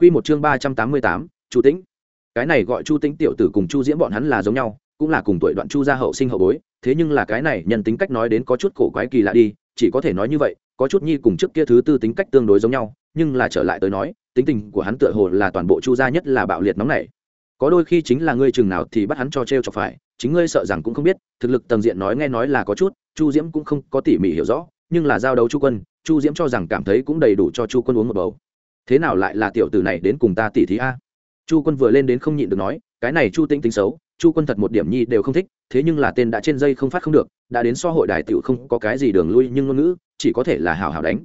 Quy một chương ba trăm tám mươi tám, Chu Tĩnh. Cái này gọi Chu Tĩnh tiểu tử cùng Chu Diễm bọn hắn là giống nhau, cũng là cùng tuổi đoạn Chu gia hậu sinh hậu bối, thế nhưng là cái này nhân tính cách nói đến có chút cổ quái kỳ lạ đi, chỉ có thể nói như vậy, có chút nhi cùng trước kia thứ tư tính cách tương đối giống nhau, nhưng là trở lại tới nói, tính tình của hắn tựa hồ là toàn bộ Chu gia nhất là bạo liệt nóng nảy. Có đôi khi chính là ngươi chừng nào thì bắt hắn cho trêu chọc phải, chính ngươi sợ rằng cũng không biết, thực lực tầng diện nói nghe nói là có chút, Chu Diễm cũng không có tỉ mỉ hiểu rõ, nhưng là giao đấu Chu Quân, Chu Diễm cho rằng cảm thấy cũng đầy đủ cho Chu Quân uống một bầu thế nào lại là tiểu tử này đến cùng ta tỉ thí a? Chu quân vừa lên đến không nhịn được nói, cái này chu tĩnh tính xấu, chu quân thật một điểm nhi đều không thích, thế nhưng là tên đã trên dây không phát không được, đã đến so hội đài tiểu không có cái gì đường lui nhưng ngôn ngữ, chỉ có thể là hào hào đánh.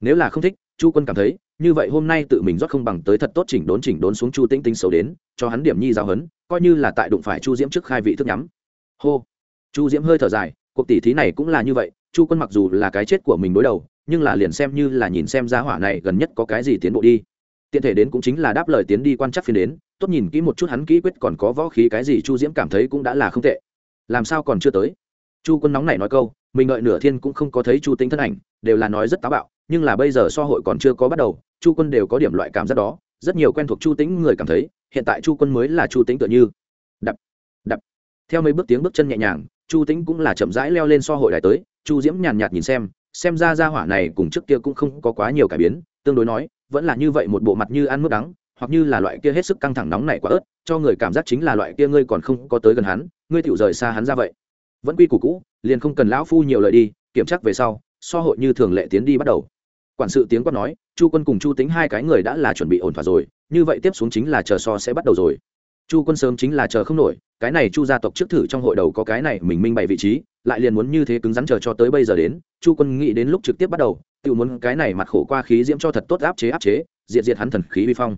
Nếu là không thích, chu quân cảm thấy, như vậy hôm nay tự mình rót không bằng tới thật tốt chỉnh đốn chỉnh đốn xuống chu tĩnh tính xấu đến, cho hắn điểm nhi giao hấn coi như là tại đụng phải chu diễm trước khai vị thức nhắm. Hô. Chu diễm hơi thở dài, cuộc tỉ thí này cũng là như vậy, chu quân mặc dù là cái chết của mình đối đầu nhưng là liền xem như là nhìn xem giá hỏa này gần nhất có cái gì tiến bộ đi. Tiện thể đến cũng chính là đáp lời tiến đi quan chắc phiên đến, tốt nhìn kỹ một chút hắn kỹ quyết còn có võ khí cái gì, chu diễm cảm thấy cũng đã là không tệ. Làm sao còn chưa tới? Chu quân nóng này nói câu, mình đợi nửa thiên cũng không có thấy chu tính thân ảnh, đều là nói rất táo bạo, nhưng là bây giờ so hội còn chưa có bắt đầu, chu quân đều có điểm loại cảm giác đó, rất nhiều quen thuộc chu tính người cảm thấy, hiện tại chu quân mới là chu tính tựa như. Đập đập. Theo mấy bước tiếng bước chân nhẹ nhàng, chu tính cũng là chậm rãi leo lên so hội đài tới, chu diễm nhàn nhạt nhìn xem xem ra gia hỏa này cùng trước kia cũng không có quá nhiều cải biến, tương đối nói, vẫn là như vậy một bộ mặt như ăn mướp đắng, hoặc như là loại kia hết sức căng thẳng nóng này quá ớt, cho người cảm giác chính là loại kia ngươi còn không có tới gần hắn, ngươi tựu rời xa hắn ra vậy. Vẫn quy củ cũ, liền không cần lão phu nhiều lời đi, kiểm tra về sau, so hội như thường lệ tiến đi bắt đầu. Quản sự tiếng quát nói, chu quân cùng chu tính hai cái người đã là chuẩn bị ổn thỏa rồi, như vậy tiếp xuống chính là chờ so sẽ bắt đầu rồi. Chu quân sớm chính là chờ không nổi cái này chu gia tộc trước thử trong hội đầu có cái này mình minh bày vị trí, lại liền muốn như thế cứng rắn chờ cho tới bây giờ đến, chu quân nghĩ đến lúc trực tiếp bắt đầu, tự muốn cái này mặt khổ qua khí diễm cho thật tốt áp chế áp chế, diệt diệt hắn thần khí vi phong.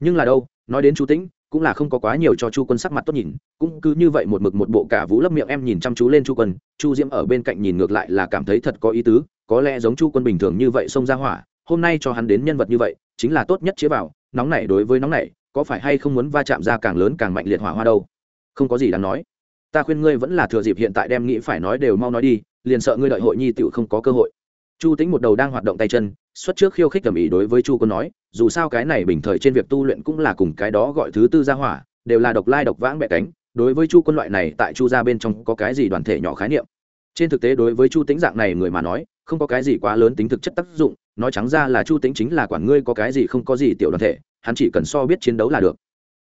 Nhưng là đâu, nói đến chu tĩnh, cũng là không có quá nhiều cho chu quân sắc mặt tốt nhìn, cũng cứ như vậy một mực một bộ cả vũ lấp miệng em nhìn chăm chú lên chu quân, chu diễm ở bên cạnh nhìn ngược lại là cảm thấy thật có ý tứ, có lẽ giống chu quân bình thường như vậy xông ra hỏa, hôm nay cho hắn đến nhân vật như vậy, chính là tốt nhất chế vào, nóng này đối với nóng này có phải hay không muốn va chạm ra càng lớn càng mạnh liệt hỏa hoa đâu? Không có gì đáng nói. Ta khuyên ngươi vẫn là thừa dịp hiện tại đem nghĩ phải nói đều mau nói đi, liền sợ ngươi đợi hội nhi tựu không có cơ hội. Chu tính một đầu đang hoạt động tay chân, xuất trước khiêu khích tầm ý đối với chu quân nói, dù sao cái này bình thời trên việc tu luyện cũng là cùng cái đó gọi thứ tư gia hỏa, đều là độc lai độc vãng bẹ cánh, đối với chu quân loại này tại chu gia bên trong có cái gì đoàn thể nhỏ khái niệm. Trên thực tế đối với chu tính dạng này người mà nói, không có cái gì quá lớn tính thực chất tác dụng, nói trắng ra là chu tính chính là quản ngươi có cái gì không có gì tiểu đoàn thể, hắn chỉ cần so biết chiến đấu là được.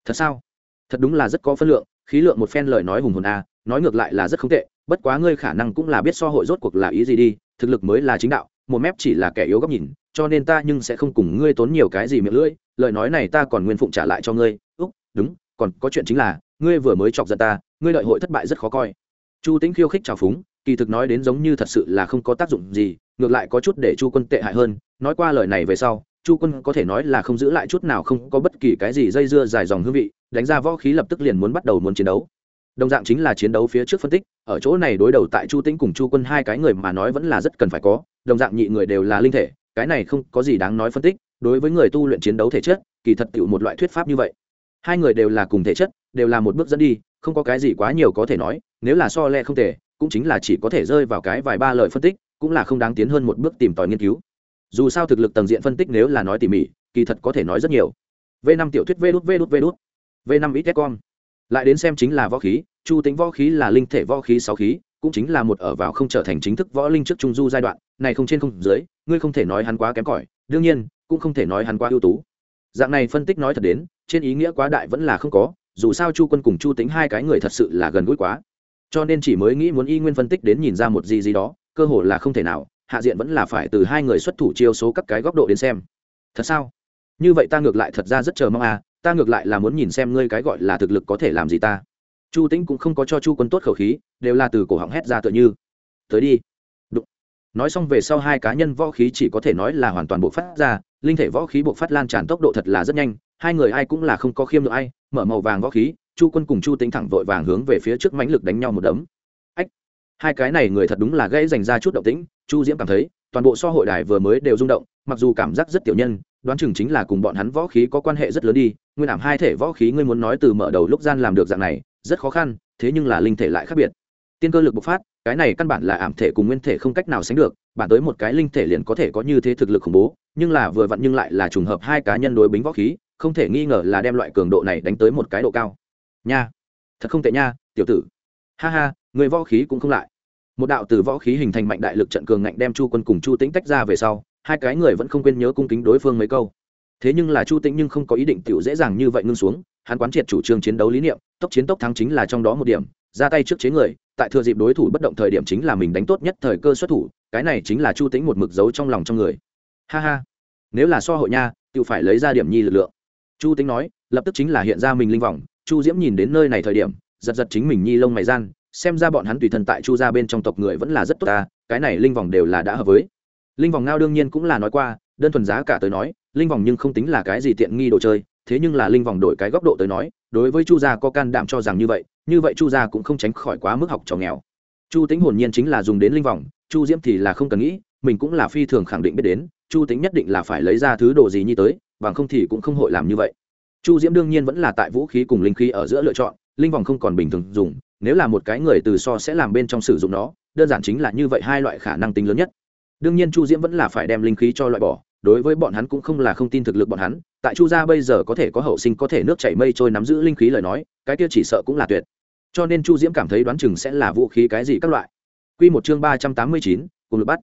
Thật sao? Thật đúng là rất có phân lượng khí lượng một phen lời nói hùng hồn a, nói ngược lại là rất không tệ, bất quá ngươi khả năng cũng là biết so hội rốt cuộc là ý gì đi, thực lực mới là chính đạo, một mép chỉ là kẻ yếu góc nhìn, cho nên ta nhưng sẽ không cùng ngươi tốn nhiều cái gì miệng lưỡi, lời nói này ta còn nguyên phụng trả lại cho ngươi, úc, đúng, còn có chuyện chính là, ngươi vừa mới chọc giận ta, ngươi đợi hội thất bại rất khó coi. Chu tính khiêu khích trào phúng, kỳ thực nói đến giống như thật sự là không có tác dụng gì, ngược lại có chút để chu quân tệ hại hơn, nói qua lời này về sau chu quân có thể nói là không giữ lại chút nào không có bất kỳ cái gì dây dưa dài dòng hương vị, đánh ra võ khí lập tức liền muốn bắt đầu muốn chiến đấu. Đồng dạng chính là chiến đấu phía trước phân tích, ở chỗ này đối đầu tại chu tĩnh cùng chu quân hai cái người mà nói vẫn là rất cần phải có, đồng dạng nhị người đều là linh thể, cái này không có gì đáng nói phân tích, đối với người tu luyện chiến đấu thể chất, kỳ thật tựu một loại thuyết pháp như vậy. Hai người đều là cùng thể chất, đều là một bước dẫn đi, không có cái gì quá nhiều có thể nói, nếu là so le không thể cũng chính là chỉ có thể rơi vào cái vài ba lời phân tích, cũng là không đáng tiến hơn một bước tìm tòi nghiên cứu dù sao thực lực tầng diện phân tích nếu là nói tỉ mỉ, kỳ thật có thể nói rất nhiều. V năm tiểu thuyết v đút v đút v đút. V năm ít con. Lại đến xem chính là võ khí, chu tính võ khí là linh thể võ khí sáu khí, cũng chính là một ở vào không trở thành chính thức võ linh trước trung du giai đoạn, này không trên không dưới, ngươi không thể nói hắn quá kém cỏi, đương nhiên, cũng không thể nói hắn quá ưu tú. Dạng này phân tích nói thật đến, trên ý nghĩa quá đại vẫn là không có, dù sao chu quân cùng chu tính hai cái người thật sự là gần gũi quá. Cho nên chỉ mới nghĩ muốn y nguyên phân tích đến nhìn ra một gì gì đó, cơ hồ là không thể nào hạ diện vẫn là phải từ hai người xuất thủ chiêu số các cái góc độ đến xem. Thật sao? Như vậy ta ngược lại thật ra rất chờ mong à ta ngược lại là muốn nhìn xem ngươi cái gọi là thực lực có thể làm gì ta. Chu tĩnh cũng không có cho chu quân tốt khẩu khí, đều là từ cổ họng hét ra tựa như. Tới đi. Đụng. nói xong về sau hai cá nhân võ khí chỉ có thể nói là hoàn toàn bộ phát ra, linh thể võ khí bộ phát lan tràn tốc độ thật là rất nhanh, hai người ai cũng là không có khiêm được ai, mở màu vàng võ khí, chu quân cùng chu tĩnh thẳng vội vàng hướng về phía trước mãnh lực đánh nhau một đấm hai cái này người thật đúng là gây dành ra chút động tĩnh, chu diễm cảm thấy, toàn bộ so hội đài vừa mới đều rung động, mặc dù cảm giác rất tiểu nhân, đoán chừng chính là cùng bọn hắn võ khí có quan hệ rất lớn đi, nguyên ảm hai thể võ khí ngươi muốn nói từ mở đầu lúc gian làm được dạng này, rất khó khăn, thế nhưng là linh thể lại khác biệt. Tiên cơ lực bộc phát, cái này căn bản là ảm thể cùng nguyên thể không cách nào sánh được, bản tới một cái linh thể liền có thể có như thế thực lực khủng bố, nhưng là vừa vặn nhưng lại là trùng hợp hai cá nhân đối bính võ khí, không thể nghi ngờ là đem loại cường độ này đánh tới một cái độ cao. Nha, thật không tệ nha, tiểu tử. Ha ha, người võ khí cũng không lại một đạo từ võ khí hình thành mạnh đại lực trận cường ngạnh đem chu quân cùng chu tĩnh tách ra về sau, hai cái người vẫn không quên nhớ cung kính đối phương mấy câu. Thế nhưng là chu tĩnh nhưng không có ý định tiểu dễ dàng như vậy ngưng xuống, hắn quán triệt chủ trương chiến đấu lý niệm, tốc chiến tốc thắng chính là trong đó một điểm, ra tay trước chế người, tại thừa dịp đối thủ bất động thời điểm chính là mình đánh tốt nhất thời cơ xuất thủ, cái này chính là chu tĩnh một mực giấu trong lòng trong người. Ha ha, nếu là so hội nha tự phải lấy ra điểm nhi lực lượng. Chu tĩnh nói, lập tức chính là hiện ra mình linh vọng, chu diễm nhìn đến nơi này thời điểm, giật giật chính mình nhi lông mày gian xem ra bọn hắn tùy thân tại chu gia bên trong tộc người vẫn là rất tốt ta, cái này linh vòng đều là đã hợp với. Linh vòng ngao đương nhiên cũng là nói qua, đơn thuần giá cả tới nói, linh vòng nhưng không tính là cái gì tiện nghi đồ chơi, thế nhưng là linh vòng đổi cái góc độ tới nói, đối với chu gia có can đảm cho rằng như vậy như vậy chu gia cũng không tránh khỏi quá mức học trò nghèo. Chu tính hồn nhiên chính là dùng đến linh vòng, chu diễm thì là không cần nghĩ, mình cũng là phi thường khẳng định biết đến, chu tính nhất định là phải lấy ra thứ đồ gì như tới, bằng không thì cũng không hội làm như vậy. Chu diễm đương nhiên vẫn là tại vũ khí cùng linh khí ở giữa lựa chọn, linh vòng không còn bình thường dùng nếu là một cái người từ so sẽ làm bên trong sử dụng nó, đơn giản chính là như vậy hai loại khả năng tính lớn nhất. Đương nhiên chu diễm vẫn là phải đem linh khí cho loại bỏ, đối với bọn hắn cũng không là không tin thực lực bọn hắn, tại chu gia bây giờ có thể có hậu sinh có thể nước chảy mây trôi nắm giữ linh khí lời nói, cái kia chỉ sợ cũng là tuyệt. Cho nên chu diễm cảm thấy đoán chừng sẽ là vũ khí cái gì các loại. Q một chương ba trăm tám mươi chín, cùng được bắt.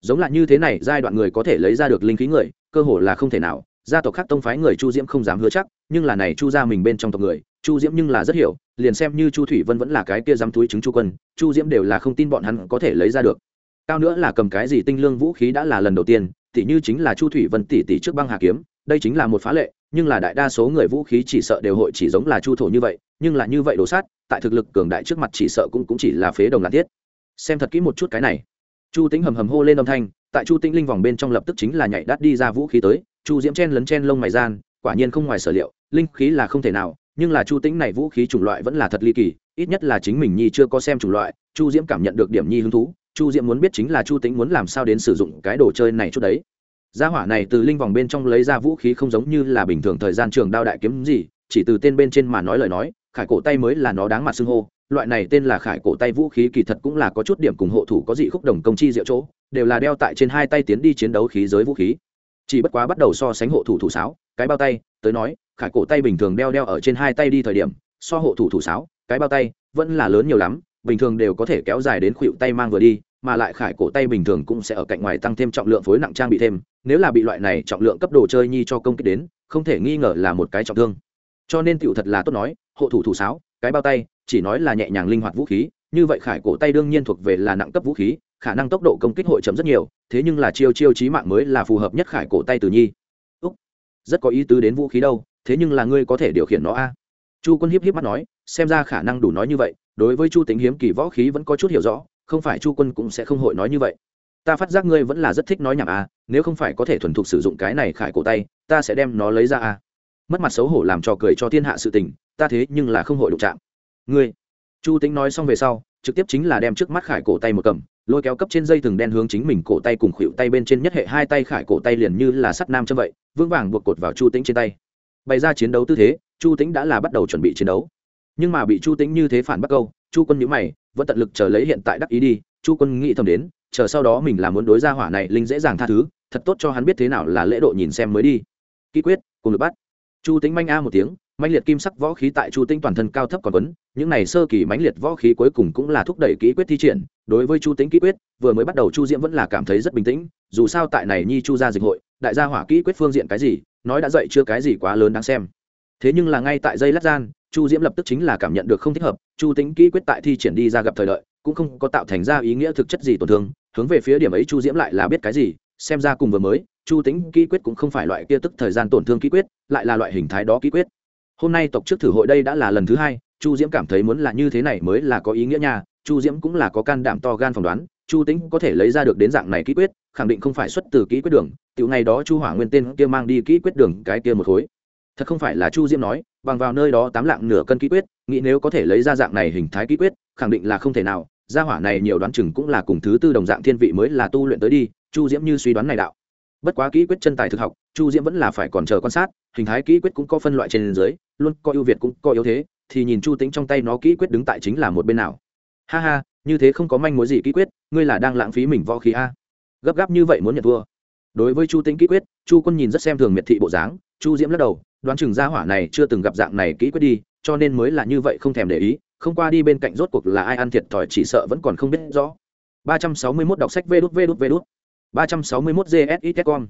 Giống là như thế này, giai đoạn người có thể lấy ra được linh khí người, cơ hồ là không thể nào. Gia tộc khác tông phái người chu diễm không dám hứa chắc, nhưng là này chu gia mình bên trong tộc người chu diễm nhưng là rất hiểu, liền xem như chu thủy vân vẫn là cái kia dám túi chứng chu quân, chu diễm đều là không tin bọn hắn có thể lấy ra được. Cao nữa là cầm cái gì tinh lương vũ khí đã là lần đầu tiên tỷ như chính là chu thủy vân tỷ tỷ trước băng hà kiếm, đây chính là một phá lệ, nhưng là đại đa số người vũ khí chỉ sợ đều hội chỉ giống là chu thổ như vậy, nhưng là như vậy đồ sát, tại thực lực cường đại trước mặt chỉ sợ cũng cũng chỉ là phế đồng là thiết xem thật kỹ một chút cái này. Chu tính hầm hầm hô lên âm thanh, tại chu tĩnh linh vòng bên trong lập tức chính là nhảy đắt đi ra vũ khí tới, chu diễm chen lấn chen lông mày gian, quả nhiên không ngoài sở liệu, linh khí là không thể nào nhưng là chu tĩnh này vũ khí chủng loại vẫn là thật ly kỳ, ít nhất là chính mình nhi chưa có xem chủng loại, chu diễm cảm nhận được điểm nhi hứng thú, chu diễm muốn biết chính là chu tĩnh muốn làm sao đến sử dụng cái đồ chơi này chút đấy. Gia hỏa này từ linh vòng bên trong lấy ra vũ khí không giống như là bình thường thời gian trường đao đại kiếm gì, chỉ từ tên bên trên mà nói lời nói, khải cổ tay mới là nó đáng mặt xưng hô, loại này tên là khải cổ tay vũ khí kỳ thật cũng là có chút điểm cùng hộ thủ có dị khúc đồng công chi diệu chỗ, đều là đeo tại trên hai tay tiến đi chiến đấu khí giới vũ khí. Chỉ bất quá bắt đầu so sánh hộ thủ thủ sáo, cái bao tay, tới nói khải cổ tay bình thường đeo đeo ở trên hai tay đi thời điểm, so hộ thủ thủ sáo, cái bao tay vẫn là lớn nhiều lắm, bình thường đều có thể kéo dài đến khuỵu tay mang vừa đi, mà lại khải cổ tay bình thường cũng sẽ ở cạnh ngoài tăng thêm trọng lượng phối nặng trang bị thêm, nếu là bị loại này trọng lượng cấp đồ chơi nhi cho công kích đến, không thể nghi ngờ là một cái trọng thương. Cho nên tựu thật là tốt nói, hộ thủ thủ sáo, cái bao tay, chỉ nói là nhẹ nhàng linh hoạt vũ khí, như vậy khải cổ tay đương nhiên thuộc về là nặng cấp vũ khí, khả năng tốc độ công kích hội chấm rất nhiều, thế nhưng là chiêu chiêu trí mạng mới là phù hợp nhất khải cổ tay từ nhi. Úc, rất có ý tứ đến vũ khí đâu thế nhưng là ngươi có thể điều khiển nó a? Chu quân hiếp hiếp mắt nói, xem ra khả năng đủ nói như vậy, đối với chu tính hiếm kỳ võ khí vẫn có chút hiểu rõ, không phải chu quân cũng sẽ không hội nói như vậy. Ta phát giác ngươi vẫn là rất thích nói nhảm à nếu không phải có thể thuần thục sử dụng cái này khải cổ tay, ta sẽ đem nó lấy ra à mất mặt xấu hổ làm trò cười cho thiên hạ sự tình, ta thế nhưng là không hội đụng chạm. Ngươi. Chu tính nói xong về sau, trực tiếp chính là đem trước mắt khải cổ tay một cầm, lôi kéo cấp trên dây thừng đen hướng chính mình cổ tay cùng khuỵu tay bên trên nhất hệ hai tay khải cổ tay liền như là sắt nam châm vậy, vững vàng buộc cột vào chu tính trên tay bày ra chiến đấu tư thế, chu tính đã là bắt đầu chuẩn bị chiến đấu. Nhưng mà bị chu tính như thế phản bắt câu, chu quân nhữ mày, vẫn tận lực chờ lấy hiện tại đắc ý đi. Chu quân nghĩ thầm đến, chờ sau đó mình là muốn đối ra hỏa này linh dễ dàng tha thứ, thật tốt cho hắn biết thế nào là lễ độ nhìn xem mới đi. Kỹ quyết, cùng được bắt. Chu tính manh a một tiếng manh liệt kim sắc võ khí tại chu tính toàn thân cao thấp còn quấn, những này sơ kỳ mãnh liệt võ khí cuối cùng cũng là thúc đẩy kỹ quyết thi triển. Đối với chu tính kỹ quyết, vừa mới bắt đầu chu diễm vẫn là cảm thấy rất bình tĩnh dù sao tại này nhi chu ra dịch hội, đại gia hỏa kỹ quyết phương diện cái gì, nói đã dậy chưa cái gì quá lớn đáng xem. Thế nhưng là ngay tại dây lát gian, chu diễm lập tức chính là cảm nhận được không thích hợp, chu tính kỹ quyết tại thi triển đi ra gặp thời đợi cũng không có tạo thành ra ý nghĩa thực chất gì tổn thương, hướng về phía điểm ấy chu diễm lại là biết cái gì, xem ra cùng vừa mới, chu tính kỹ quyết cũng không phải loại kia tức thời gian tổn thương kỹ quyết, lại là loại hình thái đó kỹ quyết. Hôm nay tộc trước thử hội đây đã là lần thứ hai, chu diễm cảm thấy muốn là như thế này mới là có ý nghĩa nha, chu diễm cũng là có can đảm to gan phỏng đoán chu Tĩnh có thể lấy ra được đến dạng này kỹ quyết, khẳng định không phải xuất từ kỹ quyết đường, tiểu ngày đó chu hỏa nguyên tên kia mang đi kỹ quyết đường cái kia một khối. Thật không phải là chu diễm nói, bằng vào nơi đó tám lạng nửa cân kỹ quyết, nghĩ nếu có thể lấy ra dạng này hình thái kỹ quyết, khẳng định là không thể nào, gia hỏa này nhiều đoán chừng cũng là cùng thứ tư đồng dạng thiên vị mới là tu luyện tới đi, chu diễm như suy đoán này đạo. Bất quá kỹ quyết chân tài thực học, chu diễm vẫn là phải còn chờ quan sát, hình thái kỹ quyết cũng có phân loại trên dưới, luôn có ưu việt cũng có yếu thế, thì nhìn chu tính trong tay nó kỹ quyết đứng tại chính là một bên nào ha ha, như thế không có manh mối gì ký quyết, ngươi là đang lãng phí mình võ khí a. Gấp gáp như vậy muốn nhận thua. Đối với chu tĩnh ký quyết, chu quân nhìn rất xem thường miệt thị bộ dáng, chu diễm lắc đầu, đoán chừng gia hỏa này chưa từng gặp dạng này ký quyết đi, cho nên mới là như vậy không thèm để ý, không qua đi bên cạnh rốt cuộc là ai ăn thiệt thòi chỉ sợ vẫn còn không biết rõ. 361 đọc sách vê đút vê đút vê đút. 361 gsxcom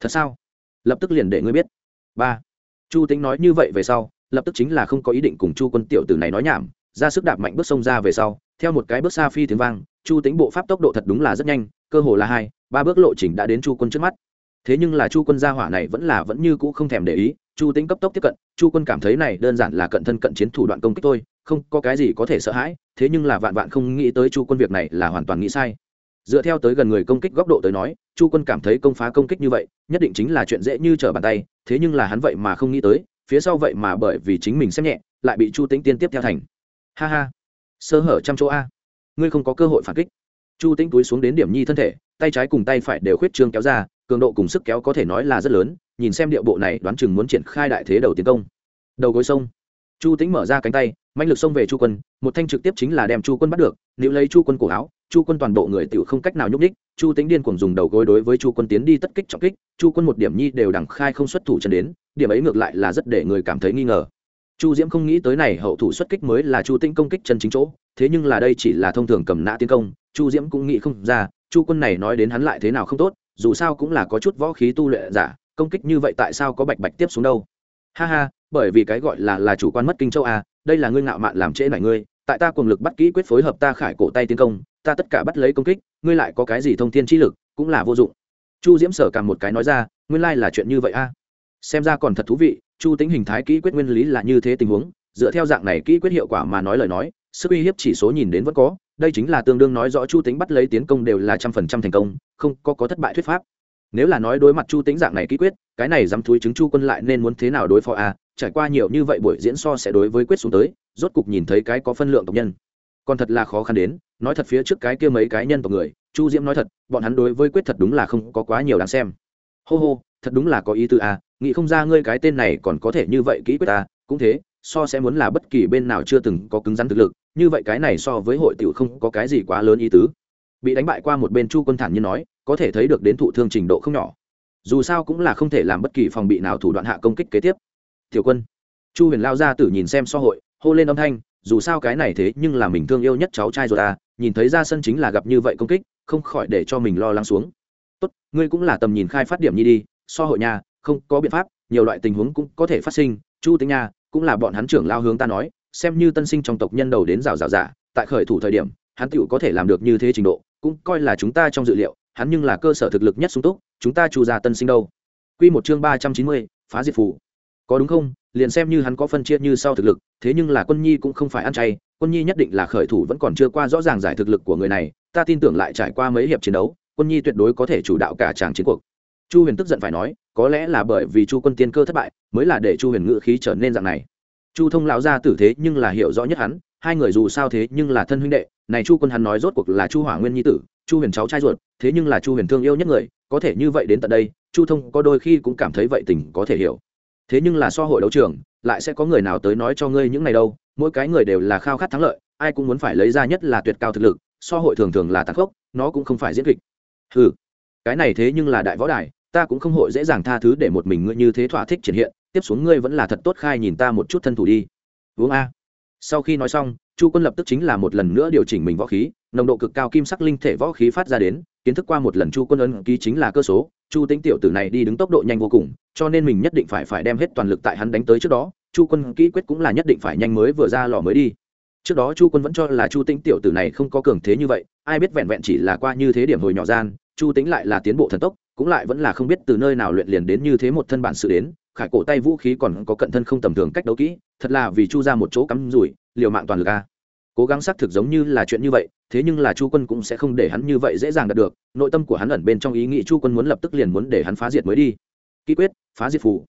thật sao? Lập tức liền để ngươi biết. Ba. Chu tính nói như vậy về sau, lập tức chính là không có ý định cùng chu quân tiểu tử này nói nhảm ra sức đạp mạnh bước sông ra về sau, theo một cái bước xa phi tiếng vang, chu tính bộ pháp tốc độ thật đúng là rất nhanh, cơ hồ là hai, ba bước lộ trình đã đến chu quân trước mắt. Thế nhưng là chu quân gia hỏa này vẫn là vẫn như cũ không thèm để ý, chu tính cấp tốc tiếp cận, chu quân cảm thấy này đơn giản là cận thân cận chiến thủ đoạn công kích tôi không có cái gì có thể sợ hãi, thế nhưng là vạn vạn không nghĩ tới chu quân việc này là hoàn toàn nghĩ sai. Dựa theo tới gần người công kích góc độ tới nói, chu quân cảm thấy công phá công kích như vậy, nhất định chính là chuyện dễ như trở bàn tay, thế nhưng là hắn vậy mà không nghĩ tới, phía sau vậy mà bởi vì chính mình xem nhẹ, lại bị chu tĩnh tiên tiếp theo thành ha ha. Sơ hở trăm chỗ a. Ngươi không có cơ hội phản kích. Chu tĩnh túi xuống đến điểm nhi thân thể, tay trái cùng tay phải đều khuyết trương kéo ra, cường độ cùng sức kéo có thể nói là rất lớn, nhìn xem điệu bộ này đoán chừng muốn triển khai đại thế đầu tiến công. Đầu gối sông. Chu tĩnh mở ra cánh tay mạnh lực xông về chu quân, một thanh trực tiếp chính là đem chu quân bắt được nếu lấy chu quân cổ áo, chu quân toàn bộ người tự không cách nào nhúc đích chu tính điên cuồng dùng đầu gối đối với chu quân tiến đi tất kích trọng kích, chu quân một điểm nhi đều đẳng khai không xuất thủ chân đến, điểm ấy ngược lại là rất để người cảm thấy nghi ngờ chu diễm không nghĩ tới này hậu thủ xuất kích mới là chu tĩnh công kích chân chính chỗ, thế nhưng là đây chỉ là thông thường cầm nã tiến công, chu diễm cũng nghĩ không ra, chu quân này nói đến hắn lại thế nào không tốt, dù sao cũng là có chút võ khí tu luyện giả, công kích như vậy tại sao có bạch bạch tiếp xuống đâu? Ha ha, bởi vì cái gọi là là chủ quan mất kinh châu a đây là ngươi ngạo mạn làm trễ nải ngươi, tại ta cùng lực bắt kỹ quyết phối hợp ta khải cổ tay tiến công, ta tất cả bắt lấy công kích, ngươi lại có cái gì thông thiên trí lực, cũng là vô dụng. Chu diễm sở càng một cái nói ra, nguyên lai là chuyện như vậy a xem ra còn thật thú vị chu tính hình thái kỹ quyết nguyên lý là như thế tình huống, dựa theo dạng này kỹ quyết hiệu quả mà nói lời nói, sức uy hiếp chỉ số nhìn đến vẫn có, đây chính là tương đương nói rõ chu tính bắt lấy tiến công đều là trăm phần trăm thành công, không có có thất bại thuyết pháp. Nếu là nói đối mặt chu tính dạng này kỹ quyết, cái này dám thúi chứng chu quân lại nên muốn thế nào đối phó a trải qua nhiều như vậy buổi diễn so sẽ đối với quyết xuống tới, rốt cục nhìn thấy cái có phân lượng tộc nhân. Còn thật là khó khăn đến, nói thật phía trước cái kia mấy cái nhân tộc người, chu diễm nói thật, bọn hắn đối với quyết thật đúng là không có quá nhiều đáng xem. Hô hô, thật đúng là có ý tư à? Nghĩ không ra ngươi cái tên này còn có thể như vậy kỹ quyết ta, cũng thế, so sẽ muốn là bất kỳ bên nào chưa từng có cứng rắn thực lực, như vậy cái này so với hội tiểu không có cái gì quá lớn ý tứ. Bị đánh bại qua một bên chu quân thản như nói, có thể thấy được đến thụ thương trình độ không nhỏ. Dù sao cũng là không thể làm bất kỳ phòng bị nào thủ đoạn hạ công kích kế tiếp. Tiểu quân, chu huyền lao ra tử nhìn xem so hội, hô lên âm thanh, dù sao cái này thế nhưng là mình thương yêu nhất cháu trai rồi ta, nhìn thấy ra sân chính là gặp như vậy công kích, không khỏi để cho mình lo lắng xuống. Tốt, ngươi cũng là tầm nhìn khai phát điểm nhi đi, so hội nhà không có biện pháp, nhiều loại tình huống cũng có thể phát sinh. Chu tính nha cũng là bọn hắn trưởng lao hướng ta nói, xem như tân sinh trong tộc nhân đầu đến rào rào giả tại khởi thủ thời điểm, hắn tựu có thể làm được như thế trình độ, cũng coi là chúng ta trong dự liệu, hắn nhưng là cơ sở thực lực nhất sung túc, chúng ta chu ra tân sinh đâu. Quy một chương ba trăm chín mươi, phá diệt phủ. Có đúng không? Liền xem như hắn có phân chia như sau thực lực, thế nhưng là quân nhi cũng không phải ăn chay, quân nhi nhất định là khởi thủ vẫn còn chưa qua rõ ràng giải thực lực của người này, ta tin tưởng lại trải qua mấy hiệp chiến đấu, quân nhi tuyệt đối có thể chủ đạo cả tràng chiến cuộc chu huyền tức giận phải nói, có lẽ là bởi vì chu quân tiên cơ thất bại, mới là để chu huyền ngự khí trở nên dạng này. Chu thông lão ra tử thế nhưng là hiểu rõ nhất hắn, hai người dù sao thế nhưng là thân huynh đệ, này chu quân hắn nói rốt cuộc là chu hỏa nguyên nhi tử, chu huyền cháu trai ruột, thế nhưng là chu huyền thương yêu nhất người, có thể như vậy đến tận đây, chu thông có đôi khi cũng cảm thấy vậy tình có thể hiểu. Thế nhưng là so hội đấu trường, lại sẽ có người nào tới nói cho ngươi những này đâu, mỗi cái người đều là khao khát thắng lợi, ai cũng muốn phải lấy ra nhất là tuyệt cao thực lực, so hội thường thường là tàn khốc, nó cũng không phải diễn kịch. Ừ cái này thế nhưng là đại võ đài, ta cũng không hội dễ dàng tha thứ để một mình ngươi như thế thỏa thích triển hiện, tiếp xuống ngươi vẫn là thật tốt khai nhìn ta một chút thân thủ đi. Uống a. Sau khi nói xong, chu quân lập tức chính là một lần nữa điều chỉnh mình võ khí, nồng độ cực cao kim sắc linh thể võ khí phát ra đến, kiến thức qua một lần chu quân ấn ký chính là cơ số, chu tính tiểu tử này đi đứng tốc độ nhanh vô cùng, cho nên mình nhất định phải phải đem hết toàn lực tại hắn đánh tới trước đó, chu quân kỹ quyết cũng là nhất định phải nhanh mới vừa ra lò mới đi. Trước đó chu quân vẫn cho là chu tính tiểu tử này không có cường thế như vậy, ai biết vẹn vẹn chỉ là qua như thế điểm hồi nhỏ gian chu tính lại là tiến bộ thần tốc, cũng lại vẫn là không biết từ nơi nào luyện liền đến như thế một thân bản sự đến, khải cổ tay vũ khí còn có cận thân không tầm thường cách đấu kỹ, thật là vì chu ra một chỗ cắm rủi, liều mạng toàn lực a. Cố gắng xác thực giống như là chuyện như vậy, thế nhưng là chu quân cũng sẽ không để hắn như vậy dễ dàng đạt được, nội tâm của hắn ẩn bên trong ý nghĩ chu quân muốn lập tức liền muốn để hắn phá diệt mới đi. Kỹ quyết, phá diệt phù.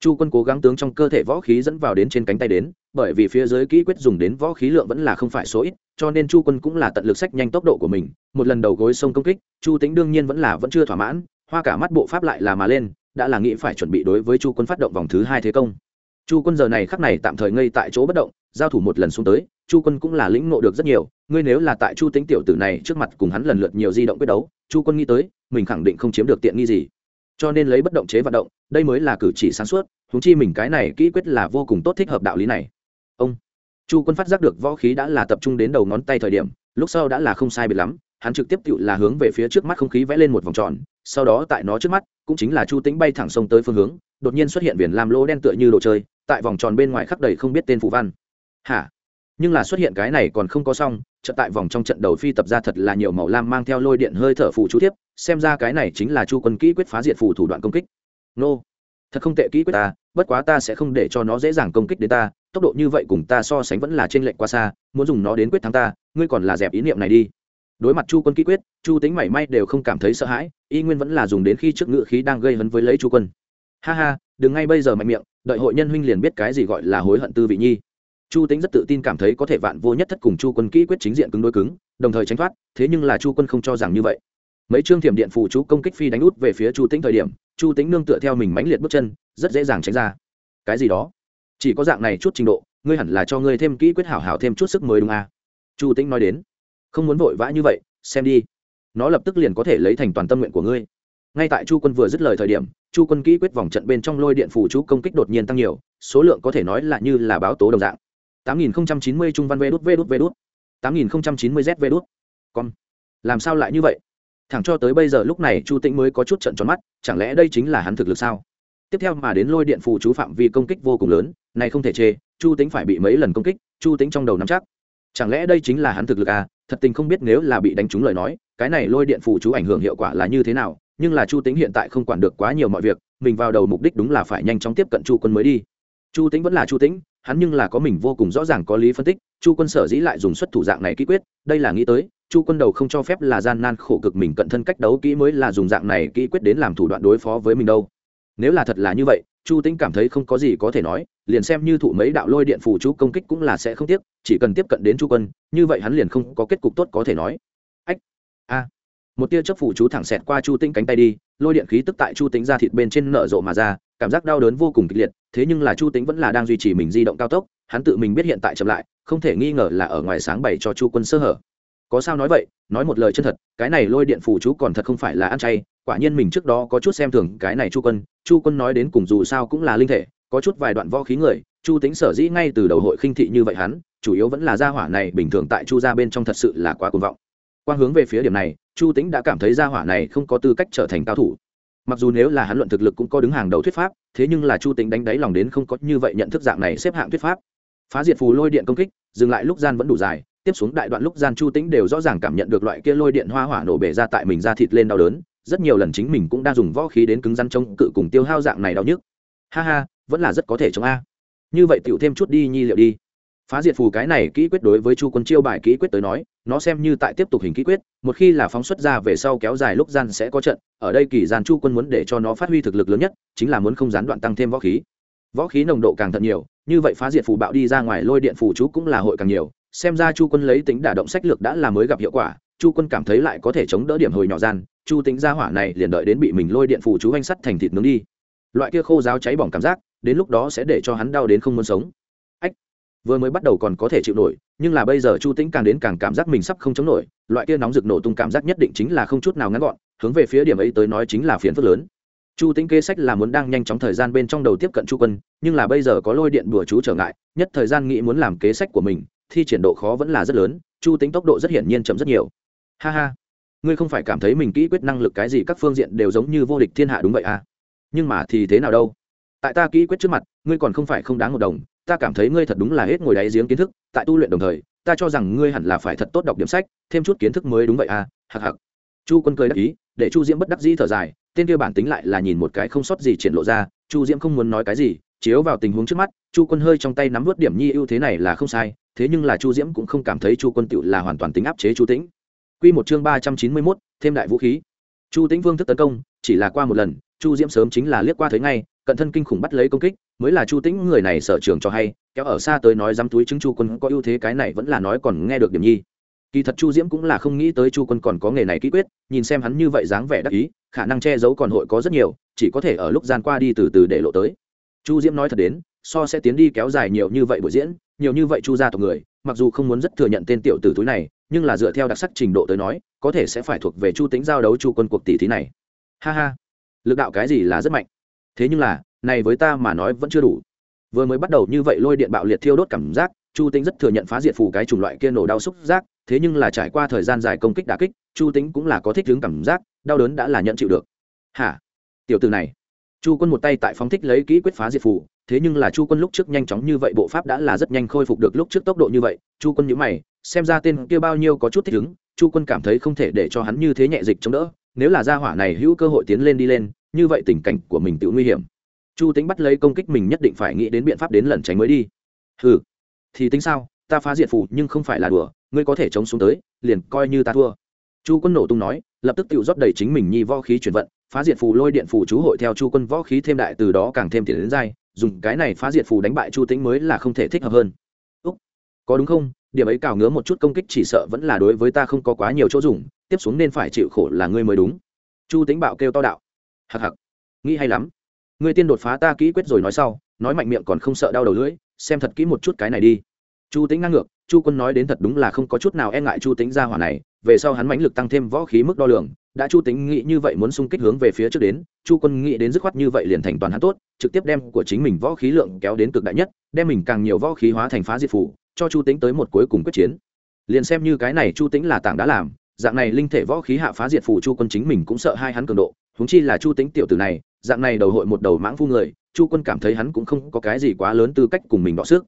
Chu quân cố gắng tướng trong cơ thể võ khí dẫn vào đến trên cánh tay đến, bởi vì phía dưới kỹ quyết dùng đến võ khí lượng vẫn là không phải số ít cho nên chu quân cũng là tận lực sách nhanh tốc độ của mình. Một lần đầu gối sông công kích, chu tính đương nhiên vẫn là vẫn chưa thỏa mãn, hoa cả mắt bộ pháp lại là mà lên, đã là nghĩ phải chuẩn bị đối với chu quân phát động vòng thứ hai thế công. Chu quân giờ này khắc này tạm thời ngây tại chỗ bất động, giao thủ một lần xuống tới, chu quân cũng là lĩnh ngộ được rất nhiều, ngươi nếu là tại chu tính tiểu tử này trước mặt cùng hắn lần lượt nhiều di động quyết đấu, chu quân nghĩ tới, mình khẳng định không chiếm được tiện nghi gì. Cho nên lấy bất động chế vận động, đây mới là cử chỉ sáng suốt húng chi mình cái này kỹ quyết là vô cùng tốt thích hợp đạo lý này chu quân phát giác được võ khí đã là tập trung đến đầu ngón tay thời điểm, lúc sau đã là không sai biệt lắm, hắn trực tiếp tự là hướng về phía trước mắt không khí vẽ lên một vòng tròn, sau đó tại nó trước mắt, cũng chính là chu tĩnh bay thẳng sông tới phương hướng, đột nhiên xuất hiện viền làm lỗ đen tựa như đồ chơi, tại vòng tròn bên ngoài khắc đầy không biết tên phù văn. Hả? Nhưng là xuất hiện cái này còn không có xong trận tại vòng trong trận đầu phi tập ra thật là nhiều màu lam mang theo lôi điện hơi thở phụ chú tiếp xem ra cái này chính là chu quân kỹ quyết phá diệt phù thủ đoạn công kích. Nô thật không tệ kỹ quyết ta, bất quá ta sẽ không để cho nó dễ dàng công kích đến ta, tốc độ như vậy cùng ta so sánh vẫn là trên lệnh quá xa, muốn dùng nó đến quyết thắng ta, ngươi còn là dẹp ý niệm này đi. Đối mặt chu quân kỹ quyết, chu tính mảy may đều không cảm thấy sợ hãi, y nguyên vẫn là dùng đến khi trước ngự khí đang gây hấn với lấy chu quân. Ha ha, đừng ngay bây giờ mạnh miệng, đợi hội nhân huynh liền biết cái gì gọi là hối hận tư vị nhi. Chu tính rất tự tin cảm thấy có thể vạn vô nhất thất cùng chu quân kỹ quyết chính diện cứng đối cứng, đồng thời tránh thoát, thế nhưng là chu quân không cho rằng như vậy. Mấy chương thiểm điện phụ chú công kích phi đánh út về phía chu tính thời điểm chu tính nương tựa theo mình mãnh liệt bước chân, rất dễ dàng tránh ra. Cái gì đó? Chỉ có dạng này chút trình độ, ngươi hẳn là cho ngươi thêm kỹ quyết hảo hảo thêm chút sức mới đúng à? Chu tính nói đến. Không muốn vội vã như vậy, xem đi. Nó lập tức liền có thể lấy thành toàn tâm nguyện của ngươi. Ngay tại chu quân vừa dứt lời thời điểm, chu quân kỹ quyết vòng trận bên trong lôi điện phủ chú công kích đột nhiên tăng nhiều, số lượng có thể nói là như là báo tố đồng dạng. tám nghìn chín mươi trung văn vê đút vê đút vê đút. tám nghìn chín mươi z vê đút. Con làm sao lại như vậy? Thẳng cho tới bây giờ lúc này chu tĩnh mới có chút trận tròn mắt, chẳng lẽ đây chính là hắn thực lực sao? Tiếp theo mà đến lôi điện phù chú phạm vi công kích vô cùng lớn, này không thể chê, chu tĩnh phải bị mấy lần công kích, chu tĩnh trong đầu nắm chắc. Chẳng lẽ đây chính là hắn thực lực à? Thật tình không biết nếu là bị đánh trúng lời nói, cái này lôi điện phù chú ảnh hưởng hiệu quả là như thế nào, nhưng là chu Tĩnh hiện tại không quản được quá nhiều mọi việc, mình vào đầu mục đích đúng là phải nhanh chóng tiếp cận chu quân mới đi. Chu Tĩnh vẫn là chu Tĩnh hắn nhưng là có mình vô cùng rõ ràng có lý phân tích, chu quân sở dĩ lại dùng xuất thủ dạng này kỹ quyết, đây là nghĩ tới, chu quân đầu không cho phép là gian nan khổ cực mình cận thân cách đấu kỹ mới là dùng dạng này kỹ quyết đến làm thủ đoạn đối phó với mình đâu. Nếu là thật là như vậy, chu tĩnh cảm thấy không có gì có thể nói, liền xem như thụ mấy đạo lôi điện phù chú công kích cũng là sẽ không tiếc, chỉ cần tiếp cận đến chu quân, như vậy hắn liền không có kết cục tốt có thể nói. Ách, a. Một tia chớp phù chú thẳng xẹt qua chu tĩnh cánh tay đi, lôi điện khí tức tại chu tĩnh ra thịt bên trên nở rộ mà ra cảm giác đau đớn vô cùng kịch liệt, thế nhưng là chu tĩnh vẫn là đang duy trì mình di động cao tốc, hắn tự mình biết hiện tại chậm lại, không thể nghi ngờ là ở ngoài sáng bày cho chu quân sơ hở. Có sao nói vậy, nói một lời chân thật, cái này lôi điện phù chú còn thật không phải là ăn chay, quả nhiên mình trước đó có chút xem thường cái này chu quân chu quân nói đến cùng dù sao cũng là linh thể, có chút vài đoạn võ khí người, chu tính sở dĩ ngay từ đầu hội khinh thị như vậy hắn, chủ yếu vẫn là gia hỏa này bình thường tại chu gia bên trong thật sự là quá cuồng vọng. Quang hướng về phía điểm này, chu tính đã cảm thấy gia hỏa này không có tư cách trở thành cao thủ mặc dù nếu là hắn luận thực lực cũng có đứng hàng đầu thuyết pháp, thế nhưng là chu tính đánh đáy lòng đến không có như vậy nhận thức dạng này xếp hạng thuyết pháp. Phá diệt phù lôi điện công kích, dừng lại lúc gian vẫn đủ dài, tiếp xuống đại đoạn lúc gian chu tính đều rõ ràng cảm nhận được loại kia lôi điện hoa hỏa nổ bể ra tại mình ra thịt lên đau đớn, rất nhiều lần chính mình cũng đang dùng võ khí đến cứng rắn chống cự cùng tiêu hao dạng này đau nhức. Ha ha, vẫn là rất có thể chống a. Như vậy tiểu thêm chút đi nhi liệu đi phá diệt phù cái này kỹ quyết đối với chu quân chiêu bài kỹ quyết tới nói, nó xem như tại tiếp tục hình kỹ quyết, một khi là phóng xuất ra về sau kéo dài lúc gian sẽ có trận, ở đây kỳ gian chu quân muốn để cho nó phát huy thực lực lớn nhất, chính là muốn không gián đoạn tăng thêm võ khí. Võ khí nồng độ càng thật nhiều, như vậy phá diệt phù bạo đi ra ngoài lôi điện phù chú cũng là hội càng nhiều, xem ra chu quân lấy tính đả động sách lược đã là mới gặp hiệu quả, chu quân cảm thấy lại có thể chống đỡ điểm hồi nhỏ gian, chu tính ra hỏa này liền đợi đến bị mình lôi điện phù chú anh sắt thành thịt nướng đi. Loại kia khô giáo cháy bỏng cảm giác, đến lúc đó sẽ để cho hắn đau đến không muốn sống vừa mới bắt đầu còn có thể chịu nổi, nhưng là bây giờ chu tĩnh càng đến càng cảm giác mình sắp không chống nổi, loại kia nóng rực nổ tung cảm giác nhất định chính là không chút nào ngắn gọn, hướng về phía điểm ấy tới nói chính là phiền phức lớn. Chu tĩnh kế sách là muốn đang nhanh chóng thời gian bên trong đầu tiếp cận chu quân, nhưng là bây giờ có lôi điện đùa chú trở ngại, nhất thời gian nghĩ muốn làm kế sách của mình thì triển độ khó vẫn là rất lớn, chu tính tốc độ rất hiển nhiên chậm rất nhiều. Ha ha, ngươi không phải cảm thấy mình kỹ quyết năng lực cái gì các phương diện đều giống như vô địch thiên hạ đúng vậy à? Nhưng mà thì thế nào đâu? Tại ta kỹ quyết trước mặt, ngươi còn không phải không đáng một đồng ta cảm thấy ngươi thật đúng là hết ngồi đáy giếng kiến thức, tại tu luyện đồng thời, ta cho rằng ngươi hẳn là phải thật tốt đọc điểm sách, thêm chút kiến thức mới đúng vậy à hặc hặc chu quân cười đắc ý, để chu diễm bất đắc dĩ thở dài, tên kia bản tính lại là nhìn một cái không sót gì triển lộ ra, chu diễm không muốn nói cái gì, chiếu vào tình huống trước mắt, chu quân hơi trong tay nắm vớt điểm nhi ưu thế này là không sai, thế nhưng là chu diễm cũng không cảm thấy chu quân tựu là hoàn toàn tính áp chế chu tĩnh. Q một chương ba trăm chín mươi mốt, thêm đại vũ khí. Chu tĩnh vương thức tấn công, chỉ là qua một lần, chu diễm sớm chính là liếc qua thấy ngay cận thân kinh khủng bắt lấy công kích, mới là chu tĩnh người này sở trường cho hay, kéo ở xa tới nói dám túi chứng chu quân có ưu thế cái này vẫn là nói còn nghe được điểm nhi. Kỳ thật chu diễm cũng là không nghĩ tới chu quân còn có nghề này kỹ quyết, nhìn xem hắn như vậy dáng vẻ đắc ý, khả năng che giấu còn hội có rất nhiều, chỉ có thể ở lúc gian qua đi từ từ để lộ tới. Chu diễm nói thật đến, so sẽ tiến đi kéo dài nhiều như vậy buổi diễn, nhiều như vậy chu gia tộc người, mặc dù không muốn rất thừa nhận tên tiểu tử túi này, nhưng là dựa theo đặc sắc trình độ tới nói, có thể sẽ phải thuộc về chu tính giao đấu chu quân cuộc tỷ thí này. Ha ha. Lực đạo cái gì là rất mạnh thế nhưng là, này với ta mà nói vẫn chưa đủ. Vừa mới bắt đầu như vậy lôi điện bạo liệt thiêu đốt cảm giác, chu tính rất thừa nhận phá diệt phủ cái chủng loại kia nổ đau xúc giác, thế nhưng là trải qua thời gian dài công kích đà kích, chu tính cũng là có thích hướng cảm giác, đau đớn đã là nhận chịu được. Hả? Tiểu từ này. Chu quân một tay tại phóng thích lấy kỹ quyết phá diệt phủ. thế nhưng là chu quân lúc trước nhanh chóng như vậy bộ pháp đã là rất nhanh khôi phục được lúc trước tốc độ như vậy, chu quân nhữ mày, xem ra tên kia bao nhiêu có chút thích ứng chu quân cảm thấy không thể để cho hắn như thế nhẹ dịch chống đỡ, nếu là gia hỏa này hữu cơ hội tiến lên đi lên như vậy tình cảnh của mình tự nguy hiểm. Chu tính bắt lấy công kích mình nhất định phải nghĩ đến biện pháp đến lẩn tránh mới đi. Ừ thì tính sao, ta phá diệt phủ nhưng không phải là đùa, ngươi có thể chống xuống tới, liền coi như ta thua. Chu quân nổ tung nói, lập tức tự rót đầy chính mình nhi võ khí chuyển vận, phá diệt phù lôi điện phù chú hội theo chu quân võ khí thêm đại từ đó càng thêm tiền đến dai, dùng cái này phá diệt phù đánh bại chu tính mới là không thể thích hợp hơn. Úc, có đúng không? Điểm ấy cào ngứa một chút công kích chỉ sợ vẫn là đối với ta không có quá nhiều chỗ dùng, tiếp xuống nên phải chịu khổ là ngươi mới đúng. Chu tính bạo kêu to đạo hặc hặc nghĩ hay lắm. Ngươi tiên đột phá ta kỹ quyết rồi nói sau, nói mạnh miệng còn không sợ đau đầu lưỡi, xem thật kỹ một chút cái này đi. Chu tính ngang ngược, chu quân nói đến thật đúng là không có chút nào e ngại chu tính ra hỏa này, về sau hắn mãnh lực tăng thêm võ khí mức đo lường, đã chu tính nghĩ như vậy muốn xung kích hướng về phía trước đến, chu quân nghĩ đến dứt khoát như vậy liền thành toàn hắn tốt, trực tiếp đem của chính mình võ khí lượng kéo đến cực đại nhất, đem mình càng nhiều võ khí hóa thành phá diệt phủ, cho chu tính tới một cuối cùng quyết chiến. Liền xem như cái này chu tính là tảng đã làm, dạng này linh thể võ khí hạ phá diệt phủ chu quân chính mình cũng sợ hai hắn cường độ huống chi là chu tính tiểu tử này, dạng này đầu hội một đầu mãng phu người, chu quân cảm thấy hắn cũng không có cái gì quá lớn tư cách cùng mình đọ sức.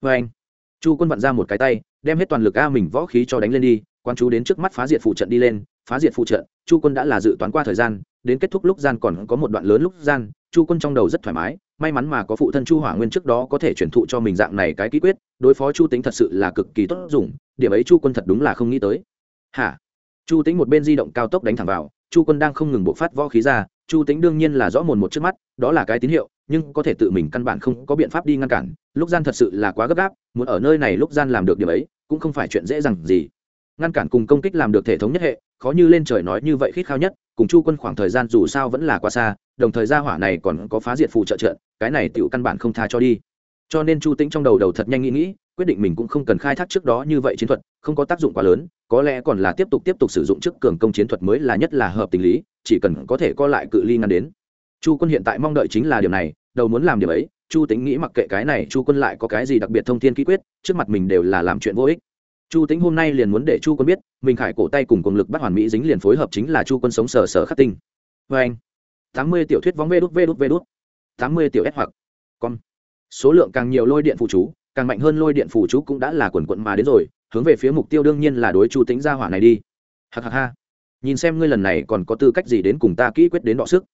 Vê anh, chu quân vặn ra một cái tay, đem hết toàn lực a mình võ khí cho đánh lên đi, quan chú đến trước mắt phá diệt phụ trận đi lên, phá diệt phụ trận, chu quân đã là dự toán qua thời gian, đến kết thúc lúc gian còn có một đoạn lớn lúc gian, chu quân trong đầu rất thoải mái, may mắn mà có phụ thân chu hỏa nguyên trước đó có thể truyền thụ cho mình dạng này cái ký quyết, đối phó chu tính thật sự là cực kỳ tốt dùng, điểm ấy chu quân thật đúng là không nghĩ tới. Hả? Chu tính một bên di động cao tốc đánh thẳng vào chu quân đang không ngừng bộ phát võ khí ra, chu tính đương nhiên là rõ mồn một trước mắt, đó là cái tín hiệu, nhưng có thể tự mình căn bản không có biện pháp đi ngăn cản, lúc gian thật sự là quá gấp gáp, muốn ở nơi này lúc gian làm được điều ấy, cũng không phải chuyện dễ dàng gì. Ngăn cản cùng công kích làm được thể thống nhất hệ, khó như lên trời nói như vậy khít khao nhất, cùng chu quân khoảng thời gian dù sao vẫn là quá xa, đồng thời gia hỏa này còn có phá diệt phụ trợ trợ, cái này tiểu căn bản không tha cho đi. Cho nên chu tĩnh trong đầu đầu thật nhanh nghĩ nghĩ, quyết định mình cũng không cần khai thác trước đó như vậy chiến thuật, không có tác dụng quá lớn có lẽ còn là tiếp tục tiếp tục sử dụng chức cường công chiến thuật mới là nhất là hợp tình lý, chỉ cần có thể co lại cự ly ngăn đến. Chu quân hiện tại mong đợi chính là điều này, đầu muốn làm điều ấy, chu tính nghĩ mặc kệ cái này, chu quân lại có cái gì đặc biệt thông tin ký quyết, trước mặt mình đều là làm chuyện vô ích. Chu tính hôm nay liền muốn để chu quân biết, mình khải cổ tay cùng cùng lực bắt hoàn mỹ dính liền phối hợp chính là chu quân sống sờ sờ khắc tinh. Vê anh, tám mươi tiểu thuyết vóng vê đút vê đút vê đút, tám mươi tiểu ép hoặc con số lượng càng nhiều lôi điện phụ chú, càng mạnh hơn lôi điện phụ chú cũng đã là quần quận mà đến rồi hướng về phía mục tiêu đương nhiên là đối chu tính ra hỏa này đi. Hạc hạc ha. Nhìn xem ngươi lần này còn có tư cách gì đến cùng ta kỹ quyết đến đọ sức.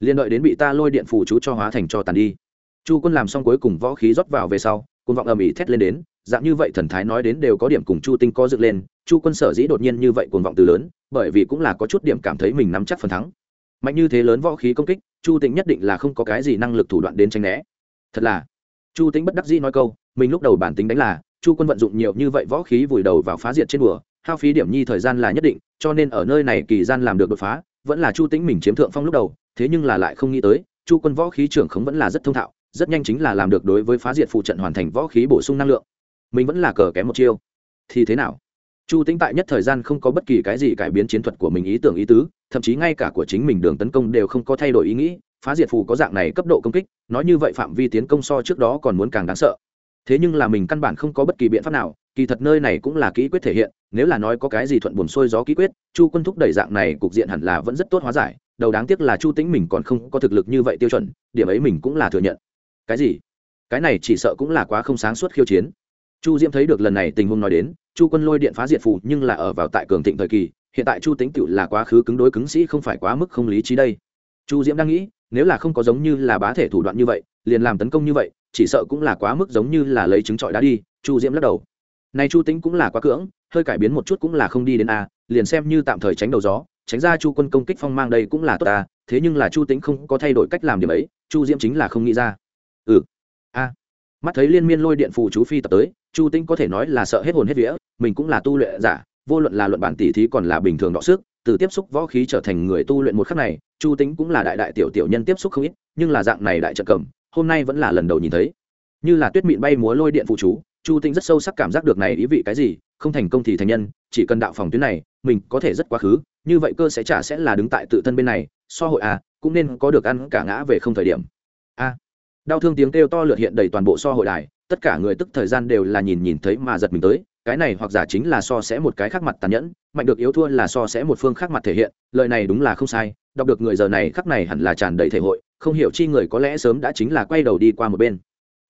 Liền đợi đến bị ta lôi điện phụ chú cho hóa thành cho tàn đi. Chu quân làm xong cuối cùng võ khí rót vào về sau côn vọng ầm ĩ thét lên đến, dạng như vậy thần thái nói đến đều có điểm cùng chu tinh co dựng lên, chu quân sở dĩ đột nhiên như vậy cuồng vọng từ lớn, bởi vì cũng là có chút điểm cảm thấy mình nắm chắc phần thắng. Mạnh như thế lớn võ khí công kích, chu tĩnh nhất định là không có cái gì năng lực thủ đoạn đến tranh né. Thật là, chu tĩnh bất đắc dĩ nói câu, mình lúc đầu bản tính đánh là chu quân vận dụng nhiều như vậy võ khí vùi đầu vào phá diệt trên đùa hao phí điểm nhi thời gian là nhất định, cho nên ở nơi này kỳ gian làm được đột phá, vẫn là chu tĩnh mình chiếm thượng phong lúc đầu, thế nhưng là lại không nghĩ tới, chu quân võ khí trưởng khống vẫn là rất thông thạo, rất nhanh chính là làm được đối với phá diệt phụ trận hoàn thành võ khí bổ sung năng lượng. Mình vẫn là cờ kém một chiêu. Thì thế nào? Chu tĩnh tại nhất thời gian không có bất kỳ cái gì cải biến chiến thuật của mình ý tưởng ý tứ, thậm chí ngay cả của chính mình đường tấn công đều không có thay đổi ý nghĩ, phá diệt phù có dạng này cấp độ công kích, nói như vậy phạm vi tiến công so trước đó còn muốn càng đáng sợ thế nhưng là mình căn bản không có bất kỳ biện pháp nào, kỳ thật nơi này cũng là kỹ quyết thể hiện, nếu là nói có cái gì thuận buồn sôi gió kỹ quyết, chu quân thúc đẩy dạng này cục diện hẳn là vẫn rất tốt hóa giải, đầu đáng tiếc là chu tĩnh mình còn không có thực lực như vậy tiêu chuẩn, điểm ấy mình cũng là thừa nhận. Cái gì? Cái này chỉ sợ cũng là quá không sáng suốt khiêu chiến. Chu diễm thấy được lần này tình huống nói đến, chu quân lôi điện phá diệt phù nhưng là ở vào tại cường thịnh thời kỳ, hiện tại chu tính cựu là quá khứ cứng đối cứng sĩ không phải quá mức không lý trí đây. Chu diễm đang nghĩ, nếu là không có giống như là bá thể thủ đoạn như vậy, liền làm tấn công như vậy chỉ sợ cũng là quá mức giống như là lấy trứng trọi đá đi, chu diễm lắc đầu. Này chu tính cũng là quá cưỡng, hơi cải biến một chút cũng là không đi đến a, liền xem như tạm thời tránh đầu gió, tránh ra chu quân công kích phong mang đây cũng là tốt ta thế nhưng là chu tính không có thay đổi cách làm điểm ấy, chu diễm chính là không nghĩ ra. Ừ. A. Mắt thấy liên miên lôi điện phù chú phi tập tới, chu tĩnh có thể nói là sợ hết hồn hết vía, mình cũng là tu luyện giả, vô luận là luận bản tỷ thí còn là bình thường đọ sức, từ tiếp xúc võ khí trở thành người tu luyện một khắc này, chu tĩnh cũng là đại đại tiểu tiểu nhân tiếp xúc không ít, nhưng là dạng này đại trợ cầm hôm nay vẫn là lần đầu nhìn thấy. Như là tuyết mịn bay múa lôi điện phụ chú, chu tinh rất sâu sắc cảm giác được này ý vị cái gì, không thành công thì thành nhân, chỉ cần đạo phòng tuyến này, mình có thể rất quá khứ, như vậy cơ sẽ trả sẽ là đứng tại tự thân bên này, so hội à cũng nên có được ăn cả ngã về không thời điểm. A. Đau thương tiếng kêu to lượt hiện đầy toàn bộ so hội đài, tất cả người tức thời gian đều là nhìn nhìn thấy mà giật mình tới, cái này hoặc giả chính là so sẽ một cái khác mặt tàn nhẫn, mạnh được yếu thua là so sẽ một phương khác mặt thể hiện, lời này đúng là không sai, đọc được người giờ này khắc này hẳn là tràn đầy thể hội không hiểu chi người có lẽ sớm đã chính là quay đầu đi qua một bên.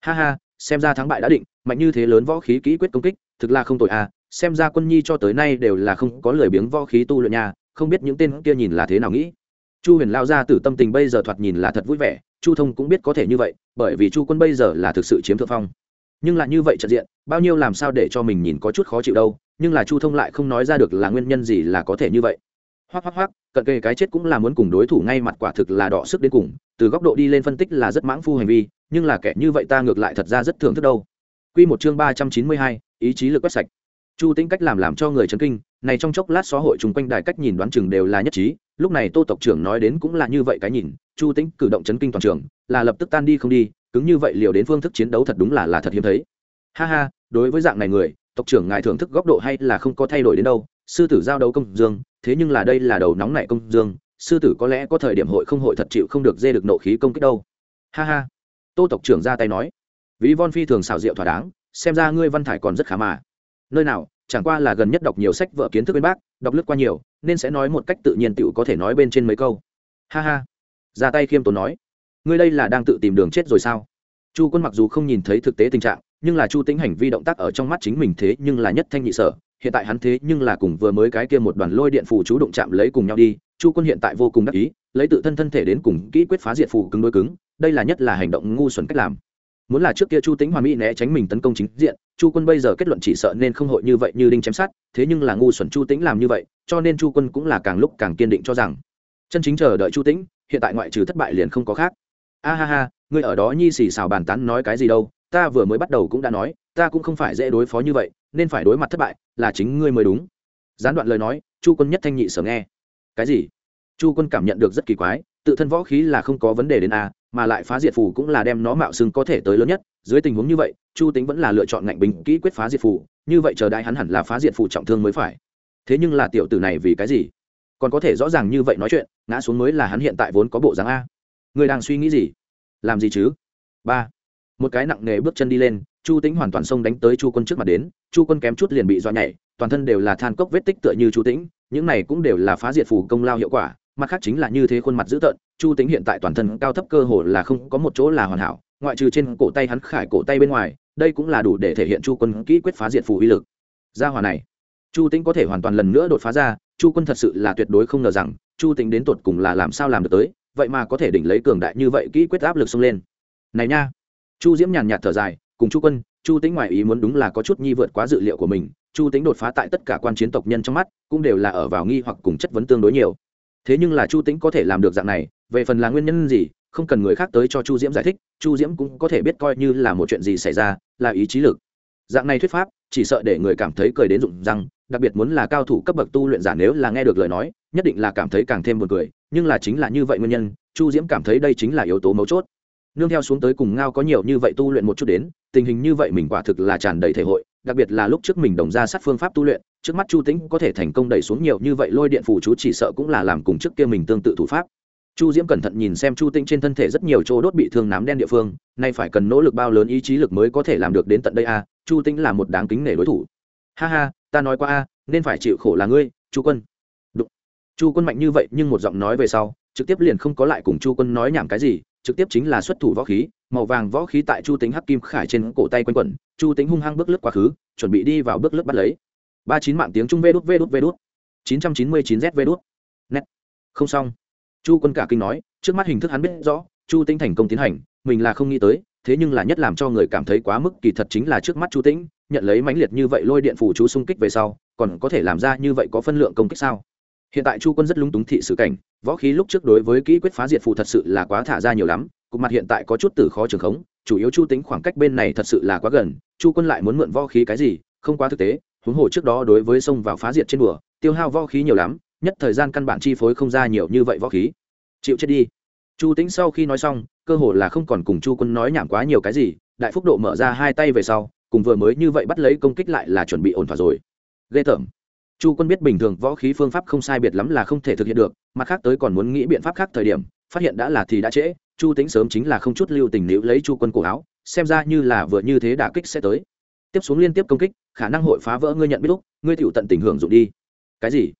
Ha ha, xem ra thắng bại đã định, mạnh như thế lớn võ khí kỹ quyết công kích, thực là không tội à xem ra quân nhi cho tới nay đều là không có lười biếng võ khí tu luyện nha, không biết những tên kia nhìn là thế nào nghĩ. Chu huyền lao ra từ tâm tình bây giờ thoạt nhìn là thật vui vẻ, chu thông cũng biết có thể như vậy, bởi vì chu quân bây giờ là thực sự chiếm thượng phong. Nhưng lại như vậy trận diện, bao nhiêu làm sao để cho mình nhìn có chút khó chịu đâu, nhưng là chu thông lại không nói ra được là nguyên nhân gì là có thể như vậy hoắc hoắc hoắc, cận kề cái chết cũng là muốn cùng đối thủ ngay mặt quả thực là đỏ sức đến cùng, từ góc độ đi lên phân tích là rất mãng phu hành vi, nhưng là kẻ như vậy ta ngược lại thật ra rất thưởng thức đâu. Quy một chương ba trăm chín mươi hai, ý chí lực quét sạch. Chu tính cách làm làm cho người chấn kinh, này trong chốc lát xã hội chung quanh đài cách nhìn đoán chừng đều là nhất trí, lúc này tô tộc trưởng nói đến cũng là như vậy cái nhìn, chu tính cử động chấn kinh toàn trường, là lập tức tan đi không đi, cứng như vậy liều đến phương thức chiến đấu thật đúng là là thật hiếm thấy. Ha ha, đối với dạng này người, tộc trưởng ngài thưởng thức góc độ hay là không có thay đổi đến đâu sư tử giao đấu công dương, thế nhưng là đây là đầu nóng nảy công dương, sư tử có lẽ có thời điểm hội không hội thật chịu không được dê được nộ khí công kích đâu. Ha ha. Tô tộc trưởng ra tay nói. Ví von phi thường xảo diệu thỏa đáng, xem ra ngươi văn thải còn rất khá mà. Nơi nào, chẳng qua là gần nhất đọc nhiều sách vợ kiến thức bên bác, đọc lướt qua nhiều, nên sẽ nói một cách tự nhiên tựu có thể nói bên trên mấy câu. Ha ha. Ra tay khiêm tốn nói. Ngươi đây là đang tự tìm đường chết rồi sao? Chu quân mặc dù không nhìn thấy thực tế tình trạng, nhưng là chu tính hành vi động tác ở trong mắt chính mình thế nhưng là nhất thanh nhị sở hiện tại hắn thế nhưng là cùng vừa mới cái kia một đoàn lôi điện phù chú đụng chạm lấy cùng nhau đi, chu quân hiện tại vô cùng đắc ý, lấy tự thân thân thể đến cùng kỹ quyết phá diệt phù cứng đối cứng, đây là nhất là hành động ngu xuẩn cách làm. Muốn là trước kia chu tính hoàn mỹ né tránh mình tấn công chính diện, chu quân bây giờ kết luận chỉ sợ nên không hội như vậy như đinh chém sát thế nhưng là ngu xuẩn chu tính làm như vậy, cho nên chu quân cũng là càng lúc càng kiên định cho rằng, chân chính chờ đợi chu tĩnh, hiện tại ngoại trừ thất bại liền không có khác. A ha ha, ngươi ở đó nhi xì xào bàn tán nói cái gì đâu, ta vừa mới bắt đầu cũng đã nói ta cũng không phải dễ đối phó như vậy, nên phải đối mặt thất bại, là chính ngươi mới đúng. Gián đoạn lời nói, chu quân nhất thanh nhị sở nghe. Cái gì? Chu quân cảm nhận được rất kỳ quái, tự thân võ khí là không có vấn đề đến a, mà lại phá diệt phù cũng là đem nó mạo xưng có thể tới lớn nhất. Dưới tình huống như vậy, chu tính vẫn là lựa chọn ngạnh bình kỹ quyết phá diệt phù, như vậy chờ đại hắn hẳn là phá diệt phù trọng thương mới phải. Thế nhưng là tiểu tử này vì cái gì? Còn có thể rõ ràng như vậy nói chuyện, ngã xuống mới là hắn hiện tại vốn có bộ dáng a. Người đang suy nghĩ gì? Làm gì chứ? Ba. Một cái nặng nề bước chân đi lên chu Tĩnh hoàn toàn xông đánh tới chu quân trước mặt đến, chu quân kém chút liền bị dọa nhảy, toàn thân đều là than cốc vết tích tựa như chu tĩnh, những này cũng đều là phá diệt phù công lao hiệu quả, mặt khác chính là như thế khuôn mặt dữ tợn, chu Tĩnh hiện tại toàn thân cao thấp cơ hồ là không có một chỗ là hoàn hảo, ngoại trừ trên cổ tay hắn khải cổ tay bên ngoài, đây cũng là đủ để thể hiện chu quân kỹ quyết phá diệt phù uy lực. Gia hòa này, chu Tĩnh có thể hoàn toàn lần nữa đột phá ra, chu quân thật sự là tuyệt đối không ngờ rằng, chu Tĩnh đến tột cùng là làm sao làm được tới, vậy mà có thể đỉnh lấy cường đại như vậy kỹ quyết áp lực xông lên. Này nha! Chu diễm nhàn nhạt thở dài cùng chu quân, chu tính ngoài ý muốn đúng là có chút nhi vượt quá dự liệu của mình, chu tính đột phá tại tất cả quan chiến tộc nhân trong mắt, cũng đều là ở vào nghi hoặc cùng chất vấn tương đối nhiều. Thế nhưng là chu tính có thể làm được dạng này, về phần là nguyên nhân gì, không cần người khác tới cho chu diễm giải thích, chu diễm cũng có thể biết coi như là một chuyện gì xảy ra, là ý chí lực. Dạng này thuyết pháp, chỉ sợ để người cảm thấy cười đến rụng răng, đặc biệt muốn là cao thủ cấp bậc tu luyện giả nếu là nghe được lời nói, nhất định là cảm thấy càng thêm buồn cười, nhưng là chính là như vậy nguyên nhân, chu diễm cảm thấy đây chính là yếu tố mấu chốt nương theo xuống tới cùng ngao có nhiều như vậy tu luyện một chút đến tình hình như vậy mình quả thực là tràn đầy thể hội đặc biệt là lúc trước mình đồng ra sát phương pháp tu luyện trước mắt chu tĩnh có thể thành công đẩy xuống nhiều như vậy lôi điện phù chú chỉ sợ cũng là làm cùng trước kia mình tương tự thủ pháp. Chu diễm cẩn thận nhìn xem chu tĩnh trên thân thể rất nhiều chỗ đốt bị thương nám đen địa phương nay phải cần nỗ lực bao lớn ý chí lực mới có thể làm được đến tận đây a à, chu tĩnh là một đáng kính nể đối thủ. Ha ha ta nói qua a nên phải chịu khổ là ngươi chu quân. Đụng. chu quân mạnh như vậy nhưng một giọng nói về sau trực tiếp liền không có lại cùng chu quân nói nhảm cái gì trực tiếp chính là xuất thủ võ khí, màu vàng võ khí tại chu tính hắc kim khải trên cổ tay quanh quẩn, chu tính hung hăng bước lướt quá khứ, chuẩn bị đi vào bước lướt bắt lấy. Ba chín mạng tiếng trung vê đút vê đút vê đút. Chín trăm chín mươi chín z vê đút. Nét. Không xong. Chu quân cả kinh nói, trước mắt hình thức hắn biết rõ, chu tính thành công tiến hành, mình là không nghĩ tới, thế nhưng là nhất làm cho người cảm thấy quá mức kỳ thật chính là trước mắt chu tĩnh, nhận lấy mãnh liệt như vậy lôi điện phủ chú xung kích về sau, còn có thể làm ra như vậy có phân lượng công kích sao? Hiện tại chu quân rất lúng túng thị sự cảnh, võ khí lúc trước đối với kỹ quyết phá diệt phù thật sự là quá thả ra nhiều lắm, cục mặt hiện tại có chút từ khó trường khống, chủ yếu chu tính khoảng cách bên này thật sự là quá gần, chu quân lại muốn mượn võ khí cái gì, không quá thực tế, huống hồ trước đó đối với sông vào phá diệt trên bùa tiêu hao võ khí nhiều lắm, nhất thời gian căn bản chi phối không ra nhiều như vậy võ khí. Chịu chết đi. Chu tính sau khi nói xong, cơ hồ là không còn cùng chu quân nói nhảm quá nhiều cái gì, đại phúc độ mở ra hai tay về sau, cùng vừa mới như vậy bắt lấy công kích lại là chuẩn bị ổn thỏa rồi. Ghê tởm chu quân biết bình thường võ khí phương pháp không sai biệt lắm là không thể thực hiện được, mặt khác tới còn muốn nghĩ biện pháp khác thời điểm, phát hiện đã là thì đã trễ, chu tính sớm chính là không chút lưu tình nữ lấy chu quân cổ áo, xem ra như là vừa như thế đả kích sẽ tới. Tiếp xuống liên tiếp công kích, khả năng hội phá vỡ ngươi nhận biết lúc, ngươi tựu tận tình hưởng dụng đi. Cái gì?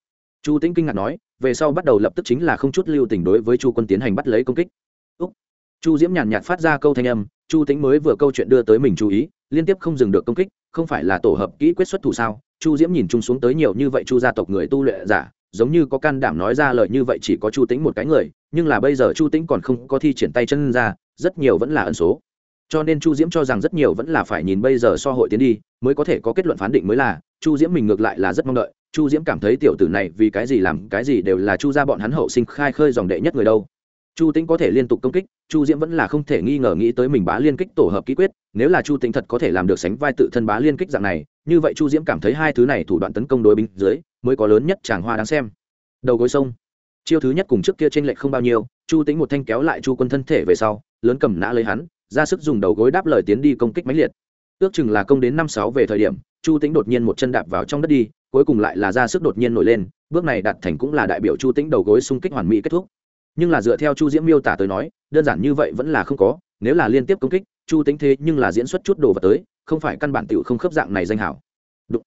Chu tính kinh ngạc nói, về sau bắt đầu lập tức chính là không chút lưu tình đối với chu quân tiến hành bắt lấy công kích. Úc. chu diễm nhàn nhạt phát ra câu thanh âm, chu tính mới vừa câu chuyện đưa tới mình chú ý, liên tiếp không dừng được công kích, không phải là tổ hợp kỹ quyết xuất thủ sao? Chu diễm nhìn chung xuống tới nhiều như vậy chu gia tộc người tu luyện giả, giống như có can đảm nói ra lời như vậy chỉ có chu tính một cái người, nhưng là bây giờ chu tính còn không có thi triển tay chân ra, rất nhiều vẫn là ẩn số. Cho nên chu diễm cho rằng rất nhiều vẫn là phải nhìn bây giờ so hội tiến đi, mới có thể có kết luận phán định mới là, chu diễm mình ngược lại là rất mong đợi. Chu diễm cảm thấy tiểu tử này vì cái gì làm cái gì đều là chu ra bọn hắn hậu sinh khai khơi dòng đệ nhất người đâu. Chu tính có thể liên tục công kích, chu diễm vẫn là không thể nghi ngờ nghĩ tới mình bá liên kích tổ hợp ký quyết, nếu là chu tính thật có thể làm được sánh vai tự thân bá liên kích dạng này như vậy chu diễm cảm thấy hai thứ này thủ đoạn tấn công đối binh dưới mới có lớn nhất tràng hoa đáng xem. Đầu gối sông. Chiêu thứ nhất cùng trước kia t r ê n lệch không bao nhiêu, chu tính một thanh kéo lại chu quân thân thể về sau, lớn cầm nã lấy hắn, ra sức dùng đầu gối đáp lời tiến đi công kích mãnh liệt. Ước chừng là công đến năm sáu về thời điểm, chu tính đột nhiên một chân đạp vào trong đất đi, cuối cùng lại là ra sức đột nhiên nổi lên, bước này đặt thành cũng là đại biểu chu tính đầu gối xung kích hoàn mỹ kết thúc. Nhưng là dựa theo chu diễm miêu tả tới nói, đơn giản như vậy vẫn là không có, nếu là liên tiếp công kích, chu tính thế nhưng là diễn xuất chút đồ vật tới không phải căn bản tựu không khớp dạng này danh hảo. Đúng.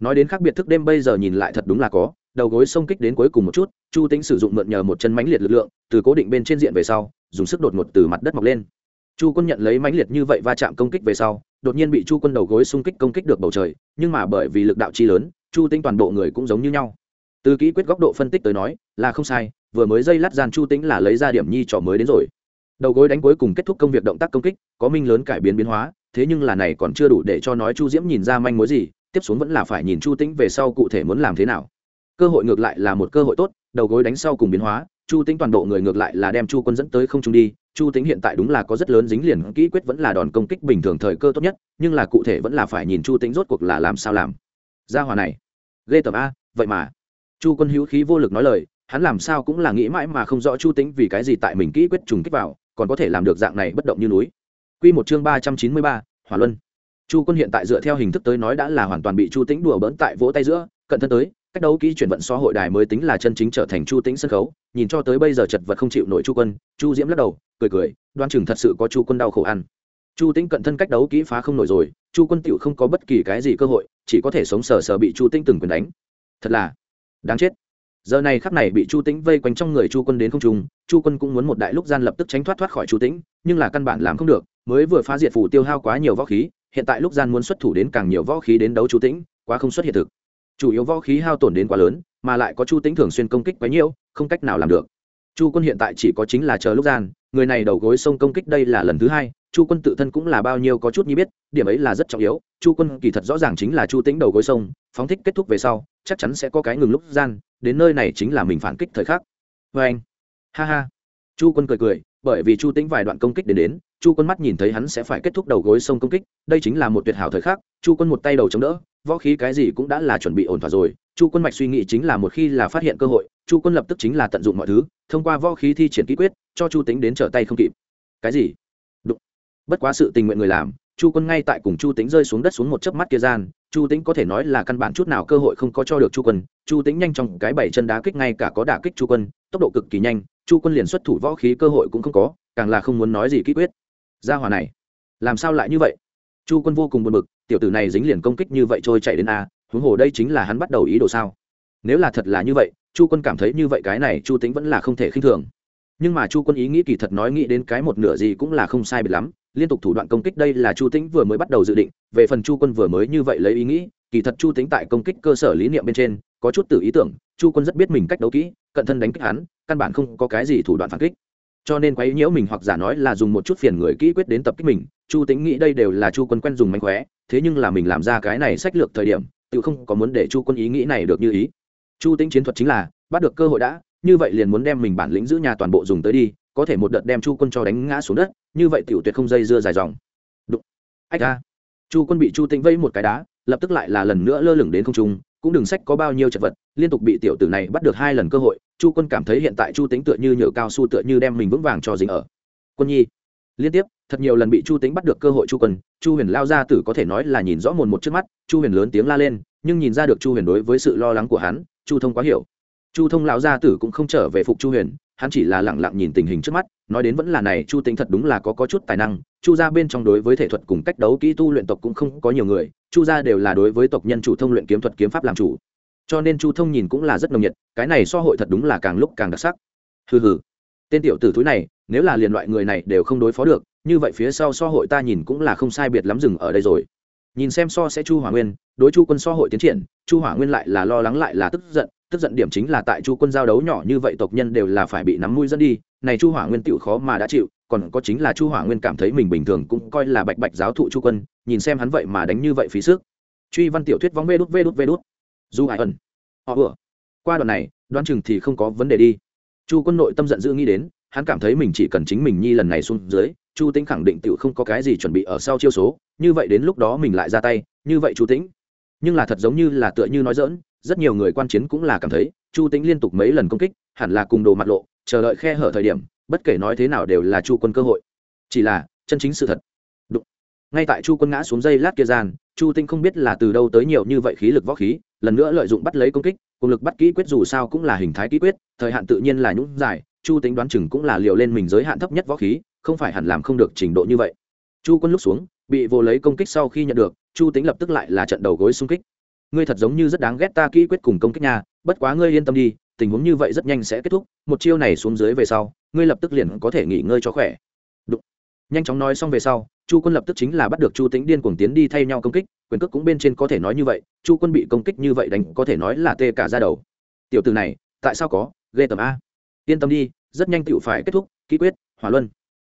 nói đến khác biệt thức đêm bây giờ nhìn lại thật đúng là có, đầu gối xông kích đến cuối cùng một chút, chu tính sử dụng mượn nhờ một chân mãnh liệt lực lượng, từ cố định bên trên diện về sau, dùng sức đột ngột từ mặt đất mọc lên. Chu quân nhận lấy mãnh liệt như vậy va chạm công kích về sau, đột nhiên bị chu quân đầu gối xung kích công kích được bầu trời, nhưng mà bởi vì lực đạo chi lớn, chu tính toàn bộ người cũng giống như nhau. Từ kỹ quyết góc độ phân tích tới nói, là không sai, vừa mới dây lát gian chu tính là lấy ra điểm nhi trò mới đến rồi. Đầu gối đánh cuối cùng kết thúc công việc động tác công kích, có minh lớn cải biến biến hóa thế nhưng là này còn chưa đủ để cho nói chu diễm nhìn ra manh mối gì, tiếp xuống vẫn là phải nhìn chu tĩnh về sau cụ thể muốn làm thế nào. Cơ hội ngược lại là một cơ hội tốt, đầu gối đánh sau cùng biến hóa, chu tĩnh toàn bộ người ngược lại là đem chu quân dẫn tới không trung đi, chu tĩnh hiện tại đúng là có rất lớn dính liền, kỹ quyết vẫn là đòn công kích bình thường thời cơ tốt nhất, nhưng là cụ thể vẫn là phải nhìn chu tĩnh rốt cuộc là làm sao làm. Ra hòa này, ghê tầm a, vậy mà. Chu quân hữu khí vô lực nói lời, hắn làm sao cũng là nghĩ mãi mà không rõ chu tĩnh vì cái gì tại mình kỹ quyết trùng kích vào, còn có thể làm được dạng này bất động như núi quy một chương ba trăm chín mươi ba, hỏa luân. Chu quân hiện tại dựa theo hình thức tới nói đã là hoàn toàn bị chu tĩnh đùa bỡn tại vỗ tay giữa, cận thân tới, cách đấu kỹ chuyển vận so hội đài mới tính là chân chính trở thành chu tĩnh sân khấu, nhìn cho tới bây giờ chật vật không chịu nổi chu quân, chu diễm lắc đầu, cười cười đoan chừng thật sự có chu quân đau khổ ăn. Chu tĩnh cận thân cách đấu kỹ phá không nổi rồi, chu quân tiểu không có bất kỳ cái gì cơ hội, chỉ có thể sống sờ sờ bị chu tĩnh từng quyền đánh. Thật là đáng chết. Giờ này khắc này bị chu tĩnh vây quanh trong người chu quân đến không trùng chu quân cũng muốn một đại lúc gian lập tức tránh thoát thoát khỏi chu tĩnh, nhưng là căn bản làm không được mới vừa phá diệt phủ tiêu hao quá nhiều võ khí, hiện tại lúc gian muốn xuất thủ đến càng nhiều võ khí đến đấu chu tĩnh, quá không xuất hiện thực. Chủ yếu võ khí hao tổn đến quá lớn, mà lại có chu tĩnh thường xuyên công kích quá nhiều, không cách nào làm được. Chu quân hiện tại chỉ có chính là chờ lúc gian, người này đầu gối sông công kích đây là lần thứ hai, chu quân tự thân cũng là bao nhiêu có chút như biết, điểm ấy là rất trọng yếu, chu quân kỳ thật rõ ràng chính là chu tĩnh đầu gối sông, phóng thích kết thúc về sau, chắc chắn sẽ có cái ngừng lúc gian, đến nơi này chính là mình phản kích thời khắc. Vê anh. Ha ha. Chu quân cười cười, bởi vì chu tĩnh vài đoạn công kích đến đến chu quân mắt nhìn thấy hắn sẽ phải kết thúc đầu gối sông công kích, đây chính là một tuyệt hảo thời khắc, chu quân một tay đầu chống đỡ, võ khí cái gì cũng đã là chuẩn bị ổn thỏa rồi, chu quân mạch suy nghĩ chính là một khi là phát hiện cơ hội, chu quân lập tức chính là tận dụng mọi thứ, thông qua võ khí thi triển kỹ quyết, cho chu tính đến trở tay không kịp. Cái gì? Đụng. bất quá sự tình nguyện người làm, chu quân ngay tại cùng chu tính rơi xuống đất xuống một chớp mắt kia gian, chu tính có thể nói là căn bản chút nào cơ hội không có cho được chu quân, chu tính nhanh trong cái bảy chân đá kích ngay cả có đả kích chu quân, tốc độ cực kỳ nhanh, chu quân liền xuất thủ võ khí cơ hội cũng không có, càng là không muốn nói gì kỹ quyết gia hòa này, làm sao lại như vậy? Chu quân vô cùng buồn bực, tiểu tử này dính liền công kích như vậy trôi chạy đến a, huống hồ đây chính là hắn bắt đầu ý đồ sao? Nếu là thật là như vậy, chu quân cảm thấy như vậy cái này chu tính vẫn là không thể khinh thường. Nhưng mà chu quân ý nghĩ kỳ thật nói nghĩ đến cái một nửa gì cũng là không sai biệt lắm, liên tục thủ đoạn công kích đây là chu tính vừa mới bắt đầu dự định, về phần chu quân vừa mới như vậy lấy ý nghĩ, kỳ thật chu tính tại công kích cơ sở lý niệm bên trên, có chút tự ý tưởng, chu quân rất biết mình cách đấu kỹ, cận thân đánh kích hắn, căn bản không có cái gì thủ đoạn phản kích cho nên quấy nhiễu mình hoặc giả nói là dùng một chút phiền người kỹ quyết đến tập kích mình, chu tĩnh nghĩ đây đều là chu quân quen dùng mánh khóe, thế nhưng là mình làm ra cái này sách lược thời điểm, tự không có muốn để chu quân ý nghĩ này được như ý. Chu tĩnh chiến thuật chính là, bắt được cơ hội đã, như vậy liền muốn đem mình bản lĩnh giữ nhà toàn bộ dùng tới đi, có thể một đợt đem chu quân cho đánh ngã xuống đất, như vậy tiểu tuyệt không dây dưa dài dòng. Đụng. Ách ra. Chu quân bị chu tĩnh vây một cái đá, lập tức lại là lần nữa lơ lửng đến không trung cũng đừng sách có bao nhiêu chật vật, liên tục bị tiểu tử này bắt được hai lần cơ hội, chu quân cảm thấy hiện tại chu tính tựa như nhựa cao su tựa như đem mình vững vàng cho dính ở. Quân nhi. Liên tiếp, thật nhiều lần bị chu tính bắt được cơ hội chu quân, chu huyền lao ra tử có thể nói là nhìn rõ mồn một trước mắt, chu huyền lớn tiếng la lên, nhưng nhìn ra được chu huyền đối với sự lo lắng của hắn, chu thông quá hiểu. Chu thông lão gia tử cũng không trở về phục chu huyền hắn chỉ là lẳng lặng nhìn tình hình trước mắt nói đến vẫn là này chu tính thật đúng là có, có chút tài năng chu gia bên trong đối với thể thuật cùng cách đấu kỹ tu luyện tộc cũng không có nhiều người chu gia đều là đối với tộc nhân chủ thông luyện kiếm thuật kiếm pháp làm chủ. Cho nên chu thông nhìn cũng là rất nồng nhiệt cái này so hội thật đúng là càng lúc càng đặc sắc. Hừ hừ. Tên tiểu tử thúi này nếu là liền loại người này đều không đối phó được như vậy phía sau so hội ta nhìn cũng là không sai biệt lắm dừng ở đây rồi. Nhìn xem so sẽ chu hỏa nguyên đối chu quân so hội tiến triển chu hỏa nguyên lại là lo lắng lại là tức giận tức giận điểm chính là tại chu quân giao đấu nhỏ như vậy tộc nhân đều là phải bị nắm mũi dẫn đi. Này chu hỏa nguyên tựu khó mà đã chịu, còn có chính là chu hỏa nguyên cảm thấy mình bình thường cũng coi là bạch bạch giáo thụ chu quân, nhìn xem hắn vậy mà đánh như vậy phí sức. Truy văn tiểu thuyết vóng vê đút vê đút vê đút. Du hải ẩn, họ vừa. Qua đoạn này, đoán chừng thì không có vấn đề đi. Chu quân nội tâm giận dữ nghĩ đến, hắn cảm thấy mình chỉ cần chính mình nhi lần này xuống dưới, chu tĩnh khẳng định tựu không có cái gì chuẩn bị ở sau chiêu số, như vậy đến lúc đó mình lại ra tay, như vậy chu tĩnh. Nhưng là thật giống như là tựa như nói dỡn rất nhiều người quan chiến cũng là cảm thấy, chu tĩnh liên tục mấy lần công kích, hẳn là cùng đồ mặt lộ, chờ đợi khe hở thời điểm, bất kể nói thế nào đều là chu quân cơ hội. Chỉ là, chân chính sự thật. Đúng. ngay tại chu quân ngã xuống dây lát kia gian, chu tinh không biết là từ đâu tới nhiều như vậy khí lực võ khí, lần nữa lợi dụng bắt lấy công kích, cùng lực bắt kỹ quyết dù sao cũng là hình thái kỹ quyết, thời hạn tự nhiên là nhũng dài, chu tính đoán chừng cũng là liều lên mình giới hạn thấp nhất võ khí, không phải hẳn làm không được trình độ như vậy. Chu quân lúc xuống, bị vô lấy công kích sau khi nhận được, chu tính lập tức lại là trận đầu gối xung kích ngươi thật giống như rất đáng ghét ta kỹ quyết cùng công kích nha, bất quá ngươi yên tâm đi, tình huống như vậy rất nhanh sẽ kết thúc, một chiêu này xuống dưới về sau, ngươi lập tức liền có thể nghỉ ngơi cho khỏe. Đụng. nhanh chóng nói xong về sau, chu quân lập tức chính là bắt được chu tính điên cuồng tiến đi thay nhau công kích, quyền cước cũng bên trên có thể nói như vậy, chu quân bị công kích như vậy đánh có thể nói là tê cả ra đầu. Tiểu từ này, tại sao có? Ghê tầm a. Yên tâm đi, rất nhanh tựu phải kết thúc ký quyết, hỏa luân.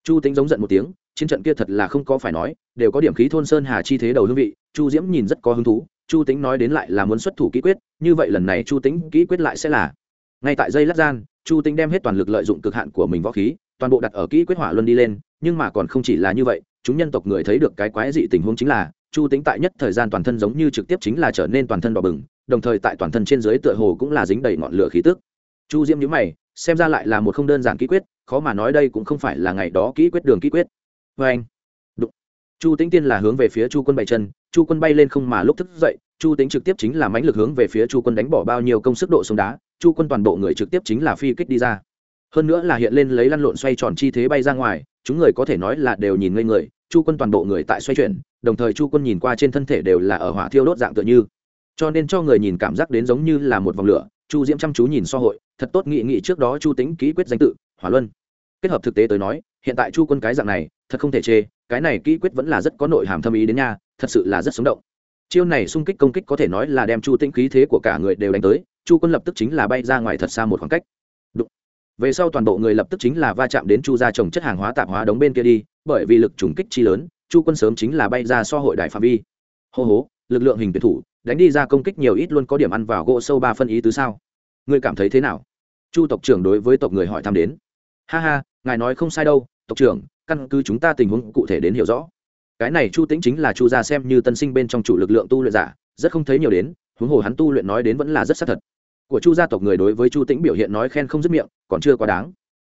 Chu tính giống giận một tiếng, chiến trận kia thật là không có phải nói, đều có điểm khí thôn sơn hà chi thế đầu hương vị, chu diễm nhìn rất có hứng thú chu tính nói đến lại là muốn xuất thủ kỹ quyết, như vậy lần này chu tính kỹ quyết lại sẽ là. Ngay tại dây lát gian, chu tính đem hết toàn lực lợi dụng cực hạn của mình võ khí, toàn bộ đặt ở kỹ quyết hỏa luân đi lên, nhưng mà còn không chỉ là như vậy, chúng nhân tộc người thấy được cái quái dị tình huống chính là, chu tính tại nhất thời gian toàn thân giống như trực tiếp chính là trở nên toàn thân đỏ bừng, đồng thời tại toàn thân trên dưới tựa hồ cũng là dính đầy ngọn lửa khí tức. Chu diễm nhữ mày, xem ra lại là một không đơn giản kỹ quyết, khó mà nói đây cũng không phải là ngày đó kỹ quyết đường kỹ quyết. Vê anh Đụng. chu tính tiên là hướng về phía chu quân bảy chân chu quân bay lên không mà lúc thức dậy, chu tính trực tiếp chính là mãnh lực hướng về phía chu quân đánh bỏ bao nhiêu công sức độ sông đá, chu quân toàn bộ người trực tiếp chính là phi kích đi ra. Hơn nữa là hiện lên lấy lăn lộn xoay tròn chi thế bay ra ngoài, chúng người có thể nói là đều nhìn ngây người, chu quân toàn bộ người tại xoay chuyển, đồng thời chu quân nhìn qua trên thân thể đều là ở hỏa thiêu đốt dạng tựa như. Cho nên cho người nhìn cảm giác đến giống như là một vòng lửa, chu diễm chăm chú nhìn so hội, thật tốt nghị nghị trước đó chu tính ký quyết danh tự, hỏa luân. Kết hợp thực tế tới nói, hiện tại chu quân cái dạng này, thật không thể chê cái này kỹ quyết vẫn là rất có nội hàm thâm ý đến nha, thật sự là rất sống động. Chiêu này xung kích công kích có thể nói là đem chu tĩnh khí thế của cả người đều đánh tới, chu quân lập tức chính là bay ra ngoài thật xa một khoảng cách. Đụng. về sau toàn bộ người lập tức chính là va chạm đến chu gia trồng chất hàng hóa tạp hóa đống bên kia đi, bởi vì lực trùng kích chi lớn, chu quân sớm chính là bay ra so hội đại phạm vi. Hô hố lực lượng hình tuyển thủ, đánh đi ra công kích nhiều ít luôn có điểm ăn vào gỗ sâu ba phân ý tứ sao. Ngươi cảm thấy thế nào? Chu tộc trưởng đối với tộc người hỏi thăm đến. Ha ha, ngài nói không sai đâu, tộc trưởng căn cứ chúng ta tình huống cụ thể đến hiểu rõ. Cái này chu tĩnh chính là chu gia xem như tân sinh bên trong chủ lực lượng tu luyện giả, rất không thấy nhiều đến, huống hồ hắn tu luyện nói đến vẫn là rất xác thật. Của chu gia tộc người đối với chu tĩnh biểu hiện nói khen không dứt miệng, còn chưa quá đáng.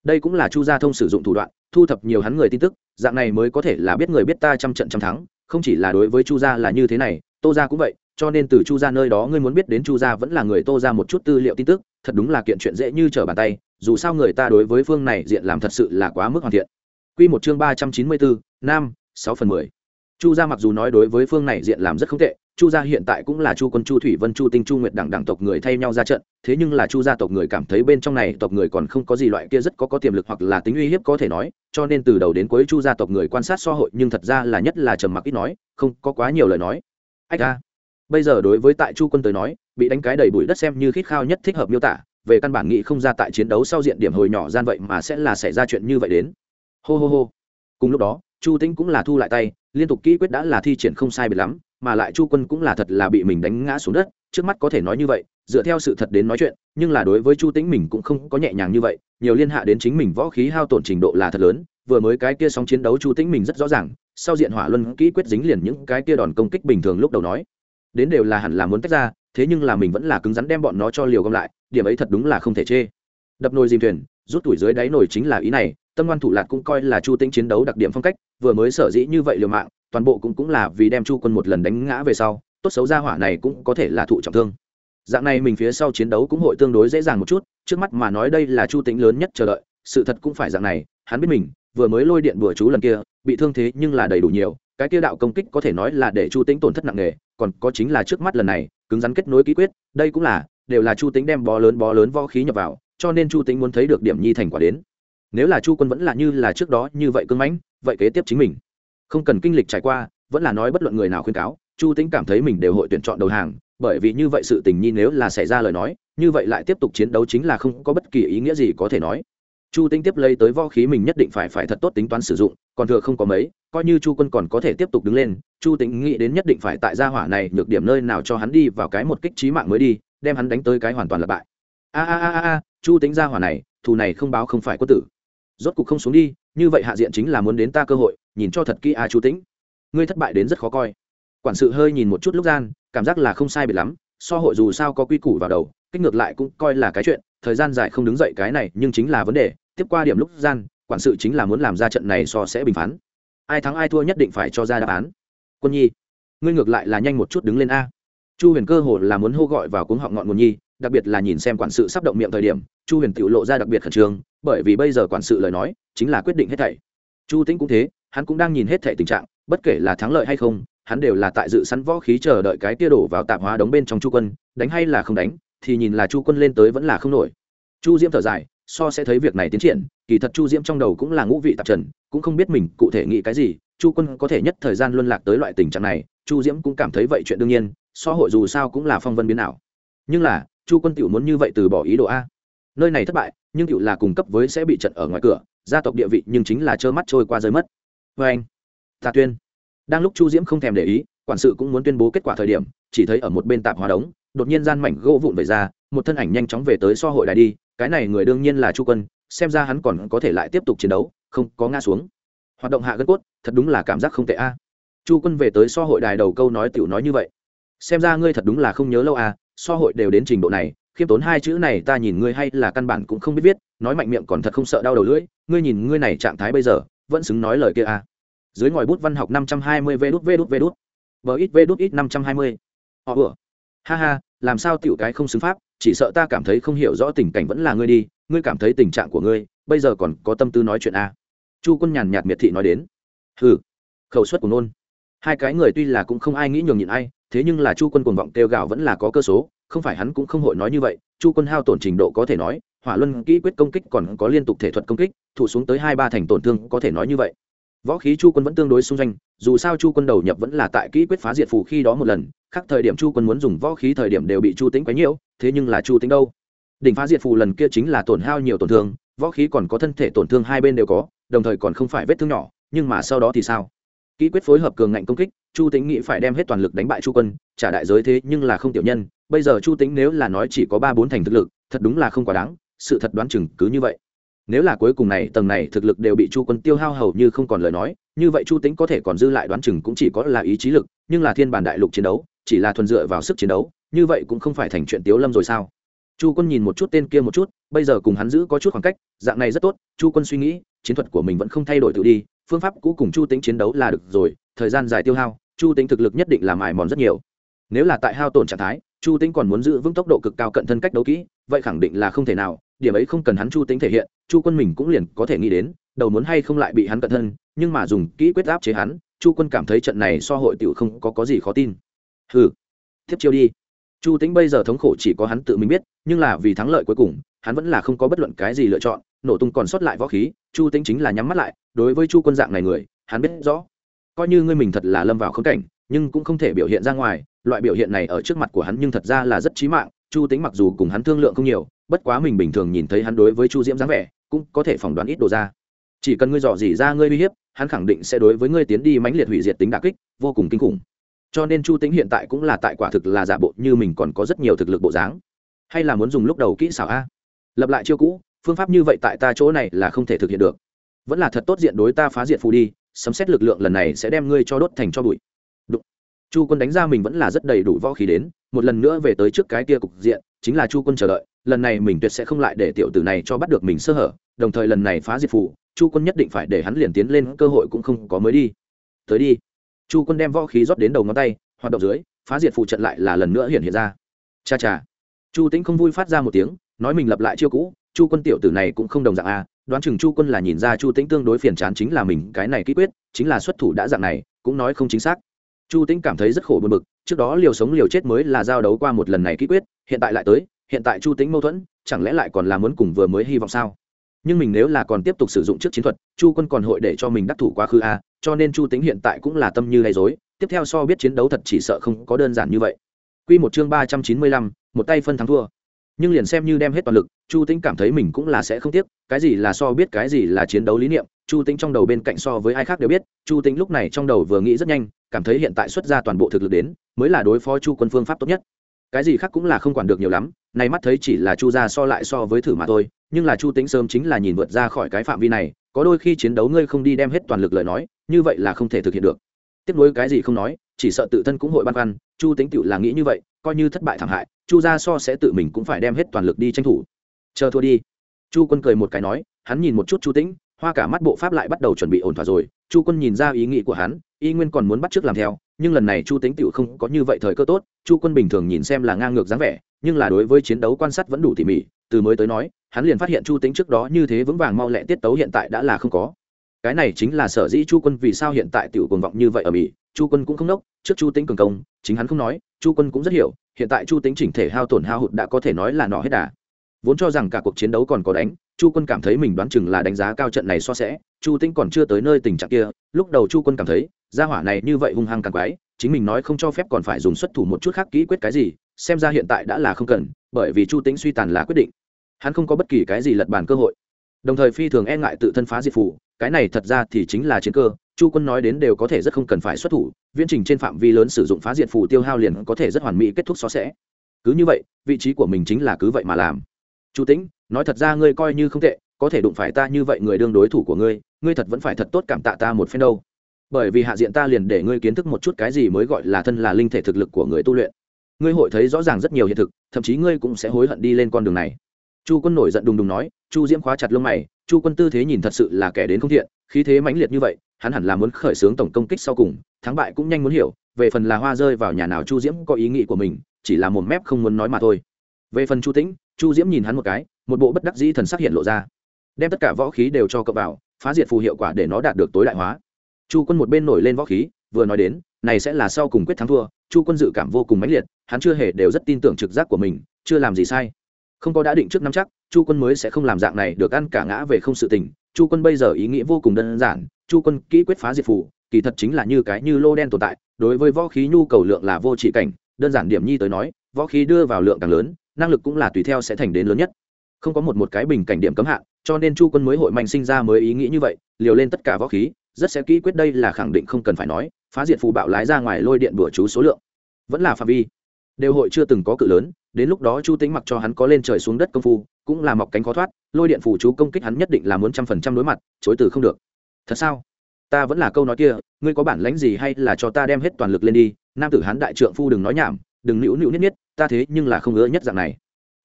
Đây cũng là chu gia thông sử dụng thủ đoạn, thu thập nhiều hắn người tin tức, dạng này mới có thể là biết người biết ta trăm trận trăm thắng, không chỉ là đối với chu gia là như thế này, tô gia cũng vậy, cho nên từ chu gia nơi đó ngươi muốn biết đến chu gia vẫn là người tô gia một chút tư liệu tin tức, thật đúng là kiện chuyện dễ như trở bàn tay, dù sao người ta đối với phương này diện làm thật sự là quá mức hoàn thiện. Quy một chương ba trăm chín mươi bốn, nam, sáu phần mười. Chu gia mặc dù nói đối với phương này diện làm rất không tệ, chu gia hiện tại cũng là chu quân, chu thủy, vân, chu tinh, chu nguyệt đẳng đẳng tộc người thay nhau ra trận, thế nhưng là chu gia tộc người cảm thấy bên trong này tộc người còn không có gì loại kia rất có có tiềm lực hoặc là tính uy hiếp có thể nói, cho nên từ đầu đến cuối chu gia tộc người quan sát so hội nhưng thật ra là nhất là trầm mặc ít nói, không có quá nhiều lời nói. Ách a. Bây giờ đối với tại chu quân tới nói, bị đánh cái đầy bụi đất xem như khít khao nhất thích hợp miêu tả, về căn bản nghĩ không ra tại chiến đấu sau diện điểm hồi nhỏ gian vậy mà sẽ là xảy ra chuyện như vậy đến hô hô hô. Cùng lúc đó, chu tĩnh cũng là thu lại tay, liên tục kỹ quyết đã là thi triển không sai biệt lắm, mà lại chu quân cũng là thật là bị mình đánh ngã xuống đất, trước mắt có thể nói như vậy, dựa theo sự thật đến nói chuyện, nhưng là đối với chu tĩnh mình cũng không có nhẹ nhàng như vậy, nhiều liên hạ đến chính mình võ khí hao tổn trình độ là thật lớn, vừa mới cái kia sóng chiến đấu chu tĩnh mình rất rõ ràng, sau diện hỏa luân kỹ quyết dính liền những cái kia đòn công kích bình thường lúc đầu nói. Đến đều là hẳn là muốn tách ra, thế nhưng là mình vẫn là cứng rắn đem bọn nó cho liều gom lại, điểm ấy thật đúng là không thể chê. Đập nồi dìm thuyền, rút tuổi dưới đáy nồi chính là ý này tâm ngoan thủ lạc cũng coi là chu tĩnh chiến đấu đặc điểm phong cách, vừa mới sở dĩ như vậy liều mạng, toàn bộ cũng cũng là vì đem chu quân một lần đánh ngã về sau, tốt xấu ra hỏa này cũng có thể là thụ trọng thương. Dạng này mình phía sau chiến đấu cũng hội tương đối dễ dàng một chút, trước mắt mà nói đây là chu tĩnh lớn nhất chờ đợi, sự thật cũng phải dạng này, hắn biết mình, vừa mới lôi điện bừa chú lần kia, bị thương thế nhưng là đầy đủ nhiều, cái kia đạo công kích có thể nói là để chu tĩnh tổn thất nặng nề, còn có chính là trước mắt lần này, cứng rắn kết nối ký quyết, đây cũng là, đều là chu tĩnh đem bó lớn bó lớn võ khí nhập vào, cho nên chu tĩnh muốn thấy được điểm nhi thành quả đến nếu là chu quân vẫn là như là trước đó như vậy cưng mãnh, vậy kế tiếp chính mình. Không cần kinh lịch trải qua, vẫn là nói bất luận người nào khuyên cáo, chu tính cảm thấy mình đều hội tuyển chọn đầu hàng, bởi vì như vậy sự tình nhi nếu là xảy ra lời nói, như vậy lại tiếp tục chiến đấu chính là không có bất kỳ ý nghĩa gì có thể nói. Chu tính tiếp lấy tới võ khí mình nhất định phải phải thật tốt tính toán sử dụng, còn thừa không có mấy, coi như chu quân còn có thể tiếp tục đứng lên, chu tính nghĩ đến nhất định phải tại gia hỏa này nhược điểm nơi nào cho hắn đi vào cái một kích trí mạng mới đi, đem hắn đánh tới cái hoàn toàn là bại. A a a a, chu tính gia hỏa này, thù này không báo không phải có tử rốt cục không xuống đi như vậy hạ diện chính là muốn đến ta cơ hội nhìn cho thật kỹ a chu tĩnh, ngươi thất bại đến rất khó coi. Quản sự hơi nhìn một chút lúc gian cảm giác là không sai biệt lắm so hội dù sao có quy củ vào đầu kích ngược lại cũng coi là cái chuyện thời gian dài không đứng dậy cái này nhưng chính là vấn đề. Tiếp qua điểm lúc gian quản sự chính là muốn làm ra trận này so sẽ bình phán. Ai thắng ai thua nhất định phải cho ra đáp án. Quân nhi ngươi ngược lại là nhanh một chút đứng lên a. Chu huyền cơ hồ là muốn hô gọi vào cuống họng ngọn nguồn nhi đặc biệt là nhìn xem quản sự sắp động miệng thời điểm chu huyền tự lộ ra đặc biệt khẩn trương bởi vì bây giờ quản sự lời nói chính là quyết định hết thảy. Chu tĩnh cũng thế, hắn cũng đang nhìn hết thảy tình trạng, bất kể là thắng lợi hay không, hắn đều là tại dự sẵn võ khí chờ đợi cái tia đổ vào tạp hóa đóng bên trong chu quân, đánh hay là không đánh, thì nhìn là chu quân lên tới vẫn là không nổi. Chu diễm thở dài, so sẽ thấy việc này tiến triển, kỳ thật chu diễm trong đầu cũng là ngũ vị tạp trần, cũng không biết mình cụ thể nghĩ cái gì, chu quân có thể nhất thời gian luân lạc tới loại tình trạng này, chu diễm cũng cảm thấy vậy chuyện đương nhiên, so hội dù sao cũng là phong vân biến ảo. Nhưng là, chu quân tiểu muốn như vậy từ bỏ ý đồ a nơi này thất bại, nhưng cựu là cùng cấp với sẽ bị trận ở ngoài cửa, gia tộc địa vị nhưng chính là trơ mắt trôi qua rơi mất. Vê anh, tạ tuyên. Đang lúc chu diễm không thèm để ý, quản sự cũng muốn tuyên bố kết quả thời điểm, chỉ thấy ở một bên tạp hóa đống, đột nhiên gian mảnh gỗ vụn về ra, một thân ảnh nhanh chóng về tới so hội đài đi, cái này người đương nhiên là chu quân, xem ra hắn còn có thể lại tiếp tục chiến đấu, không có ngã xuống. Hoạt động hạ gân cốt, thật đúng là cảm giác không tệ a. Chu quân về tới so hội đài đầu câu nói tiểu nói như vậy. Xem ra ngươi thật đúng là không nhớ lâu à so hội đều đến trình độ này khiêm tốn hai chữ này ta nhìn ngươi hay là căn bản cũng không biết viết, nói mạnh miệng còn thật không sợ đau đầu lưỡi, ngươi nhìn ngươi này trạng thái bây giờ, vẫn xứng nói lời kia à. Dưới ngòi bút văn học năm trăm hai mươi vê đút vê đút vê đút. Vờ ít vê đút ít năm trăm hai mươi. Họ vừa. Ha ha, làm sao tiểu cái không xứng pháp, chỉ sợ ta cảm thấy không hiểu rõ tình cảnh vẫn là ngươi đi, ngươi cảm thấy tình trạng của ngươi, bây giờ còn có tâm tư nói chuyện à. chu quân nhàn nhạt miệt thị nói đến. Hừ, khẩu suất của nôn. Hai cái người tuy là cũng không ai nghĩ nhường nhịn ai, thế nhưng là chu quân cuồng vọng kêu gào vẫn là có cơ số không phải hắn cũng không hội nói như vậy, chu quân hao tổn trình độ có thể nói, hỏa luân kỹ quyết công kích còn có liên tục thể thuật công kích, thủ xuống tới hai ba thành tổn thương có thể nói như vậy. Võ khí chu quân vẫn tương đối xung danh dù sao chu quân đầu nhập vẫn là tại kỹ quyết phá diệt phù khi đó một lần, khác thời điểm chu quân muốn dùng võ khí thời điểm đều bị chu tính quấy nhiễu, thế nhưng là chu tính đâu? Đỉnh phá diệt phù lần kia chính là tổn hao nhiều tổn thương, võ khí còn có thân thể tổn thương hai bên đều có, đồng thời còn không phải vết thương nhỏ, nhưng mà sau đó thì sao? Kỹ quyết phối hợp cường ngạnh công kích, chu tính nghĩ phải đem hết toàn lực đánh bại chu quân, trả đại giới thế nhưng là không tiểu nhân bây giờ chu tính nếu là nói chỉ có ba bốn thành thực lực, thật đúng là không quá đáng, sự thật đoán chừng cứ như vậy. Nếu là cuối cùng này, tầng này thực lực đều bị chu quân tiêu hao hầu như không còn lời nói, như vậy chu tính có thể còn dư lại đoán chừng cũng chỉ có là ý chí lực, nhưng là thiên bản đại lục chiến đấu, chỉ là thuần dựa vào sức chiến đấu, như vậy cũng không phải thành chuyện tiếu lâm rồi sao? Chu quân nhìn một chút tên kia một chút, bây giờ cùng hắn giữ có chút khoảng cách, dạng này rất tốt, chu quân suy nghĩ, chiến thuật của mình vẫn không thay đổi tự đi, phương pháp cũ cùng chu tính chiến đấu là được rồi, thời gian dài tiêu hao, chu tính thực lực nhất định là mài mòn rất nhiều. Nếu là tại hao tổn trạng thái chu tính còn muốn giữ vững tốc độ cực cao cận thân cách đấu kỹ vậy khẳng định là không thể nào điểm ấy không cần hắn chu tính thể hiện chu quân mình cũng liền có thể nghĩ đến đầu muốn hay không lại bị hắn cận thân nhưng mà dùng kỹ quyết áp chế hắn chu quân cảm thấy trận này so hội tiểu không có, có gì khó tin. Ừ tiếp chiêu đi. Chu tính bây giờ thống khổ chỉ có hắn tự mình biết nhưng là vì thắng lợi cuối cùng hắn vẫn là không có bất luận cái gì lựa chọn nổ tung còn sót lại võ khí chu tính chính là nhắm mắt lại đối với chu quân dạng này người hắn biết rõ. Coi như ngươi mình thật là lâm vào khống cảnh nhưng cũng không thể biểu hiện ra ngoài, loại biểu hiện này ở trước mặt của hắn nhưng thật ra là rất trí mạng, chu tính mặc dù cùng hắn thương lượng không nhiều, bất quá mình bình thường nhìn thấy hắn đối với chu diễm dáng vẻ, cũng có thể phỏng đoán ít đồ ra. Chỉ cần ngươi dò dỉ ra ngươi uy hiếp, hắn khẳng định sẽ đối với ngươi tiến đi mãnh liệt hủy diệt tính đà kích, vô cùng kinh khủng. Cho nên chu tính hiện tại cũng là tại quả thực là giả bộ như mình còn có rất nhiều thực lực bộ dáng. Hay là muốn dùng lúc đầu kỹ xảo a? Lập lại chiêu cũ, phương pháp như vậy tại ta chỗ này là không thể thực hiện được. Vẫn là thật tốt diện đối ta phá diệt phù đi, sấm xét lực lượng lần này sẽ đem ngươi cho đốt thành cho bụi chu quân đánh ra mình vẫn là rất đầy đủ võ khí đến một lần nữa về tới trước cái kia cục diện chính là chu quân chờ đợi lần này mình tuyệt sẽ không lại để tiểu tử này cho bắt được mình sơ hở đồng thời lần này phá diệt Phủ, chu quân nhất định phải để hắn liền tiến lên cơ hội cũng không có mới đi. Tới đi. Chu quân đem võ khí rót đến đầu ngón tay hoạt động dưới phá diệt Phủ trận lại là lần nữa hiện hiện ra. Cha cha. Chu tĩnh không vui phát ra một tiếng nói mình lập lại chiêu cũ chu quân tiểu tử này cũng không đồng dạng a đoán chừng chu quân là nhìn ra chu tĩnh tương đối phiền chán chính là mình cái này ký quyết chính là xuất thủ đã dạng này cũng nói không chính xác chu tĩnh cảm thấy rất khổ buồn bực, trước đó liều sống liều chết mới là giao đấu qua một lần này ký quyết, hiện tại lại tới, hiện tại chu tĩnh mâu thuẫn, chẳng lẽ lại còn là muốn cùng vừa mới hy vọng sao? Nhưng mình nếu là còn tiếp tục sử dụng trước chiến thuật, chu quân còn hội để cho mình đắc thủ quá khứ a cho nên chu tính hiện tại cũng là tâm như gây dối tiếp theo so biết chiến đấu thật chỉ sợ không có đơn giản như vậy. Q một chương ba trăm chín mươi lăm, một tay phân thắng thua. Nhưng liền xem như đem hết toàn lực, chu tính cảm thấy mình cũng là sẽ không tiếc, cái gì là so biết, cái gì là chiến đấu lý niệm, chu tính trong đầu bên cạnh so với ai khác đều biết, chu tính lúc này trong đầu vừa nghĩ rất nhanh cảm thấy hiện tại xuất ra toàn bộ thực lực đến, mới là đối phó chu quân phương pháp tốt nhất. Cái gì khác cũng là không quản được nhiều lắm, nay mắt thấy chỉ là chu ra so lại so với thử mà thôi, nhưng là chu tính sớm chính là nhìn vượt ra khỏi cái phạm vi này, có đôi khi chiến đấu ngươi không đi đem hết toàn lực lời nói, như vậy là không thể thực hiện được. Tiếp nối cái gì không nói, chỉ sợ tự thân cũng hội băn khoăn, chu tính tựu là nghĩ như vậy, coi như thất bại thảm hại, chu ra so sẽ tự mình cũng phải đem hết toàn lực đi tranh thủ. Chờ thua đi. Chu quân cười một cái nói, hắn nhìn một chút chu tĩnh hoa cả mắt bộ pháp lại bắt đầu chuẩn bị ổn thỏa rồi. Chu quân nhìn ra ý nghĩ của hắn, y nguyên còn muốn bắt t r ư ớ c làm theo, nhưng lần này chu tính tựu không có như vậy thời cơ tốt. Chu quân bình thường nhìn xem là ngang ngược dáng vẻ, nhưng là đối với chiến đấu quan sát vẫn đủ tỉ mỉ. Từ mới tới nói, hắn liền phát hiện chu tính trước đó như thế vững vàng mau lẹ tiết tấu hiện tại đã là không có. Cái này chính là sở dĩ chu quân vì sao hiện tại tiểu cuồng vọng như vậy ở mỹ. Chu quân cũng không nốc, trước chu tính cường công, chính hắn không nói, chu quân cũng rất hiểu, hiện tại chu tính chỉnh thể hao tổn hao hụt đã có thể nói là nọ hết đà vốn cho rằng cả cuộc chiến đấu còn có đánh, chu quân cảm thấy mình đoán chừng là đánh giá cao trận này so sẽ, chu tĩnh còn chưa tới nơi tình trạng kia, lúc đầu chu quân cảm thấy, gia hỏa này như vậy hung hăng càng quái, chính mình nói không cho phép còn phải dùng xuất thủ một chút khác kỹ quyết cái gì, xem ra hiện tại đã là không cần, bởi vì chu tĩnh suy tàn là quyết định. Hắn không có bất kỳ cái gì lật bàn cơ hội. Đồng thời phi thường e ngại tự thân phá diệt phủ, cái này thật ra thì chính là chiến cơ, chu quân nói đến đều có thể rất không cần phải xuất thủ, viễn trình trên phạm vi lớn sử dụng phá diệt phủ tiêu hao liền có thể rất hoàn mỹ kết thúc xó sẽ. Cứ như vậy, vị trí của mình chính là cứ vậy mà làm chu tĩnh, nói thật ra ngươi coi như không tệ, có thể đụng phải ta như vậy người đương đối thủ của ngươi ngươi thật vẫn phải thật tốt cảm tạ ta một phen đâu. Bởi vì hạ diện ta liền để ngươi kiến thức một chút cái gì mới gọi là thân là linh thể thực lực của người tu luyện. Ngươi hội thấy rõ ràng rất nhiều hiện thực, thậm chí ngươi cũng sẽ hối hận đi lên con đường này. Chu quân nổi giận đùng đùng nói, chu diễm khóa chặt lông mày, chu quân tư thế nhìn thật sự là kẻ đến không thiện, khí thế mãnh liệt như vậy, hắn hẳn là muốn khởi xướng tổng công kích sau cùng, thắng bại cũng nhanh muốn hiểu, về phần là hoa rơi vào nhà nào chu diễm có ý nghĩ của mình, chỉ là một mép không muốn nói mà thôi. Về phần chu tĩnh chu diễm nhìn hắn một cái, một bộ bất đắc dĩ thần sắc hiện lộ ra. Đem tất cả võ khí đều cho cậu vào, phá diệt phù hiệu quả để nó đạt được tối đại hóa. Chu quân một bên nổi lên võ khí, vừa nói đến, này sẽ là sau cùng quyết thắng thua, chu quân dự cảm vô cùng mãnh liệt, hắn chưa hề đều rất tin tưởng trực giác của mình, chưa làm gì sai. Không có đã định trước năm chắc, chu quân mới sẽ không làm dạng này được ăn cả ngã về không sự tình. Chu quân bây giờ ý nghĩa vô cùng đơn giản, chu quân kỹ quyết phá diệt phù, kỳ thật chính là như cái như lô đen tồn tại, đối với võ khí nhu cầu lượng là vô trị cảnh, đơn giản điểm nhi tới nói, võ khí đưa vào lượng càng lớn năng lực cũng là tùy theo sẽ thành đến lớn nhất. Không có một một cái bình cảnh điểm cấm hạn, cho nên chu quân mới hội mạnh sinh ra mới ý nghĩ như vậy, liều lên tất cả võ khí, rất sẽ kỹ quyết đây là khẳng định không cần phải nói, phá diệt phù bạo lái ra ngoài lôi điện bữa chú số lượng. Vẫn là phạm vi. Đều hội chưa từng có cự lớn, đến lúc đó chu tính mặc cho hắn có lên trời xuống đất công phu, cũng là mọc cánh khó thoát, lôi điện phù chú công kích hắn nhất định là muốn trăm phần trăm đối mặt, chối từ không được. Thật sao? Ta vẫn là câu nói kia, ngươi có bản lãnh gì hay là cho ta đem hết toàn lực lên đi, nam tử hắn đại trượng phu đừng nói nhảm đừng nữu nữu nhất nhất, ta thế nhưng là không ngứa nhất dạng này.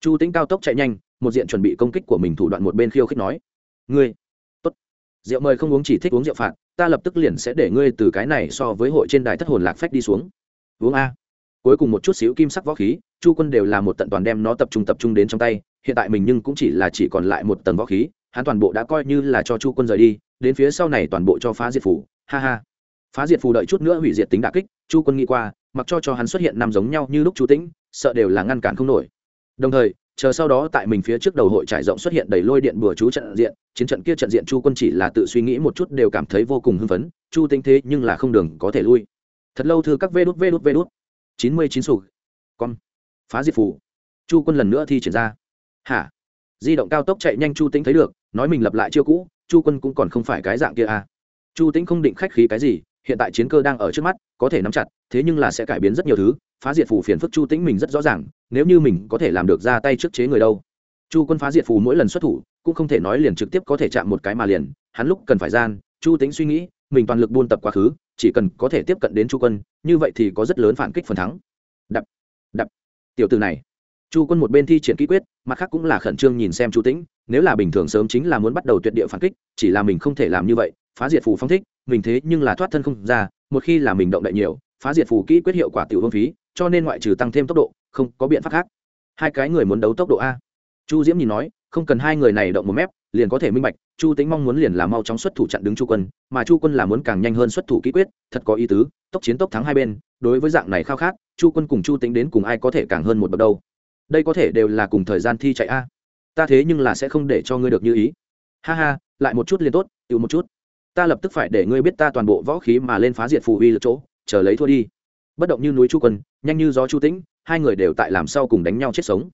Chu tính cao tốc chạy nhanh, một diện chuẩn bị công kích của mình thủ đoạn một bên khiêu khích nói. Ngươi, tốt. Rượu mời không uống chỉ thích uống rượu phạt, ta lập tức liền sẽ để ngươi từ cái này so với hội trên đài thất hồn lạc phách đi xuống. Uống a. Cuối cùng một chút xíu kim sắc võ khí, chu quân đều là một tận toàn đem nó tập trung tập trung đến trong tay, hiện tại mình nhưng cũng chỉ là chỉ còn lại một tầng võ khí, hắn toàn bộ đã coi như là cho chu quân rời đi, đến phía sau này toàn bộ cho phá diệt phủ. Ha ha. Phá diệt phù đợi chút nữa hủy diệt tính đà kích chu quân nghĩ qua, mặc cho cho hắn xuất hiện năm giống nhau như lúc chu tĩnh, sợ đều là ngăn cản không nổi. Đồng thời, chờ sau đó tại mình phía trước đầu hội trải rộng xuất hiện đầy lôi điện bừa chú trận diện, chiến trận kia trận diện chu quân chỉ là tự suy nghĩ một chút đều cảm thấy vô cùng hưng phấn, chu Tĩnh thế nhưng là không đường có thể lui. Thật lâu thư các vê đút vê đút vê đút. Chín mươi chín sụt con. Phá diệt phủ chu quân lần nữa thi triển ra. Hả? Di động cao tốc chạy nhanh chu tĩnh thấy được, nói mình lập lại chiêu cũ, chu quân cũng còn không phải cái dạng kia à. Chu tĩnh không định khách khí cái gì hiện tại chiến cơ đang ở trước mắt, có thể nắm chặt, thế nhưng là sẽ cải biến rất nhiều thứ, phá diệt phù phiền phức chu tĩnh mình rất rõ ràng, nếu như mình có thể làm được ra tay trước chế người đâu. Chu quân phá diệt phù mỗi lần xuất thủ, cũng không thể nói liền trực tiếp có thể chạm một cái mà liền, hắn lúc cần phải gian, chu tĩnh suy nghĩ, mình toàn lực buôn tập quá khứ, chỉ cần có thể tiếp cận đến chu quân, như vậy thì có rất lớn phản kích phần thắng. Đập đập. Tiểu từ này. Chu quân một bên thi triển kỹ quyết, mặt khác cũng là khẩn trương nhìn xem chu tĩnh, nếu là bình thường sớm chính là muốn bắt đầu tuyệt địa phản kích, chỉ là mình không thể làm như vậy phá diệt phù phong thích, mình thế nhưng là thoát thân không ra, một khi là mình động đại nhiều, phá diệt phù kỹ quyết hiệu quả tiểu hương phí, cho nên ngoại trừ tăng thêm tốc độ, không có biện pháp khác. Hai cái người muốn đấu tốc độ a. Chu diễm nhìn nói, không cần hai người này động một mép, liền có thể minh bạch, chu tính mong muốn liền là mau chóng xuất thủ chặn đứng chu quân, mà chu quân là muốn càng nhanh hơn xuất thủ kỹ quyết, thật có ý tứ, tốc chiến tốc thắng hai bên, đối với dạng này khao khát, chu quân cùng chu tính đến cùng ai có thể càng hơn một bậc đâu. Đây có thể đều là cùng thời gian thi chạy a. Ta thế nhưng là sẽ không để cho ngươi được như ý. Ha ha, lại một chút liền tốt tự một chút ta lập tức phải để ngươi biết ta toàn bộ võ khí mà lên phá diệt phù uy lực chỗ, chờ lấy thua đi. Bất động như núi chu quân, nhanh như gió chu tĩnh, hai người đều tại làm sau cùng đánh nhau chết sống.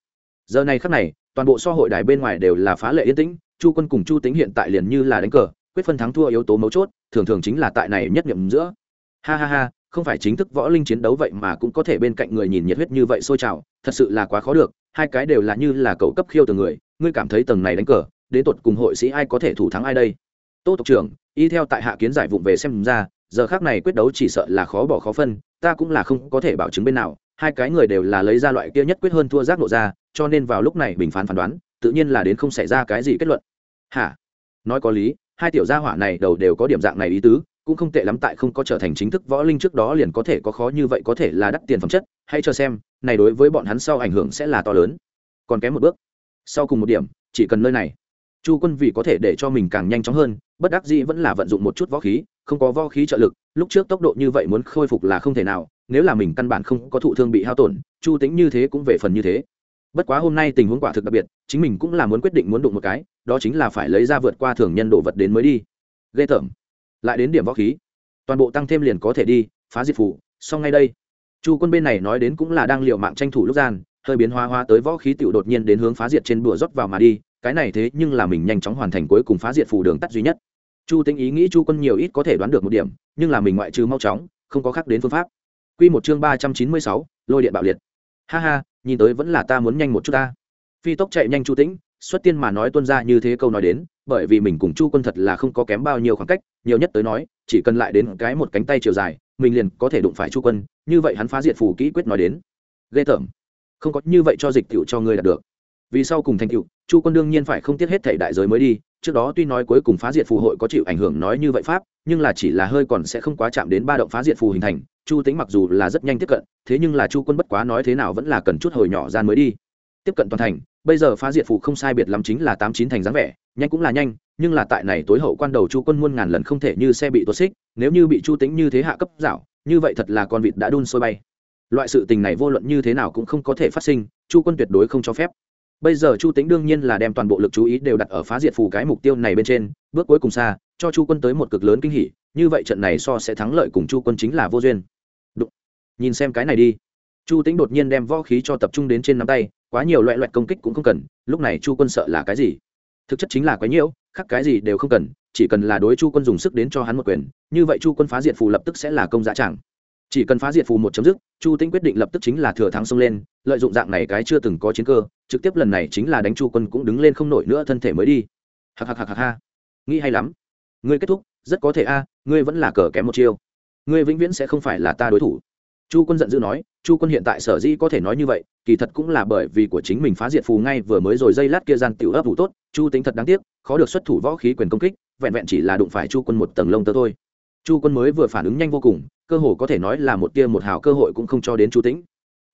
Giờ này khắc này, toàn bộ so hội đài bên ngoài đều là phá lệ yên tĩnh, chu quân cùng chu tính hiện tại liền như là đánh cờ, quyết phân thắng thua yếu tố mấu chốt, thường thường chính là tại này nhất nhậm giữa. Ha ha ha, không phải chính thức võ linh chiến đấu vậy mà cũng có thể bên cạnh người nhìn nhiệt huyết như vậy sôi trào, thật sự là quá khó được, hai cái đều là như là cậu cấp khiêu từ người, ngươi cảm thấy tầng này đánh cờ, đến tột cùng hội sĩ ai có thể thủ thắng ai đây? Tô tộc trưởng y theo tại hạ kiến giải vụng về xem ra, giờ khác này quyết đấu chỉ sợ là khó bỏ khó phân, ta cũng là không có thể bảo chứng bên nào, hai cái người đều là lấy ra loại kia nhất quyết hơn thua giác nộ ra, cho nên vào lúc này bình phán phán đoán, tự nhiên là đến không xảy ra cái gì kết luận. Hả? Nói có lý, hai tiểu gia hỏa này đầu đều có điểm dạng này ý tứ, cũng không tệ lắm tại không có trở thành chính thức võ linh trước đó liền có thể có khó như vậy có thể là đắt tiền phẩm chất, hãy cho xem, này đối với bọn hắn sau ảnh hưởng sẽ là to lớn. Còn kém một bước. Sau cùng một điểm, chỉ cần nơi này chu quân vì có thể để cho mình càng nhanh chóng hơn, bất đắc dĩ vẫn là vận dụng một chút võ khí, không có võ khí trợ lực, lúc trước tốc độ như vậy muốn khôi phục là không thể nào, nếu là mình căn bản không có thụ thương bị hao tổn, chu tính như thế cũng về phần như thế. Bất quá hôm nay tình huống quả thực đặc biệt, chính mình cũng là muốn quyết định muốn đụng một cái, đó chính là phải lấy ra vượt qua thường nhân đồ vật đến mới đi. Ghê tởm. Lại đến điểm võ khí. Toàn bộ tăng thêm liền có thể đi, phá diệt phủ, xong ngay đây. Chu quân bên này nói đến cũng là đang l i ề u mạng tranh thủ lúc gian, hơi biến hóa hoa tới võ khí tựu đột nhiên đến hướng phá diệt trên bùa rót vào mà đi cái này thế nhưng là mình nhanh chóng hoàn thành cuối cùng phá diệt phù đường tắt duy nhất. Chu tính ý nghĩ chu quân nhiều ít có thể đoán được một điểm, nhưng là mình ngoại trừ mau chóng, không có khác đến phương pháp. Q một chương ba trăm chín mươi sáu, lôi điện bạo liệt. Ha ha, nhìn tới vẫn là ta muốn nhanh một chút ta. Phi tốc chạy nhanh chu tĩnh, xuất tiên mà nói tuân ra như thế câu nói đến, bởi vì mình cùng chu quân thật là không có kém bao nhiêu khoảng cách, nhiều nhất tới nói, chỉ cần lại đến cái một cánh tay chiều dài, mình liền có thể đụng phải chu quân, như vậy hắn phá diệt phù kỹ quyết nói đến. Ghê tởm. Không có như vậy cho dịch tựu cho ngươi đạt được vì sau cùng thành tựu, chu quân đương nhiên phải không tiếc hết thể đại giới mới đi, trước đó tuy nói cuối cùng phá diệt phù hội có chịu ảnh hưởng nói như vậy pháp, nhưng là chỉ là hơi còn sẽ không quá chạm đến ba động phá diệt phù hình thành, chu tính mặc dù là rất nhanh tiếp cận, thế nhưng là chu quân bất quá nói thế nào vẫn là cần chút hồi nhỏ gian mới đi. Tiếp cận toàn thành, bây giờ phá diệt phù không sai biệt lắm chính là tám chín thành dáng vẻ, nhanh cũng là nhanh, nhưng là tại này tối hậu quan đầu chu quân muôn ngàn lần không thể như xe bị tuột xích, nếu như bị chu tính như thế hạ cấp dạo, như vậy thật là con vịt đã đun sôi bay. Loại sự tình này vô luận như thế nào cũng không có thể phát sinh, chu quân tuyệt đối không cho phép bây giờ chu tính đương nhiên là đem toàn bộ lực chú ý đều đặt ở phá diệt phù cái mục tiêu này bên trên, bước cuối cùng xa, cho chu quân tới một cực lớn kinh hỉ, như vậy trận này so sẽ thắng lợi cùng chu quân chính là vô duyên. Đụng. nhìn xem cái này đi. Chu tính đột nhiên đem võ khí cho tập trung đến trên nắm tay, quá nhiều loại loại công kích cũng không cần, lúc này chu quân sợ là cái gì? Thực chất chính là quái nhiễu, khác cái gì đều không cần, chỉ cần là đối chu quân dùng sức đến cho hắn một quyền, như vậy chu quân phá diệt phù lập tức sẽ là công giá chẳng chỉ cần phá diệt phù một chấm dứt, chu tĩnh quyết định lập tức chính là thừa thắng xông lên, lợi dụng dạng này cái chưa từng có chiến cơ, trực tiếp lần này chính là đánh chu quân cũng đứng lên không nổi nữa thân thể mới đi. Hạc hạc hạc hạc ha. Nghĩ hay lắm. Ngươi kết thúc, rất có thể a, ngươi vẫn là cờ kém một chiêu. Ngươi vĩnh viễn sẽ không phải là ta đối thủ. Chu quân giận dữ nói, chu quân hiện tại sở dĩ có thể nói như vậy, kỳ thật cũng là bởi vì của chính mình phá diệt phù ngay vừa mới rồi dây lát kia gian tiểu ấp thủ tốt, chu tính thật đáng tiếc, khó được xuất thủ võ khí quyền công kích, vẹn vẹn chỉ là đụng phải chu quân một tầng lông tơ thôi. Chu quân mới vừa phản ứng nhanh vô cùng cơ hồ có thể nói là một tia một hào cơ hội cũng không cho đến chu tĩnh.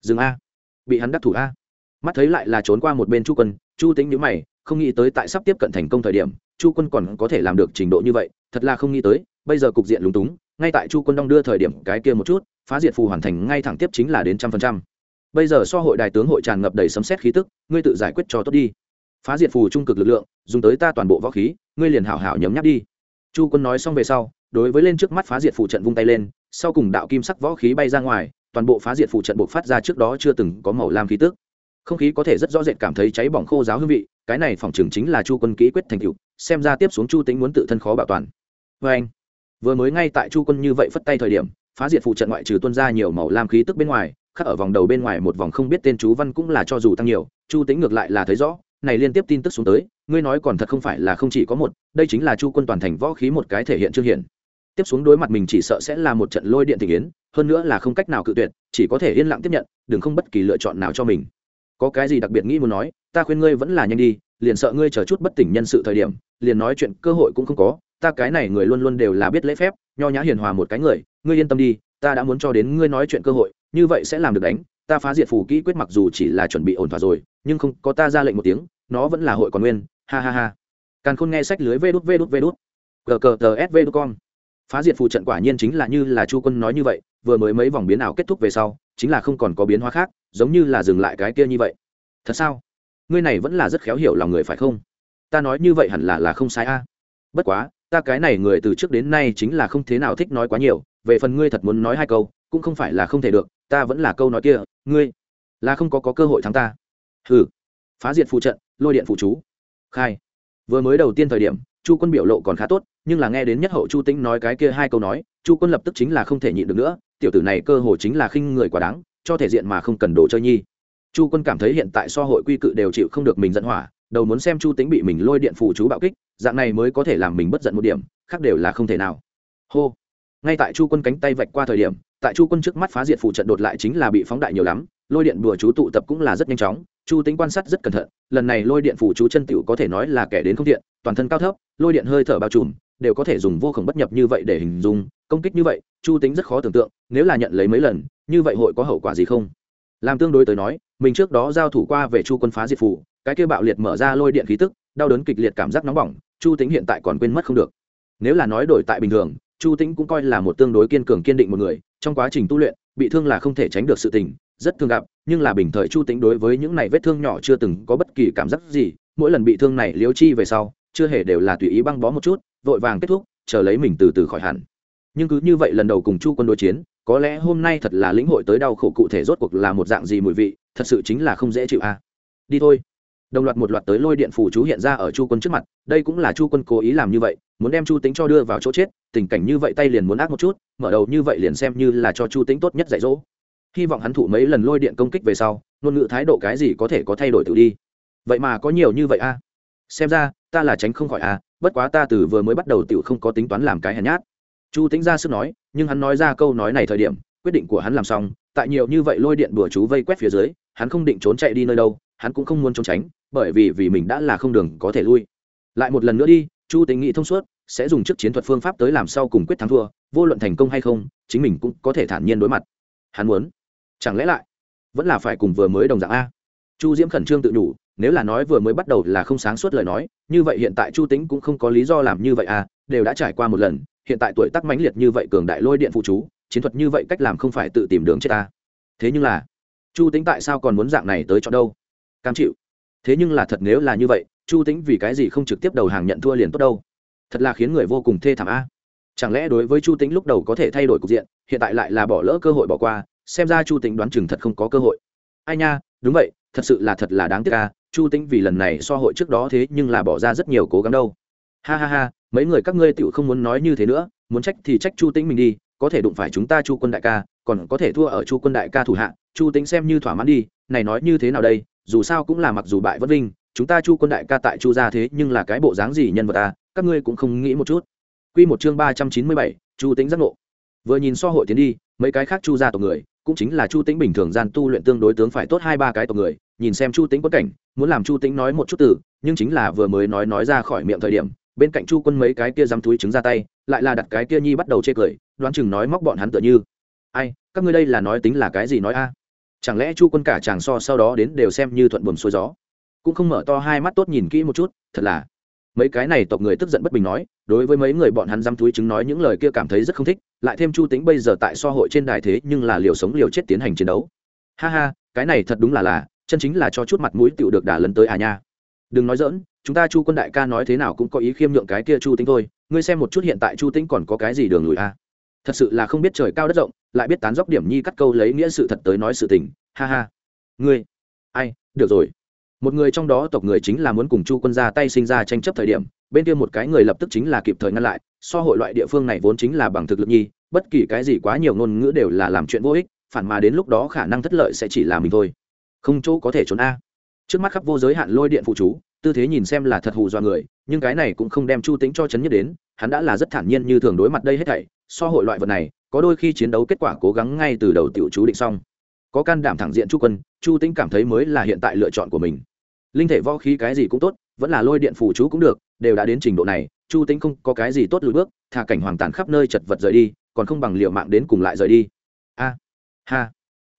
Dừng a. Bị hắn đắc thủ a. Mắt thấy lại là trốn qua một bên chu quân, chu tĩnh nhữ mày, không nghĩ tới tại sắp tiếp cận thành công thời điểm, chu quân còn có thể làm được trình độ như vậy, thật là không nghĩ tới, bây giờ cục diện lúng túng, ngay tại chu quân đong đưa thời điểm cái kia một chút, phá diệt phù hoàn thành ngay thẳng tiếp chính là đến trăm phần trăm. Bây giờ so hội đài tướng hội tràn ngập đầy sấm xét khí tức, ngươi tự giải quyết cho tốt đi. Phá diệt phù trung cực lực lượng, dùng tới ta toàn bộ võ khí, ngươi liền hảo hảo nhấm nháp đi. Chu quân nói xong về sau, đối với lên trước mắt phá diệt phù trận vung tay lên sau cùng đạo kim sắc võ khí bay ra ngoài, toàn bộ phá diệt phụ trận buộc phát ra trước đó chưa từng có màu lam khí tức. Không khí có thể rất rõ rệt cảm thấy cháy bỏng khô giáo hương vị, cái này phòng trường chính là chu quân ký quyết thành cựu xem ra tiếp xuống chu tính muốn tự thân khó bảo toàn. Vê anh, vừa mới ngay tại chu quân như vậy phất tay thời điểm, phá diệt phụ trận ngoại trừ tuân ra nhiều màu lam khí tức bên ngoài, khắc ở vòng đầu bên ngoài một vòng không biết tên chú văn cũng là cho dù tăng nhiều, chu tính ngược lại là thấy rõ, này liên tiếp tin tức xuống tới, ngươi nói còn thật không phải là không chỉ có một, đây chính là chu quân toàn thành võ khí một cái thể hiện trương hiện tiếp xuống đối mặt mình chỉ sợ sẽ là một trận lôi điện tình yến, hơn nữa là không cách nào cự tuyệt, chỉ có thể yên lặng tiếp nhận, đừng không bất kỳ lựa chọn nào cho mình. Có cái gì đặc biệt nghĩ muốn nói, ta khuyên ngươi vẫn là nhanh đi, liền sợ ngươi chờ chút bất tỉnh nhân sự thời điểm, liền nói chuyện cơ hội cũng không có, ta cái này người luôn luôn đều là biết lễ phép, nho nhã hiền hòa một cái người, ngươi yên tâm đi, ta đã muốn cho đến ngươi nói chuyện cơ hội, như vậy sẽ làm được đánh, ta phá diệt phù kỹ quyết mặc dù chỉ là chuẩn bị ổn thỏa rồi, nhưng không, có ta ra lệnh một tiếng, nó vẫn là hội còn nguyên, ha ha ha. Càn khôn nghe sách lưới vê đút vê đút vê đút. Cờ cờ tờ s vê đút con phá diệt phù trận quả nhiên chính là như là chu quân nói như vậy vừa mới mấy vòng biến ảo kết thúc về sau chính là không còn có biến hóa khác giống như là dừng lại cái kia như vậy. Thật sao? Ngươi này vẫn là rất khéo hiểu lòng người phải không? Ta nói như vậy hẳn là là không sai a. Bất quá ta cái này người từ trước đến nay chính là không thế nào thích nói quá nhiều về phần ngươi thật muốn nói hai câu cũng không phải là không thể được ta vẫn là câu nói kia ngươi là không có, có cơ hội thắng ta. Ừ phá diệt phụ trận lôi điện phụ chú. Khai. Vừa mới đầu tiên thời điểm chu quân biểu lộ còn khá tốt nhưng là nghe đến nhất hậu chu tĩnh nói cái kia hai câu nói, chu quân lập tức chính là không thể nhịn được nữa, tiểu tử này cơ hồ chính là khinh người quá đáng, cho thể diện mà không cần đồ chơi nhi. Chu quân cảm thấy hiện tại so hội quy cự đều chịu không được mình giận hỏa, đầu muốn xem chu tính bị mình lôi điện phụ chú bạo kích, dạng này mới có thể làm mình bất giận một điểm, khác đều là không thể nào. Hô. Ngay tại chu quân cánh tay vạch qua thời điểm, tại chu quân trước mắt phá diệt phụ trận đột lại chính là bị phóng đại nhiều lắm, lôi điện bùa chú tụ tập cũng là rất nhanh chóng, chu tính quan sát rất cẩn thận, lần này lôi điện phủ chú chân tựu có thể nói là kẻ đến không thiện, toàn thân cao thấp, lôi điện hơi thở bao trùm đều có thể dùng vô khổng bất nhập như vậy để hình dung, công kích như vậy, chu tính rất khó tưởng tượng, nếu là nhận lấy mấy lần, như vậy hội có hậu quả gì không? Làm tương đối tới nói, mình trước đó giao thủ qua về chu quân phá diệt phủ, cái kia bạo liệt mở ra lôi điện khí tức, đau đớn kịch liệt cảm giác nóng bỏng, chu tính hiện tại còn quên mất không được. Nếu là nói đổi tại bình thường, chu tính cũng coi là một tương đối kiên cường kiên định một người, trong quá trình tu luyện, bị thương là không thể tránh được sự tình, rất thường gặp, nhưng là bình thời chu tính đối với những này vết thương nhỏ chưa từng có bất kỳ cảm giác gì, mỗi lần bị thương này liếu chi về sau, chưa hề đều là tùy ý băng bó một chút vội vàng kết thúc, chờ lấy mình từ từ khỏi hẳn. Nhưng cứ như vậy lần đầu cùng chu quân đối chiến, có lẽ hôm nay thật là lĩnh hội tới đau khổ cụ thể rốt cuộc là một dạng gì mùi vị, thật sự chính là không dễ chịu a. À. đi thôi. Đồng loạt một loạt tới lôi điện phủ chú hiện ra ở chu quân trước mặt, đây cũng là chu quân cố ý làm như vậy, muốn đem chu tính cho đưa vào chỗ chết, tình cảnh như vậy tay liền muốn ác một chút, mở đầu như vậy liền xem như là cho chu tính tốt nhất dạy dỗ. Hy vọng hắn thụ mấy lần lôi điện công kích về sau, ngôn ngữ thái độ cái gì có thể có thay đổi tự đi. Vậy mà có nhiều như vậy a. Xem ra, ta là tránh không khỏi a bất quá ta từ vừa mới bắt đầu tiểu không có tính toán làm cái hèn nhát. Chu tính ra sức nói, nhưng hắn nói ra câu nói này thời điểm, quyết định của hắn làm xong, tại nhiều như vậy lôi điện bừa chú vây quét phía dưới, hắn không định trốn chạy đi nơi đâu, hắn cũng không muốn trốn tránh, bởi vì vì mình đã là không đường có thể lui. Lại một lần nữa đi, chu tính nghĩ thông suốt, sẽ dùng trước chiến thuật phương pháp tới làm sau cùng quyết thắng thua, vô luận thành công hay không, chính mình cũng có thể thản nhiên đối mặt. Hắn muốn. Chẳng lẽ lại vẫn là phải cùng vừa mới đồng dạng a? Chu diễm khẩn trương tự nhủ nếu là nói vừa mới bắt đầu là không sáng suốt lời nói, như vậy hiện tại chu tính cũng không có lý do làm như vậy à đều đã trải qua một lần, hiện tại tuổi tác mãnh liệt như vậy cường đại lôi điện phụ chú, chiến thuật như vậy cách làm không phải tự tìm đường chết ta. Thế nhưng là, chu tính tại sao còn muốn dạng này tới cho đâu? Cam chịu. Thế nhưng là thật nếu là như vậy, chu tính vì cái gì không trực tiếp đầu hàng nhận thua liền tốt đâu? Thật là khiến người vô cùng thê thảm a. Chẳng lẽ đối với chu tính lúc đầu có thể thay đổi cục diện, hiện tại lại là bỏ lỡ cơ hội bỏ qua, xem ra chu tính đoán chừng thật không có cơ hội. Ai nha, đúng vậy, thật sự là thật là đáng tiếc à chu Tĩnh vì lần này so hội trước đó thế nhưng là bỏ ra rất nhiều cố gắng đâu ha ha ha mấy người các ngươi tựu không muốn nói như thế nữa muốn trách thì trách chu Tĩnh mình đi có thể đụng phải chúng ta chu quân đại ca còn có thể thua ở chu quân đại ca thủ hạ chu Tĩnh xem như thỏa mãn đi này nói như thế nào đây dù sao cũng là mặc dù bại vất vinh chúng ta chu quân đại ca tại chu gia thế nhưng là cái bộ dáng gì nhân vật ta các ngươi cũng không nghĩ một chút Quy một chương ba trăm chín mươi bảy, Chu Tĩnh giác ngộ. Vừa nhìn so hội tiến đi, mấy cái khác Chu gia tộc người, cũng chính là chu tĩnh bình thường gian tu luyện tương đối tướng phải tốt hai ba cái tộc người nhìn xem chu tĩnh quất cảnh, muốn làm chu tĩnh nói một chút từ, nhưng chính là vừa mới nói nói ra khỏi miệng thời điểm, bên cạnh chu quân mấy cái kia dám túi trứng ra tay, lại là đặt cái kia nhi bắt đầu chê cười, đoán chừng nói móc bọn hắn tựa như. Ai, các ngươi đây là nói tính là cái gì nói a? Chẳng lẽ chu quân cả chàng so sau đó đến đều xem như thuận buồm xuôi gió? Cũng không mở to hai mắt tốt nhìn kỹ một chút, thật là. Mấy cái này tộc người tức giận bất bình nói, đối với mấy người bọn hắn dám túi chứng nói những lời kia cảm thấy rất không thích, lại thêm chu tính bây giờ tại so hội trên đài thế nhưng là liều sống liều chết tiến hành chiến đấu. Ha ha, cái này thật đúng là là chân chính là cho chút mặt mũi tựu được đả lấn tới à nha. Đừng nói dỡn chúng ta chu quân đại ca nói thế nào cũng có ý khiêm nhượng cái kia chu tính thôi, ngươi xem một chút hiện tại chu tính còn có cái gì đường lùi a à. thật sự là không biết trời cao đất rộng, lại biết tán dốc điểm nhi cắt câu lấy nghĩa sự thật tới nói sự tình, ha ha. Ngươi, ai, được rồi. Một người trong đó tộc người chính là muốn cùng chu quân ra tay sinh ra tranh chấp thời điểm, bên kia một cái người lập tức chính là kịp thời ngăn lại, so hội loại địa phương này vốn chính là bằng thực lực nhi, bất kỳ cái gì quá nhiều ngôn ngữ đều là làm chuyện vô ích, phản mà đến lúc đó khả năng thất lợi sẽ chỉ là mình thôi không chỗ có thể trốn a. Trước mắt khắp vô giới hạn lôi điện phụ chú, tư thế nhìn xem là thật hù dọa người, nhưng cái này cũng không đem chu tính cho chấn nhất đến, hắn đã là rất thản nhiên như thường đối mặt đây hết thảy, so hội loại vật này, có đôi khi chiến đấu kết quả cố gắng ngay từ đầu tiểu chú định xong. Có can đảm thẳng diện chu quân, chu tính cảm thấy mới là hiện tại lựa chọn của mình. Linh thể võ khí cái gì cũng tốt, vẫn là lôi điện phủ chú cũng được, đều đã đến trình độ này, chu tính không có cái gì tốt lùi bước, thả cảnh hoàng tàn khắp nơi chật vật rời đi, còn không bằng liệu mạng đến cùng lại rời đi. A, ha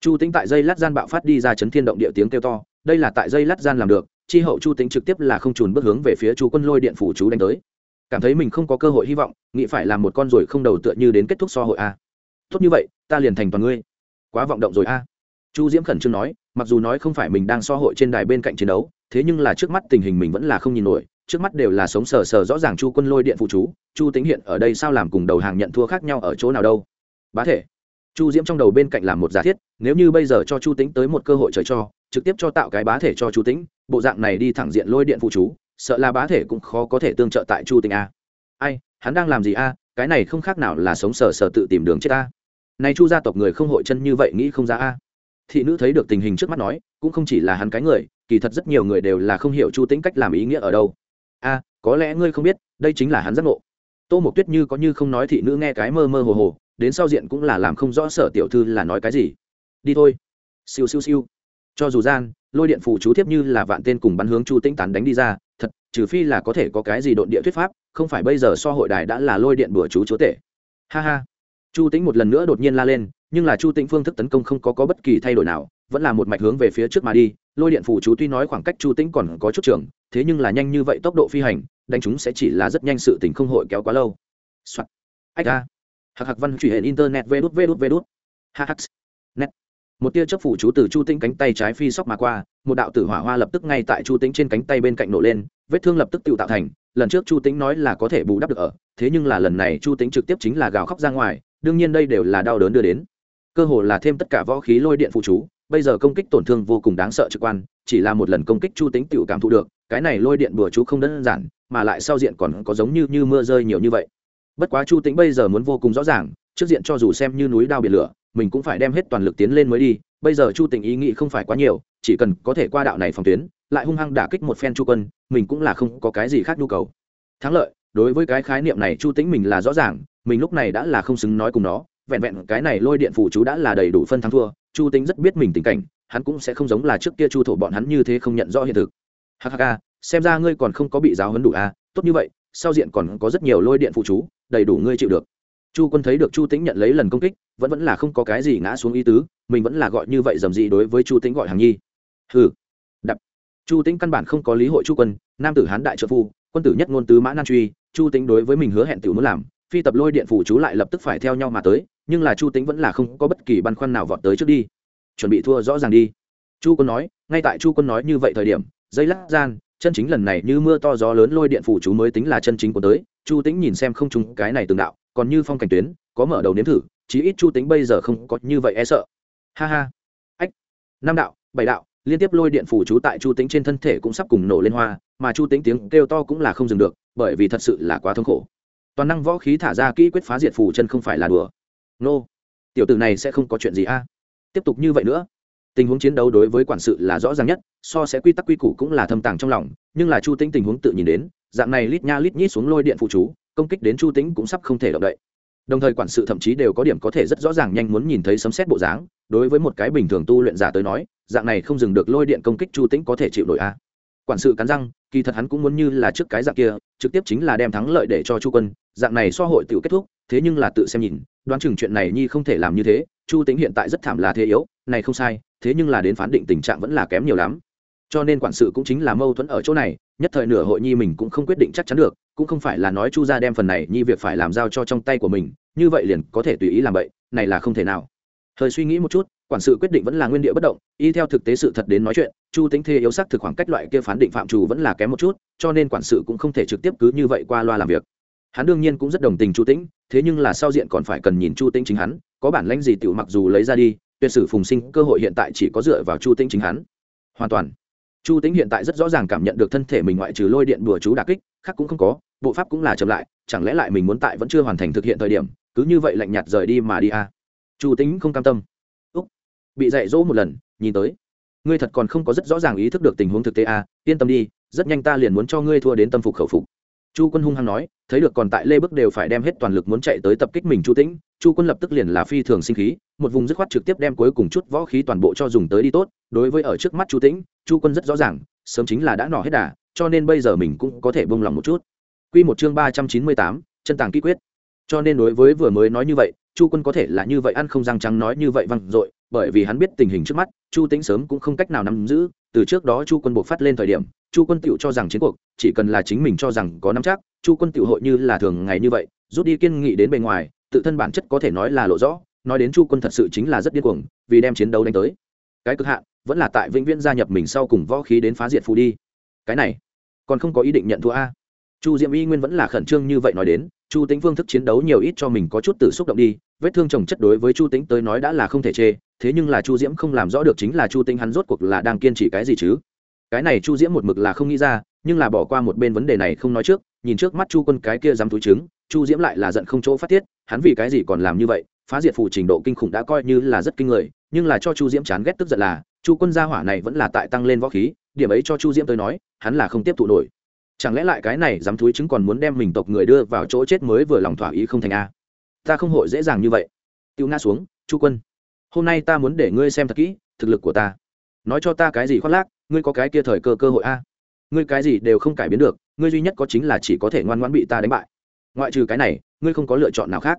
chu tính tại dây lát gian bạo phát đi ra chấn thiên động địa tiếng kêu to, đây là tại dây lát gian làm được, chi hậu chu tính trực tiếp là không trùn bước hướng về phía chu quân lôi điện phủ chú đánh tới. Cảm thấy mình không có cơ hội hy vọng, nghĩ phải làm một con rồi không đầu tựa như đến kết thúc so hội a. Tốt như vậy, ta liền thành toàn ngươi. Quá vọng động rồi a. Chu diễm khẩn trương nói, mặc dù nói không phải mình đang so hội trên đài bên cạnh chiến đấu, thế nhưng là trước mắt tình hình mình vẫn là không nhìn nổi, trước mắt đều là sống sờ sờ rõ ràng chu quân lôi điện phụ chú, chu tính hiện ở đây sao làm cùng đầu hàng nhận thua khác nhau ở chỗ nào đâu. Bá thể chu diễm trong đầu bên cạnh làm một giả thiết, nếu như bây giờ cho chu tính tới một cơ hội trời cho, trực tiếp cho tạo cái bá thể cho chu tính bộ dạng này đi thẳng diện lôi điện phụ chú, sợ là bá thể cũng khó có thể tương trợ tại chu tính a. Ai, hắn đang làm gì a? Cái này không khác nào là sống sờ sờ tự tìm đường chết a. Nay chu gia tộc người không hội chân như vậy nghĩ không ra a. Thị nữ thấy được tình hình trước mắt nói, cũng không chỉ là hắn cái người, kỳ thật rất nhiều người đều là không hiểu chu tính cách làm ý nghĩa ở đâu. A, có lẽ ngươi không biết, đây chính là hắn giác ngộ. Tô mộc tuyết như có như không nói thị nữ nghe cái mơ mơ hồ hồ đến sau diện cũng là làm không rõ sở tiểu thư là nói cái gì. Đi thôi. Siêu siêu siêu. Cho dù gian lôi điện phù chú thiếp như là vạn tên cùng bắn hướng chu tĩnh tán đánh đi ra thật trừ phi là có thể có cái gì độn địa thuyết pháp không phải bây giờ so hội đài đã là lôi điện bừa chú chúa tể. Ha ha. Chu tĩnh một lần nữa đột nhiên la lên nhưng là chu tĩnh phương thức tấn công không có, có bất kỳ thay đổi nào vẫn là một mạch hướng về phía trước mà đi lôi điện phù chú tuy nói khoảng cách chu tĩnh còn có chút trường thế nhưng là nhanh như vậy tốc độ phi hành đánh chúng sẽ chỉ là rất nhanh sự tình không hội kéo quá lâu、Soạn. ách a hạc hạc văn truy hệ internet vê đút vê đút vê đút hạc net. Một tia chớp phủ chú từ chu tĩnh cánh tay trái phi sóc mà qua, một đạo tử hỏa hoa lập tức ngay tại chu tĩnh trên cánh tay bên cạnh nổ lên, vết thương lập tức tự tạo thành, lần trước chu tĩnh nói là có thể bù đắp được ở, thế nhưng là lần này chu tĩnh trực tiếp chính là gào khóc ra ngoài, đương nhiên đây đều là đau đớn đưa đến. Cơ hồ là thêm tất cả võ khí lôi điện phụ chú, bây giờ công kích tổn thương vô cùng đáng sợ trực quan, chỉ là một lần công kích chu tính tự cảm thụ được, cái này lôi điện bừa chú không đơn giản, mà lại sau diện còn có giống như như mưa rơi nhiều như vậy bất quá chu Tĩnh bây giờ muốn vô cùng rõ ràng, trước diện cho dù xem như núi đao biển lửa, mình cũng phải đem hết toàn lực tiến lên mới đi, bây giờ chu Tĩnh ý nghĩ không phải quá nhiều, chỉ cần có thể qua đạo này phòng tuyến, lại hung hăng đả kích một phen chu quân, mình cũng là không có cái gì khác nhu cầu. Thắng lợi, đối với cái khái niệm này chu Tĩnh mình là rõ ràng, mình lúc này đã là không xứng nói cùng nó, vẹn vẹn cái này lôi điện phủ chú đã là đầy đủ phân thắng thua, chu tính rất biết mình tình cảnh, hắn cũng sẽ không giống là trước kia chu thổ bọn hắn như thế không nhận rõ hiện thực. Hk xem ra ngươi còn không có bị giáo huấn đủ à tốt như vậy, sau diện còn có rất nhiều lôi điện phụ chú đầy đủ ngươi chịu được. Chu quân thấy được chu Tĩnh nhận lấy lần công kích, vẫn vẫn là không có cái gì ngã xuống ý tứ, mình vẫn là gọi như vậy dầm dị đối với chu Tĩnh gọi hàng nhi. Hừ. Đập. Chu Tĩnh căn bản không có lý hội chu quân, nam tử hán đại trợ phu, quân tử nhất ngôn tứ mã nan truy, chu Tĩnh đối với mình hứa hẹn tiểu muốn làm, phi tập lôi điện phủ chú lại lập tức phải theo nhau mà tới, nhưng là chu Tĩnh vẫn là không có bất kỳ băn khoăn nào vọt tới trước đi. Chuẩn bị thua rõ ràng đi. Chu quân nói, ngay tại chu quân nói như vậy thời điểm dây lát gian chân chính lần này như mưa to gió lớn lôi điện phủ chú mới tính là chân chính của tới, chu tính nhìn xem không trùng cái này từng đạo, còn như phong cảnh tuyến, có mở đầu nếm thử, chí ít chu tính bây giờ không có như vậy e sợ. Ha ha. Ách. Năm đạo, bảy đạo, liên tiếp lôi điện phủ chú tại chu tính trên thân thể cũng sắp cùng nổ lên hoa, mà chu tính tiếng kêu to cũng là không dừng được, bởi vì thật sự là quá thống khổ. Toàn năng võ khí thả ra kỹ quyết phá diệt phủ chân không phải là đùa. Nô. Tiểu tử này sẽ không có chuyện gì a. Tiếp tục như vậy nữa tình huống chiến đấu đối với quản sự là rõ ràng nhất, so sẽ quy tắc quy củ cũng là thâm tàng trong lòng, nhưng là chu tính tình huống tự nhìn đến, dạng này lít nha lít nhít xuống lôi điện phụ chú, công kích đến chu tính cũng sắp không thể động đậy. Đồng thời quản sự thậm chí đều có điểm có thể rất rõ ràng nhanh muốn nhìn thấy sấm xét bộ dáng, đối với một cái bình thường tu luyện giả tới nói, dạng này không dừng được lôi điện công kích chu tính có thể chịu nổi a. Quản sự cắn răng, kỳ thật hắn cũng muốn như là trước cái dạng kia, trực tiếp chính là đem thắng lợi để cho chu quân, dạng này so hội tự kết thúc, thế nhưng là tự xem nhìn, đoán chừng chuyện này nhi không thể làm như thế, chu tính hiện tại rất thảm là thế yếu, này không sai thế nhưng là đến phán định tình trạng vẫn là kém nhiều lắm. Cho nên quản sự cũng chính là mâu thuẫn ở chỗ này, nhất thời nửa hội nhi mình cũng không quyết định chắc chắn được, cũng không phải là nói chu ra đem phần này nhi việc phải làm giao cho trong tay của mình, như vậy liền có thể tùy ý làm vậy này là không thể nào. Thời suy nghĩ một chút, quản sự quyết định vẫn là nguyên địa bất động, y theo thực tế sự thật đến nói chuyện, chu tính thê yếu sắc thực khoảng cách loại kia phán định phạm trù vẫn là kém một chút, cho nên quản sự cũng không thể trực tiếp cứ như vậy qua loa làm việc. Hắn đương nhiên cũng rất đồng tình chu tĩnh, thế nhưng là sau diện còn phải cần nhìn chu tĩnh chính hắn, có bản lãnh gì tiểu mặc dù lấy ra đi tuyệt sử phùng sinh cơ hội hiện tại chỉ có dựa vào chu tĩnh chính hắn. Hoàn toàn. Chu tĩnh hiện tại rất rõ ràng cảm nhận được thân thể mình ngoại trừ lôi điện bùa chú đà kích khác cũng không có bộ pháp cũng là chậm lại chẳng lẽ lại mình muốn tại vẫn chưa hoàn thành thực hiện thời điểm cứ như vậy lạnh nhạt rời đi mà đi à. chu tĩnh không cam tâm. Úc. Bị dạy dỗ một lần nhìn tới. Ngươi thật còn không có rất rõ ràng ý thức được tình huống thực tế à, yên tâm đi rất nhanh ta liền muốn cho ngươi thua đến tâm phục khẩu phục. Chu quân hung hăng nói thấy được còn tại lê bước đều phải đem hết toàn lực muốn chạy tới tập kích mình chu tĩnh chu quân lập tức liền là phi thường sinh khí một vùng dứt khoát trực tiếp đem cuối cùng chút võ khí toàn bộ cho dùng tới đi tốt, đối với ở trước mắt chu tĩnh, chu quân rất rõ ràng, sớm chính là đã nỏ hết đà, cho nên bây giờ mình cũng có thể bông lòng một chút. Q một chương ba trăm chín mươi tám, chân tàng kỹ quyết. Cho nên đối với vừa mới nói như vậy, chu quân có thể là như vậy ăn không răng trắng nói như vậy văng r bởi vì hắn biết tình hình trước mắt, chu Tĩnh sớm cũng không cách nào nắm giữ. Từ trước đó chu quân buộc phát lên thời điểm, chu quân tựu cho rằng chiến cuộc, chỉ cần là chính mình cho rằng có nắm chắc, chu quân tựu hội như là thường ngày như vậy, rút đi kiên nghị đến bề ngoài, tự thân bản chất có thể nói là lộ rõ nói đến chu quân thật sự chính là rất điên cuồng, vì đem chiến đấu đánh tới. Cái cực hạn, vẫn là tại vĩnh viễn gia nhập mình sau cùng võ khí đến phá diệt phù đi. Cái này, còn không có ý định nhận thua a. Chu diễm y nguyên vẫn là khẩn trương như vậy nói đến, chu tính phương thức chiến đấu nhiều ít cho mình có chút tự xúc động đi, vết thương trồng chất đối với chu tính tới nói đã là không thể chê, thế nhưng là chu diễm không làm rõ được chính là chu tính hắn rốt cuộc là đang kiên trì cái gì chứ? Cái này chu diễm một mực là không nghĩ ra, nhưng là bỏ qua một bên vấn đề này không nói trước, nhìn trước mắt chu quân cái kia dám túi trứng, chu diễm lại là giận không chỗ phát tiết, hắn vì cái gì còn làm như vậy? Phá diệt phủ trình độ kinh khủng đã coi như là rất kinh người, nhưng là cho chu diễm chán ghét tức giận là, chu quân gia hỏa này vẫn là tại tăng lên võ khí, điểm ấy cho chu diễm tới nói, hắn là không tiếp thụ nổi. Chẳng lẽ lại cái này dám thúi chứng còn muốn đem mình tộc người đưa vào chỗ chết mới vừa lòng thỏa ý không thành a? Ta không hội dễ dàng như vậy. Tiêu nga xuống, chu quân, hôm nay ta muốn để ngươi xem thật kỹ thực lực của ta. Nói cho ta cái gì khoác lác, ngươi có cái kia thời cơ cơ hội a? Ngươi cái gì đều không cải biến được, ngươi duy nhất có chính là chỉ có thể ngoan ngoãn bị ta đánh bại. Ngoại trừ cái này, ngươi không có lựa chọn nào khác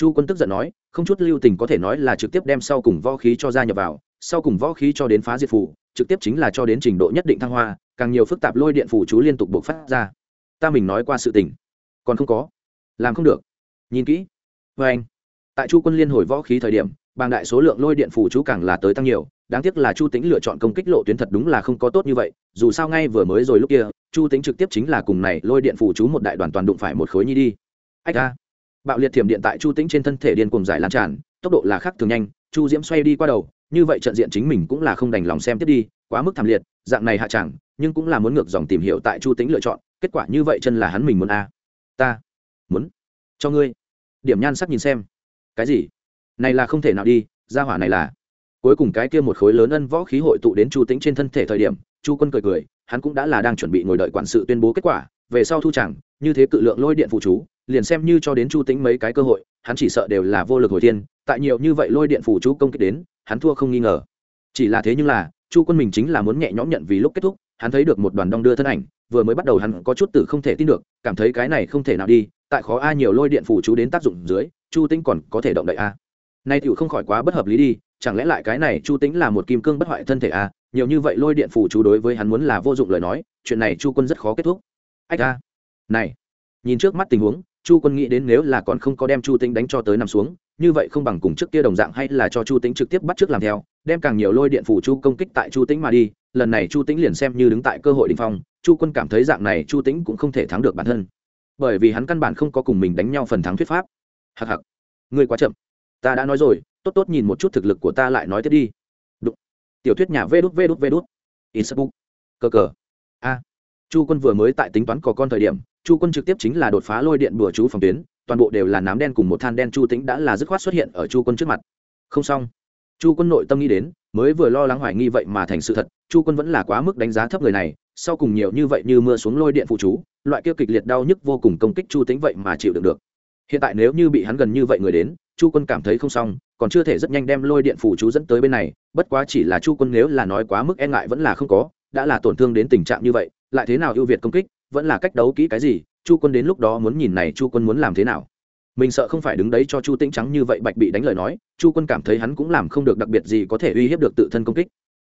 chu quân tức giận nói, không chút lưu tình có thể nói là trực tiếp đem sau cùng võ khí cho ra nhập vào, sau cùng võ khí cho đến phá diệt phủ, trực tiếp chính là cho đến trình độ nhất định thăng hoa, càng nhiều phức tạp lôi điện phủ chú liên tục buộc phát ra. Ta mình nói qua sự tình. Còn không có. Làm không được. Nhìn kỹ. Vê anh. Tại chu quân liên hồi võ khí thời điểm, bàng đại số lượng lôi điện phủ chú càng là tới tăng nhiều, đáng tiếc là chu tính lựa chọn công kích lộ tuyến thật đúng là không có tốt như vậy, dù sao ngay vừa mới rồi lúc kia, chu tính trực tiếp chính là cùng này lôi điện phủ chú một đại đoàn toàn đụng phải một khối nhi đi. Ách a bạo liệt thiểm điện tại chu Tĩnh trên thân thể điên cùng giải lan tràn, tốc độ là khác thường nhanh, chu diễm xoay đi qua đầu, như vậy trận diện chính mình cũng là không đành lòng xem tiếp đi, quá mức thảm liệt, dạng này hạ chẳng, nhưng cũng là muốn ngược dòng tìm hiểu tại chu Tĩnh lựa chọn, kết quả như vậy chân là hắn mình muốn a. Ta muốn cho ngươi. Điểm nhan sắc nhìn xem. Cái gì? Này là không thể nào đi ra hỏa này là. Cuối cùng cái kia một khối lớn ân võ khí hội tụ đến chu Tĩnh trên thân thể thời điểm, chu quân cười cười hắn cũng đã là đang chuẩn bị ngồi đợi quản sự tuyên bố kết quả, về sau thu chẳng, như thế cự lượng lôi điện phụ chú, liền xem như cho đến chu tính mấy cái cơ hội, hắn chỉ sợ đều là vô lực hồi thiên, tại nhiều như vậy lôi điện phụ chú công kích đến, hắn thua không nghi ngờ. Chỉ là thế nhưng là, chu quân mình chính là muốn nhẹ nhõm nhận vì lúc kết thúc, hắn thấy được một đoàn đong đưa thân ảnh, vừa mới bắt đầu hắn có chút tử không thể tin được, cảm thấy cái này không thể nào đi, tại khó a nhiều lôi điện phụ chú đến tác dụng dưới, chu tính còn có thể động đậy a. Nay tựu không khỏi quá bất hợp lý đi, chẳng lẽ lại cái này chu tính là một kim cương bất hoại thân thể a nhiều như vậy lôi điện phủ chú đối với hắn muốn là vô dụng lời nói, chuyện này chu quân rất khó kết thúc. Ách a này, nhìn trước mắt tình huống, chu quân nghĩ đến nếu là còn không có đem chu tính đánh cho tới nằm xuống, như vậy không bằng cùng trước kia đồng dạng hay là cho chu tính trực tiếp bắt trước làm theo, đem càng nhiều lôi điện phủ chu công kích tại chu tính mà đi, lần này chu tính liền xem như đứng tại cơ hội đình phong, chu quân cảm thấy dạng này chu tính cũng không thể thắng được bản thân. Bởi vì hắn căn bản không có cùng mình đánh nhau phần thắng thuyết pháp. Hặc hặc ngươi quá chậm. Ta đã nói rồi, tốt tốt nhìn một chút thực lực của ta lại nói tiếp đi tiểu thuyết nhà vê đút vê đút vê đút. Facebook cờ cờ. A. Chu quân vừa mới tại tính toán có con thời điểm, chu quân trực tiếp chính là đột phá lôi điện bừa chú phòng tuyến, toàn bộ đều là nám đen cùng một than đen chu tính đã là dứt khoát xuất hiện ở chu quân trước mặt. Không xong. Chu quân nội tâm nghĩ đến, mới vừa lo lắng hoài nghi vậy mà thành sự thật, chu quân vẫn là quá mức đánh giá thấp người này, sau cùng nhiều như vậy như mưa xuống lôi điện phụ chú, loại kia kịch liệt đau nhức vô cùng công kích chu tính vậy mà chịu đựng được. Hiện tại nếu như bị hắn gần như vậy người đến chu quân cảm thấy không xong, còn chưa thể rất nhanh đem lôi điện phủ chú dẫn tới bên này, bất quá chỉ là chu quân nếu là nói quá mức e ngại vẫn là không có, đã là tổn thương đến tình trạng như vậy, lại thế nào ưu việt công kích, vẫn là cách đấu kỹ cái gì, chu quân đến lúc đó muốn nhìn này chu quân muốn làm thế nào. Mình sợ không phải đứng đấy cho chu tĩnh trắng như vậy bạch bị đánh lời nói, chu quân cảm thấy hắn cũng làm không được đặc biệt gì có thể uy hiếp được tự thân công kích.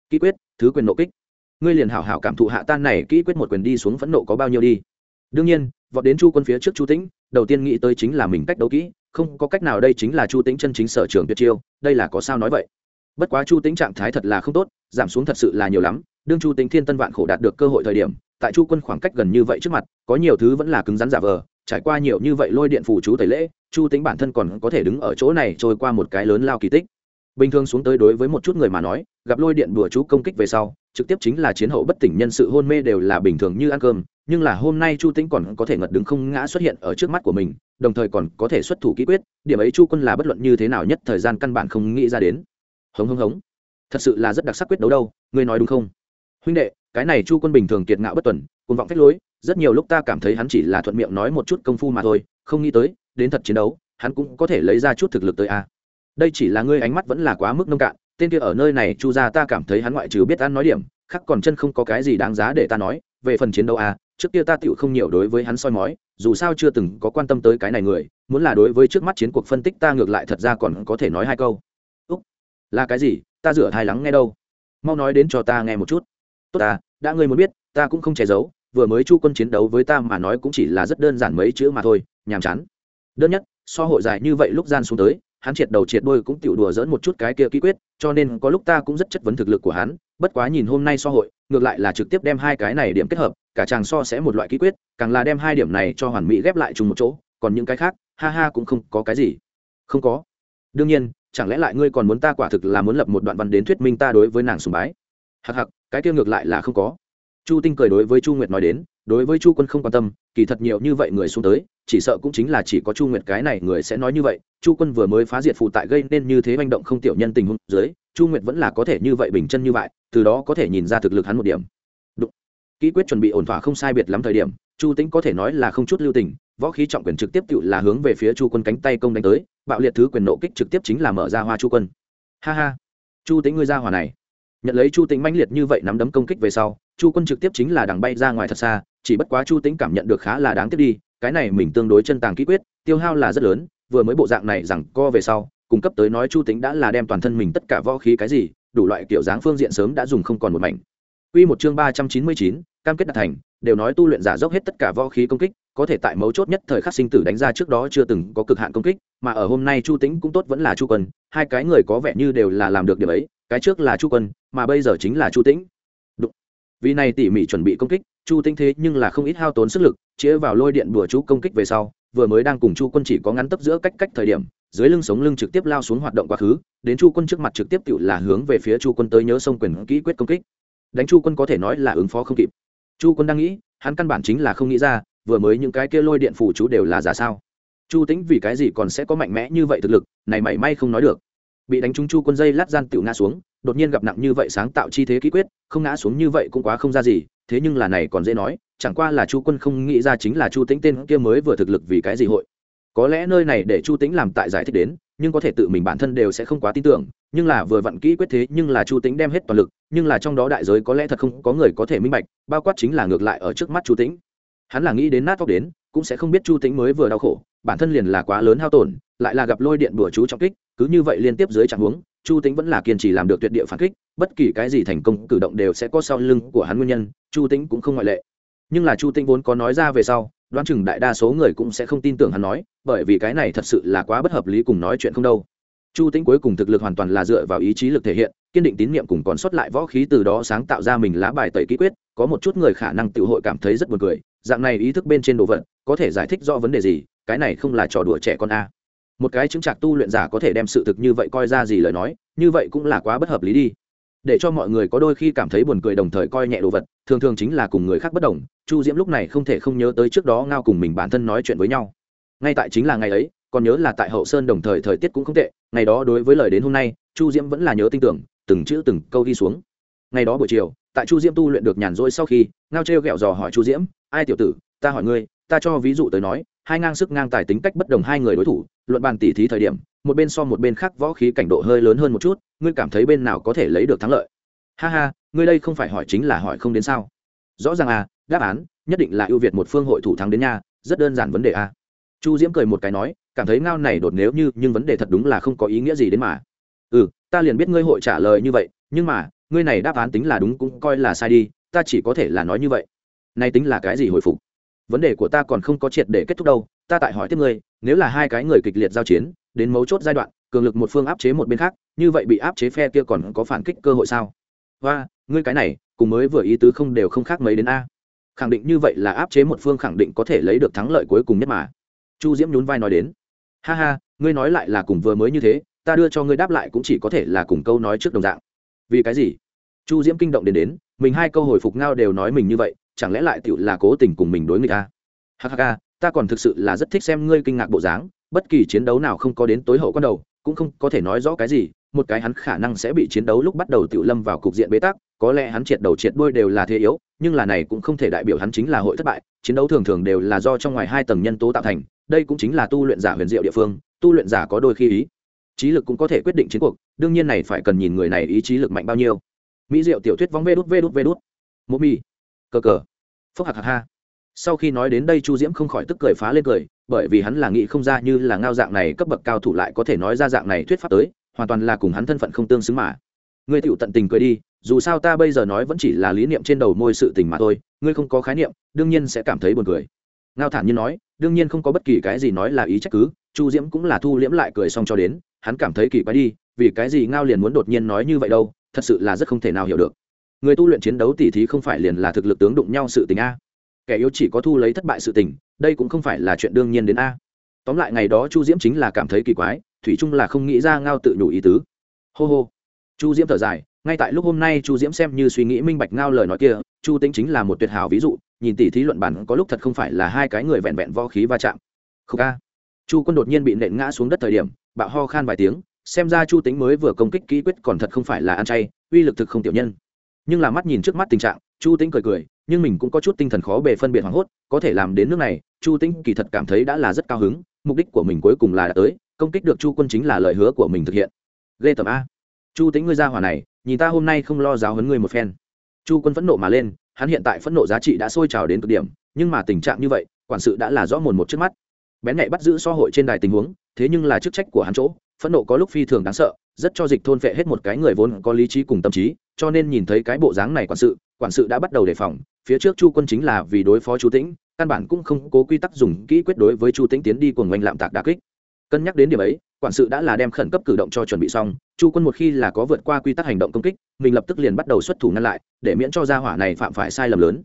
Kỹ quyết, thứ quyền nộ kích. Ngươi liền hảo hảo cảm thụ hạ tan này, kỹ quyết một quyền đi xuống phẫn nộ có bao nhiêu đi. Đương nhiên, vọt đến chu quân phía trước chu tĩnh, đầu tiên nghĩ tới chính là mình cách đấu kỹ không có cách nào đây chính là chu tĩnh chân chính sở trường tuyệt chiêu, đây là có sao nói vậy? Bất quá chu tĩnh trạng thái thật là không tốt, giảm xuống thật sự là nhiều lắm, đương chu tĩnh thiên tân vạn khổ đạt được cơ hội thời điểm, tại chu quân khoảng cách gần như vậy trước mặt, có nhiều thứ vẫn là cứng rắn giả vờ, trải qua nhiều như vậy lôi điện phủ chú tẩy lễ, chu tính bản thân còn có thể đứng ở chỗ này trôi qua một cái lớn lao kỳ tích. Bình thường xuống tới đối với một chút người mà nói, gặp lôi điện đùa chú công kích về sau, trực tiếp chính là chiến hậu bất tỉnh nhân sự hôn mê đều là bình thường như ăn cơm nhưng là hôm nay chu tĩnh còn có thể ngật đứng không ngã xuất hiện ở trước mắt của mình, đồng thời còn có thể xuất thủ kỹ quyết, điểm ấy chu quân là bất luận như thế nào nhất thời gian căn bản không nghĩ ra đến. Hống hống hống. Thật sự là rất đặc sắc quyết đấu đâu, ngươi nói đúng không? Huynh đệ, cái này chu quân bình thường kiệt ngạo bất tuần côn vọng phách lối, rất nhiều lúc ta cảm thấy hắn chỉ là thuận miệng nói một chút công phu mà thôi, không nghĩ tới, đến thật chiến đấu, hắn cũng có thể lấy ra chút thực lực tới a. Đây chỉ là ngươi ánh mắt vẫn là quá mức nông cạn, tên kia ở nơi này, chu ra ta cảm thấy hắn ngoại trừ biết ăn nói điểm, khác còn chân không có cái gì đáng giá để ta nói, về phần chiến đấu a trước kia ta tựu không nhiều đối với hắn soi mói, dù sao chưa từng có quan tâm tới cái này người, muốn là đối với trước mắt chiến cuộc phân tích ta ngược lại thật ra còn có thể nói hai câu. Úc, là cái gì? Ta rửa thai lắng nghe đâu. Mau nói đến cho ta nghe một chút. Tốt ta, đã ngươi muốn biết, ta cũng không che giấu, vừa mới chu quân chiến đấu với ta mà nói cũng chỉ là rất đơn giản mấy chữ mà thôi, nhàm chán. Đơn nhất, so hội dài như vậy lúc gian xuống tới, hắn triệt đầu triệt đôi cũng tiểu đùa dỡn một chút cái kia ký quyết, cho nên có lúc ta cũng rất chất vấn thực lực của hắn, bất quá nhìn hôm nay so hội, ngược lại là trực tiếp đem hai cái này điểm kết hợp cả chàng so sẽ một loại ký quyết, càng là đem hai điểm này cho hoàn mỹ ghép lại chung một chỗ, còn những cái khác, ha ha cũng không có cái gì. Không có. Đương nhiên, chẳng lẽ lại ngươi còn muốn ta quả thực là muốn lập một đoạn văn đến thuyết minh ta đối với nàng sùng bái? Hặc hặc cái kia ngược lại là không có. Chu tinh cười đối với chu nguyệt nói đến, đối với chu quân không quan tâm, kỳ thật nhiều như vậy người xuống tới, chỉ sợ cũng chính là chỉ có chu nguyệt cái này người sẽ nói như vậy. Chu quân vừa mới phá diệt phụ tại gây nên như thế manh động không tiểu nhân tình huống dưới, chu nguyệt vẫn là có thể như vậy bình chân như vậy, từ đó có thể nhìn ra thực lực hắn một điểm kỹ quyết chuẩn bị ổn thỏa không sai biệt lắm thời điểm chu tĩnh có thể nói là không chút lưu tình võ khí trọng quyền trực tiếp tự là hướng về phía chu quân cánh tay công đánh tới bạo liệt thứ quyền nộ kích trực tiếp chính là mở ra hoa chu quân. Ha ha. Chu tĩnh ngươi ra hòa này. Nhận lấy chu tĩnh manh liệt như vậy nắm đấm công kích về sau chu quân trực tiếp chính là đằng bay ra ngoài thật xa chỉ bất quá chu tĩnh cảm nhận được khá là đáng tiếc đi cái này mình tương đối chân tàng kỹ quyết tiêu hao là rất lớn vừa mới bộ dạng này rằng co về sau cung cấp tới nói chu tĩnh đã là đem toàn thân mình tất cả võ khí cái gì đủ loại kiểu dáng phương diện sớm đã dùng không còn một mảnh. Quy một chương 399, cam kết đạt thành, đều nói tu luyện giả dốc hết tất cả võ khí công kích, có thể tại mấu chốt nhất thời khắc sinh tử đánh ra trước đó chưa từng có cực hạn công kích, mà ở hôm nay Chu Tĩnh cũng tốt vẫn là Chu Quân, hai cái người có vẻ như đều là làm được điểm ấy, cái trước là Chu Quân, mà bây giờ chính là Chu Tĩnh. Đúng. Vì này tỉ mỉ chuẩn bị công kích, Chu Tĩnh thế nhưng là không ít hao tốn sức lực, chĩa vào lôi điện bùa chú công kích về sau, vừa mới đang cùng Chu Quân chỉ có ngắn tấp giữa cách cách thời điểm, dưới lưng sống lưng trực tiếp lao xuống hoạt động quá khứ, đến Chu Quân trước mặt trực tiếp tựu là hướng về phía Chu Quân tới nhớ sông quyền kỹ quyết công kích. Đánh Chu Quân có thể nói là ứng phó không kịp. Chu Quân đang nghĩ, hắn căn bản chính là không nghĩ ra, vừa mới những cái kia lôi điện phủ chú đều là giả sao? Chu Tĩnh vì cái gì còn sẽ có mạnh mẽ như vậy thực lực, này mảy may không nói được. Bị đánh trúng Chu Quân dây lát gian tiểu ngã xuống, đột nhiên gặp nặng như vậy sáng tạo chi thế kỹ quyết, không ngã xuống như vậy cũng quá không ra gì, thế nhưng là này còn dễ nói, chẳng qua là Chu Quân không nghĩ ra chính là Chu Tĩnh tên kia mới vừa thực lực vì cái gì hội có lẽ nơi này để chu tĩnh làm tại giải thích đến nhưng có thể tự mình bản thân đều sẽ không quá tin tưởng, nhưng là vừa vặn kỹ quyết thế, nhưng là chu tĩnh đem hết toàn lực, nhưng là trong đó đại giới có lẽ thật không có người có thể minh bạch, bao quát chính là ngược lại ở trước mắt chu tĩnh. Hắn là nghĩ đến nát tóc đến, cũng sẽ không biết chu tĩnh mới vừa đau khổ, bản thân liền là quá lớn hao tổn, lại là gặp lôi điện bừa chú trọng kích, cứ như vậy liên tiếp dưới trạng huống, chu tĩnh vẫn là kiên trì làm được tuyệt địa phản kích, bất kỳ cái gì thành công cử động đều sẽ có sau lưng của hắn nguyên nhân, chu tĩnh cũng không ngoại lệ. Nhưng là chu tĩnh vốn có nói ra về sau, đoán chừng đại đa số người cũng sẽ không tin tưởng hắn nói bởi vì cái này thật sự là quá bất hợp lý cùng nói chuyện không đâu. Chu tĩnh cuối cùng thực lực hoàn toàn là dựa vào ý chí lực thể hiện, kiên định tín nhiệm cùng còn sót lại võ khí từ đó sáng tạo ra mình lá bài tẩy kỹ quyết, có một chút người khả năng tự hội cảm thấy rất buồn cười, dạng này ý thức bên trên đồ vật, có thể giải thích rõ vấn đề gì, cái này không là trò đùa trẻ con a. Một cái chứng trạc tu luyện giả có thể đem sự thực như vậy coi ra gì lời nói, như vậy cũng là quá bất hợp lý đi. Để cho mọi người có đôi khi cảm thấy buồn cười đồng thời coi nhẹ đồ vật, thường thường chính là cùng người khác bất đồng, chu diễm lúc này không thể không nhớ tới trước đó ngao cùng mình bản thân nói chuyện với nhau ngay tại chính là ngày ấy, còn nhớ là tại hậu sơn đồng thời thời tiết cũng không tệ, ngày đó đối với lời đến hôm nay, chu diễm vẫn là nhớ tin tưởng, từng chữ từng câu ghi xuống. Ngày đó buổi chiều, tại chu diễm tu luyện được nhàn rỗi sau khi, ngao t r ghẹo dò hỏi chu diễm, ai tiểu tử, ta hỏi ngươi, ta cho ví dụ tới nói, hai ngang sức ngang tài tính cách bất đồng hai người đối thủ, luận bàn tỉ thí thời điểm, một bên so một bên khác võ khí cảnh độ hơi lớn hơn một chút, ngươi cảm thấy bên nào có thể lấy được thắng lợi? Ha ha, ngươi đây không phải hỏi chính là hỏi không đến sao? Rõ ràng à đáp án, nhất định là ưu việt một phương hội thủ thắng đến nha, rất đơn giản vấn đề à chu diễm cười một cái nói, cảm thấy ngao này đột nếu như, nhưng vấn đề thật đúng là không có ý nghĩa gì đến mà. Ừ ta liền biết ngươi hội trả lời như vậy, nhưng mà, ngươi này đáp án tính là đúng cũng coi là sai đi, ta chỉ có thể là nói như vậy. Nay tính là cái gì hồi phục? Vấn đề của ta còn không có triệt để kết thúc đâu, ta tại hỏi tiếp ngươi, nếu là hai cái người kịch liệt giao chiến, đến mấu chốt giai đoạn, cường lực một phương áp chế một bên khác, như vậy bị áp chế phe kia còn có phản kích cơ hội sao? Và ngươi cái này, cùng mới vừa ý tứ không đều không khác mấy đến a. Khẳng định như vậy là áp chế một phương khẳng định có thể lấy được thắng lợi cuối cùng nhất mà chu diễm nhún vai nói đến. Ha ha, ngươi nói lại là cùng vừa mới như thế, ta đưa cho ngươi đáp lại cũng chỉ có thể là cùng câu nói trước đồng dạng. Vì cái gì? Chu diễm kinh động đến đến, mình hai câu hồi phục ngao đều nói mình như vậy, chẳng lẽ lại tựu là cố tình cùng mình đối người ta à? ha ta còn thực sự là rất thích xem ngươi kinh ngạc bộ dáng, bất kỳ chiến đấu nào không có đến tối hậu con đầu, cũng không có thể nói rõ cái gì, một cái hắn khả năng sẽ bị chiến đấu lúc bắt đầu tự lâm vào cục diện bế tắc, có lẽ hắn triệt đầu triệt đuôi đều là thế yếu, nhưng là này cũng không thể đại biểu hắn chính là hội thất bại, chiến đấu thường thường đều là do trong ngoài hai tầng nhân tố tạo thành đây cũng chính là tu luyện giả huyền diệu địa phương, tu luyện giả có đôi khi ý. Trí lực cũng có thể quyết định chiến cuộc, đương nhiên này phải cần nhìn người này ý chí lực mạnh bao nhiêu. Mỹ diệu tiểu thuyết vóng vê đút vê đút vê đút. Mô mi cờ cờ. Phúc hạc hạc ha. Sau khi nói đến đây chu diễm không khỏi tức cười phá lên cười, bởi vì hắn là nghĩ không ra như là ngao dạng này cấp bậc cao thủ lại có thể nói ra dạng này thuyết pháp tới, hoàn toàn là cùng hắn thân phận không tương xứng mà. Ngươi tựu tận tình cười đi, dù sao ta bây giờ nói vẫn chỉ là lý niệm trên đầu môi sự tình mà thôi, ngươi không có khái niệm, đương nhiên sẽ cảm thấy buồn cười ngao thản nhiên nói, đương nhiên không có bất kỳ cái gì nói là ý trách cứ, chu diễm cũng là thu liễm lại cười xong cho đến, hắn cảm thấy kỳ quái đi, vì cái gì ngao liền muốn đột nhiên nói như vậy đâu, thật sự là rất không thể nào hiểu được. Người tu luyện chiến đấu tỉ thí không phải liền là thực lực tướng đụng nhau sự tình a. Kẻ yếu chỉ có thu lấy thất bại sự tình, đây cũng không phải là chuyện đương nhiên đến a. Tóm lại ngày đó chu diễm chính là cảm thấy kỳ quái, thủy Trung là không nghĩ ra ngao tự nhủ ý tứ. Hô hô. Chu diễm thở dài, ngay tại lúc hôm nay chu diễm xem như suy nghĩ minh bạch ngao lời nói kia, chu tính chính là một tuyệt hảo ví dụ nhìn tỷ thí luận bản có lúc thật không phải là hai cái người vẹn vẹn võ khí va chạm. Không ca chu quân đột nhiên bị nện ngã xuống đất thời điểm, bạo ho khan vài tiếng, xem ra chu tính mới vừa công kích kỹ quyết còn thật không phải là ăn chay, uy lực thực không tiểu nhân. Nhưng là mắt nhìn trước mắt tình trạng, chu tính cười cười, nhưng mình cũng có chút tinh thần khó bề phân biệt hoảng hốt, có thể làm đến nước này, chu tính kỳ thật cảm thấy đã là rất cao hứng, mục đích của mình cuối cùng là đã tới, công kích được chu quân chính là lời hứa của mình thực hiện. Ghê tầm a. Chu tính ngươi ra hỏa này, nhìn ta hôm nay không lo giáo hấn ngươi một phen. Chu quân phẫn nộ mà lên hắn hiện tại phẫn nộ giá trị đã sôi trào đến cực điểm, nhưng mà tình trạng như vậy, quản sự đã là rõ mồn một trước mắt. Bén nhạy bắt giữ so hội trên đài tình huống, thế nhưng là chức trách của hắn chỗ, phẫn nộ có lúc phi thường đáng sợ, rất cho dịch thôn phệ hết một cái người vốn có lý trí cùng tâm trí, cho nên nhìn thấy cái bộ dáng này quản sự quản sự đã bắt đầu đề phòng. Phía trước chu quân chính là vì đối phó chu tĩnh, căn bản cũng không cố quy tắc dùng kỹ quyết đối với chu tĩnh tiến đi cùng oanh lạm tạc đà kích. Cân nhắc đến điểm ấy, quản sự đã là đem khẩn cấp cử động cho chuẩn bị xong chu quân một khi là có vượt qua quy tắc hành động công kích, mình lập tức liền bắt đầu xuất thủ ngăn lại, để miễn cho gia hỏa này phạm phải sai lầm lớn.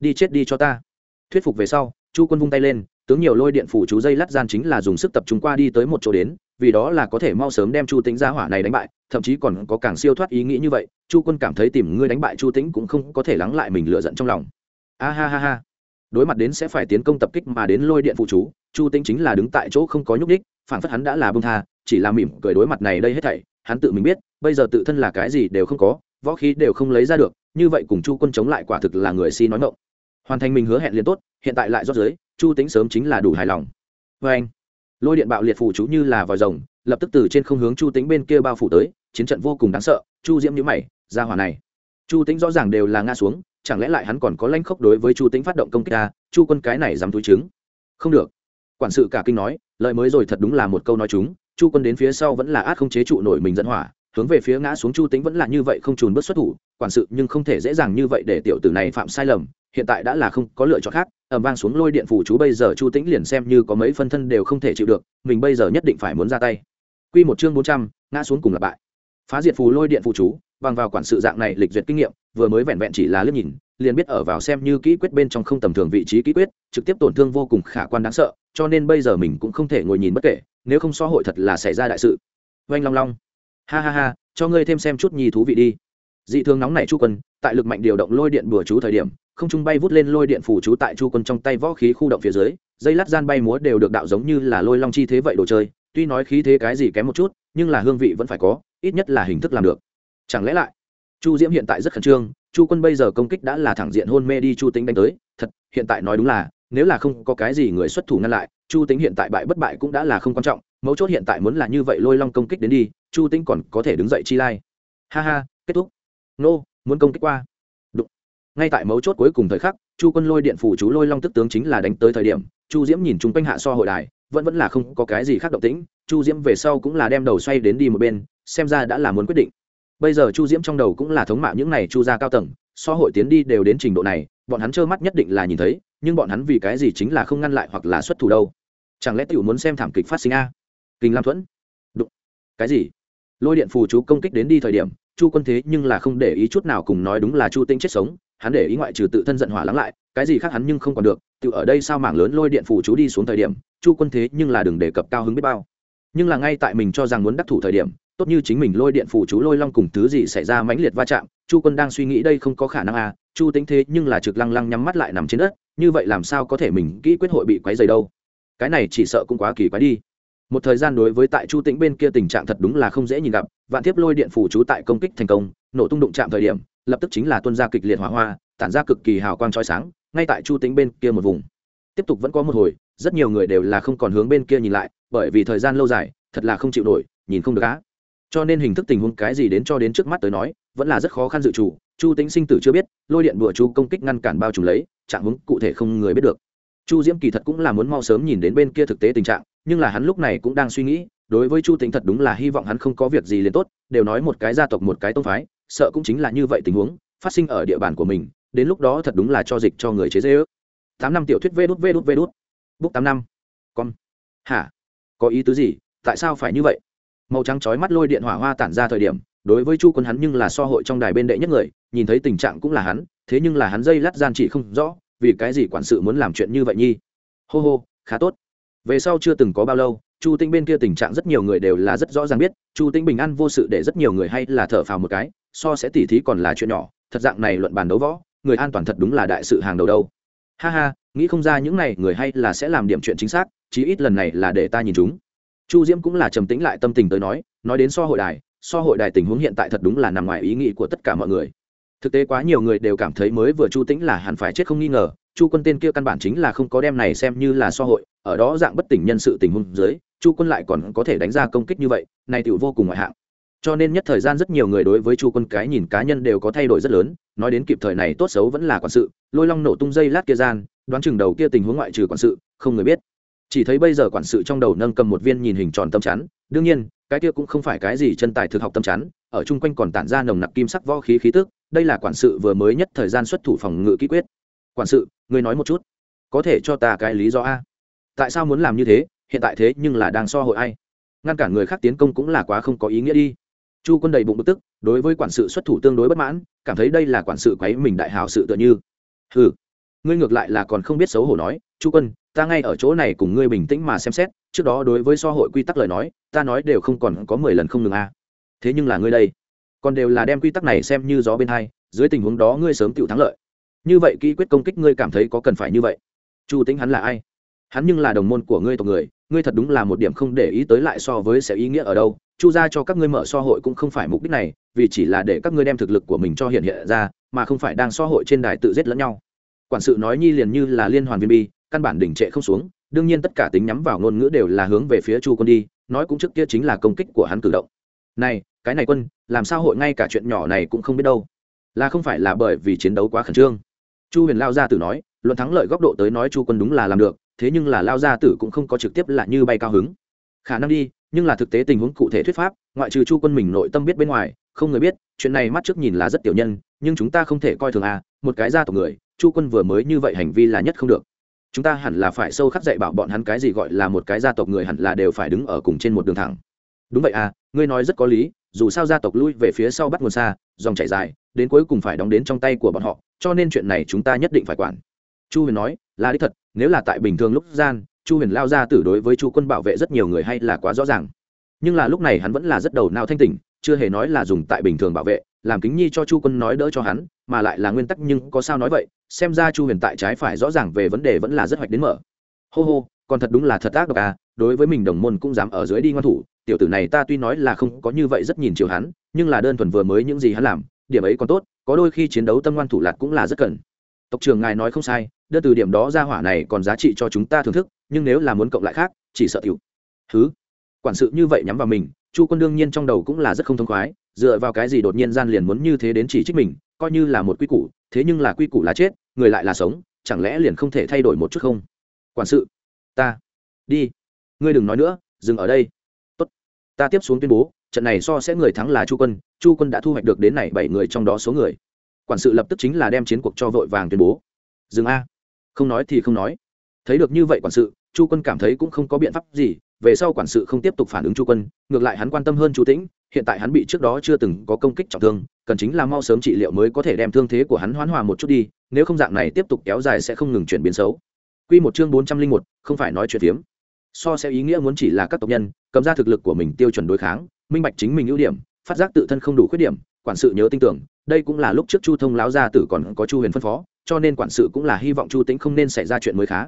Đi chết đi cho ta. Thuyết phục về sau, chu quân vung tay lên, tướng nhiều lôi điện phủ chú dây lát gian chính là dùng sức tập trung qua đi tới một chỗ đến, vì đó là có thể mau sớm đem chu tính gia hỏa này đánh bại, thậm chí còn có càng siêu thoát ý nghĩ như vậy, chu quân cảm thấy tìm ngươi đánh bại chu tĩnh cũng không có thể lắng lại mình lựa giận trong lòng. A ha ha ha. Đối mặt đến sẽ phải tiến công tập kích mà đến lôi điện phụ chú, chu tĩnh chính là đứng tại chỗ không có nhúc đích phản phất hắn đã là bông tha, chỉ là mỉm cười đối mặt này đây hết thảy hắn tự mình biết, bây giờ tự thân là cái gì đều không có, võ khí đều không lấy ra được, như vậy cùng chu quân chống lại quả thực là người si nói mộng hoàn thành mình hứa hẹn liền tốt, hiện tại lại rót dưới chu tính sớm chính là đủ hài lòng. Vê anh, lôi điện bạo liệt phủ chú như là vòi rồng, lập tức từ trên không hướng chu tính bên kia bao phủ tới, chiến trận vô cùng đáng sợ, chu diễm nhữ mày, ra hỏa này. Chu tính rõ ràng đều là ngã xuống, chẳng lẽ lại hắn còn có lanh khốc đối với chu tính phát động công kích ta chu quân cái này dám túi trứng. Không được. Quản sự cả kinh nói lợi mới rồi thật đúng là một câu nói chúng chu quân đến phía sau vẫn là át không chế trụ nổi mình dẫn hỏa, hướng về phía ngã xuống chu tính vẫn là như vậy không trùn bước xuất thủ, quản sự nhưng không thể dễ dàng như vậy để tiểu tử này phạm sai lầm, hiện tại đã là không có lựa chọn khác ẩm vang xuống lôi điện phủ chú bây giờ chu tĩnh liền xem như có mấy phân thân đều không thể chịu được, mình bây giờ nhất định phải muốn ra tay. Q một chương bốn trăm, ngã xuống cùng lặp bại. Phá diệt phù lôi điện phụ chú, bằng vào quản sự dạng này lịch duyệt kinh nghiệm, vừa mới vẹn vẹn chỉ là liếc nhìn liền biết ở vào xem như kỹ quyết bên trong không tầm thường vị trí kỹ quyết, trực tiếp tổn thương vô cùng khả quan đáng sợ, cho nên bây giờ mình cũng không thể ngồi nhìn bất kể, nếu không so hội thật là xảy ra đại sự. Oanh long long. Ha ha ha, cho ngươi thêm xem chút nhi thú vị đi. Dị thường nóng này chu quân, tại lực mạnh điều động lôi điện bừa chú thời điểm, không trung bay vút lên lôi điện phủ chú tại chu quân trong tay võ khí khu động phía dưới, dây lát gian bay múa đều được đạo giống như là lôi long chi thế vậy đồ chơi, tuy nói khí thế cái gì kém một chút, nhưng là hương vị vẫn phải có, ít nhất là hình thức làm được. Chẳng lẽ lại, chu diễm hiện tại rất khẩn trương chu quân bây giờ công kích đã là thẳng diện hôn mê đi chu tính đánh tới. Thật hiện tại nói đúng là nếu là không có cái gì người xuất thủ ngăn lại chu tính hiện tại bại bất bại cũng đã là không quan trọng. Mấu chốt hiện tại muốn là như vậy lôi long công kích đến đi chu tính còn có thể đứng dậy chi lai. Ha ha kết thúc. Nô、no, muốn công kích qua. Đụng. ngay tại mấu chốt cuối cùng thời khắc chu quân lôi điện phủ chú lôi long tức tướng chính là đánh tới thời điểm chu diễm nhìn chung quanh hạ so hội đài vẫn vẫn là không có cái gì khác động tĩnh. Chu diễm về sau cũng là đem đầu xoay đến đi một bên xem ra đã là muốn quyết định bây giờ chu diễm trong đầu cũng là thống mạo những này chu gia cao tầng, so hội tiến đi đều đến trình độ này, bọn hắn trơ mắt nhất định là nhìn thấy, nhưng bọn hắn vì cái gì chính là không ngăn lại hoặc là xuất thủ đâu? Chẳng lẽ tiểu muốn xem thảm kịch phát sinh a? Kinh lam thuẫn. Đụng. Cái gì? Lôi điện phù chú công kích đến đi thời điểm, chu quân thế nhưng là không để ý chút nào cùng nói đúng là chu tinh chết sống, hắn để ý ngoại trừ tự thân giận hỏa lắng lại, cái gì khác hắn nhưng không còn được tự ở đây sao mảng lớn lôi điện phù chú đi xuống thời điểm, chu quân thế nhưng là đừng đề cập cao hứng biết bao. Nhưng là ngay tại mình cho rằng muốn đắc thủ thời điểm tốt như chính mình lôi điện phủ chú lôi long cùng thứ gì xảy ra mãnh liệt va chạm, chu quân đang suy nghĩ đây không có khả năng à chu tính thế nhưng là trực lăng lăng nhắm mắt lại nằm trên đất, như vậy làm sao có thể mình kỹ quyết hội bị quấy dày đâu? Cái này chỉ sợ cũng quá kỳ quái đi. Một thời gian đối với tại chu tĩnh bên kia tình trạng thật đúng là không dễ nhìn gặp, vạn thiếp lôi điện phủ chú tại công kích thành công, nổ tung đụng chạm thời điểm, lập tức chính là tuân ra kịch liệt hỏa hoa, tản ra cực kỳ hào quang trói sáng, ngay tại chu tĩnh bên kia một vùng. Tiếp tục vẫn có một hồi, rất nhiều người đều là không còn hướng bên kia nhìn lại, bởi vì thời gian lâu dài, thật là không chịu nổi, nhìn không được á cho nên hình thức tình huống cái gì đến cho đến trước mắt tới nói, vẫn là rất khó khăn dự chủ chu tính sinh tử chưa biết, lôi điện bùa chu công kích ngăn cản bao trùm lấy, trạng hướng cụ thể không người biết được. Chu diễm kỳ thật cũng là muốn mau sớm nhìn đến bên kia thực tế tình trạng, nhưng là hắn lúc này cũng đang suy nghĩ, đối với chu tĩnh thật đúng là hy vọng hắn không có việc gì liền tốt, đều nói một cái gia tộc một cái tông phái, sợ cũng chính là như vậy tình huống, phát sinh ở địa bàn của mình, đến lúc đó thật đúng là cho dịch cho người chế dễ ước tám năm tiểu thuyết vê đút vê đút vê đút. Bút tám năm. Con hả? Có ý tứ gì? Tại sao phải như vậy? Màu trắng chói mắt lôi điện hỏa hoa tản ra thời điểm, đối với chu quân hắn nhưng là so hội trong đài bên đệ nhất người, nhìn thấy tình trạng cũng là hắn, thế nhưng là hắn dây lát gian chỉ không rõ, vì cái gì quản sự muốn làm chuyện như vậy nhi? Hô hô, khá tốt. Về sau chưa từng có bao lâu, chu tinh bên kia tình trạng rất nhiều người đều là rất rõ ràng biết, chu tinh bình an vô sự để rất nhiều người hay là thở phào một cái, so sẽ tỉ thí còn là chuyện nhỏ, thật dạng này luận bàn đấu võ, người an toàn thật đúng là đại sự hàng đầu đâu. Ha ha, nghĩ không ra những này người hay là sẽ làm điểm chuyện chính xác, chí ít lần này là để ta nhìn chúng chu diễm cũng là trầm tĩnh lại tâm tình tới nói nói đến so hội đài, so hội đài tình huống hiện tại thật đúng là nằm ngoài ý nghĩ của tất cả mọi người. Thực tế quá nhiều người đều cảm thấy mới vừa chu tĩnh là hẳn phải chết không nghi ngờ, chu quân tên kia căn bản chính là không có đem này xem như là so hội, ở đó dạng bất tỉnh nhân sự tình huống dưới, chu quân lại còn có thể đánh ra công kích như vậy, này tựu vô cùng ngoại hạng. Cho nên nhất thời gian rất nhiều người đối với chu quân cái nhìn cá nhân đều có thay đổi rất lớn, nói đến kịp thời này tốt xấu vẫn là quản sự, lôi long nổ tung dây lát kia gian, đoán chừng đầu kia tình huống ngoại trừ quản sự, không người biết chỉ thấy bây giờ quản sự trong đầu nâng cầm một viên nhìn hình tròn tâm chắn, đương nhiên, cái kia cũng không phải cái gì chân tài thực học tâm chắn, ở chung quanh còn tản ra nồng nặc kim sắc võ khí khí tức, đây là quản sự vừa mới nhất thời gian xuất thủ phòng ngự kỹ quyết. Quản sự, ngươi nói một chút, có thể cho ta cái lý do a? Tại sao muốn làm như thế, hiện tại thế nhưng là đang so hội ai? Ngăn cản người khác tiến công cũng là quá không có ý nghĩa đi. Chu quân đầy bụng bực tức, đối với quản sự xuất thủ tương đối bất mãn, cảm thấy đây là quản sự quấy mình đại hào sự tựa như. Ừ ngươi ngược lại là còn không biết xấu hổ nói, chu quân, ta ngay ở chỗ này cùng ngươi bình tĩnh mà xem xét, trước đó đối với so hội quy tắc lời nói, ta nói đều không còn có mười lần không ngừng a. Thế nhưng là ngươi đây, còn đều là đem quy tắc này xem như gió bên hai, dưới tình huống đó ngươi sớm tự thắng lợi. Như vậy kỹ quyết công kích ngươi cảm thấy có cần phải như vậy? Chu tính hắn là ai? Hắn nhưng là đồng môn của ngươi tộc người, ngươi thật đúng là một điểm không để ý tới lại so với sẽ ý nghĩa ở đâu. Chu ra cho các ngươi mở so hội cũng không phải mục đích này, vì chỉ là để các ngươi đem thực lực của mình cho hiện hiện ra, mà không phải đang so hội trên đài tự giết lẫn nhau quản sự nói nhi liền như là liên hoàn viên bi, căn bản đỉnh trệ không xuống, đương nhiên tất cả tính nhắm vào ngôn ngữ đều là hướng về phía chu quân đi, nói cũng trước kia chính là công kích của hắn cử động. Này, cái này quân, làm sao hội ngay cả chuyện nhỏ này cũng không biết đâu? Là không phải là bởi vì chiến đấu quá khẩn trương? Chu huyền lao gia tử nói, luận thắng lợi góc độ tới nói chu quân đúng là làm được, thế nhưng là lao gia tử cũng không có trực tiếp là như bay cao hứng. Khả năng đi, nhưng là thực tế tình huống cụ thể thuyết pháp, ngoại trừ chu quân mình nội tâm biết bên ngoài không người biết, chuyện này mắt trước nhìn là rất tiểu nhân, nhưng chúng ta không thể coi thường à một cái gia tộc người, chu quân vừa mới như vậy hành vi là nhất không được. Chúng ta hẳn là phải sâu khắc dạy bảo bọn hắn cái gì gọi là một cái gia tộc người hẳn là đều phải đứng ở cùng trên một đường thẳng. Đúng vậy à ngươi nói rất có lý, dù sao gia tộc lui về phía sau bắt nguồn xa, dòng chảy dài, đến cuối cùng phải đóng đến trong tay của bọn họ, cho nên chuyện này chúng ta nhất định phải quản. Chu huyền nói, là đích thật, nếu là tại bình thường lúc gian, chu huyền lao ra tử đối với chu quân bảo vệ rất nhiều người hay là quá rõ ràng. Nhưng là lúc này hắn vẫn là rất đầu nao thanh tỉnh chưa hề nói là dùng tại bình thường bảo vệ, làm kính nhi cho chu quân nói đỡ cho hắn, mà lại là nguyên tắc nhưng có sao nói vậy, xem ra chu huyền tại trái phải rõ ràng về vấn đề vẫn là rất hoạch đến mở. Hô hô, còn thật đúng là thật ác độc à đối với mình đồng môn cũng dám ở dưới đi ngoan thủ, tiểu tử này ta tuy nói là không có như vậy rất nhìn chiều hắn, nhưng là đơn thuần vừa mới những gì hắn làm, điểm ấy còn tốt, có đôi khi chiến đấu tâm ngoan thủ lạt cũng là rất cần. Tộc trưởng ngài nói không sai đơn từ điểm đó ra hỏa này còn giá trị cho chúng ta thưởng thức, nhưng nếu là muốn cộng lại khác, chỉ sợ tiểu. Thứ quản sự như vậy nhắm vào mình chu quân đương nhiên trong đầu cũng là rất không thông khoái, dựa vào cái gì đột nhiên gian liền muốn như thế đến chỉ trích mình, coi như là một quy củ, thế nhưng là quy củ là chết, người lại là sống, chẳng lẽ liền không thể thay đổi một chút không? Quản sự, ta, đi, ngươi đừng nói nữa, dừng ở đây. Tốt. ta tiếp xuống tuyên bố, trận này so sẽ người thắng là chu quân chu quân đã thu hoạch được đến này bảy người trong đó số người. Quản sự lập tức chính là đem chiến cuộc cho vội vàng tuyên bố. Dừng a. Không nói thì không nói. Thấy được như vậy quản sự, chu quân cảm thấy cũng không có biện pháp gì về sau quản sự không tiếp tục phản ứng chu quân ngược lại hắn quan tâm hơn chu tĩnh hiện tại hắn bị trước đó chưa từng có công kích trọng thương cần chính là mau sớm trị liệu mới có thể đem thương thế của hắn hoán hòa một chút đi nếu không dạng này tiếp tục kéo dài sẽ không ngừng chuyển biến xấu Quy một chương bốn trăm linh một, không phải nói chuyện phiếm. So sẽ ý nghĩa muốn chỉ là các tộc nhân, cầm ra thực lực của mình tiêu chuẩn đối kháng, minh bạch chính mình ưu điểm, phát giác tự thân không đủ khuyết điểm, quản sự nhớ tin tưởng, đây cũng là lúc trước Chu Thông láo gia tử còn có Chu Huyền phân phó, cho nên quản sự cũng là hy vọng Chu Tĩnh không nên xảy ra chuyện mới khá.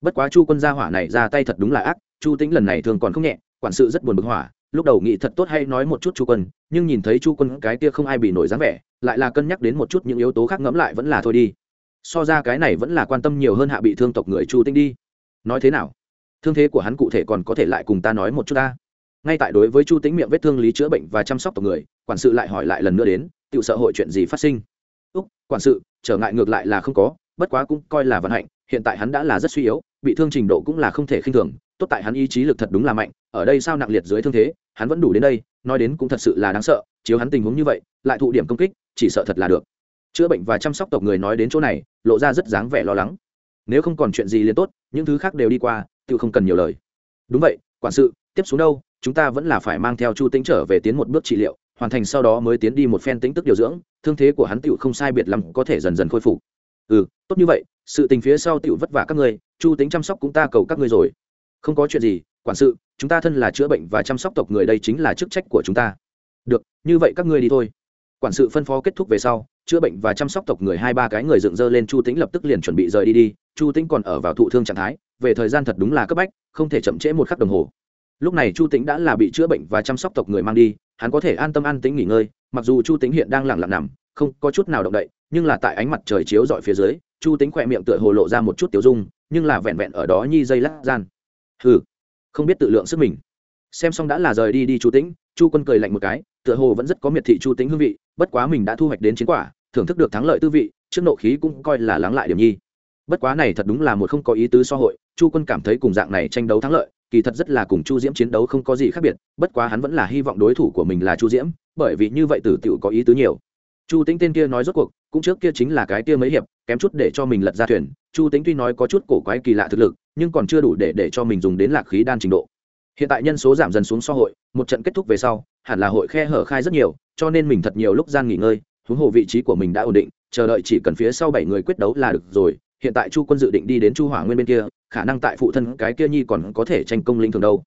Bất quá Chu Quân gia hỏa này ra tay thật đúng là ác, Chu Tĩnh lần này thường còn không nhẹ, quản sự rất buồn bực hỏa, lúc đầu nghĩ thật tốt hay nói một chút chu quân nhưng nhìn thấy chu quân cái kia không ai bị nổi dáng vẻ lại là cân nhắc đến một chút những yếu tố khác ngẫm lại vẫn là thôi đi. So ra cái này vẫn là quan tâm nhiều hơn hạ bị thương tộc người chu Tĩnh đi. Nói thế nào? Thương thế của hắn cụ thể còn có thể lại cùng ta nói một chút ta. Ngay tại đối với chu Tĩnh miệng vết thương lý chữa bệnh và chăm sóc tộc người quản sự lại hỏi lại lần nữa đến tự sợ hội chuyện gì phát sinh? Úc quản sự trở ngại ngược lại là không có bất quá cũng coi là vận hạnh hiện tại hắn đã là rất suy yếu bị thương trình độ cũng là không thể khinh thường tốt tại hắn ý chí lực thật đúng là mạnh, ở đây sao nặng liệt dưới thương thế, hắn vẫn đủ đến đây, nói đến cũng thật sự là đáng sợ, chiếu hắn tình huống như vậy, lại thụ điểm công kích, chỉ sợ thật là được. Chữa bệnh và chăm sóc tộc người nói đến chỗ này, lộ ra rất dáng vẻ lo lắng. Nếu không còn chuyện gì liền tốt, những thứ khác đều đi qua tự không cần nhiều lời. Đúng vậy, quản sự, tiếp xuống đâu, chúng ta vẫn là phải mang theo chu tính trở về tiến một bước trị liệu, hoàn thành sau đó mới tiến đi một phen tính tức điều dưỡng, thương thế của hắn tựu không sai biệt lắm có thể dần dần khôi phục. Ừ tốt như vậy, sự tình phía sau tựu vất vả các ngươi, chu tính chăm sóc cũng ta cầu các ngươi rồi không có chuyện gì, quản sự, chúng ta thân là chữa bệnh và chăm sóc tộc người đây chính là chức trách của chúng ta. Được, như vậy các ngươi đi thôi. Quản sự phân phó kết thúc về sau, chữa bệnh và chăm sóc tộc người hai ba cái người dựng dơ lên chu tĩnh lập tức liền chuẩn bị rời đi đi. Chu tĩnh còn ở vào thụ thương trạng thái, về thời gian thật đúng là cấp bách, không thể chậm trễ một khắc đồng hồ. Lúc này chu tĩnh đã là bị chữa bệnh và chăm sóc tộc người mang đi, hắn có thể an tâm an tĩnh nghỉ ngơi, mặc dù chu tĩnh hiện đang lẳng lặng nằm, không có chút nào động đậy, nhưng là tại ánh mặt trời chiếu dọi phía dưới, chu tĩnh khỏe miệng tựa hồ lộ ra một chút tiểu dung, nhưng là vẹn vẹn ở đó nhi dây lát gian hừ, không biết tự lượng sức mình. Xem xong đã là rời đi đi chu tĩnh, chu quân cười lạnh một cái, tựa hồ vẫn rất có miệt thị chu tĩnh hương vị, bất quá mình đã thu hoạch đến chiến quả, thưởng thức được thắng lợi tư vị, trước nộ khí cũng coi là lắng lại điểm nhi. Bất quá này thật đúng là một không có ý tứ xã hội, chu quân cảm thấy cùng dạng này tranh đấu thắng lợi, kỳ thật rất là cùng chu diễm chiến đấu không có gì khác biệt, bất quá hắn vẫn là hy vọng đối thủ của mình là chu diễm, bởi vì như vậy tử tựu có ý tứ nhiều. Chu tính tên kia nói rốt cuộc, cũng trước kia chính là cái kia mấy hiệp, kém chút để cho mình lật ra thuyền, chu tính tuy nói có chút cổ quái kỳ lạ thực lực nhưng còn chưa đủ để để cho mình dùng đến lạc khí đan trình độ. Hiện tại nhân số giảm dần xuống so hội, một trận kết thúc về sau, hẳn là hội khe hở khai rất nhiều, cho nên mình thật nhiều lúc gian nghỉ ngơi, huống hồ vị trí của mình đã ổn định, chờ đợi chỉ cần phía sau bảy người quyết đấu là được rồi. Hiện tại chu quân dự định đi đến chu hỏa nguyên bên kia, khả năng tại phụ thân cái kia nhi còn có thể tranh công linh thường đâu.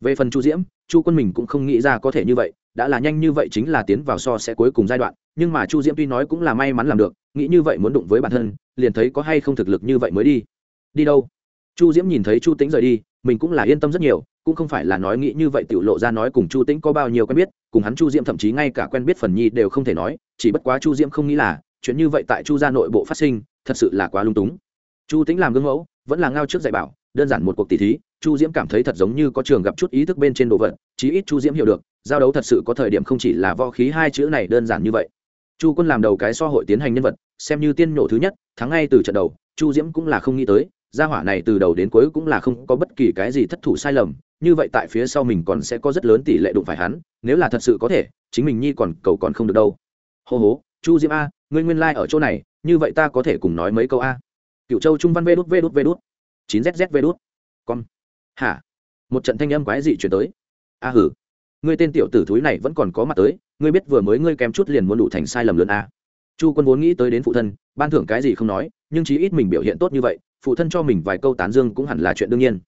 Về phần chu diễm, chu quân mình cũng không nghĩ ra có thể như vậy, đã là nhanh như vậy chính là tiến vào so sẽ cuối cùng giai đoạn, nhưng mà chu diễm tuy nói cũng là may mắn làm được, nghĩ như vậy muốn đụng với bản thân, liền thấy có hay không thực lực như vậy mới đi. Đi đâu? Chu diễm nhìn thấy chu Tĩnh rời đi, mình cũng là yên tâm rất nhiều, cũng không phải là nói nghĩ như vậy tiểu lộ ra nói cùng chu tĩnh có bao nhiêu quen biết, cùng hắn chu diễm thậm chí ngay cả quen biết phần nhi đều không thể nói, chỉ bất quá chu diễm không nghĩ là, chuyện như vậy tại chu gia nội bộ phát sinh, thật sự là quá lung túng. Chu tĩnh làm gương mẫu, vẫn là ngao trước dạy bảo, đơn giản một cuộc tỷ thí, chu diễm cảm thấy thật giống như có trường gặp chút ý thức bên trên đồ vật, chí ít chu diễm hiểu được, giao đấu thật sự có thời điểm không chỉ là võ khí hai chữ này đơn giản như vậy. Chu quân làm đầu cái so hội tiến hành nhân vật, xem như tiên nhổ thứ nhất, thắng ngay từ trận đầu, chu diễm cũng là không nghĩ tới gia hỏa này từ đầu đến cuối cũng là không có bất kỳ cái gì thất thủ sai lầm, như vậy tại phía sau mình còn sẽ có rất lớn tỷ lệ đụng phải hắn, nếu là thật sự có thể, chính mình nhi còn, cầu còn không được đâu. Hô hố chu diễm a, ngươi nguyên lai、like、ở chỗ này, như vậy ta có thể cùng nói mấy câu a. Cựu châu trung văn vê đút vê đút vê đút. chín zz vê đút. Con hả? Một trận thanh âm quái dị chuyển tới. A hử. Ngươi tên tiểu tử thúi này vẫn còn có mặt tới, ngươi biết vừa mới ngươi kém chút liền muốn đủ thành sai lầm lớn a. Chu quân vốn nghĩ tới đến phụ thân, ban thưởng cái gì không nói, nhưng chí ít mình biểu hiện tốt như vậy phụ thân cho mình vài câu tán dương cũng hẳn là chuyện đương nhiên.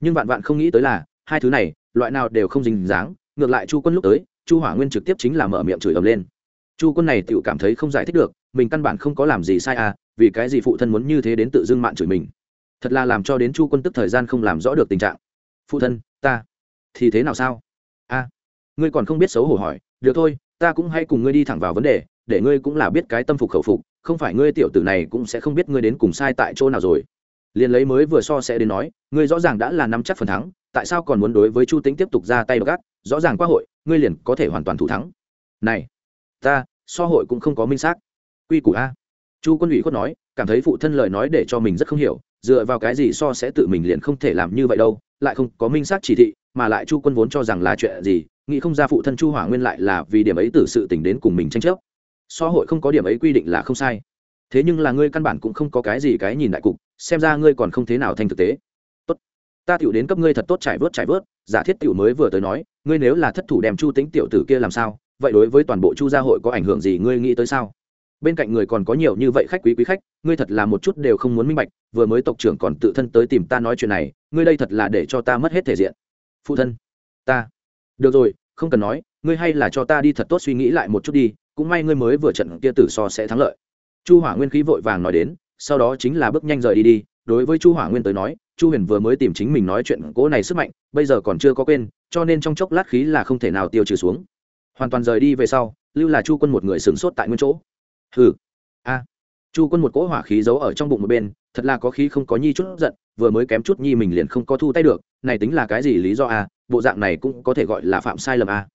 Nhưng vạn vạn không nghĩ tới là, hai thứ này, loại nào đều không dính dáng, ngược lại chu quân lúc tới, chu hỏa nguyên trực tiếp chính là mở miệng chửi ầm lên. Chu quân này tự cảm thấy không giải thích được, mình căn bản không có làm gì sai à vì cái gì phụ thân muốn như thế đến tự dưng mạng chửi mình? Thật là làm cho đến chu quân tức thời gian không làm rõ được tình trạng. Phụ thân, ta, thì thế nào sao? A ngươi còn không biết xấu hổ hỏi, được thôi, ta cũng hay cùng ngươi đi thẳng vào vấn đề, để ngươi cũng là biết cái tâm phục khẩu phục, không phải ngươi tiểu tử này cũng sẽ không biết ngươi đến cùng sai tại chỗ nào rồi liền lấy mới vừa so sẽ đến nói, ngươi rõ ràng đã là nắm chắc phần thắng, tại sao còn muốn đối với chu tính tiếp tục ra tay gác rõ ràng qua hội, ngươi liền có thể hoàn toàn thủ thắng. Này, ta, so hội cũng không có minh xác. Quy củ a. Chu quân ủy khuất nói, cảm thấy phụ thân lời nói để cho mình rất không hiểu, dựa vào cái gì so sẽ tự mình liền không thể làm như vậy đâu, lại không có minh xác chỉ thị, mà lại chu quân vốn cho rằng là chuyện gì, nghĩ không ra phụ thân chu hỏa nguyên lại là vì điểm ấy từ sự tình đến cùng mình tranh chấp. So hội không có điểm ấy quy định là không sai. Thế nhưng là ngươi căn bản cũng không có cái gì cái nhìn đại cục xem ra ngươi còn không thế nào thành thực tế. Tốt. Ta tiểu đến cấp ngươi thật tốt trải vớt trải vớt, giả thiết tiểu mới vừa tới nói, ngươi nếu là thất thủ đem chu tính tiểu tử kia làm sao, vậy đối với toàn bộ chu gia hội có ảnh hưởng gì ngươi nghĩ tới sao? Bên cạnh người còn có nhiều như vậy khách quý quý khách, ngươi thật là một chút đều không muốn minh bạch, vừa mới tộc trưởng còn tự thân tới tìm ta nói chuyện này, ngươi đây thật là để cho ta mất hết thể diện. Phụ thân. Ta. Được rồi, không cần nói, ngươi hay là cho ta đi thật tốt suy nghĩ lại một chút đi, cũng may ngươi mới vừa trận kia tử so sẽ thắng lợi. Chu hỏa nguyên khí vội vàng nói đến sau đó chính là bước nhanh rời đi đi. Đối với chu hỏa nguyên tới nói, chu huyền vừa mới tìm chính mình nói chuyện cỗ này sức mạnh, bây giờ còn chưa có quên, cho nên trong chốc lát khí là không thể nào tiêu trừ xuống. Hoàn toàn rời đi về sau, lưu là chu quân một người sửng sốt tại nguyên chỗ. Hừ, a. Chu quân một cỗ hỏa khí giấu ở trong bụng một bên, thật là có khí không có nhi chút giận, vừa mới kém chút nhi mình liền không có thu tay được, này tính là cái gì lý do a? Bộ dạng này cũng có thể gọi là phạm sai lầm a.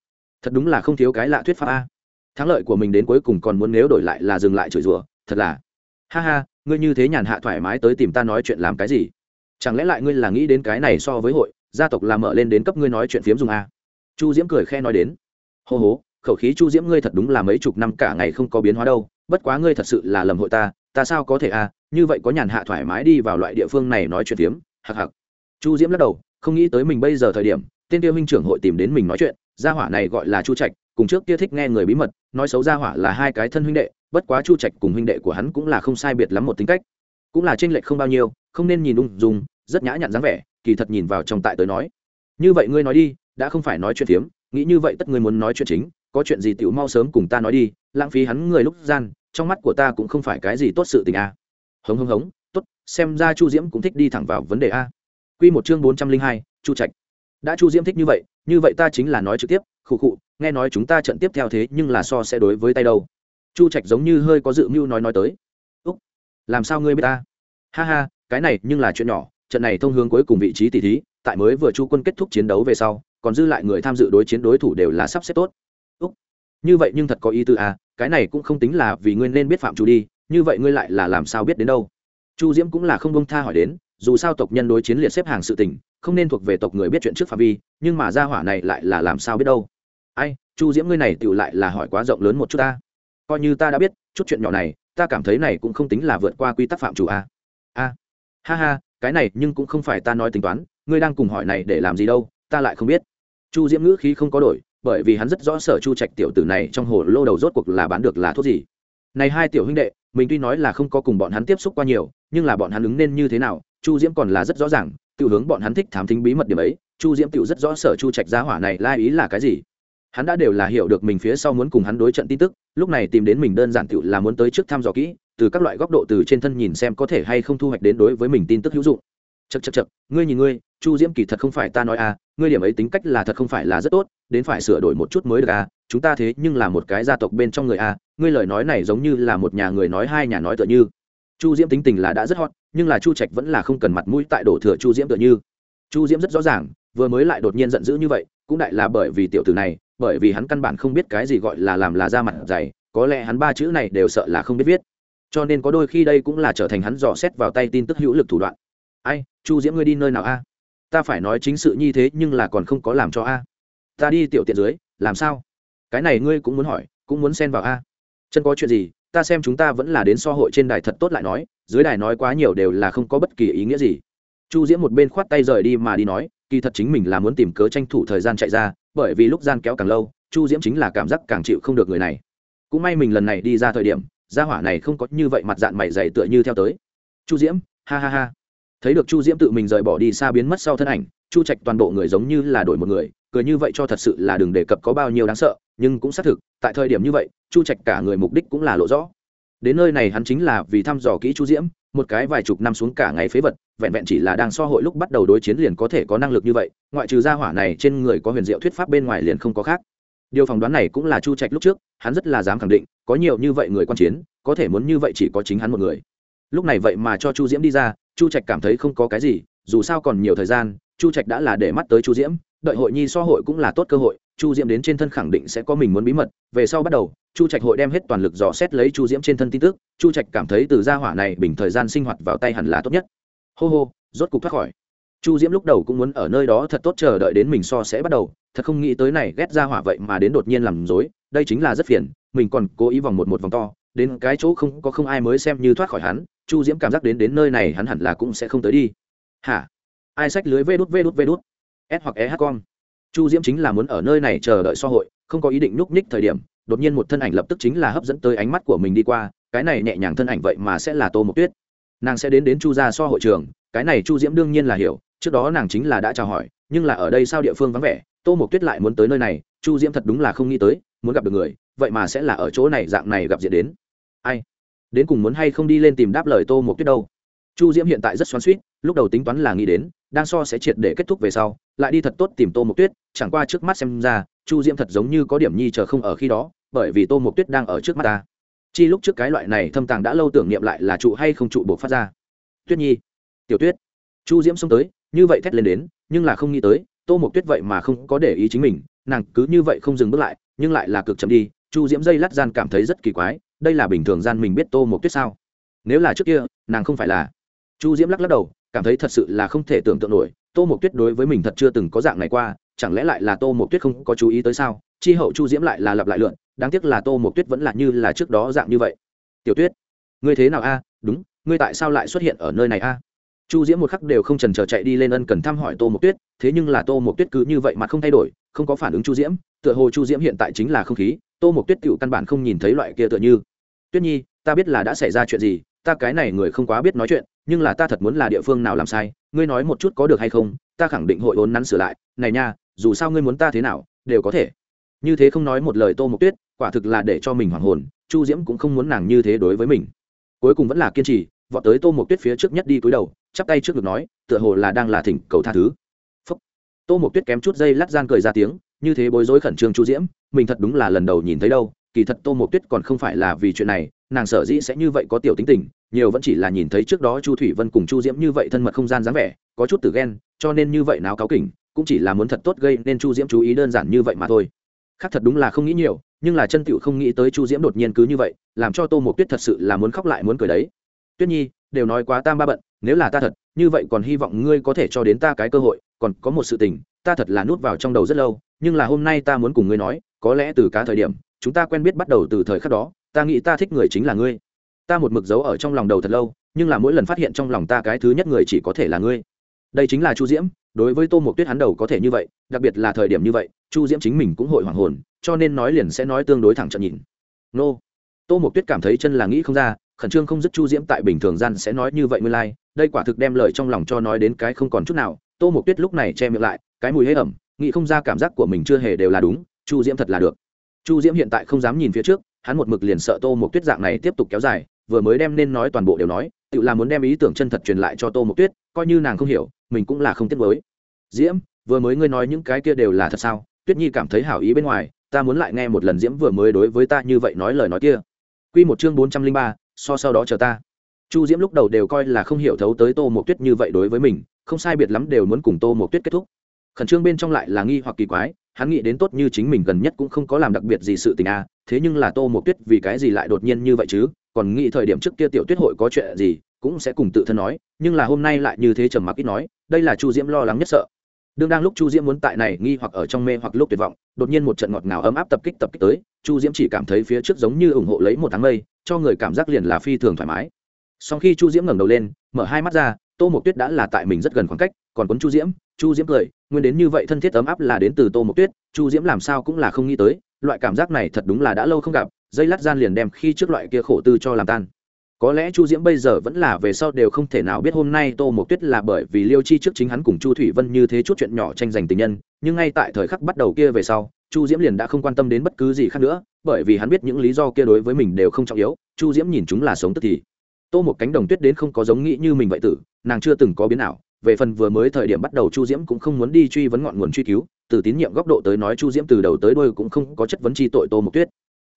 Thật đúng là không thiếu cái lạ thuyết pháp a. Thắng lợi của mình đến cuối cùng còn muốn nếu đổi lại là dừng lại chửi rủa, thật là. Ha ha ngươi như thế nhàn hạ thoải mái tới tìm ta nói chuyện làm cái gì? Chẳng lẽ lại ngươi là nghĩ đến cái này so với hội, gia tộc làm mở lên đến cấp ngươi nói chuyện phiếm dùng a? Chu diễm cười khe nói đến. Hô hố khẩu khí chu diễm ngươi thật đúng là mấy chục năm cả ngày không có biến hóa đâu, bất quá ngươi thật sự là lầm hội ta ta sao có thể a? Như vậy có nhàn hạ thoải mái đi vào loại địa phương này nói chuyện phiếm, hặc hặc. Chu diễm lắc đầu, không nghĩ tới mình bây giờ thời điểm, tên tiêu minh trưởng hội tìm đến mình nói chuyện, gia hỏa này gọi là chu trạch, cùng trước kia thích nghe người bí mật, nói xấu gia hỏa là hai cái thân huynh đệ bất quá chu trạch cùng huynh đệ của hắn cũng là không sai biệt lắm một tính cách. Cũng là tranh lệch không bao nhiêu, không nên nhìn ung dung, rất nhã nhặn dáng vẻ, kỳ thật nhìn vào trong tại tới nói. Như vậy ngươi nói đi, đã không phải nói chuyện phiếm, nghĩ như vậy tất ngươi muốn nói chuyện chính, có chuyện gì tiểu mau sớm cùng ta nói đi, lãng phí hắn người lúc gian, trong mắt của ta cũng không phải cái gì tốt sự tình a. Hống hống hống, tốt, xem ra chu diễm cũng thích đi thẳng vào vấn đề a. Quy một chương bốn trăm linh hai, chu trạch. Đã chu diễm thích như vậy như vậy ta chính là nói trực tiếp, khụ khụ, nghe nói chúng ta trận tiếp theo thế nhưng là so sẽ đối với tay đâu chu trạch giống như hơi có dự mưu nói nói tới. Úc, làm sao ngươi biết ta? Ha ha, cái này nhưng là chuyện nhỏ, trận này thông hướng cuối cùng vị trí tỷ thí, tại mới vừa chu quân kết thúc chiến đấu về sau, còn dư lại người tham dự đối chiến đối thủ đều là sắp xếp tốt. Úc, như vậy nhưng thật có ý tư à cái này cũng không tính là vì ngươi nên biết phạm chủ đi, như vậy ngươi lại là làm sao biết đến đâu? Chu diễm cũng là không bông tha hỏi đến, dù sao tộc nhân đối chiến liệt xếp hàng sự tình, không nên thuộc về tộc người biết chuyện trước phạm vi, nhưng mà gia hỏa này lại là làm sao biết đâu? Ai, chu diễm ngươi này tựu lại là hỏi quá rộng lớn một chút ta coi như ta đã biết, chút chuyện nhỏ này, ta cảm thấy này cũng không tính là vượt qua quy tắc phạm chủ a. A. Ha ha, cái này nhưng cũng không phải ta nói tính toán, ngươi đang cùng hỏi này để làm gì đâu, ta lại không biết. Chu diễm ngữ khí không có đổi, bởi vì hắn rất rõ sở chu trạch tiểu tử này trong hồ lô đầu rốt cuộc là bán được là thuốc gì. Này hai tiểu huynh đệ, mình tuy nói là không có cùng bọn hắn tiếp xúc qua nhiều, nhưng là bọn hắn ứng nên như thế nào, chu diễm còn là rất rõ ràng, tự hướng bọn hắn thích thám thính bí mật điểm ấy, chu diễm tự rất rõ sở chu trạch giá hỏa này lai ý là cái gì hắn đã đều là hiểu được mình phía sau muốn cùng hắn đối trận tin tức, lúc này tìm đến mình đơn giản tự là muốn tới trước thăm dò kỹ, từ các loại góc độ từ trên thân nhìn xem có thể hay không thu hoạch đến đối với mình tin tức hữu dụng. Chật chật chật ngươi nhìn ngươi, chu diễm kỳ thật không phải ta nói à ngươi điểm ấy tính cách là thật không phải là rất tốt, đến phải sửa đổi một chút mới được à chúng ta thế nhưng là một cái gia tộc bên trong người à ngươi lời nói này giống như là một nhà người nói hai nhà nói tựa như. Chu diễm tính tình là đã rất hot, nhưng là chu trạch vẫn là không cần mặt mũi tại đổ thừa chu diễm tựa như. Chu diễm rất rõ ràng, vừa mới lại đột nhiên giận dữ như vậy, cũng đại là bởi vì tiểu tử này bởi vì hắn căn bản không biết cái gì gọi là làm là ra mặt dày, có lẽ hắn ba chữ này đều sợ là không biết viết. Cho nên có đôi khi đây cũng là trở thành hắn dò xét vào tay tin tức hữu lực thủ đoạn. Ai, chu diễm ngươi đi nơi nào a? Ta phải nói chính sự như thế nhưng là còn không có làm cho a. Ta đi tiểu tiện dưới, làm sao? Cái này ngươi cũng muốn hỏi, cũng muốn xen vào a. Chân có chuyện gì, ta xem chúng ta vẫn là đến so hội trên đài thật tốt lại nói, dưới đài nói quá nhiều đều là không có bất kỳ ý nghĩa gì. Chu diễm một bên khoát tay rời đi mà đi nói, kỳ thật chính mình là muốn tìm cớ tranh thủ thời gian chạy ra bởi vì lúc gian kéo càng lâu, chu diễm chính là cảm giác càng chịu không được người này. Cũng may mình lần này đi ra thời điểm, gia hỏa này không có như vậy mặt dạng mày dày tựa như theo tới. Chu diễm, ha ha ha. Thấy được chu diễm tự mình rời bỏ đi xa biến mất sau thân ảnh, chu trạch toàn bộ người giống như là đổi một người, cười như vậy cho thật sự là đừng đề cập có bao nhiêu đáng sợ, nhưng cũng xác thực, tại thời điểm như vậy, chu trạch cả người mục đích cũng là lộ rõ đến nơi này hắn chính là vì thăm dò kỹ chu diễm, một cái vài chục năm xuống cả ngày phế vật, vẹn vẹn chỉ là đang so hội lúc bắt đầu đối chiến liền có thể có năng lực như vậy, ngoại trừ gia hỏa này trên người có huyền diệu thuyết pháp bên ngoài liền không có khác. Điều phỏng đoán này cũng là chu trạch lúc trước, hắn rất là dám khẳng định, có nhiều như vậy người quan chiến, có thể muốn như vậy chỉ có chính hắn một người. Lúc này vậy mà cho chu diễm đi ra, chu trạch cảm thấy không có cái gì, dù sao còn nhiều thời gian, chu trạch đã là để mắt tới chu diễm đợi hội nhi so hội cũng là tốt cơ hội, chu diễm đến trên thân khẳng định sẽ có mình muốn bí mật. Về sau bắt đầu, chu trạch hội đem hết toàn lực dò xét lấy chu diễm trên thân tin tức. Chu trạch cảm thấy từ gia hỏa này bình thời gian sinh hoạt vào tay hẳn là tốt nhất. Hô hô, rốt cục thoát khỏi. Chu diễm lúc đầu cũng muốn ở nơi đó thật tốt chờ đợi đến mình so sẽ bắt đầu. Thật không nghĩ tới này ghét gia hỏa vậy mà đến đột nhiên làm dối đây chính là rất phiền, mình còn cố ý vòng một một vòng to. Đến cái chỗ không có không ai mới xem như thoát khỏi hắn, chu diễm cảm giác đến đến nơi này hắn hẳn là cũng sẽ không tới đi. Hả? Ai sách lưới vê đút vê đút vê đút? S hoặc EH com. Chu diễm chính là muốn ở nơi này chờ đợi so hội, không có ý định núp ních thời điểm, đột nhiên một thân ảnh lập tức chính là hấp dẫn tới ánh mắt của mình đi qua, cái này nhẹ nhàng thân ảnh vậy mà sẽ là tô mộc tuyết. Nàng sẽ đến đến chu gia so hội trường, cái này chu diễm đương nhiên là hiểu, trước đó nàng chính là đã chào hỏi, nhưng là ở đây sao địa phương vắng vẻ, tô mộc tuyết lại muốn tới nơi này, chu diễm thật đúng là không nghĩ tới, muốn gặp được người, vậy mà sẽ là ở chỗ này dạng này gặp diện đến. Ai? Đến cùng muốn hay không đi lên tìm đáp lời tô mộc tuyết đâu? Chu diễm hiện tại rất xoắn suýt lúc đầu tính toán là nghĩ đến, đang so sẽ triệt để kết thúc về sau, lại đi thật tốt tìm tô mộc tuyết, chẳng qua trước mắt xem ra, chu diễm thật giống như có điểm nhi chờ không ở khi đó, bởi vì tô mộc tuyết đang ở trước mắt ta. Chi lúc trước cái loại này thâm tàng đã lâu tưởng niệm lại là trụ hay không trụ buộc phát ra. Tuyết nhi, tiểu tuyết. Chu diễm xông tới, như vậy thét lên đến, nhưng là không nghĩ tới, tô mộc tuyết vậy mà không có để ý chính mình, nàng cứ như vậy không dừng bước lại, nhưng lại là cực chậm đi, chu diễm dây lát gian cảm thấy rất kỳ quái, đây là bình thường gian mình biết tô mộc tuyết sao? Nếu là trước kia, nàng không phải là chu diễm lắc lắc đầu, cảm thấy thật sự là không thể tưởng tượng nổi, tô mộc tuyết đối với mình thật chưa từng có dạng này qua, chẳng lẽ lại là tô mộc tuyết không có chú ý tới sao? Chi hậu chu diễm lại là lặp lại lượn, đáng tiếc là tô mộc tuyết vẫn là như là trước đó dạng như vậy. Tiểu tuyết, ngươi thế nào a? Đúng, ngươi tại sao lại xuất hiện ở nơi này a? Chu diễm một khắc đều không trần trờ chạy đi lên ân cần thăm hỏi tô mộc tuyết, thế nhưng là tô mộc tuyết cứ như vậy mà không thay đổi, không có phản ứng chu diễm, tựa hồ chu diễm hiện tại chính là không khí, tô mộc tuyết cựu căn bản không nhìn thấy loại kia tựa như. Tuyết nhi, ta biết là đã xảy ra chuyện gì ta cái này người không quá biết nói chuyện, nhưng là ta thật muốn là địa phương nào làm sai, ngươi nói một chút có được hay không, ta khẳng định hội ốn nắn sửa lại, này nha, dù sao ngươi muốn ta thế nào, đều có thể. Như thế không nói một lời tô mộc tuyết, quả thực là để cho mình hoảng hồn, chu diễm cũng không muốn nàng như thế đối với mình. Cuối cùng vẫn là kiên trì, vọt tới tô mộc tuyết phía trước nhất đi cúi đầu, chắp tay trước ngực nói, tựa hồ là đang là thỉnh cầu tha thứ. Phúc. tô mộc tuyết kém chút dây lát gian cười ra tiếng, như thế bối rối khẩn trương chu diễm, mình thật đúng là lần đầu nhìn thấy đâu, kỳ thật tô mộc tuyết còn không phải là vì chuyện này nàng sở dĩ sẽ như vậy có tiểu tính tình, nhiều vẫn chỉ là nhìn thấy trước đó chu thủy vân cùng chu diễm như vậy thân mật không gian dáng vẻ, có chút từ ghen, cho nên như vậy nào cáo kỉnh, cũng chỉ là muốn thật tốt gây nên chu diễm chú ý đơn giản như vậy mà thôi. Khác thật đúng là không nghĩ nhiều, nhưng là chân tựu không nghĩ tới chu diễm đột nhiên cứ như vậy, làm cho tô mộc tuyết thật sự là muốn khóc lại muốn cười đấy. Tuyết nhi, đều nói quá tam ba bận, nếu là ta thật, như vậy còn hy vọng ngươi có thể cho đến ta cái cơ hội, còn có một sự tình, ta thật là nuốt vào trong đầu rất lâu, nhưng là hôm nay ta muốn cùng ngươi nói, có lẽ từ cá thời điểm, chúng ta quen biết bắt đầu từ thời khắc đó ta nghĩ ta thích người chính là ngươi. Ta một mực dấu ở trong lòng đầu thật lâu, nhưng là mỗi lần phát hiện trong lòng ta cái thứ nhất người chỉ có thể là ngươi. Đây chính là chu diễm, đối với tô mộc tuyết hắn đầu có thể như vậy, đặc biệt là thời điểm như vậy, chu diễm chính mình cũng hội hoàng hồn, cho nên nói liền sẽ nói tương đối thẳng trận nhìn. Nô. Tô mộc tuyết cảm thấy chân là nghĩ không ra, khẩn trương không dứt chu diễm tại bình thường gian sẽ nói như vậy nguyên lai、like. đây quả thực đem lời trong lòng cho nói đến cái không còn chút nào. Tô mộc tuyết lúc này che miệng lại, cái mùi hế ẩm, nghĩ không ra cảm giác của mình chưa hề đều là đúng, chu diễm thật là được. Chu diễm hiện tại không dám nhìn phía trước hắn một mực liền sợ tô một tuyết dạng này tiếp tục kéo dài, vừa mới đem nên nói toàn bộ đều nói, tự là muốn đem ý tưởng chân thật truyền lại cho tô một tuyết, coi như nàng không hiểu, mình cũng là không tiếc với diễm, vừa mới ngươi nói những cái kia đều là thật sao? Tuyết nhi cảm thấy hảo ý bên ngoài, ta muốn lại nghe một lần diễm vừa mới đối với ta như vậy nói lời nói kia. Q một chương bốn trăm linh ba, so sau đó chờ ta. Chu diễm lúc đầu đều coi là không hiểu thấu tới tô một tuyết như vậy đối với mình, không sai biệt lắm đều muốn cùng tô một tuyết kết thúc. Khẩn trương bên trong lại là nghi hoặc kỳ quái hắn nghĩ đến tốt như chính mình gần nhất cũng không có làm đặc biệt gì sự tình à thế nhưng là tô mộc tuyết vì cái gì lại đột nhiên như vậy chứ? Còn nghĩ thời điểm trước kia tiểu tuyết hội có chuyện gì, cũng sẽ cùng tự thân nói, nhưng là hôm nay lại như thế trầm mặc ít nói, đây là chu diễm lo lắng nhất sợ. Đương đang lúc chu diễm muốn tại này nghi hoặc ở trong mê hoặc lúc tuyệt vọng, đột nhiên một trận ngọt ngào ấm áp tập kích tập kích tới, chu diễm chỉ cảm thấy phía trước giống như ủng hộ lấy một tháng mây, cho người cảm giác liền là phi thường thoải mái. Sau khi chu diễm ngẩng đầu lên, mở hai mắt ra, tô mộc tuyết đã là tại mình rất gần khoảng cách, còn quấn chu diễm chu diễm cười, nguyên đến như vậy thân thiết ấm áp là đến từ tô mộc tuyết, chu diễm làm sao cũng là không nghĩ tới, loại cảm giác này thật đúng là đã lâu không gặp, dây lát gian liền đem khi trước loại kia khổ tư cho làm tan. Có lẽ chu diễm bây giờ vẫn là về sau đều không thể nào biết hôm nay tô mộc tuyết là bởi vì liêu chi trước chính hắn cùng chu thủy vân như thế chút chuyện nhỏ tranh giành tình nhân, nhưng ngay tại thời khắc bắt đầu kia về sau, chu diễm liền đã không quan tâm đến bất cứ gì khác nữa, bởi vì hắn biết những lý do kia đối với mình đều không trọng yếu, chu diễm nhìn chúng là sống tức thì. Tô một cánh đồng tuyết đến không có giống nghĩ như mình vậy tử, nàng chưa từng có biến nào về phần vừa mới thời điểm bắt đầu chu diễm cũng không muốn đi truy vấn ngọn nguồn truy cứu, từ tín nhiệm góc độ tới nói chu diễm từ đầu tới đôi cũng không có chất vấn chi tội tô mộc tuyết.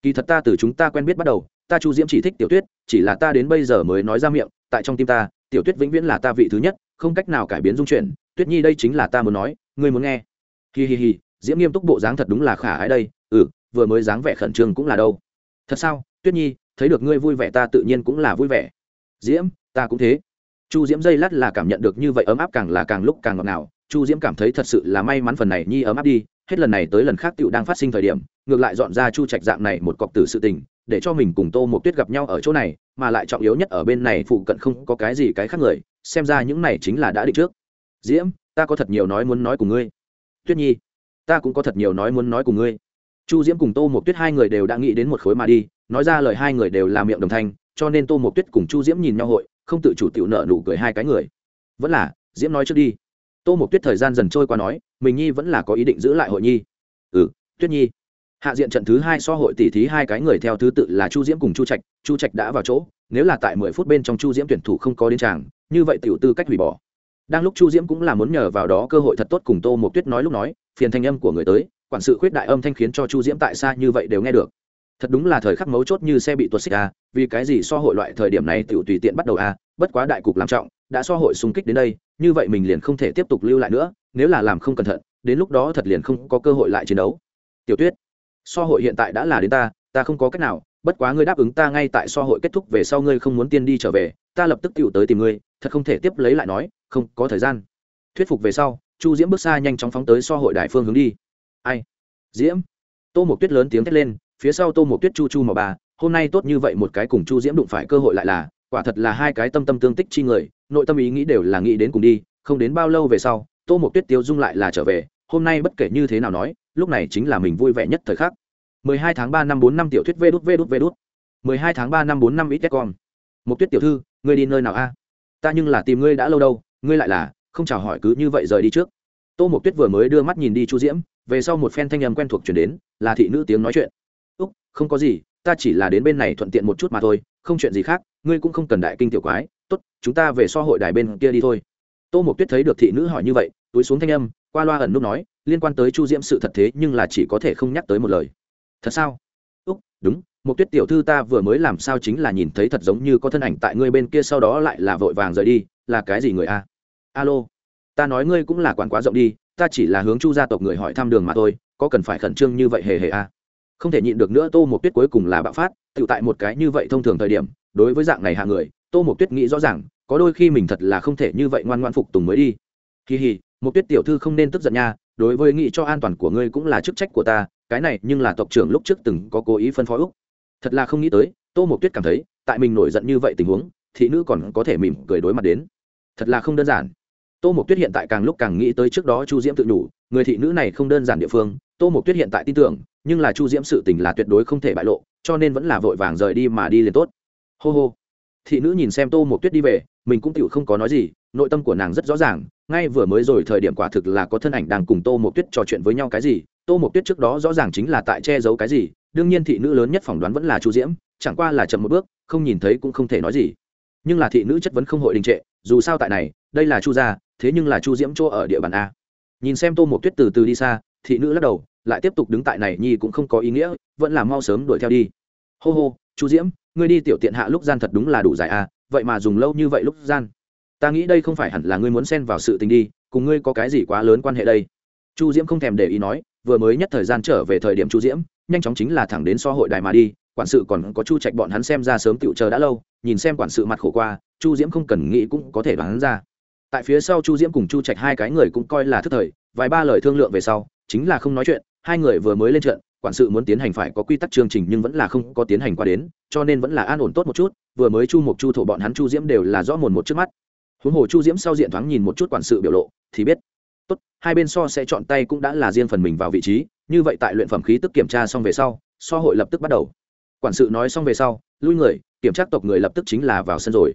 Kỳ thật ta từ chúng ta quen biết bắt đầu, ta chu diễm chỉ thích tiểu tuyết, chỉ là ta đến bây giờ mới nói ra miệng, tại trong tim ta, tiểu tuyết vĩnh viễn là ta vị thứ nhất, không cách nào cải biến dung chuyển tuyết nhi đây chính là ta muốn nói, ngươi muốn nghe. Hi hi hi, diễm nghiêm túc bộ dáng thật đúng là khả ái đây ừ vừa mới dáng vẻ khẩn trương cũng là đâu. Thật sao, tuyết nhi, thấy được ngươi vui vẻ ta tự nhiên cũng là vui vẻ. Diễm, ta cũng thế chu diễm dây lát là cảm nhận được như vậy ấm áp càng là càng lúc càng ngọt ngào. Chu diễm cảm thấy thật sự là may mắn phần này nhi ấm áp đi. Hết lần này tới lần khác tựu đang phát sinh thời điểm, ngược lại dọn ra chu trạch dạng này một cọc tử sự tình, để cho mình cùng tô một tuyết gặp nhau ở chỗ này, mà lại trọng yếu nhất ở bên này phụ cận không có cái gì cái khác người, xem ra những này chính là đã định trước. Diễm, ta có thật nhiều nói muốn nói cùng ngươi. Tuyết nhi, ta cũng có thật nhiều nói muốn nói cùng ngươi. Chu diễm cùng tô một tuyết hai người đều đã nghĩ đến một khối mà đi, nói ra lời hai người đều là miệng đồng thanh, cho nên tô một tuyết cùng chu diễm nhìn nhau hội không tự chủ tiểu nợ nụ cười hai cái người. Vẫn là, diễm nói trước đi. Tô một tuyết thời gian dần trôi qua nói, mình nhi vẫn là có ý định giữ lại hội nhi. Ừ tuyết nhi. Hạ diện trận thứ hai so hội tỷ thí hai cái người theo thứ tự là chu diễm cùng chu trạch. Chu trạch đã vào chỗ, nếu là tại mười phút bên trong chu diễm tuyển thủ không có đến tràng, như vậy tiểu tư cách hủy bỏ. Đang lúc chu diễm cũng là muốn nhờ vào đó cơ hội thật tốt cùng tô một tuyết nói lúc nói, phiền thanh âm của người tới, quản sự khuyết đại âm thanh khiến cho chu diễm tại xa như vậy đều nghe được thật đúng là thời khắc mấu chốt như xe bị tuột xích a vì cái gì so hội loại thời điểm này tiểu tùy tiện bắt đầu a bất quá đại cục làm trọng, đã so hội xung kích đến đây, như vậy mình liền không thể tiếp tục lưu lại nữa, nếu là làm không cẩn thận, đến lúc đó thật liền không có cơ hội lại chiến đấu. Tiểu tuyết, so hội hiện tại đã là đến ta ta không có cách nào, bất quá ngươi đáp ứng ta ngay tại so hội kết thúc về sau ngươi không muốn tiên đi trở về, ta lập tức tựu tới tìm ngươi, thật không thể tiếp lấy lại nói, không có thời gian. Thuyết phục về sau, chu diễm bước xa nhanh chóng phóng tới so hội đại phương hướng đi. Ai? Diễm. Tô một tuyết lớn tiếng thét lên phía sau tô một tuyết chu chu màu bà, hôm nay tốt như vậy một cái cùng chu diễm đụng phải cơ hội lại là, quả thật là hai cái tâm tâm tương tích chi người, nội tâm ý nghĩ đều là nghĩ đến cùng đi, không đến bao lâu về sau, tô một tuyết tiêu dung lại là trở về, hôm nay bất kể như thế nào nói, lúc này chính là mình vui vẻ nhất thời khắc. 12 tháng 3 năm 4 năm tiểu thuyết vê đút vê đút vê đút. 12 tháng 3 năm 4 năm ít con một tuyết tiểu thư, ngươi đi nơi nào a? Ta nhưng là tìm ngươi đã lâu đâu, ngươi lại là, không chào hỏi cứ như vậy rời đi trước. Tô một tuyết vừa mới đưa mắt nhìn đi chu diễm, về sau một phen thanh âm quen thuộc chuyển đến, là thị nữ tiếng nói chuyện không có gì, ta chỉ là đến bên này thuận tiện một chút mà thôi, không chuyện gì khác, ngươi cũng không cần đại kinh tiểu quái, tốt, chúng ta về so hội đài bên kia đi thôi. Tô một tuyết thấy được thị nữ hỏi như vậy, túi xuống thanh âm, qua loa ẩn nút nói, liên quan tới chu diễm sự thật thế nhưng là chỉ có thể không nhắc tới một lời. Thật sao? Úc, đúng một tuyết tiểu thư ta vừa mới làm sao chính là nhìn thấy thật giống như có thân ảnh tại ngươi bên kia sau đó lại là vội vàng rời đi, là cái gì người a? Alo, ta nói ngươi cũng là quản quá rộng đi, ta chỉ là hướng chu gia tộc người hỏi thăm đường mà thôi, có cần phải khẩn trương như vậy hề hề a? Không thể nhịn được nữa, tô một tuyết cuối cùng là bạo phát tự tại một cái như vậy thông thường thời điểm, đối với dạng này hạ người, tô một tuyết nghĩ rõ ràng, có đôi khi mình thật là không thể như vậy ngoan ngoan phục tùng mới đi. Kỳ hì một tuyết tiểu thư không nên tức giận nha, đối với nghĩ cho an toàn của ngươi cũng là chức trách của ta, cái này nhưng là tộc trưởng lúc trước từng có cố ý phân phó úc thật là không nghĩ tới, tô một tuyết cảm thấy, tại mình nổi giận như vậy tình huống, thị nữ còn có thể mỉm cười đối mặt đến. Thật là không đơn giản. Tô một tuyết hiện tại càng lúc càng nghĩ tới trước đó chu diễm tự nhủ, người thị nữ này không đơn giản địa phương tô mục tuyết hiện tại tin tưởng, nhưng là chu diễm sự tình là tuyệt đối không thể bại lộ, cho nên vẫn là vội vàng rời đi mà đi liền tốt. Hô hô. Thị nữ nhìn xem tô mục tuyết đi về, mình cũng tựu không có nói gì, nội tâm của nàng rất rõ ràng, ngay vừa mới rồi thời điểm quả thực là có thân ảnh đang cùng tô Mộc tuyết trò chuyện với nhau cái gì, tô Mộc tuyết trước đó rõ ràng chính là tại che giấu cái gì, đương nhiên thị nữ lớn nhất phỏng đoán vẫn là chu diễm, chẳng qua là chậm một bước, không nhìn thấy cũng không thể nói gì. Nhưng là thị nữ chất vấn không hội đình trệ, dù sao tại này, đây là chu gia, thế nhưng là chu diễm chỗ ở địa bàn a. Nhìn xem tô Mộc tuyết từ từ đi xa thị nữ lắc đầu, lại tiếp tục đứng tại này nhi cũng không có ý nghĩa, vẫn là mau sớm đuổi theo đi. Hô hô, chu diễm, ngươi đi tiểu tiện hạ lúc gian thật đúng là đủ dài à? vậy mà dùng lâu như vậy lúc gian. Ta nghĩ đây không phải hẳn là ngươi muốn xen vào sự tình đi, cùng ngươi có cái gì quá lớn quan hệ đây? Chu diễm không thèm để ý nói, vừa mới nhất thời gian trở về thời điểm chu diễm, nhanh chóng chính là thẳng đến so hội đài mà đi, quản sự còn có chu trạch bọn hắn xem ra sớm tựu chờ đã lâu, nhìn xem quản sự mặt khổ qua, chu diễm không cần nghĩ cũng có thể đoán ra. Tại phía sau chu diễm cùng chu trạch hai cái người cũng coi là thức thời, vài ba lời thương lượng về sau chính là không nói chuyện hai người vừa mới lên trận quản sự muốn tiến hành phải có quy tắc chương trình nhưng vẫn là không có tiến hành qua đến cho nên vẫn là an ổn tốt một chút vừa mới chu mục chu thổ bọn hắn chu diễm đều là rõ mồn một trước mắt. Huống hồ chu diễm sau diện thoáng nhìn một chút quản sự biểu lộ thì biết tốt hai bên so sẽ chọn tay cũng đã là riêng phần mình vào vị trí như vậy tại luyện phẩm khí tức kiểm tra xong về sau so hội lập tức bắt đầu. Quản sự nói xong về sau lui người kiểm tra tộc người lập tức chính là vào sân rồi.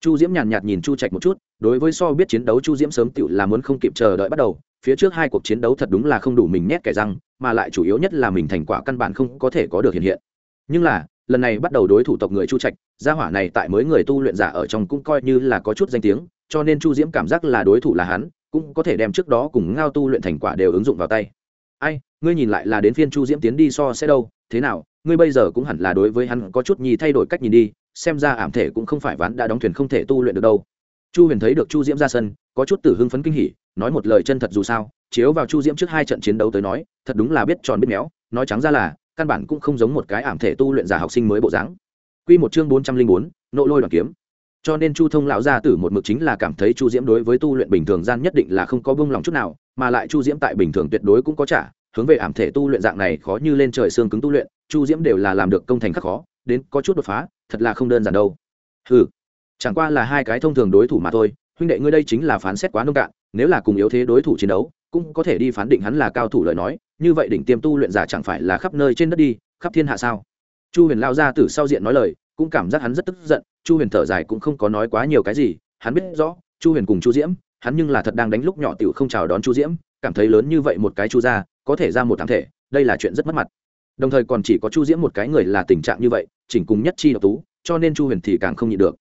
Chu diễm nhàn nhạt, nhìn chu trạch một chút đối với so biết chiến đấu chu diễm sớm tựu là muốn không kịp chờ đợi bắt đầu, phía trước hai cuộc chiến đấu thật đúng là không đủ mình nhét kẻ răng, mà lại chủ yếu nhất là mình thành quả căn bản không có thể có được hiện hiện. Nhưng là, lần này bắt đầu đối thủ tộc người chu trạch, gia hỏa này tại mới người tu luyện giả ở trong cũng coi như là có chút danh tiếng, cho nên chu diễm cảm giác là đối thủ là hắn, cũng có thể đem trước đó cùng ngao tu luyện thành quả đều ứng dụng vào tay. Ai, ngươi nhìn lại là đến phiên chu diễm tiến đi so sẽ đâu, thế nào, ngươi bây giờ cũng hẳn là đối với hắn có chút nhì thay đổi cách nhìn đi, xem ra ảm thể cũng không phải ván đã đóng thuyền không thể tu luyện được đâu chu huyền thấy được chu diễm ra sân, có chút tử hưng phấn kinh hỉ, nói một lời chân thật dù sao, chiếu vào chu diễm trước hai trận chiến đấu tới nói, thật đúng là biết tròn biết méo, nói trắng ra là, căn bản cũng không giống một cái ảm thể tu luyện giả học sinh mới bộ dáng. Quy một chương bốn trăm linh bốn nộ lôi đoàn kiếm. Cho nên chu thông lão gia tử một mực chính là cảm thấy chu diễm đối với tu luyện bình thường gian nhất định là không có bông lòng chút nào, mà lại chu diễm tại bình thường tuyệt đối cũng có trả, hướng về ảm thể tu luyện dạng này khó như lên trời xương cứng tu luyện, chu diễm đều là làm được công thành khắc khó, đến có chút đột phá, thật là không đơn giản đâu. Ừ chẳng qua là hai cái thông thường đối thủ mà thôi, huynh đệ ngươi đây chính là phán xét quá nông cạn, nếu là cùng yếu thế đối thủ chiến đấu, cũng có thể đi phán định hắn là cao thủ lời nói, như vậy đỉnh tiêm tu luyện giả chẳng phải là khắp nơi trên đất đi, khắp thiên hạ sao? Chu huyền lao ra từ sau diện nói lời, cũng cảm giác hắn rất tức giận, chu huyền thở dài cũng không có nói quá nhiều cái gì, hắn biết rõ, chu huyền cùng chu diễm, hắn nhưng là thật đang đánh lúc nhỏ t i ể u không chào đón chu diễm, cảm thấy lớn như vậy một cái chu ra có thể ra một thảm thể, đây là chuyện rất mất mặt. Đồng thời còn chỉ có chu diễm một cái người là tình trạng như vậy, chỉnh cùng nhất chi độc tú, cho nên chu huyền thì càng không nhịn được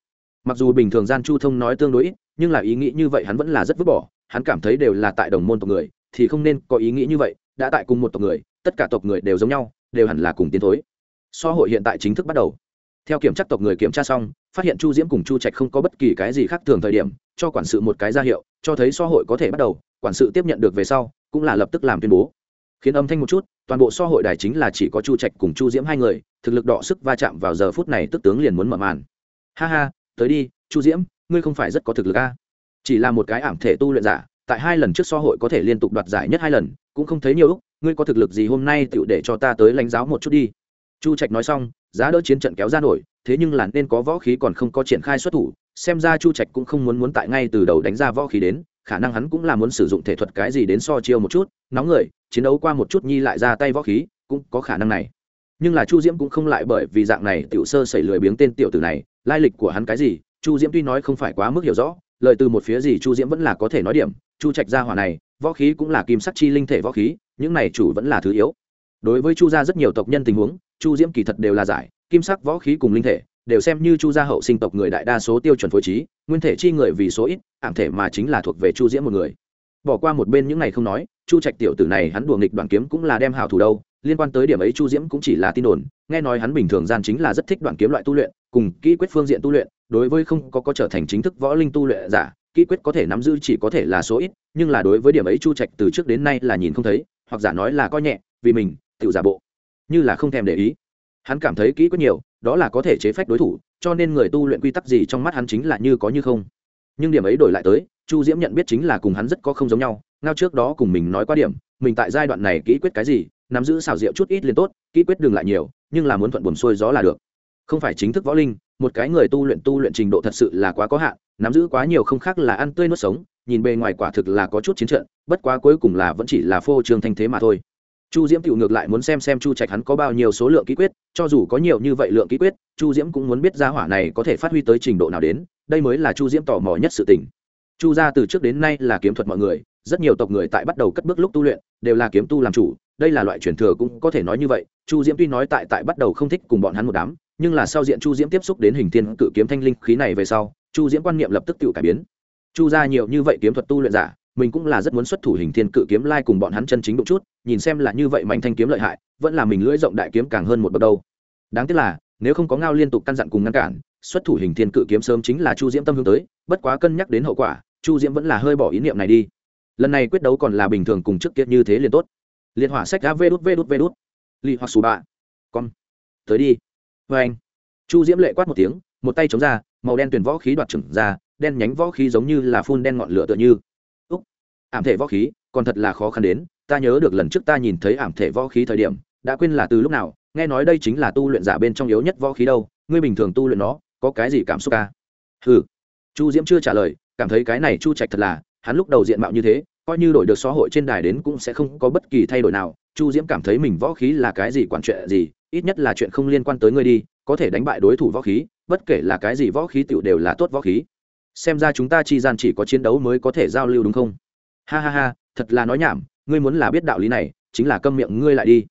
mặc dù bình thường gian chu thông nói tương đối ít, nhưng là ý nghĩ như vậy hắn vẫn là rất vứt bỏ, hắn cảm thấy đều là tại đồng môn tộc người, thì không nên có ý nghĩ như vậy, đã tại cùng một tộc người, tất cả tộc người đều giống nhau, đều hẳn là cùng tiến thối. So hội hiện tại chính thức bắt đầu. Theo kiểm tra tộc người kiểm tra xong, phát hiện chu diễm cùng chu trạch không có bất kỳ cái gì khác thường thời điểm, cho quản sự một cái ra hiệu, cho thấy so hội có thể bắt đầu, quản sự tiếp nhận được về sau, cũng là lập tức làm tuyên bố. Khiến âm thanh một chút, toàn bộ so hội đài chính là chỉ có chu trạch cùng chu diễm hai người, thực lực đọ sức va chạm vào giờ phút này tức tướng liền muốn mở màn. Ha ha tới đi, chu diễm, ngươi không phải rất có thực lực a? Chỉ là một cái ảm thể tu luyện giả, tại hai lần trước so hội có thể liên tục đoạt giải nhất hai lần, cũng không thấy nhiều lúc ngươi có thực lực gì hôm nay tựu để cho ta tới lãnh giáo một chút đi? Chu trạch nói xong, giá đỡ chiến trận kéo ra nổi, thế nhưng là nên có võ khí còn không có triển khai xuất thủ, xem ra chu trạch cũng không muốn muốn tại ngay từ đầu đánh ra võ khí đến, khả năng hắn cũng là muốn sử dụng thể thuật cái gì đến so chiêu một chút, nóng người, chiến đấu qua một chút nhi lại ra tay võ khí, cũng có khả năng này. Nhưng là chu diễm cũng không lại bởi vì dạng này tiểu sơ xảy lười biếng tên tiểu tử này lai lịch của hắn cái gì, chu diễm tuy nói không phải quá mức hiểu rõ, lời từ một phía gì chu diễm vẫn là có thể nói điểm, chu trạch gia hỏa này, võ khí cũng là kim sắc chi linh thể võ khí, những này chủ vẫn là thứ yếu. Đối với chu gia rất nhiều tộc nhân tình huống, chu diễm kỳ thật đều là giải, kim sắc võ khí cùng linh thể, đều xem như chu gia hậu sinh tộc người đại đa số tiêu chuẩn phối trí, nguyên thể chi người vì số ít, ảm thể mà chính là thuộc về chu diễm một người. Bỏ qua một bên những này không nói, chu trạch tiểu tử này hắn đùa nghịch đoàn kiếm cũng là đem hào thủ đâu, liên quan tới điểm ấy chu diễm cũng chỉ là tin đồn, nghe nói hắn bình thường gian chính là rất thích đoàn kiếm loại tu luyện cùng kỹ quyết phương diện tu luyện, đối với không có có trở thành chính thức võ linh tu luyện giả, kỹ quyết có thể nắm giữ chỉ có thể là số ít, nhưng là đối với điểm ấy chu trạch từ trước đến nay là nhìn không thấy, hoặc giả nói là coi nhẹ, vì mình tự giả bộ. Như là không thèm để ý. Hắn cảm thấy kỹ quyết nhiều, đó là có thể chế phách đối thủ, cho nên người tu luyện quy tắc gì trong mắt hắn chính là như có như không. Nhưng điểm ấy đổi lại tới, chu diễm nhận biết chính là cùng hắn rất có không giống nhau, ngao trước đó cùng mình nói qua điểm, mình tại giai đoạn này kỹ quyết cái gì, nắm giữ xảo diệu chút ít liền tốt, kỹ quyết đừng lại nhiều, nhưng là muốn thuận buồm xuôi gió là được không phải chính thức võ linh, một cái người tu luyện tu luyện trình độ thật sự là quá có hạn, nắm giữ quá nhiều không khác là ăn tươi nuốt sống, nhìn bề ngoài quả thực là có chút chiến trận, bất quá cuối cùng là vẫn chỉ là phô trương thanh thế mà thôi. Chu diễm tự ngược lại muốn xem xem chu trạch hắn có bao nhiêu số lượng ký quyết, cho dù có nhiều như vậy lượng ký quyết, chu diễm cũng muốn biết gia hỏa này có thể phát huy tới trình độ nào đến, đây mới là chu diễm tò mò nhất sự tình. Chu gia từ trước đến nay là kiếm thuật mọi người, rất nhiều tộc người tại bắt đầu cất bước lúc tu luyện, đều là kiếm tu làm chủ, đây là loại truyền thừa cũng có thể nói như vậy, chu diễm tuy nói tại tại bắt đầu không thích cùng bọn hắn một đám nhưng là sau diện chu diễm tiếp xúc đến hình thiên cự kiếm thanh linh khí này về sau, chu diễm quan niệm lập tức tự cải biến. Chu ra nhiều như vậy kiếm thuật tu luyện giả, mình cũng là rất muốn xuất thủ hình thiên cự kiếm lai cùng bọn hắn chân chính đụng chút, nhìn xem là như vậy mạnh thanh kiếm lợi hại, vẫn là mình lưỡi rộng đại kiếm càng hơn một bậc đâu. Đáng tiếc là, nếu không có ngao liên tục căn dặn cùng ngăn cản, xuất thủ hình thiên cự kiếm sớm chính là chu diễm tâm hướng tới, bất quá cân nhắc đến hậu quả, chu diễm vẫn là hơi bỏ ý niệm này đi. Lần này quyết đấu còn là bình thường cùng trước kia như thế liền tốt. Liên hỏa sách đã vê đút vê đút vê đút. Ly hoặc xù bạ. Con. Tới đi vê anh. Chu diễm lệ quát một tiếng, một tay chống ra, màu đen tuyển võ khí đoạt trừng ra, đen nhánh võ khí giống như là phun đen ngọn lửa tựa như. Úc, ảm thể võ khí, còn thật là khó khăn đến, ta nhớ được lần trước ta nhìn thấy ảm thể võ khí thời điểm, đã quên là từ lúc nào, nghe nói đây chính là tu luyện giả bên trong yếu nhất võ khí đâu, ngươi bình thường tu luyện nó, có cái gì cảm xúc à? ca ừ chu diễm chưa trả lời, cảm thấy cái này chu trạch thật là, hắn lúc đầu diện mạo như thế, coi như đổi được xã hội trên đài đến cũng sẽ không có bất kỳ thay đổi nào. Chu diễm cảm thấy mình võ khí là cái gì quản chuyện gì ít nhất là chuyện không liên quan tới ngươi đi, có thể đánh bại đối thủ võ khí, bất kể là cái gì võ khí tựu đều là tốt võ khí. Xem ra chúng ta chi gian chỉ có chiến đấu mới có thể giao lưu đúng không? Ha ha ha, thật là nói nhảm, ngươi muốn là biết đạo lý này, chính là câm miệng ngươi lại đi.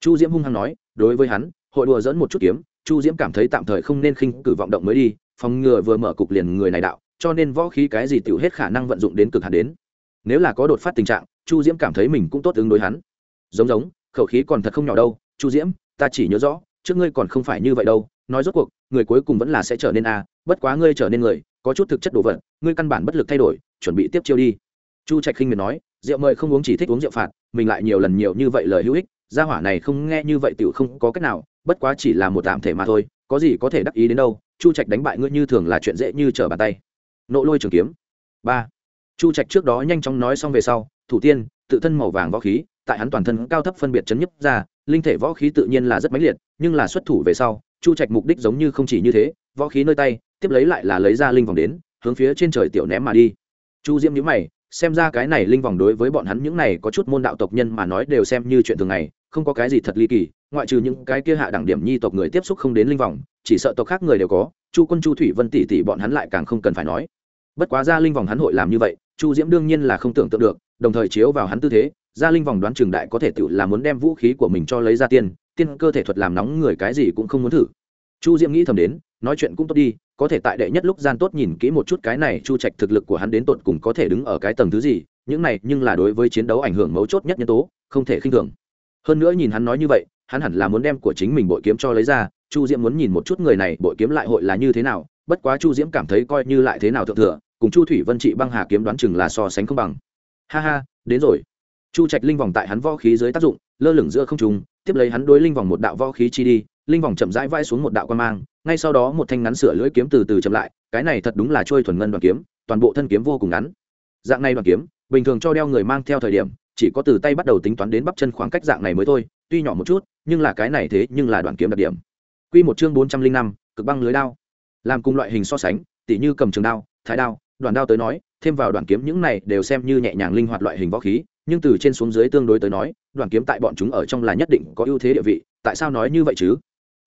Chu diễm hung hăng nói, đối với hắn, hội đùa dẫn một chút kiếm, chu diễm cảm thấy tạm thời không nên khinh cử vọng động mới đi, phòng ngừa vừa mở cục liền người này đạo, cho nên võ khí cái gì tiểu hết khả năng vận dụng đến cực hạn đến. Nếu là có đột phát tình trạng, chu diễm cảm thấy mình cũng tốt ứng đối hắn. Giống giống, khẩu khí còn thật không nhỏ đâu, chu diễm ta chỉ nhớ rõ, trước ngươi còn không phải như vậy đâu, nói rốt cuộc, người cuối cùng vẫn là sẽ trở nên a, bất quá ngươi trở nên người, có chút thực chất đồ vật, ngươi căn bản bất lực thay đổi, chuẩn bị tiếp chiêu đi. Chu trạch khinh miệt nói, rượu mời không uống chỉ thích uống rượu phạt, mình lại nhiều lần nhiều như vậy lời hữu ích, gia hỏa này không nghe như vậy tiểu không có cách nào, bất quá chỉ là một tạm thể mà thôi, có gì có thể đắc ý đến đâu, chu trạch đánh bại ngươi như thường là chuyện dễ như trở bàn tay. Nộ lôi trường kiếm. Ba. Chu trạch trước đó nhanh chóng nói xong về sau, thủ tiên, tự thân màu vàng võ khí, tại hắn toàn thân cao thấp phân biệt chấn nhấp ra linh thể võ khí tự nhiên là rất mãnh liệt, nhưng là xuất thủ về sau, chu trạch mục đích giống như không chỉ như thế, võ khí nơi tay, tiếp lấy lại là lấy ra linh vòng đến, hướng phía trên trời tiểu ném mà đi. Chu diễm nhữ mày, xem ra cái này linh vòng đối với bọn hắn những này có chút môn đạo tộc nhân mà nói đều xem như chuyện thường ngày, không có cái gì thật ly kỳ, ngoại trừ những cái kia hạ đẳng điểm nhi tộc người tiếp xúc không đến linh vòng, chỉ sợ tộc khác người đều có, chu quân chu thủy vân tỷ tỷ bọn hắn lại càng không cần phải nói. Bất quá ra linh vòng hắn hội làm như vậy, chu diễm đương nhiên là không tưởng tượng được, đồng thời chiếu vào hắn tư thế gia linh vòng đoán trường đại có thể tự là muốn đem vũ khí của mình cho lấy ra tiên tiên cơ thể thuật làm nóng người cái gì cũng không muốn thử. Chu diễm nghĩ thầm đến, nói chuyện cũng tốt đi, có thể tại đệ nhất lúc gian tốt nhìn kỹ một chút cái này chu trạch thực lực của hắn đến tột cùng có thể đứng ở cái tầng thứ gì, những này nhưng là đối với chiến đấu ảnh hưởng mấu chốt nhất nhân tố, không thể khinh thường. Hơn nữa nhìn hắn nói như vậy, hắn hẳn là muốn đem của chính mình bội kiếm cho lấy ra, chu diễm muốn nhìn một chút người này bội kiếm lại hội là như thế nào, bất quá chu diễm cảm thấy coi như lại thế nào thượng thừa, cùng chu thủy vân trị băng hà kiếm đoán chừng là so sánh không bằng. Ha ha, đến rồi chu trạch linh vòng tại hắn võ khí dưới tác dụng, lơ lửng giữa không trung, tiếp lấy hắn đối linh vòng một đạo võ khí chi đi, linh vòng chậm rãi vai xuống một đạo quan mang, ngay sau đó một thanh ngắn sửa lưỡi kiếm từ từ chậm lại, cái này thật đúng là trôi thuần ngân đoàn kiếm, toàn bộ thân kiếm vô cùng ngắn. Dạng này đoàn kiếm, bình thường cho đeo người mang theo thời điểm, chỉ có từ tay bắt đầu tính toán đến bắp chân khoảng cách dạng này mới thôi, tuy nhỏ một chút, nhưng là cái này thế nhưng là đoạn kiếm đặc điểm. Quy một chương bốn trăm linh năm, cực băng lưới đao. Làm cùng loại hình so sánh, tỉ như cầm trường đao, thái đao đoàn đao tới nói, thêm vào đoạn kiếm những này đều xem như nhẹ nhàng linh hoạt loại hình võ khí nhưng từ trên xuống dưới tương đối tới nói đoàn kiếm tại bọn chúng ở trong là nhất định có ưu thế địa vị, tại sao nói như vậy chứ?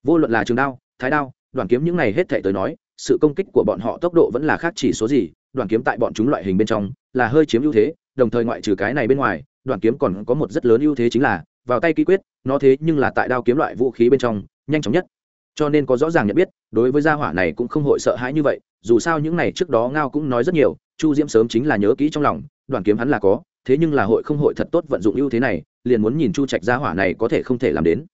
Vô luận là trường đao, thái đao đoàn kiếm những này hết thể tới nói, sự công kích của bọn họ tốc độ vẫn là khác chỉ số gì đoàn kiếm tại bọn chúng loại hình bên trong là hơi chiếm ưu thế, đồng thời ngoại trừ cái này bên ngoài đoàn kiếm còn có một rất lớn ưu thế chính là, vào tay ký quyết, nó thế nhưng là tại đao kiếm loại vũ khí bên trong, nhanh chóng nhất. Cho nên có rõ ràng nhận biết, đối với gia hỏa này cũng không hội sợ hãi như vậy, dù sao những này trước đó ngao cũng nói rất nhiều, chu diễm sớm chính là nhớ kỹ trong lòng đoàn kiếm hắn là có thế nhưng là hội không hội thật tốt vận dụng ưu thế này, liền muốn nhìn chu trạch gia hỏa này có thể không thể làm đến.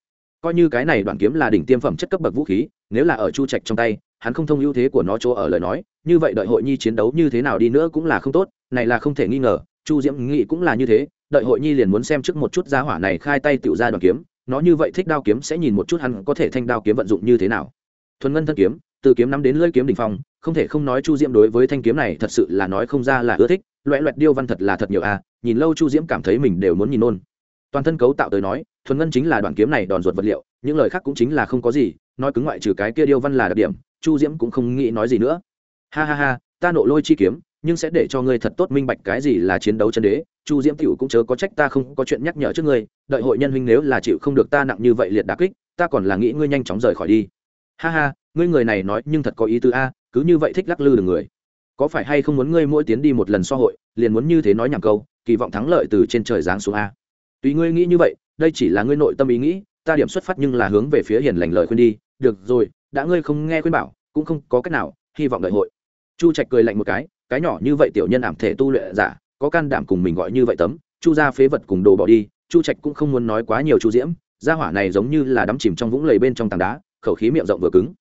Coi như cái này đoạn kiếm là đỉnh tiêm phẩm chất cấp bậc vũ khí, nếu là ở chu trạch trong tay, hắn không thông ưu thế của nó chỗ ở lời nói, như vậy đợi hội nhi chiến đấu như thế nào đi nữa cũng là không tốt, này là không thể nghi ngờ, chu diễm nghĩ cũng là như thế, đợi hội nhi liền muốn xem trước một chút gia hỏa này khai tay tựu ra đoàn kiếm, nó như vậy thích đao kiếm sẽ nhìn một chút hắn có thể thanh đao kiếm vận dụng như thế nào. Thuần ngân thân kiếm, từ kiếm nắm đến lưỡi kiếm đỉnh phong, không thể không nói chu diễm đối với thanh kiếm này thật sự là nói không ra là ưa thích loẹ loẹt điêu văn thật là thật nhiều a à, nhìn lâu chu diễm cảm thấy mình đều muốn nhìn nôn toàn thân cấu tạo tới nói thuần ngân chính là đoạn kiếm này đòn ruột vật liệu những lời khác cũng chính là không có gì nói cứng ngoại trừ cái kia điêu văn là đặc điểm chu diễm cũng không nghĩ nói gì nữa. Ha ha ha ta nộ lôi chi kiếm nhưng sẽ để cho ngươi thật tốt minh bạch cái gì là chiến đấu chân đế chu diễm tiểu cũng chớ có trách ta không có chuyện nhắc nhở trước ngươi đợi hội nhân huynh nếu là chịu không được ta nặng như vậy liệt đà kích ta còn là nghĩ ngươi nhanh chóng rời khỏi đi. Ha ha ngươi người này nói nhưng thật có ý tứ a cứ như vậy thích lắc lư được người có phải hay không muốn ngươi mỗi tiến đi một lần so hội, liền muốn như thế nói nhảm câu, kỳ vọng thắng lợi từ trên trời giáng xuống a. Tùy ngươi nghĩ như vậy, đây chỉ là ngươi nội tâm ý nghĩ, ta điểm xuất phát nhưng là hướng về phía hiền lành lời khuyên đi. Được rồi, đã ngươi không nghe khuyên bảo, cũng không có cách nào, hy vọng đợi hội. Chu trạch cười lạnh một cái cái nhỏ như vậy tiểu nhân ảm thể tu luyện giả, có can đảm cùng mình gọi như vậy tấm, chu ra phế vật cùng đồ bỏ đi, chu trạch cũng không muốn nói quá nhiều chu diễm, gia hỏa này giống như là đắm chìm trong vũng lầy bên trong tảng đá, khẩu khí miệng rộng vừa cứng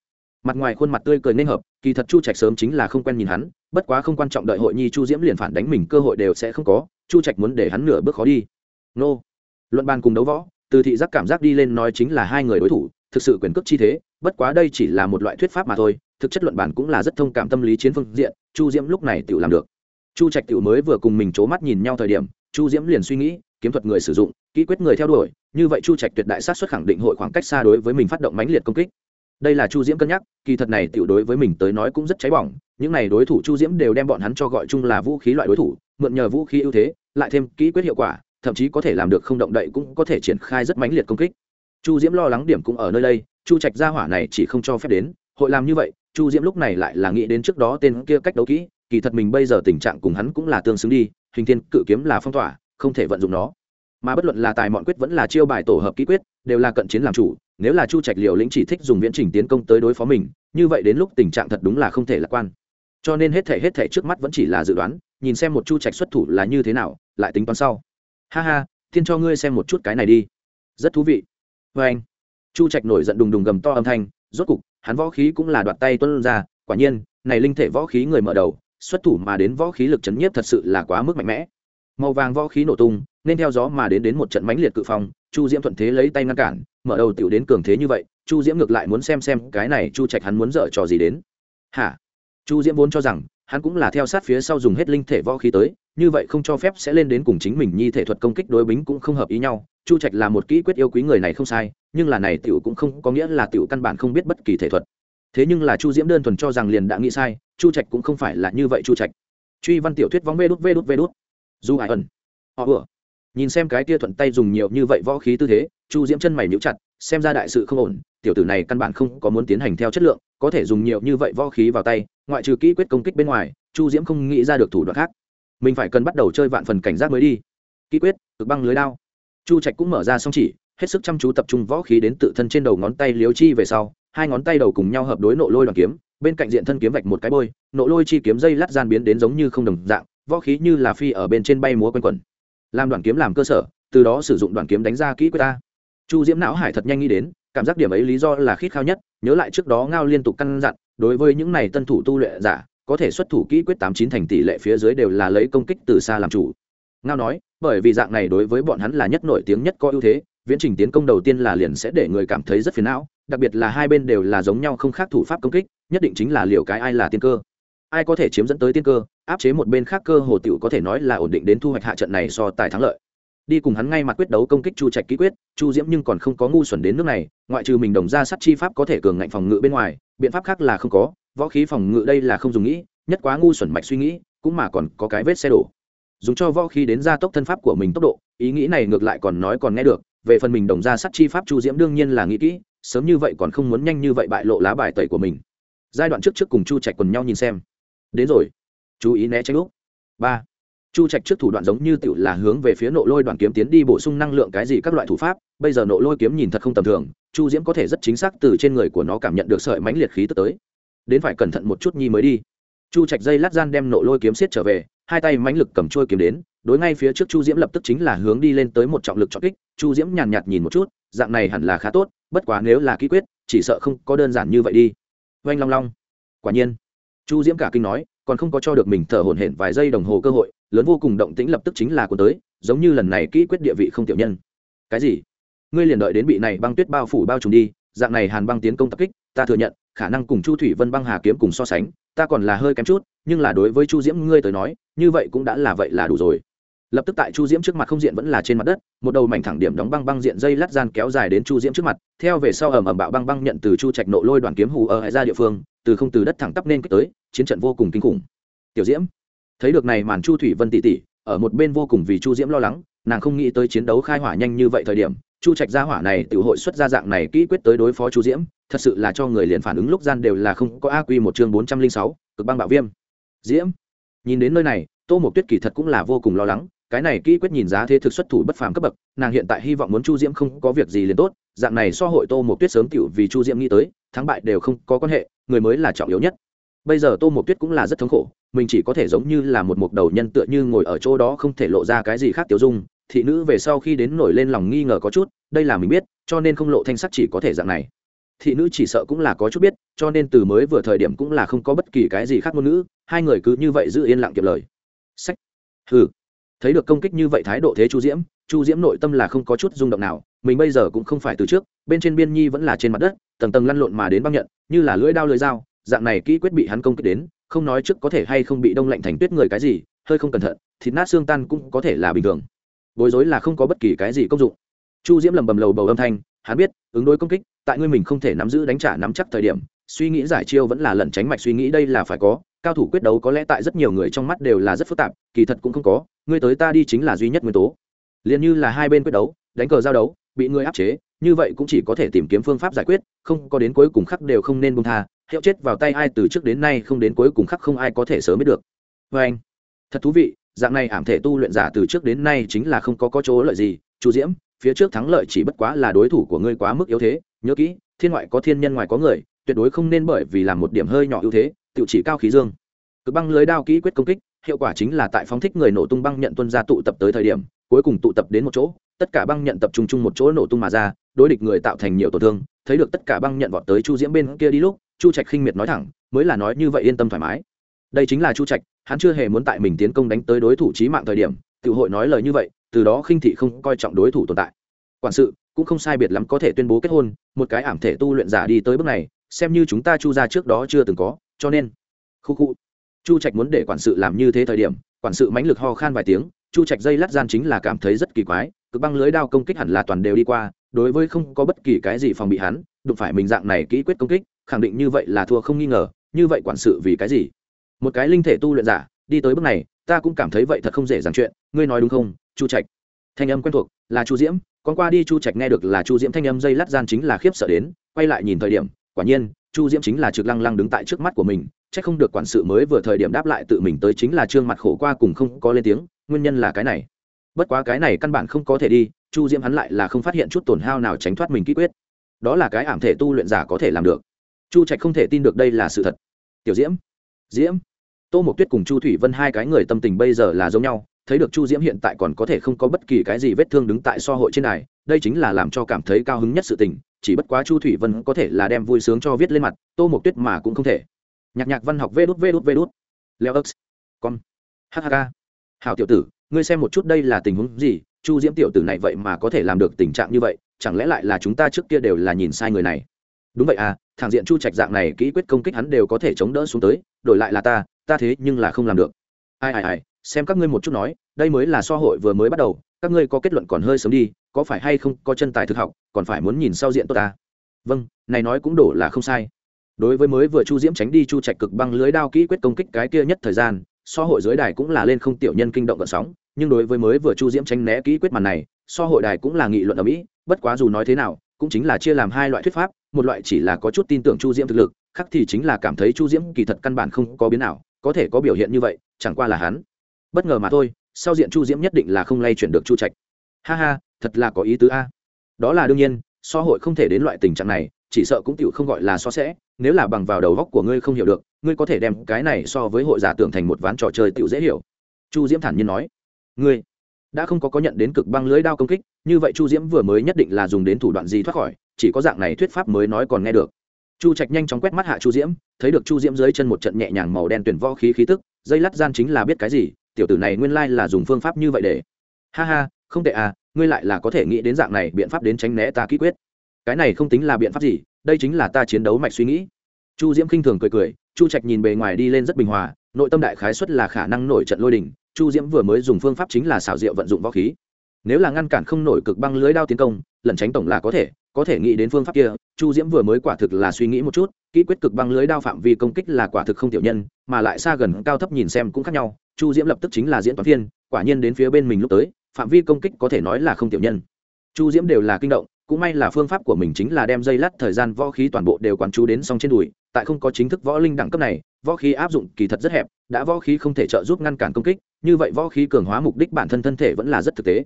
mặt ngoài khuôn mặt tươi cười nên hợp, kỳ thật chu trạch sớm chính là không quen nhìn hắn, bất quá không quan trọng đợi hội nhi chu diễm liền phản đánh mình, cơ hội đều sẽ không có, chu trạch muốn để hắn nửa bước khó đi. Nô. Luận bàn cùng đấu võ, từ thị giác cảm giác đi lên nói chính là hai người đối thủ, thực sự quyền cước chi thế, bất quá đây chỉ là một loại thuyết pháp mà thôi, thực chất luận bàn cũng là rất thông cảm tâm lý chiến phương diện, chu diễm lúc này tự làm được. Chu trạch tự mới vừa cùng mình c h ố mắt nhìn nhau thời điểm, chu diễm liền suy nghĩ, kiếm thuật người sử dụng, kỹ quyết người theo đuổi, như vậy chu trạch tuyệt đại sát xuất khẳng định hội khoảng cách xa đối với mình phát động mãnh liệt công kích đây là chu diễm cân nhắc, kỳ thật này tiểu đối với mình tới nói cũng rất cháy bỏng, những này đối thủ chu diễm đều đem bọn hắn cho gọi chung là vũ khí loại đối thủ, mượn nhờ vũ khí ưu thế, lại thêm kỹ quyết hiệu quả, thậm chí có thể làm được không động đậy cũng có thể triển khai rất mãnh liệt công kích. Chu diễm lo lắng điểm cũng ở nơi đây, chu trạch gia hỏa này chỉ không cho phép đến, hội làm như vậy, chu diễm lúc này lại là nghĩ đến trước đó tên kia cách đấu kỹ, kỳ thật mình bây giờ tình trạng cùng hắn cũng là tương xứng đi, hình thiên cự kiếm là phong tỏa, không thể vận dụng nó. Mà bất luận là tài mọn quyết vẫn là chiêu bài tổ hợp kỹ quyết, đều là cận chiến làm chủ nếu là chu trạch liều lĩnh chỉ thích dùng viễn trình tiến công tới đối phó mình, như vậy đến lúc tình trạng thật đúng là không thể lạc quan. Cho nên hết thể hết thể trước mắt vẫn chỉ là dự đoán, nhìn xem một chu trạch xuất thủ là như thế nào, lại tính toán sau. Ha ha, thiên cho ngươi xem một chút cái này đi. Rất thú vị. Vê anh, chu trạch nổi giận đùng đùng gầm to âm thanh, rốt cục, hắn võ khí cũng là đoạt tay tuân ra, quả nhiên, này linh thể võ khí người mở đầu, xuất thủ mà đến võ khí lực chấn nhiếp thật sự là quá mức mạnh mẽ. Màu vàng võ khí nổ tung, nên theo gió mà đến đến một trận mãnh liệt cự phong chu diễm thuận thế lấy tay ngăn cản, mở đầu tiểu đến cường thế như vậy, chu diễm ngược lại muốn xem xem cái này chu trạch hắn muốn dở trò gì đến. Hả? Chu diễm vốn cho rằng, hắn cũng là theo sát phía sau dùng hết linh thể võ khí tới, như vậy không cho phép sẽ lên đến cùng chính mình nhi thể thuật công kích đối bính cũng không hợp ý nhau. Chu trạch là một kỹ quyết yêu quý người này không sai, nhưng là này tiểu cũng không có nghĩa là tiểu căn bản không biết bất kỳ thể thuật. Thế nhưng là chu diễm đơn thuần cho rằng liền đã nghĩ sai, chu trạch cũng không phải là như vậy chu trạch. Truy văn tiểu thuyết vóng vê đút vê đút vê đút. Du hải ẩn. Họ vừa nhìn xem cái tia thuận tay dùng nhiều như vậy võ khí tư thế, chu diễm chân mày níu chặt, xem ra đại sự không ổn, tiểu tử này căn bản không có muốn tiến hành theo chất lượng, có thể dùng nhiều như vậy võ khí vào tay, ngoại trừ kỹ quyết công kích bên ngoài, chu diễm không nghĩ ra được thủ đoạn khác. Mình phải cần bắt đầu chơi vạn phần cảnh giác mới đi. Kỹ quyết, cực băng lưới đao. Chu trạch cũng mở ra song chỉ, hết sức chăm chú tập trung võ khí đến tự thân trên đầu ngón tay liếu chi về sau, hai ngón tay đầu cùng nhau hợp đối nộ lôi đoàn kiếm, bên cạnh diện thân kiếm vạch một cái bôi, nộ lôi chi kiếm dây lát gian biến đến giống như không đồng dạng, võ khí như là phi ở bên trên bay múa quanh quẩn làm đoàn kiếm làm cơ sở, từ đó sử dụng đoàn kiếm đánh ra kỹ quyết ta. Chu diễm não hải thật nhanh nghĩ đến, cảm giác điểm ấy lý do là khít khao nhất, nhớ lại trước đó ngao liên tục căn dặn, đối với những này tân thủ tu luyện giả, có thể xuất thủ kỹ quyết tám chín thành tỷ lệ phía dưới đều là lấy công kích từ xa làm chủ. Ngao nói, bởi vì dạng này đối với bọn hắn là nhất nổi tiếng nhất có ưu thế, viễn trình tiến công đầu tiên là liền sẽ để người cảm thấy rất phiền não, đặc biệt là hai bên đều là giống nhau không khác thủ pháp công kích, nhất định chính là liệu cái ai là tiên cơ ai có thể chiếm dẫn tới tiên cơ, áp chế một bên khác cơ hồ tiểu có thể nói là ổn định đến thu hoạch hạ trận này so tài thắng lợi. Đi cùng hắn ngay mặt quyết đấu công kích chu trạch ký quyết, chu diễm nhưng còn không có ngu xuẩn đến nước này, ngoại trừ mình đồng ra sắt chi pháp có thể cường ngạnh phòng ngự bên ngoài, biện pháp khác là không có, võ khí phòng ngự đây là không dùng nghĩ, nhất quá ngu xuẩn mạch suy nghĩ, cũng mà còn có cái vết xe đổ. Dùng cho võ khí đến gia tốc thân pháp của mình tốc độ, ý nghĩ này ngược lại còn nói còn nghe được, về phần mình đồng ra sắt chi pháp chu diễm đương nhiên là nghĩ kỹ, sớm như vậy còn không muốn nhanh như vậy bại lộ lá bài tẩy của mình. Giai đoạn trước trước cùng chu trạch quần nhau nhìn xem đến rồi. Chú ý né tránh lúc ba. Chu trạch trước thủ đoạn giống như tựu là hướng về phía nộ lôi đoàn kiếm tiến đi bổ sung năng lượng cái gì các loại thủ pháp. Bây giờ nộ lôi kiếm nhìn thật không tầm thường chu diễm có thể rất chính xác từ trên người của nó cảm nhận được sợi mãnh liệt khí tức tới. Đến phải cẩn thận một chút nhi mới đi. Chu trạch dây lát gian đem nộ lôi kiếm xiết trở về hai tay mãnh lực cầm trôi kiếm đến đối ngay phía trước chu diễm lập tức chính là hướng đi lên tới một trọng lực trọng kích. Chu diễm nhàn nhạt, nhìn một chút dạng này hẳn là khá tốt bất quá nếu là ký quyết chỉ sợ không có đơn giản như vậy đi. Oanh long long. Quả nhiên chu diễm cả kinh nói, còn không có cho được mình thở hổn hển vài giây đồng hồ cơ hội, lớn vô cùng động tĩnh lập tức chính là cuốn tới, giống như lần này kỹ quyết địa vị không tiểu nhân. Cái gì? Ngươi liền đợi đến bị này băng tuyết bao phủ bao trùm đi, dạng này hàn băng tiến công tập kích, ta thừa nhận, khả năng cùng chu thủy vân băng hà kiếm cùng so sánh, ta còn là hơi kém chút, nhưng là đối với chu diễm ngươi tới nói, như vậy cũng đã là vậy là đủ rồi. Lập tức tại chu diễm trước mặt không diện vẫn là trên mặt đất, một đầu mảnh thẳng điểm đóng băng băng diện dây lát gian kéo dài đến chu diễm trước mặt, theo về sau ẩm ẩm bạo băng băng nhận từ chu trạch nộ lôi đoàn kiếm hù ở hải ra địa phương từ không từ đất thẳng tắp nên kích tới, chiến trận vô cùng kinh khủng. Tiểu diễm, thấy được này màn chu thủy vân tỷ tỷ, ở một bên vô cùng vì chu diễm lo lắng, nàng không nghĩ tới chiến đấu khai hỏa nhanh như vậy thời điểm, chu trạch gia hỏa này tự hội xuất ra dạng này kỹ quyết tới đối phó chu diễm, thật sự là cho người liền phản ứng lúc gian đều là không có a quy một chương bốn trăm linh sáu, cực băng bạo viêm. Diễm, nhìn đến nơi này, tô một tuyết kỳ thật cũng là vô cùng lo lắng cái này kỹ quyết nhìn giá thế thực xuất thủ bất phàm cấp bậc, nàng hiện tại hy vọng muốn chu diễm không có việc gì liền tốt, dạng này so hội tô một tuyết sớm cựu vì chu diễm nghĩ tới, thắng bại đều không có quan hệ, người mới là trọng yếu nhất. Bây giờ tô một tuyết cũng là rất thống khổ, mình chỉ có thể giống như là một mục đầu nhân tựa như ngồi ở chỗ đó không thể lộ ra cái gì khác tiêu dung, thị nữ về sau khi đến nổi lên lòng nghi ngờ có chút, đây là mình biết, cho nên không lộ thanh sắc chỉ có thể dạng này. Thị nữ chỉ sợ cũng là có chút biết, cho nên từ mới vừa thời điểm cũng là không có bất kỳ cái gì khác ngôn ngữ, hai người cứ như vậy giữ yên lặng kiệm lời. Sách. Ừ thấy được công kích như vậy thái độ thế chu diễm chu diễm nội tâm là không có chút rung động nào, mình bây giờ cũng không phải từ trước, bên trên biên nhi vẫn là trên mặt đất, tầng tầng lăn lộn mà đến băng nhận, như là lưỡi đao lưỡi dao, dạng này kỹ quyết bị hắn công kích đến, không nói trước có thể hay không bị đông lạnh thành tuyết người cái gì, hơi không cẩn thận, thịt nát xương tan cũng có thể là bình thường. Bối rối là không có bất kỳ cái gì công dụng. Chu diễm lầm bầm lầu bầu âm thanh, hắn biết, ứng đối công kích, tại ngươi mình không thể nắm giữ đánh trả nắm chắc thời điểm, suy nghĩ giải chiêu vẫn là lẩn tránh mạch suy nghĩ đây là phải có, cao thủ quyết đấu có lẽ tại rất nhiều người trong mắt đều là rất phức tạp, kỳ thật cũng không có ngươi tới ta đi chính là duy nhất nguyên tố. Liền như là hai bên quyết đấu, đánh cờ giao đấu, bị ngươi áp chế, như vậy cũng chỉ có thể tìm kiếm phương pháp giải quyết, không có đến cuối cùng khắc đều không nên buông tha, hiệu chết vào tay ai từ trước đến nay không đến cuối cùng khắc không ai có thể sớm biết được. Vê anh, thật thú vị, dạng này ảm thể tu luyện giả từ trước đến nay chính là không có có chỗ lợi gì, chu diễm, phía trước thắng lợi chỉ bất quá là đối thủ của ngươi quá mức yếu thế, nhớ kỹ, thiên ngoại có thiên nhân ngoài có người, tuyệt đối không nên bởi vì làm một điểm hơi nhỏ ưu thế tự chỉ cao khí dương. Cực băng lưới đao kỹ quyết công kích hiệu quả chính là tại phóng thích người nổ tung băng nhận tuân ra tụ tập tới thời điểm, cuối cùng tụ tập đến một chỗ, tất cả băng nhận tập trung chung một chỗ nổ tung mà ra, đối địch người tạo thành nhiều tổn thương, thấy được tất cả băng nhận vọt tới chu diễm bên kia đi lúc, chu trạch khinh miệt nói thẳng, mới là nói như vậy yên tâm thoải mái. Đây chính là chu trạch, hắn chưa hề muốn tại mình tiến công đánh tới đối thủ trí mạng thời điểm tự hội nói lời như vậy, từ đó khinh thị không coi trọng đối thủ tồn tại. Quản sự, cũng không sai biệt lắm có thể tuyên bố kết hôn, một cái ảm thể tu luyện giả đi tới bước này, xem như chúng ta chu ra trước đó chưa từng có, cho nên, khu khu chu trạch muốn để quản sự làm như thế thời điểm, quản sự mãnh lực ho khan vài tiếng, chu trạch dây lát gian chính là cảm thấy rất kỳ quái, cực băng lưới đao công kích hẳn là toàn đều đi qua, đối với không có bất kỳ cái gì phòng bị hắn, đụng phải mình dạng này kỹ quyết công kích, khẳng định như vậy là thua không nghi ngờ, như vậy quản sự vì cái gì? Một cái linh thể tu luyện giả, đi tới bước này, ta cũng cảm thấy vậy thật không dễ dàng chuyện, ngươi nói đúng không, chu trạch? Thanh âm quen thuộc, là chu diễm, con qua đi chu trạch nghe được là chu diễm thanh âm dây lát gian chính là khiếp sợ đến, quay lại nhìn thời điểm, quả nhiên, chu diễm chính là trực lăng lăng đứng tại trước mắt của mình chắc không được quản sự mới vừa thời điểm đáp lại tự mình tới chính là trương mặt khổ qua cùng không có lên tiếng, nguyên nhân là cái này. Bất quá cái này căn bản không có thể đi, chu diễm hắn lại là không phát hiện chút tổn hao nào tránh thoát mình kỹ quyết. Đó là cái ảm thể tu luyện giả có thể làm được. Chu trạch không thể tin được đây là sự thật. Tiểu diễm diễm, tô mộc tuyết cùng chu thủy vân hai cái người tâm tình bây giờ là giống nhau, thấy được chu diễm hiện tại còn có thể không có bất kỳ cái gì vết thương đứng tại so hội trên này, đây chính là làm cho cảm thấy cao hứng nhất sự tình, chỉ bất quá chu thủy vân có thể là đem vui sướng cho viết lên mặt, tô mộc tuyết mà cũng không thể nhạc nhạc văn học vê đút vê đút vê đút. Leo ớt con hhk hào tiểu tử, ngươi xem một chút đây là tình huống gì? Chu diễm tiểu tử này vậy mà có thể làm được tình trạng như vậy, chẳng lẽ lại là chúng ta trước kia đều là nhìn sai người này? Đúng vậy à thẳng diện chu trạch dạng này kỹ quyết công kích hắn đều có thể chống đỡ xuống tới, đổi lại là ta ta thế nhưng là không làm được. Ai ai ai, xem các ngươi một chút nói, đây mới là so hội vừa mới bắt đầu, các ngươi có kết luận còn hơi sớm đi, có phải hay không có chân tài thực học, còn phải muốn nhìn sau diện tốt ta? Vâng này nói cũng đổ là không sai đối với mới vừa chu diễm tránh đi chu trạch cực băng lưới đao kỹ quyết công kích cái kia nhất thời gian, so hội dưới đài cũng là lên không tiểu nhân kinh động gợn sóng, nhưng đối với mới vừa chu diễm tránh né kỹ quyết màn này, so hội đài cũng là nghị luận ở mỹ, bất quá dù nói thế nào, cũng chính là chia làm hai loại thuyết pháp, một loại chỉ là có chút tin tưởng chu diễm thực lực, khác thì chính là cảm thấy chu diễm kỳ thật căn bản không có biến nào có thể có biểu hiện như vậy, chẳng qua là hắn. Bất ngờ mà thôi, sau diện chu diễm nhất định là không lay chuyển được chu trạch. Ha ha, thật là có ý tứ a. Đó là đương nhiên, so hội không thể đến loại tình trạng này, chỉ sợ cũng tiểu không gọi là so sẽ nếu là bằng vào đầu góc của ngươi không hiểu được, ngươi có thể đem cái này so với hội giả tưởng thành một ván trò chơi tựu dễ hiểu. Chu diễm thản nhiên nói. Ngươi đã không có có nhận đến cực băng lưới đao công kích, như vậy chu diễm vừa mới nhất định là dùng đến thủ đoạn gì thoát khỏi, chỉ có dạng này thuyết pháp mới nói còn nghe được. Chu trạch nhanh chóng quét mắt hạ chu diễm, thấy được chu diễm dưới chân một trận nhẹ nhàng màu đen tuyển vo khí khí tức, dây lắt gian chính là biết cái gì, tiểu tử này nguyên lai là dùng phương pháp như vậy để. Ha ha, không tệ à ngươi lại là có thể nghĩ đến dạng này biện pháp đến tránh né ta kỹ quyết cái này không tính là biện pháp gì, đây chính là ta chiến đấu mạch suy nghĩ. Chu diễm khinh thường cười cười, chu trạch nhìn bề ngoài đi lên rất bình hòa, nội tâm đại khái xuất là khả năng nổi trận lôi đình, chu diễm vừa mới dùng phương pháp chính là xảo diệu vận dụng võ khí. Nếu là ngăn cản không nổi cực băng lưới đao tiến công, lẩn tránh tổng là có thể có thể nghĩ đến phương pháp kia, chu diễm vừa mới quả thực là suy nghĩ một chút, kỹ quyết cực băng lưới đao phạm vi công kích là quả thực không tiểu nhân, mà lại xa gần cao thấp nhìn xem cũng khác nhau, chu diễm lập tức chính là diễn toán viên quả nhiên đến phía bên mình lúc tới, phạm vi công kích có thể nói là không tiểu nhân. Chu diễm đều là kinh động cũng may là phương pháp của mình chính là đem dây lát thời gian võ khí toàn bộ đều quán chú đến xong trên đùi, tại không có chính thức võ linh đẳng cấp này, võ khí áp dụng kỳ thật rất hẹp, đã võ khí không thể trợ giúp ngăn cản công kích, như vậy võ khí cường hóa mục đích bản thân thân thể vẫn là rất thực tế.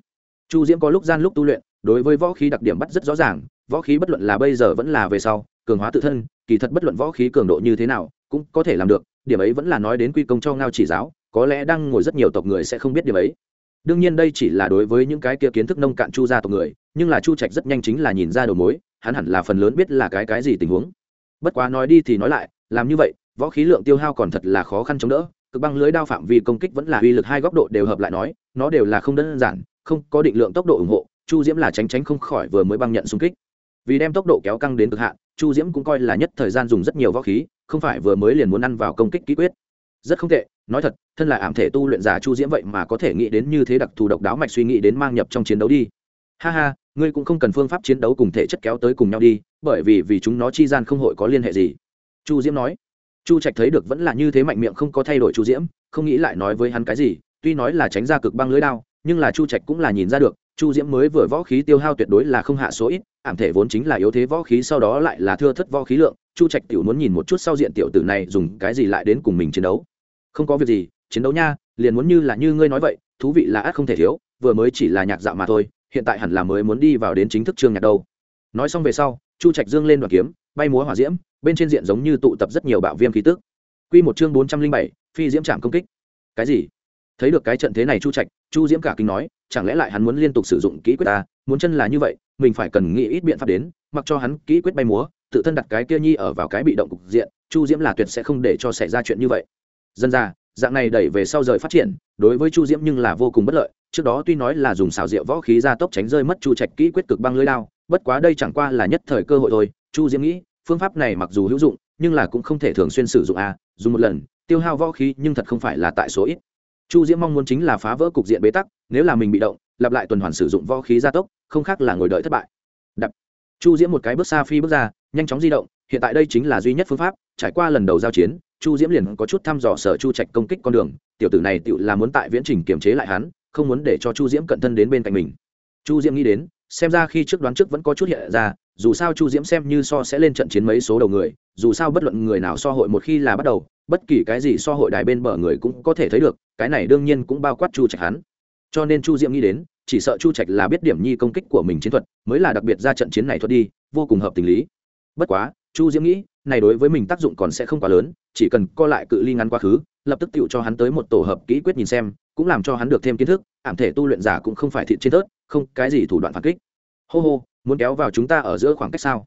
Chu diễm có lúc gian lúc tu luyện, đối với võ khí đặc điểm bắt rất rõ ràng, võ khí bất luận là bây giờ vẫn là về sau, cường hóa tự thân, kỳ thật bất luận võ khí cường độ như thế nào, cũng có thể làm được, điểm ấy vẫn là nói đến quy công cho ngao chỉ giáo, có lẽ đang ngồi rất nhiều tộc người sẽ không biết điểm ấy. Đương nhiên đây chỉ là đối với những cái kia kiến thức nông cạn chu gia tộc người nhưng là chu trạch rất nhanh chính là nhìn ra đầu mối, hắn hẳn là phần lớn biết là cái cái gì tình huống. Bất quá nói đi thì nói lại, làm như vậy, võ khí lượng tiêu hao còn thật là khó khăn chống đỡ, cực băng lưới đao phạm vi công kích vẫn là uy lực hai góc độ đều hợp lại nói, nó đều là không đơn giản, không có định lượng tốc độ ủng hộ, chu diễm là tránh tránh không khỏi vừa mới băng nhận xung kích. Vì đem tốc độ kéo căng đến cực hạn, chu diễm cũng coi là nhất thời gian dùng rất nhiều võ khí, không phải vừa mới liền muốn ăn vào công kích kỹ quyết. Rất không tệ, nói thật, thân là ảm thể tu luyện giả chu diễm vậy mà có thể nghĩ đến như thế đặc thù độc đáo mạch suy nghĩ đến mang nhập trong chiến đấu đi. Ha ha ngươi cũng không cần phương pháp chiến đấu cùng thể chất kéo tới cùng nhau đi, bởi vì vì chúng nó chi gian không hội có liên hệ gì. Chu diễm nói. Chu trạch thấy được vẫn là như thế mạnh miệng không có thay đổi chu diễm, không nghĩ lại nói với hắn cái gì, tuy nói là tránh ra cực băng lưới đao, nhưng là chu trạch cũng là nhìn ra được, chu diễm mới vừa võ khí tiêu hao tuyệt đối là không hạ số ít, ảm thể vốn chính là yếu thế võ khí sau đó lại là thưa thất võ khí lượng, chu trạch tiểu muốn nhìn một chút sau diện tiểu tử này dùng cái gì lại đến cùng mình chiến đấu. Không có việc gì, chiến đấu nha, liền muốn như là như ngươi nói vậy, thú vị là ác không thể thiếu, vừa mới chỉ là nhạc dạo mà thôi hiện tại hẳn là mới muốn đi vào đến chính thức trường nhạc đâu. Nói xong về sau, chu trạch dương lên đoàn kiếm, bay múa hỏa diễm, bên trên diện giống như tụ tập rất nhiều bạo viêm khí tức. Quy một chương bốn trăm linh bảy, phi diễm trạm công kích. Cái gì? Thấy được cái trận thế này chu trạch, chu diễm cả kinh nói, chẳng lẽ lại hắn muốn liên tục sử dụng kỹ quyết ta? Muốn chân là như vậy, mình phải cần nghĩ ít biện pháp đến, mặc cho hắn kỹ quyết bay múa, tự thân đặt cái kia nhi ở vào cái bị động cục diện, chu diễm là tuyệt sẽ không để cho xảy ra chuyện như vậy. Dân ra, dạng này đẩy về sau rời phát triển, đối với chu diễm nhưng là vô cùng bất lợi trước đó tuy nói là dùng xào rượu võ khí ra tốc tránh rơi mất chu trạch kỹ quyết cực băng lưới đao bất quá đây chẳng qua là nhất thời cơ hội thôi. Chu diễm nghĩ phương pháp này mặc dù hữu dụng nhưng là cũng không thể thường xuyên sử dụng a à, dùng một lần tiêu hao võ khí nhưng thật không phải là tại số ít. Chu diễm mong muốn chính là phá vỡ cục diện bế tắc nếu là mình bị động lặp lại tuần hoàn sử dụng võ khí gia tốc không khác là ngồi đợi thất bại. Đập. Chu diễm một cái bước xa phi bước ra nhanh chóng di động hiện tại đây chính là duy nhất phương pháp trải qua lần đầu giao chiến chu diễm liền có chút thăm dò sở chu trạch công kích con đường tiểu tử này tự là muốn tại viễn trình kiềm chế lại hắn không muốn để cho chu diễm cận thân đến bên cạnh mình. Chu diễm nghĩ đến, xem ra khi trước đoán trước vẫn có chút hiện ra, dù sao chu diễm xem như so sẽ lên trận chiến mấy số đầu người, dù sao bất luận người nào so hội một khi là bắt đầu, bất kỳ cái gì so hội đài bên bờ người cũng có thể thấy được, cái này đương nhiên cũng bao quát chu trạch hắn. Cho nên chu diễm nghĩ đến, chỉ sợ chu trạch là biết điểm nhi công kích của mình chiến thuật, mới là đặc biệt ra trận chiến này thuật đi, vô cùng hợp tình lý. Bất quá, chu diễm nghĩ, này đối với mình tác dụng còn sẽ không quá lớn, chỉ cần co lại cự ly ngắn quá khứ lập tức tựu cho hắn tới một tổ hợp kỹ quyết nhìn xem, cũng làm cho hắn được thêm kiến thức, ảm thể tu luyện giả cũng không phải thịt trên tớt không, cái gì thủ đoạn phản kích. Hô hô, muốn kéo vào chúng ta ở giữa khoảng cách sao?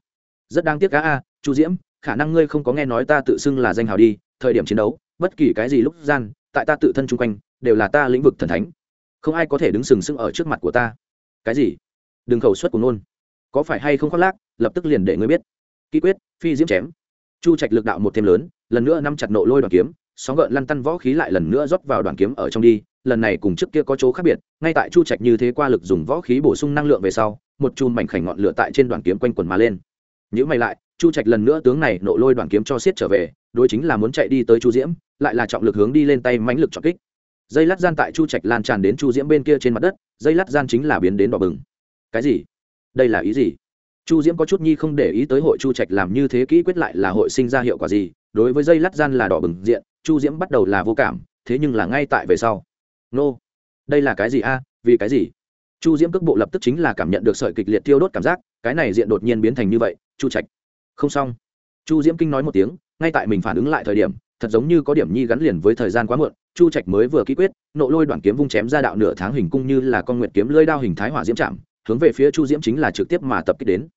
Rất đáng tiếc cá a, chu diễm, khả năng ngươi không có nghe nói ta tự xưng là danh hào đi, thời điểm chiến đấu, bất kỳ cái gì lúc gian, tại ta tự thân chung quanh, đều là ta lĩnh vực thần thánh. Không ai có thể đứng sừng sững ở trước mặt của ta. Cái gì? Đừng khẩu suất của nôn có phải hay không khoác lác, lập tức liền để ngươi biết. Kỹ quyết, phi diễm chém. Chu trạch lực đạo một thêm lớn, lần nữa năm chặt nộ lôi đoàn kiếm sóng gợn lăn tăn võ khí lại lần nữa rót vào đoàn kiếm ở trong đi, lần này cùng trước kia có chỗ khác biệt, ngay tại chu trạch như thế qua lực dùng võ khí bổ sung năng lượng về sau, một chùm mảnh khảnh ngọn lửa tại trên đoàn kiếm quanh quần mà lên. Nhữ mày lại, chu trạch lần nữa tướng này nộ lôi đoàn kiếm cho siết trở về, đối chính là muốn chạy đi tới chu diễm, lại là trọng lực hướng đi lên tay mãnh lực trọng kích. Dây lát gian tại chu trạch lan tràn đến chu diễm bên kia trên mặt đất, dây lát gian chính là biến đến đỏ bừng. Cái gì? Đây là ý gì? Chu diễm có chút nhi không để ý tới hội chu trạch làm như thế kỹ quyết lại là hội sinh ra hiệu quả gì đối với dây lát gian là đỏ bừng diện, chu diễm bắt đầu là vô cảm, thế nhưng là ngay tại về sau. Nô, đây là cái gì a, vì cái gì? Chu diễm cước bộ lập tức chính là cảm nhận được sợi kịch liệt tiêu đốt cảm giác, cái này diện đột nhiên biến thành như vậy, chu trạch. Không xong. Chu diễm kinh nói một tiếng, ngay tại mình phản ứng lại thời điểm, thật giống như có điểm nhi gắn liền với thời gian quá muộn, chu trạch mới vừa ký quyết, nộ lôi đoạn kiếm vung chém ra đạo nửa tháng hình cung như là con nguyệt kiếm lơi đao hình thái hỏa diễm chạm, hướng về phía chu diễm chính là trực tiếp mà tập kích đến.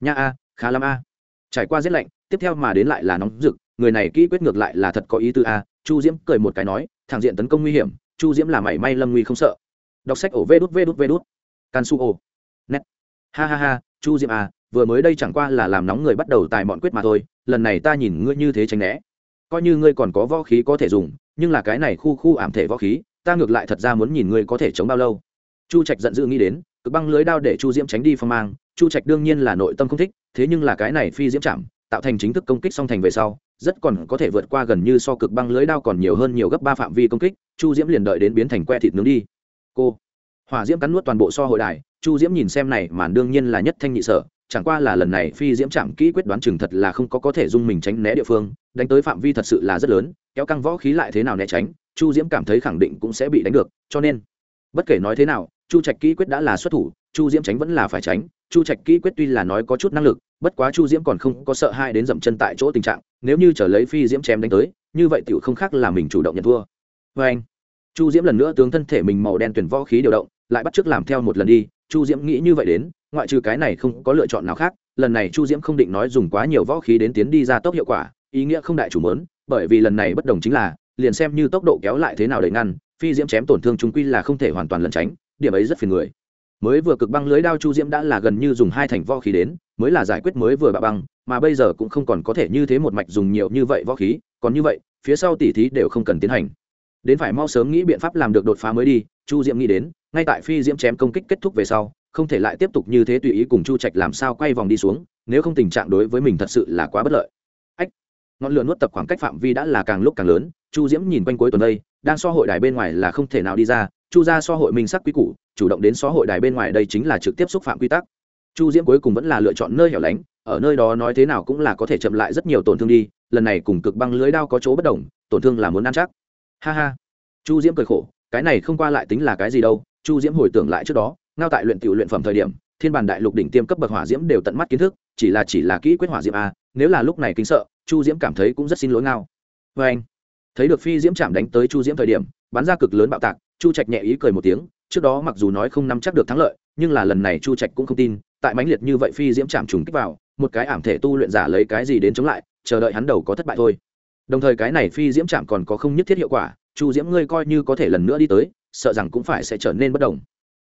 Nha a, khá lắm a. Trải qua rét lạnh, tiếp theo mà đến lại là nóng rực người này kỹ quyết ngược lại là thật có ý tư a, chu diễm cười một cái nói thẳng diện tấn công nguy hiểm, chu diễm là mảy may lâm nguy không sợ. Đọc sách ổ vê đút vê đút vê đút. Can su ổ. Nét. Ha ha ha, chu diễm a vừa mới đây chẳng qua là làm nóng người bắt đầu tài mọn quyết mà thôi, lần này ta nhìn ngươi như thế tránh né. Coi như ngươi còn có võ khí có thể dùng, nhưng là cái này khu khu ảm thể võ khí, ta ngược lại thật ra muốn nhìn ngươi có thể chống bao lâu. Chu trạch giận dữ nghĩ đến, cực băng lưới đao để chu diễm tránh đi phong mang, chu trạch đương nhiên là nội tâm không thích, thế nhưng là cái này phi diễm chạm, tạo thành chính thức công kích song thành về sau rất còn có thể vượt qua gần như so cực băng lưới đao còn nhiều hơn nhiều gấp ba phạm vi công kích, chu diễm liền đợi đến biến thành que thịt nướng đi. Cô, hỏa diễm cắn nuốt toàn bộ so hội đài, chu diễm nhìn xem này màn đương nhiên là nhất thanh nhị sở, chẳng qua là lần này phi diễm chạm kỹ quyết đoán chừng thật là không có có thể dung mình tránh né địa phương, đánh tới phạm vi thật sự là rất lớn, kéo căng võ khí lại thế nào né tránh, chu diễm cảm thấy khẳng định cũng sẽ bị đánh được, cho nên, bất kể nói thế nào, chu trạch kỹ quyết đã là xuất thủ, chu diễm tránh vẫn là phải tránh, chu trạch kỹ quyết tuy là nói có chút năng lực, bất quá chu diễm còn không có sợ hai đến dậm chân tại chỗ tình trạng nếu như trở lấy phi diễm chém đánh tới, như vậy tựu không khác là mình chủ động nhận thua. Vê anh, chu diễm lần nữa tướng thân thể mình màu đen tuyển võ khí điều động, lại bắt t làm theo một lần đi, chu diễm nghĩ như vậy đến, ngoại trừ cái này không có lựa chọn nào khác, lần này chu diễm không định nói dùng quá nhiều võ khí đến tiến đi ra tốc hiệu quả, ý nghĩa không đại chủ mớn, bởi vì lần này bất đồng chính là, liền xem như tốc độ kéo lại thế nào để ngăn, phi diễm chém tổn thương chúng quy là không thể hoàn toàn lẩn tránh, điểm ấy rất phiền người. Mới vừa cực băng lưới đao chu diễm đã là gần như dùng hai thành võ khí đến mới là giải quyết mới vừa bạ băng, mà bây giờ cũng không còn có thể như thế một mạch dùng nhiều như vậy võ khí, còn như vậy, phía sau tỉ thí đều không cần tiến hành. Đến phải mau sớm nghĩ biện pháp làm được đột phá mới đi, chu diễm nghĩ đến, ngay tại phi diễm chém công kích kết thúc về sau, không thể lại tiếp tục như thế tùy ý cùng chu trạch làm sao quay vòng đi xuống, nếu không tình trạng đối với mình thật sự là quá bất lợi. Ách, ngọn lửa nuốt tập khoảng cách phạm vi đã là càng lúc càng lớn, chu diễm nhìn quanh cuối tuần đây, đang so hội đài bên ngoài là không thể nào đi ra, chu ra so hội minh sắc quý củ, chủ động đến so hội đài bên ngoài đây chính là trực tiếp xúc phạm quy tắc chu diễm cuối cùng vẫn là lựa chọn nơi hẻo lánh, ở nơi đó nói thế nào cũng là có thể chậm lại rất nhiều tổn thương đi, lần này cùng cực băng lưới đao có chỗ bất đồng, tổn thương là muốn ăn chắc. Ha ha. Chu diễm cười khổ, cái này không qua lại tính là cái gì đâu, chu diễm hồi tưởng lại trước đó, ngao tại luyện tiểu luyện phẩm thời điểm, thiên bản đại lục đỉnh tiêm cấp bậc hỏa diễm đều tận mắt kiến thức, chỉ là chỉ là kỹ quyết hỏa diễm a, nếu là lúc này kính sợ, chu diễm cảm thấy cũng rất xin lỗi ngao. Vê anh, thấy được phi diễm chạm đánh tới chu diễm thời điểm, bắn ra cực lớn bạo tạc, chu trạch nhẹ ý cười một tiếng, trước đó mặc dù nói không nắm chắc được thắng lợi, nhưng là lần này chu trạch cũng không tin tại mãnh liệt như vậy phi diễm chạm trùng kích vào, một cái ảm thể tu luyện giả lấy cái gì đến chống lại, chờ đợi hắn đầu có thất bại thôi. Đồng thời cái này phi diễm chạm còn có không nhất thiết hiệu quả, chu diễm ngươi coi như có thể lần nữa đi tới, sợ rằng cũng phải sẽ trở nên bất đồng.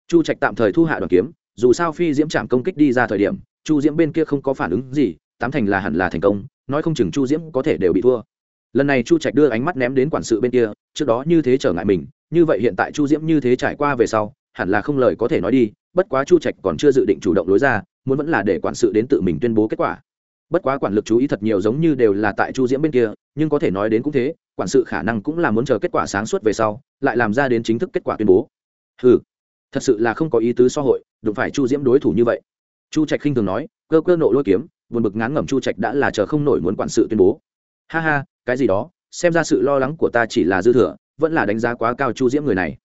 Chu trạch tạm thời thu hạ đoàn kiếm, dù sao phi diễm chạm công kích đi ra thời điểm, chu diễm bên kia không có phản ứng gì, tám thành là hẳn là thành công, nói không chừng chu diễm có thể đều bị thua. Lần này chu trạch đưa ánh mắt ném đến quản sự bên kia, trước đó như thế trở ngại mình, như vậy hiện tại chu diễm như thế trải qua về sau hẳn là không lời có thể nói đi, bất quá chu trạch còn chưa dự định chủ động lối ra, muốn vẫn là để quản sự đến tự mình tuyên bố kết quả. Bất quá quản lực chú ý thật nhiều giống như đều là tại chu diễm bên kia, nhưng có thể nói đến cũng thế, quản sự khả năng cũng là muốn chờ kết quả sáng suốt về sau, lại làm ra đến chính thức kết quả tuyên bố. Ừ thật sự là không có ý tứ xã hội, đụng phải chu diễm đối thủ như vậy. Chu trạch khinh thường nói, cơ cơ nộ lôi kiếm, buồn bực ngán ngẩm chu trạch đã là chờ không nổi muốn quản sự tuyên bố. Ha ha, cái gì đó, xem ra sự lo lắng của ta chỉ là dư thừa, vẫn là đánh giá quá cao chu diễm người này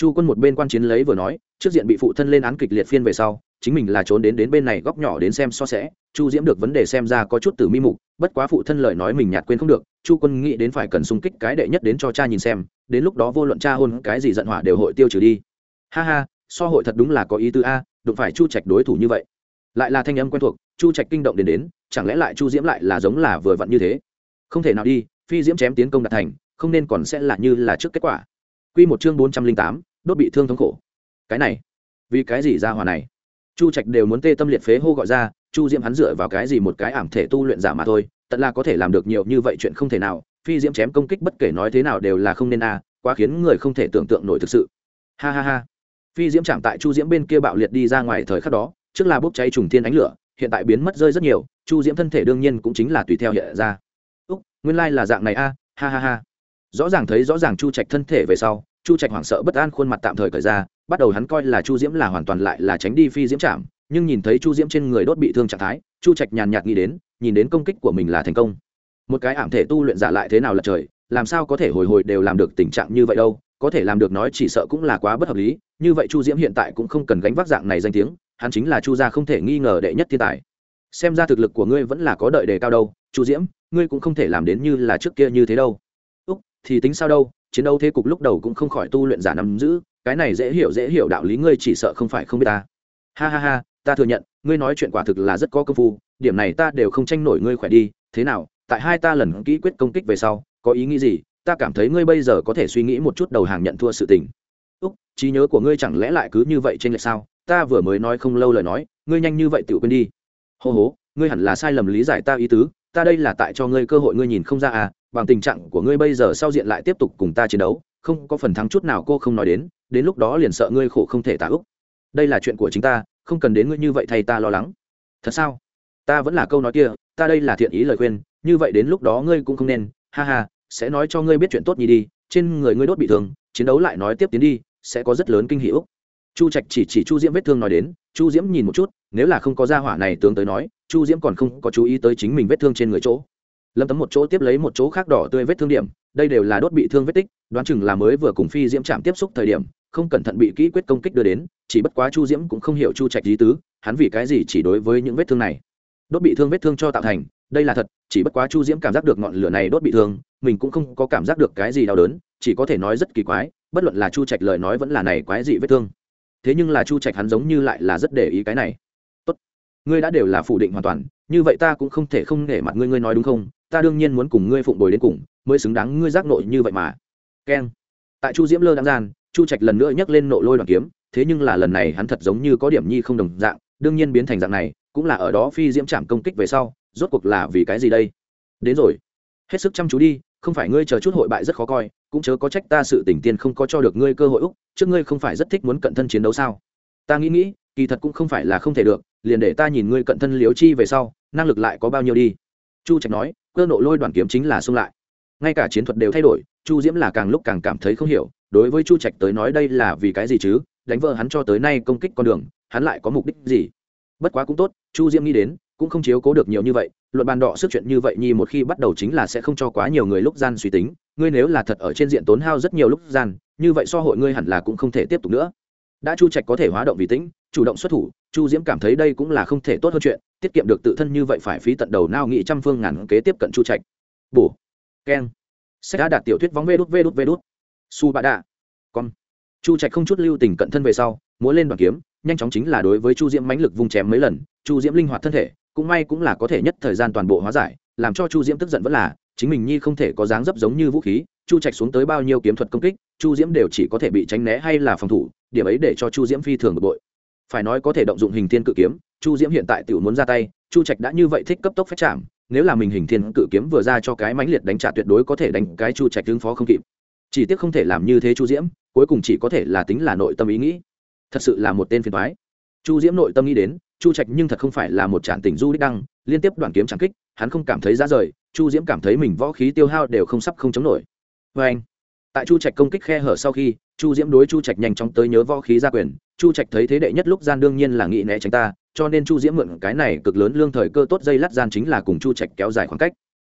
chu quân một bên quan chiến lấy vừa nói, trước diện bị phụ thân lên án kịch liệt phiên về sau, chính mình là trốn đến đến bên này góc nhỏ đến xem so sẽ chu diễm được vấn đề xem ra có chút từ mi mục, bất quá phụ thân lời nói mình nhạt quên không được, chu quân nghĩ đến phải cần xung kích cái đệ nhất đến cho cha nhìn xem, đến lúc đó vô luận cha hôn cái gì giận hỏa đều hội tiêu trừ đi. Ha ha, so hội thật đúng là có ý tứ a, đụng phải chu trạch đối thủ như vậy. Lại là thanh âm quen thuộc, chu trạch kinh động đến đến, chẳng lẽ lại chu diễm lại là giống là vừa vặn như thế? Không thể nào đi, phi diễm chém tiến công đạt thành, không nên còn sẽ là như là trước kết quả. Quy một chương bốn trăm linh tám đốt bị thương thống khổ. Cái này, vì cái gì ra hòa này? Chu trạch đều muốn tê tâm liệt phế hô gọi ra, chu diễm hắn dựa vào cái gì một cái ảm thể tu luyện giả mà thôi, tận là có thể làm được nhiều như vậy chuyện không thể nào, phi diễm chém công kích bất kể nói thế nào đều là không nên a à, quá khiến người không thể tưởng tượng nổi thực sự. Ha ha ha. Phi diễm chạm tại chu diễm bên kia bạo liệt đi ra ngoài thời khắc đó, trước là bốc cháy trùng thiên ánh lửa, hiện tại biến mất rơi rất nhiều, chu diễm thân thể đương nhiên cũng chính là tùy theo hiện ra. Úc, nguyên lai、like、là dạng này a, ha ha ha. Rõ ràng thấy rõ ràng chu trạch thân thể về sau chu trạch hoảng sợ bất an khuôn mặt tạm thời cởi ra, bắt đầu hắn coi là chu diễm là hoàn toàn lại là tránh đi phi diễm chạm, nhưng nhìn thấy chu diễm trên người đốt bị thương trạng thái, chu trạch nhàn nhạt nghĩ đến, nhìn đến công kích của mình là thành công. Một cái ảm thể tu luyện giả lại thế nào là trời, làm sao có thể hồi hồi đều làm được tình trạng như vậy đâu, có thể làm được nói chỉ sợ cũng là quá bất hợp lý, như vậy chu diễm hiện tại cũng không cần gánh vác dạng này danh tiếng, hắn chính là chu gia không thể nghi ngờ đệ nhất thiên tài. Xem ra thực lực của ngươi vẫn là có đợi đề cao đâu, chu diễm, ngươi cũng không thể làm đến như là trước kia như thế đâu. Úc, thì tính sao đâu? Chiến đấu thế cục lúc đầu cũng không khỏi tu luyện giả nắm giữ, cái này dễ hiểu dễ hiểu đạo lý ngươi chỉ sợ không phải không biết ta. Ha ha ha, ta thừa nhận, ngươi nói chuyện quả thực là rất có công phu, điểm này ta đều không tranh nổi ngươi khỏe đi, thế nào, tại hai ta lần kỹ quyết công kích về sau, có ý nghĩ gì, ta cảm thấy ngươi bây giờ có thể suy nghĩ một chút đầu hàng nhận thua sự tình. Úc, trí nhớ của ngươi chẳng lẽ lại cứ như vậy trên lệch sao? Ta vừa mới nói không lâu lời nói, ngươi nhanh như vậy tự quên đi. Hô hố ngươi hẳn là sai lầm lý giải ta ý tứ, ta đây là tại cho ngươi cơ hội ngươi nhìn không ra à bằng tình trạng của ngươi bây giờ sau diện lại tiếp tục cùng ta chiến đấu, không có phần thắng chút nào cô không nói đến đến lúc đó liền sợ ngươi khổ không thể tả úc đây là chuyện của chính ta, không cần đến ngươi như vậy thay ta lo lắng. Thật sao? Ta vẫn là câu nói kia, ta đây là thiện ý lời khuyên, như vậy đến lúc đó ngươi cũng không nên, ha ha, sẽ nói cho ngươi biết chuyện tốt nhì đi, trên người ngươi đốt bị thương, chiến đấu lại nói tiếp tiến đi, sẽ có rất lớn kinh hữu chu trạch chỉ chỉ chu diễm vết thương nói đến, chu diễm nhìn một chút, nếu là không có gia hỏa này tướng tới nói, chu diễm còn không có chú ý tới chính mình vết thương trên người chỗ lâm tấm một chỗ tiếp lấy một chỗ khác đỏ tươi vết thương điểm, đây đều là đốt bị thương vết tích, đoán chừng là mới vừa cùng phi diễm chạm tiếp xúc thời điểm, không cẩn thận bị kỹ quyết công kích đưa đến, chỉ bất quá chu diễm cũng không hiểu chu trạch lý tứ, hắn vì cái gì chỉ đối với những vết thương này. Đốt bị thương vết thương cho tạo thành, đây là thật, chỉ bất quá chu diễm cảm giác được ngọn lửa này đốt bị thương, mình cũng không có cảm giác được cái gì đau đớn, chỉ có thể nói rất kỳ quái, bất luận là chu trạch lời nói vẫn là này quái dị vết thương. Thế nhưng là chu trạch hắn giống như lại là rất để ý cái này. Tốt, ngươi đã đều là phủ định hoàn toàn, như vậy ta cũng không thể không nể mặt ngươi ngươi nói đúng không? Ta đương nhiên muốn cùng ngươi phụng bồi đến cùng, mới xứng đáng ngươi giác nội như vậy mà. Keng. Tại chu diễm lơ đáng gian chu trạch lần nữa nhắc lên nộ lôi đoàn kiếm, thế nhưng là lần này hắn thật giống như có điểm nhi không đồng dạng, đương nhiên biến thành dạng này, cũng là ở đó phi diễm chạm công kích về sau, rốt cuộc là vì cái gì đây? Đến rồi. Hết sức chăm chú đi, không phải ngươi chờ chút hội bại rất khó coi, cũng chớ có trách ta sự tỉnh tiên không có cho được ngươi cơ hội úc, trước ngươi không phải rất thích muốn cận thân chiến đấu sao? Ta nghĩ nghĩ, kỳ thật cũng không phải là không thể được, liền để ta nhìn ngươi cận thân liếu chi về sau, năng lực lại có bao nhiêu đi? Chu trạch nói cơ nộ lôi đoàn kiếm chính là xung lại. Ngay cả chiến thuật đều thay đổi, chu diễm là càng lúc càng cảm thấy không hiểu, đối với chu trạch tới nói đây là vì cái gì chứ, đánh vợ hắn cho tới nay công kích con đường, hắn lại có mục đích gì? Bất quá cũng tốt, chu diễm nghĩ đến, cũng không chiếu cố được nhiều như vậy, luận bàn đọ sức chuyện như vậy nhi một khi bắt đầu chính là sẽ không cho quá nhiều người lúc gian suy tính, ngươi nếu là thật ở trên diện tốn hao rất nhiều lúc gian, như vậy so hội ngươi hẳn là cũng không thể tiếp tục nữa đã chu trạch có thể hóa động vì tĩnh, chủ động xuất thủ, chu diễm cảm thấy đây cũng là không thể tốt hơn chuyện, tiết kiệm được tự thân như vậy phải phí tận đầu nao nghị trăm phương ngàn kế tiếp cận chu trạch. Bổ. Keng. Sách đã đạt tiểu thuyết vóng vê đút vê đút vê đút. Su bạ đạ. Con. Chu trạch không chút lưu tình cận thân về sau, múa lên đoàn kiếm, nhanh chóng chính là đối với chu diễm mãnh lực vung chém mấy lần, chu diễm linh hoạt thân thể, cũng may cũng là có thể nhất thời gian toàn bộ hóa giải, làm cho chu diễm tức giận vẫn là chính mình nhi không thể có dáng dấp giống như vũ khí, chu trạch xuống tới bao nhiêu kiếm thuật công kích, chu diễm đều chỉ có thể bị tránh né hay là phòng thủ, điểm ấy để cho chu diễm phi thường bực bội. Phải nói có thể động dụng hình thiên cự kiếm, chu diễm hiện tại tự muốn ra tay, chu trạch đã như vậy thích cấp tốc phép chạm, nếu là mình hình thiên cự kiếm vừa ra cho cái mãnh liệt đánh trả tuyệt đối có thể đánh cái chu trạch ứng phó không kịp. Chỉ tiếc không thể làm như thế chu diễm, cuối cùng chỉ có thể là tính là nội tâm ý nghĩ. Thật sự là một tên phiền thoái chu diễm nội tâm nghĩ đến, chu trạch nhưng thật không phải là một trạng tình du đích đăng, liên tiếp đoàn kiếm trắng kích hắn không cảm thấy ra rời, chu diễm cảm thấy mình võ khí tiêu hao đều không sắp không chống nổi. Vê anh, tại chu trạch công kích khe hở sau khi, chu diễm đối chu trạch nhanh chóng tới nhớ võ khí ra quyền. Chu trạch thấy thế đệ nhất lúc gian đương nhiên là nghị né tránh ta, cho nên chu diễm mượn cái này cực lớn lương thời cơ tốt dây lắt gian chính là cùng chu trạch kéo dài khoảng cách.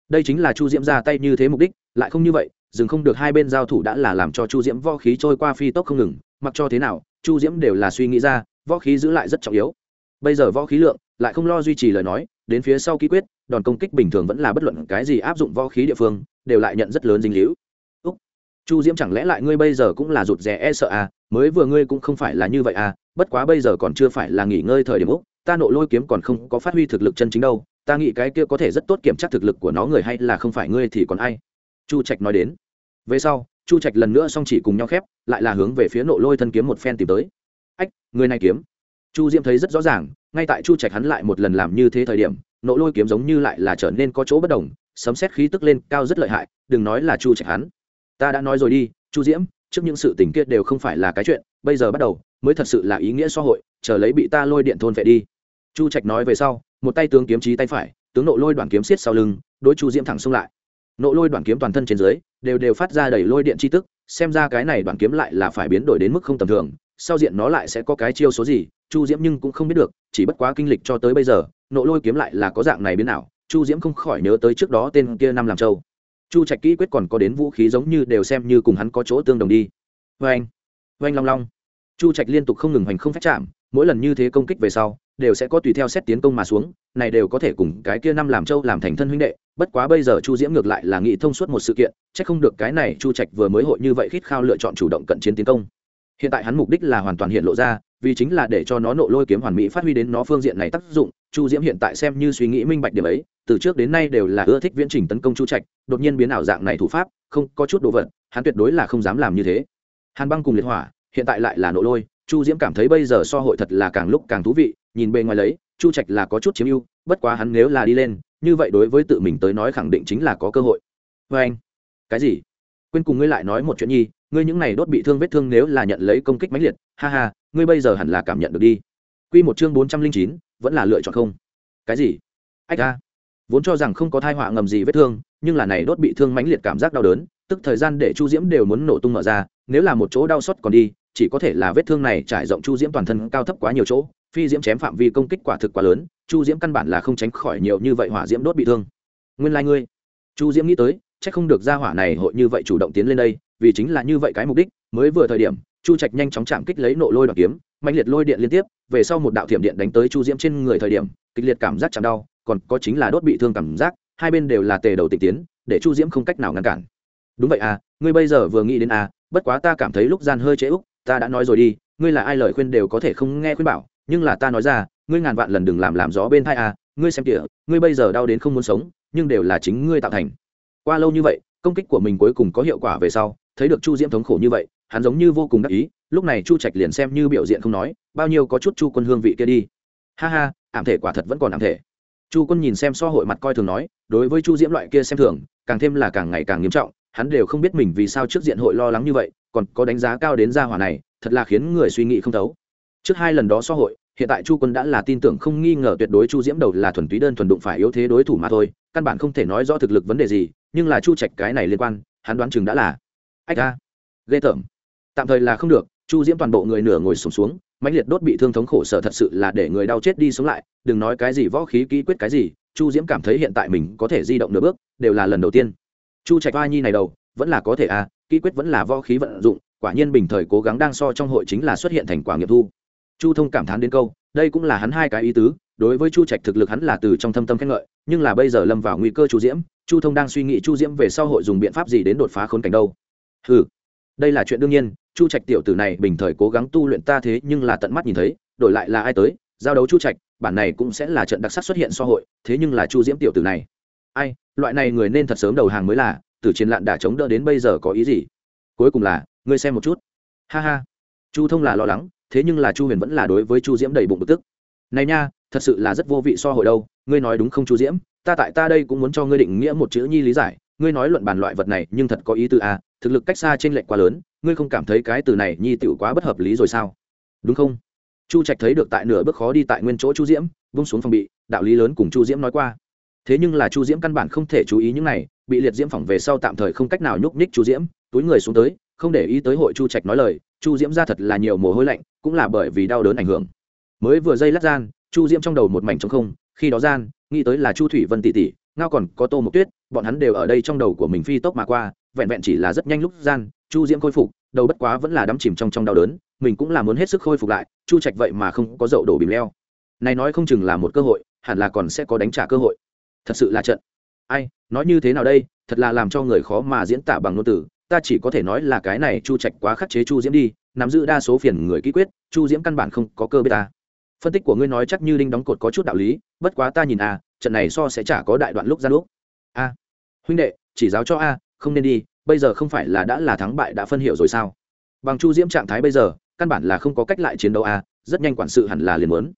Đây chính là chu diễm ra tay như thế mục đích, lại không như vậy, dừng không được hai bên giao thủ đã là làm cho chu diễm võ khí trôi qua phi tốc không ngừng, mặc cho thế nào, chu diễm đều là suy nghĩ ra, võ khí giữ lại rất trọng yếu. Bây giờ võ khí lượng, lại không lo duy trì lời nói đến phía sau ký quyết, đòn công kích bình thường vẫn là bất luận cái gì áp dụng võ khí địa phương, đều lại nhận rất lớn dinh hữu. Chu diễm chẳng lẽ lại ngươi bây giờ cũng là rụt rè e sợ à? Mới vừa ngươi cũng không phải là như vậy à? Bất quá bây giờ còn chưa phải là nghỉ ngơi thời điểm úc, ta nộ lôi kiếm còn không có phát huy thực lực chân chính đâu. Ta nghĩ cái kia có thể rất tốt kiểm tra thực lực của nó người hay là không phải ngươi thì còn ai? Chu trạch nói đến. Về sau, chu trạch lần nữa song chỉ cùng nhau khép, lại là hướng về phía nộ lôi thân kiếm một phen tìm tới. Ách, người này kiếm chu diễm thấy rất rõ ràng, ngay tại chu trạch hắn lại một lần làm như thế thời điểm, nộ lôi kiếm giống như lại là trở nên có chỗ bất đồng, sấm xét khí tức lên cao rất lợi hại, đừng nói là chu trạch hắn. Ta đã nói rồi đi, chu diễm, trước những sự tình kia đều không phải là cái chuyện, bây giờ bắt đầu, mới thật sự là ý nghĩa xã hội, chờ lấy bị ta lôi điện thôn vệ đi. Chu trạch nói về sau, một tay tướng kiếm trí tay phải, tướng nộ lôi đoàn kiếm xiết sau lưng, đối chu diễm thẳng xông lại. Nộ lôi đoàn kiếm toàn thân trên dưới, đều đều phát ra đầy lôi điện chi tức, xem ra cái này đoàn kiếm lại là phải biến đổi đến mức không tầm thường, sau diện nó lại sẽ có cái chiêu số gì chu diễm nhưng cũng không biết được, chỉ bất quá kinh lịch cho tới bây giờ, nộ lôi kiếm lại là có dạng này biến nào, chu diễm không khỏi nhớ tới trước đó tên kia năm làm châu. Chu trạch kỹ quyết còn có đến vũ khí giống như đều xem như cùng hắn có chỗ tương đồng đi. Vê anh vê anh long long. Chu trạch liên tục không ngừng hành không phép chạm, mỗi lần như thế công kích về sau, đều sẽ có tùy theo xét tiến công mà xuống, này đều có thể cùng cái kia năm làm châu làm thành thân huynh đệ, bất quá bây giờ chu diễm ngược lại là nghĩ thông suốt một sự kiện c h ắ c không được cái này chu trạch vừa mới hội như vậy khít khao lựa chọn chủ động cận chiến tiến công. Hiện tại hắn mục đích là hoàn toàn hiện lộ ra vì chính là để cho nó nộ lôi kiếm hoàn mỹ phát huy đến nó phương diện này tác dụng, chu diễm hiện tại xem như suy nghĩ minh bạch điểm ấy, từ trước đến nay đều là ưa thích viễn trình tấn công chu trạch, đột nhiên biến ảo dạng này thủ pháp, không có chút đồ vật, hắn tuyệt đối là không dám làm như thế. Hàn băng cùng liệt hỏa, hiện tại lại là nộ lôi, chu diễm cảm thấy bây giờ so hội thật là càng lúc càng thú vị, nhìn bề ngoài lấy, chu trạch là có chút chiếm ưu, bất quá hắn nếu là đi lên, như vậy đối với tự mình tới nói khẳng định chính là có cơ hội. Vê anh. Cái gì? Quên cùng ngươi lại nói một chuyện nhi ngươi những này đốt bị thương vết thương nếu là nhận lấy công kích mãnh liệt, ha ha, ngươi bây giờ hẳn là cảm nhận được đi. Quy một chương bốn trăm linh chín, vẫn là lựa chọn không. Cái gì? Ách a. Vốn cho rằng không có thai họa ngầm gì vết thương, nhưng là này đốt bị thương mãnh liệt cảm giác đau đớn, tức thời gian để chu diễm đều muốn nổ tung mở ra, nếu là một chỗ đau xót còn đi, chỉ có thể là vết thương này trải rộng chu diễm toàn thân cao thấp quá nhiều chỗ, phi diễm chém phạm vi công kích quả thực quá lớn, chu diễm căn bản là không tránh khỏi nhiều như vậy hỏa diễm đốt bị thương. Nguyên lai、like、ngươi. Chu diễm nghĩ tới c h ắ c không được ra hỏa này hội như vậy chủ động tiến lên đây vì chính là như vậy cái mục đích, mới vừa thời điểm, chu trạch nhanh chóng chạm kích lấy nộ lôi đoàn kiếm mạnh liệt lôi điện liên tiếp, về sau một đạo thiểm điện đánh tới chu diễm trên người thời điểm, kịch liệt cảm giác chạm đau, còn có chính là đốt bị thương cảm giác, hai bên đều là tề đầu tịch tiến, để chu diễm không cách nào ngăn cản. Đúng vậy à ngươi bây giờ vừa nghĩ đến à bất quá ta cảm thấy lúc gian hơi chế úc, ta đã nói rồi đi, ngươi là ai lời khuyên đều có thể không nghe khuyên bảo, nhưng là ta nói ra, ngươi ngàn vạn lần đừng làm làm gió bên thai à ngươi xem kìa, ngươi bây giờ đau đến không muốn sống, nhưng đều là chính ngươi tạo thành. Qua lâu như vậy, công kích của mình cuối cùng có hiệu quả về sau thấy được chu diễm thống khổ như vậy, hắn giống như vô cùng đắc ý, lúc này chu trạch liền xem như biểu diện không nói, bao nhiêu có chút chu quân hương vị kia đi. Ha ha, ảm thể quả thật vẫn còn ảm thể. Chu quân nhìn xem so hội mặt coi thường nói, đối với chu diễm loại kia xem thường, càng thêm là càng ngày càng nghiêm trọng, hắn đều không biết mình vì sao trước diện hội lo lắng như vậy, còn có đánh giá cao đến gia hỏa này, thật là khiến người suy nghĩ không thấu. Trước hai lần đó so hội, hiện tại chu quân đã là tin tưởng không nghi ngờ tuyệt đối chu diễm đầu là thuần túy đơn thuần đụng phải yếu thế đối thủ mà thôi, căn bản không thể nói rõ thực lực vấn đề gì, nhưng là chu trạch cái này liên quan, hắn đoán chừng đã là ách a ghê tởm. Tạm thời là không được chu diễm toàn bộ người nửa ngồi sùng xuống, xuống mãnh liệt đốt bị thương thống khổ sở thật sự là để người đau chết đi sống lại đừng nói cái gì võ khí kỹ quyết cái gì chu diễm cảm thấy hiện tại mình có thể di động nửa bước đều là lần đầu tiên. Chu trạch va nhi này đầu vẫn là có thể à kỹ quyết vẫn là võ khí vận dụng quả nhiên bình thời cố gắng đang so trong hội chính là xuất hiện thành quả nghiệp thu. Chu thông cảm thán đến câu đây cũng là hắn hai cái ý tứ đối với chu trạch thực lực hắn là từ trong thâm tâm khen ngợi nhưng là bây giờ lâm vào nguy cơ chu diễm chu thông đang suy nghĩ chu diễm về sau hội dùng biện pháp gì đến đột phá khốn cảnh đâu ừ đây là chuyện đương nhiên chu trạch tiểu tử này bình thời cố gắng tu luyện ta thế nhưng là tận mắt nhìn thấy đổi lại là ai tới giao đấu chu trạch bản này cũng sẽ là trận đặc sắc xuất hiện so hội thế nhưng là chu diễm tiểu tử này. Ai loại này người nên thật sớm đầu hàng mới là từ chiến lạn đã chống đỡ đến bây giờ có ý gì? Cuối cùng là ngươi xem một chút. Ha ha. Chu thông là lo lắng thế nhưng là chu huyền vẫn là đối với chu diễm đầy bụng bực tức. Này nha thật sự là rất vô vị so hội đâu ngươi nói đúng không chu diễm? Ta tại ta đây cũng muốn cho ngươi định nghĩa một chữ nhi lý giải ngươi nói luận bàn loại vật này nhưng thật có ý tư a à, thực lực cách xa trên lệnh quá lớn, ngươi không cảm thấy cái từ này nhi tựu quá bất hợp lý rồi sao? Đúng không? Chu trạch thấy được tại nửa bước khó đi tại nguyên chỗ chu diễm, vung xuống phòng bị, đạo lý lớn cùng chu diễm nói qua. Thế nhưng là chu diễm căn bản không thể chú ý những này, bị liệt diễm phỏng về sau tạm thời không cách nào nhúc nhích chu diễm, túi người xuống tới, không để ý tới hội chu trạch nói lời, chu diễm ra thật là nhiều mồ hôi lạnh, cũng là bởi vì đau đớn ảnh hưởng. Mới vừa dây lát gian, chu diễm trong đầu một mảnh trống không, khi đó gian, nghĩ tới là chu thủy vân tỷ tỷ, ngao còn có tô mộc tuyết, bọn hắn đều ở đây trong đầu của mình phi tốc mà qua vẹn vẹn chỉ là rất nhanh lúc gian, chu diễm khôi phục, đầu bất quá vẫn là đắm chìm trong trong đau đớn, mình cũng là muốn hết sức khôi phục lại, chu trạch vậy mà không có dậu đổ bìm leo. Này nói không chừng là một cơ hội, hẳn là còn sẽ có đánh trả cơ hội. Thật sự là trận. Ai, nói như thế nào đây, thật là làm cho người khó mà diễn tả bằng ngôn từ, ta chỉ có thể nói là cái này chu trạch quá khắc chế chu diễm đi, nắm giữ đa số phiền người ký quyết, chu diễm căn bản không có cơ bê ta. Phân tích của ngươi nói chắc như đinh đóng cột có chút đạo lý, bất quá ta nhìn a trận này so sẽ chả có đại đoạn lúc ra lúc. A, huynh đệ, chỉ giáo cho a không nên đi, bây giờ không phải là đã là thắng bại đã phân hiệu rồi sao? Bằng chu diễm trạng thái bây giờ, căn bản là không có cách lại chiến đấu a rất nhanh quản sự hẳn là liền muốn.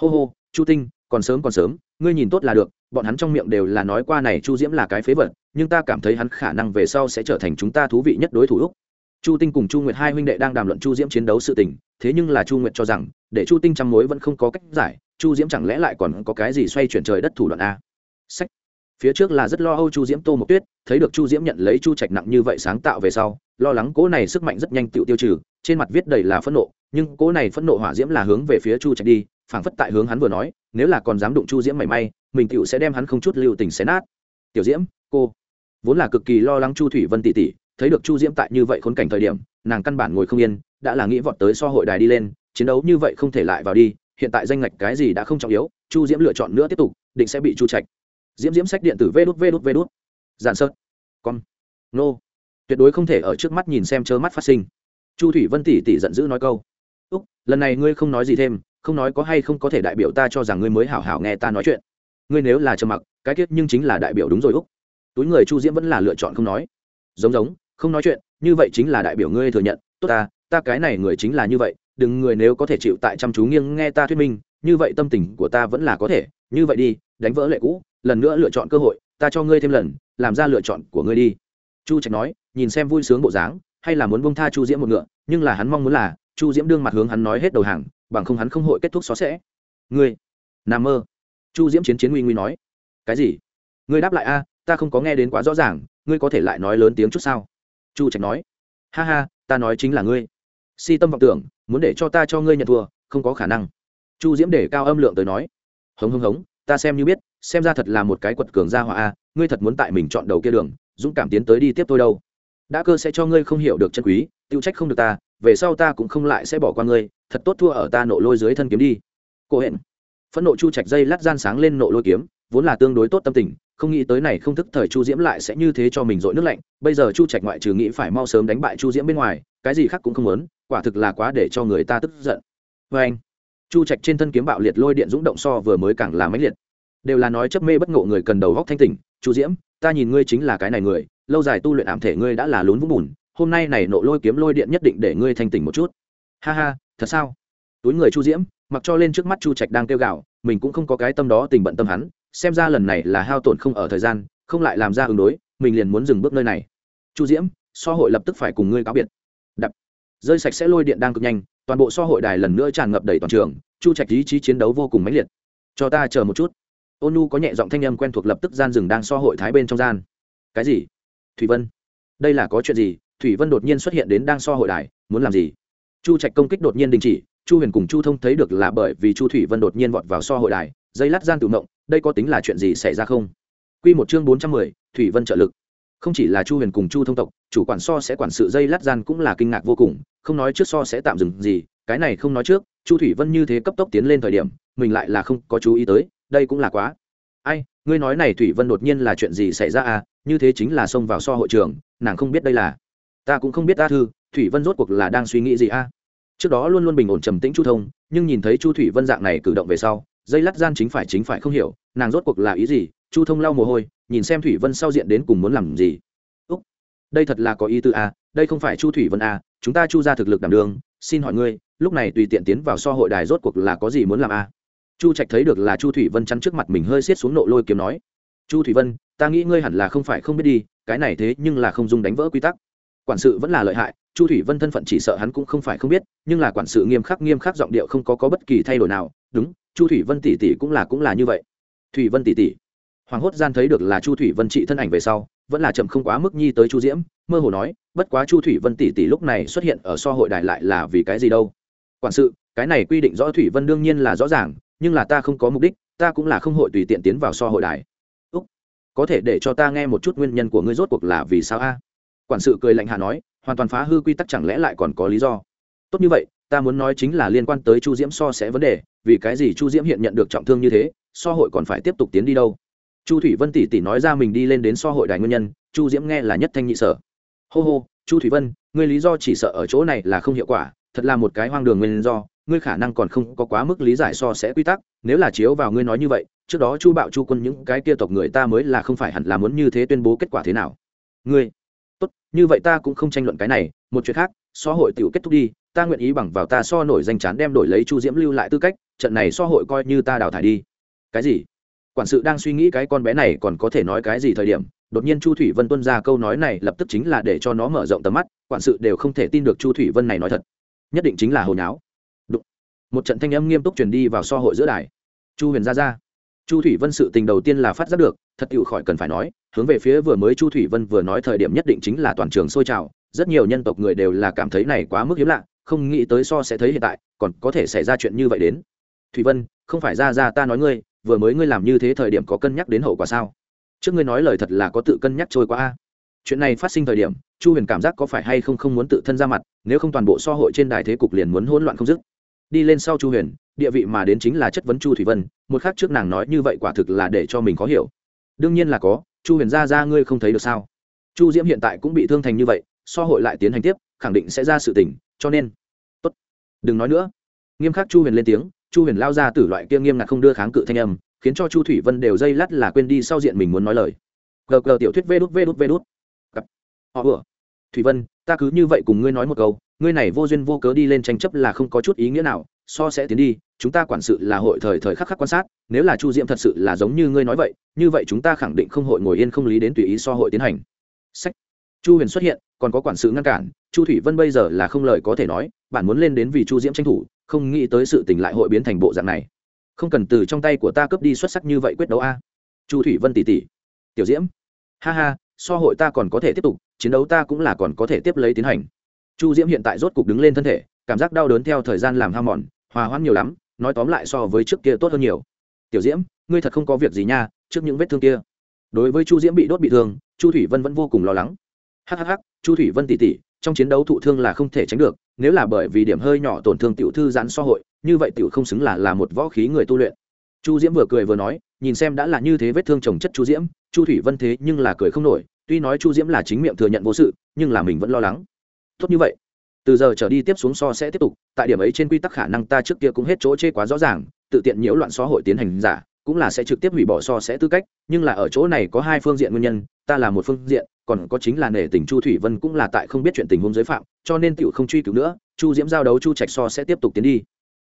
Hô hô, chu tinh, còn sớm còn sớm, ngươi nhìn tốt là được, bọn hắn trong miệng đều là nói qua này chu diễm là cái phế vật, nhưng ta cảm thấy hắn khả năng về sau sẽ trở thành chúng ta thú vị nhất đối thủ úc chu tinh cùng chu nguyệt hai huynh đệ đang đàm luận chu diễm chiến đấu sự tình, thế nhưng là chu nguyệt cho rằng, để chu tinh chăm mối vẫn không có cách giải, chu diễm chẳng lẽ lại còn có cái gì xoay chuyển trời đất thủ đoạn a sách phía trước là rất lo âu chu diễm tô mộc tuyết, thấy được chu diễm nhận lấy chu trạch nặng như vậy sáng tạo về sau, lo lắng cố này sức mạnh rất nhanh tự tiêu trừ, trên mặt viết đầy là phẫn nộ, nhưng cố này phẫn nộ hỏa diễm là hướng về phía chu trạch đi, phảng phất tại hướng hắn vừa nói, nếu là còn dám đụng chu diễm mảy may, mình tựu sẽ đem hắn không chút lưu tình xé nát. Tiểu diễm, cô. Vốn là cực kỳ lo lắng chu thủy vân tỷ tỷ, thấy được chu diễm tại như vậy khốn cảnh thời điểm, nàng căn bản ngồi không yên, đã là nghĩ vọt tới so hội đài đi lên, chiến đấu như vậy không thể lại vào đi, hiện tại danh ngạch cái gì đã không trọng yếu, chu diễm lựa chọn nữa tiếp tục, định sẽ bị chu trạch diễm diễm sách điện tử vê đút vê đút vê đút. Giản sơ con nô. Tuyệt đối không thể ở trước mắt nhìn xem chớ mắt phát sinh. Chu thủy vân tỷ tỷ giận dữ nói câu. Úc, lần này ngươi không nói gì thêm, không nói có hay không có thể đại biểu ta cho rằng ngươi mới hảo hảo nghe ta nói chuyện. Ngươi nếu là trầm mặc, cái kết nhưng chính là đại biểu đúng rồi úc. Túi người chu diễm vẫn là lựa chọn không nói. Giống giống, không nói chuyện, như vậy chính là đại biểu ngươi thừa nhận. Tốt ta ta cái này người chính là như vậy, đừng người nếu có thể chịu tại chăm chú nghiêng nghe ta thuyết minh, như vậy tâm tình của ta vẫn là có thể. Như vậy đi, đánh vỡ lệ cũ lần nữa lựa chọn cơ hội, ta cho ngươi thêm lần, làm ra lựa chọn của ngươi đi. Chu trạch nói, nhìn xem vui sướng bộ dáng, hay là muốn bông tha chu diễm một ngựa, nhưng là hắn mong muốn là, chu diễm đương mặt hướng hắn nói hết đầu hàng, bằng không hắn không hội kết thúc xó xẽ. Ngươi nằm mơ. Chu diễm chiến chiến nguy nguy nói. Cái gì? Ngươi đáp lại a, ta không có nghe đến quá rõ ràng, ngươi có thể lại nói lớn tiếng chút sao? Chu trạch nói. Ha ha, ta nói chính là ngươi. Si tâm vọng tưởng, muốn để cho ta cho ngươi nhận thua, không có khả năng. Chu diễm để cao âm lượng tới nói. Hống hống hống ta xem như biết, xem ra thật là một cái quật cường gia hỏa a, ngươi thật muốn tại mình chọn đầu kia đường, dũng cảm tiến tới đi tiếp tôi đâu. Đã cơ sẽ cho ngươi không hiểu được chân quý, tiêu trách không được ta, về sau ta cũng không lại sẽ bỏ qua ngươi, thật tốt thua ở ta nộ lôi dưới thân kiếm đi. Cô hẹn. Phẫn nộ chu trạch dây lát gian sáng lên nộ lôi kiếm, vốn là tương đối tốt tâm tình, không nghĩ tới này không thức thời chu diễm lại sẽ như thế cho mình dội nước lạnh, bây giờ chu trạch ngoại trừ nghĩ phải mau sớm đánh bại chu diễm bên ngoài, cái gì khác cũng không muốn, quả thực là quá để cho người ta tức giận. Vê anh chu trạch trên thân kiếm bạo liệt lôi điện dũng động so vừa mới càng là máy liệt. Đều là nói chấp mê bất ngộ người cần đầu góc thanh tỉnh, chu diễm, ta nhìn ngươi chính là cái này người, lâu dài tu luyện ảm thể ngươi đã là lún vũng bùn, hôm nay này nộ lôi kiếm lôi điện nhất định để ngươi thanh tỉnh một chút. Ha ha, thật sao? Túi người chu diễm, mặc cho lên trước mắt chu trạch đang kêu gạo mình cũng không có cái tâm đó tình bận tâm hắn, xem ra lần này là hao tổn không ở thời gian, không lại làm ra ứng đối, mình liền muốn dừng bước nơi này. Chu diễm, so hội lập tức phải cùng ngươi cáo biệt. Đập. Rơi sạch sẽ lôi điện đang cực nhanh toàn bộ so hội đài lần nữa tràn ngập đầy toàn trường, chu trạch ý chí chiến đấu vô cùng mãnh liệt. Cho ta chờ một chút. Ôn nu có nhẹ giọng thanh âm quen thuộc lập tức gian rừng đang so hội thái bên trong gian. Cái gì? Thủy vân. Đây là có chuyện gì? Thủy vân đột nhiên xuất hiện đến đang so hội đài, muốn làm gì? Chu trạch công kích đột nhiên đình chỉ, chu huyền cùng chu thông thấy được là bởi vì chu thủy vân đột nhiên vọt vào so hội đài, dây lát gian tự động, đây có tính là chuyện gì xảy ra không? Quy một chương bốn trăm mười, thủy vân trợ lực không chỉ là chu huyền cùng chu thông tộc, chủ quản so sẽ quản sự dây lát gian cũng là kinh ngạc vô cùng, không nói trước so sẽ tạm dừng gì, cái này không nói trước, chu thủy vân như thế cấp tốc tiến lên thời điểm, mình lại là không có chú ý tới, đây cũng là quá ai, ngươi nói này thủy vân đột nhiên là chuyện gì xảy ra à như thế chính là xông vào so hội trường, nàng không biết đây là ta cũng không biết ta thư, thủy vân rốt cuộc là đang suy nghĩ gì a à? trước đó luôn luôn bình ổn trầm tĩnh chu thông, nhưng nhìn thấy chu thủy vân dạng này cử động về sau, dây lát gian chính phải chính phải không hiểu, nàng rốt cuộc là ý gì, chu thông lau mồ hôi nhìn xem thủy vân sau diện đến cùng muốn làm gì. Úc đây thật là có ý tư a à, đây không phải chu thủy vân a à, chúng ta chu ra thực lực đảm đường xin hỏi ngươi lúc này tùy tiện tiến vào so hội đài rốt cuộc là có gì muốn làm a à? chu trạch thấy được là chu thủy vân chắn trước mặt mình hơi xiết xuống nộ lôi kiếm nói chu thủy vân ta nghĩ ngươi hẳn là không phải không biết đi cái này thế nhưng là không dùng đánh vỡ quy tắc. Quản sự vẫn là lợi hại chu thủy vân thân phận chỉ sợ hắn cũng không phải không biết nhưng là quản sự nghiêm khắc nghiêm khắc giọng điệu không có, có bất kỳ thay đổi nào. Đúng chu thủy vân tỷ tỷ cũng là cũng là như vậy. Thủy vân tỷ tỷ hoàng hốt gian thấy được là chu thủy vân trị thân ảnh về sau, vẫn là chậm không quá mức nhi tới chu diễm, mơ hồ nói, bất quá chu thủy vân tỷ tỷ lúc này xuất hiện ở so hội đài lại là vì cái gì đâu? Quản sự, cái này quy định rõ thủy vân đương nhiên là rõ ràng, nhưng là ta không có mục đích, ta cũng là không hội tùy tiện tiến vào so hội đài. Úc, có thể để cho ta nghe một chút nguyên nhân của ngươi rốt cuộc là vì sao a? Quản sự cười lạnh hạ nói, hoàn toàn phá hư quy tắc chẳng lẽ lại còn có lý do? Tốt như vậy, ta muốn nói chính là liên quan tới chu diễm so sẽ vấn đề, vì cái gì chu diễm hiện nhận được trọng thương như thế, so hội còn phải tiếp tục tiến đi đâu? Chu thủy vân tỷ tỷ nói ra mình đi lên đến so hội đài nguyên nhân, chu diễm nghe là nhất thanh nhị sở. Hô hô, chu thủy vân, ngươi lý do chỉ sợ ở chỗ này là không hiệu quả, thật là một cái hoang đường nguyên do, ngươi khả năng còn không có quá mức lý giải so sẽ quy tắc, nếu là chiếu vào ngươi nói như vậy, trước đó chu bạo chu quân những cái kia tộc người ta mới là không phải hẳn là muốn như thế tuyên bố kết quả thế nào. Ngươi, tốt, như vậy ta cũng không tranh luận cái này, một chuyện khác, so hội tiểu kết thúc đi, ta nguyện ý bằng vào ta so nổi danh chán đem đổi lấy chu diễm lưu lại tư cách, trận này so hội coi như ta đào thải đi. Cái gì? Quản sự đang suy nghĩ cái con bé này còn có thể nói cái gì thời điểm, đột nhiên chu thủy vân tuân ra câu nói này lập tức chính là để cho nó mở rộng tầm mắt, quản sự đều không thể tin được chu thủy vân này nói thật. Nhất định chính là hồi nháo. Đụng. một trận thanh âm nghiêm túc truyền đi vào so hội giữa đài. Chu huyền ra ra. Chu thủy vân sự tình đầu tiên là phát giác được, thật tự khỏi cần phải nói, hướng về phía vừa mới chu thủy vân vừa nói thời điểm nhất định chính là toàn trường sôi trào, rất nhiều nhân tộc người đều là cảm thấy này quá mức hiếm lạ, không nghĩ tới so sẽ thấy hiện tại, còn có thể xảy ra chuyện như vậy đến. Thủy vân, không phải ra ra ta nói ngươi vừa mới ngươi làm như thế thời điểm có cân nhắc đến hậu quả sao? Trước ngươi nói lời thật là có tự cân nhắc trôi qua a. Chuyện này phát sinh thời điểm, chu huyền cảm giác có phải hay không không muốn tự thân ra mặt, nếu không toàn bộ so hội trên đài thế cục liền muốn hỗn loạn không dứt. Đi lên sau chu huyền, địa vị mà đến chính là chất vấn chu thủy vân, một khác trước nàng nói như vậy quả thực là để cho mình khó hiểu. Đương nhiên là có, chu huyền ra ra ngươi không thấy được sao? Chu diễm hiện tại cũng bị thương thành như vậy, so hội lại tiến hành tiếp, khẳng định sẽ ra sự tình, cho nên, tốt, đừng nói nữa. Nghiêm khắc chu huyền lên tiếng chu huyền lao ra từ loại kia nghiêm ngặt không đưa kháng cự thanh âm, khiến cho chu thủy vân đều dây lắt là quên đi sau diện mình muốn nói lời. Gờ gờ tiểu thuyết vê đút vê đút vê đút. Họ vừa. Thủy vân, ta cứ như vậy cùng ngươi nói một câu, ngươi này vô duyên vô cớ đi lên tranh chấp là không có chút ý nghĩa nào, so sẽ tiến đi, chúng ta quản sự là hội thời thời khắc khắc quan sát, nếu là chu diễm thật sự là giống như ngươi nói vậy, như vậy chúng ta khẳng định không hội ngồi yên không lý đến tùy ý so hội tiến hành. Sách. Chu huyền xuất hiện, còn có quản sự ngăn cản, chu thủy vân bây giờ là không lời có thể nói bạn muốn lên đến vì chu diễm tranh thủ không nghĩ tới sự tình lại hội biến thành bộ dạng này. Không cần từ trong tay của ta cướp đi xuất sắc như vậy quyết đấu a. Chu thủy vân tỷ tỷ tiểu diễm. Ha ha, so hội ta còn có thể tiếp tục, chiến đấu ta cũng là còn có thể tiếp lấy tiến hành. Chu diễm hiện tại rốt cục đứng lên thân thể, cảm giác đau đớn theo thời gian làm hao mòn, hòa hoãn nhiều lắm, nói tóm lại so với trước kia tốt hơn nhiều. Tiểu diễm, ngươi thật không có việc gì nha, trước những vết thương kia. Đối với chu diễm bị đốt bị thương, chu thủy vân vẫn vô cùng lo lắng. Hhh chu thủy vân tỉ tỉ trong chiến đấu thụ thương là không thể tránh được, nếu là bởi vì điểm hơi nhỏ tổn thương tiểu thư giãn xã hội, như vậy tiểu không xứng là là một võ khí người tu luyện. Chu diễm vừa cười vừa nói, nhìn xem đã là như thế vết thương trồng chất chu diễm, chu thủy vân thế nhưng là cười không nổi, tuy nói chu diễm là chính miệng thừa nhận vô sự, nhưng là mình vẫn lo lắng. Tốt như vậy. Từ giờ trở đi tiếp xuống so sẽ tiếp tục, tại điểm ấy trên quy tắc khả năng ta trước kia cũng hết chỗ chê quá rõ ràng, tự tiện nhiễu loạn xã hội tiến hành giả, cũng là sẽ trực tiếp hủy bỏ so sẽ tư cách, nhưng là ở chỗ này có hai phương diện nguyên nhân, ta là một phương diện còn có chính là nể tình chu thủy vân cũng là tại không biết chuyện tình huống giới phạm, cho nên tựu không truy cứu nữa, chu diễm giao đấu chu trạch so sẽ tiếp tục tiến đi.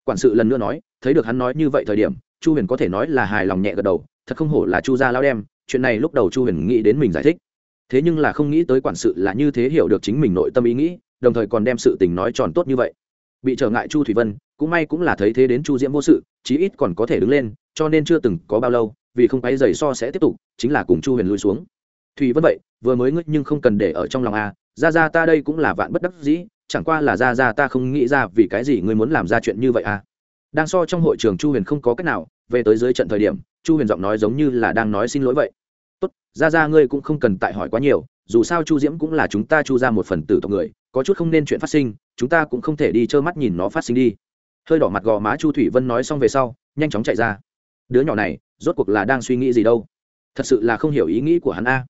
Quản sự lần nữa nói, thấy được hắn nói như vậy thời điểm, chu huyền có thể nói là hài lòng nhẹ gật đầu, thật không hổ là chu gia lao đem, chuyện này lúc đầu chu huyền nghĩ đến mình giải thích. Thế nhưng là không nghĩ tới quản sự là như thế hiểu được chính mình nội tâm ý nghĩ, đồng thời còn đem sự tình nói tròn tốt như vậy. Bị trở ngại chu thủy vân, cũng may cũng là thấy thế đến chu diễm vô sự, chí ít còn có thể đứng lên, cho nên chưa từng có bao lâu, vì không cái giày so sẽ tiếp tục, chính là cùng chu huyền lui xuống thùy vân vậy, vừa mới ngươi nhưng không cần để ở trong lòng a ra ra ta đây cũng là vạn bất đắc dĩ, chẳng qua là ra ra ta không nghĩ ra vì cái gì ngươi muốn làm ra chuyện như vậy a đang so trong hội trường chu huyền không có cách nào, về tới dưới trận thời điểm, chu huyền giọng nói giống như là đang nói xin lỗi vậy. Tốt, ra ra ngươi cũng không cần tại hỏi quá nhiều, dù sao chu diễm cũng là chúng ta chu ra một phần tử tộc người, có chút không nên chuyện phát sinh, chúng ta cũng không thể đi trơ mắt nhìn nó phát sinh đi. Hơi đỏ mặt gò má chu thủy vân nói xong về sau, nhanh chóng chạy ra. Đứa nhỏ này, rốt cuộc là đang suy nghĩ gì đâu? Thật sự là không hiểu ý nghĩ của hắn a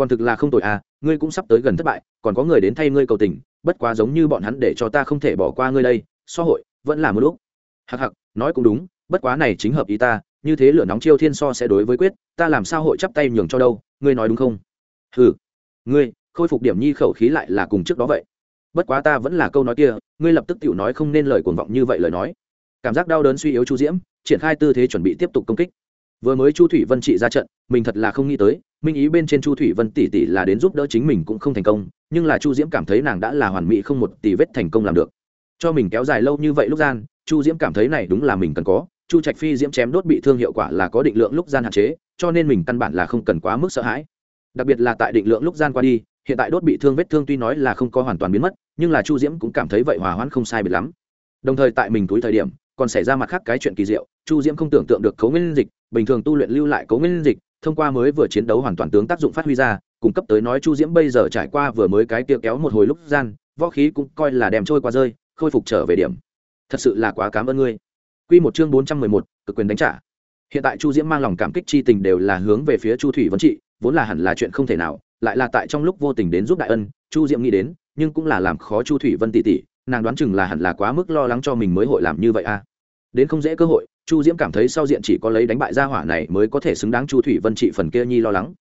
còn thực là không tội à, ngươi cũng sắp tới gần thất bại còn có người đến thay ngươi cầu tình bất quá giống như bọn hắn để cho ta không thể bỏ qua ngươi đây So hội vẫn là một lúc. Hặc hặc nói cũng đúng bất quá này chính hợp ý ta như thế lửa nóng chiêu thiên so sẽ đối với quyết ta làm sao hội chắp tay nhường cho đâu ngươi nói đúng không? Ừ ngươi khôi phục điểm nhi khẩu khí lại là cùng trước đó vậy. Bất quá ta vẫn là câu nói kia ngươi lập tức tự nói không nên lời cuồng vọng như vậy lời nói. Cảm giác đau đớn suy yếu chu diễm triển khai tư thế chuẩn bị tiếp tục công kích. Vừa mới chu thủy vân trị ra trận mình thật là không nghĩ tới minh ý bên trên chu thủy vân tỷ tỷ là đến giúp đỡ chính mình cũng không thành công, nhưng là chu diễm cảm thấy nàng đã là hoàn mỹ không một tỷ vết thành công làm được. cho mình kéo dài lâu như vậy lúc gian, chu diễm cảm thấy này đúng là mình cần có, chu trạch phi diễm chém đốt bị thương hiệu quả là có định lượng lúc gian hạn chế, cho nên mình căn bản là không cần quá mức sợ hãi. đặc biệt là tại định lượng lúc gian qua đi, hiện tại đốt bị thương vết thương tuy nói là không có hoàn toàn biến mất, nhưng là chu diễm cũng cảm thấy vậy hòa hoãn không sai biệt lắm. đồng thời tại mình túi thời điểm, còn xảy ra mặt khác cái chuyện kỳ diệu, chu diễm không tưởng tượng được cấu nguyên dịch, bình thường tu luyện lưu lại cấu nguyên dịch thông qua mới vừa chiến đấu hoàn toàn tướng tác dụng phát huy ra cung cấp tới nói chu diễm bây giờ trải qua vừa mới cái kia kéo một hồi lúc gian võ khí cũng coi là đem trôi qua rơi khôi phục trở về điểm thật sự là quá cảm ơn ngươi Quy một chương bốn trăm mười một, cực quyền đánh trả. Hiện tại Chu Diễm mang lòng cảm kích chi tình đều là hướng về phía Chu Thủy Vân trị, vốn là hẳn là chuyện không thể nào, lại là tại trong lúc vô tình đến giúp đại ân, Chu Diễm nghĩ đến, nhưng cũng là làm khó Chu Thủy Vân tỷ tỷ, nàng đoán chừng là hẳn là quá mức lo lắng cho mình mới hội làm như vậy a. À. Đến không dễ cơ hội, Chu Diễm cảm thấy sau diện chỉ có lấy đánh bại gia hỏa này mới có thể xứng đáng Chu Thủy Vân trị phần kia nhi lo lắng.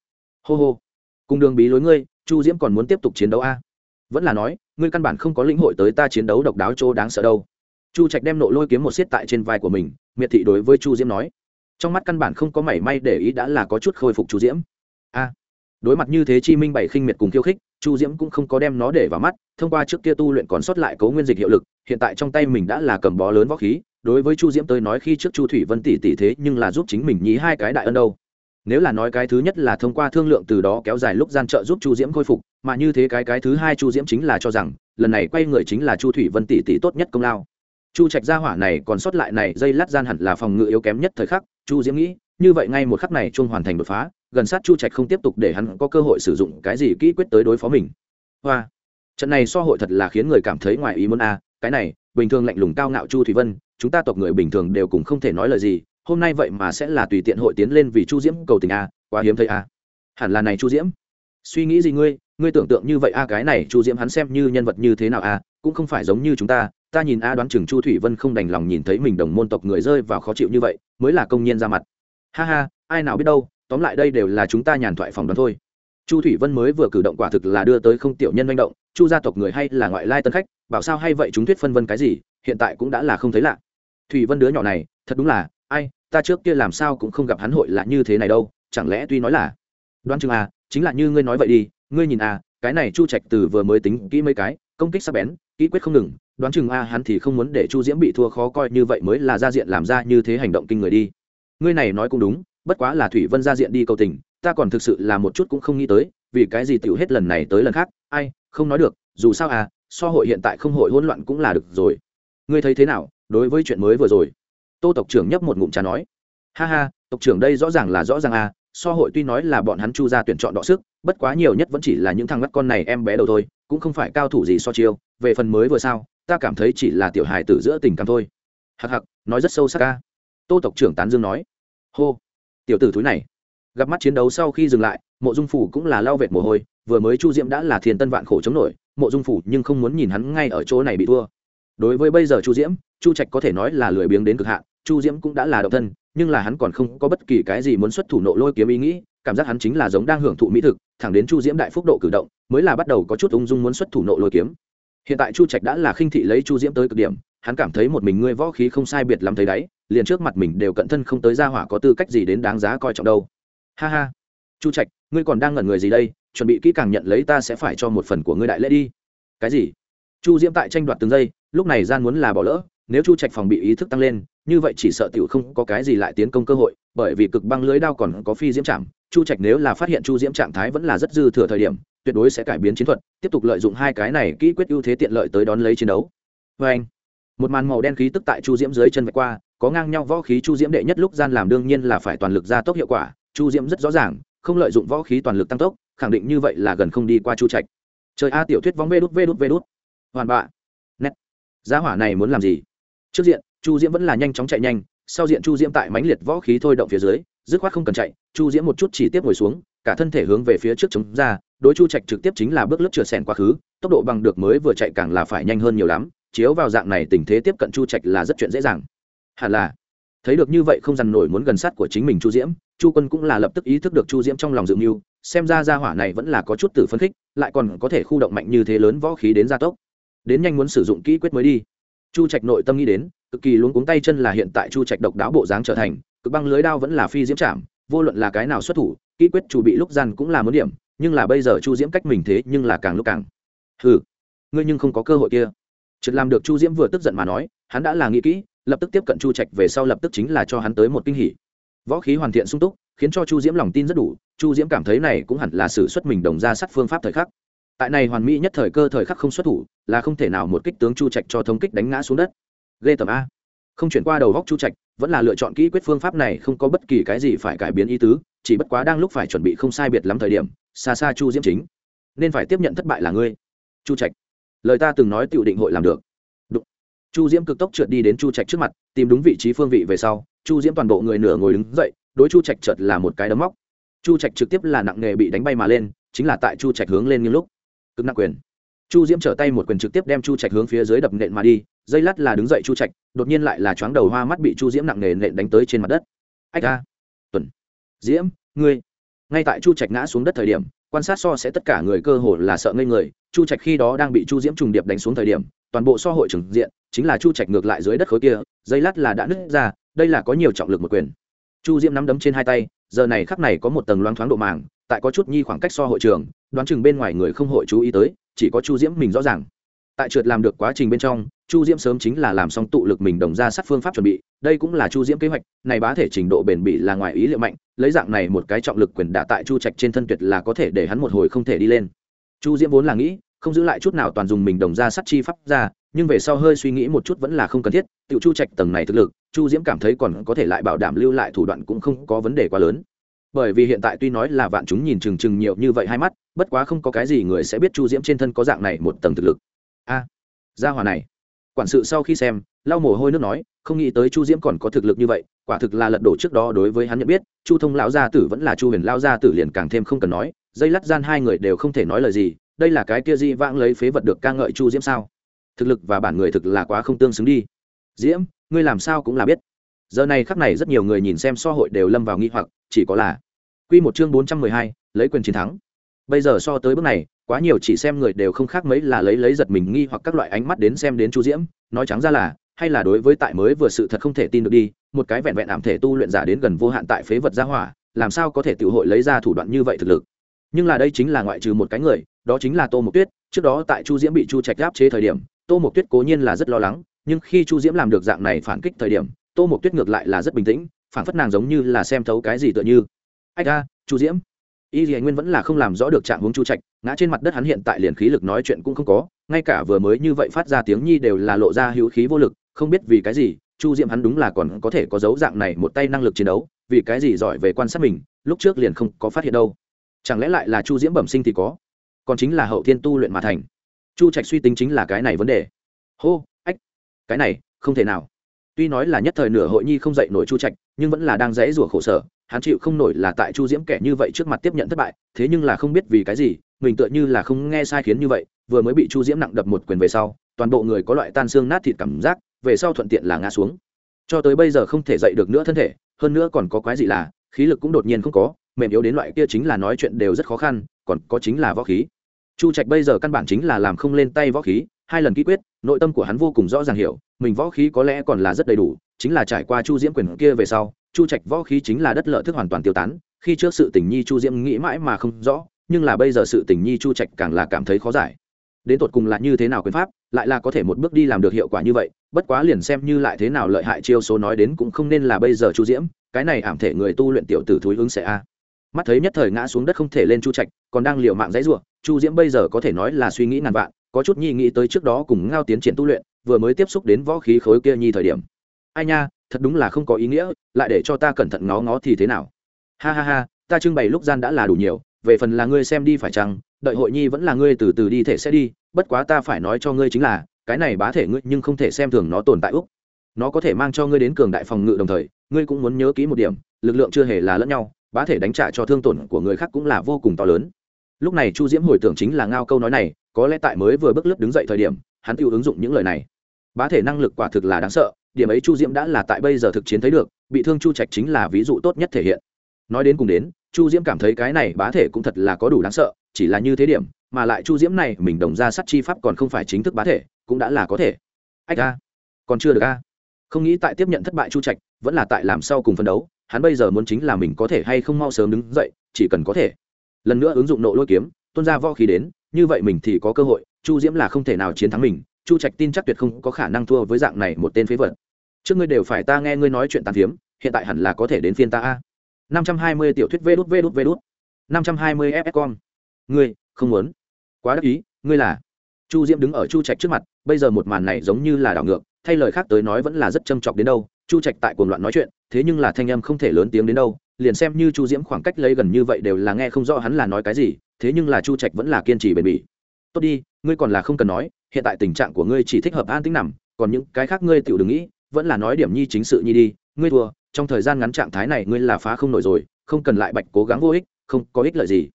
Hô hô, cùng đường bí lối ngươi, Chu Diễm còn muốn tiếp tục chiến đấu a. À. vẫn là nói ngươi căn bản không có lĩnh hội tới ta chiến đấu độc đáo chỗ đáng sợ đâu chu trạch đem nộ lôi kiếm một xiết tại trên vai của mình miệt thị đối với chu diễm nói trong mắt căn bản không có mảy may để ý đã là có chút khôi phục chu diễm a đối mặt như thế chi minh bảy khinh miệt cùng khiêu khích chu diễm cũng không có đem nó để vào mắt thông qua trước kia tu luyện còn sót lại cấu nguyên dịch hiệu lực hiện tại trong tay mình đã là cầm bó lớn võ khí đối với chu diễm tới nói khi trước chu thủy vân tỷ tỷ thế nhưng là giúp chính mình nhí hai cái đại ân đâu. Nếu là nói cái thứ nhất là thông qua thương lượng từ đó kéo dài lúc gian trợ giúp chu diễm khôi phục, mà như thế cái cái thứ hai chu diễm chính là cho rằng, lần này quay người chính là chu thủy vân tỷ tỷ tốt nhất công lao. Chu trạch gia hỏa này còn sót lại này dây lát gian hẳn là phòng ngự yếu kém nhất thời khắc, chu diễm nghĩ, như vậy ngay một khắc này chung hoàn thành đột phá, gần sát chu trạch không tiếp tục để hắn có cơ hội sử dụng cái gì kỹ quyết tới đối phó mình. Hoa, trận này so hội thật là khiến người cảm thấy ngoài ý muốn a cái này, bình thường lạnh lùng cao ngạo chu thủy vân, chúng ta tộc người bình thường đều cùng không thể nói lời gì, hôm nay vậy mà sẽ là tùy tiện hội tiến lên vì chu diễm cầu tình a, quá hiếm thấy a. Hẳn là này chu diễm. Suy nghĩ gì ngươi ngươi tưởng tượng như vậy a, cái này chu diễm hắn xem như nhân vật như thế nào a, cũng không phải giống như chúng ta ta nhìn a đoán chừng chu thủy vân không đành lòng nhìn thấy mình đồng môn tộc người rơi vào khó chịu như vậy, mới là công nhiên ra mặt. Ha ha, ai nào biết đâu, tóm lại đây đều là chúng ta nhàn thoại phòng đoán thôi. Chu thủy vân mới vừa cử động quả thực là đưa tới không tiểu nhân manh động chu gia tộc người hay là ngoại lai tân khách, bảo sao hay vậy chúng thuyết phân vân cái gì, hiện tại cũng đã là không thấy lạ. Thủy vân đứa nhỏ này, thật đúng là, ai, ta trước kia làm sao cũng không gặp hắn hội là như thế này đâu, chẳng lẽ tuy nói là, đoán chừng à chính là như ngươi nói vậy đi, ngươi nhìn à cái này chu trạch từ vừa mới tính kỹ mấy cái, công kích sắc bén, kỹ quyết không ngừng, đoán chừng a hắn thì không muốn để chu diễm bị thua khó coi như vậy mới là ra diện làm ra như thế hành động kinh người đi. Ngươi này nói cũng đúng, bất quá là thủy vân ra diện đi cầu tình, ta còn thực sự là một chút cũng không nghĩ tới, vì cái gì tiểu hết lần này tới lần khác, ai không nói được, dù sao à so hội hiện tại không hội hỗn loạn cũng là được rồi. Ngươi thấy thế nào, đối với chuyện mới vừa rồi? Tô tộc trưởng nhấp một ngụm trà nói. Ha ha, tộc trưởng đây rõ ràng là rõ ràng à so hội tuy nói là bọn hắn chu ra tuyển chọn đọ sức, bất quá nhiều nhất vẫn chỉ là những thằng ngắt con này em bé đầu thôi, cũng không phải cao thủ gì so chiêu, về phần mới vừa sao, ta cảm thấy chỉ là tiểu hài tử giữa tình cảm thôi. Hặc hặc nói rất sâu sắc ca tô tộc trưởng tán dương nói. Hô, tiểu tử thúi này, gặp mắt chiến đấu sau khi dừng lại mộ dung phủ cũng là lao vệt mồ hôi, vừa mới chu diễm đã là thiền tân vạn khổ chống nổi, mộ dung phủ nhưng không muốn nhìn hắn ngay ở chỗ này bị thua. Đối với bây giờ chu diễm, chu trạch có thể nói là lười biếng đến cực hạn, chu diễm cũng đã là độc thân, nhưng là hắn còn không có bất kỳ cái gì muốn xuất thủ nộ lôi kiếm ý nghĩ, cảm giác hắn chính là giống đang hưởng thụ mỹ thực, thẳng đến chu diễm đại phúc độ cử động, mới là bắt đầu có chút ung dung muốn xuất thủ nộ lôi kiếm. Hiện tại chu trạch đã là khinh thị lấy chu diễm tới cực điểm, hắn cảm thấy một mình ngươi võ khí không sai biệt lắm thấy đáy liền trước mặt mình đều cận thân không tới ra hỏa có tư cách gì đến đáng giá coi trọng đâu. Ha ha chu trạch, ngươi còn đang ngẩn người gì đây? Chuẩn bị kỹ càng nhận lấy ta sẽ phải cho một phần của ngươi đại lễ đi. Cái gì? Chu diễm tại tranh đoạt từng giây, lúc này gian muốn là bỏ lỡ. Nếu chu trạch phòng bị ý thức tăng lên, như vậy chỉ sợ tiểu không có cái gì lại tiến công cơ hội, bởi vì cực băng lưới đao còn có phi diễm chạm. Chu trạch nếu là phát hiện chu diễm trạng thái vẫn là rất dư thừa thời điểm, tuyệt đối sẽ cải biến chiến thuật, tiếp tục lợi dụng hai cái này kỹ quyết ưu thế tiện lợi tới đón lấy chiến đấu. Vê anh, một màn màu đen khí tức tại chu diễm dưới chân vạch qua, có ngang nhau võ khí chu diễm đệ nhất lúc gian làm đương nhiên là phải toàn lực ra tốc hiệu quả. Chu diễm rất rõ ràng không lợi dụng võ khí toàn lực tăng tốc, khẳng định như vậy là gần không đi qua chu trạch. Trời a, tiểu thuyết vóng vê đút vê đút vê đút hoàn bạ. Nét. Giá hỏa này muốn làm gì? Trước diện, chu diễm vẫn là nhanh chóng chạy nhanh, sau diện chu diễm tại mãnh liệt võ khí thôi động phía dưới, dứt khoát không cần chạy, chu diễm một chút chỉ tiếp ngồi xuống, cả thân thể hướng về phía trước chống ra, đối chu trạch trực tiếp chính là bước lớp chừa sẻn quá khứ, tốc độ bằng được mới vừa chạy càng là phải nhanh hơn nhiều lắm, chiếu vào dạng này tình thế tiếp cận chu trạch là rất chuyện dễ dàng. Hẳn là, thấy được như vậy không dằn nổi muốn gần sát của chính mình chu diễm chu quân cũng là lập tức ý thức được chu diễm trong lòng dự mưu, xem ra ra hỏa này vẫn là có chút tử phấn khích, lại còn có thể khu động mạnh như thế lớn võ khí đến gia tốc. Đến nhanh muốn sử dụng kỹ quyết mới đi. Chu trạch nội tâm nghĩ đến, cực kỳ luống cuống tay chân là hiện tại chu trạch độc đáo bộ dáng trở thành, cực băng lưới đao vẫn là phi diễm chạm, vô luận là cái nào xuất thủ, kỹ quyết chủ bị lúc gian cũng là muốn điểm, nhưng là bây giờ chu diễm cách mình thế nhưng là càng lúc càng. Hừ, ngươi nhưng không có cơ hội kia. Chợt làm được chu diễm vừa tức giận mà nói, hắn đã là nghĩ kỹ, lập tức tiếp cận chu trạch về sau lập tức chính là cho hắn tới một kinh hỉ võ khí hoàn thiện sung túc, khiến cho chu diễm lòng tin rất đủ, chu diễm cảm thấy này cũng hẳn là sự xuất mình đồng ra sắt phương pháp thời khắc. Tại này hoàn mỹ nhất thời cơ thời khắc không xuất thủ, là không thể nào một kích tướng chu trạch cho thống kích đánh ngã xuống đất. Ghê tầm a. Không chuyển qua đầu góc chu trạch, vẫn là lựa chọn kỹ quyết phương pháp này, không có bất kỳ cái gì phải cải biến ý tứ, chỉ bất quá đang lúc phải chuẩn bị không sai biệt lắm thời điểm, xa xa chu diễm chính. Nên phải tiếp nhận thất bại là ngươi. Chu trạch, lời ta từng nói tựu định hội làm được chu diễm cực tốc trượt đi đến chu trạch trước mặt, tìm đúng vị trí phương vị về sau, chu diễm toàn bộ người nửa ngồi đứng dậy, đối chu trạch chợt là một cái đấm móc. Chu trạch trực tiếp là nặng nghề bị đánh bay mà lên, chính là tại chu trạch hướng lên nghiêng lúc. Cực nặng quyền. Chu diễm trở tay một quyền trực tiếp đem chu trạch hướng phía dưới đập nện mà đi, dây lát là đứng dậy chu trạch, đột nhiên lại là choáng đầu hoa mắt bị chu diễm nặng nề nện đánh tới trên mặt đất. Ách a. Tuần. Diễm, ngươi. Ngay tại chu trạch ngã xuống đất thời điểm, quan sát so sẽ tất cả người cơ hồ là sợ ngây người, chu trạch khi đó đang bị chu diễm trùng điệp đánh xuống thời điểm toàn bộ so hội trưởng diện, chính là chu trạch ngược lại dưới đất khối kia, dây lát là đã nứt ra, đây là có nhiều trọng lực một quyền. Chu diễm nắm đấm trên hai tay, giờ này khắc này có một tầng loáng thoáng độ màng, tại có chút nhi khoảng cách so hội trường đoán chừng bên ngoài người không hội chú ý tới, chỉ có chu diễm mình rõ ràng. Tại trượt làm được quá trình bên trong, chu diễm sớm chính là làm xong tụ lực mình đồng ra sát phương pháp chuẩn bị, đây cũng là chu diễm kế hoạch, này bá thể trình độ bền bỉ là ngoài ý liệu mạnh, lấy dạng này một cái trọng lực quyền đả tại chu trạch trên thân tuyệt là có thể để hắn một hồi không thể đi lên. Chu diễm vốn là nghĩ không giữ lại chút nào toàn dùng mình đồng ra sắt chi pháp ra nhưng về sau hơi suy nghĩ một chút vẫn là không cần thiết tiểu chu trạch tầng này thực lực chu diễm cảm thấy còn có thể lại bảo đảm lưu lại thủ đoạn cũng không có vấn đề quá lớn. Bởi vì hiện tại tuy nói là vạn chúng nhìn chừng chừng nhiều như vậy hai mắt bất quá không có cái gì người sẽ biết chu diễm trên thân có dạng này một tầng thực lực. A à, gia hòa này. Quản sự sau khi xem lau mồ hôi nước nói không nghĩ tới chu diễm còn có thực lực như vậy quả thực là lật đổ trước đó đối với hắn nhận biết chu thông lão gia tử vẫn là chu huyền lão gia tử liền càng thêm không cần nói dây lắt gian hai người đều không thể nói lời gì đây là cái kia di vãng lấy phế vật được ca ngợi chu diễm sao? Thực lực và bản người thực là quá không tương xứng đi. Diễm, ngươi làm sao cũng là biết. Giờ này khắc này rất nhiều người nhìn xem so hội đều lâm vào nghi hoặc, chỉ có là q một chương bốn trăm mười hai, lấy quyền chiến thắng. Bây giờ so tới bước này, quá nhiều chỉ xem người đều không khác mấy là lấy lấy giật mình nghi hoặc các loại ánh mắt đến xem đến chu diễm, nói trắng ra là, hay là đối với tại mới vừa sự thật không thể tin được đi, một cái vẹn vẹn ảm thể tu luyện giả đến gần vô hạn tại phế vật gia hỏa, làm sao có thể tự hội lấy ra thủ đoạn như vậy thực lực? Nhưng là đây chính là ngoại trừ một cái người, đó chính là tô mộc tuyết. Trước đó tại chu diễm bị chu trạch áp chế thời điểm, tô mộc tuyết cố nhiên là rất lo lắng. Nhưng khi chu diễm làm được dạng này phản kích thời điểm, tô mộc tuyết ngược lại là rất bình tĩnh, phản phất nàng giống như là xem thấu cái gì tựa như. Ách ra chu diễm. Y dì nguyên vẫn là không làm rõ được trạng hướng chu trạch, ngã trên mặt đất hắn hiện tại liền khí lực nói chuyện cũng không có, ngay cả vừa mới như vậy phát ra tiếng nhi đều là lộ ra hữu khí vô lực, không biết vì cái gì, chu diễm hắn đúng là còn có thể có dấu dạng này một tay năng lực chiến đấu, vì cái gì giỏi về quan sát mình, lúc trước liền không có phát hiện đâu chẳng lẽ lại là chu diễm bẩm sinh thì có? Còn chính là hậu thiên tu luyện mà thành. Chu trạch suy tính chính là cái này vấn đề. Hô, ách, cái này, không thể nào. Tuy nói là nhất thời nửa hội nhi không dậy nổi chu trạch, nhưng vẫn là đang dãy rủa khổ sở, hắn chịu không nổi là tại chu diễm kẻ như vậy trước mặt tiếp nhận thất bại, thế nhưng là không biết vì cái gì, mình tựa như là không nghe sai khiến như vậy, vừa mới bị chu diễm nặng đập một quyền về sau, toàn bộ người có loại tan xương nát thịt cảm giác, về sau thuận tiện là ngã xuống. Cho tới bây giờ không thể dậy được nữa thân thể, hơn nữa còn có quái gì là, khí lực cũng đột nhiên không có mềm yếu đến loại kia chính là nói chuyện đều rất khó khăn, còn có chính là võ khí. Chu trạch bây giờ căn bản chính là làm không lên tay võ khí, hai lần ký quyết, nội tâm của hắn vô cùng rõ ràng hiểu, mình võ khí có lẽ còn là rất đầy đủ, chính là trải qua chu diễm quyền kia về sau, chu trạch võ khí chính là đất lợi thức hoàn toàn tiêu tán, khi trước sự tình nhi chu diễm nghĩ mãi mà không rõ, nhưng là bây giờ sự tình nhi chu trạch càng là cảm thấy khó giải. Đến tột cùng là như thế nào quyền pháp, lại là có thể một bước đi làm được hiệu quả như vậy, bất quá liền xem như lại thế nào lợi hại chiêu số nói đến cũng không nên là bây giờ chu diễm, cái này ảm thể người tu luyện tiểu tử thúi ứng sẽ a mắt thấy nhất thời ngã xuống đất không thể lên chu trạch, còn đang liều mạng dãy ruộng chu diễm bây giờ có thể nói là suy nghĩ ngàn vạn, có chút nhi nghĩ tới trước đó cùng ngao tiến triển tu luyện, vừa mới tiếp xúc đến võ khí khối kia nhi thời điểm. Ai nha, thật đúng là không có ý nghĩa, lại để cho ta cẩn thận ngó ngó thì thế nào? Ha ha ha, ta trưng bày lúc gian đã là đủ nhiều, về phần là ngươi xem đi phải chăng, đợi hội nhi vẫn là ngươi từ từ đi thể sẽ đi, bất quá ta phải nói cho ngươi chính là, cái này bá thể ngươi nhưng không thể xem thường nó tồn tại úc. Nó có thể mang cho ngươi đến cường đại phòng ngự đồng thời, ngươi cũng muốn nhớ kỹ một điểm, lực lượng chưa hề là lẫn nhau bá thể đánh trả cho thương tổn của người khác cũng là vô cùng to lớn. Lúc này chu diễm hồi tưởng chính là ngao câu nói này, có lẽ tại mới vừa bước lướt đứng dậy thời điểm, hắn tiêu ứng dụng những lời này. Bá thể năng lực quả thực là đáng sợ, điểm ấy chu diễm đã là tại bây giờ thực chiến thấy được, bị thương chu trạch chính là ví dụ tốt nhất thể hiện. Nói đến cùng đến, chu diễm cảm thấy cái này bá thể cũng thật là có đủ đáng sợ, chỉ là như thế điểm, mà lại chu diễm này mình đồng ra sắt chi pháp còn không phải chính thức bá thể, cũng đã là có thể. Ách a, còn chưa được a. Không nghĩ tại tiếp nhận thất bại chu trạch, vẫn là tại làm sau cùng phân đấu hắn bây giờ muốn chính là mình có thể hay không mau sớm đứng dậy, chỉ cần có thể. Lần nữa ứng dụng nộ lôi kiếm, tuôn ra võ khí đến, như vậy mình thì có cơ hội, chu diễm là không thể nào chiến thắng mình, chu trạch tin chắc tuyệt không có khả năng thua với dạng này một tên phế vật. Trước ngươi đều phải ta nghe ngươi nói chuyện tàn phiếm, hiện tại hẳn là có thể đến phiên ta a. năm trăm hai mươi tiểu thuyết vê đút vê đút vê đút. năm trăm hai mươi fs con ngươi, không muốn. Quá đắc ý, ngươi là. Chu diễm đứng ở chu trạch trước mặt, bây giờ một màn này giống như là đảo ngược, thay lời khác tới nói vẫn là rất châm chọc đến đâu chu trạch tại cuồng loạn nói chuyện, thế nhưng là thanh âm không thể lớn tiếng đến đâu, liền xem như chu diễm khoảng cách lấy gần như vậy đều là nghe không rõ hắn là nói cái gì, thế nhưng là chu trạch vẫn là kiên trì bền bỉ. Tốt đi, ngươi còn là không cần nói, hiện tại tình trạng của ngươi chỉ thích hợp an tính nằm, còn những cái khác ngươi tự đừng nghĩ, vẫn là nói điểm nhi chính sự nhi đi, ngươi thua, trong thời gian ngắn trạng thái này ngươi là phá không nổi rồi, không cần lại bạch cố gắng vô ích, không có ích lợi gì.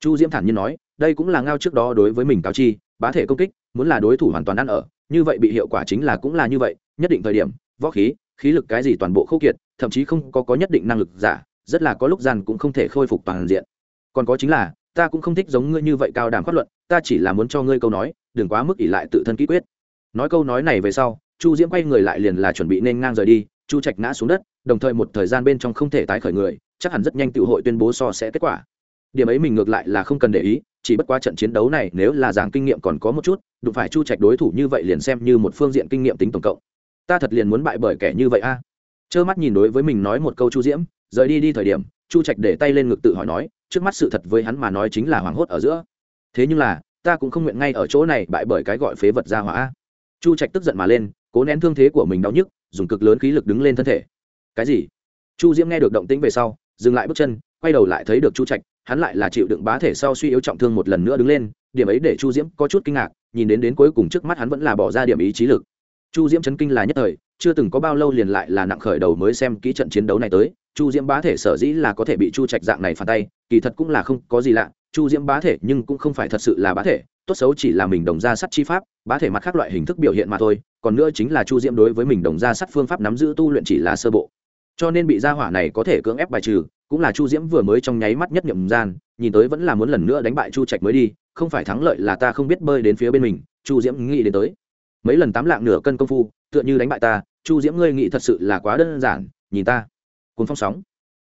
Chu diễm thản nhiên nói, đây cũng là ngao trước đó đối với mình cáo chi, bá thể công kích, muốn là đối thủ hoàn toàn ăn ở, như vậy bị hiệu quả chính là cũng là như vậy, nhất định thời điểm, võ khí khí lực cái gì toàn bộ khâu kiệt, thậm chí không có có nhất định năng lực giả, rất là có lúc gian cũng không thể khôi phục toàn diện. Còn có chính là, ta cũng không thích giống ngươi như vậy cao đàm phát luận, ta chỉ là muốn cho ngươi câu nói, đừng quá mức ỷ lại tự thân kỹ quyết. Nói câu nói này về sau, chu diễm quay người lại liền là chuẩn bị nên ngang rời đi, chu trạch ngã xuống đất, đồng thời một thời gian bên trong không thể tái khởi người, chắc hẳn rất nhanh tự hội tuyên bố so sẽ kết quả. Điểm ấy mình ngược lại là không cần để ý, chỉ bất quá trận chiến đấu này nếu là giảng kinh nghiệm còn có một chút, đụng phải chu trạch đối thủ như vậy liền xem như một phương diện kinh nghiệm tính tổng cộng ta thật liền muốn bại bởi kẻ như vậy a. À? trơ mắt nhìn đối với mình nói một câu chu diễm, rời đi đi thời điểm, chu trạch để tay lên ngực tự hỏi nói, trước mắt sự thật với hắn mà nói chính là hoảng hốt ở giữa. Thế nhưng là, ta cũng không nguyện ngay ở chỗ này bại bởi cái gọi phế vật ra hỏa chu trạch tức giận mà lên, cố nén thương thế của mình đau nhức, dùng cực lớn khí lực đứng lên thân thể. Cái gì? Chu diễm nghe được động tĩnh về sau, dừng lại bước chân, quay đầu lại thấy được chu trạch, hắn lại là chịu đựng bá thể sau suy yếu trọng thương một lần nữa đứng lên, điểm ấy để chu diễm có chút kinh ngạc, nhìn đến đến cuối cùng trước mắt hắn vẫn là bỏ ra điểm ý trí lực chu diễm chấn kinh là nhất thời, chưa từng có bao lâu liền lại là nặng khởi đầu mới xem kỹ trận chiến đấu này tới. Chu diễm bá thể sở dĩ là có thể bị chu trạch dạng này phản tay, kỳ thật cũng là không có gì lạ. Chu diễm bá thể nhưng cũng không phải thật sự là bá thể, tốt xấu chỉ là mình đồng ra sắt chi pháp, bá thể mặt khác loại hình thức biểu hiện mà thôi, còn nữa chính là chu diễm đối với mình đồng ra sắt phương pháp nắm giữ tu luyện chỉ là sơ bộ. Cho nên bị gia hỏa này có thể cưỡng ép bài trừ, cũng là chu diễm vừa mới trong nháy mắt nhất nhậm gian, nhìn tới vẫn là muốn lần nữa đánh bại chu trạch mới đi, không phải thắng lợi là ta không biết bơi đến phía bên mình, chu diễm nghĩ đến tới mấy lần tám lạng nửa cân công phu, tựa như đánh bại ta, chu diễm ngươi nghĩ thật sự là quá đơn giản, nhìn ta. Cuốn phong sóng.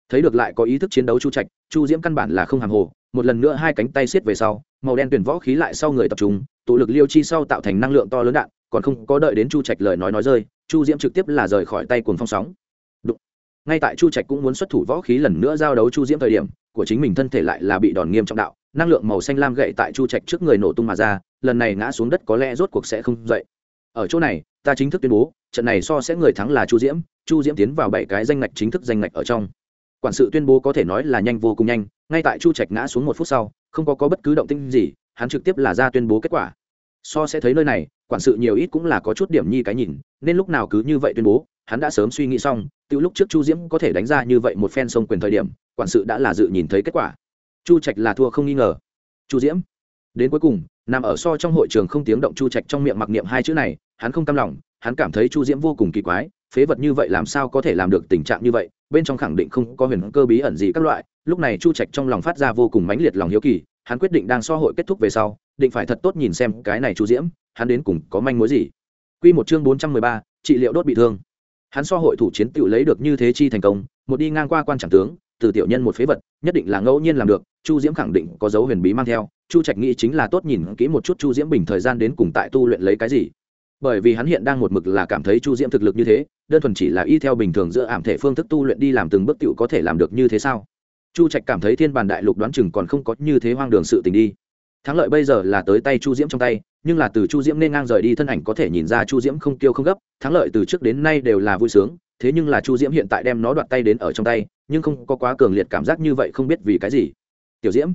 Thấy được lại có ý thức chiến đấu chu trạch, chu diễm căn bản là không hàng hồ, một lần nữa hai cánh tay xiết về sau, màu đen tuyển võ khí lại sau người tập trung, tụ lực liêu chi sau tạo thành năng lượng to lớn đạn, còn không có đợi đến chu trạch lời nói nói rơi, chu diễm trực tiếp là rời khỏi tay cuồng phong sóng. Đụng. ngay tại chu trạch cũng muốn xuất thủ võ khí lần nữa giao đấu chu diễm thời điểm, của chính mình thân thể lại là bị đòn nghiêm trọng đạo, năng lượng màu xanh lam gậy tại chu trạch trước người nổ tung mà ra, lần này ngã xuống đất có lẽ rốt cuộc sẽ không dậy ở chỗ này ta chính thức tuyên bố trận này so sẽ người thắng là chu diễm chu diễm tiến vào bảy cái danh ngạch chính thức danh ngạch ở trong. Quản sự tuyên bố có thể nói là nhanh vô cùng nhanh ngay tại chu trạch ngã xuống một phút sau không có, có bất cứ động tinh gì hắn trực tiếp là ra tuyên bố kết quả. So sẽ thấy nơi này quản sự nhiều ít cũng là có chút điểm nhi cái nhìn nên lúc nào cứ như vậy tuyên bố hắn đã sớm suy nghĩ xong từ lúc trước chu diễm có thể đánh ra như vậy một phen sông quyền thời điểm quản sự đã là dự nhìn thấy kết quả. Chu trạch là thua không nghi ngờ. Chu diễm đến cuối cùng nằm ở so trong hội trường không tiếng động chu trạch trong miệng mặc niệm hai chữ này hắn không cam lòng hắn cảm thấy chu diễm vô cùng kỳ quái phế vật như vậy làm sao có thể làm được tình trạng như vậy bên trong khẳng định không có huyền cơ bí ẩn gì các loại lúc này chu trạch trong lòng phát ra vô cùng mãnh liệt lòng hiếu kỳ hắn quyết định đang so hội kết thúc về sau định phải thật tốt nhìn xem cái này chu diễm hắn đến cùng có manh mối gì Quy một chương bốn trăm mười ba, trị liệu đốt bị thương. Hắn so hội thủ chiến tiểu lấy được như thế chi thành công, một đi ngang qua quan chẳng tướng, từ tiểu nhân một phế vật, nhất định là ngẫu nhiên làm được, Chu Diễm khẳng định có dấu huyền bí mang theo, Chu Trạch nghĩ chính là tốt nhìn kỹ một chút Chu Diễm bình thời gian đến cùng tại tu luyện lấy cái gì bởi vì hắn hiện đang một mực là cảm thấy chu diễm thực lực như thế, đơn thuần chỉ là y theo bình thường giữa ảm thể phương thức tu luyện đi làm từng bước tựu có thể làm được như thế sao? Chu trạch cảm thấy thiên bàn đại lục đoán chừng còn không có như thế hoang đường sự tình đi. Thắng lợi bây giờ là tới tay chu diễm trong tay, nhưng là từ chu diễm nên ngang rời đi thân ảnh có thể nhìn ra chu diễm không tiêu không gấp, thắng lợi từ trước đến nay đều là vui sướng, thế nhưng là chu diễm hiện tại đem nó đoạt tay đến ở trong tay, nhưng không có quá cường liệt cảm giác như vậy không biết vì cái gì. Tiểu diễm,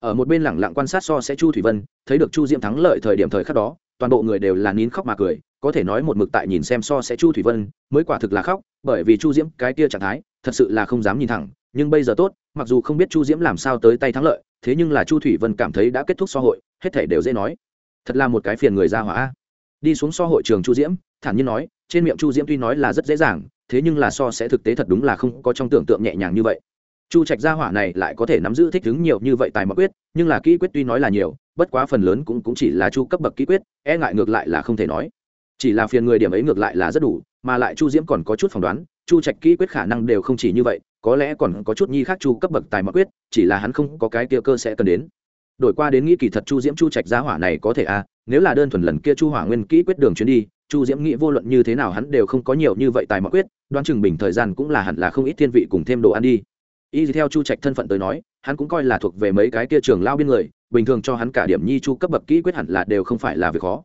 ở một bên lẳng lặng quan sát so sẽ chu thủy vân, thấy được chu diễm thắng lợi thời điểm thời khắc đó toàn bộ người đều là nín khóc mà cười, có thể nói một mực tại nhìn xem so sẽ chu thủy vân, mới quả thực là khóc, bởi vì chu diễm cái kia trạng thái, thật sự là không dám nhìn thẳng, nhưng bây giờ tốt, mặc dù không biết chu diễm làm sao tới tay thắng lợi, thế nhưng là chu thủy vân cảm thấy đã kết thúc so hội, hết thể đều dễ nói. Thật là một cái phiền người ra hỏa. Đi xuống so hội trường chu diễm, thản nhiên nói, trên miệng chu diễm tuy nói là rất dễ dàng, thế nhưng là so sẽ thực tế thật đúng là không có trong tưởng tượng nhẹ nhàng như vậy. Chu trạch gia hỏa này lại có thể nắm giữ thích ứng nhiều như vậy tài mật quyết, nhưng là kỹ quyết tuy nói là nhiều bất quá phần lớn cũng, cũng chỉ là chu cấp bậc ký quyết e ngại ngược lại là không thể nói. Chỉ là phiền người điểm ấy ngược lại là rất đủ mà lại chu diễm còn có chút phỏng đoán chu trạch kỹ quyết khả năng đều không chỉ như vậy có lẽ còn có chút nhi khác chu cấp bậc tài mật quyết chỉ là hắn không có cái kia cơ sẽ cần đến. Đổi qua đến nghĩ kỳ thật chu diễm chu trạch gia hỏa này có thể a à, nếu là đơn thuần lần kia chu hỏa nguyên kỹ quyết đường chuyến đi chu diễm nghĩ vô luận như thế nào hắn đều không có nhiều như vậy tài mật quyết đoán chừng bình thời gian cũng là hẳn là không ít thiên vị cùng thêm đồ ăn đi. Y theo chu trạch thân phận tới nói hắn cũng coi là thuộc về mấy cái kia trường lao biên người bình thường cho hắn cả điểm nhi chu cấp bậc kỹ quyết hẳn là đều không phải là việc khó.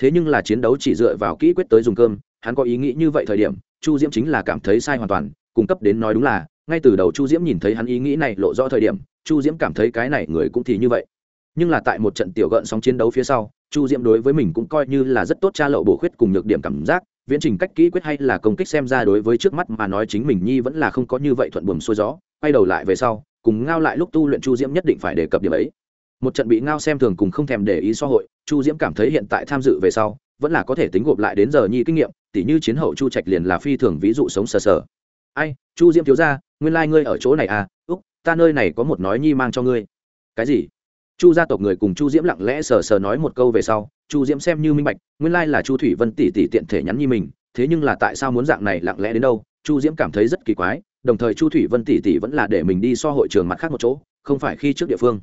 Thế nhưng là chiến đấu chỉ dựa vào kỹ quyết tới dùng cơm, hắn có ý nghĩ như vậy thời điểm, chu diễm chính là cảm thấy sai hoàn toàn, cung cấp đến nói đúng là, ngay từ đầu chu diễm nhìn thấy hắn ý nghĩ này lộ rõ thời điểm, chu diễm cảm thấy cái này người cũng thì như vậy. Nhưng là tại một trận tiểu gợn sóng chiến đấu phía sau, chu diễm đối với mình cũng coi như là rất tốt cha lậu bổ khuyết cùng nhược điểm cảm giác, viễn trình cách kỹ quyết hay là công kích xem ra đối với trước mắt mà nói chính mình nhi vẫn là không có như vậy thuận buồm xuôi gió, quay đầu lại về sau, cùng ngao lại lúc tu luyện chu diễm nhất định phải đề cập điểm ấy một trận bị ngao xem thường cùng không thèm để ý xã hội, chu diễm cảm thấy hiện tại tham dự về sau, vẫn là có thể tính gộp lại đến giờ nhi kinh nghiệm, tỉ như chiến hậu chu trạch liền là phi thường ví dụ sống sờ sờ. Ai, chu diễm thiếu ra nguyên lai、like、ngươi ở chỗ này à? Úc, ta nơi này có một nói nhi mang cho ngươi. Cái gì? Chu gia tộc người cùng chu diễm lặng lẽ sờ sờ nói một câu về sau, chu diễm xem như minh bạch, nguyên lai là chu thủy vân tỷ tỷ tiện thể nhắn nhi mình, thế nhưng là tại sao muốn dạng này lặng lẽ đến đâu? Chu diễm cảm thấy rất kỳ quái, đồng thời chu thủy vân tỷ tỷ vẫn là để mình đi so hội trường mặt khác một chỗ, không phải khi trước địa phương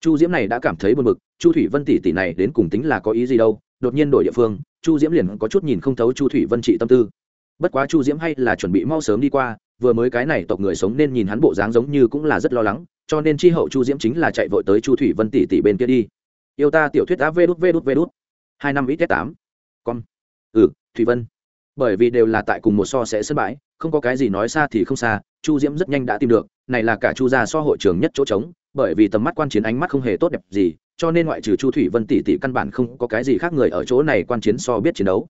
chu diễm này đã cảm thấy buồn bực, chu thủy vân tỷ tỷ này đến cùng tính là có ý gì đâu, đột nhiên đổi địa phương, chu diễm liền có chút nhìn không thấu chu thủy vân trị tâm tư. Bất quá chu diễm hay là chuẩn bị mau sớm đi qua, vừa mới cái này tộc người sống nên nhìn hắn bộ dáng giống như cũng là rất lo lắng, cho nên chi hậu chu diễm chính là chạy vội tới chu thủy vân tỷ tỷ bên kia đi. Yêu ta tiểu thuyết đã vê đút vê đút vê đút. Hai năm ít tám. Con. Ừ thủy vân. Bởi vì đều là tại cùng một so sẽ sân bãi, không có cái gì nói xa thì không xa, chu diễm rất nhanh đã tìm được này là cả chu gia so hội trường nhất chỗ trống, bởi vì tầm mắt quan chiến ánh mắt không hề tốt đẹp gì, cho nên ngoại trừ chu thủy vân tỷ tỷ căn bản không có cái gì khác người ở chỗ này quan chiến so biết chiến đấu.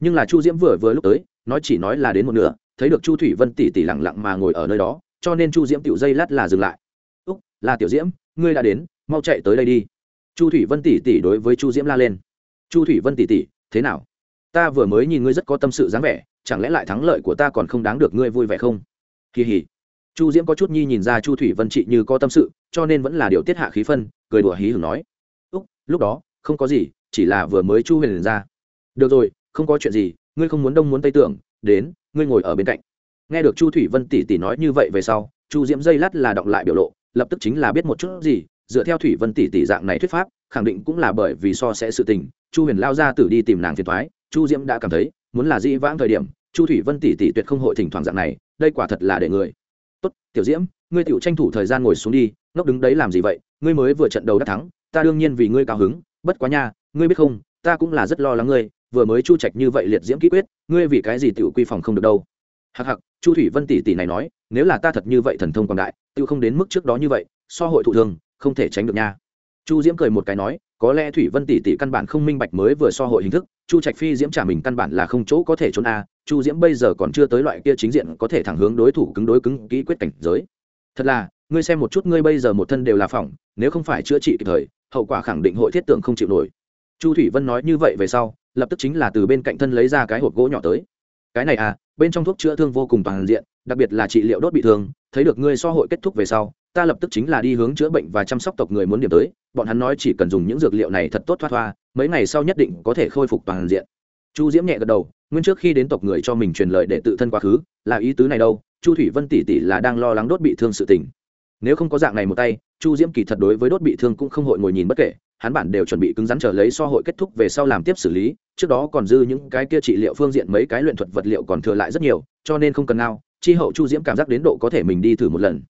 Nhưng là chu diễm vừa vừa lúc tới, nói chỉ nói là đến một nửa, thấy được chu thủy vân tỷ tỷ lặng lặng mà ngồi ở nơi đó, cho nên chu diễm tiểu dây lát là dừng lại. Úc, là tiểu diễm, ngươi đã đến, mau chạy tới đây đi. Chu thủy vân tỷ tỷ đối với chu diễm la lên. Chu thủy vân tỷ tỷ, thế nào? Ta vừa mới nhìn ngươi rất có tâm sự dáng vẻ, chẳng lẽ lại thắng lợi của ta còn không đáng được ngươi vui vẻ không? Kỳ hỉ chu diễm có chút nhi nhìn ra chu thủy vân chị như có tâm sự, cho nên vẫn là điều tiết hạ khí phân, cười đùa hí hửng nói. Úc, lúc đó, không có gì, chỉ là vừa mới chu huyền ra. Được rồi, không có chuyện gì, ngươi không muốn đông muốn tây tưởng, đến, ngươi ngồi ở bên cạnh. Nghe được chu thủy vân tỷ tỷ nói như vậy về sau, chu diễm dây lát là đọng lại biểu lộ, lập tức chính là biết một chút gì, dựa theo thủy vân tỷ tỷ dạng này thuyết pháp, khẳng định cũng là bởi vì so sẽ sự tình, chu huyền lao ra tử đi tìm nàng phiền thoái chu diễm đã cảm thấy, muốn là dĩ vãng thời điểm, chu thủy vân tỷ tỷ tuyệt không hội thỉnh thoảng dạng này, đây quả thật là để người tốt, tiểu diễm, ngươi tiểu tranh thủ thời gian ngồi xuống đi, ngốc đứng đấy làm gì vậy? Ngươi mới vừa trận đầu đã thắng, ta đương nhiên vì ngươi cao hứng. Bất quá nha, ngươi biết không, ta cũng là rất lo lắng ngươi. Vừa mới chu trạch như vậy liệt diễm kỹ quyết, ngươi vì cái gì tiểu quy phòng không được đâu? Hặc hặc chu thủy vân tỷ tỷ này nói, nếu là ta thật như vậy thần thông quảng đại tựu không đến mức trước đó như vậy, so hội thụ thường, không thể tránh được nha chu diễm cười một cái nói, có lẽ thủy vân tỷ tỷ căn bản không minh bạch mới vừa so hội hình thức, chu trạch phi diễm trả mình căn bản là không chỗ có thể trốn a, chu diễm bây giờ còn chưa tới loại kia chính diện có thể thẳng hướng đối thủ cứng đối cứng, kỹ quyết cảnh giới. Thật là, ngươi xem một chút ngươi bây giờ một thân đều là phỏng, nếu không phải chữa trị kịp thời, hậu quả khẳng định hội thiết tượng không chịu nổi. Chu thủy vân nói như vậy về sau, lập tức chính là từ bên cạnh thân lấy ra cái hộp gỗ nhỏ tới. Cái này à bên trong thuốc chữa thương vô cùng toàn diện, đặc biệt là trị liệu đốt bị thương, thấy được ngươi so hội kết thúc về sau ta lập tức chính là đi hướng chữa bệnh và chăm sóc tộc người muốn điểm tới, bọn hắn nói chỉ cần dùng những dược liệu này thật tốt thoát thoa, mấy ngày sau nhất định có thể khôi phục toàn diện. Chu diễm nhẹ gật đầu, nguyên trước khi đến tộc người cho mình truyền lời để tự thân quá khứ, là ý tứ này đâu, chu thủy vân tỷ tỷ là đang lo lắng đốt bị thương sự tình. Nếu không có dạng này một tay, chu diễm kỳ thật đối với đốt bị thương cũng không hội ngồi nhìn bất kể, hắn bản đều chuẩn bị cứng rắn chờ lấy so hội kết thúc về sau làm tiếp xử lý, trước đó còn dư những cái kia trị liệu phương diện mấy cái luyện thuật vật liệu còn thừa lại rất nhiều, cho nên không cần nào chi hậu chu diễm cảm giác đến độ có thể mình đi thử một lần.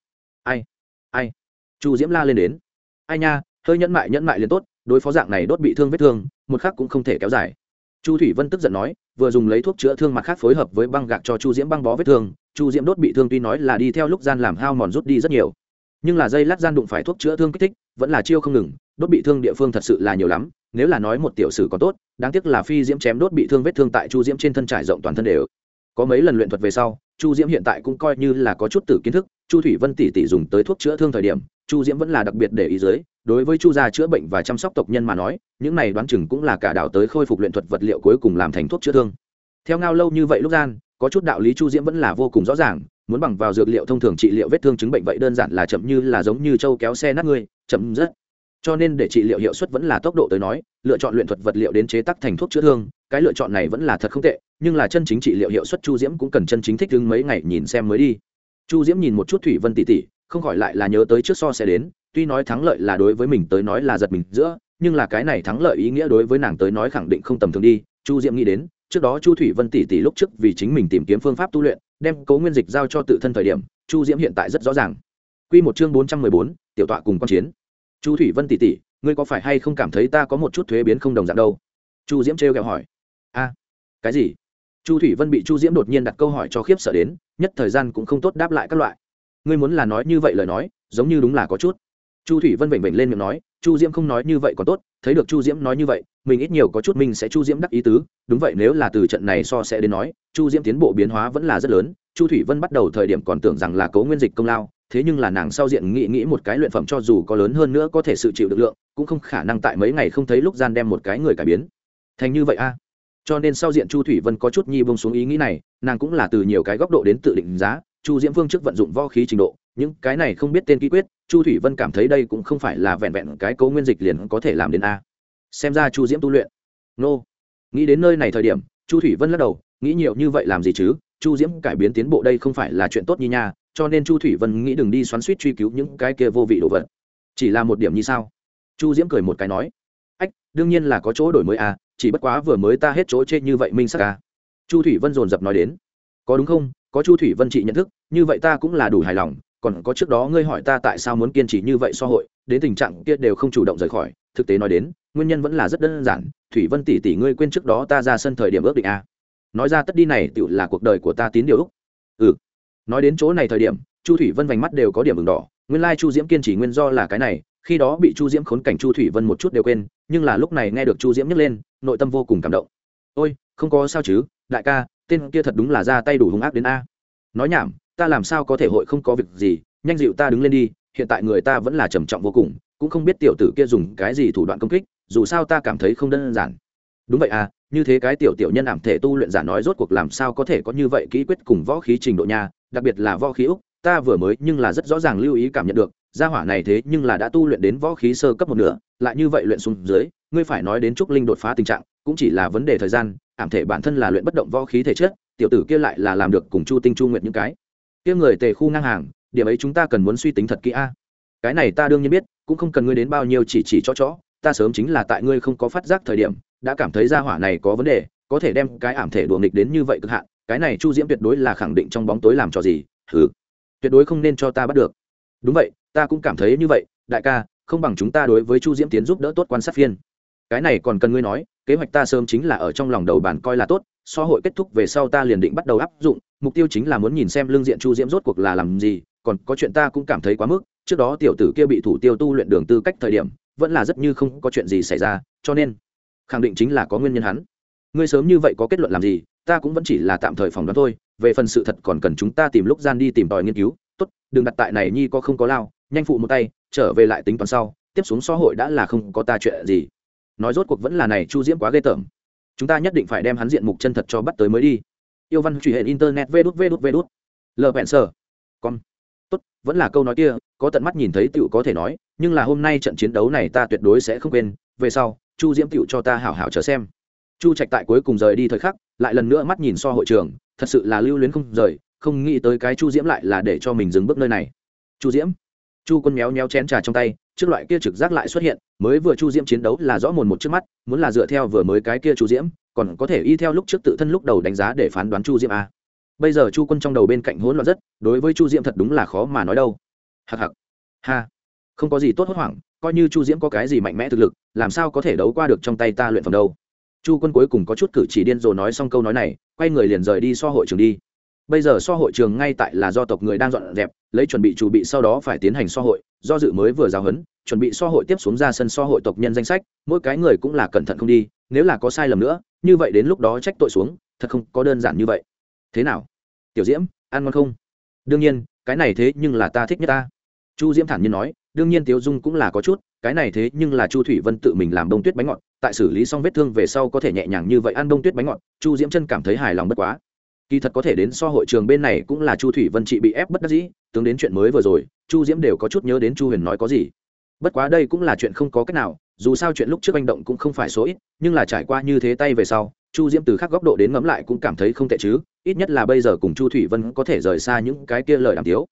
Ai? Ai? Chu diễm la lên đến. Ai nha, hơi nhẫn mại nhẫn mại liền tốt, đối phó dạng này đốt bị thương vết thương, một khác cũng không thể kéo dài. Chu thủy vân tức giận nói, vừa dùng lấy thuốc chữa thương mặt khác phối hợp với băng gạc cho chu diễm băng bó vết thương, chu diễm đốt bị thương tuy nói là đi theo lúc gian làm hao mòn rút đi rất nhiều, nhưng là dây lát gian đụng phải thuốc chữa thương kích thích, vẫn là chiêu không ngừng, đốt bị thương địa phương thật sự là nhiều lắm, nếu là nói một tiểu sử còn tốt, đáng tiếc là phi diễm chém đốt bị thương vết thương tại chu diễm trên thân trải rộng toàn thân đều có mấy lần luyện thuật về sau, chu diễm hiện tại cũng coi như là có chút tử kiến thức, chu thủy vân tỷ tỷ dùng tới thuốc chữa thương thời điểm, chu diễm vẫn là đặc biệt để ý dưới, đối với chu gia chữa bệnh và chăm sóc tộc nhân mà nói, những này đoán chừng cũng là cả đạo tới khôi phục luyện thuật vật liệu cuối cùng làm thành thuốc chữa thương. Theo ngao lâu như vậy lúc gian, có chút đạo lý chu diễm vẫn là vô cùng rõ ràng, muốn bằng vào dược liệu thông thường trị liệu vết thương chứng bệnh vậy đơn giản là chậm như là giống như châu kéo xe nát ngươi, chậm rất cho nên để trị liệu hiệu suất vẫn là tốc độ tới nói, lựa chọn luyện thuật vật liệu đến chế tác thành thuốc chữa thương, cái lựa chọn này vẫn là thật không tệ, nhưng là chân chính trị liệu hiệu suất chu diễm cũng cần chân chính thích ứng mấy ngày nhìn xem mới đi. Chu diễm nhìn một chút thủy vân tỷ tỷ, không khỏi lại là nhớ tới trước so sẽ đến, tuy nói thắng lợi là đối với mình tới nói là giật mình giữa, nhưng là cái này thắng lợi ý nghĩa đối với nàng tới nói khẳng định không tầm thường đi. Chu diễm nghĩ đến, trước đó chu thủy vân tỷ tỷ lúc trước vì chính mình tìm kiếm phương pháp tu luyện, đem cấu nguyên dịch giao cho tự thân thời điểm, chu diễm hiện tại rất rõ ràng. Q một chương bốn trăm mười bốn, tiểu tọa cùng q chiến chu thủy vân tỷ tỷ ngươi có phải hay không cảm thấy ta có một chút thuế biến không đồng dạng đâu? Chu diễm trêu kẹo hỏi. A, cái gì? Chu thủy vân bị chu diễm đột nhiên đặt câu hỏi cho khiếp sợ đến, nhất thời gian cũng không tốt đáp lại các loại. Ngươi muốn là nói như vậy lời nói, giống như đúng là có chút. Chu thủy vân vểnh vểnh lên miệng nói, chu diễm không nói như vậy còn tốt, thấy được chu diễm nói như vậy, mình ít nhiều có chút mình sẽ chu diễm đắc ý tứ, đúng vậy nếu là từ trận này so sẽ đến nói, chu diễm tiến bộ biến hóa vẫn là rất lớn, chu thủy vân bắt đầu thời điểm còn tưởng rằng là cố nguyên dịch công lao thế nhưng là nàng sau diện nghĩ nghĩ một cái luyện phẩm cho dù có lớn hơn nữa có thể sự chịu được lượng, cũng không khả năng tại mấy ngày không thấy lúc gian đem một cái người cải biến. Thành như vậy a. Cho nên sau diện chu thủy vân có chút nhi bông xuống ý nghĩ này, nàng cũng là từ nhiều cái góc độ đến tự định giá, chu diễm vương trước vận dụng võ khí trình độ, những cái này không biết tên kỹ quyết, chu thủy vân cảm thấy đây cũng không phải là vẹn vẹn cái cấu nguyên dịch liền có thể làm đến a. Xem ra chu diễm tu luyện. Nô. Nghĩ đến nơi này thời điểm, chu thủy vân lắc đầu, nghĩ nhiều như vậy làm gì chứ? Chu diễm cải biến tiến bộ đây không phải là chuyện tốt như nha cho nên chu thủy vân nghĩ đừng đi xoắn suýt truy cứu những cái kia vô vị đồ vật. Chỉ là một điểm như sao? Chu diễm cười một cái nói, ách, đương nhiên là có chỗ đổi mới à chỉ bất quá vừa mới ta hết chỗ chê như vậy minh sắc à. Chu thủy vân dồn dập nói đến, có đúng không? Có chu thủy vân chị nhận thức, như vậy ta cũng là đủ hài lòng, còn có trước đó ngươi hỏi ta tại sao muốn kiên trì như vậy so hội, đến tình trạng kia đều không chủ động rời khỏi. Thực tế nói đến, nguyên nhân vẫn là rất đơn giản, thủy vân tỷ tỷ ngươi quên trước đó ta ra sân thời điểm ước định a nói ra tất đi này tự là cuộc đời của ta tín điều úc ừ nói đến chỗ này thời điểm, chu thủy vân vành mắt đều có điểm mừng đỏ, nguyên lai chu diễm kiên trì nguyên do là cái này, khi đó bị chu diễm khốn cảnh chu thủy vân một chút đều quên, nhưng là lúc này nghe được chu diễm nhấc lên, nội tâm vô cùng cảm động. Ôi, không có sao chứ, đại ca, tên kia thật đúng là ra tay đủ hung ác đến a. Nói nhảm, ta làm sao có thể hội không có việc gì, nhanh dịu ta đứng lên đi, hiện tại người ta vẫn là trầm trọng vô cùng, cũng không biết tiểu tử kia dùng cái gì thủ đoạn công kích, dù sao ta cảm thấy không đơn giản. Đúng vậy à như thế cái tiểu tiểu nhân ảm thể tu luyện giả nói rốt cuộc làm sao có thể có như vậy kỹ quyết cùng võ khí trình độ nha, đặc biệt là võ khí úc, ta vừa mới nhưng là rất rõ ràng lưu ý cảm nhận được, gia hỏa này thế nhưng là đã tu luyện đến võ khí sơ cấp một nửa, lại như vậy luyện xuống dưới, ngươi phải nói đến trúc linh đột phá tình trạng, cũng chỉ là vấn đề thời gian, ảm thể bản thân là luyện bất động võ khí thể chất, tiểu tử kia lại là làm được cùng chu tinh chu nguyện những cái. Kia người tề khu ngang hàng, điểm ấy chúng ta cần muốn suy tính thật kỹ a. Cái này ta đương nhiên biết, cũng không cần ngươi đến bao nhiêu chỉ chỉ cho chó ta sớm chính là tại ngươi không có phát giác thời điểm, đã cảm thấy gia hỏa này có vấn đề, có thể đem cái ảm thể đùa nghịch đến như vậy cực hạn, cái này chu diễm tuyệt đối là khẳng định trong bóng tối làm cho gì thử tuyệt đối không nên cho ta bắt được. Đúng vậy, ta cũng cảm thấy như vậy, đại ca, không bằng chúng ta đối với chu diễm tiến giúp đỡ tốt quan sát phiên. Cái này còn cần ngươi nói, kế hoạch ta sớm chính là ở trong lòng đầu bản coi là tốt, so hội kết thúc về sau ta liền định bắt đầu áp dụng, mục tiêu chính là muốn nhìn xem lương diện chu diễm rốt cuộc là làm gì, còn có chuyện ta cũng cảm thấy quá mức, trước đó tiểu tử kia bị thủ tiêu tu luyện đường tư cách thời điểm vẫn là rất như không có chuyện gì xảy ra, cho nên khẳng định chính là có nguyên nhân hắn. Ngươi sớm như vậy có kết luận làm gì, ta cũng vẫn chỉ là tạm thời phỏng đoán thôi, về phần sự thật còn cần chúng ta tìm lúc gian đi tìm tòi nghiên cứu. Tốt, đừng đặt tại này nhi có không có lao, nhanh phụ một tay, trở về lại tính toán sau, tiếp xuống xã hội đã là không có ta chuyện gì. Nói rốt cuộc vẫn là này chu diễm quá ghê tởm. Chúng ta nhất định phải đem hắn diện mục chân thật cho bắt tới mới đi. Yêu văn truy hệ internet, vê đút vê đút vê đút. Lờ vẹn sờ con tốt, vẫn là câu nói kia, có tận mắt nhìn thấy tựu có thể nói nhưng là hôm nay trận chiến đấu này ta tuyệt đối sẽ không quên, về sau, chu diễm tựu cho ta hảo hảo chờ xem. Chu trạch tại cuối cùng rời đi thời khắc, lại lần nữa mắt nhìn so hội trường, thật sự là lưu luyến không rời, không nghĩ tới cái chu diễm lại là để cho mình dừng bước nơi này. Chu diễm, chu quân méo méo chén trà trong tay, trước loại kia trực giác lại xuất hiện, mới vừa chu diễm chiến đấu là rõ mồn một trước mắt, muốn là dựa theo vừa mới cái kia chu diễm, còn có thể y theo lúc trước tự thân lúc đầu đánh giá để phán đoán chu diễm a. Bây giờ chu quân trong đầu bên cạnh hỗn loạn rất, đối với chu diễm thật đúng là khó mà nói đâu. Hặc hặc ha không có gì tốt hốt hoảng, coi như chu diễm có cái gì mạnh mẽ thực lực, làm sao có thể đấu qua được trong tay ta luyện phẩm đâu. Chu quân cuối cùng có chút cử chỉ điên rồ nói xong câu nói này, quay người liền rời đi so hội trường đi. Bây giờ so hội trường ngay tại là do tộc người đang dọn dẹp, lấy chuẩn bị chủ bị sau đó phải tiến hành so hội, do dự mới vừa giáo huấn, chuẩn bị so hội tiếp xuống ra sân so hội tộc nhân danh sách, mỗi cái người cũng là cẩn thận không đi, nếu là có sai lầm nữa, như vậy đến lúc đó trách tội xuống, thật không có đơn giản như vậy. Thế nào? Tiểu diễm, ăn ngon không? Đương nhiên, cái này thế nhưng là ta thích nhất ta. Chu diễm thản nhiên nói đương nhiên tiếu dung cũng là có chút, cái này thế nhưng là chu thủy vân tự mình làm đông tuyết bánh ngọt, tại xử lý xong vết thương về sau có thể nhẹ nhàng như vậy ăn đông tuyết bánh ngọt, chu diễm chân cảm thấy hài lòng bất quá. Kỳ thật có thể đến so hội trường bên này cũng là chu thủy vân chị bị ép bất đắc dĩ, tướng đến chuyện mới vừa rồi, chu diễm đều có chút nhớ đến chu huyền nói có gì. Bất quá đây cũng là chuyện không có cách nào, dù sao chuyện lúc trước anh động cũng không phải số ít, nhưng là trải qua như thế tay về sau, chu diễm từ khác góc độ đến ngẫm lại cũng cảm thấy không tệ chứ, ít nhất là bây giờ cùng chu thủy vân có thể rời xa những cái kia lời đàm tiếu.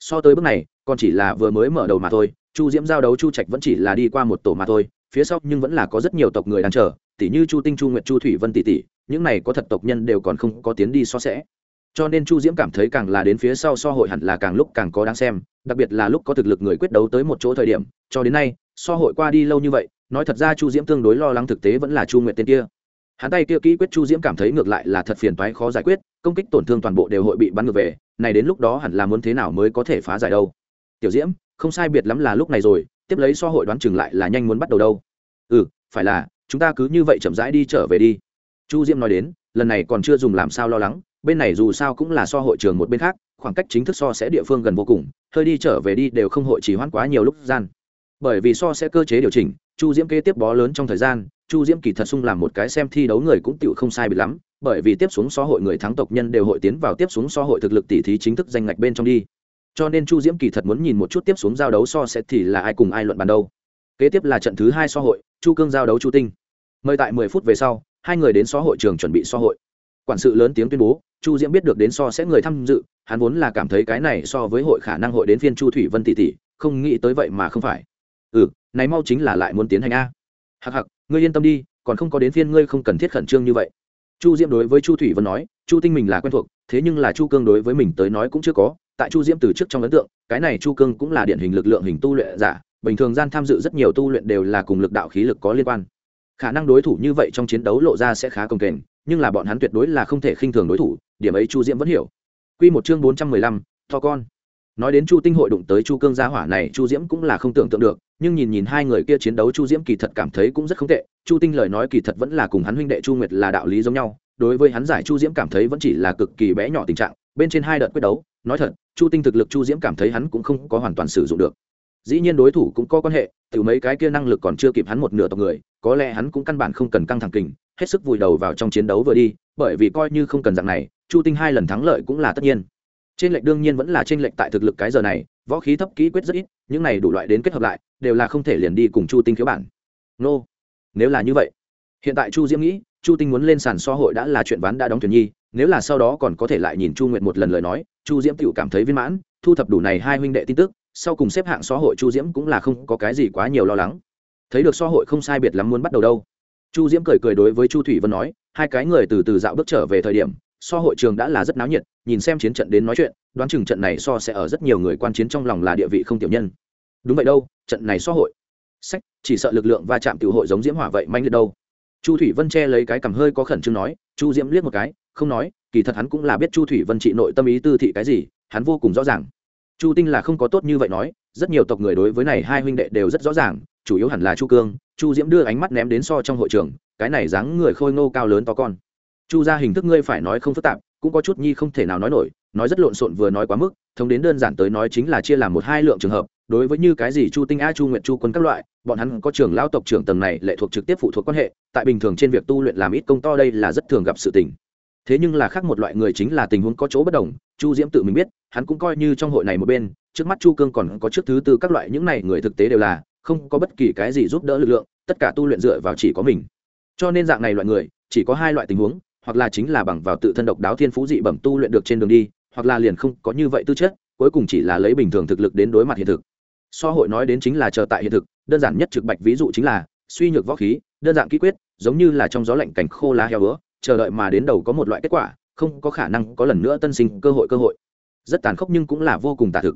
So tới bước này còn chỉ là vừa mới mở đầu mà thôi, chu diễm giao đấu chu trạch vẫn chỉ là đi qua một tổ mà thôi, phía sau nhưng vẫn là có rất nhiều tộc người đang chờ tỷ như chu tinh chu nguyệt chu thủy vân tỷ tỷ, những này có thật tộc nhân đều còn không có tiến đi so sẽ cho nên chu diễm cảm thấy càng là đến phía sau so hội hẳn là càng lúc càng có đáng xem, đặc biệt là lúc có thực lực người quyết đấu tới một chỗ thời điểm, cho đến nay, so hội qua đi lâu như vậy, nói thật ra chu diễm tương đối lo lắng thực tế vẫn là chu nguyệt tên kia. Hắn tay kia kỹ quyết chu diễm cảm thấy ngược lại là thật phiền toái khó giải quyết, công kích tổn thương toàn bộ đều hội bị bắn ngược về, này đến lúc đó hẳn là muốn thế nào mới có thể phá giải đâu tiểu diễm, không sai biệt lắm là lúc này rồi, tiếp lấy so hội đoán chừng lại là nhanh muốn bắt đầu đâu. Ừ phải là, chúng ta cứ như vậy chậm rãi đi trở về đi. Chu diễm nói đến, lần này còn chưa dùng làm sao lo lắng, bên này dù sao cũng là so hội trường một bên khác, khoảng cách chính thức so sẽ địa phương gần vô cùng, hơi đi trở về đi đều không hội chỉ hoãn quá nhiều lúc gian. Bởi vì so sẽ cơ chế điều chỉnh, chu diễm kế tiếp bó lớn trong thời gian, chu diễm kỳ thật sung làm một cái xem thi đấu người cũng tựu không sai bị lắm, bởi vì tiếp xuống so hội người thắng tộc nhân đều hội tiến vào tiếp xuống so hội thực lực tỷ thí chính thức danh ngạch bên trong đi cho nên chu diễm kỳ thật muốn nhìn một chút tiếp xuống giao đấu so sẽ thì là ai cùng ai luận bàn đâu. Kế tiếp là trận thứ hai so hội, chu cương giao đấu chu tinh. Mời tại mười phút về sau, hai người đến so hội trường chuẩn bị so hội. Quản sự lớn tiếng tuyên bố, chu diễm biết được đến so sẽ người tham dự, hắn vốn là cảm thấy cái này so với hội khả năng hội đến phiên chu thủy vân tỷ tỷ, không nghĩ tới vậy mà không phải. Ừ này mau chính là lại muốn tiến hành a. Hặc hặc ngươi yên tâm đi, còn không có đến phiên ngươi không cần thiết khẩn trương như vậy. Chu diễm đối với chu thủy vân nói, chu tinh mình là quen thuộc, thế nhưng là chu cương đối với mình tới nói cũng chưa có tại chu diễm từ trước trong ấn tượng, cái này chu cương cũng là điển hình lực lượng hình tu luyện giả, bình thường gian tham dự rất nhiều tu luyện đều là cùng lực đạo khí lực có liên quan. Khả năng đối thủ như vậy trong chiến đấu lộ ra sẽ khá công kềnh, nhưng là bọn hắn tuyệt đối là không thể khinh thường đối thủ, điểm ấy chu diễm vẫn hiểu. Q một chương bốn trăm mười lăm, to con. Nói đến chu tinh hội đụng tới chu cương gia hỏa này, chu diễm cũng là không tưởng tượng được, nhưng nhìn nhìn hai người kia chiến đấu chu diễm kỳ thật cảm thấy cũng rất không tệ, chu tinh lời nói kỳ thật vẫn là cùng hắn huynh đệ chu nguyệt là đạo lý giống nhau, đối với hắn giải chu diễm cảm thấy vẫn chỉ là cực kỳ bé nhỏ tình trạng bên trên hai đợt quyết đấu, nói thật, chu tinh thực lực chu diễm cảm thấy hắn cũng không có hoàn toàn sử dụng được. Dĩ nhiên đối thủ cũng có quan hệ từ mấy cái kia năng lực còn chưa kịp hắn một nửa tộc người, có lẽ hắn cũng căn bản không cần căng thẳng kình, hết sức vùi đầu vào trong chiến đấu vừa đi, bởi vì coi như không cần dạng này, chu tinh hai lần thắng lợi cũng là tất nhiên. Trên lệnh đương nhiên vẫn là trên lệnh tại thực lực cái giờ này, võ khí thấp, kỹ quyết rất ít, những này đủ loại đến kết hợp lại, đều là không thể liền đi cùng chu tinh khiếu bản. Nô, nếu là như vậy hiện tại chu diễm nghĩ, chu tinh muốn lên sàn so hội đã là chuyện ván đã đóng thuyền nhi, nếu là sau đó còn có thể lại nhìn chu nguyện một lần lời nói, chu diễm tự cảm thấy viên mãn, thu thập đủ này hai huynh đệ tin tức, sau cùng xếp hạng so hội chu diễm cũng là không có cái gì quá nhiều lo lắng. Thấy được so hội không sai biệt lắm muốn bắt đầu đâu. Chu diễm cười cười đối với chu thủy vân nói, hai cái người từ từ dạo bước trở về thời điểm, so hội trường đã là rất náo nhiệt, nhìn xem chiến trận đến nói chuyện, đoán chừng trận này so sẽ ở rất nhiều người quan chiến trong lòng là địa vị không tiểu nhân. Đúng vậy đâu, trận này so hội. Sách, chỉ sợ lực lượng va chạm tiểu hội giống diễm hỏa vậy manh liệt đâu chu thủy vân che lấy cái cằm hơi có khẩn trương nói, chu diễm liếc một cái, không nói, kỳ thật hắn cũng là biết chu thủy vân trị nội tâm ý tư thị cái gì, hắn vô cùng rõ ràng. Chu tinh là không có tốt như vậy nói, rất nhiều tộc người đối với này hai huynh đệ đều rất rõ ràng, chủ yếu hẳn là chu cương. Chu diễm đưa ánh mắt ném đến so trong hội trường, cái này dáng người khôi ngô cao lớn to con. Chu ra hình thức ngươi phải nói không phức tạp, cũng có chút nhi không thể nào nói nổi, nói rất lộn xộn vừa nói quá mức thống đến đơn giản tới nói chính là chia làm một hai lượng trường hợp, đối với như cái gì chu tinh a, chu nguyện chu quân các loại bọn hắn có trưởng lao tộc trưởng tầng này lệ thuộc trực tiếp phụ thuộc quan hệ, tại bình thường trên việc tu luyện làm ít công to đây là rất thường gặp sự tình. Thế nhưng là khác một loại người chính là tình huống có chỗ bất đồng, chu diễm tự mình biết, hắn cũng coi như trong hội này một bên, trước mắt chu cương còn có trước thứ tư các loại những này người thực tế đều là, không có bất kỳ cái gì giúp đỡ lực lượng, tất cả tu luyện dựa vào chỉ có mình. Cho nên dạng này loại người, chỉ có hai loại tình huống, hoặc là chính là bằng vào tự thân độc đáo thiên phú dị bẩm tu luyện được trên đường đi, hoặc là liền không có như vậy tư chất, cuối cùng chỉ là lấy bình thường thực lực đến đối mặt hiện thực so hội nói đến chính là chờ tại hiện thực, đơn giản nhất trực bạch ví dụ chính là, suy nhược võ khí, đơn giản kỹ quyết, giống như là trong gió lạnh cảnh khô lá heo bữa chờ đợi mà đến đầu có một loại kết quả, không có khả năng có lần nữa tân sinh cơ hội cơ hội. Rất tàn khốc nhưng cũng là vô cùng tả thực.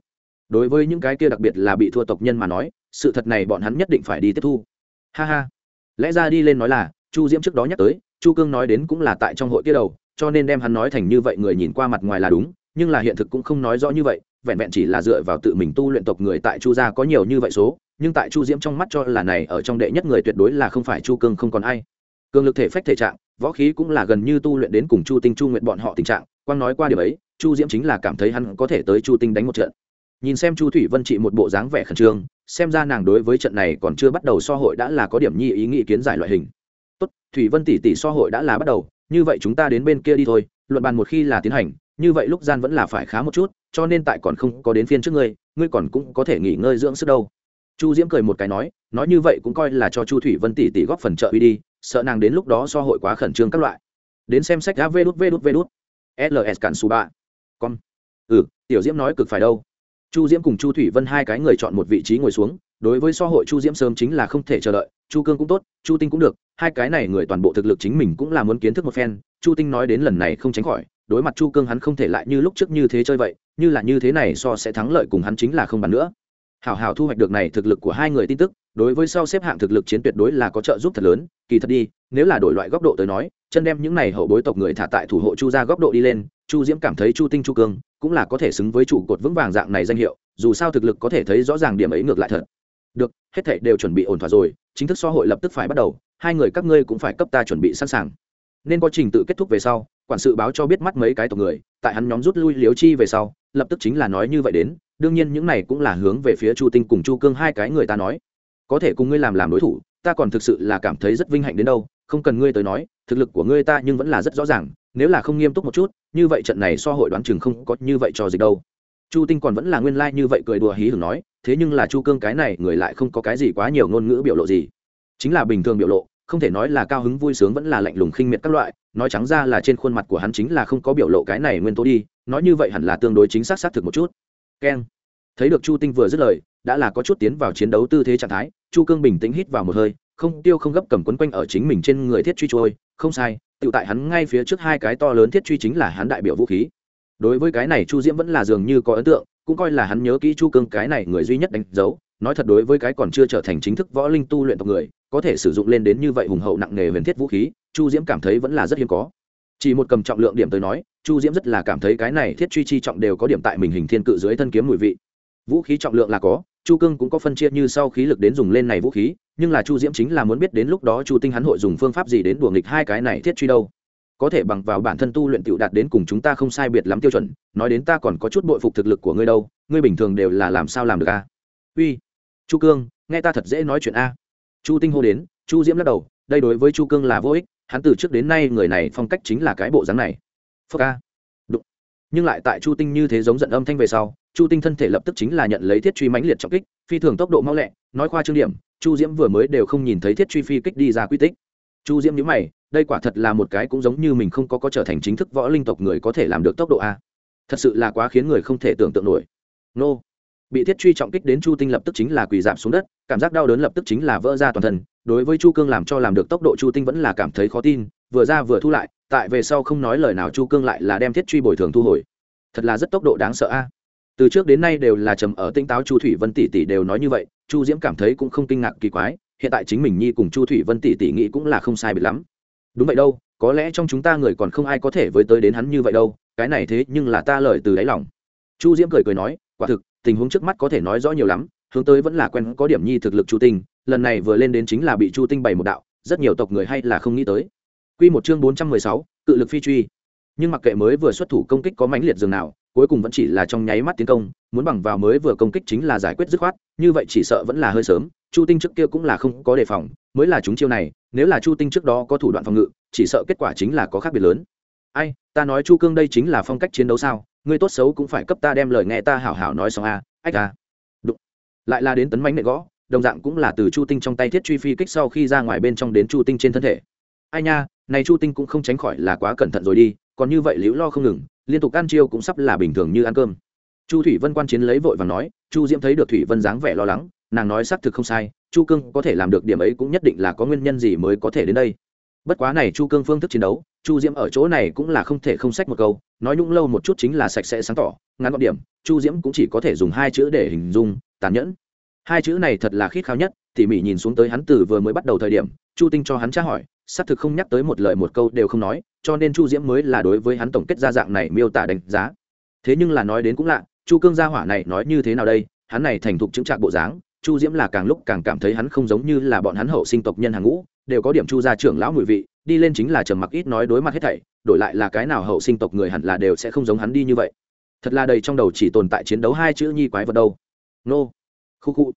Đối với những cái kia đặc biệt là bị thua tộc nhân mà nói, sự thật này bọn hắn nhất định phải đi tiếp thu. Ha ha. Lẽ ra đi lên nói là, chu diễm trước đó nhắc tới, chu cương nói đến cũng là tại trong hội kia đầu, cho nên đem hắn nói thành như vậy người nhìn qua mặt ngoài là đúng, nhưng là hiện thực cũng không nói rõ như vậy vẹn vẹn chỉ là dựa vào tự mình tu luyện tộc người tại chu gia có nhiều như vậy số, nhưng tại chu diễm trong mắt cho là này ở trong đệ nhất người tuyệt đối là không phải chu cương không còn ai. Cường lực thể phách thể trạng, võ khí cũng là gần như tu luyện đến cùng chu tinh chu nguyện bọn họ tình trạng, quang nói qua điều ấy, chu diễm chính là cảm thấy hắn có thể tới chu tinh đánh một trận. Nhìn xem chu thủy vân trị một bộ dáng vẻ khẩn trương, xem ra nàng đối với trận này còn chưa bắt đầu so hội đã là có điểm nhi ý nghĩ kiến giải loại hình. Tốt, thủy vân tỷ tỷ so hội đã là bắt đầu, như vậy chúng ta đến bên kia đi thôi, luận bàn một khi là tiến hành, như vậy lúc gian vẫn là phải khá một chút cho nên tại còn không có đến phiên trước ngươi ngươi còn cũng có thể nghỉ ngơi dưỡng sức đâu. Chu diễm cười một cái nói nói như vậy cũng coi là cho chu thủy vân tỷ tỷ góp phần trợ uy đi, sợ nàng đến lúc đó so hội quá khẩn trương các loại. Đến xem sách đã vê đút vê đút vê đút. Ls cản su ba con ừ tiểu diễm nói cực phải đâu. Chu diễm cùng chu thủy vân hai cái người chọn một vị trí ngồi xuống, đối với so hội chu diễm sớm chính là không thể chờ đợi, chu cương cũng tốt, chu tinh cũng được, hai cái này người toàn bộ thực lực chính mình cũng là muốn kiến thức một phen, chu tinh nói đến lần này không tránh khỏi đối mặt chu cương hắn không thể lại như lúc trước như thế chơi vậy, như là như thế này so sẽ thắng lợi cùng hắn chính là không bàn nữa. Hảo hảo thu hoạch được này thực lực của hai người tin tức, đối với sau xếp hạng thực lực chiến tuyệt đối là có trợ giúp thật lớn, kỳ thật đi, nếu là đổi loại góc độ tới nói, chân đem những này hậu bối tộc người thả tại thủ hộ chu ra góc độ đi lên, chu diễm cảm thấy chu tinh chu cương cũng là có thể xứng với trụ cột vững vàng dạng này danh hiệu, dù sao thực lực có thể thấy rõ ràng điểm ấy ngược lại thật. Được, hết thảy đều chuẩn bị ổn thỏa rồi, chính thức so hội lập tức phải bắt đầu, hai người các ngươi cũng phải cấp ta chuẩn bị sẵn sàng nên có trình tự kết thúc về sau, quản sự báo cho biết mắt mấy cái tộc người, tại hắn nhóm rút lui liếu chi về sau, lập tức chính là nói như vậy đến, đương nhiên những này cũng là hướng về phía chu tinh cùng chu cương hai cái người ta nói. Có thể cùng ngươi làm làm đối thủ, ta còn thực sự là cảm thấy rất vinh hạnh đến đâu, không cần ngươi tới nói, thực lực của ngươi ta nhưng vẫn là rất rõ ràng, nếu là không nghiêm túc một chút, như vậy trận này so hội đoán chừng không có như vậy cho dịch đâu. Chu tinh còn vẫn là nguyên lai、like、như vậy cười đùa hí hửng nói, thế nhưng là chu cương cái này người lại không có cái gì quá nhiều ngôn ngữ biểu lộ gì. Chính là bình thường biểu lộ không thể nói là cao hứng vui sướng vẫn là lạnh lùng khinh miệt các loại, nói trắng ra là trên khuôn mặt của hắn chính là không có biểu lộ cái này nguyên tố đi, nói như vậy hẳn là tương đối chính xác xác thực một chút. Keng. Thấy được chu tinh vừa dứt lời, đã là có chút tiến vào chiến đấu tư thế trạng thái, chu cương bình tĩnh hít vào một hơi, không tiêu không gấp cầm quấn quanh ở chính mình trên người thiết truy trôi, không sai tự tại hắn ngay phía trước hai cái to lớn thiết truy chính là hắn đại biểu vũ khí. Đối với cái này chu diễm vẫn là dường như có ấn tượng, cũng coi là hắn nhớ kỹ chu cương cái này người duy nhất đánh dấu nói thật đối với cái còn chưa trở thành chính thức võ linh tu luyện tộc người, có thể sử dụng lên đến như vậy hùng hậu nặng nề huyền thiết vũ khí, chu diễm cảm thấy vẫn là rất hiếm có. Chỉ một cầm trọng lượng điểm tới nói, chu diễm rất là cảm thấy cái này thiết truy chi trọng đều có điểm tại mình hình thiên cự dưới thân kiếm mùi vị. Vũ khí trọng lượng là có, chu cương cũng có phân chia như sau khí lực đến dùng lên này vũ khí, nhưng là chu diễm chính là muốn biết đến lúc đó chu tinh hắn hội dùng phương pháp gì đến đùa nghịch hai cái này thiết truy đâu. Có thể bằng vào bản thân tu luyện tiểu đạt đến cùng chúng ta không sai biệt lắm tiêu chuẩn, nói đến ta còn có chút bội phục thực lực của ngươi đâu, ngươi bình thường đều là làm sao làm được a uy chu cương, nghe ta thật dễ nói chuyện a. Chu tinh hô đến, chu diễm lắc đầu, đây đối với chu cương là vô ích, hắn từ trước đến nay người này phong cách chính là cái bộ dáng này. Phật a đụng. Nhưng lại tại chu tinh như thế giống giận âm thanh về sau, chu tinh thân thể lập tức chính là nhận lấy thiết truy mãnh liệt trọng kích, phi thường tốc độ mau lẹ, nói khoa trương điểm, chu diễm vừa mới đều không nhìn thấy thiết truy phi kích đi ra quy tích. Chu diễm nhớ mày, đây quả thật là một cái cũng giống như mình không có có trở thành chính thức võ linh tộc người có thể làm được tốc độ a. Thật sự là quá khiến người không thể tưởng tượng nổi. Nô bị thiết truy trọng kích đến chu tinh lập tức chính là quỳ giảm xuống đất, cảm giác đau đớn lập tức chính là vỡ ra toàn thân, đối với chu cương làm cho làm được tốc độ chu tinh vẫn là cảm thấy khó tin, vừa ra vừa thu lại, tại về sau không nói lời nào chu cương lại là đem thiết truy bồi thường thu hồi. Thật là rất tốc độ đáng sợ a. Từ trước đến nay đều là trầm ở tinh táo chu thủy vân tỷ tỷ đều nói như vậy, chu diễm cảm thấy cũng không kinh ngạc kỳ quái, hiện tại chính mình nhi cùng chu thủy vân tỷ tỷ nghĩ cũng là không sai biệt lắm. Đúng vậy đâu, có lẽ trong chúng ta người còn không ai có thể với tới đến hắn như vậy đâu, cái này thế nhưng là ta lời từ đáy lòng. Chu diễm cười cười nói, quả thực tình huống trước mắt có thể nói rõ nhiều lắm hướng tới vẫn là quen có điểm nhi thực lực chu tinh lần này vừa lên đến chính là bị chu tinh bày một đạo rất nhiều tộc người hay là không nghĩ tới Quy một chương bốn trăm mười sáu, cự lực phi truy. Nhưng mặc kệ mới vừa xuất thủ công kích có mãnh liệt dường nào, cuối cùng vẫn chỉ là trong nháy mắt tiến công, muốn bằng vào mới vừa công kích chính là giải quyết dứt khoát, như vậy chỉ sợ vẫn là hơi sớm, Chu Tinh trước kia cũng là không có đề phòng, mới là chúng chiêu này, nếu là Chu Tinh trước đó có thủ đoạn phòng ngự, chỉ sợ kết quả chính là có khác biệt lớn. Ai, ta nói Chu Cương đây chính là phong cách chiến đấu sao? Ngươi tốt xấu cũng phải cấp ta đem lời nghe ta hảo hảo nói xong a, ách a. Đụng. Lại là đến tấn mánh nệ gõ, đồng dạng cũng là từ chu tinh trong tay thiết truy phi kích sau khi ra ngoài bên trong đến chu tinh trên thân thể ai nha này chu tinh cũng không tránh khỏi là quá cẩn thận rồi đi còn như vậy liễu lo không ngừng liên tục ăn chiêu cũng sắp là bình thường như ăn cơm chu thủy vân quan chiến lấy vội và nói chu diễm thấy được thủy vân dáng vẻ lo lắng nàng nói xác thực không sai chu cương có thể làm được điểm ấy cũng nhất định là có nguyên nhân gì mới có thể đến đây bất quá này chu cương phương thức chiến đấu, chu diễm ở chỗ này cũng là không thể không sách một câu, nói nhung lâu một chút chính là sạch sẽ sáng tỏ, ngắn gọn điểm, chu diễm cũng chỉ có thể dùng hai chữ để hình dung, tàn nhẫn. Hai chữ này thật là khít khao nhất, tỉ mỉ nhìn xuống tới hắn từ vừa mới bắt đầu thời điểm, chu tinh cho hắn tra hỏi, xác thực không nhắc tới một lời một câu đều không nói, cho nên chu diễm mới là đối với hắn tổng kết ra dạng này miêu tả đánh giá. Thế nhưng là nói đến cũng lạ, chu cương gia hỏa này nói như thế nào đây, hắn này thành thục chứng trạc bộ dáng chu diễm là càng lúc càng cảm thấy hắn không giống như là bọn hắn hậu sinh tộc nhân hàng ngũ, đều có điểm chu gia trưởng lão mùi vị, đi lên chính là trầm mặc ít nói đối mặt hết thảy, đổi lại là cái nào hậu sinh tộc người hẳn là đều sẽ không giống hắn đi như vậy. Thật là đầy trong đầu chỉ tồn tại chiến đấu hai chữ nhi quái vật đâu. Nô. Khu khu.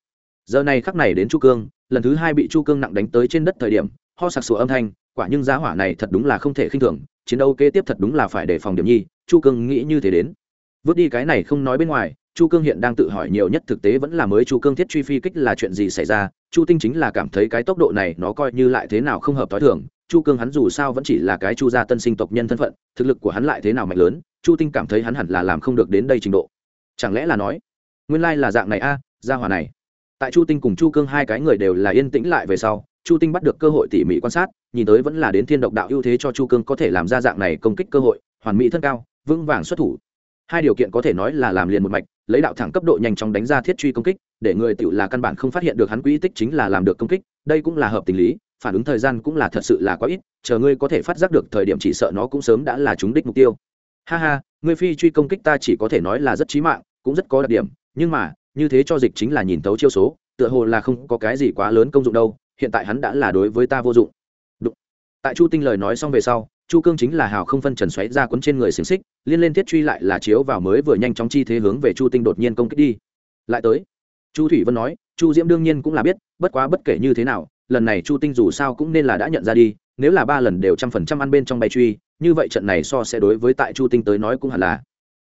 Giờ này khắc này đến chu cương, lần thứ hai bị chu cương nặng đánh tới trên đất thời điểm, ho sặc sủa âm thanh, quả nhưng giá hỏa này thật đúng là không thể khinh thường, chiến đấu kế tiếp thật đúng là phải đề phòng điểm nhi, chu cương nghĩ như thế đến. Vứt đi cái này không nói bên ngoài chu cương hiện đang tự hỏi nhiều nhất thực tế vẫn là mới chu cương thiết truy phi kích là chuyện gì xảy ra, chu tinh chính là cảm thấy cái tốc độ này nó coi như lại thế nào không hợp t h o i thường, chu cương hắn dù sao vẫn chỉ là cái chu gia tân sinh tộc nhân thân phận, thực lực của hắn lại thế nào mạnh lớn, chu tinh cảm thấy hắn hẳn là làm không được đến đây trình độ. Chẳng lẽ là nói, nguyên lai là dạng này a, gia hỏa này. Tại chu tinh cùng chu cương hai cái người đều là yên tĩnh lại về sau, chu tinh bắt được cơ hội tỉ mỉ quan sát, nhìn tới vẫn là đến thiên độc đạo ưu thế cho chu cương có thể làm ra dạng này công kích cơ hội, hoàn mỹ thân cao, vững vàng xuất thủ hai điều kiện có thể nói là làm liền một mạch, lấy đạo thẳng cấp độ nhanh chóng đánh ra thiết truy công kích, để người tựu là căn bản không phát hiện được hắn quỹ tích chính là làm được công kích, đây cũng là hợp tình lý, phản ứng thời gian cũng là thật sự là quá ít, chờ ngươi có thể phát giác được thời điểm chỉ sợ nó cũng sớm đã là trúng đích mục tiêu ha ha, ngươi phi truy công kích ta chỉ có thể nói là rất trí mạng, cũng rất có đặc điểm, nhưng mà, như thế cho dịch chính là nhìn tấu chiêu số, tựa hồ là không có cái gì quá lớn công dụng đâu, hiện tại hắn đã là đối với ta vô dụng Đụng. tại chu tinh lời nói xong về sau chu cương chính là hào không phân trần xoáy ra quấn trên người xiềng xích, liên lên thiết truy lại là chiếu vào mới vừa nhanh chóng chi thế hướng về chu tinh đột nhiên công kích đi. Lại tới, chu thủy vân nói, chu diễm đương nhiên cũng là biết, bất quá bất kể như thế nào, lần này chu tinh dù sao cũng nên là đã nhận ra đi, nếu là ba lần đều trăm phần trăm ăn bên trong bay truy, như vậy trận này so sẽ đối với tại chu tinh tới nói cũng hẳn là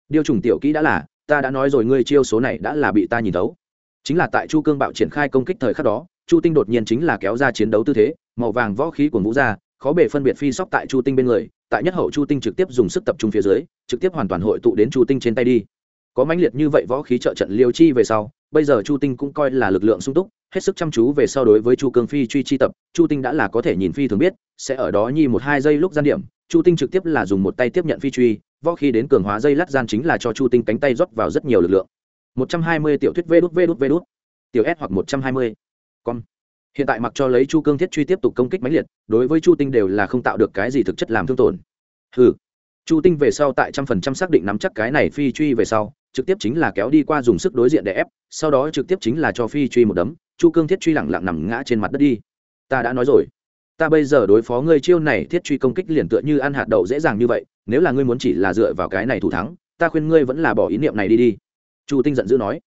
điều trùng tiểu kỹ đã là, ta đã nói rồi ngươi chiêu số này đã là bị ta nhìn thấu. Chính là tại chu cương bạo triển khai công kích thời khắc đó, chu tinh đột nhiên chính là kéo ra chiến đấu tư thế, màu vàng võ khí của vũ ra khó bể phân biệt phi sóc tại chu tinh bên người, tại nhất hậu chu tinh trực tiếp dùng sức tập trung phía dưới, trực tiếp hoàn toàn hội tụ đến chu tinh trên tay đi. Có mãnh liệt như vậy võ khí trợ trận liêu chi về sau, bây giờ chu tinh cũng coi là lực lượng sung túc, hết sức chăm chú về sau đối với chu cương phi truy chi tập, chu tinh đã là có thể nhìn phi thường biết, sẽ ở đó nhi một hai giây lúc gian điểm, chu tinh trực tiếp là dùng một tay tiếp nhận phi truy, võ khí đến cường hóa dây lát gian chính là cho chu tinh cánh tay rót vào rất nhiều lực lượng. 120 tiểu thuyết vê đút vê đút vê đút. Tiểu s hoặc 120. con hiện tại mặc cho lấy chu cương thiết truy tiếp tục công kích máy liệt, đối với chu tinh đều là không tạo được cái gì thực chất làm thương tổn. Ừ chu tinh về sau tại trăm phần trăm xác định nắm chắc cái này phi truy về sau, trực tiếp chính là kéo đi qua dùng sức đối diện để ép, sau đó trực tiếp chính là cho phi truy một đấm, chu cương thiết truy lẳng lặng nằm ngã trên mặt đất đi. Ta đã nói rồi. Ta bây giờ đối phó ngươi chiêu này, thiết truy công kích liền tựa như ăn hạt đậu dễ dàng như vậy, nếu là ngươi muốn chỉ là dựa vào cái này thủ thắng, ta khuyên ngươi vẫn là bỏ ý niệm này đi đi. Chu tinh giận dữ nói.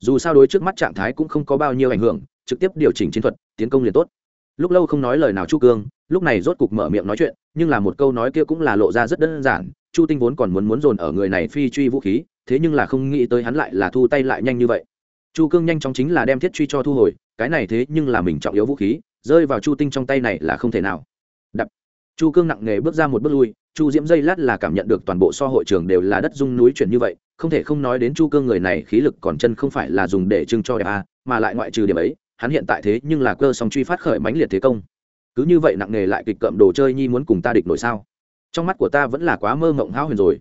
Dù sao đối trước mắt trạng thái cũng không có bao nhiêu ảnh hưởng trực tiếp điều chỉnh chiến thuật, tiến công liền tốt. Lúc lâu không nói lời nào chu cương, lúc này rốt cục mở miệng nói chuyện, nhưng là một câu nói kia cũng là lộ ra rất đơn giản, chu tinh vốn còn muốn muốn dồn ở người này phi truy vũ khí, thế nhưng là không nghĩ tới hắn lại là thu tay lại nhanh như vậy. Chu cương nhanh chóng chính là đem thiết truy cho thu hồi, cái này thế nhưng là mình trọng yếu vũ khí, rơi vào chu tinh trong tay này là không thể nào. Đập. Chu cương nặng nề bước ra một bước lui, chu diễm dây lát là cảm nhận được toàn bộ so hội trường đều là đất dung núi chuyển như vậy, không thể không nói đến chu cương người này khí lực còn chân không phải là dùng để trưng cho đẹp a, mà lại ngoại trừ điểm ấy hắn hiện tại thế nhưng là cơ song truy phát khởi mãnh liệt thế công. Cứ như vậy nặng nề lại kịch cậm đồ chơi nhi muốn cùng ta địch nổi sao? Trong mắt của ta vẫn là quá mơ mộng hão huyền rồi.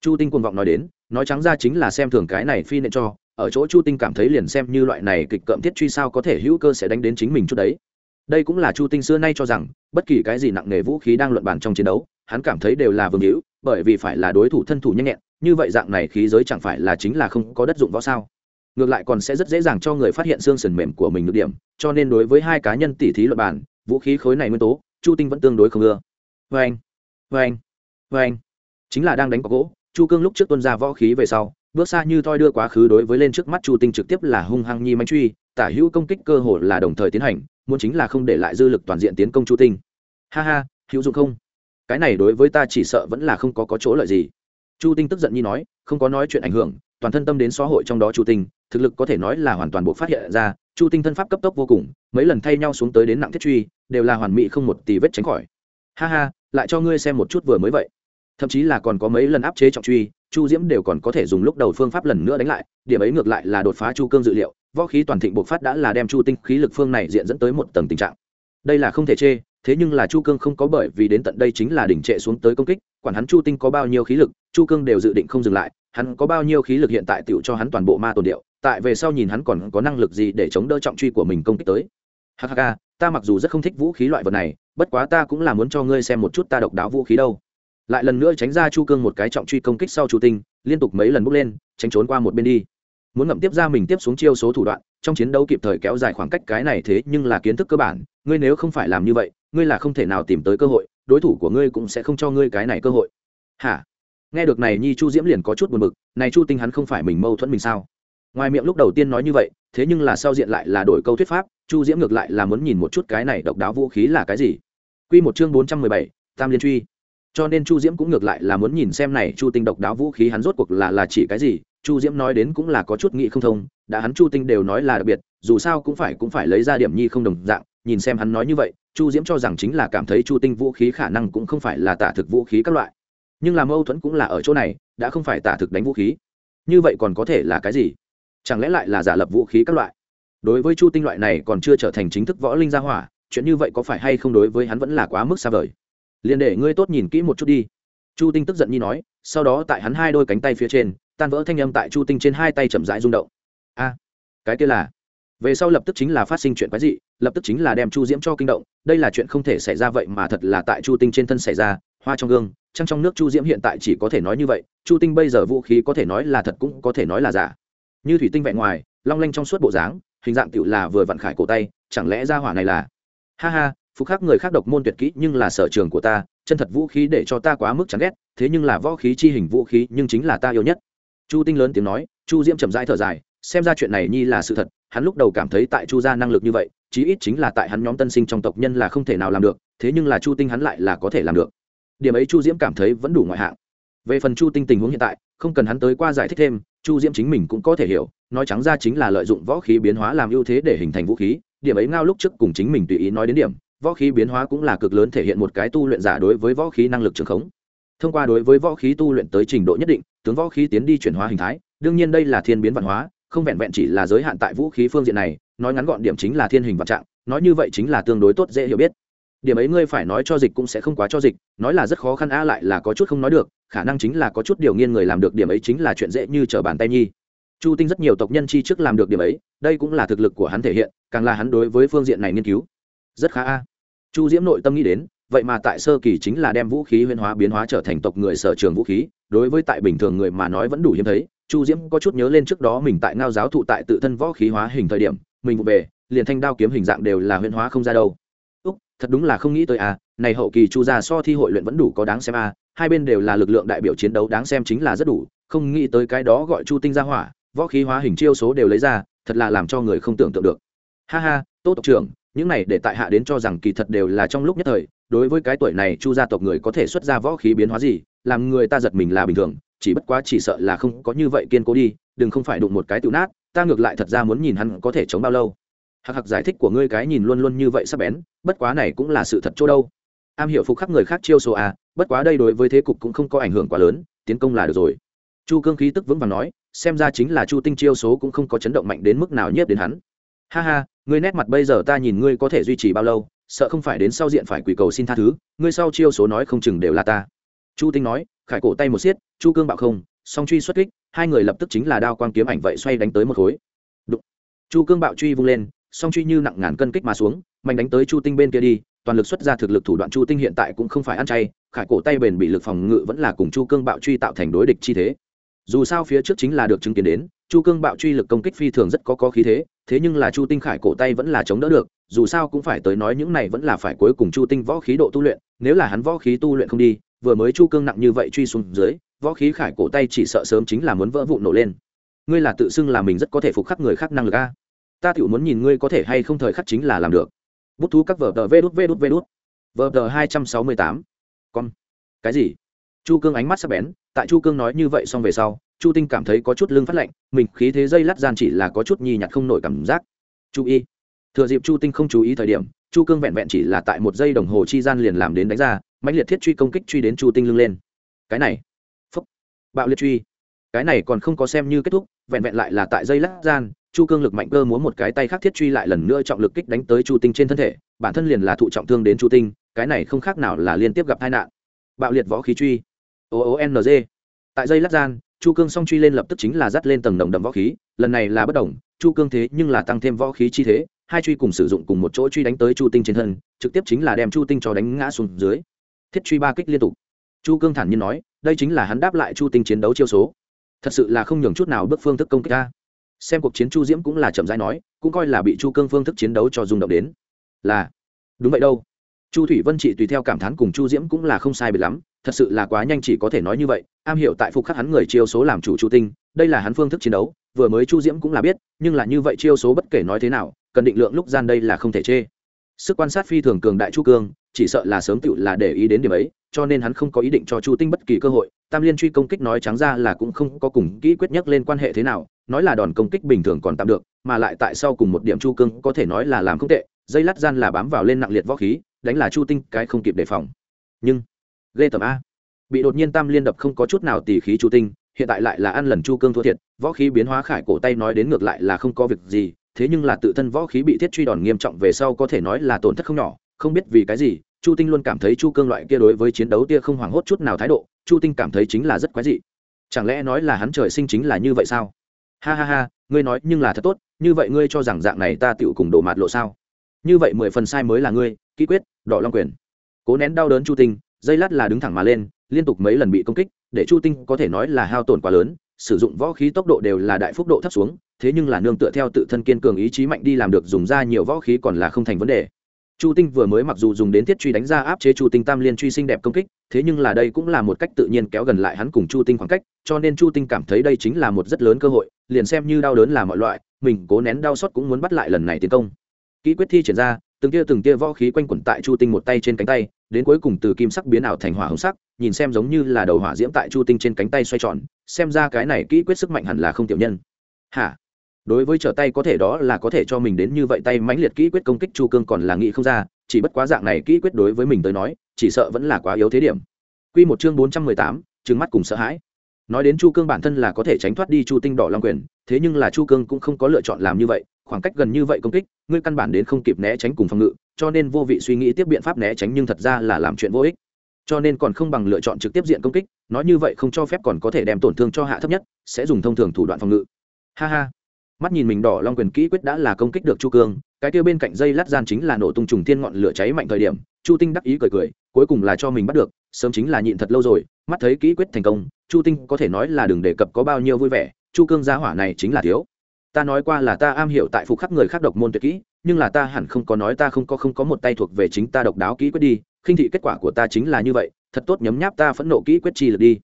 Chu tinh cuồng vọng nói đến, nói trắng ra chính là xem thường cái này phi nện cho, ở chỗ chu tinh cảm thấy liền xem như loại này kịch cậm thiết truy sao có thể hữu cơ sẽ đánh đến chính mình chút đấy. Đây cũng là chu tinh xưa nay cho rằng, bất kỳ cái gì nặng nề vũ khí đang luận bàn trong chiến đấu, hắn cảm thấy đều là vương hữu, bởi vì phải là đối thủ thân thủ nhanh nhẹn, như vậy dạng này khí giới chẳng phải là chính là không có đất dụng võ sao? Ngược lại còn sẽ rất dễ dàng cho người phát hiện xương sườn mềm của mình được điểm cho nên đối với hai cá nhân tỉ thí luận bản vũ khí khối này nguyên tố chu tinh vẫn tương đối không ưa. Vê anh vê anh vê anh chính là đang đánh có gỗ chu cương lúc trước tuân ra võ khí về sau bước xa như thoi đưa quá khứ đối với lên trước mắt chu tinh trực tiếp là hung hăng nhi manh truy tả hữu công kích cơ hồ là đồng thời tiến hành muốn chính là không để lại dư lực toàn diện tiến công chu tinh. Ha ha hữu dụng không? Cái này đối với ta chỉ sợ vẫn là không có, có chỗ lợi gì. Chu tinh tức giận nhi nói không có nói chuyện ảnh hưởng toàn thân tâm đến xã hội trong đó chu tinh, thực lực có thể nói là hoàn toàn buộc phát hiện ra, chu tinh thân pháp cấp tốc vô cùng, mấy lần thay nhau xuống tới đến nặng thiết truy, đều là hoàn mỹ không một tì vết tránh khỏi. Ha ha, lại cho ngươi xem một chút vừa mới vậy. Thậm chí là còn có mấy lần áp chế trọng truy, chu diễm đều còn có thể dùng lúc đầu phương pháp lần nữa đánh lại, điểm ấy ngược lại là đột phá chu cương dự liệu, võ khí toàn thịnh bộc phát đã là đem chu tinh khí lực phương này diện dẫn tới một tầng tình trạng. Đây là không thể chê, thế nhưng là chu cương không có bởi vì đến tận đây chính là đỉnh trệ xuống tới công kích, quản hắn chu tinh có bao nhiêu khí lực, chu cương đều dự định không dừng lại hắn có bao nhiêu khí lực hiện tại tựu cho hắn toàn bộ ma tồn điệu, tại về sau nhìn hắn còn có năng lực gì để chống đỡ trọng truy của mình công kích tới. Hk ta mặc dù rất không thích vũ khí loại vật này, bất quá ta cũng là muốn cho ngươi xem một chút ta độc đáo vũ khí đâu. Lại lần nữa tránh ra chu cương một cái trọng truy công kích sau chu tinh, liên tục mấy lần bước lên, tránh trốn qua một bên đi. Muốn ngậm tiếp ra mình tiếp xuống chiêu số thủ đoạn, trong chiến đấu kịp thời kéo dài khoảng cách cái này thế nhưng là kiến thức cơ bản, ngươi nếu không phải làm như vậy, ngươi là không thể nào tìm tới cơ hội, đối thủ của ngươi cũng sẽ không cho ngươi cái này cơ hội. Hả? Nghe được này nhi chu diễm liền có chút buồn bực, này chu tinh hắn không phải mình mâu thuẫn mình sao? Ngoài miệng lúc đầu tiên nói như vậy, thế nhưng là sau diện lại là đổi câu thuyết pháp, chu diễm ngược lại là muốn nhìn một chút cái này độc đáo vũ khí là cái gì. Q một chương bốn trăm mười bảy, tam liên truy. Cho nên chu diễm cũng ngược lại là muốn nhìn xem này chu tinh độc đáo vũ khí hắn rốt cuộc là là chỉ cái gì. Chu diễm nói đến cũng là có chút nghị không thông, đã hắn chu tinh đều nói là đặc biệt, dù sao cũng phải cũng phải lấy ra điểm nhi không đồng dạng, nhìn xem hắn nói như vậy, chu diễm cho rằng chính là cảm thấy chu tinh vũ khí khả năng cũng không phải là tả thực vũ khí các loại nhưng là mâu thuẫn cũng là ở chỗ này, đã không phải tả thực đánh vũ khí. Như vậy còn có thể là cái gì? Chẳng lẽ lại là giả lập vũ khí các loại? Đối với chu tinh loại này còn chưa trở thành chính thức võ linh gia hỏa, chuyện như vậy có phải hay không đối với hắn vẫn là quá mức xa vời? Liền để ngươi tốt nhìn kỹ một chút đi. Chu tinh tức giận như nói, sau đó tại hắn hai đôi cánh tay phía trên, tan vỡ thanh âm tại chu tinh trên hai tay chậm rãi rung động. A, cái kia là, về sau lập tức chính là phát sinh chuyện quái dị, lập tức chính là đem chu diễm cho kinh động, đây là chuyện không thể xảy ra vậy mà thật là tại chu tinh trên thân xảy ra, hoa trong gương trăng trong nước chu diễm hiện tại chỉ có thể nói như vậy, chu tinh bây giờ vũ khí có thể nói là thật cũng có thể nói là giả. Như thủy tinh vẹn ngoài, long lanh trong suốt bộ dáng, hình dạng tựu là vừa vặn khải cổ tay, chẳng lẽ ra hỏa này là? Ha ha, phục khắc người khác độc môn tuyệt kỹ nhưng là sở trường của ta, chân thật vũ khí để cho ta quá mức chán ghét, thế nhưng là võ khí chi hình vũ khí nhưng chính là ta yêu nhất. Chu tinh lớn tiếng nói, chu diễm chậm rãi thở dài, xem ra chuyện này nhi là sự thật, hắn lúc đầu cảm thấy tại chu gia năng lực như vậy, chí ít chính là tại hắn nhóm tân sinh trong tộc nhân là không thể nào làm được, thế nhưng là chu tinh hắn lại là có thể làm được điểm ấy chu diễm cảm thấy vẫn đủ ngoại hạng. Về phần chu tinh tình huống hiện tại, không cần hắn tới qua giải thích thêm, chu diễm chính mình cũng có thể hiểu, nói trắng ra chính là lợi dụng võ khí biến hóa làm ưu thế để hình thành vũ khí, điểm ấy ngao lúc trước cùng chính mình tùy ý nói đến điểm, võ khí biến hóa cũng là cực lớn thể hiện một cái tu luyện giả đối với võ khí năng lực trường khống. Thông qua đối với võ khí tu luyện tới trình độ nhất định, tướng võ khí tiến đi chuyển hóa hình thái, đương nhiên đây là thiên biến văn hóa, không vẹn vẹn chỉ là giới hạn tại vũ khí phương diện này, nói ngắn gọn điểm chính là thiên hình vạn trạng, nói như vậy chính là tương đối tốt dễ hiểu biết điểm ấy ngươi phải nói cho dịch cũng sẽ không quá cho dịch, nói là rất khó khăn a lại là có chút không nói được, khả năng chính là có chút điều nghiên người làm được điểm ấy chính là chuyện dễ như trở bàn tay nhi. Chu tinh rất nhiều tộc nhân chi trước làm được điểm ấy, đây cũng là thực lực của hắn thể hiện, càng là hắn đối với phương diện này nghiên cứu. Rất khá a chu diễm nội tâm nghĩ đến, vậy mà tại sơ kỳ chính là đem vũ khí huyên hóa biến hóa trở thành tộc người sở trường vũ khí, đối với tại bình thường người mà nói vẫn đủ hiếm thấy, chu diễm có chút nhớ lên trước đó mình tại ngao giáo thụ tại tự thân võ khí hóa hình thời điểm, mình vụ về, liền thanh đao kiếm hình dạng đều là huyên hóa không ra đâu thật đúng là không nghĩ tới à này hậu kỳ chu gia so thi hội luyện vẫn đủ có đáng xem à hai bên đều là lực lượng đại biểu chiến đấu đáng xem chính là rất đủ, không nghĩ tới cái đó gọi chu tinh ra hỏa, võ khí hóa hình chiêu số đều lấy ra, thật là làm cho người không tưởng tượng được. Ha ha, tô tộc trưởng, những này để tại hạ đến cho rằng kỳ thật đều là trong lúc nhất thời, đối với cái tuổi này chu gia tộc người có thể xuất ra võ khí biến hóa gì, làm người ta giật mình là bình thường, chỉ bất quá chỉ sợ là không có như vậy kiên cố đi, đừng không phải đụng một cái tự nát, ta ngược lại thật ra muốn nhìn hắn có thể chống bao lâu hạc hạc giải thích của ngươi cái nhìn luôn luôn như vậy sắp bén, bất quá này cũng là sự thật chỗ đâu. Am hiểu phục khắc người khác chiêu số a, bất quá đây đối với thế cục cũng không có ảnh hưởng quá lớn, tiến công là được rồi. Chu cương khí tức vững vàng nói, xem ra chính là chu tinh chiêu số cũng không có chấn động mạnh đến mức nào nhiếp đến hắn. Ha ha, ngươi nét mặt bây giờ ta nhìn ngươi có thể duy trì bao lâu, sợ không phải đến sau diện phải quỳ cầu xin tha thứ, ngươi sau chiêu số nói không chừng đều là ta. Chu tinh nói, khải cổ tay một xiết, chu cương bạo không, song truy xuất kích, hai người lập tức chính là đao quang kiếm ảnh vậy xoay đánh tới một khối. Đụng. chu cương bạo truy vung lên song truy như nặng ngàn cân kích mà xuống mạnh đánh tới chu tinh bên kia đi, toàn lực xuất ra thực lực thủ đoạn chu tinh hiện tại cũng không phải ăn chay, khải cổ tay bền bị lực phòng ngự vẫn là cùng chu cương bạo truy tạo thành đối địch chi thế. Dù sao phía trước chính là được chứng kiến đến, chu cương bạo truy lực công kích phi thường rất có có khí thế thế nhưng là chu tinh khải cổ tay vẫn là chống đỡ được, dù sao cũng phải tới nói những này vẫn là phải cuối cùng chu tinh võ khí độ tu luyện, nếu là hắn võ khí tu luyện không đi, vừa mới chu cương nặng như vậy truy xuống dưới, võ khí khải cổ tay chỉ sợ sớm chính là muốn vỡ vụ nổ lên. Ngươi là tự xưng là mình rất có thể phục khắc người khác năng lực a ta tiểu muốn nhìn ngươi có thể hay không thời khắc chính là làm được. Bút thú các vở tờ vê đút vê đút vê đút. Vở tờ hai trăm sáu mươi tám. Con cái gì? Chu cương ánh mắt sắp bén, tại chu cương nói như vậy xong về sau, chu tinh cảm thấy có chút lưng phát lạnh, mình khí thế dây lát gian chỉ là có chút nhì nhặt không nổi cảm giác. Chú ý thừa dịp chu tinh không chú ý thời điểm, chu cương vẹn vẹn chỉ là tại một giây đồng hồ chi gian liền làm đến đánh ra, mãnh liệt thiết truy công kích truy đến chu tinh lưng lên. Cái này. Phúc. Bạo liệt truy. Cái này còn không có xem như kết thúc, vẹn vẹn lại là tại dây lát gian chu cương lực mạnh cơ múa một cái tay khác thiết truy lại lần nữa trọng lực kích đánh tới chu tinh trên thân thể, bản thân liền là thụ trọng thương đến chu tinh, cái này không khác nào là liên tiếp gặp tai nạn. Bạo liệt võ khí truy. O o n g. Tại dây lát gian, chu cương song truy lên lập tức chính là dắt lên tầng đồng đầm võ khí, lần này là bất đồng, chu cương thế nhưng là tăng thêm võ khí chi thế, hai truy cùng sử dụng cùng một chỗ truy đánh tới chu tinh trên thân, trực tiếp chính là đem chu tinh cho đánh ngã xuống dưới. Thiết truy ba kích liên tục. Chu cương thản nhiên nói, đây chính là hắn đáp lại chu tinh chiến đấu chiêu số. Thật sự là không nhường chút nào bước phương thức công kích ta xem cuộc chiến chu diễm cũng là chậm rãi nói, cũng coi là bị chu cương phương thức chiến đấu cho rung động đến. Là, đúng vậy đâu. Chu thủy vân chị tùy theo cảm thán cùng chu diễm cũng là không sai biệt lắm, thật sự là quá nhanh chỉ có thể nói như vậy. Am hiểu tại phục khắc hắn người chiêu số làm chủ chu tinh, đây là hắn phương thức chiến đấu, vừa mới chu diễm cũng là biết, nhưng là như vậy chiêu số bất kể nói thế nào, cần định lượng lúc gian đây là không thể chê sức quan sát phi thường cường đại chu cương, chỉ sợ là sớm tựu là để ý đến điểm ấy, cho nên hắn không có ý định cho chu tinh bất kỳ cơ hội. Tam liên truy công kích nói trắng ra là cũng không có cùng kỹ quyết nhất lên quan hệ thế nào, nói là đòn công kích bình thường còn tạm được, mà lại tại sau cùng một điểm chu cương có thể nói là làm không tệ, dây lát gian là bám vào lên nặng liệt võ khí, đánh là chu tinh cái không kịp đề phòng. Nhưng, ghê tầm a. Bị đột nhiên tam liên đập không có chút nào tỉ khí chu tinh, hiện tại lại là ăn lần chu cương thua thiệt, võ khí biến hóa khải cổ tay nói đến ngược lại là không có việc gì thế nhưng là tự thân võ khí bị thiết truy đòn nghiêm trọng về sau có thể nói là tổn thất không nhỏ, không biết vì cái gì, chu tinh luôn cảm thấy chu cương loại kia đối với chiến đấu tia không hoảng hốt chút nào thái độ, chu tinh cảm thấy chính là rất quái dị. Chẳng lẽ nói là hắn trời sinh chính là như vậy sao? Ha ha ha, ngươi nói nhưng là thật tốt, như vậy ngươi cho rằng dạng này ta tựu cùng đổ mạt lộ sao? Như vậy mười phần sai mới là ngươi, kỹ quyết, đỏ long quyền. Cố nén đau đớn chu tinh, dây lát là đứng thẳng mà lên, liên tục mấy lần bị công kích, để chu tinh có thể nói là hao tổn quá lớn, sử dụng võ khí tốc độ đều là đại phúc độ thấp xuống thế nhưng là nương tựa theo tự thân kiên cường ý chí mạnh đi làm được dùng ra nhiều võ khí còn là không thành vấn đề. Chu tinh vừa mới mặc dù dùng đến thiết truy đánh ra áp chế chu tinh tam liên truy xinh đẹp công kích, thế nhưng là đây cũng là một cách tự nhiên kéo gần lại hắn cùng chu tinh khoảng cách, cho nên chu tinh cảm thấy đây chính là một rất lớn cơ hội, liền xem như đau đớn là mọi loại, mình cố nén đau xót cũng muốn bắt lại lần này tiến công. Kỹ quyết thi triển ra, từng tia từng tia võ khí quanh quẩn tại chu tinh một tay trên cánh tay, đến cuối cùng từ kim sắc biến ảo thành hỏa hồng sắc, nhìn xem giống như là đầu hỏa diễm tại chu tinh trên cánh tay xoay tròn, xem ra cái này kỹ quyết sức mạnh hẳn là không tiểu nhân. Hả? Đối với trở tay có thể đó là có thể cho mình đến như vậy tay mãnh liệt kỹ quyết công kích chu cương còn là nghĩ không ra chỉ bất quá dạng này kỹ quyết đối với mình tới nói chỉ sợ vẫn là quá yếu thế điểm. Quy một chương bốn trăm mười tám, trừng mắt cùng sợ hãi. Nói đến chu cương bản thân là có thể tránh thoát đi chu tinh đỏ long quyền thế nhưng là chu cương cũng không có lựa chọn làm như vậy khoảng cách gần như vậy công kích ngươi căn bản đến không kịp né tránh cùng phòng ngự cho nên vô vị suy nghĩ tiếp biện pháp né tránh nhưng thật ra là làm chuyện vô ích. Cho nên còn không bằng lựa chọn trực tiếp diện công kích nói như vậy không cho phép còn có thể đem tổn thương cho hạ thấp nhất sẽ dùng thông thường thủ đoạn phòng ngự. Ha ha mắt nhìn mình đỏ long quyền kỹ quyết đã là công kích được chu cương, cái kia bên cạnh dây lát gian chính là nổ tung trùng thiên ngọn lửa cháy mạnh thời điểm, chu tinh đắc ý cười cười, cuối cùng là cho mình bắt được, sớm chính là nhịn thật lâu rồi, mắt thấy kỹ quyết thành công, chu tinh có thể nói là đừng đề cập có bao nhiêu vui vẻ, chu cương gia hỏa này chính là thiếu. Ta nói qua là ta am hiểu tại phục khắc người khác độc môn tuyệt kỹ, nhưng là ta hẳn không có nói ta không có không có một tay thuộc về chính ta độc đáo kỹ quyết đi, khinh thị kết quả của ta chính là như vậy, thật tốt nhấm nháp ta phẫn nộ kỹ quyết chi lực đi.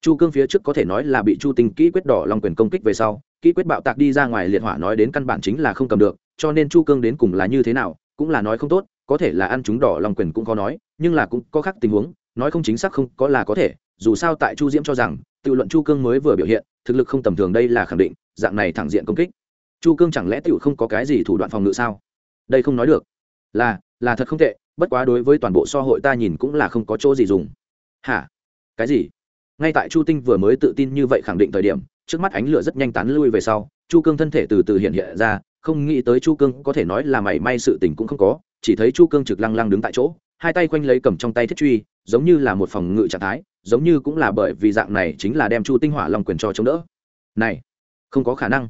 Chu cương phía trước có thể nói là bị chu tinh kỹ quyết đỏ lòng quyền công kích về sau kỹ quyết bạo tạc đi ra ngoài liệt hỏa nói đến căn bản chính là không cầm được, cho nên chu cương đến cùng là như thế nào, cũng là nói không tốt, có thể là ăn chúng đỏ lòng quyền cũng có nói, nhưng là cũng có khác tình huống, nói không chính xác không có là có thể, dù sao tại chu diễm cho rằng, tự luận chu cương mới vừa biểu hiện, thực lực không tầm thường đây là khẳng định, dạng này thẳng diện công kích. Chu cương chẳng lẽ tự không có cái gì thủ đoạn phòng ngự sao? Đây không nói được. Là là thật không tệ, bất quá đối với toàn bộ so hội ta nhìn cũng là không có chỗ gì dùng. Hả? Cái gì? Ngay tại chu tinh vừa mới tự tin như vậy khẳng định thời điểm trước mắt ánh lửa rất nhanh tán lui về sau, chu cương thân thể từ từ hiện hiện ra, không nghĩ tới chu cương có thể nói là mảy may sự tình cũng không có, chỉ thấy chu cương trực lăng lăng đứng tại chỗ, hai tay quanh lấy cầm trong tay thiết truy, giống như là một phòng ngự trạng thái, giống như cũng là bởi vì dạng này chính là đem chu tinh hỏa long quyền cho chống đỡ. Này, không có khả năng.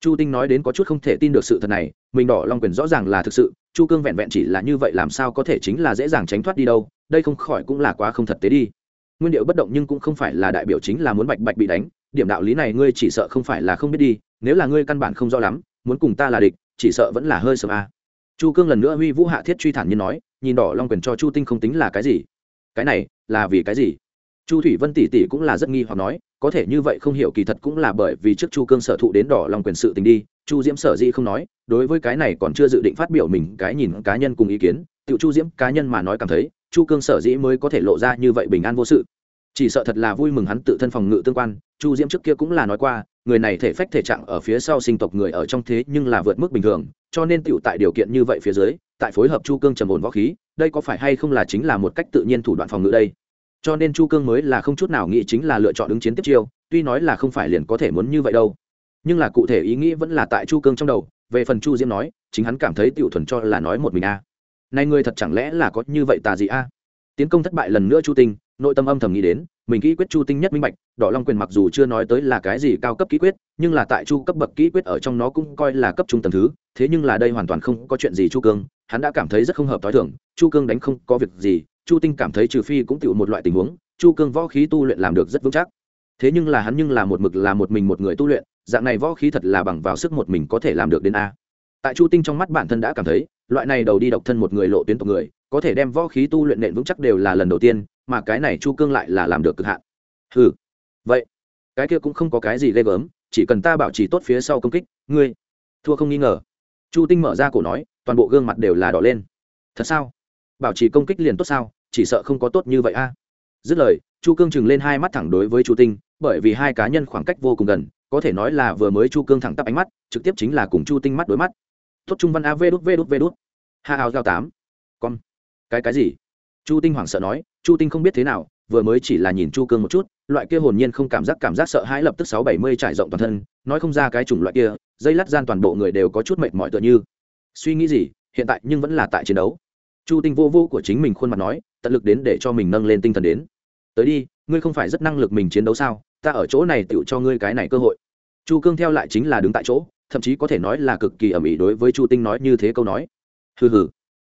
Chu tinh nói đến có chút không thể tin được sự thật này, mình đỏ long quyền rõ ràng là thực sự, chu cương vẹn vẹn chỉ là như vậy làm sao có thể chính là dễ dàng tránh thoát đi đâu, đây không khỏi cũng là quá không thật tế đi. Nguyên điệu bất động nhưng cũng không phải là đại biểu chính là muốn bạch bạch bị đánh điểm đạo lý này ngươi chỉ sợ không phải là không biết đi, nếu là ngươi căn bản không rõ lắm, muốn cùng ta là địch, chỉ sợ vẫn là hơi sớm a. À. chu cương lần nữa huy vũ hạ thiết truy thản như nói, nhìn đỏ long quyền cho chu tinh không tính là cái gì. Cái này, là vì cái gì? Chu thủy vân tỷ tỷ cũng là rất nghi hoặc nói, có thể như vậy không hiểu kỳ thật cũng là bởi vì trước chu cương sở thụ đến đỏ long quyền sự tình đi. Chu diễm sở dĩ không nói, đối với cái này còn chưa dự định phát biểu mình cái nhìn cá nhân cùng ý kiến tự chu diễm cá nhân mà nói cảm thấy, chu cương sở dĩ mới có thể lộ ra như vậy bình an vô sự chỉ sợ thật là vui mừng hắn tự thân phòng ngự tương quan, chu diễm trước kia cũng là nói qua, người này thể phách thể trạng ở phía sau sinh tộc người ở trong thế nhưng là vượt mức bình thường, cho nên tựu tại điều kiện như vậy phía dưới, tại phối hợp chu cương trầm ổn võ khí, đây có phải hay không là chính là một cách tự nhiên thủ đoạn phòng ngự đây? Cho nên chu cương mới là không chút nào nghĩ chính là lựa chọn ứng chiến tiếp chiêu, tuy nói là không phải liền có thể muốn như vậy đâu. Nhưng là cụ thể ý nghĩ vẫn là tại chu cương trong đầu, về phần chu diễm nói, chính hắn cảm thấy tiểu thuần cho là nói một mình a. À. nay ngươi thật chẳng lẽ là có như vậy tà gì a? Tiến công thất bại lần nữa chu tinh, nội tâm âm thầm nghĩ đến, mình kỹ quyết chu tinh nhất minh bạch, đỏ long quyền mặc dù chưa nói tới là cái gì cao cấp kỹ quyết, nhưng là tại chu cấp bậc kỹ quyết ở trong nó cũng coi là cấp trung tầm thứ, thế nhưng là đây hoàn toàn không có chuyện gì chu cương, hắn đã cảm thấy rất không hợp t h i thưởng chu cương đánh không có việc gì, chu tinh cảm thấy trừ phi cũng tựu một loại tình huống, chu cương võ khí tu luyện làm được rất vững chắc. Thế nhưng là hắn nhưng là một mực là một mình một người tu luyện, dạng này võ khí thật là bằng vào sức một mình có thể làm được đến a. Tại chu tinh trong mắt bản thân đã cảm thấy, loại này đầu đi độc thân một người lộ tuyến tộc người có thể đem võ khí tu luyện nện vững chắc đều là lần đầu tiên, mà cái này chu cương lại là làm được cực hạn. Ừ vậy, cái kia cũng không có cái gì ghê gớm, chỉ cần ta bảo trì tốt phía sau công kích, ngươi, thua không nghi ngờ. Chu tinh mở ra cổ nói, toàn bộ gương mặt đều là đỏ lên. Thật sao? Bảo trì công kích liền tốt sao? Chỉ sợ không có tốt như vậy a. Dứt lời, chu cương chừng lên hai mắt thẳng đối với chu tinh, bởi vì hai cá nhân khoảng cách vô cùng gần, có thể nói là vừa mới chu cương thẳng tắp ánh mắt, trực tiếp chính là cùng chu tinh mắt đối mắt. Tốt trung văn a vê đút vê đút vê đút. Ha áo giao tám. Con cái cái gì? Chu tinh hoảng sợ nói, chu tinh không biết thế nào, vừa mới chỉ là nhìn chu cương một chút, loại kia hồn nhiên không cảm giác cảm giác sợ hãi lập tức sáu bảy mươi trải rộng toàn thân, nói không ra cái chủng loại kia, dây lát gian toàn bộ người đều có chút mệt mỏi tựa như. Suy nghĩ gì, hiện tại nhưng vẫn là tại chiến đấu. Chu tinh vô vô của chính mình khuôn mặt nói, tận lực đến để cho mình nâng lên tinh thần đến. Tới đi, ngươi không phải rất năng lực mình chiến đấu sao? Ta ở chỗ này tựu cho ngươi cái này cơ hội. Chu cương theo lại chính là đứng tại chỗ, thậm chí có thể nói là cực kỳ ầm ĩ đối với chu tinh nói như thế câu nói. Hừ hừ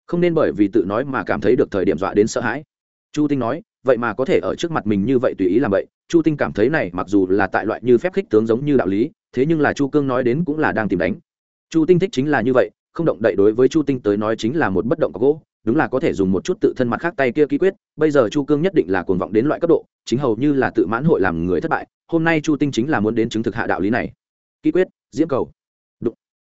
không nên bởi vì tự nói mà cảm thấy được thời điểm dọa đến sợ hãi. Chu tinh nói, vậy mà có thể ở trước mặt mình như vậy tùy ý làm vậy. Chu tinh cảm thấy này mặc dù là tại loại như phép khích tướng giống như đạo lý, thế nhưng là chu cương nói đến cũng là đang tìm đánh. Chu tinh thích chính là như vậy, không động đậy đối với chu tinh tới nói chính là một bất động có gỗ. Đúng là có thể dùng một chút tự thân mặt khác tay kia ký quyết, bây giờ chu cương nhất định là cuồng vọng đến loại cấp độ, chính hầu như là tự mãn hội làm người thất bại. Hôm nay chu tinh chính là muốn đến chứng thực hạ đạo lý này. Ký quyết, diễm cầu. Đụng.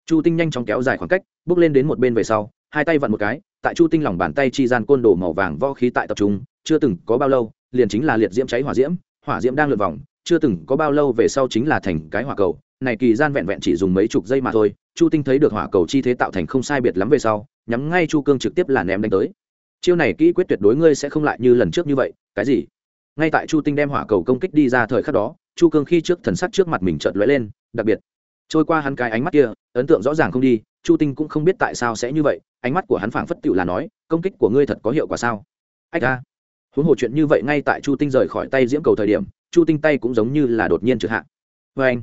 chu tinh nhanh chóng kéo dài khoảng cách, bước lên đến một bên về sau hai tay vặn một cái, tại chu tinh lòng bàn tay chi gian côn đồ màu vàng vo khí tại tập trung, chưa từng có bao lâu, liền chính là liệt diễm cháy hỏa diễm hỏa diễm đang lượn vòng, chưa từng có bao lâu về sau chính là thành cái hỏa cầu. Này kỳ gian vẹn vẹn chỉ dùng mấy chục giây mà thôi, chu tinh thấy được hỏa cầu chi thế tạo thành không sai biệt lắm về sau, nhắm ngay chu cương trực tiếp là ném đánh tới. Chiêu này kỹ quyết tuyệt đối ngươi sẽ không lại như lần trước như vậy, cái gì? Ngay tại chu tinh đem hỏa cầu công kích đi ra thời khắc đó, chu cương khi trước thần sắc trước mặt mình chợt lóe lên, đặc biệt, trôi qua hắn cái ánh mắt kia, ấn tượng rõ ràng không đi chu tinh cũng không biết tại sao sẽ như vậy, ánh mắt của hắn phảng phất tựu là nói, công kích của ngươi thật có hiệu quả sao? Ách ra huống hồ chuyện như vậy ngay tại chu tinh rời khỏi tay diễm cầu thời điểm, chu tinh tay cũng giống như là đột nhiên trượt hạ. Vê anh.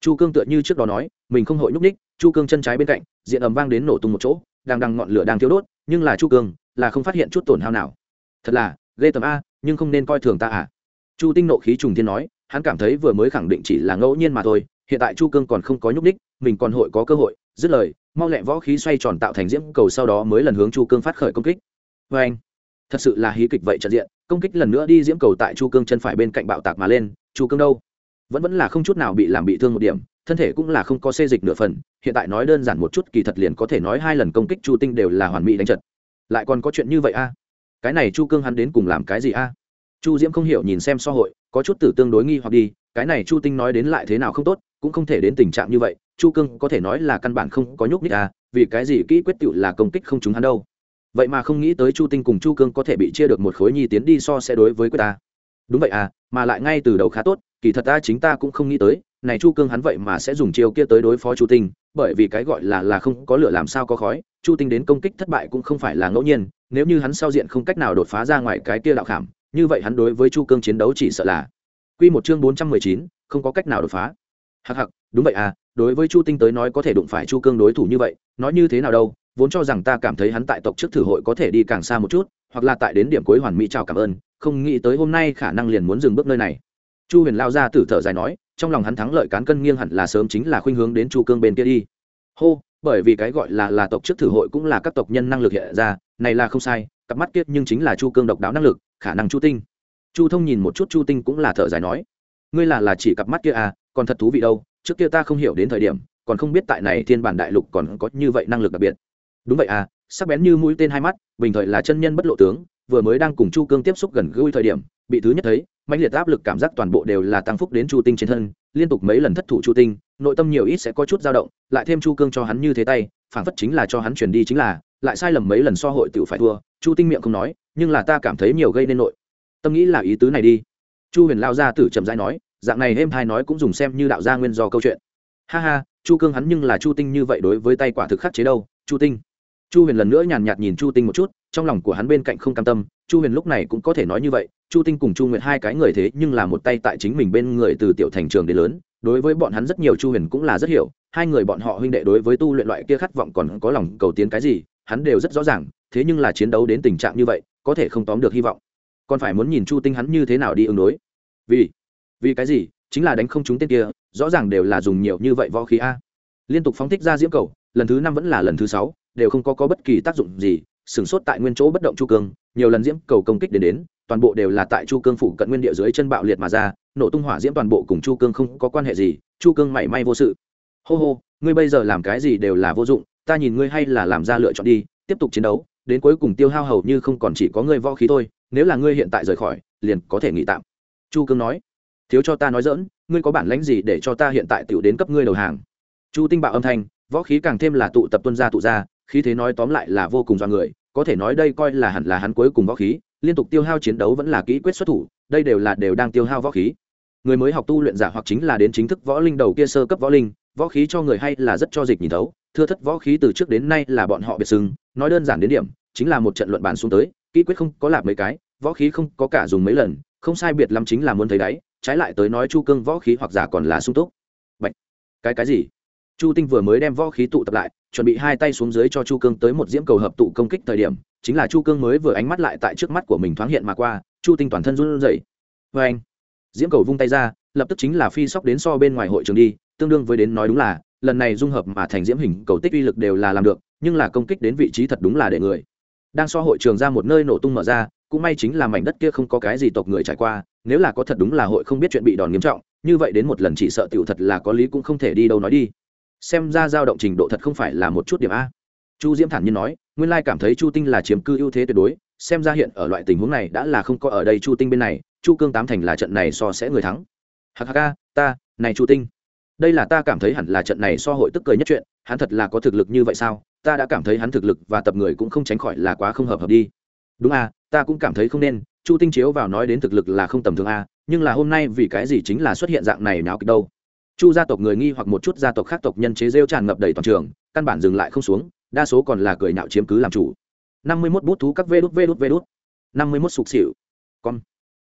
Chu cương tựa như trước đó nói, mình không hội nhúc ních chu cương chân trái bên cạnh, diện ầm vang đến nổ tung một chỗ, đang đằng ngọn lửa đang thiếu đốt, nhưng là chu cương là không phát hiện chút tổn hao nào. Thật là, ghê tầm a, nhưng không nên coi thường ta à. Chu tinh nộ khí trùng thiên nói, hắn cảm thấy vừa mới khẳng định chỉ là ngẫu nhiên mà thôi, hiện tại chu cương còn không có nhúc ních mình còn hội có cơ hội, dứt lời mau lẹ võ khí xoay tròn tạo thành diễm cầu sau đó mới lần hướng chu cương phát khởi công kích. Vê anh, thật sự là hí kịch vậy trận diện, công kích lần nữa đi diễm cầu tại chu cương chân phải bên cạnh bạo tạc mà lên, chu cương đâu? Vẫn vẫn là không chút nào bị làm bị thương một điểm, thân thể cũng là không có xê dịch nửa phần, hiện tại nói đơn giản một chút kỳ thật liền có thể nói hai lần công kích chu tinh đều là hoàn mỹ đánh trật lại còn có chuyện như vậy a? Cái này chu cương hắn đến cùng làm cái gì a? Chu diễm không hiểu nhìn xem so hội, có chút tử tương đối nghi hoặc đi, cái này chu tinh nói đến lại thế nào không tốt, cũng không thể đến tình trạng như vậy chu cương có thể nói là căn bản không có nhúc nhích à vì cái gì kỹ quyết tựu là công kích không chúng hắn đâu. Vậy mà không nghĩ tới chu tinh cùng chu cương có thể bị chia được một khối nhi tiến đi so sẽ đối với quyết ta. Đúng vậy à mà lại ngay từ đầu khá tốt, kỳ thật ta chính ta cũng không nghĩ tới, này chu cương hắn vậy mà sẽ dùng chiêu kia tới đối phó chu tinh, bởi vì cái gọi là là không có lửa làm sao có khói, chu tinh đến công kích thất bại cũng không phải là ngẫu nhiên, nếu như hắn sau diện không cách nào đột phá ra ngoài cái kia đạo khảm, như vậy hắn đối với chu cương chiến đấu chỉ sợ là q một chương bốn trăm mười chín, không có cách nào đột phá. Hặc hặc đúng vậy à đối với chu tinh tới nói có thể đụng phải chu cương đối thủ như vậy, nói như thế nào đâu, vốn cho rằng ta cảm thấy hắn tại tộc trước thử hội có thể đi càng xa một chút, hoặc là tại đến điểm cuối hoàn mỹ chào cảm ơn, không nghĩ tới hôm nay khả năng liền muốn dừng bước nơi này. Chu huyền lao ra tử thở dài nói, trong lòng hắn thắng lợi cán cân nghiêng hẳn là sớm chính là khuynh hướng đến chu cương bên kia đi. Hô, bởi vì cái gọi là là tộc trước thử hội cũng là các tộc nhân năng lực hiện ra, này là không sai, cặp mắt kiết nhưng chính là chu cương độc đáo năng lực, khả năng chu tinh. Chu thông nhìn một chút chu tinh cũng là thở dài nói, ngươi là là chỉ cặp mắt kia à còn thật thú vị đâu trước kia ta không hiểu đến thời điểm, còn không biết tại này thiên bản đại lục còn có như vậy năng lực đặc biệt. Đúng vậy à sắc bén như mũi tên hai mắt, bình thời là chân nhân bất lộ tướng, vừa mới đang cùng chu cương tiếp xúc gần gũi thời điểm, bị thứ nhất thấy mạnh liệt áp lực cảm giác toàn bộ đều là tăng phúc đến chu tinh trên thân, liên tục mấy lần thất thủ chu tinh, nội tâm nhiều ít sẽ có chút dao động, lại thêm chu cương cho hắn như thế tay, phản phất chính là cho hắn chuyển đi chính là, lại sai lầm mấy lần so hội tự phải thua, chu tinh miệng không nói, nhưng là ta cảm thấy nhiều gây nên nội. Tâm nghĩ là ý tứ này đi. Chu huyền lao ra tử trầm rãi nói dạng này êm hai nói cũng dùng xem như đạo gia nguyên do câu chuyện. Ha ha, chu cương hắn nhưng là chu tinh như vậy đối với tay quả thực khắc chế đâu, chu tinh. Chu huyền lần nữa nhàn nhạt nhìn chu tinh một chút, trong lòng của hắn bên cạnh không cam tâm, chu huyền lúc này cũng có thể nói như vậy, chu tinh cùng chu nguyệt hai cái người thế nhưng là một tay tại chính mình bên người từ tiểu thành trường đến lớn, đối với bọn hắn rất nhiều chu huyền cũng là rất hiểu, hai người bọn họ huynh đệ đối với tu luyện loại kia khát vọng còn có lòng cầu tiến cái gì, hắn đều rất rõ ràng, thế nhưng là chiến đấu đến tình trạng như vậy, có thể không tóm được hy vọng. Còn phải muốn nhìn chu tinh hắn như thế nào đi ứng đối. Vì vì cái gì? Chính là đánh không chúng tên kia rõ ràng đều là dùng nhiều như vậy võ khí a. Liên tục phóng thích ra diễm cầu lần thứ năm vẫn là lần thứ sáu đều không có, có bất kỳ tác dụng gì sửng sốt tại nguyên chỗ bất động chu cương nhiều lần diễm cầu công kích đến đến toàn bộ đều là tại chu cương phủ cận nguyên địa dưới chân bạo liệt mà ra nổ tung hỏa diễm toàn bộ cùng chu cương không có quan hệ gì chu cương mảy may vô sự. Hô hô ngươi bây giờ làm cái gì đều là vô dụng ta nhìn ngươi hay là làm ra lựa chọn đi tiếp tục chiến đấu đến cuối cùng tiêu hao hầu như không còn chỉ có ngươi võ khí thôi nếu là ngươi hiện tại rời khỏi liền có thể nghỉ tạm. Chu cương nói thiếu cho ta nói dỡn ngươi có bản lãnh gì để cho ta hiện tại tiểu đến cấp ngươi đầu hàng? Chu tinh bạo âm thanh, võ khí càng thêm là tụ tập tuân ra tụ ra khí thế nói tóm lại là vô cùng do người, có thể nói đây coi là hẳn là hắn cuối cùng võ khí, liên tục tiêu hao chiến đấu vẫn là kỹ quyết xuất thủ, đây đều là đều đang tiêu hao võ khí. Người mới học tu luyện giả hoặc chính là đến chính thức võ linh đầu kia sơ cấp võ linh, võ khí cho người hay là rất cho dịch nhìn thấu, thưa thất võ khí từ trước đến nay là bọn họ biệt sưng nói đơn giản đến điểm, chính là một trận luận bàn xuống tới, kỹ quyết không có lạp mấy cái, võ khí không có cả dùng mấy lần, không sai biệt lắm chính là muốn thấy đáy trái lại tới nói chu cương võ khí hoặc giả còn là sung túc. Bạch. cái cái gì? Chu tinh vừa mới đem võ khí tụ tập lại, chuẩn bị hai tay xuống dưới cho chu cương tới một diễm cầu hợp tụ công kích thời điểm, chính là chu cương mới vừa ánh mắt lại tại trước mắt của mình thoáng hiện mà qua, chu tinh toàn thân run rẩy. Vê anh, diễm cầu vung tay ra, lập tức chính là phi sóc đến so bên ngoài hội trường đi, tương đương với đến nói đúng là, lần này dung hợp mà thành diễm hình, cầu tích uy lực đều là làm được, nhưng là công kích đến vị trí thật đúng là để người. Đang so hội trường ra một nơi nổ tung mở ra cũng may chính là mảnh đất kia không có cái gì tộc người trải qua, nếu là có thật đúng là hội không biết chuyện bị đòn nghiêm trọng, như vậy đến một lần chỉ sợ tiểu thật là có lý cũng không thể đi đâu nói đi. Xem ra dao động trình độ thật không phải là một chút điểm a. Chu diễm thản nhiên nói, nguyên lai cảm thấy chu tinh là chiếm cư ưu thế tuyệt đối, xem ra hiện ở loại tình huống này đã là không có ở đây chu tinh bên này, chu cương tám thành là trận này so sẽ người thắng. Hạc ca ta, này chu tinh. Đây là ta cảm thấy hẳn là trận này so hội tức cười nhất chuyện, hắn thật là có thực lực như vậy sao? Ta đã cảm thấy hắn thực lực và tập người cũng không tránh khỏi là quá không hợp hợp đi đúng à ta cũng cảm thấy không nên chu tinh chiếu vào nói đến thực lực là không tầm thường à, nhưng là hôm nay vì cái gì chính là xuất hiện dạng này nào kịch đâu? Chu gia tộc người nghi hoặc một chút gia tộc khác tộc nhân chế rêu tràn ngập đầy toàn trường căn bản dừng lại không xuống đa số còn là cười nạo chiếm cứ làm chủ. Năm mươi mốt bút thú các vê đút vê đút vê đút. Năm mươi mốt sục xỉu. Con.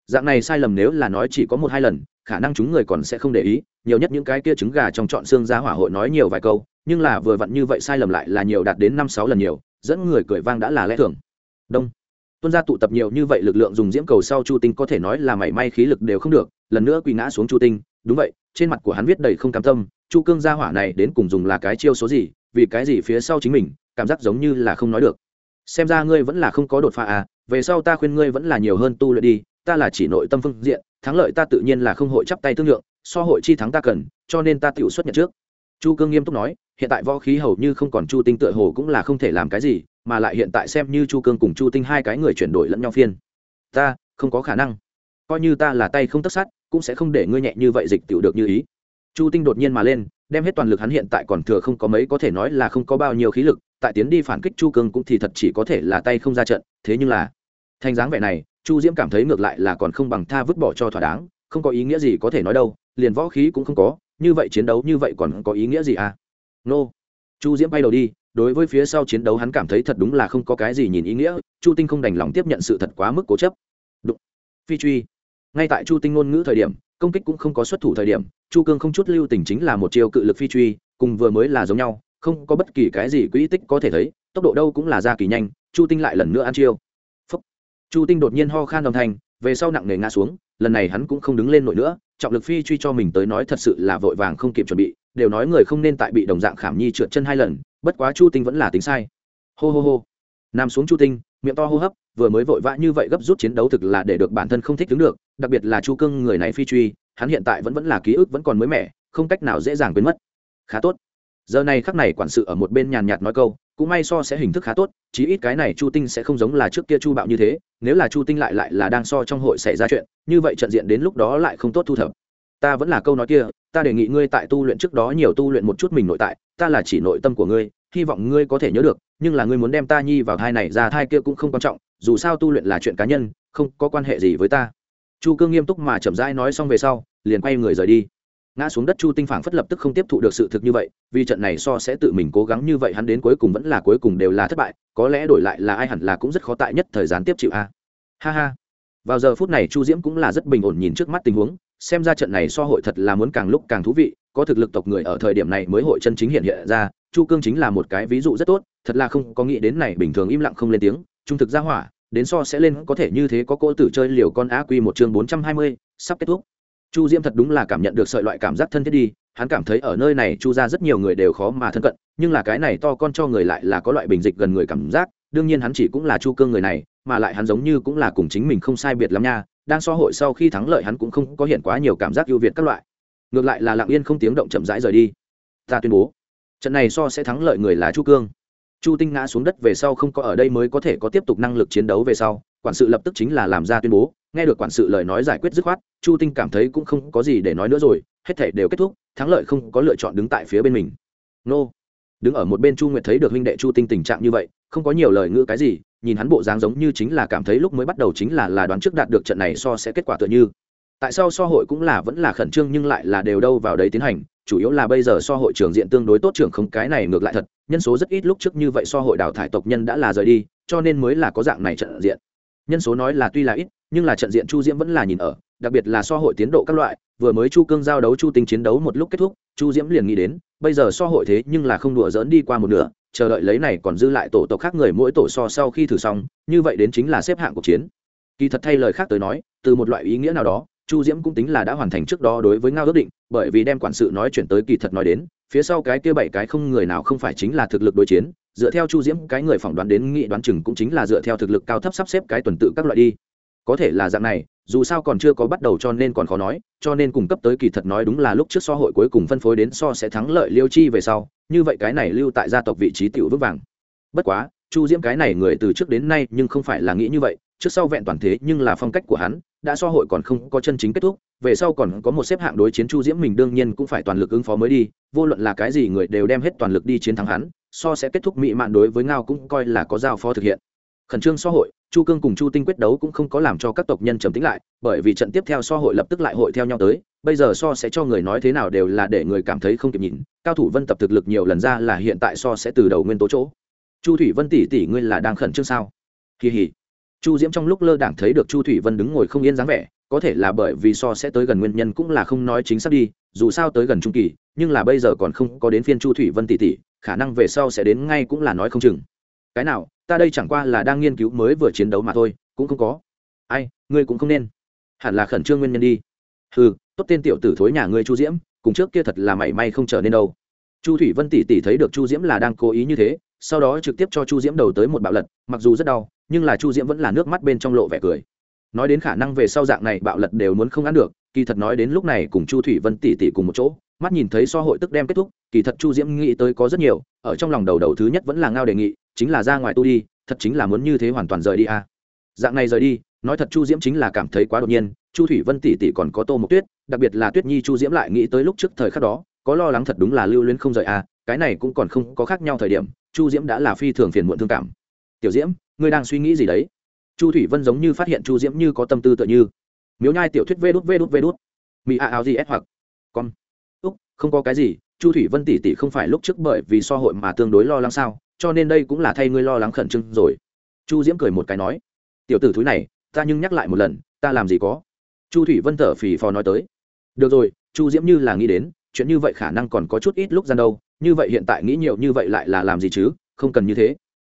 Dạng này sai lầm nếu là nói chỉ có một hai lần khả năng chúng người còn sẽ không để ý nhiều nhất những cái kia trứng gà trong chọn xương ra hỏa hội nói nhiều vài câu nhưng là vừa vặn như vậy sai lầm lại là nhiều đạt đến năm sáu lần nhiều dẫn người cười vang đã là lẽ thường. Đông tuân gia tụ tập nhiều như vậy lực lượng dùng diễm cầu sau chu tinh có thể nói là mảy may khí lực đều không được, lần nữa quỳ ngã xuống chu tinh. Đúng vậy, trên mặt của hắn viết đầy không cam tâm, chu cương gia hỏa này đến cùng dùng là cái chiêu số gì, vì cái gì phía sau chính mình, cảm giác giống như là không nói được. Xem ra ngươi vẫn là không có đột phá à về sau ta khuyên ngươi vẫn là nhiều hơn tu luyện đi, ta là chỉ nội tâm phương diện, thắng lợi ta tự nhiên là không hội chắp tay thương lượng, so hội chi thắng ta cần, cho nên ta tự xuất nhận trước. Chu cương nghiêm túc nói, hiện tại võ khí hầu như không còn chu tinh tựa hồ cũng là không thể làm cái gì mà lại hiện tại xem như chu cương cùng chu tinh hai cái người chuyển đổi lẫn nhau phiên. Ta, không có khả năng. Coi như ta là tay không tất sát, cũng sẽ không để ngươi nhẹ như vậy dịch tiểu được như ý. Chu tinh đột nhiên mà lên, đem hết toàn lực hắn hiện tại còn thừa không có mấy có thể nói là không có bao nhiêu khí lực, tại tiến đi phản kích chu cương cũng thì thật chỉ có thể là tay không ra trận, thế nhưng là, thành dáng vẻ này, chu diễm cảm thấy ngược lại là còn không bằng tha vứt bỏ cho thỏa đáng, không có ý nghĩa gì có thể nói đâu, liền võ khí cũng không có, như vậy chiến đấu như vậy còn có ý nghĩa gì à? Nô. Chu diễm bay đầu đi đối với phía sau chiến đấu hắn cảm thấy thật đúng là không có cái gì nhìn ý nghĩa, chu tinh không đành lòng tiếp nhận sự thật quá mức cố chấp Đụng. phi truy ngay tại chu tinh ngôn ngữ thời điểm, công kích cũng không có xuất thủ thời điểm, chu cương không chút lưu tình chính là một chiêu cự lực phi truy, cùng vừa mới là giống nhau, không có bất kỳ cái gì quỹ tích có thể thấy, tốc độ đâu cũng là ra kỳ nhanh, chu tinh lại lần nữa ăn chiêu Phúc. chu tinh đột nhiên ho khan đồng thành về sau nặng nề ngã xuống, lần này hắn cũng không đứng lên nổi nữa, trọng lực phi truy cho mình tới nói thật sự là vội vàng không kịp chuẩn bị, đều nói người không nên tại bị đồng dạng khảm nhi trượt chân hai lần bất quá chu tinh vẫn là tính sai. Hô hô hô. Nằm xuống chu tinh, miệng to hô hấp, vừa mới vội vã như vậy gấp rút chiến đấu thực là để được bản thân không thích đứng được, đặc biệt là chu cưng người này phi truy, hắn hiện tại vẫn vẫn là ký ức vẫn còn mới mẻ, không cách nào dễ dàng quên mất. Khá tốt. Giờ này khắc này quản sự ở một bên nhàn nhạt nói câu, cũng may so sẽ hình thức khá tốt, chí ít cái này chu tinh sẽ không giống là trước kia chu bạo như thế, nếu là chu tinh lại lại là đang so trong hội xảy ra chuyện, như vậy trận diện đến lúc đó lại không tốt thu thập. Ta vẫn là câu nói kia ta đề nghị ngươi tại tu luyện trước đó nhiều tu luyện một chút mình nội tại, ta là chỉ nội tâm của ngươi, hy vọng ngươi có thể nhớ được, nhưng là ngươi muốn đem ta nhi vào thai này ra thai kia cũng không quan trọng, dù sao tu luyện là chuyện cá nhân, không có quan hệ gì với ta. Chu cương nghiêm túc mà chậm rãi nói xong về sau, liền quay người rời đi. Ngã xuống đất chu tinh phảng phất lập tức không tiếp thụ được sự thực như vậy, vì trận này so sẽ tự mình cố gắng như vậy hắn đến cuối cùng vẫn là cuối cùng đều là thất bại, có lẽ đổi lại là ai hẳn là cũng rất khó tại nhất thời gian tiếp chịu a. Ha ha vào giờ phút này chu diễm cũng là rất bình ổn nhìn trước mắt tình huống, xem ra trận này so hội thật là muốn càng lúc càng thú vị, có thực lực tộc người ở thời điểm này mới hội chân chính hiện hiện ra, chu cương chính là một cái ví dụ rất tốt, thật là không có nghĩ đến này bình thường im lặng không lên tiếng, trung thực ra hỏa, đến so sẽ lên có thể như thế có cô tử chơi liều con á quy một chương bốn trăm hai mươi, sắp kết thúc. Chu diễm thật đúng là cảm nhận được sợi loại cảm giác thân thiết đi, hắn cảm thấy ở nơi này chu ra rất nhiều người đều khó mà thân cận, nhưng là cái này to con cho người lại là có loại bình dịch gần người cảm giác, đương nhiên hắn chỉ cũng là chu cương người này mà lại hắn giống như cũng là cùng chính mình không sai biệt lắm nha, đang so hội sau khi thắng lợi hắn cũng không có hiện quá nhiều cảm giác ưu việt các loại. Ngược lại là lặng yên không tiếng động chậm rãi rời đi. Ta tuyên bố, trận này so sẽ thắng lợi người là chu cương. Chu tinh ngã xuống đất về sau không có ở đây mới có thể có tiếp tục năng lực chiến đấu về sau, quản sự lập tức chính là làm ra tuyên bố, nghe được quản sự lời nói giải quyết dứt khoát, chu tinh cảm thấy cũng không có gì để nói nữa rồi, hết thể đều kết thúc, thắng lợi không có lựa chọn đứng tại phía bên mình. Nô、no đứng ở một bên chu nguyệt thấy được huynh đệ chu tinh tình trạng như vậy, không có nhiều lời ngữ cái gì, nhìn hắn bộ dáng giống như chính là cảm thấy lúc mới bắt đầu chính là là đoán trước đạt được trận này so sẽ kết quả tựa như. Tại sao so hội cũng là vẫn là khẩn trương nhưng lại là đều đâu vào đấy tiến hành, chủ yếu là bây giờ so hội trường diện tương đối tốt trưởng không cái này ngược lại thật, nhân số rất ít lúc trước như vậy so hội đào thải tộc nhân đã là rời đi, cho nên mới là có dạng này trận diện. Nhân số nói là tuy là ít, nhưng là trận diện chu diễm vẫn là nhìn ở, đặc biệt là so hội tiến độ các loại, vừa mới chu cương giao đấu chu tinh chiến đấu một lúc kết thúc, chu diễm liền nghĩ đến bây giờ so hội thế nhưng là không đùa dỡn đi qua một nửa, chờ đợi lấy này còn dư lại tổ tộc khác người mỗi tổ so sau khi thử xong, như vậy đến chính là xếp hạng cuộc chiến. Kỳ thật thay lời khác tới nói, từ một loại ý nghĩa nào đó, chu diễm cũng tính là đã hoàn thành trước đó đối với ngao ước định, bởi vì đem quản sự nói chuyển tới kỳ thật nói đến, phía sau cái kia bảy cái không người nào không phải chính là thực lực đối chiến, dựa theo chu diễm cái người phỏng đoán đến nghị đoán chừng cũng chính là dựa theo thực lực cao thấp sắp xếp cái tuần tự các loại đi. Có thể là dạng này dù sao còn chưa có bắt đầu cho nên còn khó nói, cho nên cung cấp tới kỳ thật nói đúng là lúc trước so hội cuối cùng phân phối đến so sẽ thắng lợi liêu chi về sau, như vậy cái này lưu tại gia tộc vị trí tiểu vững vàng. Bất quá, chu diễm cái này người từ trước đến nay nhưng không phải là nghĩ như vậy, trước sau vẹn toàn thế nhưng là phong cách của hắn, đã so hội còn không có chân chính kết thúc, về sau còn có một xếp hạng đối chiến chu diễm mình đương nhiên cũng phải toàn lực ứng phó mới đi, vô luận là cái gì người đều đem hết toàn lực đi chiến thắng hắn, so sẽ kết thúc mỹ mạn đối với ngao cũng coi là có giao phó thực hiện khẩn trương so hội, chu cương cùng chu tinh quyết đấu cũng không có làm cho các tộc nhân trầm tính lại, bởi vì trận tiếp theo so hội lập tức lại hội theo nhau tới, bây giờ so sẽ cho người nói thế nào đều là để người cảm thấy không kịp nhìn, cao thủ vân tập thực lực nhiều lần ra là hiện tại so sẽ từ đầu nguyên tố chỗ. Chu thủy vân tỷ tỷ ngươi là đang khẩn trương sao? Kỳ hỉ chu diễm trong lúc lơ đảng thấy được chu thủy vân đứng ngồi không yên dáng vẻ, có thể là bởi vì so sẽ tới gần nguyên nhân cũng là không nói chính xác đi, dù sao tới gần trung kỳ, nhưng là bây giờ còn không có đến phiên chu thủy vân tỷ tỷ, khả năng về sau sẽ đến ngay cũng là nói không chừng cái nào, ta đây chẳng qua là đang nghiên cứu mới vừa chiến đấu mà thôi, cũng không có. Ai, ngươi cũng không nên. Hẳn là khẩn trương nguyên nhân đi. Ừ tốt tên tiểu tử thối nhà ngươi chu diễm, cùng trước kia thật là mảy may không trở nên đâu. Chu thủy vân tỷ tỷ thấy được chu diễm là đang cố ý như thế, sau đó trực tiếp cho chu diễm đầu tới một bạo lật, mặc dù rất đau, nhưng là chu diễm vẫn là nước mắt bên trong lộ vẻ cười. Nói đến khả năng về sau dạng này bạo lật đều muốn không ăn được, kỳ thật nói đến lúc này cùng chu thủy vân tỷ tỷ cùng một chỗ, mắt nhìn thấy so hội tức đem kết thúc, kỳ thật chu diễm nghĩ tới có rất nhiều, ở trong lòng đầu đầu thứ nhất vẫn là ngao đề nghị chính là ra ngoài tu đi, thật chính là muốn như thế hoàn toàn rời đi à. dạng này rời đi, nói thật chu diễm chính là cảm thấy quá đột nhiên, chu thủy vân tỷ tỷ còn có tô mộc tuyết, đặc biệt là tuyết nhi chu diễm lại nghĩ tới lúc trước thời khắc đó, có lo lắng thật đúng là lưu luyến không rời à cái này cũng còn không có khác nhau thời điểm, chu diễm đã là phi thường phiền muộn thương cảm. Tiểu diễm, ngươi đang suy nghĩ gì đấy? Chu thủy vân giống như phát hiện chu diễm như có tâm tư tựa như. Miếu nhai tiểu thuyết vê đút vê đút vê đút. Mỹ a áo gì ép hoặc. Con. Úc, không có cái gì, chu thủy vân tỷ tỷ không phải lúc trước bởi vì so hội mà tương đối lo lắng sao? Cho nên đây cũng là thay ngươi lo lắng khẩn trương rồi. Chu diễm cười một cái nói, tiểu tử thúi này, ta nhưng nhắc lại một lần, ta làm gì có? Chu thủy vân thở phì phò nói tới, được rồi, chu diễm như là nghĩ đến, chuyện như vậy khả năng còn có chút ít lúc gian đâu, như vậy hiện tại nghĩ nhiều như vậy lại là làm gì chứ, không cần như thế.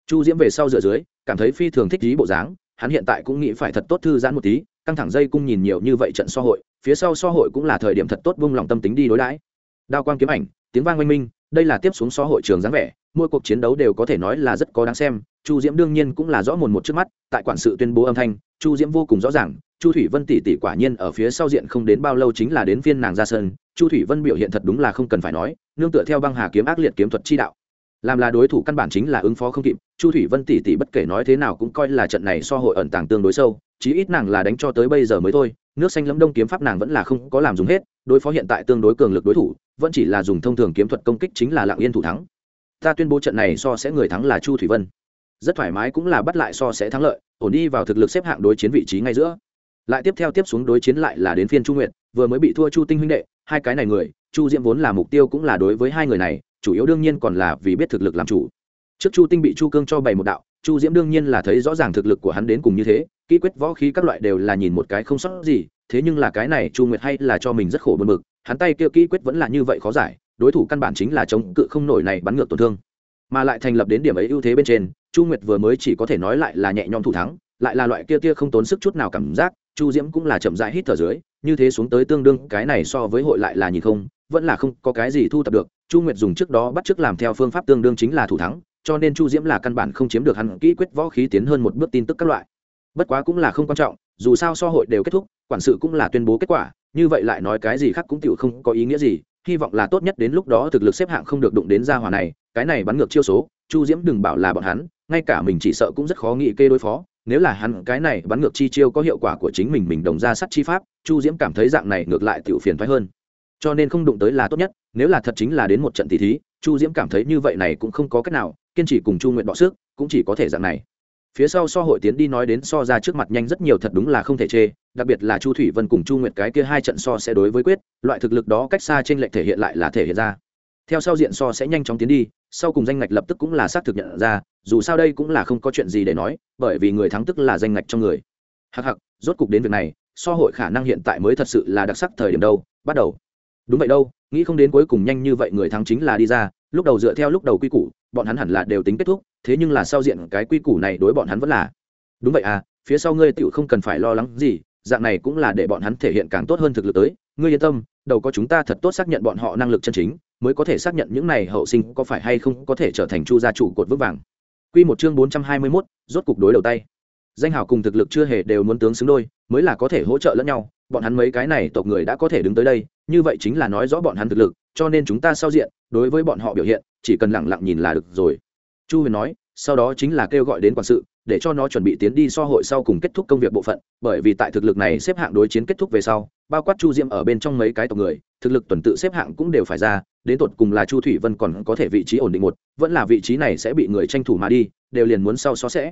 Chu diễm về sau dựa dưới, cảm thấy phi thường thích ý bộ dáng, hắn hiện tại cũng nghĩ phải thật tốt thư giãn một tí, căng thẳng dây cung nhìn nhiều như vậy trận so hội, phía sau so hội cũng là thời điểm thật tốt vung lòng tâm tính đi đối đãi. Đao quang kiếm ảnh, tiếng vang oanh minh, đây là tiếp xuống so hội trường dáng vẻ mỗi cuộc chiến đấu đều có thể nói là rất có đáng xem. Chu diễm đương nhiên cũng là rõ mồn một trước mắt, tại quản sự tuyên bố âm thanh, chu diễm vô cùng rõ ràng, chu thủy vân tỷ tỷ quả nhiên ở phía sau diện không đến bao lâu chính là đến phiên nàng ra sân. Chu thủy vân biểu hiện thật đúng là không cần phải nói, nương tựa theo băng hà kiếm ác liệt kiếm thuật chi đạo. Làm là đối thủ căn bản chính là ứng phó không kịp, chu thủy vân tỷ tỷ bất kể nói thế nào cũng coi là trận này so hội ẩn tàng tương đối sâu, chí ít nàng là đánh cho tới bây giờ mới thôi. Nước xanh lẫm đông kiếm pháp nàng vẫn là không có làm dùng hết, đối phó hiện tại tương đối cường lực đối thủ, vẫn chỉ là dùng thông thường kiếm thuật công kích chính là lạng yên thủ thắng ta tuyên bố trận này so sẽ người thắng là chu thủy vân. Rất thoải mái cũng là bắt lại so sẽ thắng lợi, ổn đi vào thực lực xếp hạng đối chiến vị trí ngay giữa. Lại tiếp theo tiếp xuống đối chiến lại là đến phiên chu nguyệt, vừa mới bị thua chu tinh huynh đệ, hai cái này người, chu diễm vốn là mục tiêu cũng là đối với hai người này, chủ yếu đương nhiên còn là vì biết thực lực làm chủ. Trước chu tinh bị chu cương cho bày một đạo, chu diễm đương nhiên là thấy rõ ràng thực lực của hắn đến cùng như thế, kỹ quyết võ khí các loại đều là nhìn một cái không sót gì, thế nhưng là cái này chu nguyệt hay là cho mình rất khổ bơn mực hắn tay kia kỹ quyết vẫn là như vậy khó giải đối thủ căn bản chính là chống cự không nổi này bắn ngược tổn thương. Mà lại thành lập đến điểm ấy ưu thế bên trên, chu nguyệt vừa mới chỉ có thể nói lại là nhẹ nhõm thủ thắng, lại là loại kia kia không tốn sức chút nào cảm giác, chu diễm cũng là chậm rãi hít thở dưới, như thế xuống tới tương đương, cái này so với hội lại là nhìn không, vẫn là không có cái gì thu thập được, chu nguyệt dùng trước đó bắt t làm theo phương pháp tương đương chính là thủ thắng, cho nên chu diễm là căn bản không chiếm được hắn kỹ quyết võ khí tiến hơn một bước tin tức các loại. Bất quá cũng là không quan trọng, dù sao so hội đều kết thúc, quản sự cũng là tuyên bố kết quả, như vậy lại nói cái gì khác cũng tựu không có ý nghĩa gì hy vọng là tốt nhất đến lúc đó thực lực xếp hạng không được đụng đến gia hỏa này, cái này bắn ngược chiêu số, chu diễm đừng bảo là bọn hắn, ngay cả mình chỉ sợ cũng rất khó nghĩ kê đối phó, nếu là hắn, cái này bắn ngược chi chiêu có hiệu quả của chính mình mình đồng ra sắt chi pháp, chu diễm cảm thấy dạng này ngược lại tiểu phiền thoái hơn. Cho nên không đụng tới là tốt nhất, nếu là thật chính là đến một trận tỷ thí, chu diễm cảm thấy như vậy này cũng không có cách nào, kiên trì cùng chu nguyện bọ sức, cũng chỉ có thể dạng này. Phía sau so hội tiến đi nói đến so ra trước mặt nhanh rất nhiều thật đúng là không thể chê đặc biệt là chu thủy vân cùng chu nguyệt cái kia hai trận so sẽ đối với quyết, loại thực lực đó cách xa trên lệnh thể hiện lại là thể hiện ra. Theo sau diện so sẽ nhanh chóng tiến đi, sau cùng danh ngạch lập tức cũng là xác thực nhận ra, dù sao đây cũng là không có chuyện gì để nói, bởi vì người thắng tức là danh ngạch trong người. Hặc hặc rốt cục đến việc này, so hội khả năng hiện tại mới thật sự là đặc sắc thời điểm đâu, bắt đầu. Đúng vậy đâu, nghĩ không đến cuối cùng nhanh như vậy người thắng chính là đi ra, lúc đầu dựa theo lúc đầu quy củ, bọn hắn hẳn là đều tính kết thúc, thế nhưng là sau diện cái quy củ này đối bọn hắn vẫn là. Đúng vậy à phía sau ngươi tựu không cần phải lo lắng gì dạng này cũng là để bọn hắn thể hiện càng tốt hơn thực lực tới. Ngươi yên tâm đầu có chúng ta thật tốt xác nhận bọn họ năng lực chân chính mới có thể xác nhận những này hậu sinh có phải hay không có thể trở thành chu gia chủ cột vững vàng. Quy một chương bốn trăm hai mươi 421, rốt cục đối đầu tay. Danh hào cùng thực lực chưa hề đều muốn tướng xứng đôi, mới là có thể hỗ trợ lẫn nhau, bọn hắn mấy cái này tộc người đã có thể đứng tới đây, như vậy chính là nói rõ bọn hắn thực lực, cho nên chúng ta sau diện, đối với bọn họ biểu hiện, chỉ cần lặng lặng nhìn là được rồi. Chu huyền nói sau đó chính là kêu gọi đến quản sự để cho nó chuẩn bị tiến đi so hội sau cùng kết thúc công việc bộ phận, bởi vì tại thực lực này xếp hạng đối chiến kết thúc về sau, bao quát chu diễm ở bên trong mấy cái tộc người, thực lực tuần tự xếp hạng cũng đều phải ra, đến tột cùng là chu thủy vân còn có thể vị trí ổn định một, vẫn là vị trí này sẽ bị người tranh thủ mà đi, đều liền muốn sau xó sẽ.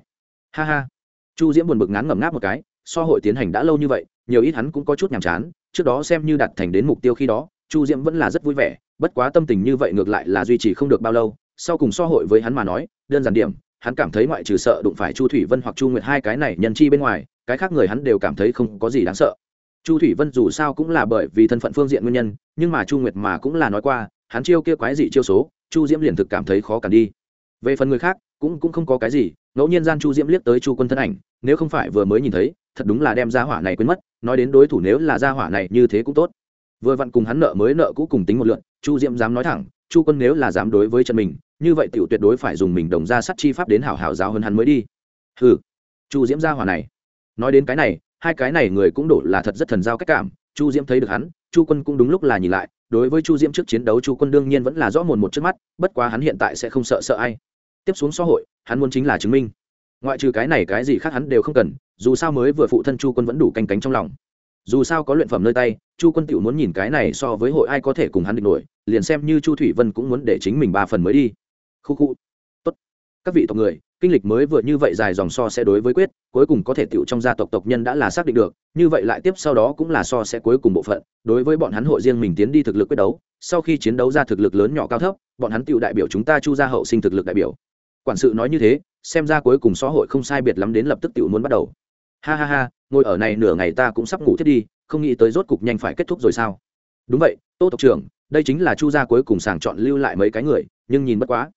Ha ha. Chu diễm buồn bực ngán ngẩm ngáp một cái, so hội tiến hành đã lâu như vậy, nhiều ít hắn cũng có chút nhàm chán, trước đó xem như đạt thành đến mục tiêu khi đó, chu diễm vẫn là rất vui vẻ, bất quá tâm tình như vậy ngược lại là duy trì không được bao lâu, sau cùng so hội với hắn mà nói, đơn giản điểm hắn cảm thấy ngoại trừ sợ đụng phải chu thủy vân hoặc chu nguyệt hai cái này nhân chi bên ngoài, cái khác người hắn đều cảm thấy không có gì đáng sợ. Chu thủy vân dù sao cũng là bởi vì thân phận phương diện nguyên nhân, nhưng mà chu nguyệt mà cũng là nói qua, hắn chiêu kia quái dị chiêu số, chu diễm liền thực cảm thấy khó cản đi. Về phần người khác, cũng cũng không có cái gì, ngẫu nhiên gian chu diễm liếc tới chu quân thân ảnh, nếu không phải vừa mới nhìn thấy, thật đúng là đem ra hỏa này quên mất, nói đến đối thủ nếu là ra hỏa này như thế cũng tốt. Vừa vặn cùng hắn nợ mới nợ cũ cùng tính một lượn, chu diễm dám nói thẳng, chu quân nếu là dám đối với chân mình như vậy tiểu tuyệt đối phải dùng mình đồng ra sắt chi pháp đến hảo hảo giáo hơn hắn mới đi. Ừ chu diễm gia hỏa này. Nói đến cái này, hai cái này người cũng đổ là thật rất thần giao cách cảm. Chu diễm thấy được hắn, chu quân cũng đúng lúc là nhìn lại. Đối với chu diễm trước chiến đấu, chu quân đương nhiên vẫn là rõ mồn một trước mắt, bất quá hắn hiện tại sẽ không sợ sợ ai. Tiếp xuống xã hội, hắn muốn chính là chứng minh. Ngoại trừ cái này cái gì khác hắn đều không cần, dù sao mới vừa phụ thân chu quân vẫn đủ canh cánh trong lòng. Dù sao có luyện phẩm nơi tay, chu quân tự muốn nhìn cái này so với hội ai có thể cùng hắn địch nổi, liền xem như chu thủy vân cũng muốn để chính mình ba phần mới đi khu khu. Tốt. Các vị tộc người, kinh lịch mới vừa như vậy dài dòng so sẽ đối với quyết, cuối cùng có thể tựu trong gia tộc tộc nhân đã là xác định được, như vậy lại tiếp sau đó cũng là so sẽ cuối cùng bộ phận. Đối với bọn hắn hội riêng mình tiến đi thực lực quyết đấu, sau khi chiến đấu ra thực lực lớn nhỏ cao thấp, bọn hắn tựu đại biểu chúng ta chu gia hậu sinh thực lực đại biểu. Quản sự nói như thế, xem ra cuối cùng xã hội không sai biệt lắm đến lập tức tựu muốn bắt đầu. Ha ha ha, ngồi ở này nửa ngày ta cũng sắp ngủ thiết đi, không nghĩ tới rốt cục nhanh phải kết thúc rồi sao? Đúng vậy, tô tộc trưởng, đây chính là chu gia cuối cùng sàng chọn lưu lại mấy cái người, nhưng nhìn bất quá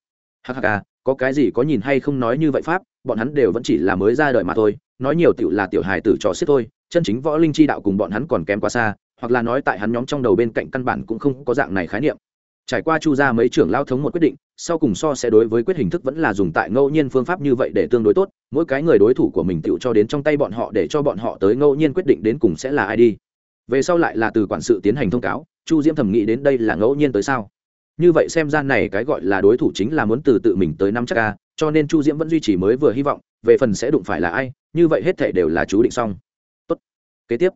hắc hắc à có cái gì có nhìn hay không nói như vậy pháp, bọn hắn đều vẫn chỉ là mới ra đời mà thôi, nói nhiều tiểu là tiểu hài tử trò xiết thôi, chân chính võ linh chi đạo cùng bọn hắn còn kém quá xa, hoặc là nói tại hắn nhóm trong đầu bên cạnh căn bản cũng không có dạng này khái niệm. Trải qua chu ra mấy trưởng lao thống một quyết định, sau cùng so sẽ đối với quyết hình thức vẫn là dùng tại ngẫu nhiên phương pháp như vậy để tương đối tốt, mỗi cái người đối thủ của mình tựu cho đến trong tay bọn họ để cho bọn họ tới ngẫu nhiên quyết định đến cùng sẽ là ai đi. Về sau lại là từ quản sự tiến hành thông cáo, chu diễm thầm nghĩ đến đây là ngẫu nhiên tới sao? Như vậy xem ra này cái gọi là đối thủ chính là muốn từ tự mình tới năm chắc ca, cho nên chu diễm vẫn duy trì mới vừa hy vọng, về phần sẽ đụng phải là ai, như vậy hết thể đều là chú định xong. Tốt. Kế tiếp.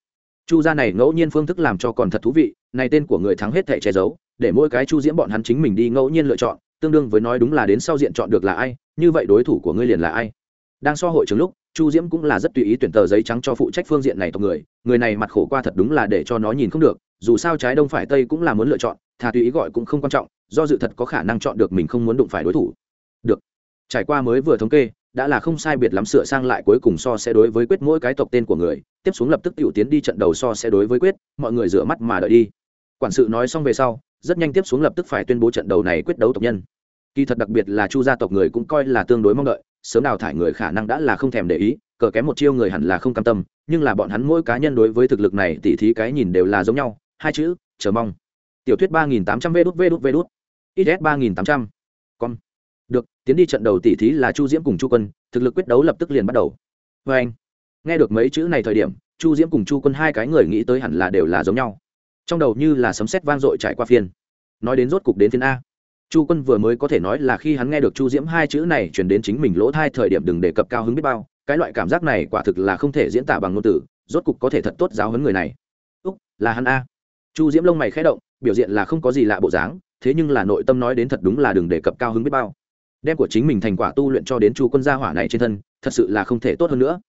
Chu gia này ngẫu nhiên phương thức làm cho còn thật thú vị, này tên của người thắng hết thể che giấu, để mỗi cái chu diễm bọn hắn chính mình đi ngẫu nhiên lựa chọn, tương đương với nói đúng là đến sau diện chọn được là ai, như vậy đối thủ của ngươi liền là ai? Đang so hội trường lúc chu diễm cũng là rất tùy ý tuyển tờ giấy trắng cho phụ trách phương diện này tộc người người này mặt khổ qua thật đúng là để cho nó nhìn không được, dù sao trái đông phải tây cũng là muốn lựa chọn thà tùy ý gọi cũng không quan trọng, do dự thật có khả năng chọn được mình không muốn đụng phải đối thủ. Được. Trải qua mới vừa thống kê, đã là không sai biệt lắm sửa sang lại cuối cùng so sẽ đối với quyết mỗi cái tộc tên của người, tiếp xuống lập tức t tiến đi trận đầu so sẽ đối với quyết, mọi người rửa mắt mà đợi đi. Quản sự nói xong về sau, rất nhanh tiếp xuống lập tức phải tuyên bố trận đầu này quyết đấu tộc nhân kỳ thật đặc biệt là chu gia tộc người cũng coi là tương đối mong đợi, sớm đào thải người khả năng đã là không thèm để ý, cờ kém một chiêu người hẳn là không cam tâm, nhưng là bọn hắn mỗi cá nhân đối với thực lực này tỉ thí cái nhìn đều là giống nhau, hai chữ, chờ mong. Tiểu thuyết ba nghìn tám trăm vê đút vê đút vê đút. Ít ba nghìn tám trăm. Con được, tiến đi trận đầu tỉ thí là chu diễm cùng chu quân, thực lực quyết đấu lập tức liền bắt đầu. Vê anh, nghe được mấy chữ này thời điểm, chu diễm cùng chu quân hai cái người nghĩ tới hẳn là đều là giống nhau. Trong đầu như là sấm sét vang dội trải qua phiên. Nói đến rốt cục đến phiên a chu quân vừa mới có thể nói là khi hắn nghe được chu diễm hai chữ này chuyển đến chính mình lỗ thai thời điểm đừng đề cập cao hứng biết bao, cái loại cảm giác này quả thực là không thể diễn tả bằng ngôn từ, rốt cục có thể thật tốt giáo hấn người này. Úc, là hắn a. Chu diễm lông mày khẽ động, biểu diện là không có gì lạ bộ dáng, thế nhưng là nội tâm nói đến thật đúng là đừng đề cập cao hứng biết bao. Đem của chính mình thành quả tu luyện cho đến chu quân gia hỏa này trên thân, thật sự là không thể tốt hơn nữa.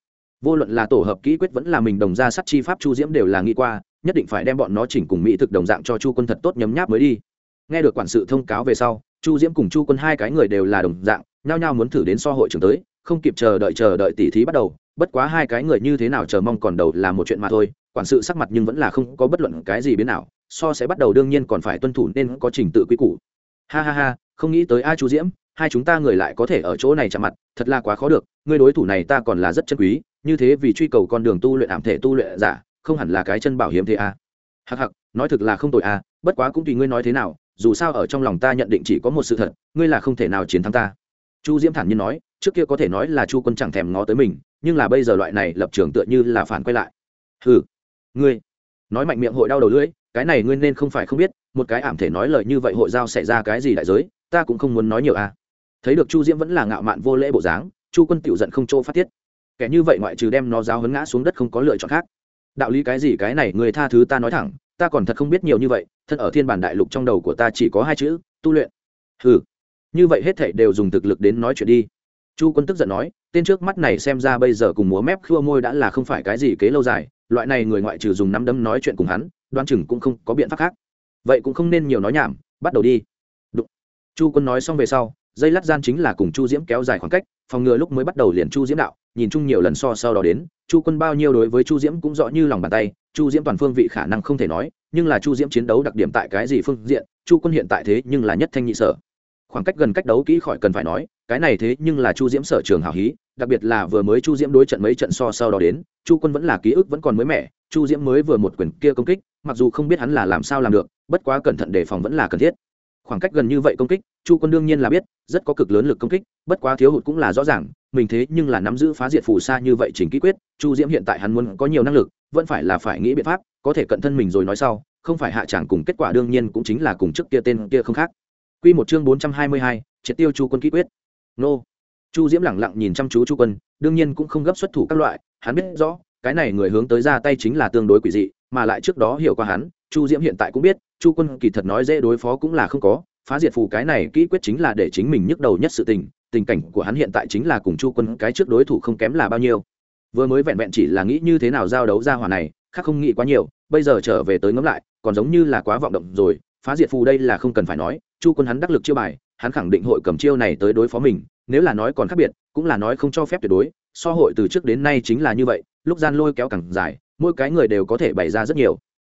Vô luận là tổ hợp kỹ quyết vẫn là mình đồng ra sắt chi pháp chu diễm đều là nghĩ qua, nhất định phải đem bọn nó chỉnh cùng mỹ thực đồng dạng cho chu quân thật tốt nhấm nháp mới đi nghe được quản sự thông cáo về sau, chu diễm cùng chu quân hai cái người đều là đồng dạng, nhao nhao muốn thử đến so hội trường tới, không kịp chờ đợi chờ đợi tỉ thí bắt đầu, bất quá hai cái người như thế nào chờ mong còn đầu là một chuyện mà thôi, quản sự sắc mặt nhưng vẫn là không có bất luận cái gì biến nào, so sẽ bắt đầu đương nhiên còn phải tuân thủ nên có trình tự quy củ ha ha ha, không nghĩ tới ai chu diễm, hai chúng ta người lại có thể ở chỗ này chạm mặt, thật là quá khó được người đối thủ này ta còn là rất chân quý, như thế vì truy cầu con đường tu luyện ảm thể tu luyện giả, không hẳn là cái chân bảo hiểm thế à. hặc hặc nói thực là không tội à bất quá cũng tùy ngươi nói thế nào dù sao ở trong lòng ta nhận định chỉ có một sự thật, ngươi là không thể nào chiến thắng ta. Chu diễm thản nhiên nói, trước kia có thể nói là chu quân chẳng thèm ngó tới mình, nhưng là bây giờ loại này lập trường tựa như là phản quay lại. Hừ, ngươi, nói mạnh miệng hội đau đầu lưỡi, cái này ngươi nên không phải không biết, một cái ảm thể nói lời như vậy hội giao xảy ra cái gì đại giới, ta cũng không muốn nói nhiều à. Thấy được chu diễm vẫn là ngạo mạn vô lễ bộ dáng, chu quân tiểu giận không chỗ phát tiết. Kẻ như vậy ngoại trừ đem nó giáo hấn ngã xuống đất không có lựa chọn khác. Đạo lý cái gì cái này, người tha thứ ta nói thẳng ta còn thật không biết nhiều như vậy, thân ở thiên bản đại lục trong đầu của ta chỉ có hai chữ, tu luyện. Ừ như vậy hết thảy đều dùng thực lực đến nói chuyện đi. Chu quân tức giận nói, tên trước mắt này xem ra bây giờ cùng múa mép khua môi đã là không phải cái gì kế lâu dài, loại này người ngoại trừ dùng nắm đấm nói chuyện cùng hắn đoan chừng cũng không có biện pháp khác. Vậy cũng không nên nhiều nói nhảm, bắt đầu đi. Đụng. chu quân nói xong về sau, dây lát gian chính là cùng chu diễm kéo dài khoảng cách, phòng ngừa lúc mới bắt đầu liền chu diễm đạo, nhìn chung nhiều lần so sau đó đến, chu quân bao nhiêu đối với chu diễm cũng rõ như lòng bàn tay chu diễm toàn phương vị khả năng không thể nói, nhưng là chu diễm chiến đấu đặc điểm tại cái gì phương diện, chu quân hiện tại thế nhưng là nhất thanh nhị sở. Khoảng cách gần cách đấu kỹ khỏi cần phải nói, cái này thế nhưng là chu diễm sở trường hào hí, đặc biệt là vừa mới chu diễm đối trận mấy trận so sau đó đến, chu quân vẫn là ký ức vẫn còn mới mẻ, chu diễm mới vừa một quyền kia công kích, mặc dù không biết hắn là làm sao làm được, bất quá cẩn thận đề phòng vẫn là cần thiết khoảng cách gần như vậy công kích chu quân đương nhiên là biết rất có cực lớn lực công kích bất quá thiếu hụt cũng là rõ ràng mình thế nhưng là nắm giữ phá diệt phù sa như vậy chỉnh kỹ quyết chu diễm hiện tại hắn muốn có nhiều năng lực vẫn phải là phải nghĩ biện pháp có thể cận thân mình rồi nói sau không phải hạ tràng cùng kết quả đương nhiên cũng chính là cùng trước kia tên kia không khác. Quy một chương bốn trăm hai mươi hai, triệt tiêu chu quân kỹ quyết. Nô. Chu diễm lẳng lặng nhìn chăm chú chu quân đương nhiên cũng không gấp xuất thủ các loại hắn biết rõ cái này người hướng tới ra tay chính là tương đối quỷ dị mà lại trước đó hiểu qua hắn, chu diễm hiện tại cũng biết, chu quân kỳ thật nói dễ đối phó cũng là không có, phá diệt phù cái này kỹ quyết chính là để chính mình nhức đầu nhất sự tình tình cảnh của hắn hiện tại chính là cùng chu quân cái trước đối thủ không kém là bao nhiêu. Vừa mới vẹn vẹn chỉ là nghĩ như thế nào giao đấu ra hỏa này, khác không nghĩ quá nhiều, bây giờ trở về tới ngẫm lại, còn giống như là quá vọng động rồi, phá diệt phù đây là không cần phải nói, chu quân hắn đắc lực chiêu bài, hắn khẳng định hội cầm chiêu này tới đối phó mình, nếu là nói còn khác biệt, cũng là nói không cho phép tuyệt đối, so hội từ trước đến nay chính là như vậy, lúc gian lôi kéo càng dài mỗi cái người đều có thể bày ra rất nhiều.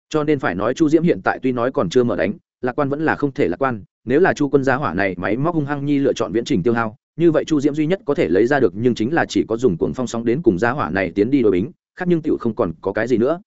Cho nên phải nói chu diễm hiện tại tuy nói còn chưa mở đánh, lạc quan vẫn là không thể lạc quan, nếu là chu quân gia hỏa này máy móc hung hăng nhi lựa chọn viễn trình tiêu hao, như vậy chu diễm duy nhất có thể lấy ra được nhưng chính là chỉ có dùng cuồng phong sóng đến cùng gia hỏa này tiến đi đội bính, khác nhưng tựu không còn có cái gì nữa.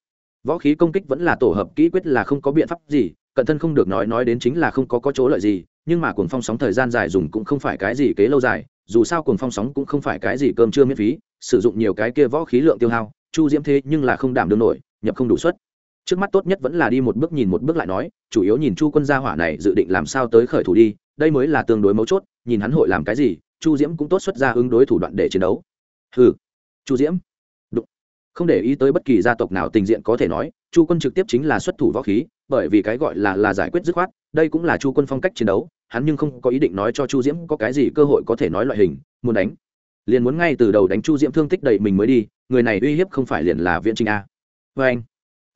Võ khí công kích vẫn là tổ hợp kỹ quyết là không có biện pháp gì, cận thân không được nói nói đến chính là không có có chỗ lợi gì, nhưng mà cuồng phong sóng thời gian dài dùng cũng không phải cái gì kế lâu dài, dù sao cuồng phong sóng cũng không phải cái gì cơm chưa miễn phí, sử dụng nhiều cái kia võ khí lượng tiêu hao chu diễm thế nhưng là không đảm đương nổi, nhập không đủ suất. Trước mắt tốt nhất vẫn là đi một bước nhìn một bước lại nói, chủ yếu nhìn chu quân gia hỏa này dự định làm sao tới khởi thủ đi, đây mới là tương đối mấu chốt, nhìn hắn hội làm cái gì, chu diễm cũng tốt xuất ra ứng đối thủ đoạn để chiến đấu. Hừ. Chu diễm. Đúng. không để ý tới bất kỳ gia tộc nào tình diện có thể nói, chu quân trực tiếp chính là xuất thủ võ khí, bởi vì cái gọi là là giải quyết dứt khoát, đây cũng là chu quân phong cách chiến đấu, hắn nhưng không có ý định nói cho chu diễm có cái gì cơ hội có thể nói loại hình, muốn đánh. Liền muốn ngay từ đầu đánh chu diễm thương tích đầy mình mới đi người này uy hiếp không phải liền là viễn trinh a. Vê anh,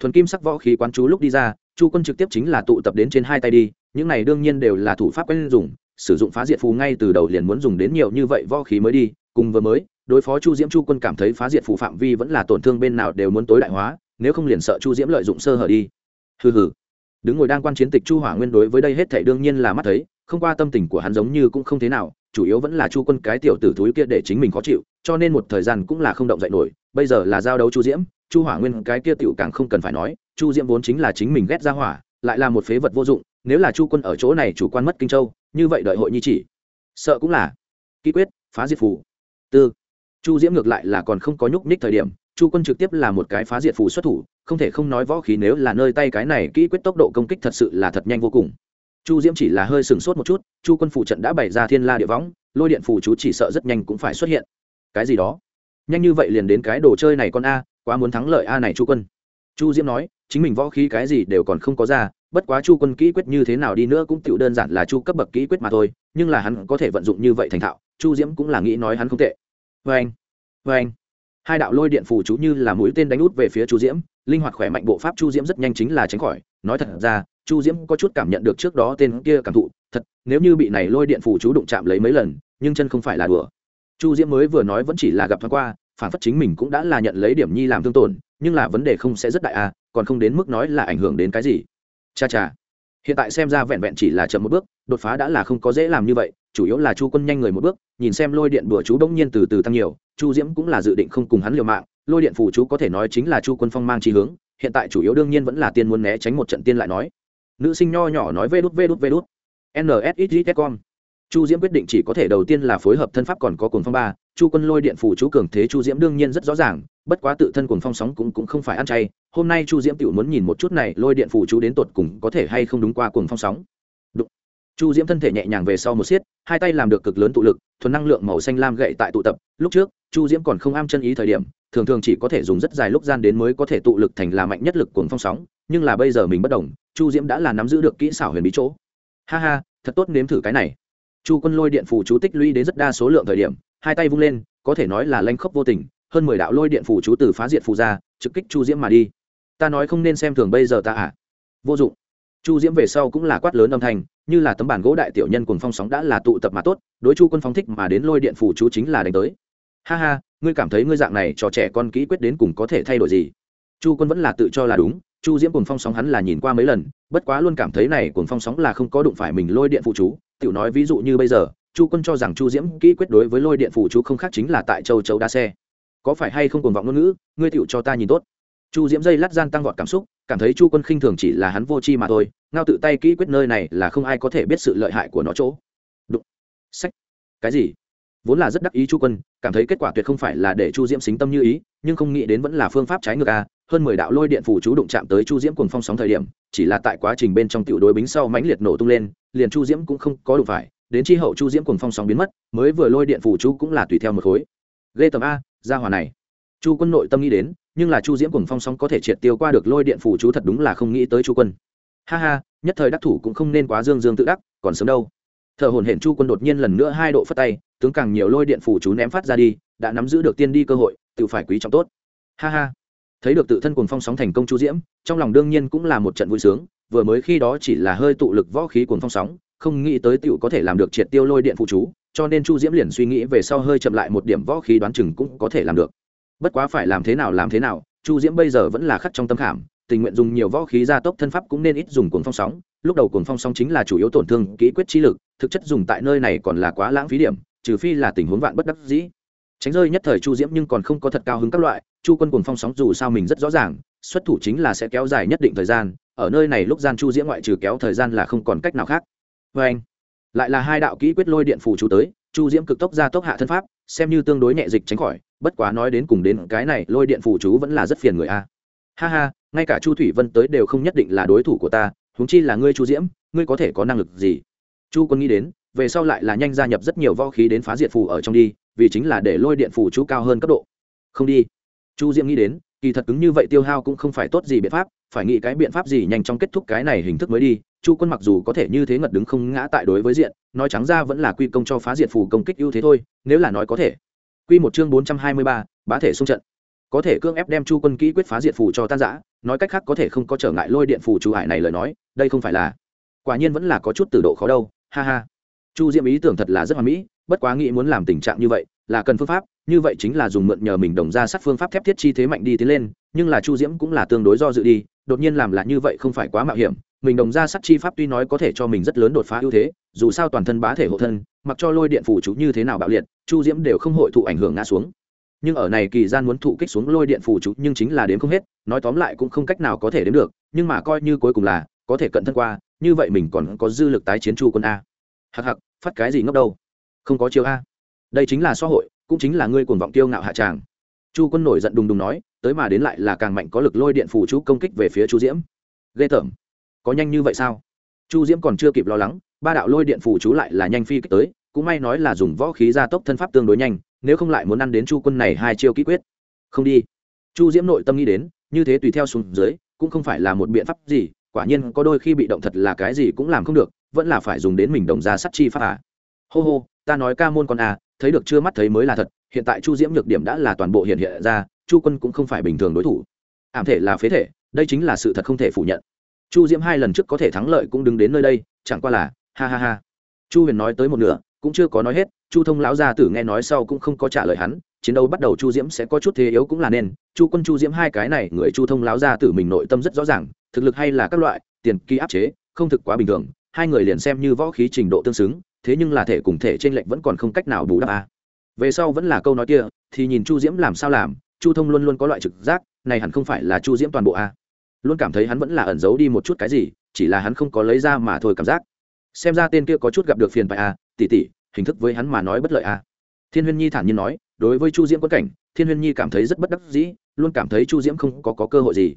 thuần kim sắc võ khí quán chú lúc đi ra, chu quân trực tiếp chính là tụ tập đến trên hai tay đi, những này đương nhiên đều là thủ pháp quen dùng, sử dụng phá diệt phù ngay từ đầu liền muốn dùng đến nhiều như vậy võ khí mới đi, cùng vừa mới, đối phó chu diễm chu quân cảm thấy phá diệt phù phạm vi vẫn là tổn thương bên nào đều muốn tối đại hóa, nếu không liền sợ chu diễm lợi dụng sơ hở đi. Hừ hừ. Đứng ngồi đang quan chiến tịch chu hỏa nguyên đối với đây hết thảy đương nhiên là mắt thấy, không qua tâm tình của hắn giống như cũng không thế nào chủ yếu vẫn là chu quân cái tiểu tử thúi kia để chính mình khó chịu, cho nên một thời gian cũng là không động dậy nổi. Bây giờ là giao đấu chu diễm, chu hỏa nguyên cái kia tiểu càng không cần phải nói, chu diễm vốn chính là chính mình ghét ra hỏa, lại là một phế vật vô dụng, nếu là chu quân ở chỗ này chủ quan mất kinh châu, như vậy đợi hội nhi chỉ. Sợ cũng là. Ký quyết, phá diệt phù. Tư. Chu diễm ngược lại là còn không có nhúc nhích thời điểm, chu quân trực tiếp là một cái phá diệt phù xuất thủ, không thể không nói võ khí nếu là nơi tay cái này kỹ quyết tốc độ công kích thật sự là thật nhanh vô cùng chu diễm chỉ là hơi sừng sốt một chút, chu quân phụ trận đã bày ra thiên la địa võng, lôi điện phù chú chỉ sợ rất nhanh cũng phải xuất hiện. Cái gì đó? Nhanh như vậy liền đến cái đồ chơi này con a, quá muốn thắng lợi a này chu quân. Chu diễm nói, chính mình võ khí cái gì đều còn không có ra, bất quá chu quân kỹ quyết như thế nào đi nữa cũng tựu đơn giản là chu cấp bậc kỹ quyết mà thôi, nhưng là hắn có thể vận dụng như vậy thành thạo, chu diễm cũng là nghĩ nói hắn không tệ. Vê anh vê anh hai đạo lôi điện phù chú như là mũi tên đánh út về phía chu diễm, linh hoạt khỏe mạnh bộ pháp chu diễm rất nhanh chính là tránh khỏi. Nói thật ra, chu diễm có chút cảm nhận được trước đó tên kia cảm thụ, thật, nếu như bị này lôi điện phù chú đụng chạm lấy mấy lần, nhưng chân không phải là đùa. Chu diễm mới vừa nói vẫn chỉ là gặp thoáng qua, phản phất chính mình cũng đã là nhận lấy điểm nhi làm thương tổn, nhưng là vấn đề không sẽ rất đại à còn không đến mức nói là ảnh hưởng đến cái gì. Cha cha. Hiện tại xem ra vẹn vẹn chỉ là chậm một bước, đột phá đã là không có dễ làm như vậy chủ yếu là chu quân nhanh người một bước, nhìn xem lôi điện bừa chú đông nhiên từ từ tăng nhiều, chu diễm cũng là dự định không cùng hắn liều mạng, lôi điện phù chú có thể nói chính là chu quân phong mang trí hướng, hiện tại chủ yếu đương nhiên vẫn là tiên muốn né tránh một trận tiên lại nói. Nữ sinh nho nhỏ nói vê đút vê đút vê đút. Nsxxcom chu diễm quyết định chỉ có thể đầu tiên là phối hợp thân pháp còn có cuồng phong ba, chu quân lôi điện phủ chú cường thế chu diễm đương nhiên rất rõ ràng, bất quá tự thân cuồng phong sóng cũng cũng không phải ăn chay, hôm nay chu diễm tự muốn nhìn một chút này lôi điện phủ chú đến tột cùng có thể hay không đúng qua cuồng phong sóng. Đụng. chu diễm thân thể nhẹ nhàng về sau một xiết hai tay làm được cực lớn tụ lực, thuần năng lượng màu xanh lam gậy tại tụ tập. Lúc trước, chu diễm còn không am chân ý thời điểm, thường thường chỉ có thể dùng rất dài lúc gian đến mới có thể tụ lực thành là mạnh nhất lực cuồng phong sóng, nhưng là bây giờ mình bất đồng chu diễm đã là nắm giữ được kỹ xảo huyền bí chỗ. Ha ha, thật tốt nếm thử cái này. Chu quân lôi điện phù chú tích lũy đến rất đa số lượng thời điểm, hai tay vung lên, có thể nói là lanh khốc vô tình, hơn mười đạo lôi điện phù chú từ phá diệt phù ra, trực kích chu diễm mà đi. Ta nói không nên xem thường bây giờ ta à. Vô dụng. Chu diễm về sau cũng là quát lớn âm thanh như là tấm bản gỗ đại tiểu nhân cùng phong sóng đã là tụ tập mà tốt, đối chu quân phong thích mà đến lôi điện phủ chú chính là đánh tới. Ha ha, ngươi cảm thấy ngươi dạng này cho trẻ con kỹ quyết đến cùng có thể thay đổi gì? Chu quân vẫn là tự cho là đúng, chu diễm cùng phong sóng hắn là nhìn qua mấy lần, bất quá luôn cảm thấy này cùng phong sóng là không có đụng phải mình lôi điện phụ chú. Tiểu nói ví dụ như bây giờ, chu quân cho rằng chu diễm kỹ quyết đối với lôi điện phụ chú không khác chính là tại châu châu đa xe. Có phải hay không cùng vọng ngôn ngữ, ngươi tiểu cho ta nhìn tốt chu diễm dây lát gian tăng vọt cảm xúc, cảm thấy chu quân khinh thường chỉ là hắn vô chi mà thôi, ngao tự tay kỹ quyết nơi này là không ai có thể biết sự lợi hại của nó chỗ. Đụng. Sách. Cái gì? Vốn là rất đắc ý chu quân, cảm thấy kết quả tuyệt không phải là để chu diễm xính tâm như ý, nhưng không nghĩ đến vẫn là phương pháp trái ngược a hơn mười đạo lôi điện phủ chú đụng chạm tới chu diễm cùng phong sóng thời điểm, chỉ là tại quá trình bên trong tiểu đối bính sau mãnh liệt nổ tung lên, liền chu diễm cũng không có đủ phải. Đến chi hậu chu diễm cùng phong sóng biến mất, mới vừa lôi điện phủ chú cũng là tùy theo một khối. Ghê tầm a, ra hòa này chu quân nội tâm nghĩ đến, nhưng là chu diễm cùng phong sóng có thể triệt tiêu qua được lôi điện phủ chú thật đúng là không nghĩ tới chu quân. Ha ha, nhất thời đắc thủ cũng không nên quá dương dương tự đắc, còn sớm đâu. Thợ hồn hển chu quân đột nhiên lần nữa hai độ phất tay, tướng càng nhiều lôi điện phủ chú ném phát ra đi, đã nắm giữ được tiên đi cơ hội, tự phải quý trọng tốt. Ha ha. Thấy được tự thân cùng phong sóng thành công chu diễm, trong lòng đương nhiên cũng là một trận vui sướng, vừa mới khi đó chỉ là hơi tụ lực võ khí cùng phong sóng, không nghĩ tới tựu có thể làm được triệt tiêu lôi điện phụ chú, cho nên chu diễm liền suy nghĩ về sau hơi chậm lại một điểm võ khí đoán chừng cũng có thể làm được bất quá phải làm thế nào làm thế nào, chu diễm bây giờ vẫn là khắc trong tâm khảm, tình nguyện dùng nhiều võ khí gia tốc thân pháp cũng nên ít dùng cuồng phong sóng, lúc đầu cuồng phong sóng chính là chủ yếu tổn thương kỹ quyết trí lực, thực chất dùng tại nơi này còn là quá lãng phí điểm, trừ phi là tình huống vạn bất đắc dĩ. Tránh rơi nhất thời chu diễm nhưng còn không có thật cao hứng các loại, chu quân cuồng phong sóng dù sao mình rất rõ ràng, xuất thủ chính là sẽ kéo dài nhất định thời gian, ở nơi này lúc gian chu diễm ngoại trừ kéo thời gian là không còn cách nào khác. Vê anh, lại là hai đạo kỹ quyết lôi điện phù chú tới, chu diễm cực tốc ra tốc hạ thân pháp, xem như tương đối nhẹ dịch tránh khỏi bất quá nói đến cùng đến cái này, lôi điện phủ chú vẫn là rất phiền người a. Ha ha, ngay cả chu thủy vân tới đều không nhất định là đối thủ của ta, huống chi là ngươi chu diễm, ngươi có thể có năng lực gì? Chu quân nghĩ đến, về sau lại là nhanh gia nhập rất nhiều võ khí đến phá diệt phù ở trong đi, vì chính là để lôi điện phù chú cao hơn cấp độ. Không đi. Chu diễm nghĩ đến, kỳ thật cứng như vậy tiêu hao cũng không phải tốt gì biện pháp, phải nghĩ cái biện pháp gì nhanh chóng kết thúc cái này hình thức mới đi. Chu quân mặc dù có thể như thế ngật đứng không ngã tại đối với diện, nói trắng ra vẫn là quy công cho phá diệt phù công kích ưu thế thôi, nếu là nói có thể quy một chương bốn trăm hai mươi ba, bá thể xung trận có thể cưỡng ép đem chu quân kỹ quyết phá diệt phù cho tan rã. nói cách khác có thể không có trở ngại lôi điện phù chú hải này lời nói, đây không phải là quả nhiên vẫn là có chút từ độ khó đâu, ha ha chu diễm ý tưởng thật là rất hoàn mỹ, bất quá nghĩ muốn làm tình trạng như vậy, là cần phương pháp, như vậy chính là dùng mượn nhờ mình đồng ra sát phương pháp thép thiết chi thế mạnh đi tiến lên, nhưng là chu diễm cũng là tương đối do dự đi, đột nhiên làm là như vậy không phải quá mạo hiểm, mình đồng ra sát chi pháp tuy nói có thể cho mình rất lớn đột phá ưu thế dù sao toàn thân bá thể hộ thân, mặc cho lôi điện phủ chú như thế nào bạo liệt, chu diễm đều không hội thụ ảnh hưởng ngã xuống. Nhưng ở này kỳ gian muốn thụ kích xuống lôi điện phủ chú nhưng chính là đến không hết, nói tóm lại cũng không cách nào có thể đến được, nhưng mà coi như cuối cùng là, có thể cận thân qua, như vậy mình còn có dư lực tái chiến chu quân a. Hặc hặc phát cái gì ngốc đâu? Không có chiêu a. Đây chính là xã hội, cũng chính là ngươi cuồng vọng tiêu ngạo hạ tràng. Chu quân nổi giận đùng đùng nói, tới mà đến lại là càng mạnh có lực lôi điện phủ chú công kích về phía chu diễm. Ghê tởm. Có nhanh như vậy sao? Chu diễm còn chưa kịp lo lắng ba đạo lôi điện phủ chú lại là nhanh phi kích tới, cũng may nói là dùng võ khí gia tốc thân pháp tương đối nhanh, nếu không lại muốn ăn đến chu quân này hai chiêu kỹ quyết. Không đi. Chu diễm nội tâm nghĩ đến, như thế tùy theo xuống dưới, cũng không phải là một biện pháp gì, quả nhiên có đôi khi bị động thật là cái gì cũng làm không được, vẫn là phải dùng đến mình đồng ra sắt chi pháp à. Hô hô, ta nói ca môn con à thấy được chưa mắt thấy mới là thật, hiện tại chu diễm nhược điểm đã là toàn bộ hiện hiện ra, chu quân cũng không phải bình thường đối thủ. Ảm thể là phế thể, đây chính là sự thật không thể phủ nhận. Chu diễm hai lần trước có thể thắng lợi cũng đứng đến nơi đây, chẳng qua là ha ha ha chu huyền nói tới một nửa, cũng chưa có nói hết, chu thông lão gia tử nghe nói sau cũng không có trả lời hắn, chiến đấu bắt đầu chu diễm sẽ có chút thế yếu cũng là nên, chu quân chu diễm hai cái này, người chu thông lão gia tử mình nội tâm rất rõ ràng, thực lực hay là các loại, tiền kỳ áp chế, không thực quá bình thường, hai người liền xem như võ khí trình độ tương xứng, thế nhưng là thể cùng thể trên lệnh vẫn còn không cách nào bù đắp à? về sau vẫn là câu nói kia, thì nhìn chu diễm làm sao làm, chu thông luôn luôn có loại trực giác, này hẳn không phải là chu diễm toàn bộ à? luôn cảm thấy hắn vẫn là ẩn giấu đi một chút cái gì, chỉ là hắn không có lấy ra mà thôi cảm giác xem ra tên kia có chút gặp được phiền phải a tỉ tỉ hình thức với hắn mà nói bất lợi a thiên huyên nhi thản nhiên nói đối với chu diễm quất cảnh thiên huyên nhi cảm thấy rất bất đắc dĩ luôn cảm thấy chu diễm không có, có cơ hội gì.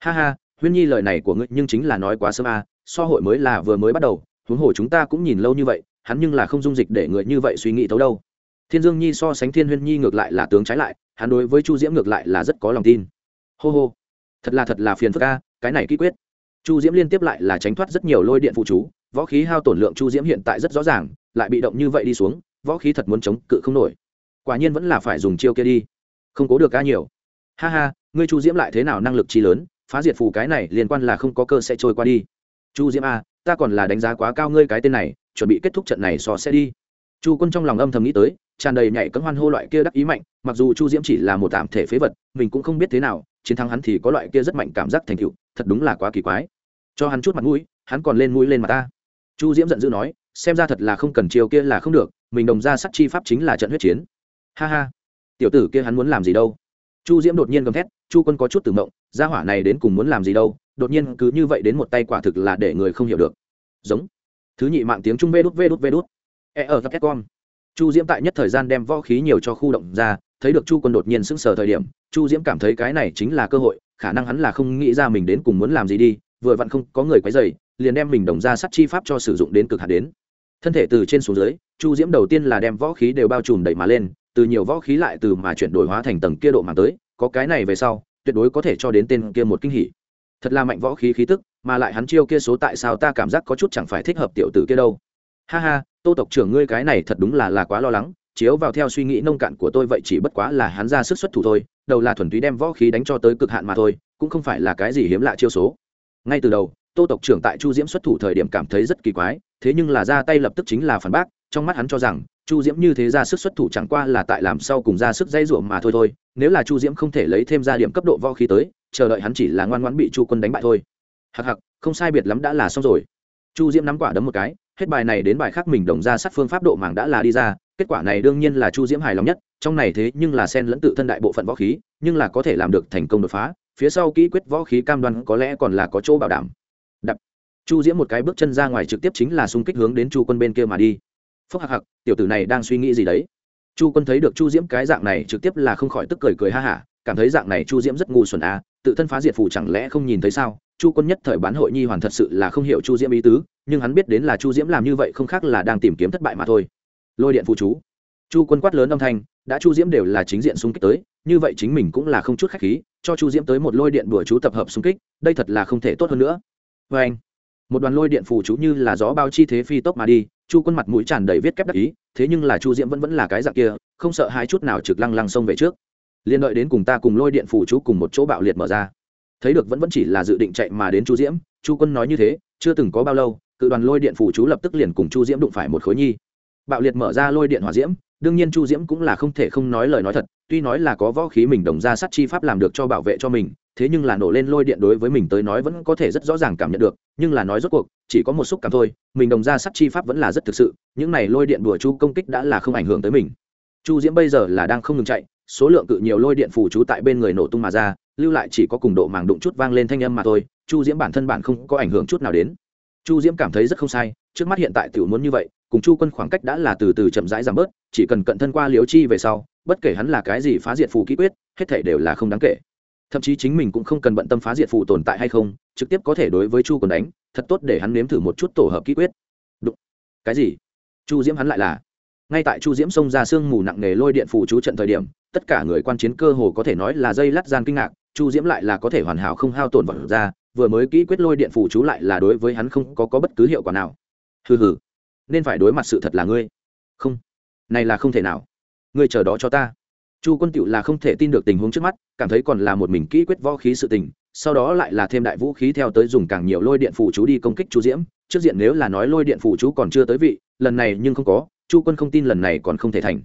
Ha ha huyên nhi lời này của ngươi nhưng chính là nói quá sớm a so hội mới là vừa mới bắt đầu huống hồ chúng ta cũng nhìn lâu như vậy hắn nhưng là không dung dịch để người như vậy suy nghĩ thấu đâu. Thiên dương nhi so sánh thiên huyên nhi ngược lại là tướng trái lại hắn đối với chu diễm ngược lại là rất có lòng tin. Hô hô thật là thật là phiền phức ca cái này kỹ quyết. Chu diễm liên tiếp lại là tránh thoát rất nhiều lôi điện phụ chú võ khí hao tổn lượng chu diễm hiện tại rất rõ ràng, lại bị động như vậy đi xuống, võ khí thật muốn chống cự không nổi. Quả nhiên vẫn là phải dùng chiêu kia đi. Không cố được ca nhiều. Ha ha, ngươi chu diễm lại thế nào năng lực chi lớn, phá diệt phù cái này liên quan là không có cơ sẽ trôi qua đi. Chu diễm a, ta còn là đánh giá quá cao ngươi cái tên này, chuẩn bị kết thúc trận này so sẽ đi. Chu quân trong lòng âm thầm nghĩ tới, tràn đầy nhảy cấm hoan hô loại kia đắc ý mạnh, mặc dù chu diễm chỉ là một tạm thể phế vật, mình cũng không biết thế nào, chiến thắng hắn thì có loại kia rất mạnh cảm giác thành tựu, thật đúng là quá kỳ quái. Cho hắn chút mặt mũi, hắn còn lên mũi lên mặt ta chu diễm giận dữ nói, xem ra thật là không cần chiều kia là không được, mình đồng ra sắt chi pháp chính là trận huyết chiến. Ha ha. Tiểu tử kia hắn muốn làm gì đâu? Chu diễm đột nhiên gầm thét, chu quân có chút tử mộng, gia hỏa này đến cùng muốn làm gì đâu, đột nhiên cứ như vậy đến một tay quả thực là để người không hiểu được. Giống. Thứ nhị mạng tiếng trung vê đút vê đút vê đút. E ở tập con chu diễm tại nhất thời gian đem võ khí nhiều cho khu động ra, thấy được chu quân đột nhiên sững sờ thời điểm, chu diễm cảm thấy cái này chính là cơ hội, khả năng hắn là không nghĩ ra mình đến cùng muốn làm gì đi, vừa vặn không có người quấy dày liền đem mình đồng ra sắt chi pháp cho sử dụng đến cực hạt đến. Thân thể từ trên xuống dưới, chu diễm đầu tiên là đem võ khí đều bao trùm đẩy mà lên, từ nhiều võ khí lại từ mà chuyển đổi hóa thành tầng kia độ mà tới, có cái này về sau, tuyệt đối có thể cho đến tên kia một kinh hỉ. Thật là mạnh võ khí khí tức, mà lại hắn chiêu kia số tại sao ta cảm giác có chút chẳng phải thích hợp tiểu tử kia đâu. Ha ha, tô tộc trưởng ngươi cái này thật đúng là là quá lo lắng, chiếu vào theo suy nghĩ nông cạn của tôi vậy chỉ bất quá là hắn ra sức xuất thủ thôi, đầu là thuần túy đem võ khí đánh cho tới cực hạn mà thôi, cũng không phải là cái gì hiếm lạ chiêu số. Ngay từ đầu tô tộc trưởng tại chu diễm xuất thủ thời điểm cảm thấy rất kỳ quái, thế nhưng là ra tay lập tức chính là phản bác, trong mắt hắn cho rằng, chu diễm như thế ra sức xuất thủ chẳng qua là tại làm sau cùng ra sức dây ruộng mà thôi thôi, nếu là chu diễm không thể lấy thêm ra điểm cấp độ võ khí tới, chờ đợi hắn chỉ là ngoan ngoãn bị chu quân đánh bại thôi. Hặc hặc không sai biệt lắm đã là xong rồi. Chu diễm nắm quả đấm một cái, hết bài này đến bài khác mình đồng ra sát phương pháp độ màng đã là đi ra, kết quả này đương nhiên là chu diễm hài lòng nhất, trong này thế nhưng là sen lẫn tự thân đại bộ phận võ khí, nhưng là có thể làm được thành công đột phá, phía sau kỹ quyết võ khí cam đoan có lẽ còn là có chỗ bảo đảm chu diễm một cái bước chân ra ngoài trực tiếp chính là xung kích hướng đến chu quân bên kia mà đi. Phúc hạc hạc, tiểu tử này đang suy nghĩ gì đấy? Chu quân thấy được chu diễm cái dạng này trực tiếp là không khỏi tức cười cười ha hả, cảm thấy dạng này chu diễm rất ngu xuẩn à tự thân phá diệt phủ chẳng lẽ không nhìn thấy sao? Chu quân nhất thời bán hội nhi hoàn thật sự là không hiểu chu diễm ý tứ, nhưng hắn biết đến là chu diễm làm như vậy không khác là đang tìm kiếm thất bại mà thôi. Lôi điện phụ chú. Chu quân quát lớn âm thanh, đã chu diễm đều là chính diện xung kích tới, như vậy chính mình cũng là không chút khách khí, cho chu diễm tới một lôi điện đùa chú tập hợp xung kích, đây thật là không thể tốt hơn nữa. Vê anh một đoàn lôi điện phù chú như là gió bao chi thế phi tốc mà đi, chu quân mặt mũi tràn đầy viết kép đắc ý, thế nhưng là chu diễm vẫn vẫn là cái dạng kia, không sợ hai chút nào trực lăng lăng xông về trước. Liên đợi đến cùng ta cùng lôi điện phù chú cùng một chỗ bạo liệt mở ra. Thấy được vẫn vẫn chỉ là dự định chạy mà đến chu diễm, chu quân nói như thế, chưa từng có bao lâu, cự đoàn lôi điện phù chú lập tức liền cùng chu diễm đụng phải một khối nhi. Bạo liệt mở ra lôi điện hỏa diễm, đương nhiên chu diễm cũng là không thể không nói lời nói thật, tuy nói là có võ khí mình đồng ra sắt chi pháp làm được cho bảo vệ cho mình thế nhưng là nổ lên lôi điện đối với mình tới nói vẫn có thể rất rõ ràng cảm nhận được, nhưng là nói rốt cuộc, chỉ có một xúc cảm thôi, mình đồng ra sắt chi pháp vẫn là rất thực sự, những này lôi điện đùa chu công kích đã là không ảnh hưởng tới mình. Chu diễm bây giờ là đang không ngừng chạy, số lượng cự nhiều lôi điện phù chú tại bên người nổ tung mà ra, lưu lại chỉ có cùng độ màng đụng chút vang lên thanh âm mà thôi, chu diễm bản thân bản không có ảnh hưởng chút nào đến. Chu diễm cảm thấy rất không sai, trước mắt hiện tại tiểu muốn như vậy, cùng chu quân khoảng cách đã là từ từ chậm rãi giảm bớt, chỉ cần cận thân qua liếu chi về sau, bất kể hắn là cái gì phá diệt phù kỹ quyết, hết thể đều là không đáng kể thậm chí chính mình cũng không cần bận tâm phá diệt phụ tồn tại hay không trực tiếp có thể đối với chu còn đánh thật tốt để hắn nếm thử một chút tổ hợp kỹ quyết. Đụng. cái gì? Chu diễm hắn lại là. Ngay tại chu diễm xông ra sương mù nặng nề lôi điện phù chú trận thời điểm tất cả người quan chiến cơ hồ có thể nói là dây lát gian kinh ngạc chu diễm lại là có thể hoàn hảo không hao tổn vật ra vừa mới kỹ quyết lôi điện phù chú lại là đối với hắn không có, có bất cứ hiệu quả nào. Hừ hừ. Nên phải đối mặt sự thật là ngươi. Không. Này là không thể nào. Ngươi chờ đó cho ta chu quân tựu là không thể tin được tình huống trước mắt cảm thấy còn là một mình kỹ quyết võ khí sự tình sau đó lại là thêm đại vũ khí theo tới dùng càng nhiều lôi điện phụ chú đi công kích chu diễm trước diện nếu là nói lôi điện phụ chú còn chưa tới vị lần này nhưng không có chu quân không tin lần này còn không thể thành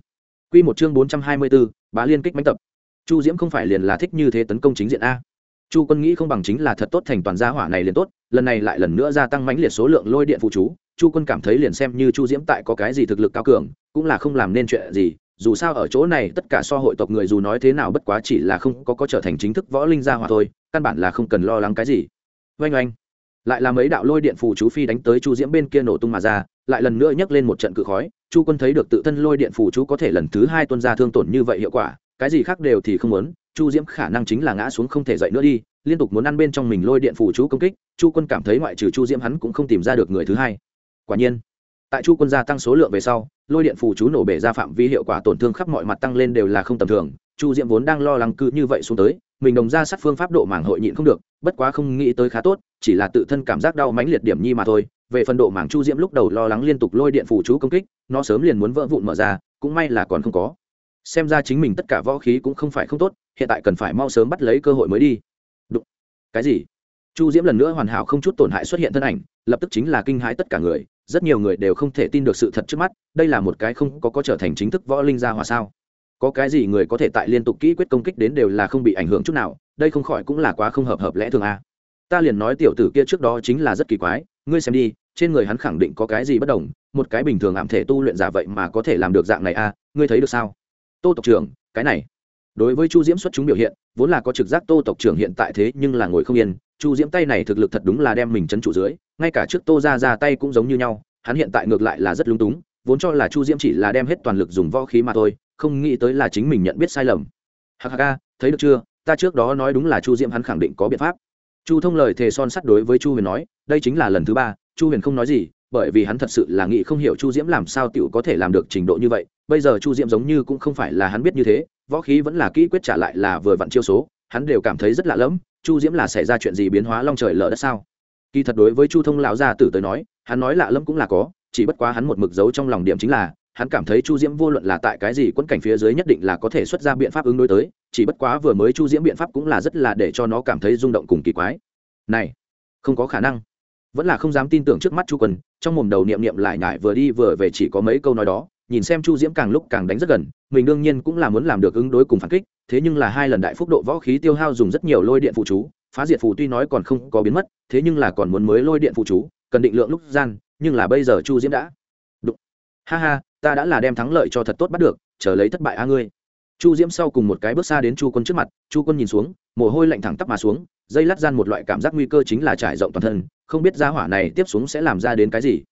Quy một chương bốn trăm hai mươi bốn bá liên kích mãnh tập. Chu Diễm không phải liền là thích như thế tấn công chính diện a. Chu Quân nghĩ không bằng chính là thật tốt thành toàn gia hỏa này liền tốt, lần này lại lần nữa gia tăng mãnh liệt số lượng lôi điện phụ chú, Chu Quân cảm thấy liền xem như Chu Diễm tại có cái gì thực lực cao cường, cũng là không làm nên chuyện gì, dù sao ở chỗ này tất cả so hội tộc người dù nói thế nào bất quá chỉ là không có có trở thành chính thức võ linh gia hỏa thôi, căn bản là không cần lo lắng cái gì. Oanh oanh, lại là mấy đạo lôi điện phù chú phi đánh tới Chu Diễm bên kia nổ tung mà ra, lại lần nữa nhấc lên một trận cự khói, chu quân thấy được tự thân lôi điện phù chú có thể lần thứ hai tuân ra thương tổn như vậy hiệu quả cái gì khác đều thì không muốn chu diễm khả năng chính là ngã xuống không thể dậy nữa đi liên tục muốn ăn bên trong mình lôi điện phù chú công kích chu quân cảm thấy ngoại trừ chu diễm hắn cũng không tìm ra được người thứ hai quả nhiên tại chu quân gia tăng số lượng về sau, lôi điện phù chú nổ bể ra phạm vi hiệu quả tổn thương khắp mọi mặt tăng lên đều là không tầm thường. Chu diễm vốn đang lo lắng cứ như vậy xuống tới, mình đồng ra sát phương pháp độ mảng hội nhịn không được, bất quá không nghĩ tới khá tốt, chỉ là tự thân cảm giác đau mãnh liệt điểm nhi mà thôi. Về phần độ mảng chu diễm lúc đầu lo lắng liên tục lôi điện phù chú công kích, nó sớm liền muốn vỡ vụn mở ra, cũng may là còn không có. Xem ra chính mình tất cả võ khí cũng không phải không tốt, hiện tại cần phải mau sớm bắt lấy cơ hội mới đi. Đụng. cái gì? Chu diễm lần nữa hoàn hảo không chút tổn hại xuất hiện thân ảnh, lập tức chính là kinh hãi tất cả người rất nhiều người đều không thể tin được sự thật trước mắt, đây là một cái không có có trở thành chính thức võ linh gia hòa sao? Có cái gì người có thể tại liên tục kỹ quyết công kích đến đều là không bị ảnh hưởng chút nào, đây không khỏi cũng là quá không hợp hợp lẽ thường a. Ta liền nói tiểu tử kia trước đó chính là rất kỳ quái, ngươi xem đi, trên người hắn khẳng định có cái gì bất đồng, một cái bình thường ảm thể tu luyện giả vậy mà có thể làm được dạng này a, ngươi thấy được sao? Tô tộc trưởng, cái này. Đối với chu diễm xuất chúng biểu hiện, vốn là có trực giác tô tộc trưởng hiện tại thế nhưng là ngồi không yên chu diễm tay này thực lực thật đúng là đem mình chấn trụ dưới, ngay cả trước tô ra ra tay cũng giống như nhau, hắn hiện tại ngược lại là rất lung túng, vốn cho là chu diễm chỉ là đem hết toàn lực dùng võ khí mà thôi, không nghĩ tới là chính mình nhận biết sai lầm. Hạc hạc ca thấy được chưa? Ta trước đó nói đúng là chu diễm hắn khẳng định có biện pháp. Chu thông lời thề son sắt đối với chu huyền nói, đây chính là lần thứ ba, chu huyền không nói gì, bởi vì hắn thật sự là nghĩ không hiểu chu diễm làm sao t i ể u có thể làm được trình độ như vậy. Bây giờ chu diễm giống như cũng không phải là hắn biết như thế, võ khí vẫn là kỹ quyết trả lại là vừa vặn chiêu số hắn đều cảm thấy rất lạ lẫm, chu diễm là xảy ra chuyện gì biến hóa long trời lở đất sao? Kỳ thật đối với chu thông lão gia tử tới nói, hắn nói lạ lẫm cũng là có, chỉ bất quá hắn một mực giấu trong lòng điểm chính là, hắn cảm thấy chu diễm vô luận là tại cái gì quẫn cảnh phía dưới nhất định là có thể xuất ra biện pháp ứng đối tới, chỉ bất quá vừa mới chu diễm biện pháp cũng là rất là để cho nó cảm thấy rung động cùng kỳ quái. Này, không có khả năng. Vẫn là không dám tin tưởng trước mắt chu quân, trong mồm đầu niệm niệm lại ngại vừa đi vừa về chỉ có mấy câu nói đó, nhìn xem chu diễm càng lúc càng đánh rất gần, mình đương nhiên cũng là muốn làm được ứng đối cùng phản kích thế nhưng là hai lần đại phúc độ võ khí tiêu hao dùng rất nhiều lôi điện phụ chú, phá diệt phù tuy nói còn không có biến mất, thế nhưng là còn muốn mới lôi điện phụ chú, cần định lượng lúc gian, nhưng là bây giờ chu diễm đã đụng. Ha ha, ta đã là đem thắng lợi cho thật tốt bắt được, chờ lấy thất bại a ngươi. Chu diễm sau cùng một cái bước xa đến chu quân trước mặt, chu quân nhìn xuống, mồ hôi lạnh thẳng tắp mà xuống, dây lát gian một loại cảm giác nguy cơ chính là trải rộng toàn thân, không biết giá hỏa này tiếp xuống sẽ làm ra đến cái gì.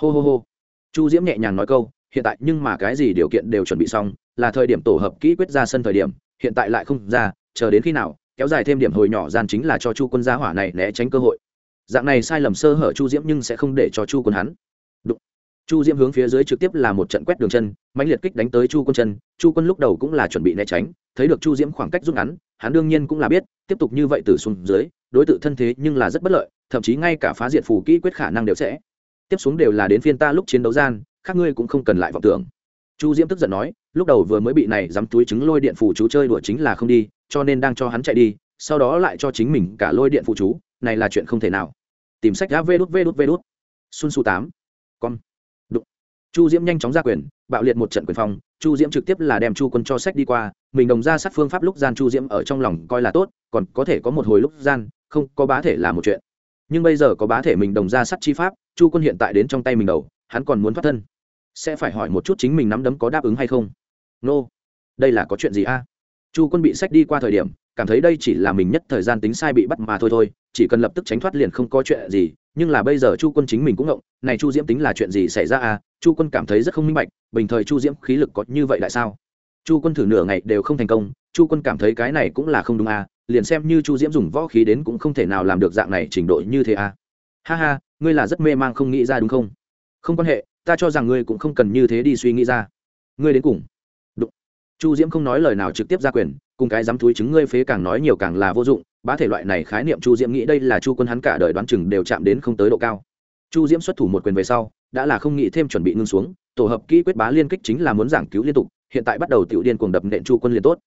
Hô hô hô. Chu diễm nhẹ nhàng nói câu, hiện tại nhưng mà cái gì điều kiện đều chuẩn bị xong, là thời điểm tổ hợp kỹ quyết ra sân thời điểm hiện tại lại không ra, chờ đến khi nào, kéo dài thêm điểm hồi nhỏ gian chính là cho chu quân gia hỏa này né tránh cơ hội. Dạng này sai lầm sơ hở chu diễm nhưng sẽ không để cho chu quân hắn. Chu diễm hướng phía dưới trực tiếp là một trận quét đường chân, mãnh liệt kích đánh tới chu quân chân, chu quân lúc đầu cũng là chuẩn bị né tránh, thấy được chu diễm khoảng cách rút ngắn, hắn đương nhiên cũng là biết, tiếp tục như vậy từ xuống dưới, đối tượng thân thế nhưng là rất bất lợi, thậm chí ngay cả phá diện phù kỹ quyết khả năng đều sẽ. Tiếp xuống đều là đến phiên ta lúc chiến đấu gian khác ngươi cũng không cần lại vọng tưởng chu diễm tức giận nói, lúc đầu vừa mới bị này dám túi trứng lôi điện phủ chú chơi đùa chính là không đi, cho nên đang cho hắn chạy đi, sau đó lại cho chính mình cả lôi điện phụ chú, này là chuyện không thể nào. Tìm sách đã vê đút vê đút vê đút. Xuân su tám. Con Đụng. chu diễm nhanh chóng ra quyền, bạo liệt một trận quyền phong, chu diễm trực tiếp là đem chu quân cho sách đi qua, mình đồng ra sát phương pháp lúc gian chu diễm ở trong lòng coi là tốt, còn có thể có một hồi lúc gian, không, có bá thể là một chuyện. Nhưng bây giờ có bá thể mình đồng ra sát chi pháp, chu quân hiện tại đến trong tay mình đầu, hắn còn muốn thoát thân sẽ phải hỏi một chút chính mình nắm đấm có đáp ứng hay không. Nô、no. đây là có chuyện gì a? Chu quân bị sách đi qua thời điểm, cảm thấy đây chỉ là mình nhất thời gian tính sai bị bắt mà thôi thôi, chỉ cần lập tức tránh thoát liền không có chuyện gì, nhưng là bây giờ chu quân chính mình cũng ngộng, này chu diễm tính là chuyện gì xảy ra à chu quân cảm thấy rất không minh bạch, bình thời chu diễm khí lực có như vậy tại sao? Chu quân thử nửa ngày đều không thành công, chu quân cảm thấy cái này cũng là không đúng à liền xem như chu diễm dùng võ khí đến cũng không thể nào làm được dạng này trình độ như thế à ha ha, ngươi là rất mê mang không nghĩ ra đúng không? Không quan hệ ta cho rằng ngươi cũng không cần như thế đi suy nghĩ ra. Ngươi đến cùng. Đụng. chu diễm không nói lời nào trực tiếp ra quyền, cùng cái dám túi chứng ngươi phế càng nói nhiều càng là vô dụng, bá thể loại này khái niệm chu diễm nghĩ đây là chu quân hắn cả đời đoán chừng đều chạm đến không tới độ cao. Chu diễm xuất thủ một quyền về sau, đã là không nghĩ thêm chuẩn bị ngưng xuống, tổ hợp kỹ quyết bá liên kích chính là muốn giảng cứu liên tục, hiện tại bắt đầu tiểu điên cuồng đập nện chu quân liền tốt.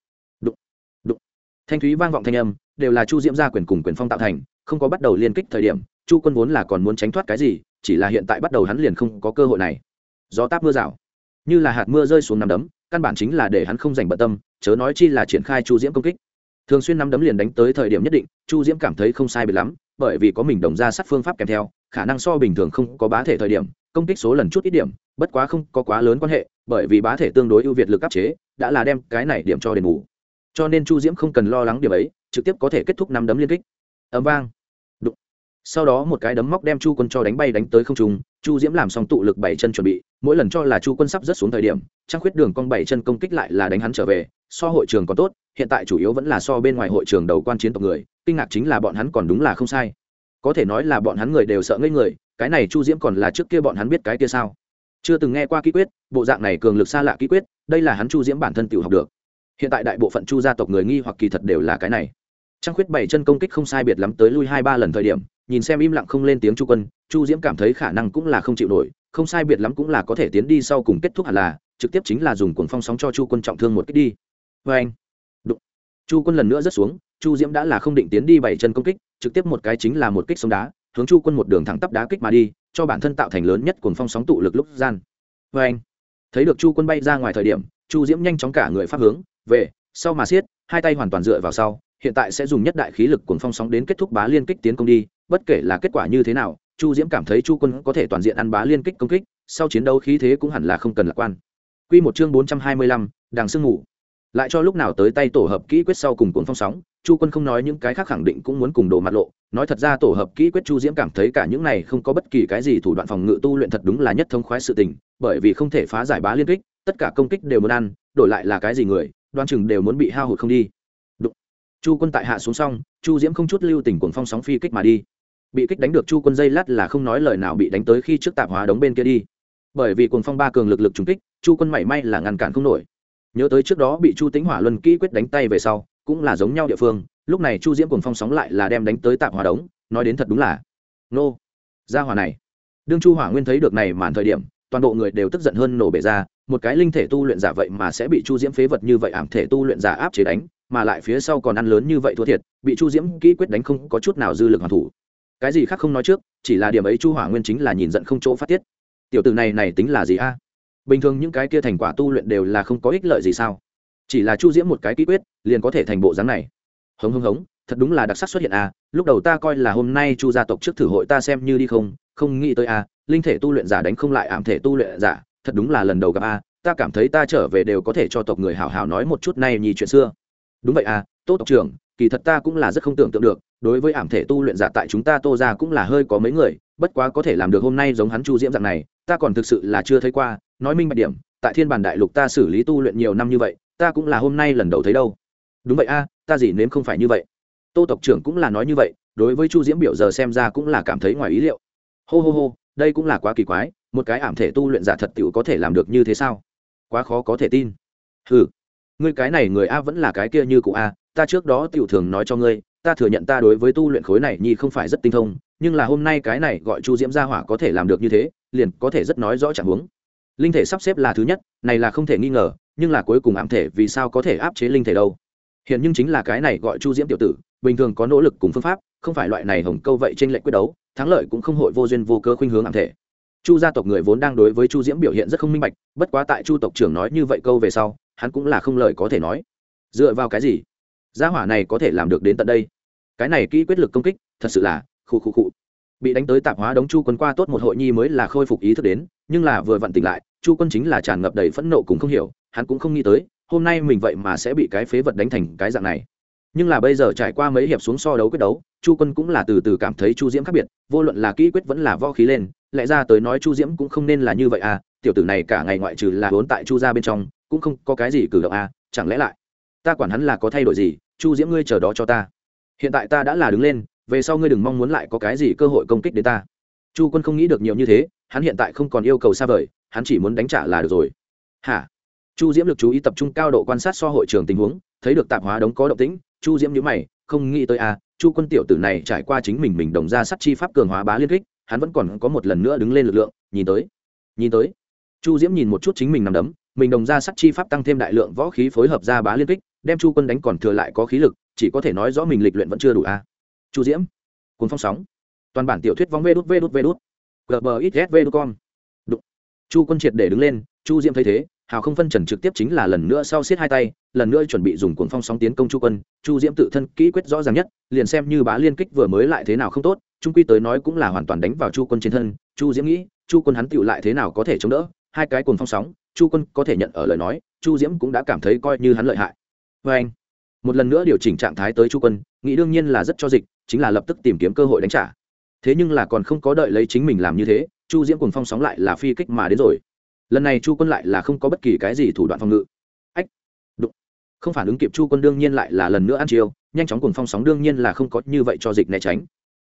Đụng. Đụng. Thanh thúy vang vọng thanh âm, đều là chu diễm ra quyền cùng quyền phong tạo thành, không có bắt đầu liên kích thời điểm, chu quân vốn là còn muốn tránh thoát cái gì chỉ là hiện tại bắt đầu hắn liền không có cơ hội này. Gió táp mưa rào, như là hạt mưa rơi xuống nắm đấm, căn bản chính là để hắn không dành bận tâm, chớ nói chi là triển khai chu diễm công kích. Thường xuyên nắm đấm liền đánh tới thời điểm nhất định, chu diễm cảm thấy không sai biệt lắm, bởi vì có mình đồng ra sát phương pháp kèm theo, khả năng so bình thường không có bá thể thời điểm, công kích số lần chút ít điểm, bất quá không có quá lớn quan hệ, bởi vì bá thể tương đối ưu việt lực áp chế, đã là đem cái này điểm cho đền bù. Cho nên chu diễm không cần lo lắng điểm ấy, trực tiếp có thể kết thúc năm đấm liên kích. Ấm vang sau đó một cái đấm móc đem chu quân cho đánh bay đánh tới không trung, chu diễm làm xong tụ lực bảy chân chuẩn bị, mỗi lần cho là chu quân sắp rớt xuống thời điểm trang khuyết đường cong bảy chân công kích lại là đánh hắn trở về, so hội trường còn tốt, hiện tại chủ yếu vẫn là so bên ngoài hội trường đầu quan chiến tộc người, kinh ngạc chính là bọn hắn còn đúng là không sai. Có thể nói là bọn hắn người đều sợ ngây người, cái này chu diễm còn là trước kia bọn hắn biết cái kia sao? Chưa từng nghe qua ký quyết, bộ dạng này cường lực xa lạ ký quyết, đây là hắn chu diễm bản thân tự học được. Hiện tại đại bộ phận chu gia tộc người nghi hoặc kỳ thật đều là cái này. Trang khuyết bảy chân công kích không sai biệt lắm tới lui hai ba lần thời điểm nhìn xem im lặng không lên tiếng chu quân, chu diễm cảm thấy khả năng cũng là không chịu nổi, không sai biệt lắm cũng là có thể tiến đi sau cùng kết thúc hẳn là, trực tiếp chính là dùng cuồng phong sóng cho chu quân trọng thương một kích đi vê anh, Đụng. chu quân lần nữa rớt xuống, chu diễm đã là không định tiến đi bảy chân công kích, trực tiếp một cái chính là một kích sông đá, hướng chu quân một đường thẳng tắp đá kích mà đi, cho bản thân tạo thành lớn nhất cuồng phong sóng tụ lực lúc gian vê anh, thấy được chu quân bay ra ngoài thời điểm, chu diễm nhanh chóng cả người phát hướng, về, sau mà siết, hai tay hoàn toàn dựa vào sau, hiện tại sẽ dùng nhất đại khí lực cuồng phong sóng đến kết thúc bá liên kích tiến công đi bất kể là kết quả như thế nào chu diễm cảm thấy chu quân có thể toàn diện ăn bá liên kích công kích sau chiến đấu khí thế cũng hẳn là không cần lạc quan. Quy một chương bốn trăm hai mươi lăm, đằng sương ngủ. Lại cho lúc nào tới tay tổ hợp kỹ quyết sau cùng cuốn phong sóng chu quân không nói những cái khác khẳng định cũng muốn cùng đồ mặt lộ. Nói thật ra tổ hợp kỹ quyết chu diễm cảm thấy cả những này không có bất kỳ cái gì thủ đoạn phòng ngự tu luyện thật đúng là nhất thông khoái sự tình bởi vì không thể phá giải bá liên kích tất cả công kích đều muốn ăn đổi lại là cái gì người đoan chừng đều muốn bị hao hụt không đi chu quân tại hạ xuống xong, chu diễm không chút lưu tình cuồng phong sóng phi kích mà đi. Bị kích đánh được chu quân dây lát là không nói lời nào bị đánh tới khi trước tạp hóa đống bên kia đi. Bởi vì cuồng phong ba cường lực lực trùng kích, chu quân mảy may là ngăn cản không nổi. Nhớ tới trước đó bị chu tính hỏa luân kỹ quyết đánh tay về sau, cũng là giống nhau địa phương, lúc này chu diễm cuồng phong sóng lại là đem đánh tới tạp hóa đống, nói đến thật đúng là, nô, ra hỏa này. Đương chu hỏa nguyên thấy được này màn thời điểm, toàn bộ người đều tức giận hơn nổ bể ra, một cái linh thể tu luyện giả vậy mà sẽ bị chu diễm phế vật như vậy ảm thể tu luyện giả áp chế đánh mà lại phía sau còn ăn lớn như vậy thua thiệt, bị chu diễm kỹ quyết đánh không có chút nào dư lực hoàn thủ. Cái gì khác không nói trước, chỉ là điểm ấy chu hỏa nguyên chính là nhìn giận không chỗ phát tiết. Tiểu tử này này tính là gì a? Bình thường những cái kia thành quả tu luyện đều là không có ích lợi gì sao? Chỉ là chu diễm một cái kỹ quyết, liền có thể thành bộ dáng này. Hống hống hống, thật đúng là đặc sắc xuất hiện a, lúc đầu ta coi là hôm nay chu gia tộc trước thử hội ta xem như đi không không nghĩ tới a, linh thể tu luyện giả đánh không lại ảm thể tu luyện giả, thật đúng là lần đầu gặp a, ta cảm thấy ta trở về đều có thể cho tộc người hào hào nói một chút này nhì chuyện xưa đúng vậy à, tốt tộc trưởng kỳ thật ta cũng là rất không tưởng tượng được đối với ảm thể tu luyện giả tại chúng ta tô ra cũng là hơi có mấy người bất quá có thể làm được hôm nay giống hắn chu diễm dạng này ta còn thực sự là chưa thấy qua nói minh bạch điểm tại thiên bản đại lục ta xử lý tu luyện nhiều năm như vậy ta cũng là hôm nay lần đầu thấy đâu. Đúng vậy a ta gì nếm không phải như vậy. Tô tộc trưởng cũng là nói như vậy đối với chu diễm biểu giờ xem ra cũng là cảm thấy ngoài ý liệu. Hô hô hô đây cũng là quá kỳ quái một cái ảm thể tu luyện giả thật t có thể làm được như thế sao? Quá khó có thể tin. Ừ ngươi cái này người a vẫn là cái kia như cụ a, ta trước đó tiểu thường nói cho ngươi, ta thừa nhận ta đối với tu luyện khối này nhi không phải rất tinh thông, nhưng là hôm nay cái này gọi chu diễm gia hỏa có thể làm được như thế, liền có thể rất nói rõ chẳng huống. Linh thể sắp xếp là thứ nhất, này là không thể nghi ngờ, nhưng là cuối cùng ảm thể vì sao có thể áp chế linh thể đâu? Hiện nhưng chính là cái này gọi chu diễm tiểu tử, bình thường có nỗ lực cùng phương pháp, không phải loại này hồng câu vậy trên lệnh quyết đấu, thắng lợi cũng không hội vô duyên vô cơ khuynh hướng ảm thể chu gia tộc người vốn đang đối với chu diễm biểu hiện rất không minh bạch, bất quá tại chu tộc trưởng nói như vậy câu về sau, hắn cũng là không lời có thể nói. Dựa vào cái gì? Gia hỏa này có thể làm được đến tận đây? Cái này kỹ quyết lực công kích, thật sự là khu khu khu bị đánh tới tạp hóa đống chu quân qua tốt một hội nhi mới là khôi phục ý thức đến, nhưng là vừa vặn tỉnh lại, chu quân chính là tràn ngập đầy phẫn nộ cùng không hiểu, hắn cũng không nghĩ tới, hôm nay mình vậy mà sẽ bị cái phế vật đánh thành cái dạng này nhưng là bây giờ trải qua mấy hiệp xuống so đấu quyết đấu, chu quân cũng là từ từ cảm thấy chu diễm khác biệt, vô luận là kỹ quyết vẫn là võ khí lên, lẽ ra tới nói chu diễm cũng không nên là như vậy à tiểu tử này cả ngày ngoại trừ là vốn tại chu gia bên trong, cũng không có cái gì cử động à chẳng lẽ lại, ta quản hắn là có thay đổi gì, chu diễm ngươi chờ đó cho ta. Hiện tại ta đã là đứng lên, về sau ngươi đừng mong muốn lại có cái gì cơ hội công kích đến ta. Chu quân không nghĩ được nhiều như thế, hắn hiện tại không còn yêu cầu xa vời, hắn chỉ muốn đánh trả là được rồi. Hả? Chu diễm lực chú ý tập trung cao độ quan sát so hội trường tình huống, thấy được tạp hóa đống có động tĩnh chu diễm nhữ mày, không nghĩ tới à chu quân tiểu tử này trải qua chính mình mình đồng ra sắt chi pháp cường hóa bá liên kích, hắn vẫn còn có một lần nữa đứng lên lực lượng, nhìn tới nhìn tới. Chu diễm nhìn một chút chính mình nằm đấm, mình đồng ra sắt chi pháp tăng thêm đại lượng võ khí phối hợp ra bá liên kích, đem chu quân đánh còn thừa lại có khí lực, chỉ có thể nói rõ mình lịch luyện vẫn chưa đủ a chu diễm cuốn phong sóng. Toàn bản tiểu thuyết vóng vê đút vê đút vê đút. Gbxs vê đút con chu quân triệt để đứng lên, chu diễm thấy thế hào không phân trần trực tiếp chính là lần nữa sau xiết hai tay, lần nữa chuẩn bị dùng cuốn phong sóng tiến công chu quân, chu diễm tự thân kỹ quyết rõ ràng nhất, liền xem như bá liên kích vừa mới lại thế nào không tốt, trung quy tới nói cũng là hoàn toàn đánh vào chu quân trên thân. Chu diễm nghĩ, chu quân hắn tựu lại thế nào có thể chống đỡ? Hai cái cuồng phong sóng, chu quân có thể nhận ở lời nói, chu diễm cũng đã cảm thấy coi như hắn lợi hại. Vê anh, một lần nữa điều chỉnh trạng thái tới chu quân, nghĩ đương nhiên là rất cho dịch, chính là lập tức tìm kiếm cơ hội đánh trả. Thế nhưng là còn không có đợi lấy chính mình làm như thế, chu diễm cùng phong sóng lại là phi kích mà đến rồi lần này chu quân lại là không có bất kỳ cái gì thủ đoạn phòng ngự. Ách, đụng. Không phản ứng kịp chu quân đương nhiên lại là lần nữa ăn chiêu, nhanh chóng cùng phong sóng đương nhiên là không có như vậy cho dịch né tránh.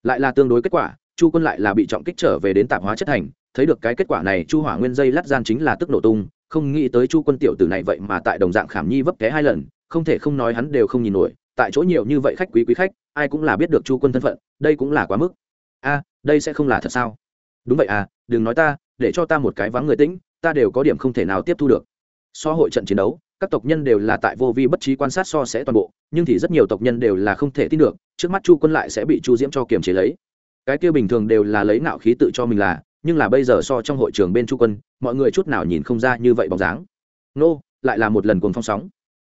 Lại là tương đối kết quả, chu quân lại là bị trọng kích trở về đến tạp hóa chất thành, thấy được cái kết quả này chu hỏa nguyên dây lát gian chính là tức nổ tung, không nghĩ tới chu quân tiểu tử này vậy mà tại đồng dạng khảm nhi vấp té hai lần, không thể không nói hắn đều không nhìn nổi, tại chỗ nhiều như vậy khách quý quý khách, ai cũng là biết được chu quân thân phận, đây cũng là quá mức. A, đây sẽ không là thật sao? Đúng vậy à đừng nói ta, để cho ta một cái vắng người tĩnh ta đều có điểm không thể nào tiếp thu được. So hội trận chiến đấu, các tộc nhân đều là tại vô vi bất trí quan sát so sẽ toàn bộ, nhưng thì rất nhiều tộc nhân đều là không thể tin được, trước mắt chu quân lại sẽ bị chu diễm cho kiềm chế lấy. Cái kia bình thường đều là lấy nạo khí tự cho mình là, nhưng là bây giờ so trong hội trường bên chu quân, mọi người chút nào nhìn không ra như vậy bóng dáng. Nô, lại là một lần cuồng phong sóng.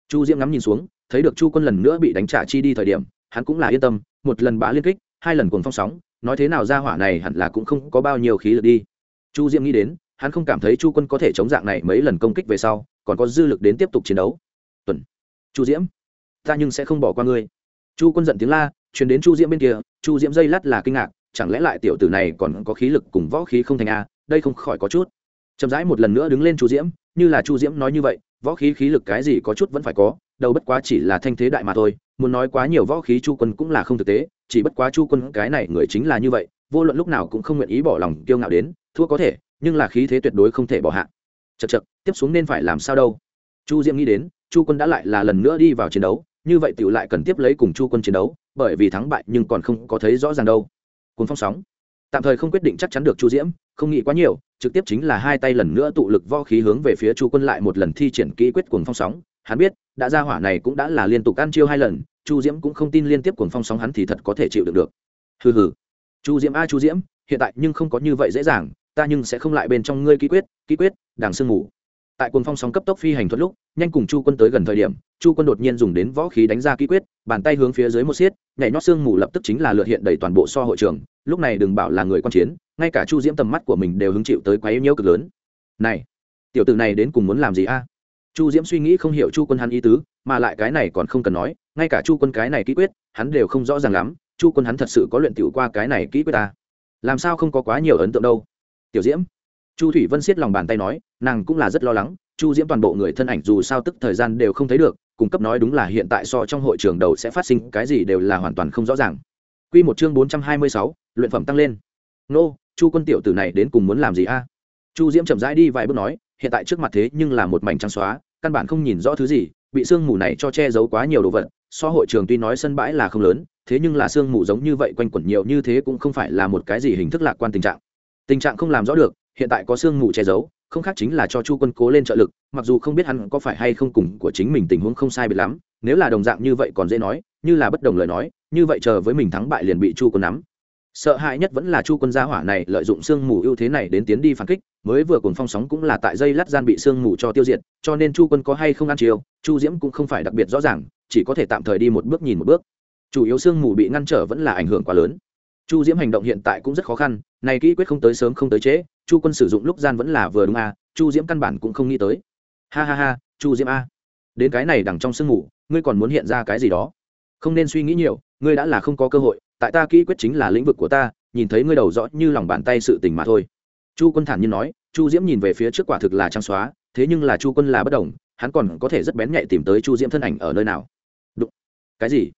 Chu diễm ngắm nhìn xuống, thấy được chu quân lần nữa bị đánh trả chi đi thời điểm, hắn cũng là yên tâm, một lần bá liên kích, hai lần cuồng phong sóng, nói thế nào ra hỏa này hẳn là cũng không có bao nhiêu khí lực đi. Chu diễm nghĩ đến hắn không cảm thấy chu quân có thể chống dạng này mấy lần công kích về sau, còn có dư lực đến tiếp tục chiến đấu. Tuần. Chu diễm. Ta nhưng sẽ không bỏ qua ngươi. Chu quân giận tiếng la chuyển đến chu diễm bên kia, chu diễm dây lát là kinh ngạc, chẳng lẽ lại tiểu tử này còn có khí lực cùng võ khí không thành a, đây không khỏi có chút. Chậm rãi một lần nữa đứng lên chu diễm, như là chu diễm nói như vậy, võ khí khí lực cái gì có chút vẫn phải có đâu bất quá chỉ là thanh thế đại mà thôi, muốn nói quá nhiều võ khí chu quân cũng là không thực tế, chỉ bất quá chu quân cái này người chính là như vậy, vô luận lúc nào cũng không nguyện ý bỏ lòng kiêu ngạo đến, thua có thể nhưng là khí thế tuyệt đối không thể bỏ hạ. Chật chật tiếp xuống nên phải làm sao đâu? Chu diễm nghĩ đến, chu quân đã lại là lần nữa đi vào chiến đấu, như vậy tiểu lại cần tiếp lấy cùng chu quân chiến đấu, bởi vì thắng bại nhưng còn không có thấy rõ ràng đâu. Cuốn phong sóng. Tạm thời không quyết định chắc chắn được chu diễm, không nghĩ quá nhiều, trực tiếp chính là hai tay lần nữa tụ lực vo khí hướng về phía chu quân lại một lần thi triển kỹ quyết cuồng phong sóng. Hắn biết, đã ra hỏa này cũng đã là liên tục ăn chiêu hai lần, chu diễm cũng không tin liên tiếp cuồng phong sóng hắn thì thật có thể chịu được được. Hừ hừ. Chu diễm, a chu diễm, hiện tại nhưng không có như vậy dễ dàng ta nhưng sẽ không lại bên trong ngươi ký quyết ký quyết đảng sương ngủ tại cuồng phong sóng cấp tốc phi hành thuật lúc, nhanh cùng chu quân tới gần thời điểm, chu quân đột nhiên dùng đến võ khí đánh ra ký quyết, bàn tay hướng phía dưới một xiết, nhảy nhót sương mù lập tức chính là lượt hiện đầy toàn bộ so hội trường. Lúc này đừng bảo là người quan chiến, ngay cả chu diễm tầm mắt của mình đều hứng chịu tới quá yếu nhiễu cực lớn. Này, tiểu tử này đến cùng muốn làm gì a? Chu diễm suy nghĩ không hiểu chu quân hắn ý tứ, mà lại cái này còn không cần nói, ngay cả chu quân cái này ký quyết, hắn đều không rõ ràng lắm, chu quân hắn thật sự có luyện tiểu qua cái này ký quyết ta làm sao không có quá nhiều ấn tượng đâu? Tiểu diễm chu thủy vân siết lòng bàn tay nói nàng cũng là rất lo lắng chu diễm toàn bộ người thân ảnh dù sao tức thời gian đều không thấy được cung cấp nói đúng là hiện tại so trong hội trường đầu sẽ phát sinh cái gì đều là hoàn toàn không rõ ràng Quy một chương bốn trăm hai mươi sáu, luyện phẩm tăng lên. Nô, Chu Quân tiểu tử này đến cùng muốn làm gì a? Chu Diễm chậm rãi đi vài bước nói, hiện tại trước mặt thế nhưng là một mảnh trắng xóa, căn bản không nhìn rõ thứ gì, bị sương mù này cho che giấu quá nhiều đồ vật. So hội trường tuy nói sân bãi là không lớn, thế nhưng là sương mù giống như vậy quanh quẩn nhiều như thế cũng không phải là một cái gì hình thức lạc quan tình trạng. Tình trạng không làm rõ được, hiện tại có sương mù che giấu, không khác chính là cho chu quân cố lên trợ lực mặc dù không biết hắn có phải hay không cùng của chính mình tình huống không sai biệt lắm nếu là đồng dạng như vậy còn dễ nói như là bất đồng lời nói như vậy chờ với mình thắng bại liền bị chu quân nắm. Sợ hãi nhất vẫn là chu quân gia hỏa này lợi dụng sương mù ưu thế này đến tiến đi phản kích mới vừa cùng phong sóng cũng là tại dây lát gian bị sương mù cho tiêu diệt cho nên chu quân có hay không ăn chiều chu diễm cũng không phải đặc biệt rõ ràng chỉ có thể tạm thời đi một bước nhìn một bước. Chủ yếu sương mù bị ngăn trở vẫn là ảnh hưởng quá lớn chu diễm hành động hiện tại cũng rất khó khăn này kỹ quyết không tới sớm không tới trễ chu quân sử dụng lúc gian vẫn là vừa đúng a chu diễm căn bản cũng không nghĩ tới. Ha ha ha chu diễm a. Đến cái này đằng trong sương ngủ, ngươi còn muốn hiện ra cái gì đó? Không nên suy nghĩ nhiều ngươi đã là không có cơ hội tại ta kỹ quyết chính là lĩnh vực của ta nhìn thấy ngươi đầu rõ như lòng bàn tay sự tình mà thôi. Chu quân thản nhiên nói chu diễm nhìn về phía trước quả thực là trang xóa thế nhưng là chu quân là bất đồng hắn còn có thể rất bén nhạy tìm tới chu diễm thân ảnh ở nơi nào. Đụng. cái gì?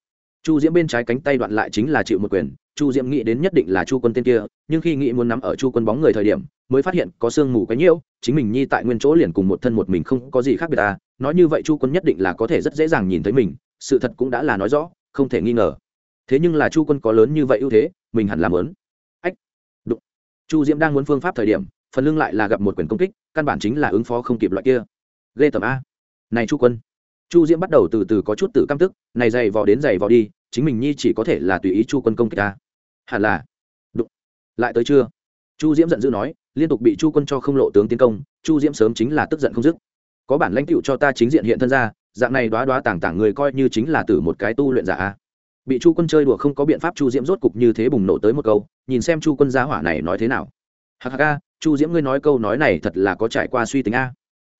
Chu diễm bên trái cánh tay đoạn lại chính là chịu một quyền, chu diễm nghĩ đến nhất định là chu quân tên kia, nhưng khi nghĩ muốn nắm ở chu quân bóng người thời điểm, mới phát hiện có sương mù quấy nhiễu, chính mình nhi tại nguyên chỗ liền cùng một thân một mình không có gì khác biệt ta nói như vậy chu quân nhất định là có thể rất dễ dàng nhìn thấy mình, sự thật cũng đã là nói rõ, không thể nghi ngờ. Thế nhưng là chu quân có lớn như vậy ưu thế, mình hẳn làm lớn. Ách, đụng. Chu diễm đang muốn phương pháp thời điểm, phần lưng lại là gặp một quyền công kích, căn bản chính là ứng phó không kịp loại kia. Ghê tầm a. Này chu quân chu diễm bắt đầu từ từ có chút tự căm tức, này dày vò đến dày vò đi, chính mình nhi chỉ có thể là tùy ý chu quân công kích ta. Hẳn là. Đụng. Lại tới chưa? Chu diễm giận dữ nói, liên tục bị chu quân cho không lộ tướng tiến công, chu diễm sớm chính là tức giận không dứt. Có bản lãnh tựu cho ta chính diện hiện thân ra, dạng này đoá đoá tảng tảng người coi như chính là từ một cái tu luyện giả bị chu quân chơi đùa không có biện pháp, chu diễm rốt cục như thế bùng nổ tới một câu, nhìn xem chu quân gia hỏa này nói thế nào. Hạc a, chu diễm ngươi nói câu nói này thật là có trải qua suy tính a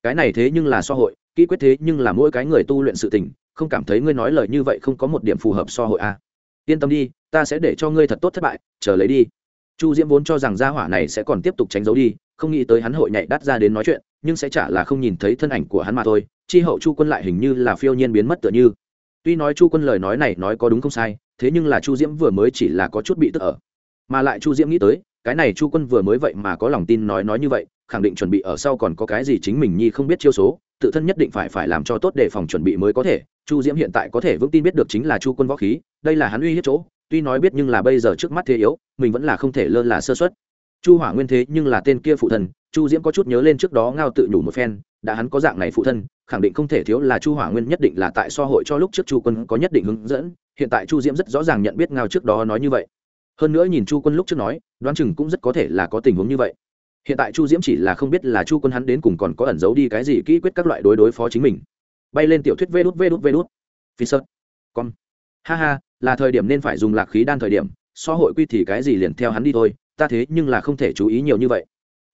cái này thế nhưng là so hội, kỹ quyết thế nhưng là mỗi cái người tu luyện sự tình, không cảm thấy ngươi nói lời như vậy không có một điểm phù hợp so hội a yên tâm đi, ta sẽ để cho ngươi thật tốt thất bại, chờ lấy đi. Chu diễm vốn cho rằng gia hỏa này sẽ còn tiếp tục tránh giấu đi, không nghĩ tới hắn hội nhảy đắt ra đến nói chuyện, nhưng sẽ chả là không nhìn thấy thân ảnh của hắn mà thôi, chi hậu chu quân lại hình như là phiêu nhiên biến mất tựa như. Tuy nói chu quân lời nói này nói có đúng không sai, thế nhưng là chu diễm vừa mới chỉ là có chút bị tức ở, mà lại chu diễm nghĩ tới cái này chu quân vừa mới vậy mà có lòng tin nói nói như vậy, khẳng định chuẩn bị ở sau còn có cái gì chính mình nhi không biết chiêu số, tự thân nhất định phải phải làm cho tốt để phòng chuẩn bị mới có thể. Chu diễm hiện tại có thể vững tin biết được chính là chu quân võ khí, đây là hắn uy hiếp chỗ, tuy nói biết nhưng là bây giờ trước mắt thế yếu, mình vẫn là không thể lơ là sơ xuất chu hỏa nguyên thế nhưng là tên kia phụ thân chu diễm có chút nhớ lên trước đó ngao tự nhủ một phen, đã hắn có dạng này phụ thân, khẳng định không thể thiếu là chu hỏa nguyên nhất định là tại so hội cho lúc trước chu quân có nhất định hướng dẫn, hiện tại chu diễm rất rõ ràng nhận biết ngao trước đó nói như vậy hơn nữa nhìn chu quân lúc trước nói, đoán chừng cũng rất có thể là có tình huống như vậy. Hiện tại chu diễm chỉ là không biết là chu quân hắn đến cùng còn có ẩn giấu đi cái gì kỹ quyết các loại đối đối phó chính mình. Bay lên tiểu thuyết vê đút vê đút vê đút. Phi sơ con ha ha, là thời điểm nên phải dùng lạc khí đan thời điểm, so hội quy thì cái gì liền theo hắn đi thôi, ta thế nhưng là không thể chú ý nhiều như vậy.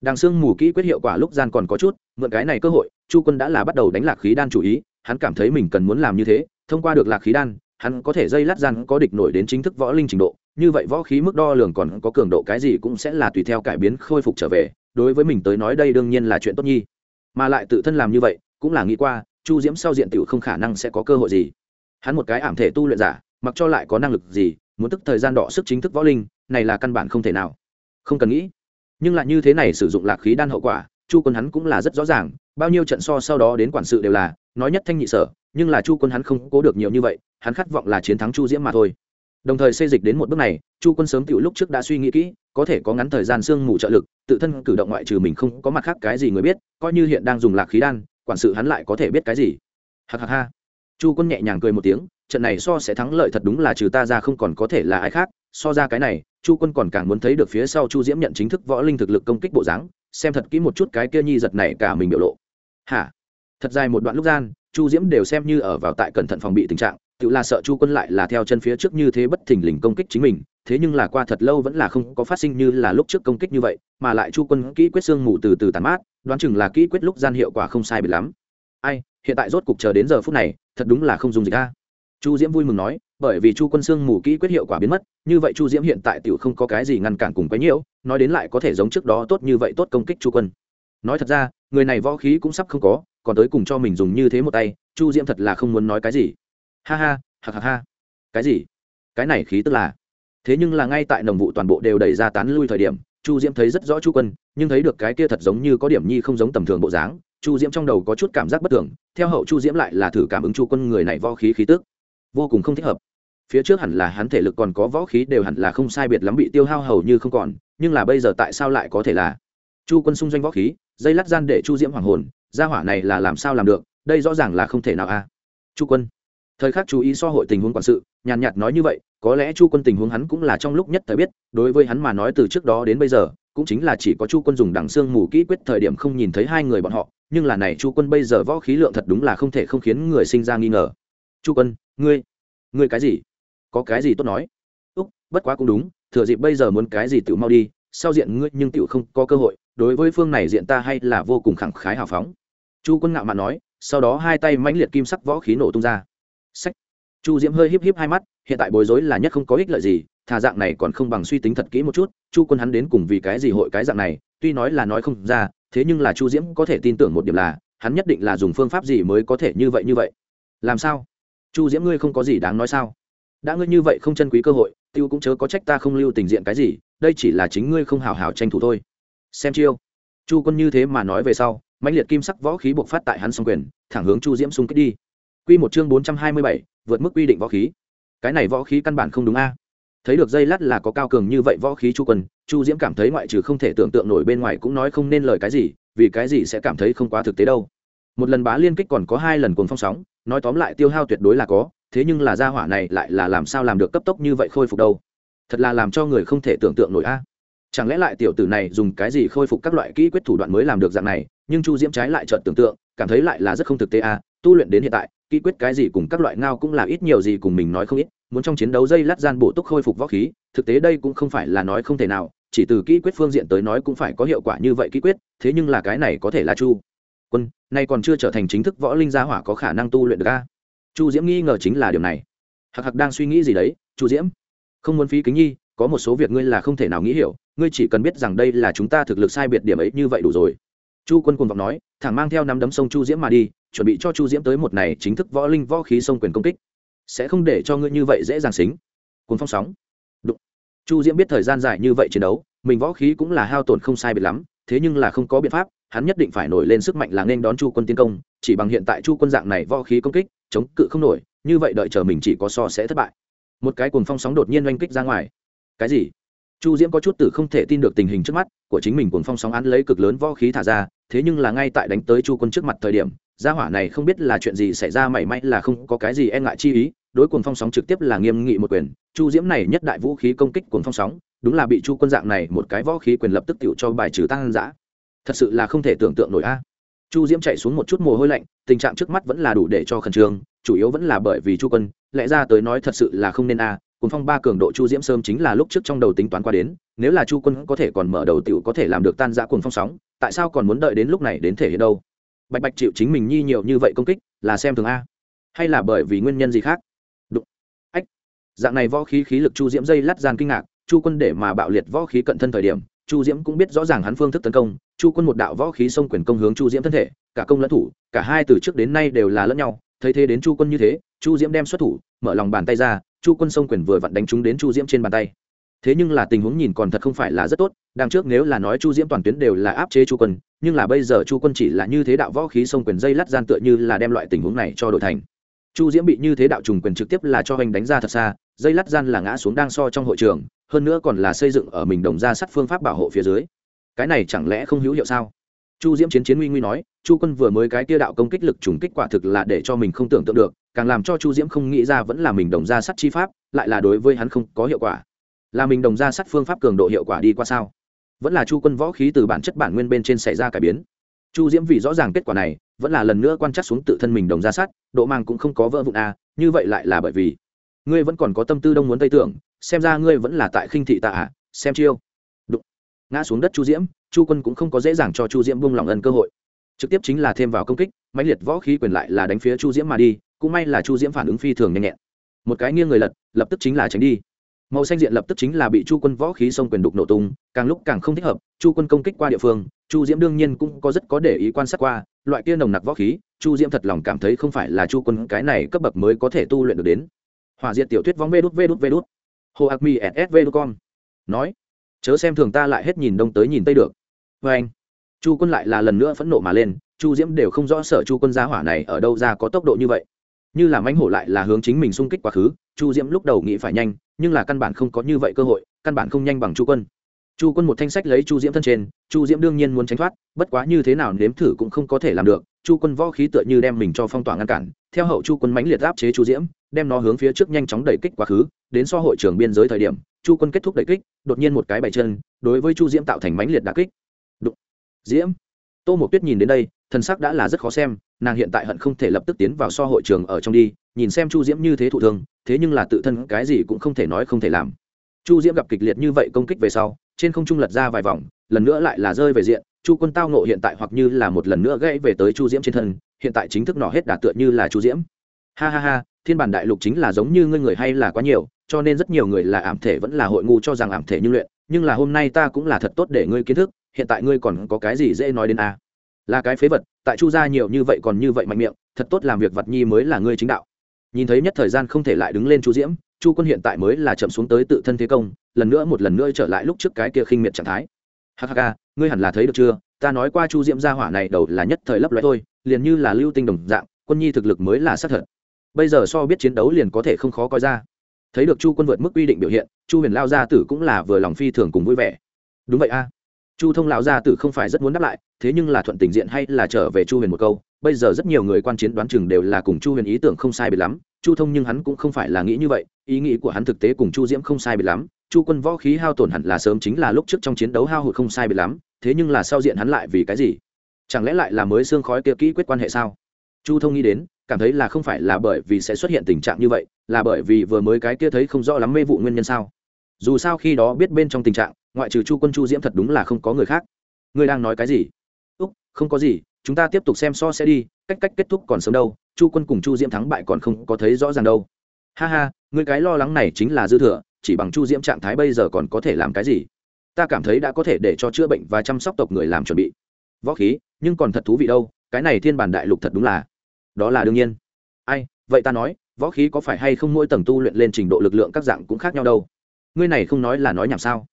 Đằng xương mù kỹ quyết hiệu quả lúc gian còn có chút, mượn cái này cơ hội, chu quân đã là bắt đầu đánh lạc khí đan chủ ý, hắn cảm thấy mình cần muốn làm như thế, thông qua được lạc khí đan hắn có thể dây lát gian có địch nổi đến chính thức võ linh trình độ, như vậy võ khí mức đo lường còn có cường độ cái gì cũng sẽ là tùy theo cải biến khôi phục trở về, đối với mình tới nói đây đương nhiên là chuyện tốt nhi. Mà lại tự thân làm như vậy, cũng là nghĩ qua, chu diễm sau diện t không khả năng sẽ có cơ hội gì. Hắn một cái ảm thể tu luyện giả, mặc cho lại có năng lực gì, muốn tức thời gian đỏ sức chính thức võ linh, này là căn bản không thể nào. Không cần nghĩ. Nhưng lại như thế này sử dụng lạc khí đan hậu quả, chu quân hắn cũng là rất rõ ràng, bao nhiêu trận so sau đó đến quản sự đều là, nói nhất thanh nhị sở nhưng là chu quân hắn không cố được nhiều như vậy, hắn khát vọng là chiến thắng chu diễm mà thôi. Đồng thời xây dịch đến một bước này, chu quân sớm tự lúc trước đã suy nghĩ kỹ, có thể có ngắn thời gian sương mù trợ lực, tự thân cử động ngoại trừ mình không có mặt khác cái gì người biết, coi như hiện đang dùng lạc khí đan, quản sự hắn lại có thể biết cái gì. Hạc hạc ha. Chu quân nhẹ nhàng cười một tiếng, trận này so sẽ thắng lợi thật đúng là trừ ta ra không còn có thể là ai khác, so ra cái này, chu quân còn càng muốn thấy được phía sau chu diễm nhận chính thức võ linh thực lực công kích bộ dáng, xem thật kỹ một chút cái kia nhi giật này cả mình biểu lộ. Hả? Thật dài một đoạn lúc gian, chu diễm đều xem như ở vào tại cẩn thận phòng bị tình trạng, tự là sợ chu quân lại là theo chân phía trước như thế bất thình lình công kích chính mình, thế nhưng là qua thật lâu vẫn là không có phát sinh như là lúc trước công kích như vậy, mà lại chu quân kỹ quyết xương mù từ từ tàn mát, đoán chừng là kỹ quyết lúc gian hiệu quả không sai biệt lắm. Ai, hiện tại rốt cục chờ đến giờ phút này, thật đúng là không dùng gì ra chu diễm vui mừng nói, bởi vì chu quân xương mù kỹ quyết hiệu quả biến mất, như vậy chu diễm hiện tại tiểu không có cái gì ngăn cản cùng quấy nhiễu, nói đến lại có thể giống trước đó tốt như vậy tốt công kích chu quân. Nói thật ra, người này võ khí cũng sắp không có còn tới cùng cho mình dùng như thế một tay, chu diễm thật là không muốn nói cái gì. Ha ha hạc hạc ha. Cái gì? Cái này khí tức là. Thế nhưng là ngay tại nồng vụ toàn bộ đều đẩy ra tán lui thời điểm, chu diễm thấy rất rõ chu quân, nhưng thấy được cái kia thật giống như có điểm nhi không giống tầm thường bộ dáng, chu diễm trong đầu có chút cảm giác bất thường, theo hậu chu diễm lại là thử cảm ứng chu quân người này võ khí khí tức. Vô cùng không thích hợp. Phía trước hẳn là hắn thể lực còn có võ khí đều hẳn là không sai biệt lắm bị tiêu hao hầu như không còn, nhưng là bây giờ tại sao lại có thể là? Chu quân xung doanh võ khí dây lát gian để chu diễm hoàng hồn, gia hỏa này là làm sao làm được, đây rõ ràng là không thể nào a. Chu quân. Thời khắc chú ý so hội tình huống quản sự, nhàn nhạt nói như vậy, có lẽ chu quân tình huống hắn cũng là trong lúc nhất thời biết, đối với hắn mà nói từ trước đó đến bây giờ, cũng chính là chỉ có chu quân dùng đằng xương mù kỹ quyết thời điểm không nhìn thấy hai người bọn họ, nhưng là này chu quân bây giờ võ khí lượng thật đúng là không thể không khiến người sinh ra nghi ngờ. Chu quân, ngươi ngươi cái gì? Có cái gì tốt nói? Úc, bất quá cũng đúng, thừa dịp bây giờ muốn cái gì tự mau đi, sau diện ngươi nhưng tự không có cơ hội đối với phương này diện ta hay là vô cùng khẳng khái hào phóng. Chu quân ngạo mạn nói, sau đó hai tay mãnh liệt kim sắc võ khí nổ tung ra. Sách chu diễm hơi híp híp hai mắt, hiện tại bối rối là nhất không có ích lợi gì, thà dạng này còn không bằng suy tính thật kỹ một chút, chu quân hắn đến cùng vì cái gì hội cái dạng này, tuy nói là nói không ra, thế nhưng là chu diễm có thể tin tưởng một điểm là, hắn nhất định là dùng phương pháp gì mới có thể như vậy như vậy. Làm sao? Chu diễm ngươi không có gì đáng nói sao? Đã ngươi như vậy không chân quý cơ hội, tiêu cũng chớ có trách ta không lưu tình diện cái gì, đây chỉ là chính ngươi không hào hào tranh thủ thôi xem chiêu chu quân như thế mà nói về sau mãnh liệt kim sắc võ khí buộc phát tại hắn song quyền thẳng hướng chu diễm xung kích đi Quy một chương 427, vượt mức quy định võ khí. Cái này võ khí căn bản không đúng a. Thấy được dây lát là có cao cường như vậy võ khí Chu Quân, Chu Diễm cảm thấy ngoại trừ không thể tưởng tượng nổi bên ngoài cũng nói không nên lời cái gì, vì cái gì sẽ cảm thấy không quá thực tế đâu. Một lần bá liên kích còn có hai lần cuồng phong sóng, nói tóm lại tiêu hao tuyệt đối là có, thế nhưng là gia hỏa này lại là làm sao làm được cấp tốc như vậy khôi phục đâu? Thật là làm cho người không thể tưởng tượng nổi a. Chẳng lẽ lại tiểu tử này dùng cái gì khôi phục các loại kỹ quyết thủ đoạn mới làm được dạng này, nhưng Chu Diễm trái lại chợt tưởng tượng, cảm thấy lại là rất không thực tế a, tu luyện đến hiện tại, kỹ quyết cái gì cùng các loại ngao cũng là ít nhiều gì cùng mình nói không ít muốn trong chiến đấu dây lát gian bổ túc khôi phục võ khí thực tế đây cũng không phải là nói không thể nào chỉ từ kỹ quyết phương diện tới nói cũng phải có hiệu quả như vậy kỹ quyết thế nhưng là cái này có thể là chu quân nay còn chưa trở thành chính thức võ linh gia hỏa có khả năng tu luyện được a chu diễm nghi ngờ chính là điều này. Hạc hạc đang suy nghĩ gì đấy chu diễm không muốn phí kính nhi có một số việc ngươi là không thể nào nghĩ hiểu, ngươi chỉ cần biết rằng đây là chúng ta thực lực sai biệt điểm ấy như vậy đủ rồi. Chu quân cùng vọng nói, thẳng mang theo năm đấm sông chu diễm mà đi, chuẩn bị cho chu diễm tới một này chính thức võ linh võ khí sông quyền công kích. Sẽ không để cho ngươi như vậy dễ dàng xính. Cuốn phong sóng. Đụng. chu diễm biết thời gian dài như vậy chiến đấu, mình võ khí cũng là hao tổn không sai biệt lắm, thế nhưng là không có biện pháp, hắn nhất định phải nổi lên sức mạnh là nên đón chu quân tiến công, chỉ bằng hiện tại chu quân dạng này võ khí công kích, chống cự không nổi, như vậy đợi chờ mình chỉ có so sẽ thất bại. Một cái cuồng phong sóng đột nhiên oanh kích ra ngoài cái gì? Chu diễm có chút tử không thể tin được tình hình trước mắt, của chính mình cuồng phong sóng án lấy cực lớn võ khí thả ra, thế nhưng là ngay tại đánh tới chu quân trước mặt thời điểm, gia hỏa này không biết là chuyện gì xảy ra mảy may là không có cái gì e ngại chi ý, đối cuồng phong sóng trực tiếp là nghiêm nghị một quyền. Chu diễm này nhất đại vũ khí công kích cuồng phong sóng, đúng là bị chu quân dạng này một cái võ khí quyền lập tức tự cho bài trừ tăng giã thật sự là không thể tưởng tượng nổi a. Chu diễm chạy xuống một chút mồ hôi lạnh, tình trạng trước mắt vẫn là đủ để cho khẩn trương, chủ yếu vẫn là bởi vì chu quân, lẽ ra tới nói thật sự là không nên a à cùng phong ba cường độ chu diễm sớm chính là lúc trước trong đầu tính toán qua đến, nếu là chu quân có thể còn mở đầu t có thể làm được tan giã cùng phong sóng, tại sao còn muốn đợi đến lúc này đến thể hiện đâu? Bạch bạch chịu chính mình nhi nhiều như vậy công kích, là xem thường a. Hay là bởi vì nguyên nhân gì khác? Đụng. ách. Dạng này võ khí khí lực chu diễm dây lát gian kinh ngạc, chu quân để mà bạo liệt võ khí cận thân thời điểm, chu diễm cũng biết rõ ràng hắn phương thức tấn công, chu quân một đạo võ khí xông quyền công hướng chu diễm thân thể, cả công lẫn thủ, cả hai từ trước đến nay đều là lẫn nhau, thấy thế đến chu quân như thế, chu diễm đem xuất thủ, mở lòng bàn tay ra chu quân sông quyền vừa vặn đánh trúng đến chu diễm trên bàn tay. Thế nhưng là tình huống nhìn còn thật không phải là rất tốt, đằng trước nếu là nói chu diễm toàn tuyến đều là áp chế chu quân, nhưng là bây giờ chu quân chỉ là như thế đạo võ khí sông quyền dây lát gian tựa như là đem loại tình huống này cho đội thành. Chu diễm bị như thế đạo trùng quyền trực tiếp là cho hành đánh ra thật xa, dây lát gian là ngã xuống đang so trong hội trường, hơn nữa còn là xây dựng ở mình đồng ra sắt phương pháp bảo hộ phía dưới. Cái này chẳng lẽ không hữu hiệu sao? Chu diễm chiến chiến nguy nguy nói, chu quân vừa mới cái tia đạo công kích lực trùng kích quả thực là để cho mình không tưởng tượng được càng làm cho chu diễm không nghĩ ra vẫn là mình đồng ra sắt chi pháp lại là đối với hắn không có hiệu quả. Là mình đồng ra sắt phương pháp cường độ hiệu quả đi qua sao? Vẫn là chu quân võ khí từ bản chất bản nguyên bên trên xảy ra cải biến. Chu diễm vì rõ ràng kết quả này vẫn là lần nữa quan trắc xuống tự thân mình đồng ra sắt độ mang cũng không có vỡ vụn a à, như vậy lại là bởi vì ngươi vẫn còn có tâm tư đông muốn tây tưởng xem ra ngươi vẫn là tại khinh thị tạ à, xem chiêu. Đụng. ngã xuống đất chu diễm chu quân cũng không có dễ dàng cho chu diễm buông lỏng ân cơ hội. Trực tiếp chính là thêm vào công kích mãnh liệt võ khí quyền lại là đánh phía chu diễm mà đi cũng may là chu diễm phản ứng phi thường nhanh nhẹn. Một cái nghiêng người lật, lập tức chính là tránh đi. Màu xanh diện lập tức chính là bị chu quân võ khí xông quyền đục nổ tung, càng lúc càng không thích hợp, chu quân công kích qua địa phương, chu diễm đương nhiên cũng có rất có để ý quan sát qua, loại kia nồng nặc võ khí, chu diễm thật lòng cảm thấy không phải là chu quân cái này cấp bậc mới có thể tu luyện được đến. Hỏa Diện tiểu thuyết vóng vê đút vê đút vê đút. Hồ ạc mi ss vê đút con nói, chớ xem thường ta lại hết nhìn đông tới nhìn tây được. Vê anh. Chu quân lại là lần nữa phẫn nộ mà lên, chu diễm đều không rõ sở chu quân gia hỏa này ở đâu ra có tốc độ như vậy như là mãnh hổ lại là hướng chính mình xung kích quá khứ, chu diễm lúc đầu nghĩ phải nhanh, nhưng là căn bản không có như vậy cơ hội, căn bản không nhanh bằng chu quân. Chu quân một thanh sách lấy chu diễm thân trên, chu diễm đương nhiên muốn tránh thoát, bất quá như thế nào nếm thử cũng không có thể làm được, chu quân võ khí tựa như đem mình cho phong tỏa ngăn cản, theo hậu chu quân mãnh liệt áp chế chu diễm, đem nó hướng phía trước nhanh chóng đẩy kích quá khứ, đến so hội trường biên giới thời điểm, chu quân kết thúc đẩy kích, đột nhiên một cái bảy chân, đối với chu diễm tạo thành mãnh liệt đà kích. Đụng. diễm. Tô một tuyết nhìn đến đây Thần sắc đã là rất khó xem, nàng hiện tại hận không thể lập tức tiến vào so hội trường ở trong đi, nhìn xem chu diễm như thế thụ thương, thế nhưng là tự thân cái gì cũng không thể nói không thể làm chu diễm gặp kịch liệt như vậy công kích về sau, trên không trung lật ra vài vòng, lần nữa lại là rơi về diện, chu quân tao nộ hiện tại hoặc như là một lần nữa gãy về tới chu diễm trên thân, hiện tại chính thức nọ hết đà tựa như là chu diễm ha ha ha, thiên bản đại lục chính là giống như ngươi người hay là quá nhiều, cho nên rất nhiều người là ảm thể vẫn là hội ngu cho rằng ảm thể như luyện, nhưng là hôm nay ta cũng là thật tốt để ngươi kiến thức, hiện tại ngươi còn có cái gì dễ nói đến a à? Là cái phế vật, tại chu gia nhiều như vậy còn như vậy mạnh miệng, thật tốt làm việc vật nhi mới là ngươi chính đạo. Nhìn thấy nhất thời gian không thể lại đứng lên chu diễm, chu quân hiện tại mới là chậm xuống tới tự thân thế công, lần nữa một lần nữa trở lại lúc trước cái kia khinh miệt trạng thái. Hk ngươi hẳn là thấy được chưa? Ta nói qua chu diễm gia hỏa này đầu là nhất thời lấp lóe thôi, liền như là lưu tinh đồng dạng, quân nhi thực lực mới là xác thật. Bây giờ so biết chiến đấu liền có thể không khó coi ra. Thấy được chu quân vượt mức quy định biểu hiện, chu huyền lao gia tử cũng là vừa lòng phi thường cùng vui vẻ. Đúng vậy a chu thông lão gia tử không phải rất muốn đáp lại, thế nhưng là thuận tình diện hay là trở về chu huyền một câu, bây giờ rất nhiều người quan chiến đoán chừng đều là cùng chu huyền ý tưởng không sai biệt lắm, chu thông nhưng hắn cũng không phải là nghĩ như vậy, ý nghĩ của hắn thực tế cùng chu diễm không sai biệt lắm, chu quân võ khí hao tổn hẳn là sớm chính là lúc trước trong chiến đấu hao hụt không sai biệt lắm, thế nhưng là sau diện hắn lại vì cái gì? Chẳng lẽ lại là mới xương khói kia kỹ quyết quan hệ sao? Chu thông nghĩ đến, cảm thấy là không phải là bởi vì sẽ xuất hiện tình trạng như vậy, là bởi vì vừa mới cái kia thấy không rõ lắm mê vụ nguyên nhân sao? Dù sao khi đó biết bên trong tình trạng ngoại trừ chu quân chu diễm thật đúng là không có người khác. Ngươi đang nói cái gì? Úc, không có gì, chúng ta tiếp tục xem so sẽ đi, cách cách kết thúc còn sớm đâu, chu quân cùng chu diễm thắng bại còn không có thấy rõ ràng đâu. Ha ha, ngươi cái lo lắng này chính là dư thừa, chỉ bằng chu diễm trạng thái bây giờ còn có thể làm cái gì? Ta cảm thấy đã có thể để cho chữa bệnh và chăm sóc tộc người làm chuẩn bị. Võ khí, nhưng còn thật thú vị đâu, cái này thiên bản đại lục thật đúng là, đó là đương nhiên. Ai, vậy ta nói, võ khí có phải hay không mỗi tầng tu luyện lên trình độ lực lượng các dạng cũng khác nhau đâu? Ngươi này không nói là nói nhảm sao?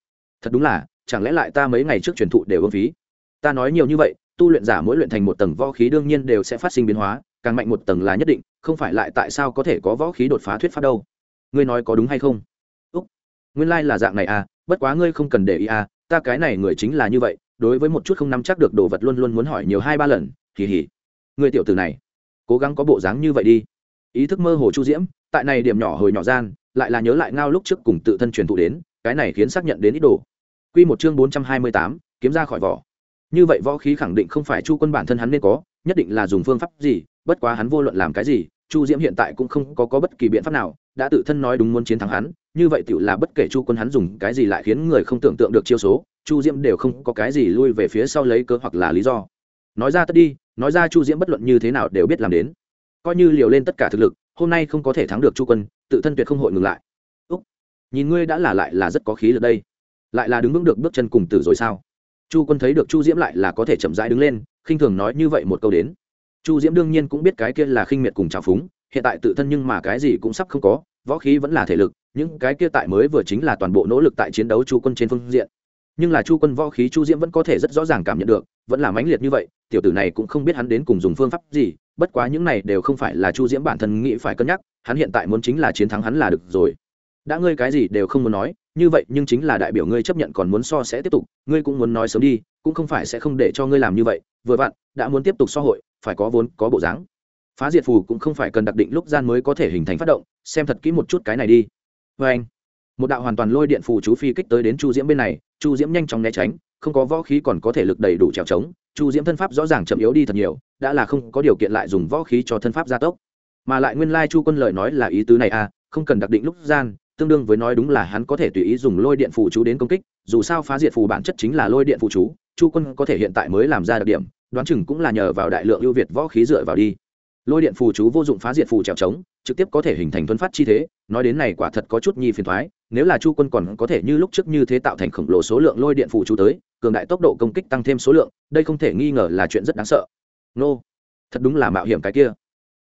Thật đúng là, chẳng lẽ lại ta mấy ngày trước truyền thụ đều ưng phí? Ta nói nhiều như vậy, tu luyện giả mỗi luyện thành một tầng võ khí đương nhiên đều sẽ phát sinh biến hóa, càng mạnh một tầng là nhất định, không phải lại tại sao có thể có võ khí đột phá thuyết pháp đâu. Ngươi nói có đúng hay không? Úc, nguyên lai、like、là dạng này à bất quá ngươi không cần để ý à ta cái này người chính là như vậy, đối với một chút không nắm chắc được đồ vật luôn luôn muốn hỏi nhiều hai ba lần kỳ hỉ người tiểu tử này, cố gắng có bộ dáng như vậy đi. Ý thức mơ hồ chu diễm, tại này điểm nhỏ hồi nhỏ gian, lại là nhớ lại ngao lúc trước cùng tự thân truyền thụ đến, cái này khiến xác nhận đến ít đồ quy một chương bốn trăm hai mươi tám kiếm ra khỏi vỏ. Như vậy võ khí khẳng định không phải chu quân bản thân hắn nên có nhất định là dùng phương pháp gì bất quá hắn vô luận làm cái gì chu diễm hiện tại cũng không có, có bất kỳ biện pháp nào đã tự thân nói đúng muốn chiến thắng hắn như vậy tiểu là bất kể chu quân hắn dùng cái gì lại khiến người không tưởng tượng được chiêu số chu diễm đều không có cái gì lui về phía sau lấy cớ hoặc là lý do. Nói ra tất đi nói ra chu diễm bất luận như thế nào đều biết làm đến. Coi như liều lên tất cả thực lực hôm nay không có thể thắng được chu quân tự thân tuyệt không hội ngừng lại. Úc nhìn ngươi đã là lại là rất có khí lực đây lại là đứng vững được bước chân cùng tử rồi sao? Chu quân thấy được chu diễm lại là có thể chậm rãi đứng lên, khinh thường nói như vậy một câu đến. Chu diễm đương nhiên cũng biết cái kia là khinh miệt cùng trào phúng, hiện tại tự thân nhưng mà cái gì cũng sắp không có, võ khí vẫn là thể lực, những cái kia tại mới vừa chính là toàn bộ nỗ lực tại chiến đấu chu quân trên phương diện. Nhưng là chu quân võ khí chu diễm vẫn có thể rất rõ ràng cảm nhận được, vẫn là mãnh liệt như vậy, tiểu tử này cũng không biết hắn đến cùng dùng phương pháp gì, bất quá những này đều không phải là chu diễm bản thân nghĩ phải cân nhắc, hắn hiện tại muốn chính là chiến thắng hắn là được rồi. Đã ngươi cái gì đều không muốn nói như vậy, nhưng chính là đại biểu ngươi chấp nhận còn muốn so sẽ tiếp tục, ngươi cũng muốn nói sớm đi, cũng không phải sẽ không để cho ngươi làm như vậy, vừa vặn, đã muốn tiếp tục so hội, phải có vốn, có bộ dáng. Phá diệt phù cũng không phải cần đặc định lúc gian mới có thể hình thành phát động, xem thật kỹ một chút cái này đi. Vê anh, một đạo hoàn toàn lôi điện phù chú phi kích tới đến chu diễm bên này, chu diễm nhanh chóng né tránh, không có võ khí còn có thể lực đầy đủ trèo trống, chu diễm thân pháp rõ ràng chậm yếu đi thật nhiều, đã là không có điều kiện lại dùng võ khí cho thân pháp gia tốc. Mà lại nguyên lai chu quân lời nói là ý tứ này à không cần đặc định lúc gian tương đương với nói đúng là hắn có thể tùy ý dùng lôi điện phù chú đến công kích, dù sao phá diệt phù bản chất chính là lôi điện phù chú, chu quân có thể hiện tại mới làm ra đặc điểm, đoán chừng cũng là nhờ vào đại lượng ưu việt võ khí dựa vào đi. Lôi điện phù chú vô dụng phá diệt phù trèo trống, trực tiếp có thể hình thành thuấn phát chi thế, nói đến này quả thật có chút nhi phiền thoái, nếu là chu quân còn có thể như lúc trước như thế tạo thành khổng lồ số lượng lôi điện phù chú tới, cường đại tốc độ công kích tăng thêm số lượng, đây không thể nghi ngờ là chuyện rất đáng sợ. Nô, thật đúng là mạo hiểm cái kia.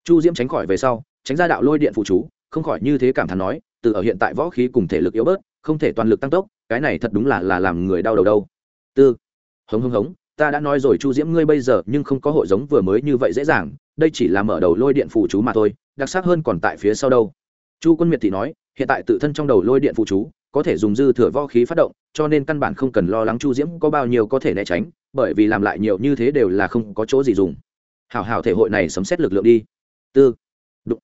Chu diễm tránh khỏi về sau, tránh ra đạo lôi điện phù chú, không khỏi như thế cảm thán nói từ ở hiện tại võ khí cùng thể lực yếu bớt, không thể toàn lực tăng tốc, cái này thật đúng là là làm người đau đầu đâu. Tư. Hống hống hống, ta đã nói rồi chu diễm ngươi bây giờ nhưng không có hội giống vừa mới như vậy dễ dàng, đây chỉ là mở đầu lôi điện phụ chú mà thôi, đặc sắc hơn còn tại phía sau đâu. Chu quân miệt thì nói, hiện tại tự thân trong đầu lôi điện phụ chú, có thể dùng dư thừa võ khí phát động, cho nên căn bản không cần lo lắng chu diễm có bao nhiêu có thể né tránh, bởi vì làm lại nhiều như thế đều là không có chỗ gì dùng. Hảo hảo thể hội này sấm xét lực lượng đi. Tư. Đụng.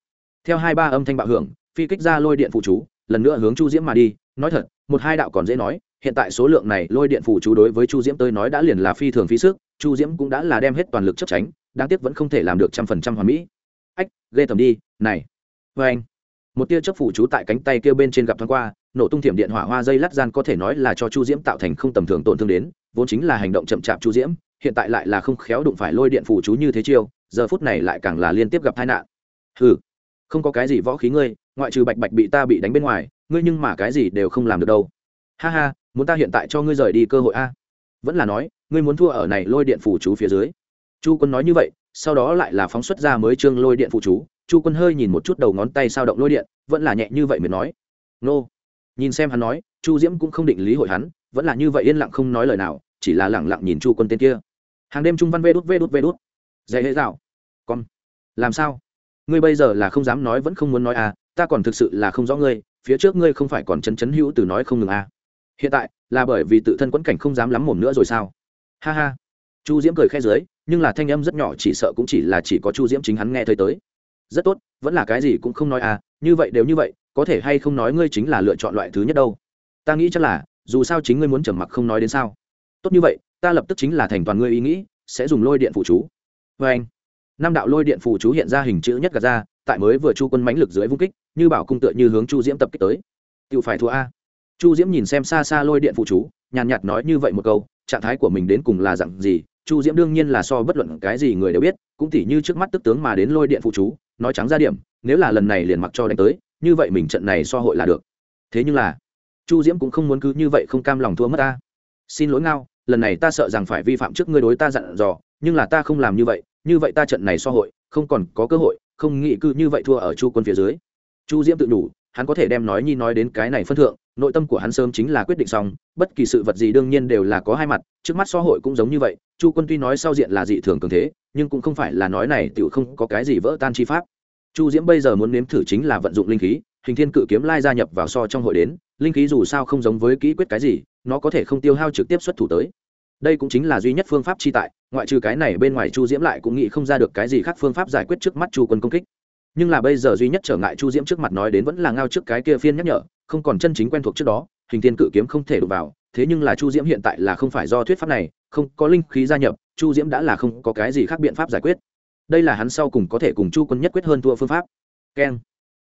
theo hai ba âm thanh bạo hưởng phi kích ra lôi điện phụ chú, lần nữa hướng chu diễm mà đi. Nói thật, một hai đạo còn dễ nói, hiện tại số lượng này lôi điện phụ chú đối với chu diễm tới nói đã liền là phi thường phí sức, chu diễm cũng đã là đem hết toàn lực chấp tránh, đáng tiếc vẫn không thể làm được trăm phần trăm hoàn mỹ. Ách, ghê tầm đi, này. Vê anh, một tia chấp phụ chú tại cánh tay kia bên trên gặp thoáng qua, nổ tung thiểm điện hỏa hoa dây lát gian có thể nói là cho chu diễm tạo thành không tầm thường tổn thương đến, vốn chính là hành động chậm chạp chu diễm, hiện tại lại là không khéo đụng phải lôi điện phụ chú như thế chiêu, giờ phút này lại càng là liên tiếp gặp tai nạn. Hừ, không có cái gì võ khí ngươi ngoại trừ bạch bạch bị ta bị đánh bên ngoài, ngươi nhưng mà cái gì đều không làm được đâu. Ha ha, muốn ta hiện tại cho ngươi rời đi cơ hội a? Vẫn là nói, ngươi muốn thua ở này lôi điện phủ chú phía dưới. Chu quân nói như vậy, sau đó lại là phóng xuất ra mới chương lôi điện phụ chú. Chu quân hơi nhìn một chút đầu ngón tay sao động lôi điện, vẫn là nhẹ như vậy mới nói. Nô. Nhìn xem hắn nói, chu diễm cũng không định lý hội hắn, vẫn là như vậy yên lặng không nói lời nào, chỉ là lẳng lặng nhìn chu quân tên kia. Hàng đêm trung văn vê đút vê đút vê đút. Dạy hệ dạo. Con. Làm sao? Ngươi bây giờ là không dám nói vẫn không muốn nói à ta còn thực sự là không rõ ngươi, phía trước ngươi không phải còn chấn chấn hữu từ nói không ngừng à. Hiện tại, là bởi vì tự thân quẫn cảnh không dám lắm mồm nữa rồi sao? Ha ha. Chu diễm cười khe dưới, nhưng là thanh âm rất nhỏ, chỉ sợ cũng chỉ là chỉ có chu diễm chính hắn nghe thấy tới. Rất tốt, vẫn là cái gì cũng không nói à như vậy đều như vậy, có thể hay không nói ngươi chính là lựa chọn loại thứ nhất đâu? Ta nghĩ chắc là, dù sao chính ngươi muốn trầm mặc không nói đến sao. Tốt như vậy, ta lập tức chính là thành toàn ngươi ý nghĩ, sẽ dùng lôi điện phụ chú. Vê anh năm đạo lôi điện phụ chú hiện ra hình chữ nhất gạt ra, tại mới vừa chu quân mãnh lực dưới vung kích như bảo cung tựa như hướng chu diễm tập kích tới. Tự phải thua a. Chu diễm nhìn xem xa xa lôi điện phụ chú, nhàn nhạt nói như vậy một câu, trạng thái của mình đến cùng là dặn gì, chu diễm đương nhiên là so bất luận cái gì người đều biết, cũng tỉ như trước mắt tức tướng mà đến lôi điện phụ chú, nói trắng ra điểm, nếu là lần này liền mặc cho đánh tới, như vậy mình trận này so hội là được. Thế nhưng là, chu diễm cũng không muốn cứ như vậy không cam lòng thua mất ta. Xin lỗi ngao, lần này ta sợ rằng phải vi phạm trước ngươi đối ta dặn dò, nhưng là ta không làm như vậy như vậy ta trận này so hội, không còn có cơ hội, không nghĩ cứ như vậy thua ở chu quân phía dưới chu diễm tự đủ hắn có thể đem nói nhi nói đến cái này phân thượng, nội tâm của hắn sớm chính là quyết định xong, bất kỳ sự vật gì đương nhiên đều là có hai mặt, trước mắt xã hội cũng giống như vậy, chu quân tuy nói sau diện là dị thường cường thế, nhưng cũng không phải là nói này tự không có cái gì vỡ tan chi pháp. Chu diễm bây giờ muốn nếm thử chính là vận dụng linh khí, hình thiên cự kiếm lai gia nhập vào so trong hội đến, linh khí dù sao không giống với kỹ quyết cái gì, nó có thể không tiêu hao trực tiếp xuất thủ tới. Đây cũng chính là duy nhất phương pháp chi tại, ngoại trừ cái này bên ngoài chu diễm lại cũng nghĩ không ra được cái gì khác phương pháp giải quyết trước mắt chu quân công kích nhưng là bây giờ duy nhất trở ngại chu diễm trước mặt nói đến vẫn là ngao trước cái kia phiên nhắc nhở, không còn chân chính quen thuộc trước đó, hình thiên cự kiếm không thể đụng vào, thế nhưng là chu diễm hiện tại là không phải do thuyết pháp này, không có linh khí gia nhập, chu diễm đã là không có cái gì khác biện pháp giải quyết. Đây là hắn sau cùng có thể cùng chu quân nhất quyết hơn thua phương pháp. Keng.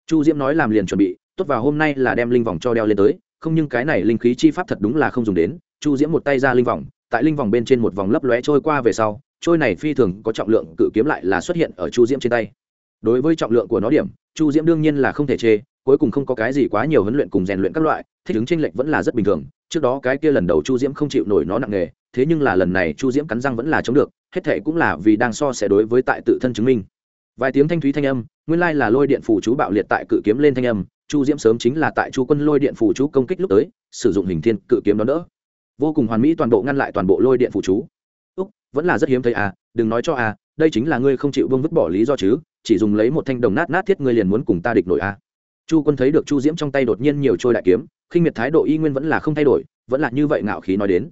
Chu diễm nói làm liền chuẩn bị, tốt vào hôm nay là đem linh vòng cho đeo lên tới, không nhưng cái này linh khí chi pháp thật đúng là không dùng đến, chu diễm một tay ra linh vòng, tại linh vòng bên trên một vòng lấp lóe trôi qua về sau, trôi này phi thường có trọng lượng cự kiếm lại là xuất hiện ở chu diễm trên tay đối với trọng lượng của nó điểm, chu diễm đương nhiên là không thể chê, cuối cùng không có cái gì quá nhiều huấn luyện cùng rèn luyện các loại, thích ứng tranh lệch vẫn là rất bình thường. Trước đó cái kia lần đầu chu diễm không chịu nổi nó nặng nề, thế nhưng là lần này chu diễm cắn răng vẫn là chống được, hết thệ cũng là vì đang so sẽ đối với tại tự thân chứng minh. Vài tiếng thanh thúy thanh âm, nguyên lai là lôi điện phủ chú bạo liệt tại cự kiếm lên thanh âm, chu diễm sớm chính là tại chu quân lôi điện phủ chú công kích lúc tới, sử dụng hình thiên cự kiếm đó đỡ vô cùng hoàn mỹ toàn bộ ngăn lại toàn bộ lôi điện phủ chú. Úc, vẫn là rất hiếm thấy à đừng nói cho à đây chính là ngươi không chịu vương vứt bỏ lý do chứ chỉ dùng lấy một thanh đồng nát nát thiết ngươi liền muốn cùng ta địch nổi à chu quân thấy được chu diễm trong tay đột nhiên nhiều trôi đại kiếm, khinh miệt thái độ y nguyên vẫn là không thay đổi, vẫn là như vậy ngạo khí nói đến.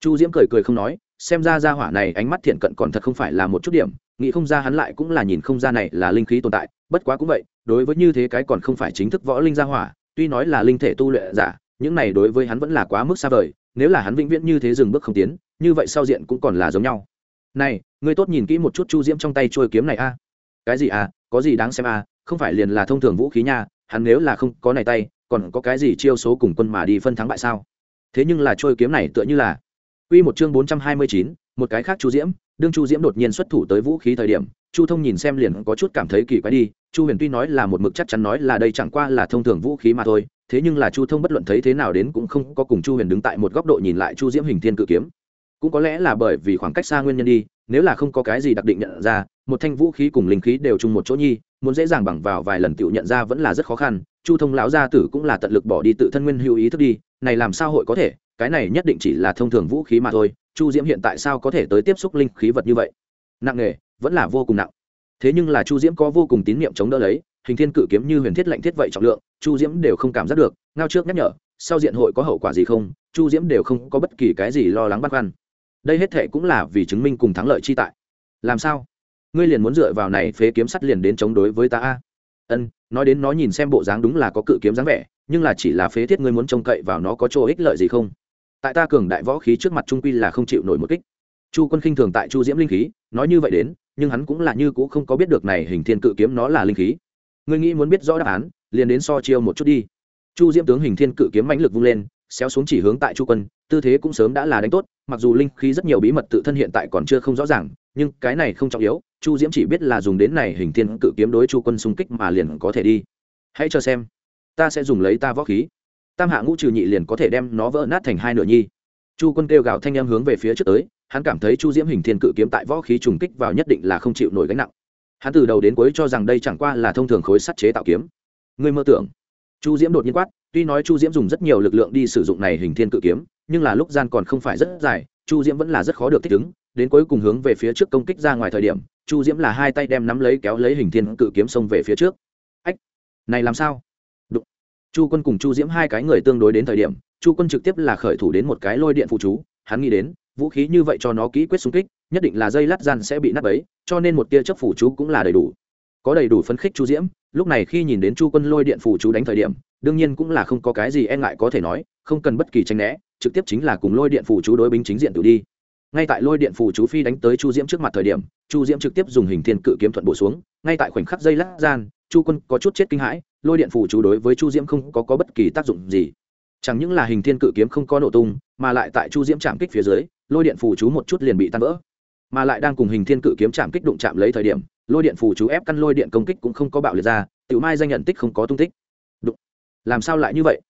Chu diễm cười cười không nói, xem ra ra hỏa này ánh mắt thiện cận còn thật không phải là một chút điểm, nghĩ không ra hắn lại cũng là nhìn không ra này là linh khí tồn tại, bất quá cũng vậy, đối với như thế cái còn không phải chính thức võ linh gia hỏa, tuy nói là linh thể tu luyện giả, những này đối với hắn vẫn là quá mức xa vời, nếu là hắn vĩnh viễn như thế dừng bước không tiến, như vậy sau diện cũng còn là giống nhau. Này, ngươi tốt nhìn kỹ một chút chu diễm trong tay trôi kiếm này a cái gì à có gì đáng xem à không phải liền là thông thường vũ khí nha hắn nếu là không có này tay còn có cái gì chiêu số cùng quân mà đi phân thắng bại sao thế nhưng là trôi kiếm này tựa như là Quy một chương 429, một cái khác Chu Diễm, đương Chu Diễm đột nhiên xuất thủ tới vũ khí thời điểm, Chu Thông nhìn xem liền có chút cảm thấy kỳ quái đi, Chu Huyền tuy nói là một mực chắc chắn nói là đây chẳng qua là thông thường vũ khí mà thôi, thế nhưng là Chu Thông bất luận thấy thế nào đến cũng không có cùng Chu Huyền đứng tại một góc độ nhìn lại Chu Diễm hình thiên cự kiếm. Cũng có lẽ là bởi vì khoảng cách xa nguyên nhân đi, nếu là không có cái gì đặc định nhận ra, một thanh vũ khí cùng linh khí đều chung một chỗ nhi, muốn dễ dàng bằng vào vài lần tự nhận ra vẫn là rất khó khăn, Chu Thông lão gia tử cũng là tận lực bỏ đi tự thân nguyên hữu ý thức đi, này làm sao hội có thể, cái này nhất định chỉ là thông thường vũ khí mà thôi chu diễm hiện tại sao có thể tới tiếp xúc linh khí vật như vậy? Nặng nghề vẫn là vô cùng nặng. Thế nhưng là chu diễm có vô cùng tín nhiệm chống đỡ lấy hình thiên cự kiếm như huyền thiết lạnh thiết vậy trọng lượng chu diễm đều không cảm giác được ngao trước nhắc nhở sau diện hội có hậu quả gì không chu diễm đều không có bất kỳ cái gì lo lắng băn khoăn. Đây hết thệ cũng là vì chứng minh cùng thắng lợi chi tại. Làm sao? Ngươi liền muốn dựa vào này phế kiếm sắt liền đến chống đối với ta a? Ân, nói đến nó nhìn xem bộ dáng đúng là có cự kiếm dáng vẻ, nhưng là chỉ là phế thiết ngươi muốn trông cậy vào nó có chỗ ích lợi gì không? Tại ta cường đại võ khí trước mặt trung quy là không chịu nổi một kích. Chu quân khinh thường tại chu diễm linh khí, nói như vậy đến, nhưng hắn cũng là như cũ không có biết được này hình thiên cự kiếm nó là linh khí. Ngươi nghĩ muốn biết rõ đáp án, liền đến so chiêu một chút đi. Chu diễm tướng hình thiên cự kiếm mãnh lực vung lên, xéo xuống chỉ hướng tại chu quân, tư thế cũng sớm đã là đánh tốt, mặc dù linh khí rất nhiều bí mật tự thân hiện tại còn chưa không rõ ràng, nhưng cái này không trọng yếu chu diễm chỉ biết là dùng đến này hình thiên cự kiếm đối chu quân xung kích mà liền có thể đi. Hãy cho xem. Ta sẽ dùng lấy ta võ khí. Tam hạ ngũ trừ nhị liền có thể đem nó vỡ nát thành hai nửa nhi. Chu quân kêu gào thanh em hướng về phía trước tới, hắn cảm thấy chu diễm hình thiên cự kiếm tại võ khí trùng kích vào nhất định là không chịu nổi gánh nặng. Hắn từ đầu đến cuối cho rằng đây chẳng qua là thông thường khối sắt chế tạo kiếm. Người mơ tưởng. Chu diễm đột nhiên quát, tuy nói chu diễm dùng rất nhiều lực lượng đi sử dụng này hình thiên cự kiếm, nhưng là lúc gian còn không phải rất dài, chu diễm vẫn là rất khó được thích ứng, đến cuối cùng hướng về phía trước công kích ra ngoài thời điểm chu diễm là hai tay đem nắm lấy kéo lấy hình thiên cự kiếm xông về phía trước. Ách, này làm sao? Chu quân cùng chu diễm hai cái người tương đối đến thời điểm, chu quân trực tiếp là khởi thủ đến một cái lôi điện phụ chú, hắn nghĩ đến, vũ khí như vậy cho nó kỹ quyết xung kích, nhất định là dây lát gian sẽ bị nắp ấy cho nên một tia chấp phủ chú cũng là đầy đủ. Có đầy đủ phấn khích chu diễm, lúc này khi nhìn đến chu quân lôi điện phủ chú đánh thời điểm, đương nhiên cũng là không có cái gì e ngại có thể nói, không cần bất kỳ tranh né, trực tiếp chính là cùng lôi điện phủ chú đối binh chính diện tự đi ngay tại lôi điện phù chú phi đánh tới chu diễm trước mặt thời điểm chu diễm trực tiếp dùng hình thiên cự kiếm thuận bổ xuống ngay tại khoảnh khắc dây lát gian chu quân có chút chết kinh hãi lôi điện phù chú đối với chu diễm không có, có bất kỳ tác dụng gì. Chẳng những là hình thiên cự kiếm không có nổ tung mà lại tại chu diễm chạm kích phía dưới lôi điện phù chú một chút liền bị tan vỡ. Mà lại đang cùng hình thiên cự kiếm chạm kích đụng chạm lấy thời điểm lôi điện phù chú ép căn lôi điện công kích cũng không có bạo liệt ra tiểu mai danh nhận tích không có tung tích. Đụng. Làm sao lại như vậy?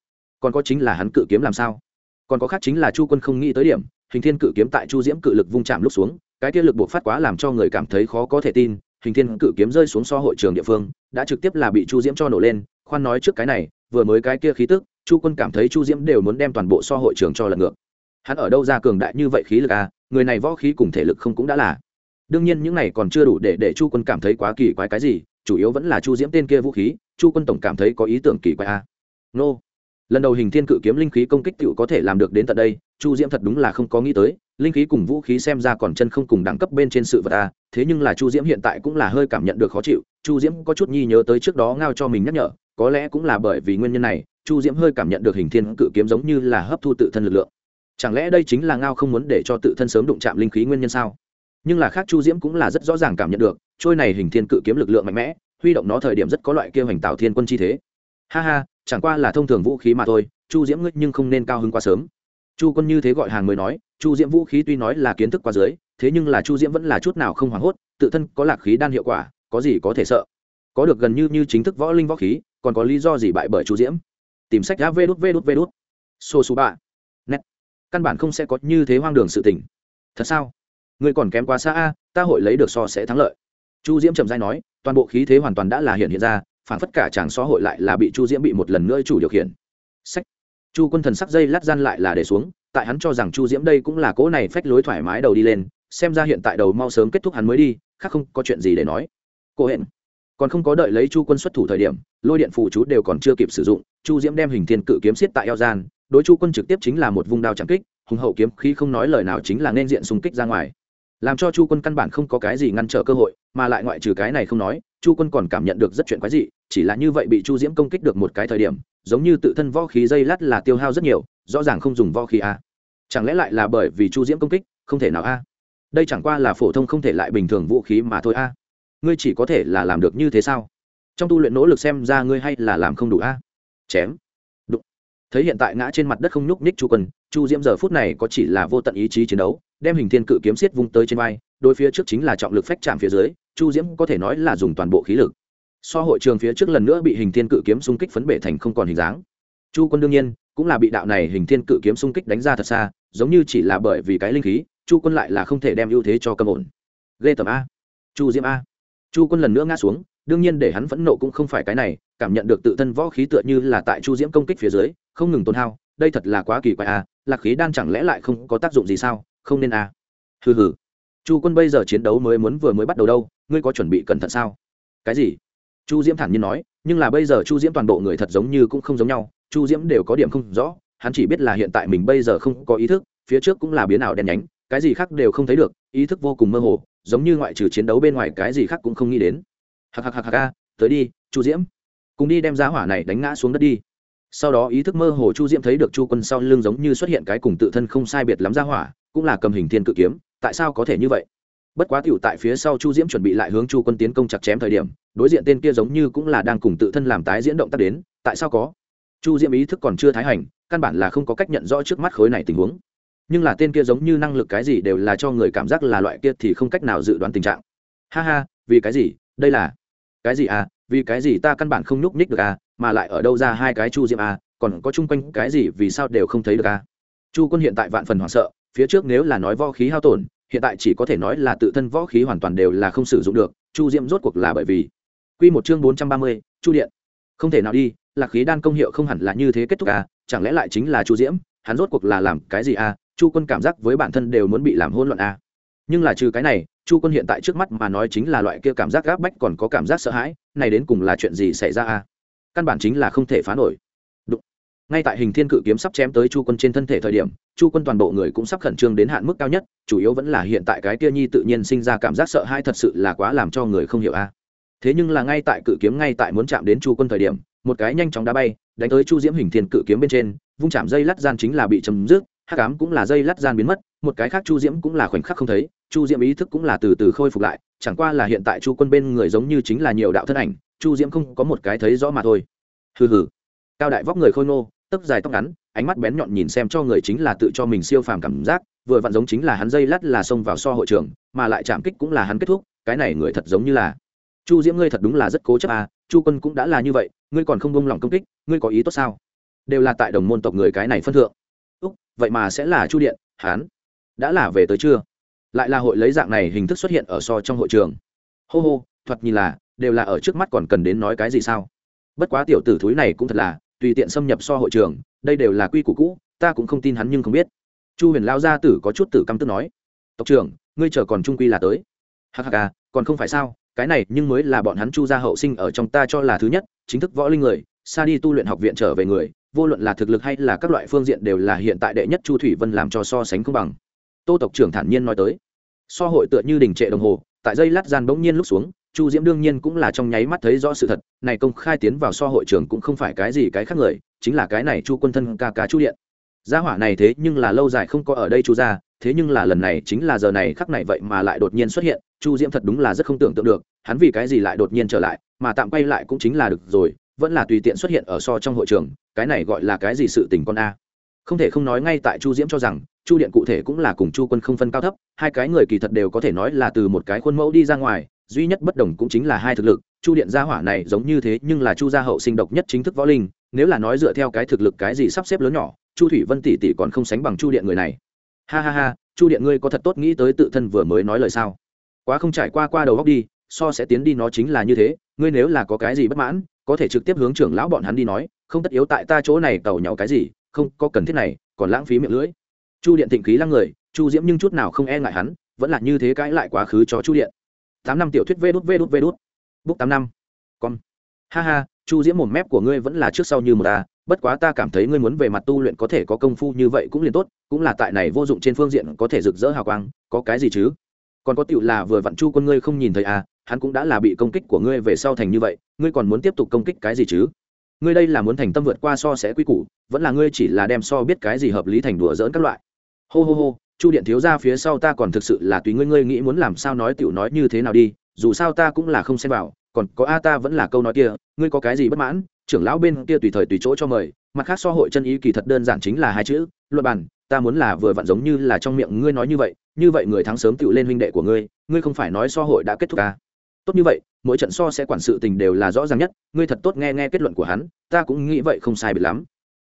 Còn có chính là hắn cự kiếm làm sao? Còn có khác chính là chu quân không nghĩ tới điểm hình thiên cự kiếm tại chu diễm cự lực vung chạm lúc xuống, cái kia lực buộc phát quá làm cho người cảm thấy khó có thể tin, hình thiên cự kiếm rơi xuống so hội trường địa phương, đã trực tiếp là bị chu diễm cho nổ lên, khoan nói trước cái này, vừa mới cái kia khí tức, chu quân cảm thấy chu diễm đều muốn đem toàn bộ so hội trường cho lật ngược. Hắn ở đâu ra cường đại như vậy khí lực à người này võ khí cùng thể lực không cũng đã là. Đương nhiên những này còn chưa đủ để để chu quân cảm thấy quá kỳ quái cái gì, chủ yếu vẫn là chu diễm tên kia vũ khí, chu quân tổng cảm thấy có ý tưởng kỳ quái à. nô lần đầu hình thiên cự kiếm linh khí công kích cựu có thể làm được đến tận đây, chu diễm thật đúng là không có nghĩ tới, linh khí cùng vũ khí xem ra còn chân không cùng đẳng cấp bên trên sự vật à thế nhưng là chu diễm hiện tại cũng là hơi cảm nhận được khó chịu, chu diễm có chút nhi nhớ tới trước đó ngao cho mình nhắc nhở, có lẽ cũng là bởi vì nguyên nhân này, chu diễm hơi cảm nhận được hình thiên cự kiếm giống như là hấp thu tự thân lực lượng. Chẳng lẽ đây chính là ngao không muốn để cho tự thân sớm đụng chạm linh khí nguyên nhân sao? Nhưng là khác chu diễm cũng là rất rõ ràng cảm nhận được, trôi này hình thiên cự kiếm lực lượng mạnh mẽ, huy động nó thời điểm rất có loại kêu hành tạo thiên quân chi thế. Ha ha chẳng qua là thông thường vũ khí mà thôi, chu diễm ngươi nhưng không nên cao hứng quá sớm. Chu quân như thế gọi hàng mới nói, chu diễm vũ khí tuy nói là kiến thức qua dưới, thế nhưng là chu diễm vẫn là chút nào không hoảng hốt, tự thân có lạc khí đan hiệu quả, có gì có thể sợ. Có được gần như như chính thức võ linh võ khí, còn có lý do gì bại bởi chu diễm? Tìm sách đã vê đút vê đút vê đút. Xô xù bạ. Nét. Căn bản không sẽ có như thế hoang đường sự tình. Thật sao? Người còn kém quá xa a, ta hội lấy được so sẽ thắng lợi. Chu diễm trầm dai nói, toàn bộ khí thế hoàn toàn đã là hiện hiện ra phản phất cả chàng so hội lại là bị chu diễm bị một lần nữa chủ điều khiển. Sách chu quân thần sắc dây lát gian lại là để xuống, tại hắn cho rằng chu diễm đây cũng là cỗ này phách lối thoải mái đầu đi lên, xem ra hiện tại đầu mau sớm kết thúc hắn mới đi, khác không có chuyện gì để nói. Cô hẹn còn không có đợi lấy chu quân xuất thủ thời điểm, lôi điện phụ chú đều còn chưa kịp sử dụng, chu diễm đem hình thiên cự kiếm xiết tại eo gian, đối chu quân trực tiếp chính là một vùng đao trắng kích, hùng hậu kiếm khi không nói lời nào chính là nên diện xung kích ra ngoài. Làm cho chu quân căn bản không có cái gì ngăn trở cơ hội, mà lại ngoại trừ cái này không nói chu quân còn cảm nhận được rất chuyện quái dị, chỉ là như vậy bị chu diễm công kích được một cái thời điểm, giống như tự thân võ khí dây lát là tiêu hao rất nhiều, rõ ràng không dùng võ khí a chẳng lẽ lại là bởi vì chu diễm công kích, không thể nào a đây chẳng qua là phổ thông không thể lại bình thường vũ khí mà thôi a ngươi chỉ có thể là làm được như thế sao? Trong tu luyện nỗ lực xem ra ngươi hay là làm không đủ a chém. Đụng. Thấy hiện tại ngã trên mặt đất không nhúc nhích chu quân chu diễm giờ phút này có chỉ là vô tận ý chí chiến đấu, đem hình thiên cự kiếm xiết vung tới trên vai đôi phía trước chính là trọng lực phách chạm phía dưới, chu diễm có thể nói là dùng toàn bộ khí lực. So hội trường phía trước lần nữa bị hình thiên cự kiếm xung kích phấn bể thành không còn hình dáng. Chu quân đương nhiên, cũng là bị đạo này hình thiên cự kiếm xung kích đánh ra thật xa, giống như chỉ là bởi vì cái linh khí, chu quân lại là không thể đem ưu thế cho cầm ổn. Ghê tầm a. Chu diễm a. Chu quân lần nữa ngã xuống, đương nhiên để hắn phẫn nộ cũng không phải cái này, cảm nhận được tự thân võ khí tựa như là tại chu diễm công kích phía dưới, không ngừng tồn hao, đây thật là quá kỳ quái a lạc khí đan chẳng lẽ lại không có tác dụng gì sao? Không nên à? hừ hừ. Chu quân bây giờ chiến đấu mới muốn vừa mới bắt đầu đâu, ngươi có chuẩn bị cẩn thận sao? Cái gì? Chu diễm thản nhiên nói, nhưng là bây giờ chu diễm toàn bộ người thật giống như cũng không giống nhau, chu diễm đều có điểm không rõ, hắn chỉ biết là hiện tại mình bây giờ không có ý thức, phía trước cũng là biến ảo đen nhánh, cái gì khác đều không thấy được, ý thức vô cùng mơ hồ, giống như ngoại trừ chiến đấu bên ngoài cái gì khác cũng không nghĩ đến. Hạc hạc hạc hạc ca, tới đi, chu diễm. Cùng đi đem giá hỏa này đánh ngã xuống đất đi sau đó ý thức mơ hồ chu diễm thấy được chu quân sau lưng giống như xuất hiện cái cùng tự thân không sai biệt lắm ra hỏa, cũng là cầm hình thiên cự kiếm, tại sao có thể như vậy? Bất quá tiểu tại phía sau chu diễm chuẩn bị lại hướng chu quân tiến công chặt chém thời điểm, đối diện tên kia giống như cũng là đang cùng tự thân làm tái diễn động tác đến, tại sao có? Chu diễm ý thức còn chưa thái hành, căn bản là không có cách nhận rõ trước mắt khối này tình huống. Nhưng là tên kia giống như năng lực cái gì đều là cho người cảm giác là loại kia thì không cách nào dự đoán tình trạng. Ha ha, vì cái gì? Đây là cái gì à? Vì cái gì ta căn bản không nhúc nhích được à? Mà lại ở đâu ra hai cái chu diễm à còn có chung quanh cái gì vì sao đều không thấy được à chu quân hiện tại vạn phần hoảng sợ, phía trước nếu là nói võ khí hao tổn, hiện tại chỉ có thể nói là tự thân võ khí hoàn toàn đều là không sử dụng được, chu diễm rốt cuộc là bởi vì q một chương bốn trăm ba mươi, chu điện. Không thể nào đi lạc khí đan công hiệu không hẳn là như thế kết thúc à chẳng lẽ lại chính là chu diễm? Hắn rốt cuộc là làm cái gì à chu quân cảm giác với bản thân đều muốn bị làm hôn luận à nhưng là trừ cái này, chu quân hiện tại trước mắt mà nói chính là loại kia cảm giác gáp bách còn có cảm giác sợ hãi, này đến cùng là chuyện gì xảy ra à căn bản chính là không thể phá nổi Đúng. ngay tại hình thiên cự kiếm sắp chém tới chu quân trên thân thể thời điểm, chu quân toàn bộ người cũng sắp khẩn trương đến hạn mức cao nhất, chủ yếu vẫn là hiện tại cái kia nhi tự nhiên sinh ra cảm giác sợ hãi thật sự là quá làm cho người không hiểu a thế nhưng là ngay tại cự kiếm ngay tại muốn chạm đến chu quân thời điểm, một cái nhanh chóng đá bay, đánh tới chu diễm hình thiên cự kiếm bên trên, vung chạm dây lát gian chính là bị chấm dứt hát cám cũng là dây lát gian biến mất, một cái khác chu diễm cũng là khoảnh khắc không thấy, chu diễm ý thức cũng là từ từ khôi phục lại, chẳng qua là hiện tại chu quân bên người giống như chính là nhiều đạo thân ảnh chu diễm không có một cái thấy rõ mà thôi. Hừ hừ. Cao đại vóc người khôi nô tóc dài tóc ngắn, ánh mắt bén nhọn nhìn xem cho người chính là tự cho mình siêu phàm cảm giác, vừa vặn giống chính là hắn dây lắt là xông vào so hội trường, mà lại chạm kích cũng là hắn kết thúc, cái này người thật giống như là. Chu diễm ngươi thật đúng là rất cố chấp à chu quân cũng đã là như vậy, ngươi còn không bông lòng công kích, ngươi có ý tốt sao? Đều là tại đồng môn tộc người cái này phân thượng. Úc, vậy mà sẽ là chu điện hán đã là về tới chưa? Lại là hội lấy dạng này hình thức xuất hiện ở so trong hội trường. Hô hô, thoạt nhìn là đều là ở trước mắt còn cần đến nói cái gì sao? Bất quá tiểu tử thúi này cũng thật là, tùy tiện xâm nhập so hội trường, đây đều là quy củ cũ, ta cũng không tin hắn nhưng không biết. Chu huyền lao gia tử có chút tử căm tức nói, tộc trưởng, ngươi chờ còn trung quy là tới. Hắc à, còn không phải sao? Cái này nhưng mới là bọn hắn chu gia hậu sinh ở trong ta cho là thứ nhất, chính thức võ linh người, xa đi tu luyện học viện trở về người, vô luận là thực lực hay là các loại phương diện đều là hiện tại đệ nhất chu thủy vân làm cho so sánh công bằng. Tô tộc trưởng thản nhiên nói tới. So hội tựa như đình trệ đồng hồ, tại dây lát gian bỗng nhiên lúc xuống chu diễm đương nhiên cũng là trong nháy mắt thấy rõ sự thật, này công khai tiến vào so hội trường cũng không phải cái gì cái khác người, chính là cái này chu quân thân ca cá chu điện. Gia hỏa này thế nhưng là lâu dài không có ở đây chu gia, thế nhưng là lần này chính là giờ này khắc này vậy mà lại đột nhiên xuất hiện, chu diễm thật đúng là rất không tưởng tượng được, hắn vì cái gì lại đột nhiên trở lại, mà tạm quay lại cũng chính là được rồi, vẫn là tùy tiện xuất hiện ở so trong hội trường, cái này gọi là cái gì sự tình con a. Không thể không nói ngay tại chu diễm cho rằng, chu điện cụ thể cũng là cùng chu quân không phân cao thấp, hai cái người kỳ thật đều có thể nói là từ một cái khuôn mẫu đi ra ngoài duy nhất bất đồng cũng chính là hai thực lực, chu điện gia hỏa này giống như thế nhưng là chu gia hậu sinh độc nhất chính thức võ linh, nếu là nói dựa theo cái thực lực cái gì sắp xếp lớn nhỏ, chu thủy vân tỷ tỷ còn không sánh bằng chu điện người này. Ha ha ha, chu điện ngươi có thật tốt nghĩ tới tự thân vừa mới nói lời sao? Quá không trải qua qua đầu góc đi, so sẽ tiến đi nó chính là như thế, ngươi nếu là có cái gì bất mãn, có thể trực tiếp hướng trưởng lão bọn hắn đi nói, không tất yếu tại ta chỗ này tàu nhau cái gì, không có cần thiết này, còn lãng phí miệng lưỡi. Chu điện thịnh khí lăng người, chu diễm nhưng chút nào không e ngại hắn, vẫn là như thế cãi lại quá khứ cho chu điện tám năm tiểu thuyết vê đút vê đút vê đút. Bút tám năm. Con ha ha, chu diễm mồm mép của ngươi vẫn là trước sau như một ta, bất quá ta cảm thấy ngươi muốn về mặt tu luyện có thể có công phu như vậy cũng liền tốt, cũng là tại này vô dụng trên phương diện có thể rực rỡ hào quang, có cái gì chứ? Còn có tựu là vừa vặn chu quân ngươi không nhìn thấy à hắn cũng đã là bị công kích của ngươi về sau thành như vậy, ngươi còn muốn tiếp tục công kích cái gì chứ? Ngươi đây là muốn thành tâm vượt qua so sẽ quy củ, vẫn là ngươi chỉ là đem so biết cái gì hợp lý thành đùa dỡn các loại. Hô hô hô chu điện thiếu ra phía sau ta còn thực sự là tùy ngươi ngươi nghĩ muốn làm sao nói tựu nói như thế nào đi, dù sao ta cũng là không xem vào, còn có a ta vẫn là câu nói kia, ngươi có cái gì bất mãn, trưởng lão bên kia tùy thời tùy chỗ cho mời, mặt khác so hội chân ý kỳ thật đơn giản chính là hai chữ luật bản ta muốn là vừa vặn giống như là trong miệng ngươi nói như vậy như vậy người thắng sớm tựu lên huynh đệ của ngươi ngươi không phải nói so hội đã kết thúc à. tốt như vậy, mỗi trận so sẽ quản sự tình đều là rõ ràng nhất, ngươi thật tốt nghe nghe kết luận của hắn, ta cũng nghĩ vậy không sai biệt lắm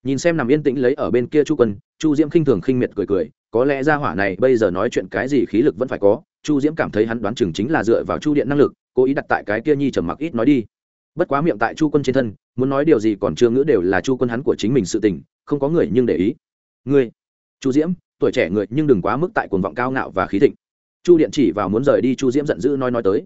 nhìn xem nằm yên tĩnh lấy ở bên kia chu quân, chu diễm khinh thường khinh miệt cười cười có lẽ ra hỏa này bây giờ nói chuyện cái gì khí lực vẫn phải có, chu diễm cảm thấy hắn đoán chừng chính là dựa vào chu điện năng lực, cố ý đặt tại cái kia nhi trầm mặc ít nói đi. Bất quá miệng tại chu quân trên thân, muốn nói điều gì còn chưa ngữ đều là chu quân hắn của chính mình sự tình, không có người nhưng để ý. Ngươi, chu diễm, tuổi trẻ người nhưng đừng quá mức tại cuồng vọng cao ngạo và khí thịnh. Chu điện chỉ vào muốn rời đi, chu diễm giận dữ nói nói tới.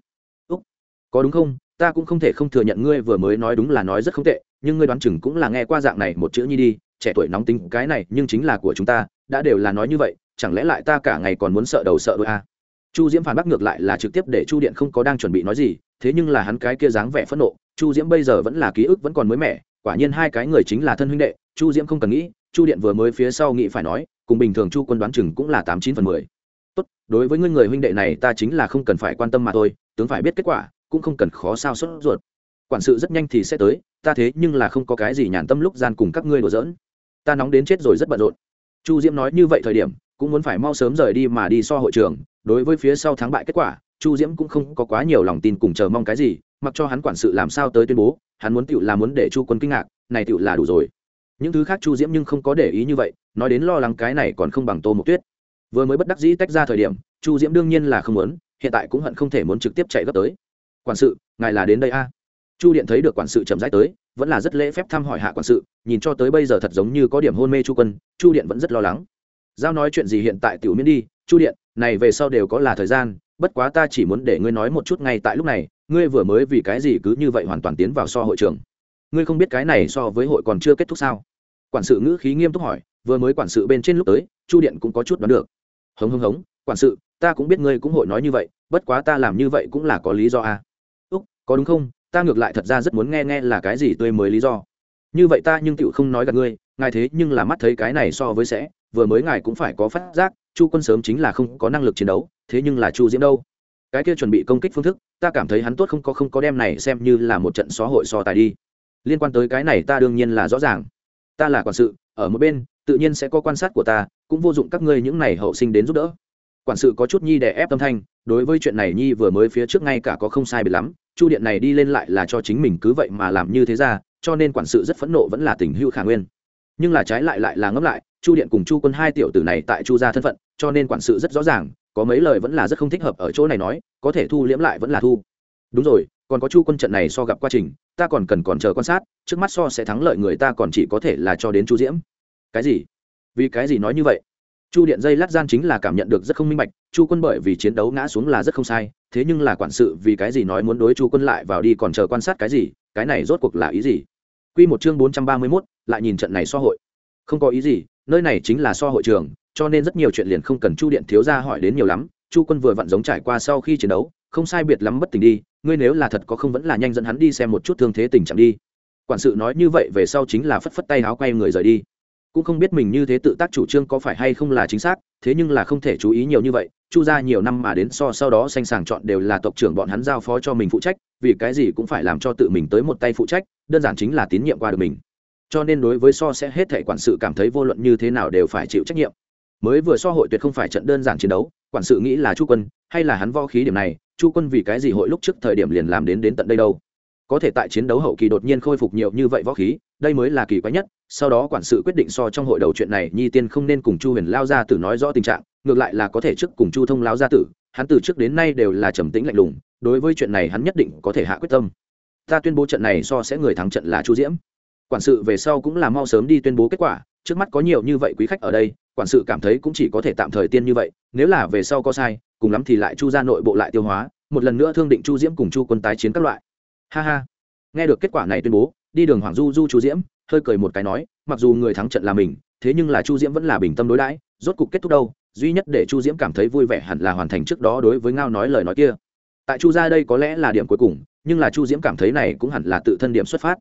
Úc, có đúng không? Ta cũng không thể không thừa nhận ngươi vừa mới nói đúng là nói rất không tệ, nhưng ngươi đoán chừng cũng là nghe qua dạng này một chữ nhi đi, trẻ tuổi nóng tính, cái này nhưng chính là của chúng ta đã đều là nói như vậy, chẳng lẽ lại ta cả ngày còn muốn sợ đầu sợ đôi a à? chu diễm phản bác ngược lại là trực tiếp để chu điện không có đang chuẩn bị nói gì, thế nhưng là hắn cái kia dáng vẻ phẫn nộ, chu diễm bây giờ vẫn là ký ức vẫn còn mới mẻ, quả nhiên hai cái người chính là thân huynh đệ, chu diễm không cần nghĩ, chu điện vừa mới phía sau nghĩ phải nói, cùng bình thường chu quân đoán chừng cũng là tám chín phần mười. Tốt, đối với ngươi người huynh đệ này ta chính là không cần phải quan tâm mà thôi, tướng phải biết kết quả, cũng không cần khó sao sốt ruột. Quản sự rất nhanh thì sẽ tới, ta thế nhưng là không có cái gì nhàn tâm lúc gian cùng các ngươi đùa giỡn. Ta nóng đến chết rồi rất bận rộn chu diễm nói như vậy thời điểm, cũng muốn phải mau sớm rời đi mà đi so hội trường. Đối với phía sau thắng bại kết quả, chu diễm cũng không có quá nhiều lòng tin cùng chờ mong cái gì, mặc cho hắn quản sự làm sao tới tuyên bố, hắn muốn tựu là muốn để chu quân kinh ngạc, này tựu là đủ rồi. Những thứ khác chu diễm nhưng không có để ý như vậy, nói đến lo lắng cái này còn không bằng tô một tuyết. Vừa mới bất đắc dĩ tách ra thời điểm, chu diễm đương nhiên là không muốn, hiện tại cũng hận không thể muốn trực tiếp chạy gấp tới. Quản sự, ngài là đến đây a? À? chu điện thấy được quản sự chậm rãi tới, vẫn là rất lễ phép thăm hỏi hạ quản sự nhìn cho tới bây giờ thật giống như có điểm hôn mê chu quân, chu điện vẫn rất lo lắng. Giao nói chuyện gì hiện tại tiểu miễn đi, chu điện, này về sau đều có là thời gian, bất quá ta chỉ muốn để ngươi nói một chút ngay tại lúc này, ngươi vừa mới vì cái gì cứ như vậy hoàn toàn tiến vào so hội trường? Ngươi không biết cái này so với hội còn chưa kết thúc sao? Quản sự ngữ khí nghiêm túc hỏi, vừa mới quản sự bên trên lúc tới, chu điện cũng có chút đoán được. Hống hống hống, quản sự, ta cũng biết ngươi cũng hội nói như vậy, bất quá ta làm như vậy cũng là có lý do à. úc, có đúng không? Ta ngược lại thật ra rất muốn nghe nghe là cái gì tươi mới lý do như vậy ta nhưng tựu không nói gặp ngươi, ngài thế nhưng là mắt thấy cái này so với sẽ, vừa mới ngài cũng phải có phát giác, chu quân sớm chính là không có năng lực chiến đấu, thế nhưng là chu diễm đâu? Cái kia chuẩn bị công kích phương thức, ta cảm thấy hắn tốt không có không có đem này xem như là một trận xó hội so tài đi. Liên quan tới cái này ta đương nhiên là rõ ràng. Ta là quản sự, ở một bên, tự nhiên sẽ có quan sát của ta, cũng vô dụng các ngươi những này hậu sinh đến giúp đỡ. Quản sự có chút nhi đè ép tâm thanh, đối với chuyện này nhi vừa mới phía trước ngay cả có không sai biệt lắm, chu điện này đi lên lại là cho chính mình cứ vậy mà làm như thế ra cho nên quản sự rất phẫn nộ vẫn là tình hữu khả nguyên. Nhưng là trái lại lại là ngẫm lại, chu điện cùng chu quân hai tiểu tử này tại chu gia thân phận, cho nên quản sự rất rõ ràng, có mấy lời vẫn là rất không thích hợp ở chỗ này nói, có thể thu liễm lại vẫn là thu. Đúng rồi, còn có chu quân trận này so gặp quá trình, ta còn cần còn chờ quan sát, trước mắt so sẽ thắng lợi người ta còn chỉ có thể là cho đến chu diễm. Cái gì? Vì cái gì nói như vậy? Chu điện dây lát gian chính là cảm nhận được rất không minh bạch, chu quân bởi vì chiến đấu ngã xuống là rất không sai thế nhưng là quản sự vì cái gì nói muốn đối chu quân lại vào đi còn chờ quan sát cái gì, cái này rốt cuộc là ý gì? Quy một chương bốn trăm ba mươi mốt, lại nhìn trận này so hội. Không có ý gì, nơi này chính là so hội trường, cho nên rất nhiều chuyện liền không cần chu điện thiếu ra hỏi đến nhiều lắm, chu quân vừa vặn giống trải qua sau khi chiến đấu, không sai biệt lắm bất tỉnh đi, ngươi nếu là thật có không vẫn là nhanh dẫn hắn đi xem một chút thương thế tình trạng đi. Quản sự nói như vậy về sau chính là phất phất tay áo quay người rời đi cũng không biết mình như thế tự tác chủ trương có phải hay không là chính xác, thế nhưng là không thể chú ý nhiều như vậy, chu ra nhiều năm mà đến so sau đó sanh sàng chọn đều là tộc trưởng bọn hắn giao phó cho mình phụ trách, vì cái gì cũng phải làm cho tự mình tới một tay phụ trách, đơn giản chính là tín nhiệm qua được mình. Cho nên đối với so sẽ hết thể quản sự cảm thấy vô luận như thế nào đều phải chịu trách nhiệm. Mới vừa so hội tuyệt không phải trận đơn giản chiến đấu, quản sự nghĩ là chu quân, hay là hắn vo khí điểm này, chu quân vì cái gì hội lúc trước thời điểm liền làm đến đến tận đây đâu. Có thể tại chiến đấu hậu kỳ đột nhiên khôi phục nhiều như vậy võ khí đây mới là kỳ quái nhất, sau đó quản sự quyết định so trong hội đầu chuyện này, nhi tiên không nên cùng chu huyền lao gia tử nói rõ tình trạng, ngược lại là có thể trước cùng chu thông lao gia tử, hắn từ trước đến nay đều là trầm tĩnh lạnh lùng, đối với chuyện này hắn nhất định có thể hạ quyết tâm. Ta tuyên bố trận này so sẽ người thắng trận là chu diễm. Quản sự về sau cũng là mau sớm đi tuyên bố kết quả, trước mắt có nhiều như vậy quý khách ở đây, quản sự cảm thấy cũng chỉ có thể tạm thời tiên như vậy, nếu là về sau có sai, cùng lắm thì lại chu ra nội bộ lại tiêu hóa, một lần nữa thương định chu diễm cùng chu quân tái chiến các loại. Ha ha. Nghe được kết quả này tuyên bố đi đường hoàng du du chu diễm, hơi cười một cái nói, mặc dù người thắng trận là mình, thế nhưng là chu diễm vẫn là bình tâm đối đãi, rốt cục kết thúc đâu, duy nhất để chu diễm cảm thấy vui vẻ hẳn là hoàn thành trước đó đối với ngao nói lời nói kia. Tại chu gia đây có lẽ là điểm cuối cùng, nhưng là chu diễm cảm thấy này cũng hẳn là tự thân điểm xuất phát.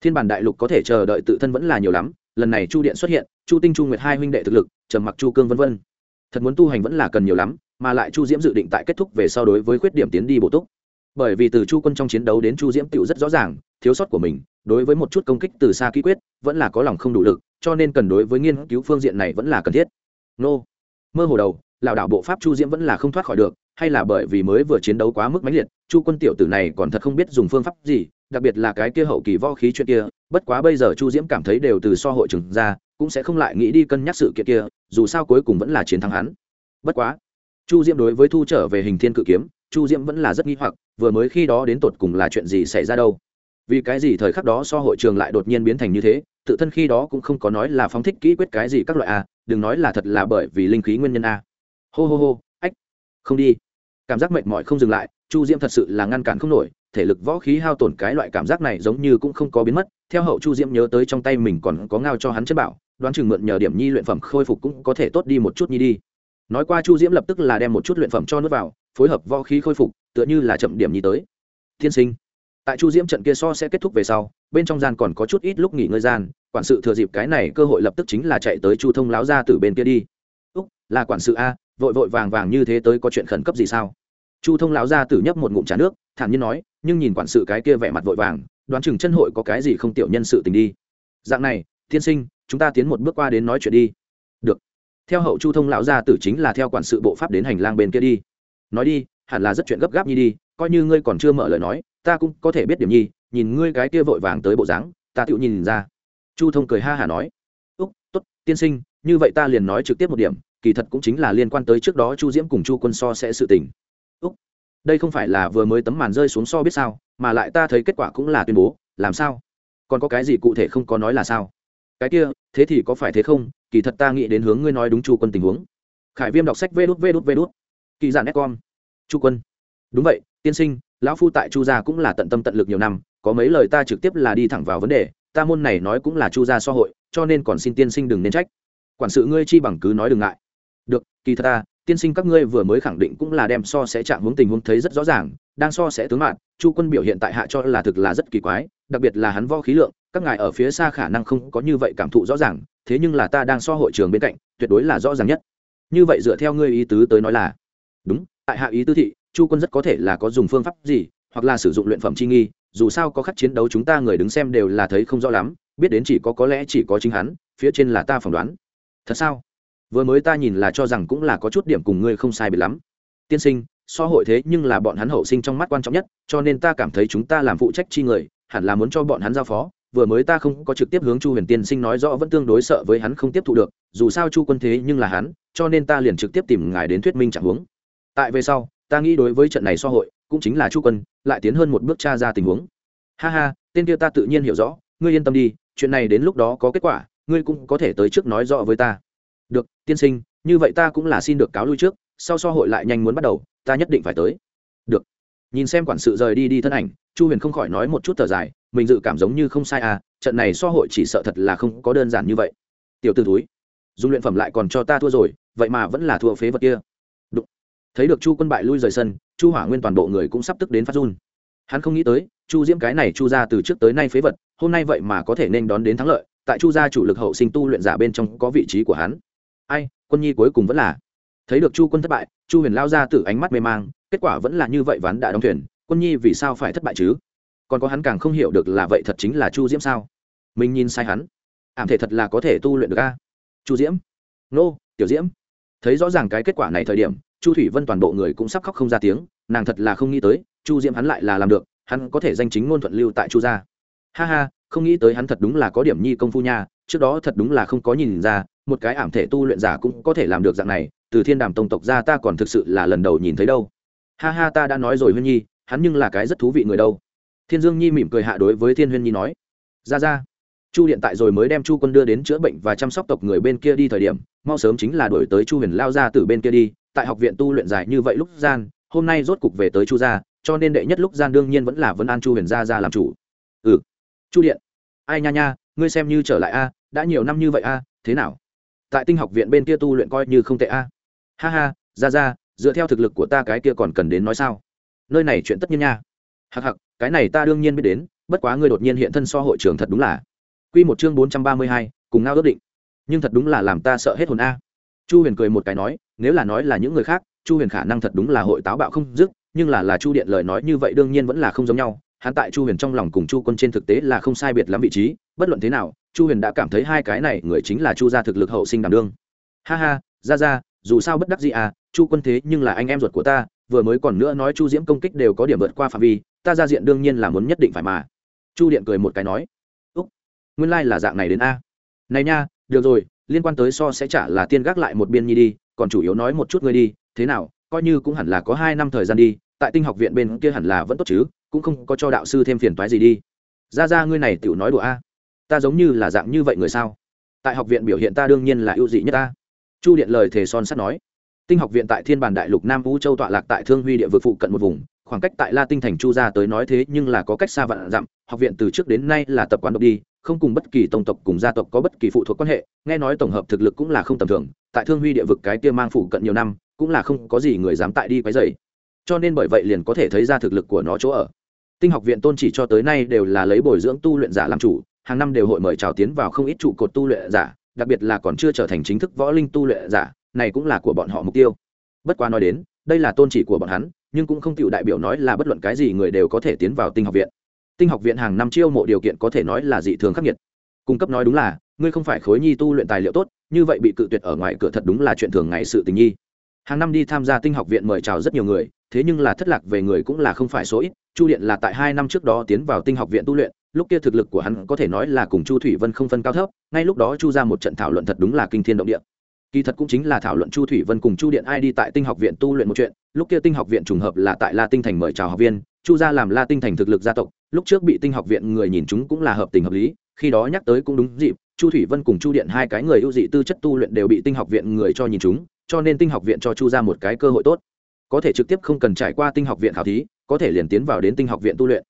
Thiên bản đại lục có thể chờ đợi tự thân vẫn là nhiều lắm, lần này chu điện xuất hiện, chu tinh chu nguyệt hai huynh đệ thực lực, trầm mặc chu cương v v thật muốn tu hành vẫn là cần nhiều lắm, mà lại chu diễm dự định tại kết thúc về sau đối với khuyết điểm tiến đi bổ túc. Bởi vì từ chu quân trong chiến đấu đến chu diễm tựu rất rõ ràng, thiếu sót của mình đối với một chút công kích từ xa ký quyết, vẫn là có lòng không đủ lực, cho nên cần đối với nghiên cứu phương diện này vẫn là cần thiết. Nô. Mơ hồ đầu, lảo đảo bộ pháp chu diễm vẫn là không thoát khỏi được, hay là bởi vì mới vừa chiến đấu quá mức mãnh liệt, chu quân tiểu tử này còn thật không biết dùng phương pháp gì, đặc biệt là cái kia hậu kỳ võ khí chuyện kia, bất quá bây giờ chu diễm cảm thấy đều từ so hội trừng ra, cũng sẽ không lại nghĩ đi cân nhắc sự kiện kia, dù sao cuối cùng vẫn là chiến thắng hắn. Bất quá, chu diễm đối với thu trở về hình thiên cự kiếm, chu diễm vẫn là rất nghi hoặc, vừa mới khi đó đến tột cùng là chuyện gì xảy ra đâu vì cái gì thời khắc đó so hội trường lại đột nhiên biến thành như thế, tự thân khi đó cũng không có nói là phóng thích kỹ quyết cái gì các loại a đừng nói là thật là bởi vì linh khí nguyên nhân a hô hô hô, ách, không đi. Cảm giác mệt mỏi không dừng lại, chu diễm thật sự là ngăn cản không nổi, thể lực võ khí hao tổn cái loại cảm giác này giống như cũng không có biến mất, theo hậu chu diễm nhớ tới trong tay mình còn có ngao cho hắn chất bảo, đoán chừng mượn nhờ điểm nhi luyện phẩm khôi phục cũng có thể tốt đi một chút nhi đi. Nói qua chu diễm lập tức là đem một chút luyện phẩm cho nước vào, phối hợp võ khí khôi phục, tựa như là chậm điểm nhi tới. Tiên sinh tại chu diễm trận kia so sẽ kết thúc về sau, bên trong gian còn có chút ít lúc nghỉ ngơi gian, quản sự thừa dịp cái này cơ hội lập tức chính là chạy tới chu thông láo ra từ bên kia đi. Úc, là quản sự a, vội vội vàng vàng như thế tới có chuyện khẩn cấp gì sao? Chu thông láo ra tử nhấp một ngụm trà nước, thản nhiên nói, nhưng nhìn quản sự cái kia vẻ mặt vội vàng, đoán chừng chân hội có cái gì không tiểu nhân sự tình đi. Dạng này, tiên sinh, chúng ta tiến một bước qua đến nói chuyện đi. Được. Theo hậu chu thông lão gia tử chính là theo quản sự bộ pháp đến hành lang bên kia đi. Nói đi, hẳn là rất chuyện gấp gáp như đi, coi như ngươi còn chưa mở lời nói ta cũng có thể biết điểm nhi, nhìn ngươi cái kia vội vàng tới bộ dáng, ta tự nhìn ra. Chu thông cười ha hả nói. Úc t ố t tiên sinh, như vậy ta liền nói trực tiếp một điểm, kỳ thật cũng chính là liên quan tới trước đó chu diễm cùng chu quân so sẽ sự tình. Úc, đây không phải là vừa mới tấm màn rơi xuống so biết sao, mà lại ta thấy kết quả cũng là tuyên bố, làm sao? Còn có cái gì cụ thể không có nói là sao? Cái kia, thế thì có phải thế không? Kỳ thật ta nghĩ đến hướng ngươi nói đúng chu quân tình huống. Khải viêm đọc sách vê đút vê đút vê đút. Kỳ giản ép con chu quân đúng vậy, tiên sinh, lão phu tại chu gia cũng là tận tâm tận lực nhiều năm, có mấy lời ta trực tiếp là đi thẳng vào vấn đề, ta môn này nói cũng là chu gia so hội, cho nên còn xin tiên sinh đừng nên trách. Quản sự ngươi chi bằng cứ nói đừng ngại. Được, kỳ thật ta, tiên sinh các ngươi vừa mới khẳng định cũng là đem so sẽ chạm hướng tình huống thấy rất rõ ràng, đang so sẽ tướng mạn, chu quân biểu hiện tại hạ cho là thực là rất kỳ quái, đặc biệt là hắn vo khí lượng, các ngài ở phía xa khả năng không có như vậy cảm thụ rõ ràng, thế nhưng là ta đang so hội trường bên cạnh, tuyệt đối là rõ ràng nhất. Như vậy dựa theo ngươi ý tứ tới nói là, đúng, tại hạ ý tứ thị chu quân rất có thể là có dùng phương pháp gì, hoặc là sử dụng luyện phẩm chi nghi, dù sao có khắc chiến đấu chúng ta người đứng xem đều là thấy không rõ lắm, biết đến chỉ có có lẽ chỉ có chính hắn, phía trên là ta phỏng đoán. Thật sao? Vừa mới ta nhìn là cho rằng cũng là có chút điểm cùng ngươi không sai biệt lắm. Tiên sinh, so hội thế nhưng là bọn hắn hậu sinh trong mắt quan trọng nhất, cho nên ta cảm thấy chúng ta làm phụ trách chi người, hẳn là muốn cho bọn hắn giao phó. Vừa mới ta không có trực tiếp hướng chu huyền tiên sinh nói rõ vẫn tương đối sợ với hắn không tiếp thu được, dù sao chu quân thế nhưng là hắn, cho nên ta liền trực tiếp tìm ngài đến thuyết minh trạng huống. Tại về sau ta nghĩ đối với trận này so hội, cũng chính là chu quân, lại tiến hơn một bước tra ra tình huống. Ha ha, tên kia ta tự nhiên hiểu rõ, ngươi yên tâm đi, chuyện này đến lúc đó có kết quả, ngươi cũng có thể tới trước nói rõ với ta. Được, tiên sinh, như vậy ta cũng là xin được cáo lui trước, sau so hội lại nhanh muốn bắt đầu, ta nhất định phải tới. Được. Nhìn xem quản sự rời đi đi thân ảnh, chu huyền không khỏi nói một chút thở dài, mình dự cảm giống như không sai à trận này so hội chỉ sợ thật là không có đơn giản như vậy. Tiểu t ử túi dùng luyện phẩm lại còn cho ta thua rồi, vậy mà vẫn là thua phế vật kia thấy được chu quân bại lui rời sân, chu hỏa nguyên toàn bộ người cũng sắp tức đến phát run. Hắn không nghĩ tới, chu diễm cái này chu ra từ trước tới nay phế vật, hôm nay vậy mà có thể nên đón đến thắng lợi, tại chu gia chủ lực hậu sinh tu luyện giả bên trong có vị trí của hắn. Ai, quân nhi cuối cùng vẫn là. Thấy được chu quân thất bại, chu huyền lao ra từ ánh mắt mê mang, kết quả vẫn là như vậy ván đã đóng thuyền, quân nhi vì sao phải thất bại chứ? Còn có hắn càng không hiểu được là vậy thật chính là chu diễm sao? Mình nhìn sai hắn. Ảm thể thật là có thể tu luyện được a. Chu diễm. Nô, tiểu diễm. Thấy rõ ràng cái kết quả này thời điểm chu thủy vân toàn bộ người cũng sắp khóc không ra tiếng, nàng thật là không nghĩ tới, chu diễm hắn lại là làm được, hắn có thể danh chính ngôn thuận lưu tại chu gia. Ha ha, không nghĩ tới hắn thật đúng là có điểm nhi công phu nha, trước đó thật đúng là không có nhìn ra, một cái ảm thể tu luyện giả cũng có thể làm được dạng này, từ thiên đàm tông tộc ra ta còn thực sự là lần đầu nhìn thấy đâu. Ha ha, ta đã nói rồi huyên nhi, hắn nhưng là cái rất thú vị người đâu. Thiên dương nhi mỉm cười hạ đối với thiên huyên nhi nói, ra ra. Chu điện tại rồi mới đem chu quân đưa đến chữa bệnh và chăm sóc tộc người bên kia đi thời điểm, mau sớm chính là đổi tới chu huyền lao ra từ bên kia đi tại học viện tu luyện dài như vậy lúc gian, hôm nay rốt cục về tới chu gia, cho nên đệ nhất lúc gian đương nhiên vẫn là vân an chu huyền gia ra làm chủ. Ừ. Chu điện. Ai nha nha, ngươi xem như trở lại a, đã nhiều năm như vậy a, thế nào? Tại tinh học viện bên kia tu luyện coi như không tệ a. Ha ha ra ra dựa theo thực lực của ta cái kia còn cần đến nói sao? Nơi này chuyện tất nhiên nha. Hặc hặc cái này ta đương nhiên biết đến, bất quá ngươi đột nhiên hiện thân so hội trường thật đúng là. Q một chương bốn trăm ba mươi hai, cùng ngao ước định. Nhưng thật đúng là làm ta sợ hết hồn a. Chu huyền cười một cái nói nếu là nói là những người khác, chu huyền khả năng thật đúng là hội táo bạo không dứt, nhưng là là chu điện lời nói như vậy đương nhiên vẫn là không giống nhau. Hắn tại chu huyền trong lòng cùng chu quân trên thực tế là không sai biệt lắm vị trí, bất luận thế nào, chu huyền đã cảm thấy hai cái này người chính là chu gia thực lực hậu sinh đảm đương. Ha ha, ra ra, dù sao bất đắc gì à chu quân thế nhưng là anh em ruột của ta, vừa mới còn nữa nói chu diễm công kích đều có điểm vượt qua phạm vi, ta ra diện đương nhiên là muốn nhất định phải mà. Chu điện cười một cái nói, úc, nguyên lai、like、là dạng này đến a. Này nha, được rồi, liên quan tới so sẽ trả là tiên gác lại một biên nhi đi còn chủ yếu nói một chút ngươi đi, thế nào, coi như cũng hẳn là có hai năm thời gian đi, tại tinh học viện bên kia hẳn là vẫn tốt chứ, cũng không có cho đạo sư thêm phiền toái gì đi. Ra ra ngươi này tiểu nói đùa a. Ta giống như là dạng như vậy người sao? Tại học viện biểu hiện ta đương nhiên là ưu dị nhất ta. Chu điện lời thề son sắt nói. Tinh học viện tại thiên bản đại lục nam vũ châu tọa lạc tại thương huy địa vực phụ cận một vùng, khoảng cách tại la tinh thành chu ra tới nói thế nhưng là có cách xa vạn dặm, học viện từ trước đến nay là tập quán độc đi không cùng bất kỳ tổng tộc cùng gia tộc có bất kỳ phụ thuộc quan hệ, nghe nói tổng hợp thực lực cũng là không tầm thường, tại thương huy địa vực cái kia mang phụ cận nhiều năm, cũng là không có gì người dám tại đi quấy dày cho nên bởi vậy liền có thể thấy ra thực lực của nó chỗ ở. Tinh học viện tôn chỉ cho tới nay đều là lấy bồi dưỡng tu luyện giả làm chủ, hàng năm đều hội mời chào tiến vào không ít trụ cột tu luyện giả, đặc biệt là còn chưa trở thành chính thức võ linh tu luyện giả, này cũng là của bọn họ mục tiêu. Bất quá nói đến, đây là tôn chỉ của bọn hắn, nhưng cũng không chịu đại biểu nói là bất luận cái gì người đều có thể tiến vào tinh học viện tinh học viện hàng năm chiêu mộ điều kiện có thể nói là dị thường khắc nghiệt. Cung cấp nói đúng là, ngươi không phải khối nhi tu luyện tài liệu tốt, như vậy bị cự tuyệt ở ngoài cửa thật đúng là chuyện thường ngày sự tình nhi. Hàng năm đi tham gia tinh học viện mời chào rất nhiều người, thế nhưng là thất lạc về người cũng là không phải số ít, chu điện là tại hai năm trước đó tiến vào tinh học viện tu luyện, lúc kia thực lực của hắn có thể nói là cùng chu thủy vân không phân cao thấp, ngay lúc đó chu ra một trận thảo luận thật đúng là kinh thiên động địa. Kỳ thật cũng chính là thảo luận chu thủy vân cùng chu điện ai đi tại tinh học viện tu luyện một chuyện, lúc kia tinh học viện trùng hợp là tại la tinh thành mời chào học viên, chu gia làm la tinh thành thực lực gia tộc lúc trước bị tinh học viện người nhìn chúng cũng là hợp tình hợp lý, khi đó nhắc tới cũng đúng dịp, chu thủy vân cùng chu điện hai cái người ưu dị tư chất tu luyện đều bị tinh học viện người cho nhìn chúng, cho nên tinh học viện cho chu ra một cái cơ hội tốt. Có thể trực tiếp không cần trải qua tinh học viện khảo thí, có thể liền tiến vào đến tinh học viện tu luyện.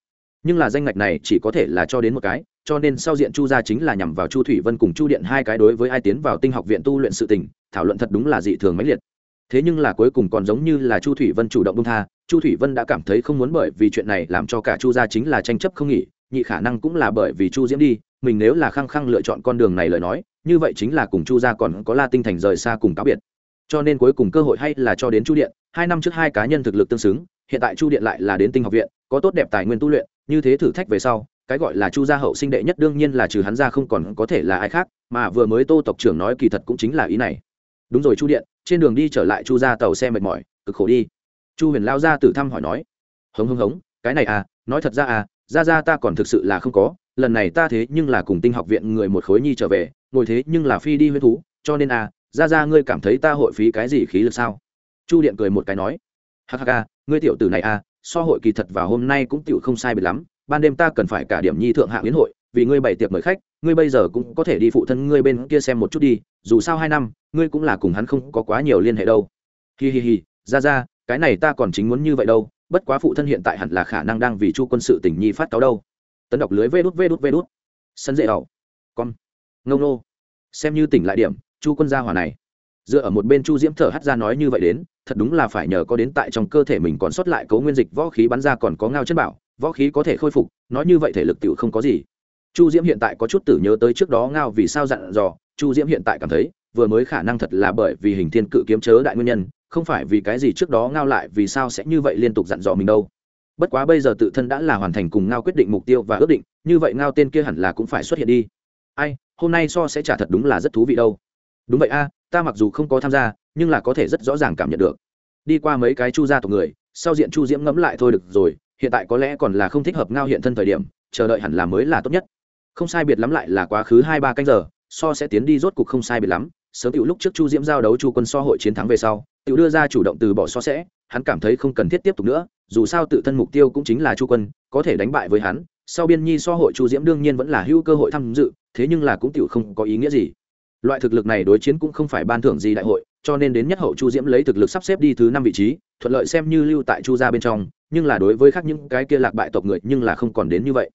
Nhưng là danh ngạch này chỉ có thể là cho đến một cái, cho nên sau diện chu gia chính là nhằm vào chu thủy vân cùng chu điện hai cái đối với ai tiến vào tinh học viện tu luyện sự tình, thảo luận thật đúng là dị thường mãnh liệt. Thế nhưng là cuối cùng còn giống như là chu thủy vân chủ động bông tha chu thủy vân đã cảm thấy không muốn bởi vì chuyện này làm cho cả chu gia chính là tranh chấp không nghỉ, nhị khả năng cũng là bởi vì chu diễm đi, mình nếu là khăng khăng lựa chọn con đường này lời nói, như vậy chính là cùng chu gia còn có la tinh thành rời xa cùng cáo biệt. Cho nên cuối cùng cơ hội hay là cho đến chu điện, hai năm trước hai cá nhân thực lực tương xứng, hiện tại chu điện lại là đến tinh học viện, có tốt đẹp tài nguyên tu luyện, như thế thử thách về sau, cái gọi là chu gia hậu sinh đệ nhất đương nhiên là trừ hắn ra không còn có thể là ai khác, mà vừa mới tô tộc trưởng nói kỳ thật cũng chính là ý này. Đúng rồi chu điện, trên đường đi trở lại chu gia tàu xe mệt mỏi, cực khổ đi chu huyền lao ra từ thăm hỏi nói, hống hống hống, cái này à nói thật ra à ra ra ta còn thực sự là không có, lần này ta thế nhưng là cùng tinh học viện người một khối nhi trở về, ngồi thế nhưng là phi đi huyết thú, cho nên à ra ra ngươi cảm thấy ta hội phí cái gì khí lực sao? Chu điện cười một cái nói, hắc hắc à ngươi tiểu tử này à so hội kỳ thật và hôm nay cũng tiểu không sai biệt lắm, ban đêm ta cần phải cả điểm nhi thượng hạng yến hội, vì ngươi bày tiệc mời khách, ngươi bây giờ cũng có thể đi phụ thân ngươi bên kia xem một chút đi, dù sao hai năm, ngươi cũng là cùng hắn không có quá nhiều liên hệ đâu. Hi hi hi, ra ra cái này ta còn chính muốn như vậy đâu, bất quá phụ thân hiện tại hẳn là khả năng đang vì chu quân sự tình nhi phát cáo đâu. Tấn đọc lưới vê đút vê đút vê đút. Sân dễ ẩu con ngông nô. Xem như tỉnh lại điểm, chu quân gia hòa này. Dựa ở một bên chu diễm thở hắt ra nói như vậy đến, thật đúng là phải nhờ có đến tại trong cơ thể mình còn sót lại cấu nguyên dịch võ khí bắn ra còn có ngao chân bảo, võ khí có thể khôi phục, nói như vậy thể lực tựu không có gì. Chu diễm hiện tại có chút tử nhớ tới trước đó ngao vì sao dặn dò, chu diễm hiện tại cảm thấy, vừa mới khả năng thật là bởi vì hình thiên cự kiếm chớ đại nguyên nhân không phải vì cái gì trước đó ngao lại, vì sao sẽ như vậy liên tục dặn dò mình đâu. Bất quá bây giờ tự thân đã là hoàn thành cùng ngao quyết định mục tiêu và ước định, như vậy ngao tên kia hẳn là cũng phải xuất hiện đi. Ai, hôm nay so sẽ trả thật đúng là rất thú vị đâu. Đúng vậy a, ta mặc dù không có tham gia, nhưng là có thể rất rõ ràng cảm nhận được. Đi qua mấy cái chu gia tộc người, sau diện chu diễm ngẫm lại thôi được rồi, hiện tại có lẽ còn là không thích hợp ngao hiện thân thời điểm, chờ đợi hẳn là mới là tốt nhất. Không sai biệt lắm lại là quá khứ hai ba canh giờ, so sẽ tiến đi rốt cục không sai biệt lắm sớm tiểu lúc trước chu diễm giao đấu chu quân so hội chiến thắng về sau, tiểu đưa ra chủ động từ bỏ so sẽ, hắn cảm thấy không cần thiết tiếp tục nữa, dù sao tự thân mục tiêu cũng chính là chu quân, có thể đánh bại với hắn, sau biên nhi so hội chu diễm đương nhiên vẫn là hữu cơ hội tham dự, thế nhưng là cũng tiểu không có ý nghĩa gì. Loại thực lực này đối chiến cũng không phải ban thưởng gì đại hội, cho nên đến nhất hậu chu diễm lấy thực lực sắp xếp đi thứ năm vị trí, thuận lợi xem như lưu tại chu gia bên trong, nhưng là đối với khác những cái kia lạc bại tộc người nhưng là không còn đến như vậy.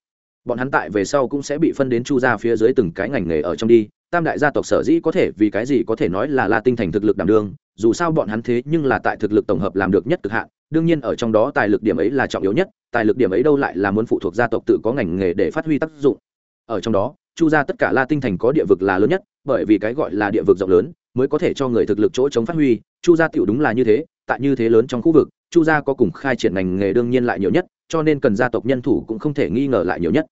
Bọn hắn tại về sau cũng sẽ bị phân đến chu gia phía dưới từng cái ngành nghề ở trong đi tam đại gia tộc sở dĩ có thể vì cái gì có thể nói là la tinh thành thực lực đảm đương, dù sao bọn hắn thế nhưng là tại thực lực tổng hợp làm được nhất cực hạn, đương nhiên ở trong đó tài lực điểm ấy là trọng yếu nhất, tài lực điểm ấy đâu lại là muốn phụ thuộc gia tộc tự có ngành nghề để phát huy tác dụng. Ở trong đó, chu gia tất cả la tinh thành có địa vực là lớn nhất, bởi vì cái gọi là địa vực rộng lớn mới có thể cho người thực lực chỗ chống phát huy, chu gia tiểu đúng là như thế, tại như thế lớn trong khu vực, chu gia có cùng khai triển ngành nghề đương nhiên lại nhiều nhất, cho nên cần gia tộc nhân thủ cũng không thể nghi ngờ lại nhiều nhất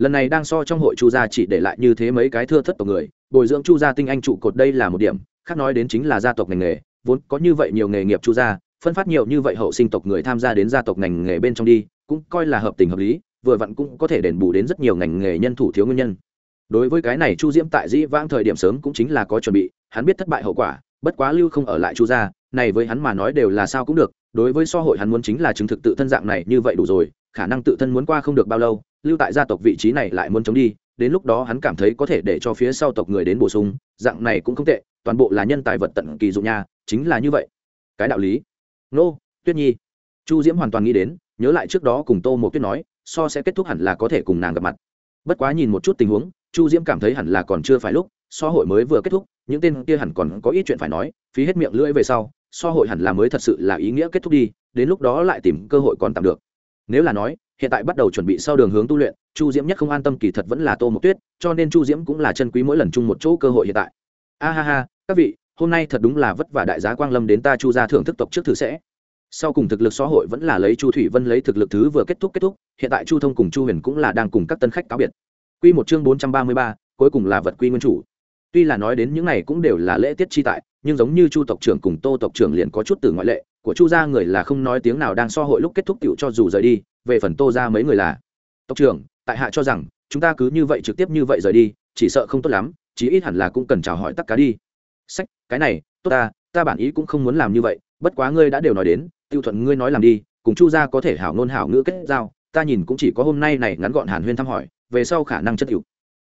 lần này đang so trong hội chu gia chỉ để lại như thế mấy cái thưa thất tộc người, bồi dưỡng chu gia tinh anh trụ cột đây là một điểm, khác nói đến chính là gia tộc ngành nghề, vốn có như vậy nhiều nghề nghiệp chu gia, phân phát nhiều như vậy hậu sinh tộc người tham gia đến gia tộc ngành nghề bên trong đi, cũng coi là hợp tình hợp lý, vừa vặn cũng có thể đền bù đến rất nhiều ngành nghề nhân thủ thiếu nguyên nhân. Đối với cái này chu diễm tại dĩ vãng thời điểm sớm cũng chính là có chuẩn bị, hắn biết thất bại hậu quả, bất quá lưu không ở lại chu gia, này với hắn mà nói đều là sao cũng được, đối với so hội hắn muốn chính là chứng thực tự thân dạng này như vậy đủ rồi, khả năng tự thân muốn qua không được bao lâu lưu tại gia tộc vị trí này lại muốn chống đi, đến lúc đó hắn cảm thấy có thể để cho phía sau tộc người đến bổ sung, dạng này cũng không tệ, toàn bộ là nhân tài vật tận kỳ dụng nha, chính là như vậy. Cái đạo lý. Nô, tuyết nhi. Chu diễm hoàn toàn nghĩ đến, nhớ lại trước đó cùng tô một tuyết nói, so sẽ kết thúc hẳn là có thể cùng nàng gặp mặt. Bất quá nhìn một chút tình huống, chu diễm cảm thấy hẳn là còn chưa phải lúc, so hội mới vừa kết thúc, những tên kia hẳn còn có ít chuyện phải nói, phí hết miệng lưỡi về sau, so hội hẳn là mới thật sự là ý nghĩa kết thúc đi, đến lúc đó lại tìm cơ hội còn tạm được. Nếu là nói hiện tại bắt đầu chuẩn bị sau đường hướng tu luyện, chu diễm nhất không an tâm kỳ thật vẫn là tô Mộc tuyết, cho nên chu diễm cũng là chân quý mỗi lần chung một chỗ cơ hội hiện tại. A ha ha, các vị, hôm nay thật đúng là vất vả đại giá quang lâm đến ta chu ra thưởng thức tộc trước thử sẽ. Sau cùng thực lực xã hội vẫn là lấy chu thủy vân lấy thực lực thứ vừa kết thúc kết thúc, hiện tại chu thông cùng chu huyền cũng là đang cùng các tân khách cáo biệt. Q một chương bốn trăm ba mươi ba, cuối cùng là vật quy nguyên chủ. Tuy là nói đến những này cũng đều là lễ tiết chi tại, nhưng giống như chu tộc trưởng cùng tô tộc trưởng liền có chút từ ngoại lệ của chu gia người là không nói tiếng nào đang so hội lúc kết thúc cựu cho dù rời đi, về phần tô ra mấy người là. Tộc trưởng, tại hạ cho rằng, chúng ta cứ như vậy trực tiếp như vậy rời đi, chỉ sợ không tốt lắm, chí ít hẳn là cũng cần chào hỏi tất cả đi. Sách, cái này, tốt ta ta bản ý cũng không muốn làm như vậy, bất quá ngươi đã đều nói đến, tiêu thuận ngươi nói làm đi, cùng chu gia có thể hảo ngôn hảo ngữ kết giao, ta nhìn cũng chỉ có hôm nay này ngắn gọn hàn huyên thăm hỏi, về sau khả năng chất hiệu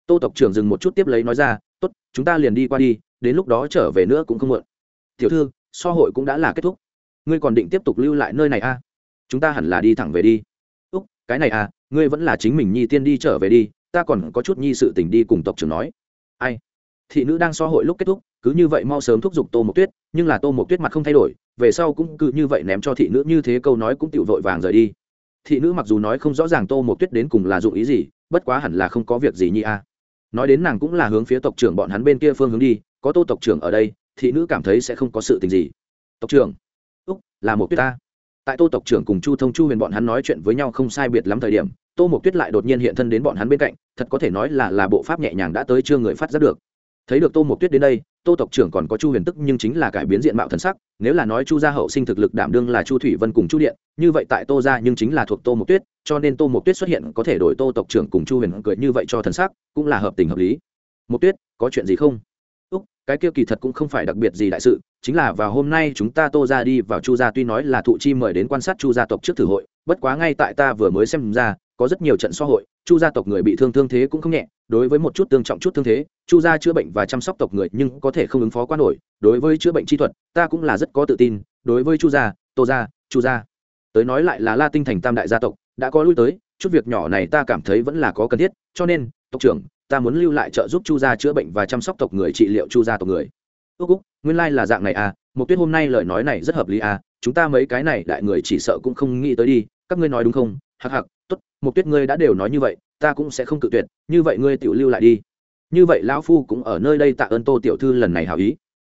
tô tộc trưởng dừng một chút tiếp lấy nói ra, tốt, chúng ta liền đi qua đi, đến lúc đó trở về nữa cũng không muộn. Tiểu thư, so hội cũng đã là kết thúc ngươi còn định tiếp tục lưu lại nơi này à? chúng ta hẳn là đi thẳng về đi. Úc, cái này à ngươi vẫn là chính mình nhi tiên đi trở về đi, ta còn có chút nhi sự tình đi cùng tộc trưởng nói. Ai? Thị nữ đang so hội lúc kết thúc, cứ như vậy mau sớm thúc giục tô mộc tuyết, nhưng là tô mộc tuyết mặt không thay đổi, về sau cũng cứ như vậy ném cho thị nữ như thế câu nói cũng tự vội vàng rời đi. Thị nữ mặc dù nói không rõ ràng tô mộc tuyết đến cùng là dụng ý gì, bất quá hẳn là không có việc gì nhi a nói đến nàng cũng là hướng phía tộc trưởng bọn hắn bên kia phương hướng đi, có tô tộc trưởng ở đây, thị nữ cảm thấy sẽ không có sự tình gì. Tộc trưởng là một tuyết ta. Tại tô tộc trưởng cùng chu thông chu huyền bọn hắn nói chuyện với nhau không sai biệt lắm thời điểm, tô mộc tuyết lại đột nhiên hiện thân đến bọn hắn bên cạnh, thật có thể nói là là bộ pháp nhẹ nhàng đã tới chưa người phát giác được. Thấy được tô mộc tuyết đến đây, tô tộc trưởng còn có chu huyền tức nhưng chính là cải biến diện mạo thần sắc, nếu là nói chu gia hậu sinh thực lực đảm đương là chu thủy vân cùng chu điện, như vậy tại tô gia nhưng chính là thuộc tô mộc tuyết, cho nên tô mộc tuyết xuất hiện có thể đổi tô tộc trưởng cùng chu huyền cười như vậy cho thần sắc, cũng là hợp tình hợp lý. Mộc tuyết, có chuyện gì không? Cái kia kỳ thật cũng không phải đặc biệt gì đại sự, chính là vào hôm nay chúng ta tô ra đi vào chu gia tuy nói là thụ chi mời đến quan sát chu gia tộc trước thử hội, bất quá ngay tại ta vừa mới xem ra, có rất nhiều trận xã hội, chu gia tộc người bị thương thương thế cũng không nhẹ, đối với một chút tương trọng chút thương thế, chu gia chữa bệnh và chăm sóc tộc người nhưng có thể không ứng phó quá nổi, đối với chữa bệnh chi thuật, ta cũng là rất có tự tin, đối với chu gia, tô gia, chu gia. Tới nói lại là la tinh thành tam đại gia tộc, đã có lui tới, chút việc nhỏ này ta cảm thấy vẫn là có cần thiết, cho nên, tộc trưởng ta muốn lưu lại trợ giúp chu gia chữa bệnh và chăm sóc tộc người trị liệu chu gia tộc người. Ước úc, nguyên lai、like、là dạng này à một tuyết hôm nay lời nói này rất hợp lý à chúng ta mấy cái này đại người chỉ sợ cũng không nghĩ tới đi, các ngươi nói đúng không? Hặc hặc t ố t một tuyết ngươi đã đều nói như vậy, ta cũng sẽ không cự tuyệt, như vậy ngươi tự lưu lại đi. Như vậy lão phu cũng ở nơi đây tạ ơn tô tiểu thư lần này hào ý.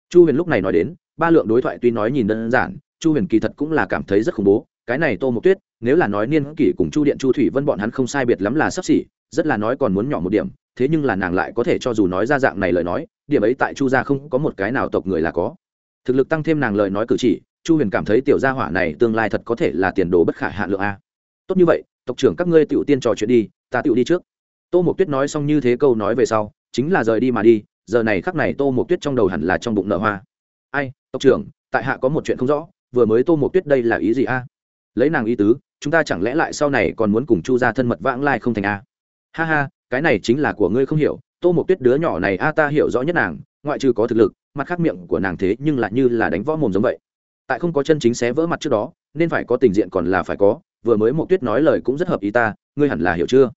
Chu huyền lúc này nói đến, ba lượng đối thoại tuy nói nhìn đơn giản, chu huyền kỳ thật cũng là cảm thấy rất khủng bố, cái này tô Mục tuyết, nếu là nói niên kỷ cùng chu điện chu thủy vân bọn hắn không sai biệt lắm là sắp xỉ, rất là nói còn muốn nhỏ một điểm thế nhưng là nàng lại có thể cho dù nói ra dạng này lời nói, điểm ấy tại chu gia không có một cái nào tộc người là có. Thực lực tăng thêm nàng lời nói cử chỉ, chu huyền cảm thấy tiểu gia hỏa này tương lai thật có thể là tiền đồ bất khả hạ lượng a. Tốt như vậy, tộc trưởng các ngươi tiểu tiên trò chuyện đi, ta tiểu đi trước. Tô mộc tuyết nói xong như thế câu nói về sau, chính là rời đi mà đi, giờ này khắc này tô mộc tuyết trong đầu hẳn là trong bụng nợ hoa. Ai, tộc trưởng, tại hạ có một chuyện không rõ, vừa mới tô mộc tuyết đây là ý gì a? Lấy nàng ý tứ, chúng ta chẳng lẽ lại sau này còn muốn cùng chu ra thân mật vãng lai không thành a? Ha ha cái này chính là của ngươi không hiểu, tô mộc tuyết đứa nhỏ này a, ta hiểu rõ nhất nàng, ngoại trừ có thực lực, mặt khác miệng của nàng thế nhưng lại như là đánh võ mồm giống vậy. Tại không có chân chính xé vỡ mặt trước đó, nên phải có tình diện còn là phải có, vừa mới mộc tuyết nói lời cũng rất hợp ý ta, ngươi hẳn là hiểu chưa?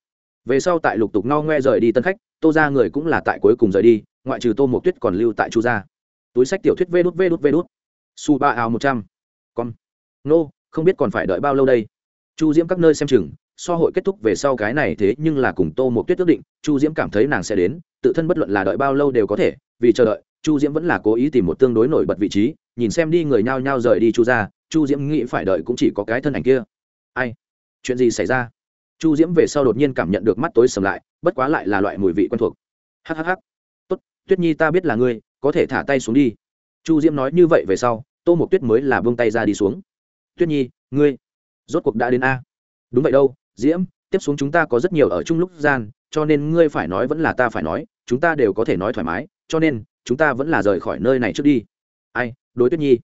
Về sau tại lục tục no ngoe rời đi tân khách, tô ra người cũng là tại cuối cùng rời đi, ngoại trừ tô mộc tuyết còn lưu tại chu gia. Túi sách tiểu thuyết vê đút vê đút vê đút. Su ba áo một trăm. Con. Nô, không biết còn phải đợi bao lâu đây? Chu diễm các nơi xem chừng so hội kết thúc về sau cái này thế nhưng là cùng tô một tuyết ước định, chu diễm cảm thấy nàng sẽ đến, tự thân bất luận là đợi bao lâu đều có thể, vì chờ đợi, chu diễm vẫn là cố ý tìm một tương đối nổi bật vị trí, nhìn xem đi người nhao nhao rời đi chu ra chu diễm nghĩ phải đợi cũng chỉ có cái thân ảnh kia. Ai? Chuyện gì xảy ra? Chu diễm về sau đột nhiên cảm nhận được mắt tối sầm lại, bất quá lại là loại mùi vị quen thuộc. Hhh tốt, tuyết nhi ta biết là ngươi, có thể thả tay xuống đi. Chu diễm nói như vậy về sau, tô một tuyết mới là buông tay ra đi xuống. Tuyết nhi, ngươi, rốt cuộc đã đến a. Đúng vậy đâu diễm, tiếp xuống chúng ta có rất nhiều ở chung lúc gian, cho nên ngươi phải nói vẫn là ta phải nói, chúng ta đều có thể nói thoải mái, cho nên, chúng ta vẫn là rời khỏi nơi này trước đi. Ai, đối tuyết nhi.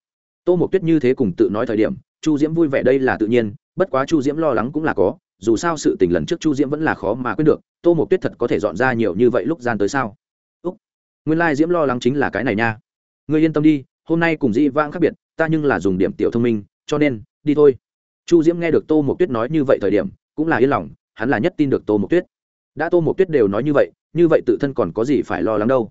Tô Mộc tuyết như thế cùng tự nói thời điểm, chu diễm vui vẻ đây là tự nhiên, bất quá chu diễm lo lắng cũng là có, dù sao sự tình lần trước chu diễm vẫn là khó mà quyết được, tô Mộc tuyết thật có thể dọn ra nhiều như vậy lúc gian tới sao? Úc, nguyên lai、like、diễm lo lắng chính là cái này nha. Ngươi yên tâm đi, hôm nay cùng dĩ vãng khác biệt, ta nhưng là dùng điểm tiểu thông minh, cho nên, đi thôi. Chu diễm nghe được tô Mộc tuyết nói như vậy thời điểm cũng là yên lòng hắn là nhất tin được tô mộc tuyết. Đã tô mộc tuyết đều nói như vậy như vậy tự thân còn có gì phải lo lắng đâu?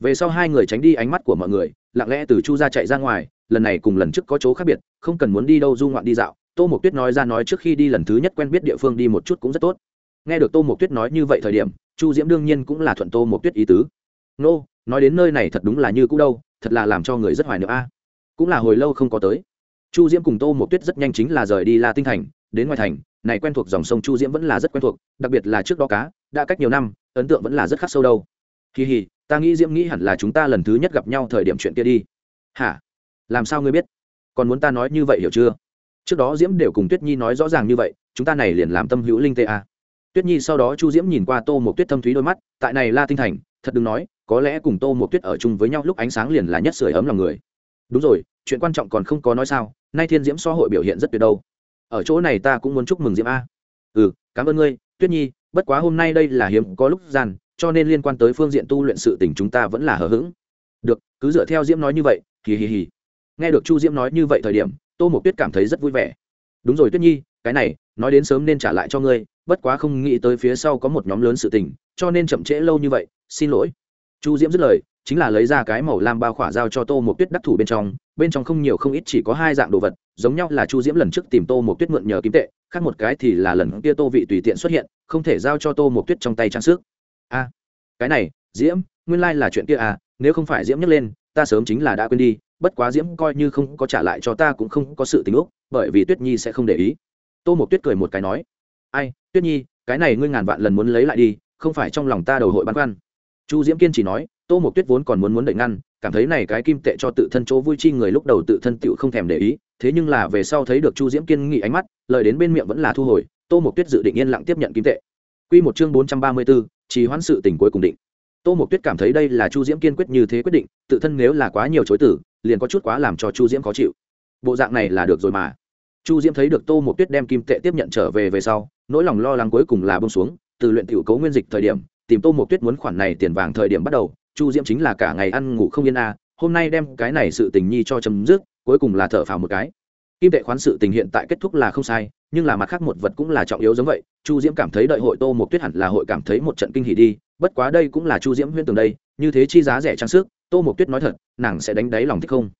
Về sau hai người tránh đi ánh mắt của mọi người lặng lẽ từ chu ra chạy ra ngoài lần này cùng lần trước có chỗ khác biệt không cần muốn đi đâu du ngoạn đi dạo. Tô mộc tuyết nói ra nói trước khi đi lần thứ nhất quen biết địa phương đi một chút cũng rất tốt. Nghe được tô mộc tuyết nói như vậy thời điểm chu diễm đương nhiên cũng là thuận tô mộc tuyết ý tứ. Nô、no, nói đến nơi này thật đúng là như cũ đâu thật là làm cho người rất hoài nữa a. Cũng là hồi lâu không có tới. Chu diễm cùng tô mộc tuyết rất nhanh chính là rời đi la tinh thành đến ngoài thành này quen thuộc dòng sông chu diễm vẫn là rất quen thuộc, đặc biệt là trước đó cá, đã cách nhiều năm, ấn tượng vẫn là rất khắc sâu đâu. Kỳ hì, ta nghĩ diễm nghĩ hẳn là chúng ta lần thứ nhất gặp nhau thời điểm chuyện kia đi. Hả? Làm sao ngươi biết? Còn muốn ta nói như vậy hiểu chưa? Trước đó diễm đều cùng tuyết nhi nói rõ ràng như vậy, chúng ta này liền làm tâm hữu linh tê a. Tuyết nhi sau đó chu diễm nhìn qua tô một tuyết thâm thúy đôi mắt, tại này la tinh thành, thật đừng nói, có lẽ cùng tô một tuyết ở chung với nhau lúc ánh sáng liền là nhất sưởi ấm lòng người. Đúng rồi, chuyện quan trọng còn không có nói sao, nay thiên diễm so hội biểu hiện rất tuyệt đâu ở chỗ này ta cũng muốn chúc mừng diễm a. Ừ cảm ơn ngươi, tuyết nhi, bất quá hôm nay đây là hiếm có lúc gian, cho nên liên quan tới phương diện tu luyện sự tình chúng ta vẫn là hờ hững. Được, cứ dựa theo diễm nói như vậy, hì hì hì. Nghe được chu diễm nói như vậy thời điểm, tô mộc tuyết cảm thấy rất vui vẻ. Đúng rồi tuyết nhi, cái này, nói đến sớm nên trả lại cho ngươi, bất quá không nghĩ tới phía sau có một nhóm lớn sự tình, cho nên chậm trễ lâu như vậy, xin lỗi. Chu diễm dứt lời chính là lấy ra cái màu lam bao khỏa giao cho tô một tuyết đắc thủ bên trong bên trong không nhiều không ít chỉ có hai dạng đồ vật, giống nhau là chu diễm lần trước tìm tô một tuyết mượn nhờ kim tệ, khác một cái thì là lần kia tô vị tùy tiện xuất hiện, không thể giao cho tô một tuyết trong tay trang sức. A, cái này, diễm, nguyên lai là chuyện kia à nếu không phải diễm nhắc lên, ta sớm chính là đã quên đi, bất quá diễm coi như không có trả lại cho ta cũng không có sự tình úc, bởi vì tuyết nhi sẽ không để ý. Tô một tuyết cười một cái nói, ai, tuyết nhi, cái này ngươi ngàn vạn lần muốn lấy lại đi, không phải trong lòng ta đầu hội băn khoăn. Chu diễm kiên chỉ nói tô Mộc tuyết vốn còn muốn muốn đẩy ngăn, cảm thấy này cái kim tệ cho tự thân chỗ vui chi người lúc đầu tự thân tựu không thèm để ý, thế nhưng là về sau thấy được chu diễm kiên nghị ánh mắt, lời đến bên miệng vẫn là thu hồi, tô Mộc tuyết dự định yên lặng tiếp nhận kim tệ. Q một chương bốn trăm ba mươi b ố trì hoãn sự tình cuối cùng định. Tô mộc tuyết cảm thấy đây là chu diễm kiên quyết như thế quyết định, tự thân nếu là quá nhiều chối tử liền có chút quá làm cho chu diễm khó chịu. Bộ dạng này là được rồi mà. Chu diễm thấy được tô mộc tuyết đem kim tệ tiếp nhận trở về về sau, nỗi lòng lo lắng cuối cùng là bông xuống, từ luyện tiểu cấu nguyên dịch thời điểm, tìm tô mộc tuyết muốn khoản này tiền vàng thời điểm bắt đầu chu diễm chính là cả ngày ăn ngủ không yên a hôm nay đem cái này sự tình nhi cho chấm dứt, cuối cùng là thở phào một cái. Kim tệ khoán sự tình hiện tại kết thúc là không sai, nhưng là mặt khác một vật cũng là trọng yếu giống vậy, chu diễm cảm thấy đợi hội tô một tuyết hẳn là hội cảm thấy một trận kinh hỉ đi, bất quá đây cũng là chu diễm huyên tường đây, như thế chi giá rẻ trang sức, tô một tuyết nói thật, nàng sẽ đánh đáy lòng thích không?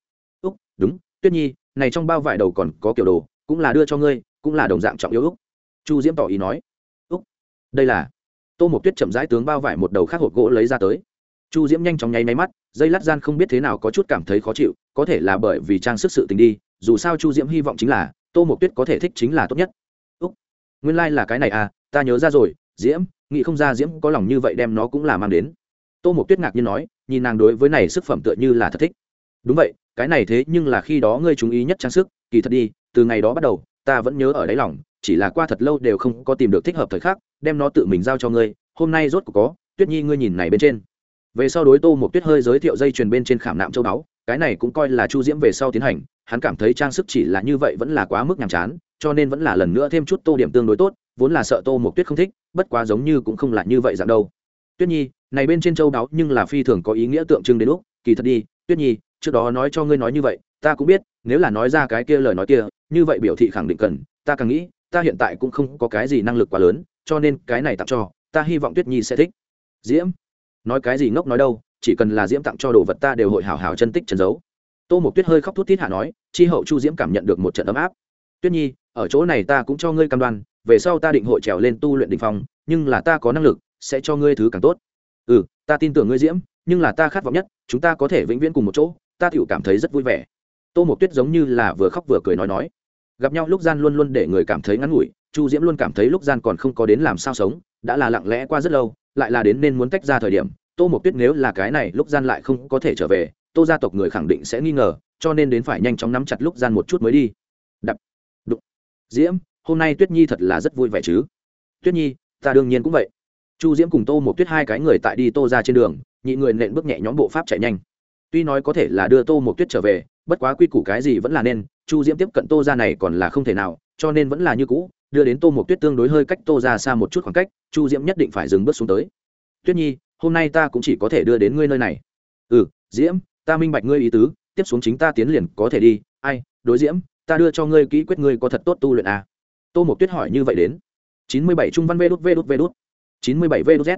Úc, đúng, tuyết nhi, này trong bao vải đầu còn có kiểu đồ, cũng là đưa cho ngươi, cũng là đồng dạng trọng yếu úc. Chu diễm tỏ ý nói. Úc, đây là. Tô một tuyết chậm rãi tướng bao vải một đầu khác hộp gỗ lấy ra tới chu diễm nhanh chóng nháy máy mắt, dây lát gian không biết thế nào có chút cảm thấy khó chịu, có thể là bởi vì trang sức sự tình đi, dù sao chu diễm hy vọng chính là, tô mộc tuyết có thể thích chính là tốt nhất. Úc, nguyên lai、like、là cái này à ta nhớ ra rồi, diễm, nghĩ không ra diễm có lòng như vậy đem nó cũng là mang đến. Tô mộc tuyết ngạc nhiên nói, nhìn nàng đối với này sức phẩm tựa như là thật thích. Đúng vậy, cái này thế nhưng là khi đó ngươi chú ý nhất trang sức, kỳ thật đi, từ ngày đó bắt đầu, ta vẫn nhớ ở đáy lòng, chỉ là qua thật lâu đều không có tìm được thích hợp thời khắc, đem nó tự mình giao cho ngươi, hôm nay rốt cuộc có, tuyết nhi ngươi nhìn này bên trên về sau đối tô một tuyết hơi giới thiệu dây chuyền bên trên khảm nạm châu đáo cái này cũng coi là chu diễm về sau tiến hành, hắn cảm thấy trang sức chỉ là như vậy vẫn là quá mức nhàm chán, cho nên vẫn là lần nữa thêm chút tô điểm tương đối tốt, vốn là sợ tô một tuyết không thích, bất quá giống như cũng không là như vậy dạng đâu. Tuyết nhi, này bên trên châu đáo nhưng là phi thường có ý nghĩa tượng trưng đến lúc, kỳ thật đi, tuyết nhi, trước đó nói cho ngươi nói như vậy, ta cũng biết, nếu là nói ra cái kia lời nói kia, như vậy biểu thị khẳng định cần, ta càng nghĩ, ta hiện tại cũng không có cái gì năng lực quá lớn, cho nên cái này tặng cho, ta hy vọng tuyết nhi sẽ thích. Diễm nói cái gì ngốc nói đâu, chỉ cần là diễm tặng cho đồ vật ta đều hội hào hào chân tích trần giấu. Tô mộc tuyết hơi khóc thút thít hạ nói, chi hậu chu diễm cảm nhận được một trận ấm áp. Tuyết nhi, ở chỗ này ta cũng cho ngươi cam đoan, về sau ta định hội trèo lên tu luyện đình phong, nhưng là ta có năng lực, sẽ cho ngươi thứ càng tốt. Ừ ta tin tưởng ngươi diễm, nhưng là ta khát vọng nhất, chúng ta có thể vĩnh viễn cùng một chỗ, ta tựu cảm thấy rất vui vẻ. Tô mộc tuyết giống như là vừa khóc vừa cười nói nói. Gặp nhau lúc gian luôn luôn để người cảm thấy ngắn ngủi, chu diễm luôn cảm thấy lúc gian còn không có đến làm sao sống, đã là lặng lẽ qua rất lâu lại là đến nên muốn tách ra thời điểm, tô mộc tuyết nếu là cái này lúc gian lại không có thể trở về, tô gia tộc người khẳng định sẽ nghi ngờ, cho nên đến phải nhanh chóng nắm chặt lúc gian một chút mới đi. Đập. Đụng. Diễm, hôm nay tuyết nhi thật là rất vui vẻ chứ? Tuyết nhi, ta đương nhiên cũng vậy. Chu diễm cùng tô một tuyết hai cái người tại đi tô ra trên đường, nhị người nện bước nhẹ nhóm bộ pháp chạy nhanh. Tuy nói có thể là đưa tô một tuyết trở về, bất quá quy củ cái gì vẫn là nên, chu diễm tiếp cận tô ra này còn là không thể nào, cho nên vẫn là như cũ đưa đến tô một tuyết tương đối hơi cách tô ra xa một chút khoảng cách, chu diễm nhất định phải dừng bước xuống tới. Tuyết nhi, hôm nay ta cũng chỉ có thể đưa đến ngươi nơi này. Ừ diễm, ta minh bạch ngươi ý tứ, tiếp xuống chính ta tiến liền có thể đi. Ai, đối diễm, ta đưa cho ngươi kỹ quyết ngươi có thật tốt tu luyện à. tô mộc tuyết hỏi như vậy đến. Chín mươi bảy trung văn vê đút vê đút vê đút. Chín mươi bảy vê đút z.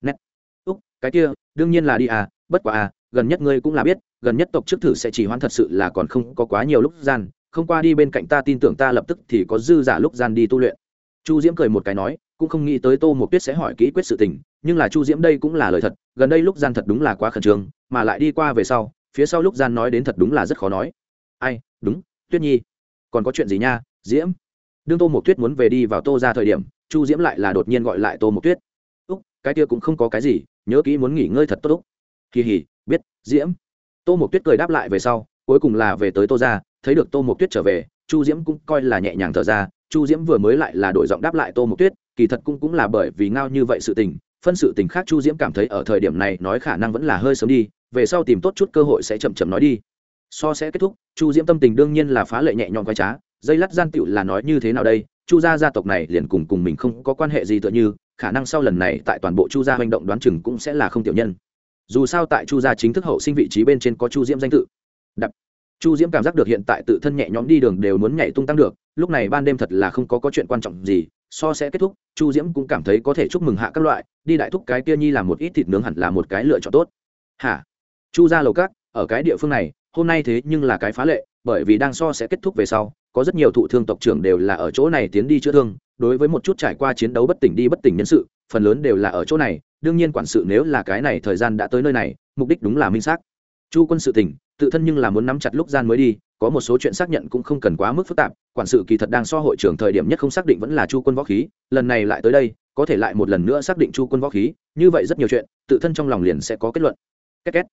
Net úc, cái kia, đương nhiên là đi à bất quả à gần nhất ngươi cũng là biết, gần nhất tộc trước thử sẽ chỉ hoãn thật sự là còn không có quá nhiều lúc gian không qua đi bên cạnh ta tin tưởng ta lập tức thì có dư giả lúc gian đi tu luyện. Chu diễm cười một cái nói, cũng không nghĩ tới tô một tuyết sẽ hỏi kỹ quyết sự tình, nhưng là chu diễm đây cũng là lời thật, gần đây lúc gian thật đúng là quá khẩn trương, mà lại đi qua về sau, phía sau lúc gian nói đến thật đúng là rất khó nói. Ai, đúng, tuyết nhi. Còn có chuyện gì nha, diễm? Đương tô một tuyết muốn về đi vào tô ra thời điểm, chu diễm lại là đột nhiên gọi lại tô một tuyết. Úc, cái kia cũng không có cái gì, nhớ kỹ muốn nghỉ ngơi thật tốt úc. Kỳ hỉ, biết, diễm. Tô một tuyết cười đáp lại về sau, cuối cùng là về tới tô ra thấy được tô mộc tuyết trở về, chu diễm cũng coi là nhẹ nhàng thở ra, chu diễm vừa mới lại là đổi giọng đáp lại tô mộc tuyết, kỳ thật cũng cũng là bởi vì ngao như vậy sự tình, phân sự tình khác chu diễm cảm thấy ở thời điểm này nói khả năng vẫn là hơi sớm đi, về sau tìm tốt chút cơ hội sẽ chậm chậm nói đi. So sẽ kết thúc, chu diễm tâm tình đương nhiên là phá lệ nhẹ nhõm quái trá, dây lát gian tựu là nói như thế nào đây, chu gia gia tộc này liền cùng cùng mình không có quan hệ gì tựa như, khả năng sau lần này tại toàn bộ chu gia hành động đoán chừng cũng sẽ là không tiểu nhân. Dù sao tại chu gia chính thức hậu sinh vị trí bên trên có chu diễm danh tự. Đập chu diễm cảm giác được hiện tại tự thân nhẹ nhõm đi đường đều muốn nhảy tung tăng được, lúc này ban đêm thật là không có có chuyện quan trọng gì, so sẽ kết thúc, chu diễm cũng cảm thấy có thể chúc mừng hạ các loại, đi đại thúc cái kia nhi làm một ít thịt nướng hẳn là một cái lựa chọn tốt. Hả? Chu ra lầu cát ở cái địa phương này, hôm nay thế nhưng là cái phá lệ, bởi vì đang so sẽ kết thúc về sau, có rất nhiều thụ thương tộc trưởng đều là ở chỗ này tiến đi chữa thương, đối với một chút trải qua chiến đấu bất tỉnh đi bất tỉnh nhân sự, phần lớn đều là ở chỗ này, đương nhiên quản sự nếu là cái này thời gian đã tới nơi này, mục đích đúng là minh xác chu quân sự tỉnh tự thân nhưng là muốn nắm chặt lúc gian mới đi, có một số chuyện xác nhận cũng không cần quá mức phức tạp, quản sự kỳ thật đang so hội trưởng thời điểm nhất không xác định vẫn là chu quân võ khí, lần này lại tới đây, có thể lại một lần nữa xác định chu quân võ khí, như vậy rất nhiều chuyện, tự thân trong lòng liền sẽ có kết luận. Két két.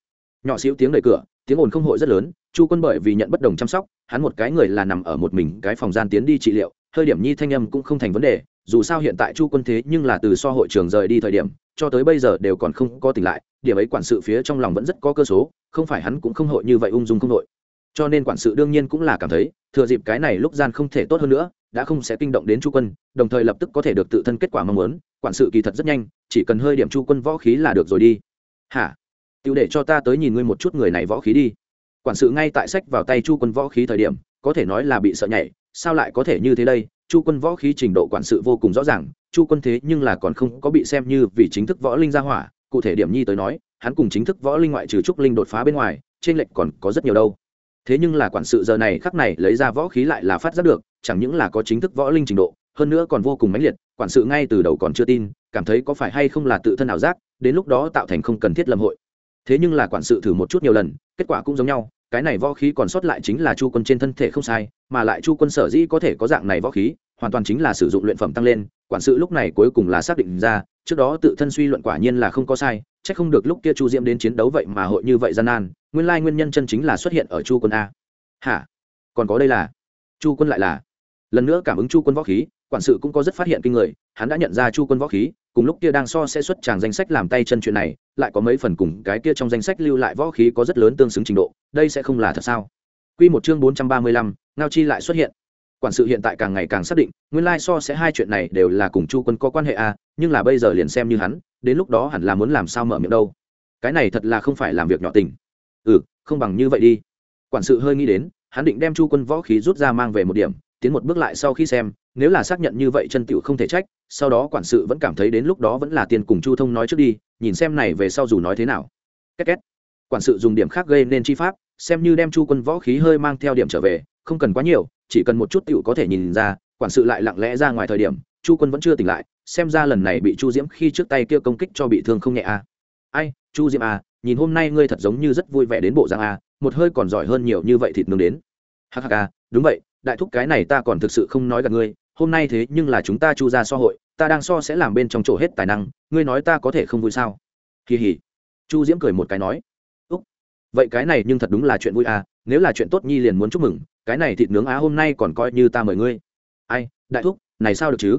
Nhỏ xíu tiếng đẩy cửa, tiếng ồn không hội rất lớn, chu quân bởi vì nhận bất đồng chăm sóc, hắn một cái người là nằm ở một mình, cái phòng gian tiến đi trị liệu, hơi điểm nhi thanh âm cũng không thành vấn đề, dù sao hiện tại chu quân thế nhưng là từ so hội trường rời đi thời điểm cho tới bây giờ đều còn không có tỉnh lại, điểm ấy quản sự phía trong lòng vẫn rất có cơ số, không phải hắn cũng không hội như vậy ung dung không đội cho nên quản sự đương nhiên cũng là cảm thấy, thừa dịp cái này lúc gian không thể tốt hơn nữa, đã không sẽ kinh động đến chu quân, đồng thời lập tức có thể được tự thân kết quả mong muốn, quản sự kỳ thật rất nhanh, chỉ cần hơi điểm chu quân võ khí là được rồi đi. Hả? Tiêu để cho ta tới nhìn ngươi một chút người này võ khí đi. Quản sự ngay tại sách vào tay chu quân võ khí thời điểm, có thể nói là bị sợ nhảy, sao lại có thể như thế đây? Chu quân võ khí trình độ quản sự vô cùng rõ ràng, chu quân thế nhưng là còn không có bị xem như vì chính thức võ linh ra hỏa, cụ thể điểm nhi tới nói, hắn cùng chính thức võ linh ngoại trừ trúc linh đột phá bên ngoài, trên lệnh còn có rất nhiều đâu. Thế nhưng là quản sự giờ này khắc này lấy ra võ khí lại là phát giác được, chẳng những là có chính thức võ linh trình độ, hơn nữa còn vô cùng mãnh liệt, quản sự ngay từ đầu còn chưa tin, cảm thấy có phải hay không là tự thân ảo giác, đến lúc đó tạo thành không cần thiết lâm hội. Thế nhưng là quản sự thử một chút nhiều lần, kết quả cũng giống nhau cái này võ khí còn sót lại chính là chu quân trên thân thể không sai, mà lại chu quân sở dĩ có thể có dạng này võ khí, hoàn toàn chính là sử dụng luyện phẩm tăng lên, quản sự lúc này cuối cùng là xác định ra, trước đó tự thân suy luận quả nhiên là không có sai c h ắ c không được lúc kia chu diễm đến chiến đấu vậy mà hội như vậy gian nan, nguyên lai nguyên nhân chân chính là xuất hiện ở chu quân a. Hả? Còn có đây là? Chu quân lại là? Lần nữa cảm ứng chu quân võ khí, quản sự cũng có rất phát hiện kinh người, hắn đã nhận ra chu quân võ khí cùng lúc kia đang so sẽ xuất tràng danh sách làm tay chân chuyện này lại có mấy phần cùng cái kia trong danh sách lưu lại võ khí có rất lớn tương xứng trình độ đây sẽ không là thật sao Quy một chương bốn trăm ba mươi lăm, Ngao Chi lại xuất hiện. Quản sự hiện tại càng ngày càng xác định, nguyên lai so sẽ hai chuyện này đều là cùng Chu Quân có quan hệ a, nhưng là bây giờ liền xem như hắn, đến lúc đó hẳn là muốn làm sao mở miệng đâu. Cái này thật là không phải làm việc nhỏ tình. Ừ, không bằng như vậy đi. Quản sự hơi nghĩ đến, hắn định đem Chu Quân võ khí rút ra mang về một điểm, tiến một bước lại sau khi xem, nếu là xác nhận như vậy chân tiểu không thể trách, sau đó quản sự vẫn cảm thấy đến lúc đó vẫn là tiền cùng chu thông nói trước đi nhìn xem này về sau dù nói thế nào. Két két. Quản sự dùng điểm khác gây nên chi pháp xem như đem chu quân võ khí hơi mang theo điểm trở về không cần quá nhiều chỉ cần một chút tựu có thể nhìn ra quản sự lại lặng lẽ ra ngoài thời điểm chu quân vẫn chưa tỉnh lại xem ra lần này bị chu diễm khi trước tay kia công kích cho bị thương không nhẹ a à. ai chu diễm à nhìn hôm nay ngươi thật giống như rất vui vẻ đến bộ dạng a à, một hơi còn giỏi hơn nhiều như vậy thịt nướng đến. Hắc hắc à đúng vậy đại thúc cái này ta còn thực sự không nói gặp ngươi hôm nay thế nhưng là chúng ta chu ra so hội, ta đang so sẽ làm bên trong chỗ hết tài năng, ngươi nói ta có thể không vui sao? Kỳ hỉ chu diễm cười một cái nói. Úc, vậy cái này nhưng thật đúng là chuyện vui à nếu là chuyện tốt nhi liền muốn chúc mừng, cái này thịt nướng á hôm nay còn coi như ta mời ngươi. Ai, đại thúc, này sao được chứ?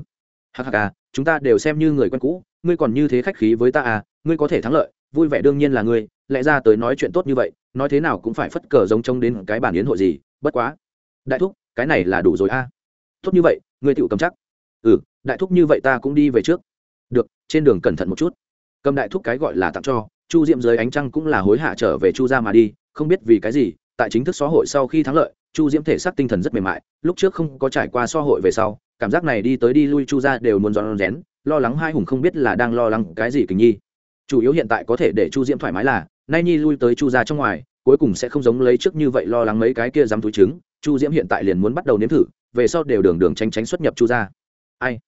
Hắc hắc à chúng ta đều xem như người quen cũ, ngươi còn như thế khách khí với ta à ngươi có thể thắng lợi, vui vẻ đương nhiên là ngươi, lẽ ra tới nói chuyện tốt như vậy, nói thế nào cũng phải phất cờ giống trông đến cái bản yến hội gì, bất quá. Đại thúc, cái này là đủ rồi a à tốt như vậy, ngươi tựu cầm chắc. Ừ đại thúc như vậy ta cũng đi về trước. Được, trên đường cẩn thận một chút. Cầm đại thúc cái gọi là tặng cho, chu diệm dưới ánh trăng cũng là hối hả trở về chu ra mà đi, không biết vì cái gì, tại chính thức xã hội sau khi thắng lợi, chu diễm thể xác tinh thần rất mềm mại, lúc trước không có trải qua xã hội về sau, cảm giác này đi tới đi lui chu ra đều muốn giòn rén, lo lắng hai hùng không biết là đang lo lắng cái gì kình nhi. Chủ yếu hiện tại có thể để chu diễm thoải mái là, nay nhi lui tới chu ra trong ngoài, cuối cùng sẽ không giống lấy trước như vậy lo lắng mấy cái kia dám túi trứng. Chu diễm hiện tại liền muốn bắt đầu nếm thử về sau đều đường đường tránh tránh xuất nhập chu ra ai?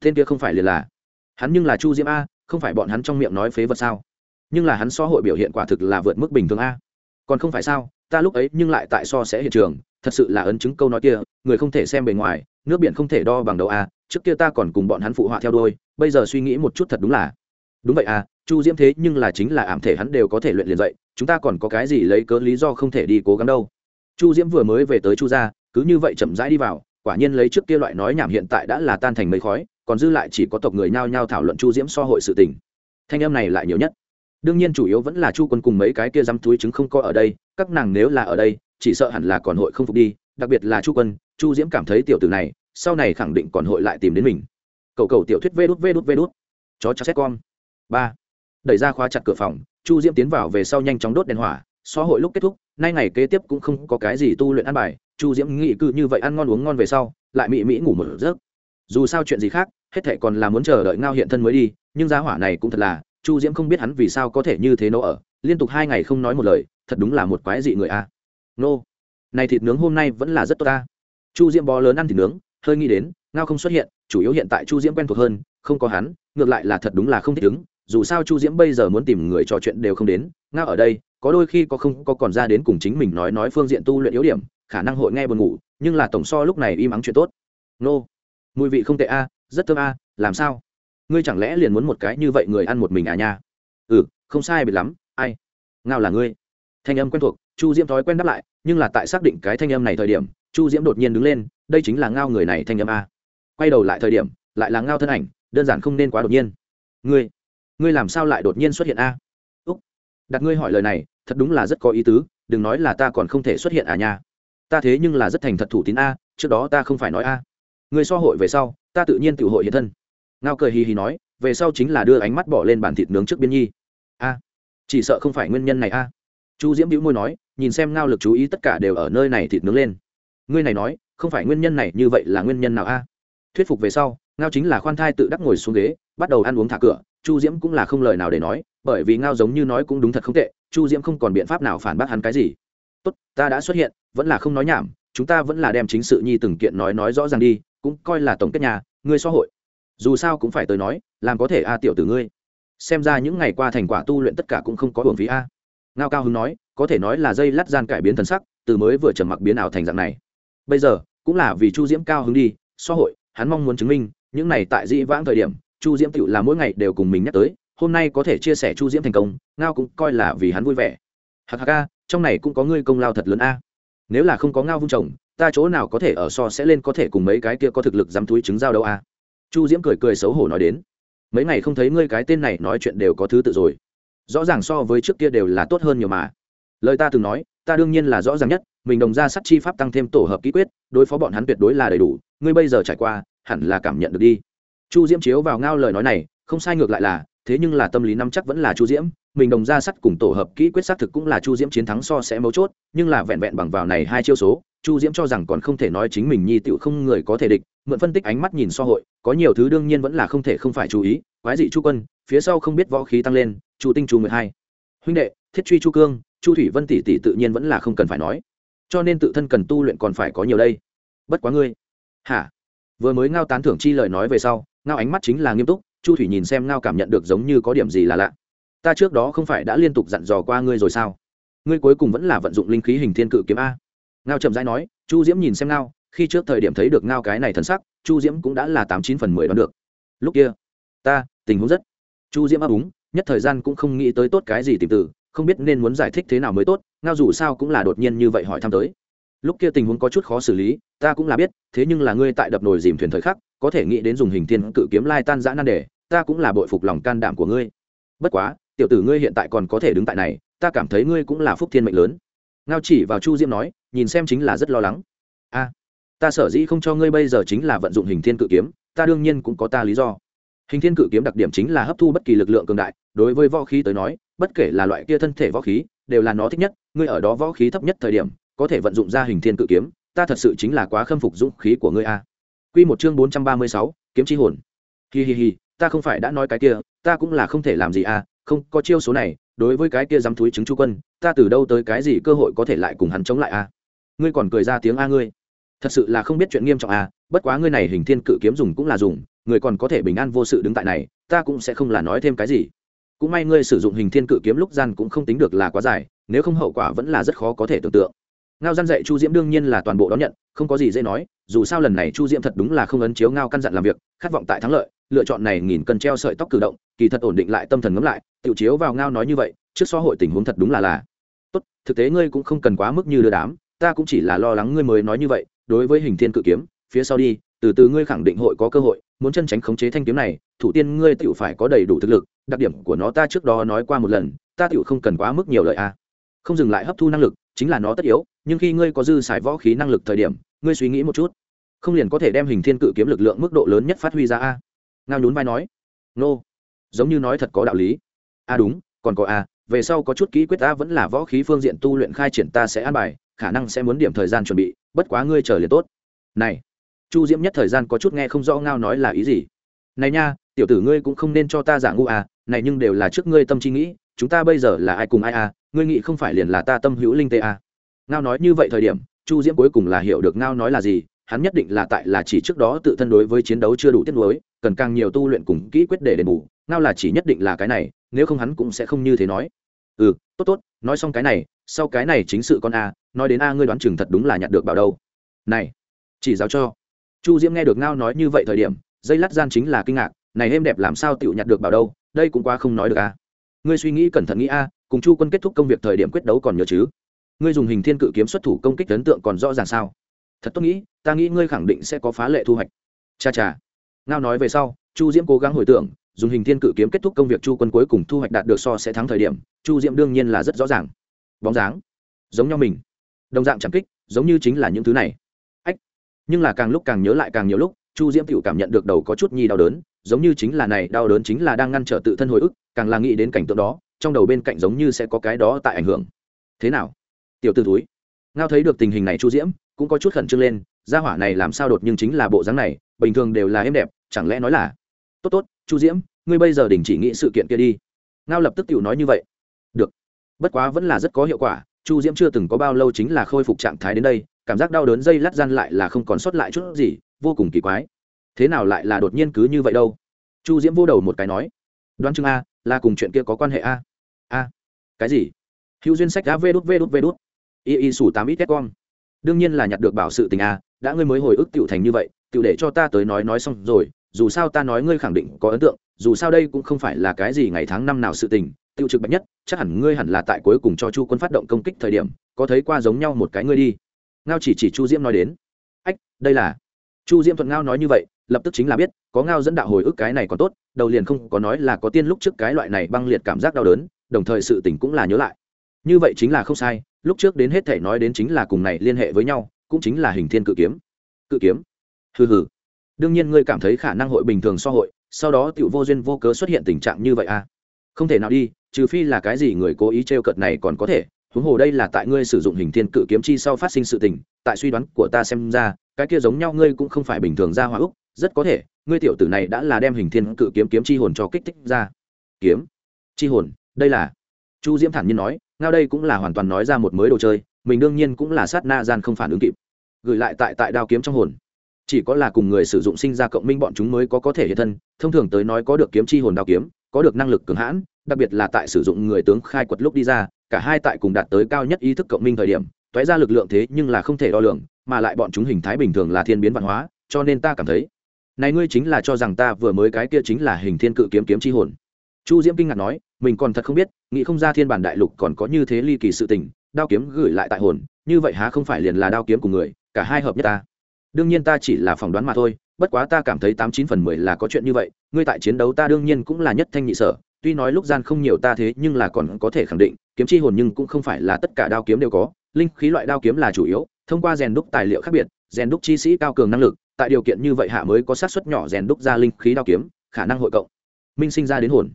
Tên kia không phải liền là? Hắn nhưng là chu diễm a, không phải bọn hắn trong miệng nói phế vật sao? Nhưng là hắn so hội biểu hiện quả thực là vượt mức bình thường a. Còn không phải sao, ta lúc ấy nhưng lại tại so sẽ hiện trường, thật sự là ấn chứng câu nói kia, người không thể xem bề ngoài, nước biển không thể đo bằng đầu a, trước kia ta còn cùng bọn hắn phụ họa theo đôi, bây giờ suy nghĩ một chút thật đúng là. Đúng vậy à chu diễm thế nhưng là chính là ảm thể hắn đều có thể luyện liền dậy, chúng ta còn có cái gì lấy cớ lý do không thể đi cố gắng đâu. Chu diễm vừa mới về tới chu gia cứ như vậy chậm rãi đi vào, quả nhiên lấy trước kia loại nói nhảm hiện tại đã là tan thành mây khói, còn dư lại chỉ có tộc người nhao nhao thảo luận chu diễm so hội sự tình. Thanh em này lại nhiều nhất. Đương nhiên chủ yếu vẫn là chu quân cùng mấy cái kia dám túi chứng không có ở đây, các nàng nếu là ở đây, chỉ sợ hẳn là còn hội không phục đi, đặc biệt là chu quân, chu diễm cảm thấy tiểu tử này, sau này khẳng định còn hội lại tìm đến mình. Cầu cầu tiểu thuyết vê đút vê đút vê đút. Chó chó xét con ba. Đẩy ra khóa chặt cửa phòng, chu diễm tiến vào về sau nhanh chóng đốt đèn hỏa, so hội lúc kết thúc, nay ngày kế tiếp cũng không có cái gì tu luyện ăn bài chu diễm nghĩ cư như vậy ăn ngon uống ngon về sau, lại mị mỹ ngủ một giấc. Dù sao chuyện gì khác, hết thệ còn là muốn chờ đợi ngao hiện thân mới đi, nhưng giá hỏa này cũng thật là, chu diễm không biết hắn vì sao có thể như thế nấu ở, liên tục hai ngày không nói một lời, thật đúng là một quái dị người a. Nô, này thịt nướng hôm nay vẫn là rất tốt ta chu diễm bó lớn ăn thịt nướng, hơi nghĩ đến, ngao không xuất hiện, chủ yếu hiện tại chu diễm quen thuộc hơn, không có hắn, ngược lại là thật đúng là không thích ứng. Dù sao chu diễm bây giờ muốn tìm người trò chuyện đều không đến, ngao ở đây, có đôi khi có không có còn ra đến cùng chính mình nói nói phương diện tu luyện yếu điểm khả năng hội nghe buồn ngủ, nhưng là tổng so lúc này im ắng chuyện tốt. Nô, mùi vị không tệ a, rất thơm a, làm sao? Ngươi chẳng lẽ liền muốn một cái như vậy người ăn một mình à nha? Ừ không sai biệt lắm, ai? Ngao là ngươi. Thanh âm quen thuộc, chu diễm thói quen đáp lại, nhưng là tại xác định cái thanh âm này thời điểm, chu diễm đột nhiên đứng lên, đây chính là ngao người này thanh âm a. Quay đầu lại thời điểm, lại là ngao thân ảnh, đơn giản không nên quá đột nhiên. Ngươi ngươi làm sao lại đột nhiên xuất hiện a? Úc, đặt ngươi hỏi lời này, thật đúng là rất có ý tứ, đừng nói là ta còn không thể xuất hiện à nha ta thế nhưng là rất thành thật thủ tín a, trước đó ta không phải nói a. Người so hội về sau, ta tự nhiên tự hội hiện thân. Ngao cười hì hì nói, về sau chính là đưa ánh mắt bỏ lên bàn thịt nướng trước biên nhi. A, chỉ sợ không phải nguyên nhân này a. Chu diễm bĩu môi nói, nhìn xem ngao lực chú ý tất cả đều ở nơi này thịt nướng lên. Ngươi này nói, không phải nguyên nhân này, như vậy là nguyên nhân nào a? Thuyết phục về sau, ngao chính là khoan thai tự đắc ngồi xuống ghế, bắt đầu ăn uống thả cửa. Chu diễm cũng là không lời nào để nói, bởi vì ngao giống như nói cũng đúng thật không tệ. Chu diễm không còn biện pháp nào phản bác hắn cái gì tốt, ta đã xuất hiện, vẫn là không nói nhảm, chúng ta vẫn là đem chính sự nhi từng kiện nói nói rõ ràng đi, cũng coi là tổng kết nhà, ngươi xã hội. Dù sao cũng phải tới nói, làm có thể a tiểu tử ngươi. Xem ra những ngày qua thành quả tu luyện tất cả cũng không có hưởng phí a. Ngao cao hứng nói, có thể nói là dây lát gian cải biến thần sắc, từ mới vừa trầm mặc biến ảo thành dạng này. Bây giờ, cũng là vì chu diễm cao hứng đi xã hội, hắn mong muốn chứng minh, những này tại dĩ vãng thời điểm, chu diễm tựu là mỗi ngày đều cùng mình nhắc tới, hôm nay có thể chia sẻ chu diễm thành công, ngao cũng coi là vì hắn vui vẻ. Hạc hạc ca trong này cũng có ngươi công lao thật lớn a. Nếu là không có ngao vung chồng, ta chỗ nào có thể ở so sẽ lên có thể cùng mấy cái kia có thực lực dám túi trứng giao đâu a? Chu diễm cười cười xấu hổ nói đến. Mấy ngày không thấy ngươi cái tên này nói chuyện đều có thứ tự rồi. Rõ ràng so với trước kia đều là tốt hơn nhiều mà. Lời ta từng nói, ta đương nhiên là rõ ràng nhất, mình đồng ra sắt chi pháp tăng thêm tổ hợp ký quyết, đối phó bọn hắn tuyệt đối là đầy đủ, ngươi bây giờ trải qua, hẳn là cảm nhận được đi. Chu diễm chiếu vào ngao lời nói này, không sai ngược lại là, thế nhưng là tâm lý năm chắc vẫn là chu diễm mình đồng ra sắt cùng tổ hợp kỹ quyết xác thực cũng là chu diễm chiến thắng so sẽ mấu chốt, nhưng là vẹn vẹn bằng vào này hai chiêu số, chu diễm cho rằng còn không thể nói chính mình nhi tựu không người có thể địch, mượn phân tích ánh mắt nhìn so hội, có nhiều thứ đương nhiên vẫn là không thể không phải chú ý, quái dị chu quân, phía sau không biết võ khí tăng lên, chu tinh chu mười hai. Huynh đệ, thiết truy chu cương, chu thủy vân tỷ tỷ tự nhiên vẫn là không cần phải nói. Cho nên tự thân cần tu luyện còn phải có nhiều đây. Bất quá ngươi. Hả? Vừa mới ngao tán thưởng chi lời nói về sau, ngao ánh mắt chính là nghiêm túc, chu thủy nhìn xem ngao cảm nhận được giống như có điểm gì là lạ ta trước đó không phải đã liên tục dặn dò qua ngươi rồi sao? Ngươi cuối cùng vẫn là vận dụng linh khí hình thiên cự kiếm a. Ngao chậm rãi nói, chu diễm nhìn xem ngao, khi trước thời điểm thấy được ngao cái này thân sắc, chu diễm cũng đã là tám chín phần mười đoán được. Lúc kia, ta, tình huống rất chu diễm ấp úng, nhất thời gian cũng không nghĩ tới tốt cái gì tìm từ, không biết nên muốn giải thích thế nào mới tốt, ngao dù sao cũng là đột nhiên như vậy hỏi thăm tới. Lúc kia tình huống có chút khó xử lý, ta cũng là biết, thế nhưng là ngươi tại đập nồi dìm thuyền thời khắc, có thể nghĩ đến dùng hình thiên cự kiếm lai tan giã nan đề, ta cũng là bội phục lòng can đảm của ngươi. Bất quá tiểu tử ngươi hiện tại còn có thể đứng tại này ta cảm thấy ngươi cũng là phúc thiên mệnh lớn. Ngao chỉ vào chu diễm nói nhìn xem chính là rất lo lắng. A ta sở dĩ không cho ngươi bây giờ chính là vận dụng hình thiên cự kiếm ta đương nhiên cũng có ta lý do. Hình thiên cự kiếm đặc điểm chính là hấp thu bất kỳ lực lượng cường đại đối với võ khí tới nói bất kể là loại kia thân thể võ khí đều là nó thích nhất ngươi ở đó võ khí thấp nhất thời điểm có thể vận dụng ra hình thiên cự kiếm ta thật sự chính là quá khâm phục dũng khí của ngươi a. Quy một chương bốn trăm ba mươi sáu, kiếm chi hồn. Hi hi hi, ta không phải đã nói cái kia, ta cũng là không thể làm gì a, không, có chiêu số này, đối với cái kia dám thúi chứng chu quân, ta từ đâu tới cái gì cơ hội có thể lại cùng hắn chống lại a. Ngươi còn cười ra tiếng a ngươi. Thật sự là không biết chuyện nghiêm trọng a, bất quá ngươi này hình thiên cự kiếm dùng cũng là dùng, người còn có thể bình an vô sự đứng tại này, ta cũng sẽ không là nói thêm cái gì. Cũng may ngươi sử dụng hình thiên cự kiếm lúc gian cũng không tính được là quá dài, nếu không hậu quả vẫn là rất khó có thể tưởng tượng ngao gian dạy chu diễm đương nhiên là toàn bộ đón nhận không có gì dễ nói dù sao lần này chu diễm thật đúng là không ấn chiếu ngao căn dặn làm việc khát vọng tại thắng lợi lựa chọn này nghìn cân treo sợi tóc cử động, kỳ thật ổn định lại tâm thần ngấm lại tự chiếu vào ngao nói như vậy, trước xã hội tình huống thật đúng là là. Tốt, thực tế ngươi cũng không cần quá mức như đưa đám, ta cũng chỉ là lo lắng ngươi mới nói như vậy, đối với hình thiên cự kiếm, phía sau đi, từ từ ngươi khẳng định hội có cơ hội, muốn chân tránh khống chế thanh kiếm này, thủ tiên ngươi tự phải có đầy đủ thực lực, đặc điểm của nó ta trước đó nói qua một lần, ta tự không cần quá mức nhiều lời a. Không dừng lại hấp thu năng lực, chính là nó tất yếu, nhưng khi ngươi có dư xài võ khí năng lực thời điểm, ngươi suy nghĩ một chút, không liền có thể đem hình thiên cự kiếm lực lượng mức độ lớn nhất phát huy ra a ngao nhún vai nói, nô, giống như nói thật có đạo lý. A đúng, còn có a về sau có chút kỹ quyết ta vẫn là võ khí phương diện tu luyện khai triển ta sẽ an bài, khả năng sẽ muốn điểm thời gian chuẩn bị, bất quá ngươi chờ liền tốt. Này, chu diễm nhất thời gian có chút nghe không rõ ngao nói là ý gì. Này nha, tiểu tử ngươi cũng không nên cho ta giả ngu à này nhưng đều là trước ngươi tâm trí nghĩ, chúng ta bây giờ là ai cùng ai à ngươi nghĩ không phải liền là ta tâm hữu linh tê à? Ngao nói như vậy thời điểm, chu diễm cuối cùng là hiểu được ngao nói là gì hắn nhất định là tại là chỉ trước đó tự thân đối với chiến đấu chưa đủ tiết nuối, cần càng nhiều tu luyện cùng kỹ quyết để đền bù, ngao là chỉ nhất định là cái này, nếu không hắn cũng sẽ không như thế nói. Ừ tốt tốt, nói xong cái này, sau cái này chính sự con a, nói đến a ngươi đoán chừng thật đúng là nhặt được bảo đâu. Này, chỉ giáo cho. Chu diễm nghe được ngao nói như vậy thời điểm, dây lát gian chính là kinh ngạc, này êm đẹp làm sao tựu nhặt được bảo đâu, đây cũng quá không nói được a. Ngươi suy nghĩ cẩn thận nghĩ a, cùng chu quân kết thúc công việc thời điểm quyết đấu còn nhớ chứ? Ngươi dùng hình thiên cự kiếm xuất thủ công kích ấn tượng còn rõ ràng sao? Thật tốt nghĩ, ta nghĩ ngươi khẳng định sẽ có phá lệ thu hoạch. Cha cha. Ngao nói về sau, chu diễm cố gắng hồi tưởng, dùng hình thiên cự kiếm kết thúc công việc chu quân cuối cùng thu hoạch đạt được so sẽ thắng thời điểm, chu diễm đương nhiên là rất rõ ràng. Bóng dáng. Giống nhau mình. Đồng dạng chẳng kích, giống như chính là những thứ này. Ách. Nhưng là càng lúc càng nhớ lại càng nhiều lúc, chu diễm tự cảm nhận được đầu có chút nhi đau đớn, giống như chính là này, đau đớn chính là đang ngăn trở tự thân hồi ức, càng là nghĩ đến cảnh tượng đó, trong đầu bên cạnh giống như sẽ có cái đó tại ảnh hưởng. Thế nào? Tiểu t ử túi ngao thấy được tình hình này chu diễm cũng có chút khẩn trương lên, gia hỏa này làm sao đột nhưng chính là bộ dáng này, bình thường đều là êm đẹp, chẳng lẽ nói là, tốt tốt, chu diễm, ngươi bây giờ đình chỉ nghĩ sự kiện kia đi. Ngao lập tức tự nói như vậy. Được, bất quá vẫn là rất có hiệu quả, chu diễm chưa từng có bao lâu chính là khôi phục trạng thái đến đây, cảm giác đau đớn dây lát gian lại là không còn sót lại chút gì, vô cùng kỳ quái. Thế nào lại là đột nhiên cứ như vậy đâu? Chu diễm vô đầu một cái nói. Đoán chừng a, là cùng chuyện kia có quan hệ a. A, cái gì? Hữu duyên sách đã vê đút vê đút vê đút. Y y sủ tám ít con đương nhiên là nhặt được bảo sự tình a, đã ngươi mới hồi ức tựu thành như vậy tựu để cho ta tới nói nói xong rồi, dù sao ta nói ngươi khẳng định có ấn tượng, dù sao đây cũng không phải là cái gì ngày tháng năm nào sự tình tiêu trực bạch nhất, chắc hẳn ngươi hẳn là tại cuối cùng cho chu quân phát động công kích thời điểm, có thấy qua giống nhau một cái ngươi đi. Ngao chỉ chỉ chu diễm nói đến. Ách, đây là. Chu diễm thuận ngao nói như vậy, lập tức chính là biết, có ngao dẫn đạo hồi ức cái này còn tốt, đầu liền không có nói là có tiên lúc trước cái loại này băng liệt cảm giác đau đớn, đồng thời sự tỉnh cũng là nhớ lại. Như vậy chính là không sai lúc trước đến hết thể nói đến chính là cùng này liên hệ với nhau, cũng chính là hình thiên cự kiếm. Cự kiếm? Hừ hừ. Đương nhiên ngươi cảm thấy khả năng hội bình thường so hội, sau đó tiểu vô duyên vô cớ xuất hiện tình trạng như vậy à? Không thể nào đi, trừ phi là cái gì người cố ý t cợt này còn có thể. Huống hồ đây là tại ngươi sử dụng hình thiên cự kiếm chi sau phát sinh sự tình, tại suy đoán của ta xem ra, cái kia giống nhau ngươi cũng không phải bình thường ra hoa úc, rất có thể, ngươi tiểu tử này đã là đem hình thiên cự kiếm kiếm chi hồn cho kích thích ra. Kiếm? Chi hồn, đây là chu diễm thản nhiên nói, ngao đây cũng là hoàn toàn nói ra một mới đồ chơi, mình đương nhiên cũng là sát na gian không phản ứng kịp. Gửi lại tại tại đao kiếm trong hồn. Chỉ có là cùng người sử dụng sinh ra cộng minh bọn chúng mới có có thể hiện thân, thông thường tới nói có được kiếm chi hồn đao kiếm, có được năng lực cường hãn, đặc biệt là tại sử dụng người tướng khai quật lúc đi ra, cả hai tại cùng đạt tới cao nhất ý thức cộng minh thời điểm, toé ra lực lượng thế nhưng là không thể đo lường, mà lại bọn chúng hình thái bình thường là thiên biến văn hóa, cho nên ta cảm thấy, này ngươi chính là cho rằng ta vừa mới cái kia chính là hình thiên cự kiếm kiếm chi hồn chu diễm kinh ngạc nói, mình còn thật không biết, nghĩ không ra thiên bản đại lục còn có như thế ly kỳ sự tình, đao kiếm gửi lại tại hồn, như vậy há không phải liền là đao kiếm của người, cả hai hợp nhất ta. Đương nhiên ta chỉ là phỏng đoán mà thôi, bất quá ta cảm thấy tám chín phần mười là có chuyện như vậy, ngươi tại chiến đấu ta đương nhiên cũng là nhất thanh nhị sở, tuy nói lúc gian không nhiều ta thế nhưng là còn có thể khẳng định, kiếm chi hồn nhưng cũng không phải là tất cả đao kiếm đều có, linh khí loại đao kiếm là chủ yếu, thông qua rèn đúc tài liệu khác biệt, rèn đúc chi sĩ cao cường năng lực, tại điều kiện như vậy hạ mới có sát xuất nhỏ rèn đúc ra linh khí đao kiếm, khả năng hội cộng. Minh sinh ra đến hồn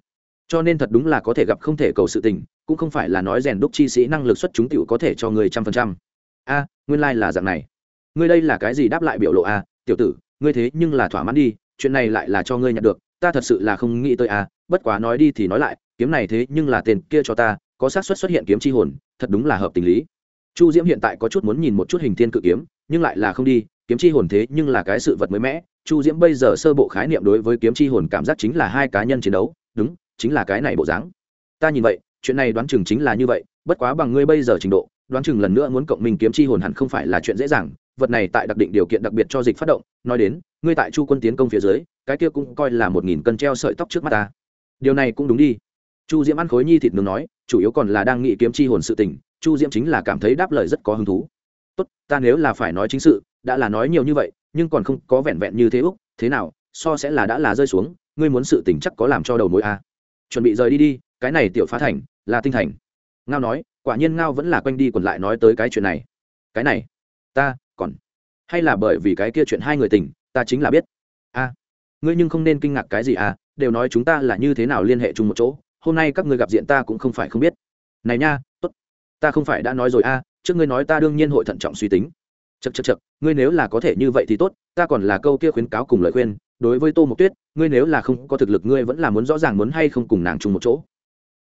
cho nên thật đúng là có thể gặp không thể cầu sự tình, cũng không phải là nói rèn đúc chi sĩ năng lực xuất chúng tiểu có thể cho người trăm phần trăm. A, nguyên lai là dạng này. Ngươi đây là cái gì đáp lại biểu lộ a? Tiểu tử, ngươi thế nhưng là thỏa mãn đi, chuyện này lại là cho ngươi nhận được, ta thật sự là không nghĩ tới a, bất quá nói đi thì nói lại, kiếm này thế nhưng là tên kia cho ta, có xác suất xuất hiện kiếm chi hồn, thật đúng là hợp tình lý. Chu diễm hiện tại có chút muốn nhìn một chút hình thiên cự kiếm, nhưng lại là không đi, kiếm chi hồn thế nhưng là cái sự vật mới mẻ. Chu diễm bây giờ sơ bộ khái niệm đối với kiếm chi hồn cảm giác chính là hai cá nhân chiến đấu. Đúng chính là cái này bộ dáng. Ta nhìn vậy, chuyện này đoán chừng chính là như vậy, bất quá bằng ngươi bây giờ trình độ, đoán chừng lần nữa muốn cộng minh kiếm chi hồn hẳn không phải là chuyện dễ dàng, vật này tại đặc định điều kiện đặc biệt cho dịch phát động, nói đến, ngươi tại chu quân tiến công phía dưới, cái kia cũng coi là một nghìn cân treo sợi tóc trước mắt ta. Điều này cũng đúng đi. Chu diễm ăn khối nhi thịt nướng nói, chủ yếu còn là đang nghĩ kiếm chi hồn sự tình, chu diễm chính là cảm thấy đáp lời rất có hứng thú. Tốt, ta nếu là phải nói chính sự, đã là nói nhiều như vậy, nhưng còn không có vẹn vẹn như thế úc, thế nào, so sẽ là đã là rơi xuống, ngươi muốn sự tình chắc có làm cho đầu mối a à chuẩn bị rời đi đi, cái này tiểu phá thành, là tinh thành. Ngao nói, quả nhiên ngao vẫn là quanh đi quẩn lại nói tới cái chuyện này. Cái này, ta, còn, hay là bởi vì cái kia chuyện hai người tình, ta chính là biết. A, ngươi nhưng không nên kinh ngạc cái gì à đều nói chúng ta là như thế nào liên hệ chung một chỗ, hôm nay các ngươi gặp diện ta cũng không phải không biết. Này nha, tốt, ta không phải đã nói rồi a trước ngươi nói ta đương nhiên hội thận trọng suy tính. Chật chật chật ngươi nếu là có thể như vậy thì tốt, ta còn là câu kia khuyến cáo cùng lời khuyên đối với tô mộc tuyết, ngươi nếu là không có thực lực, ngươi vẫn là muốn rõ ràng muốn hay không cùng nàng chung một chỗ.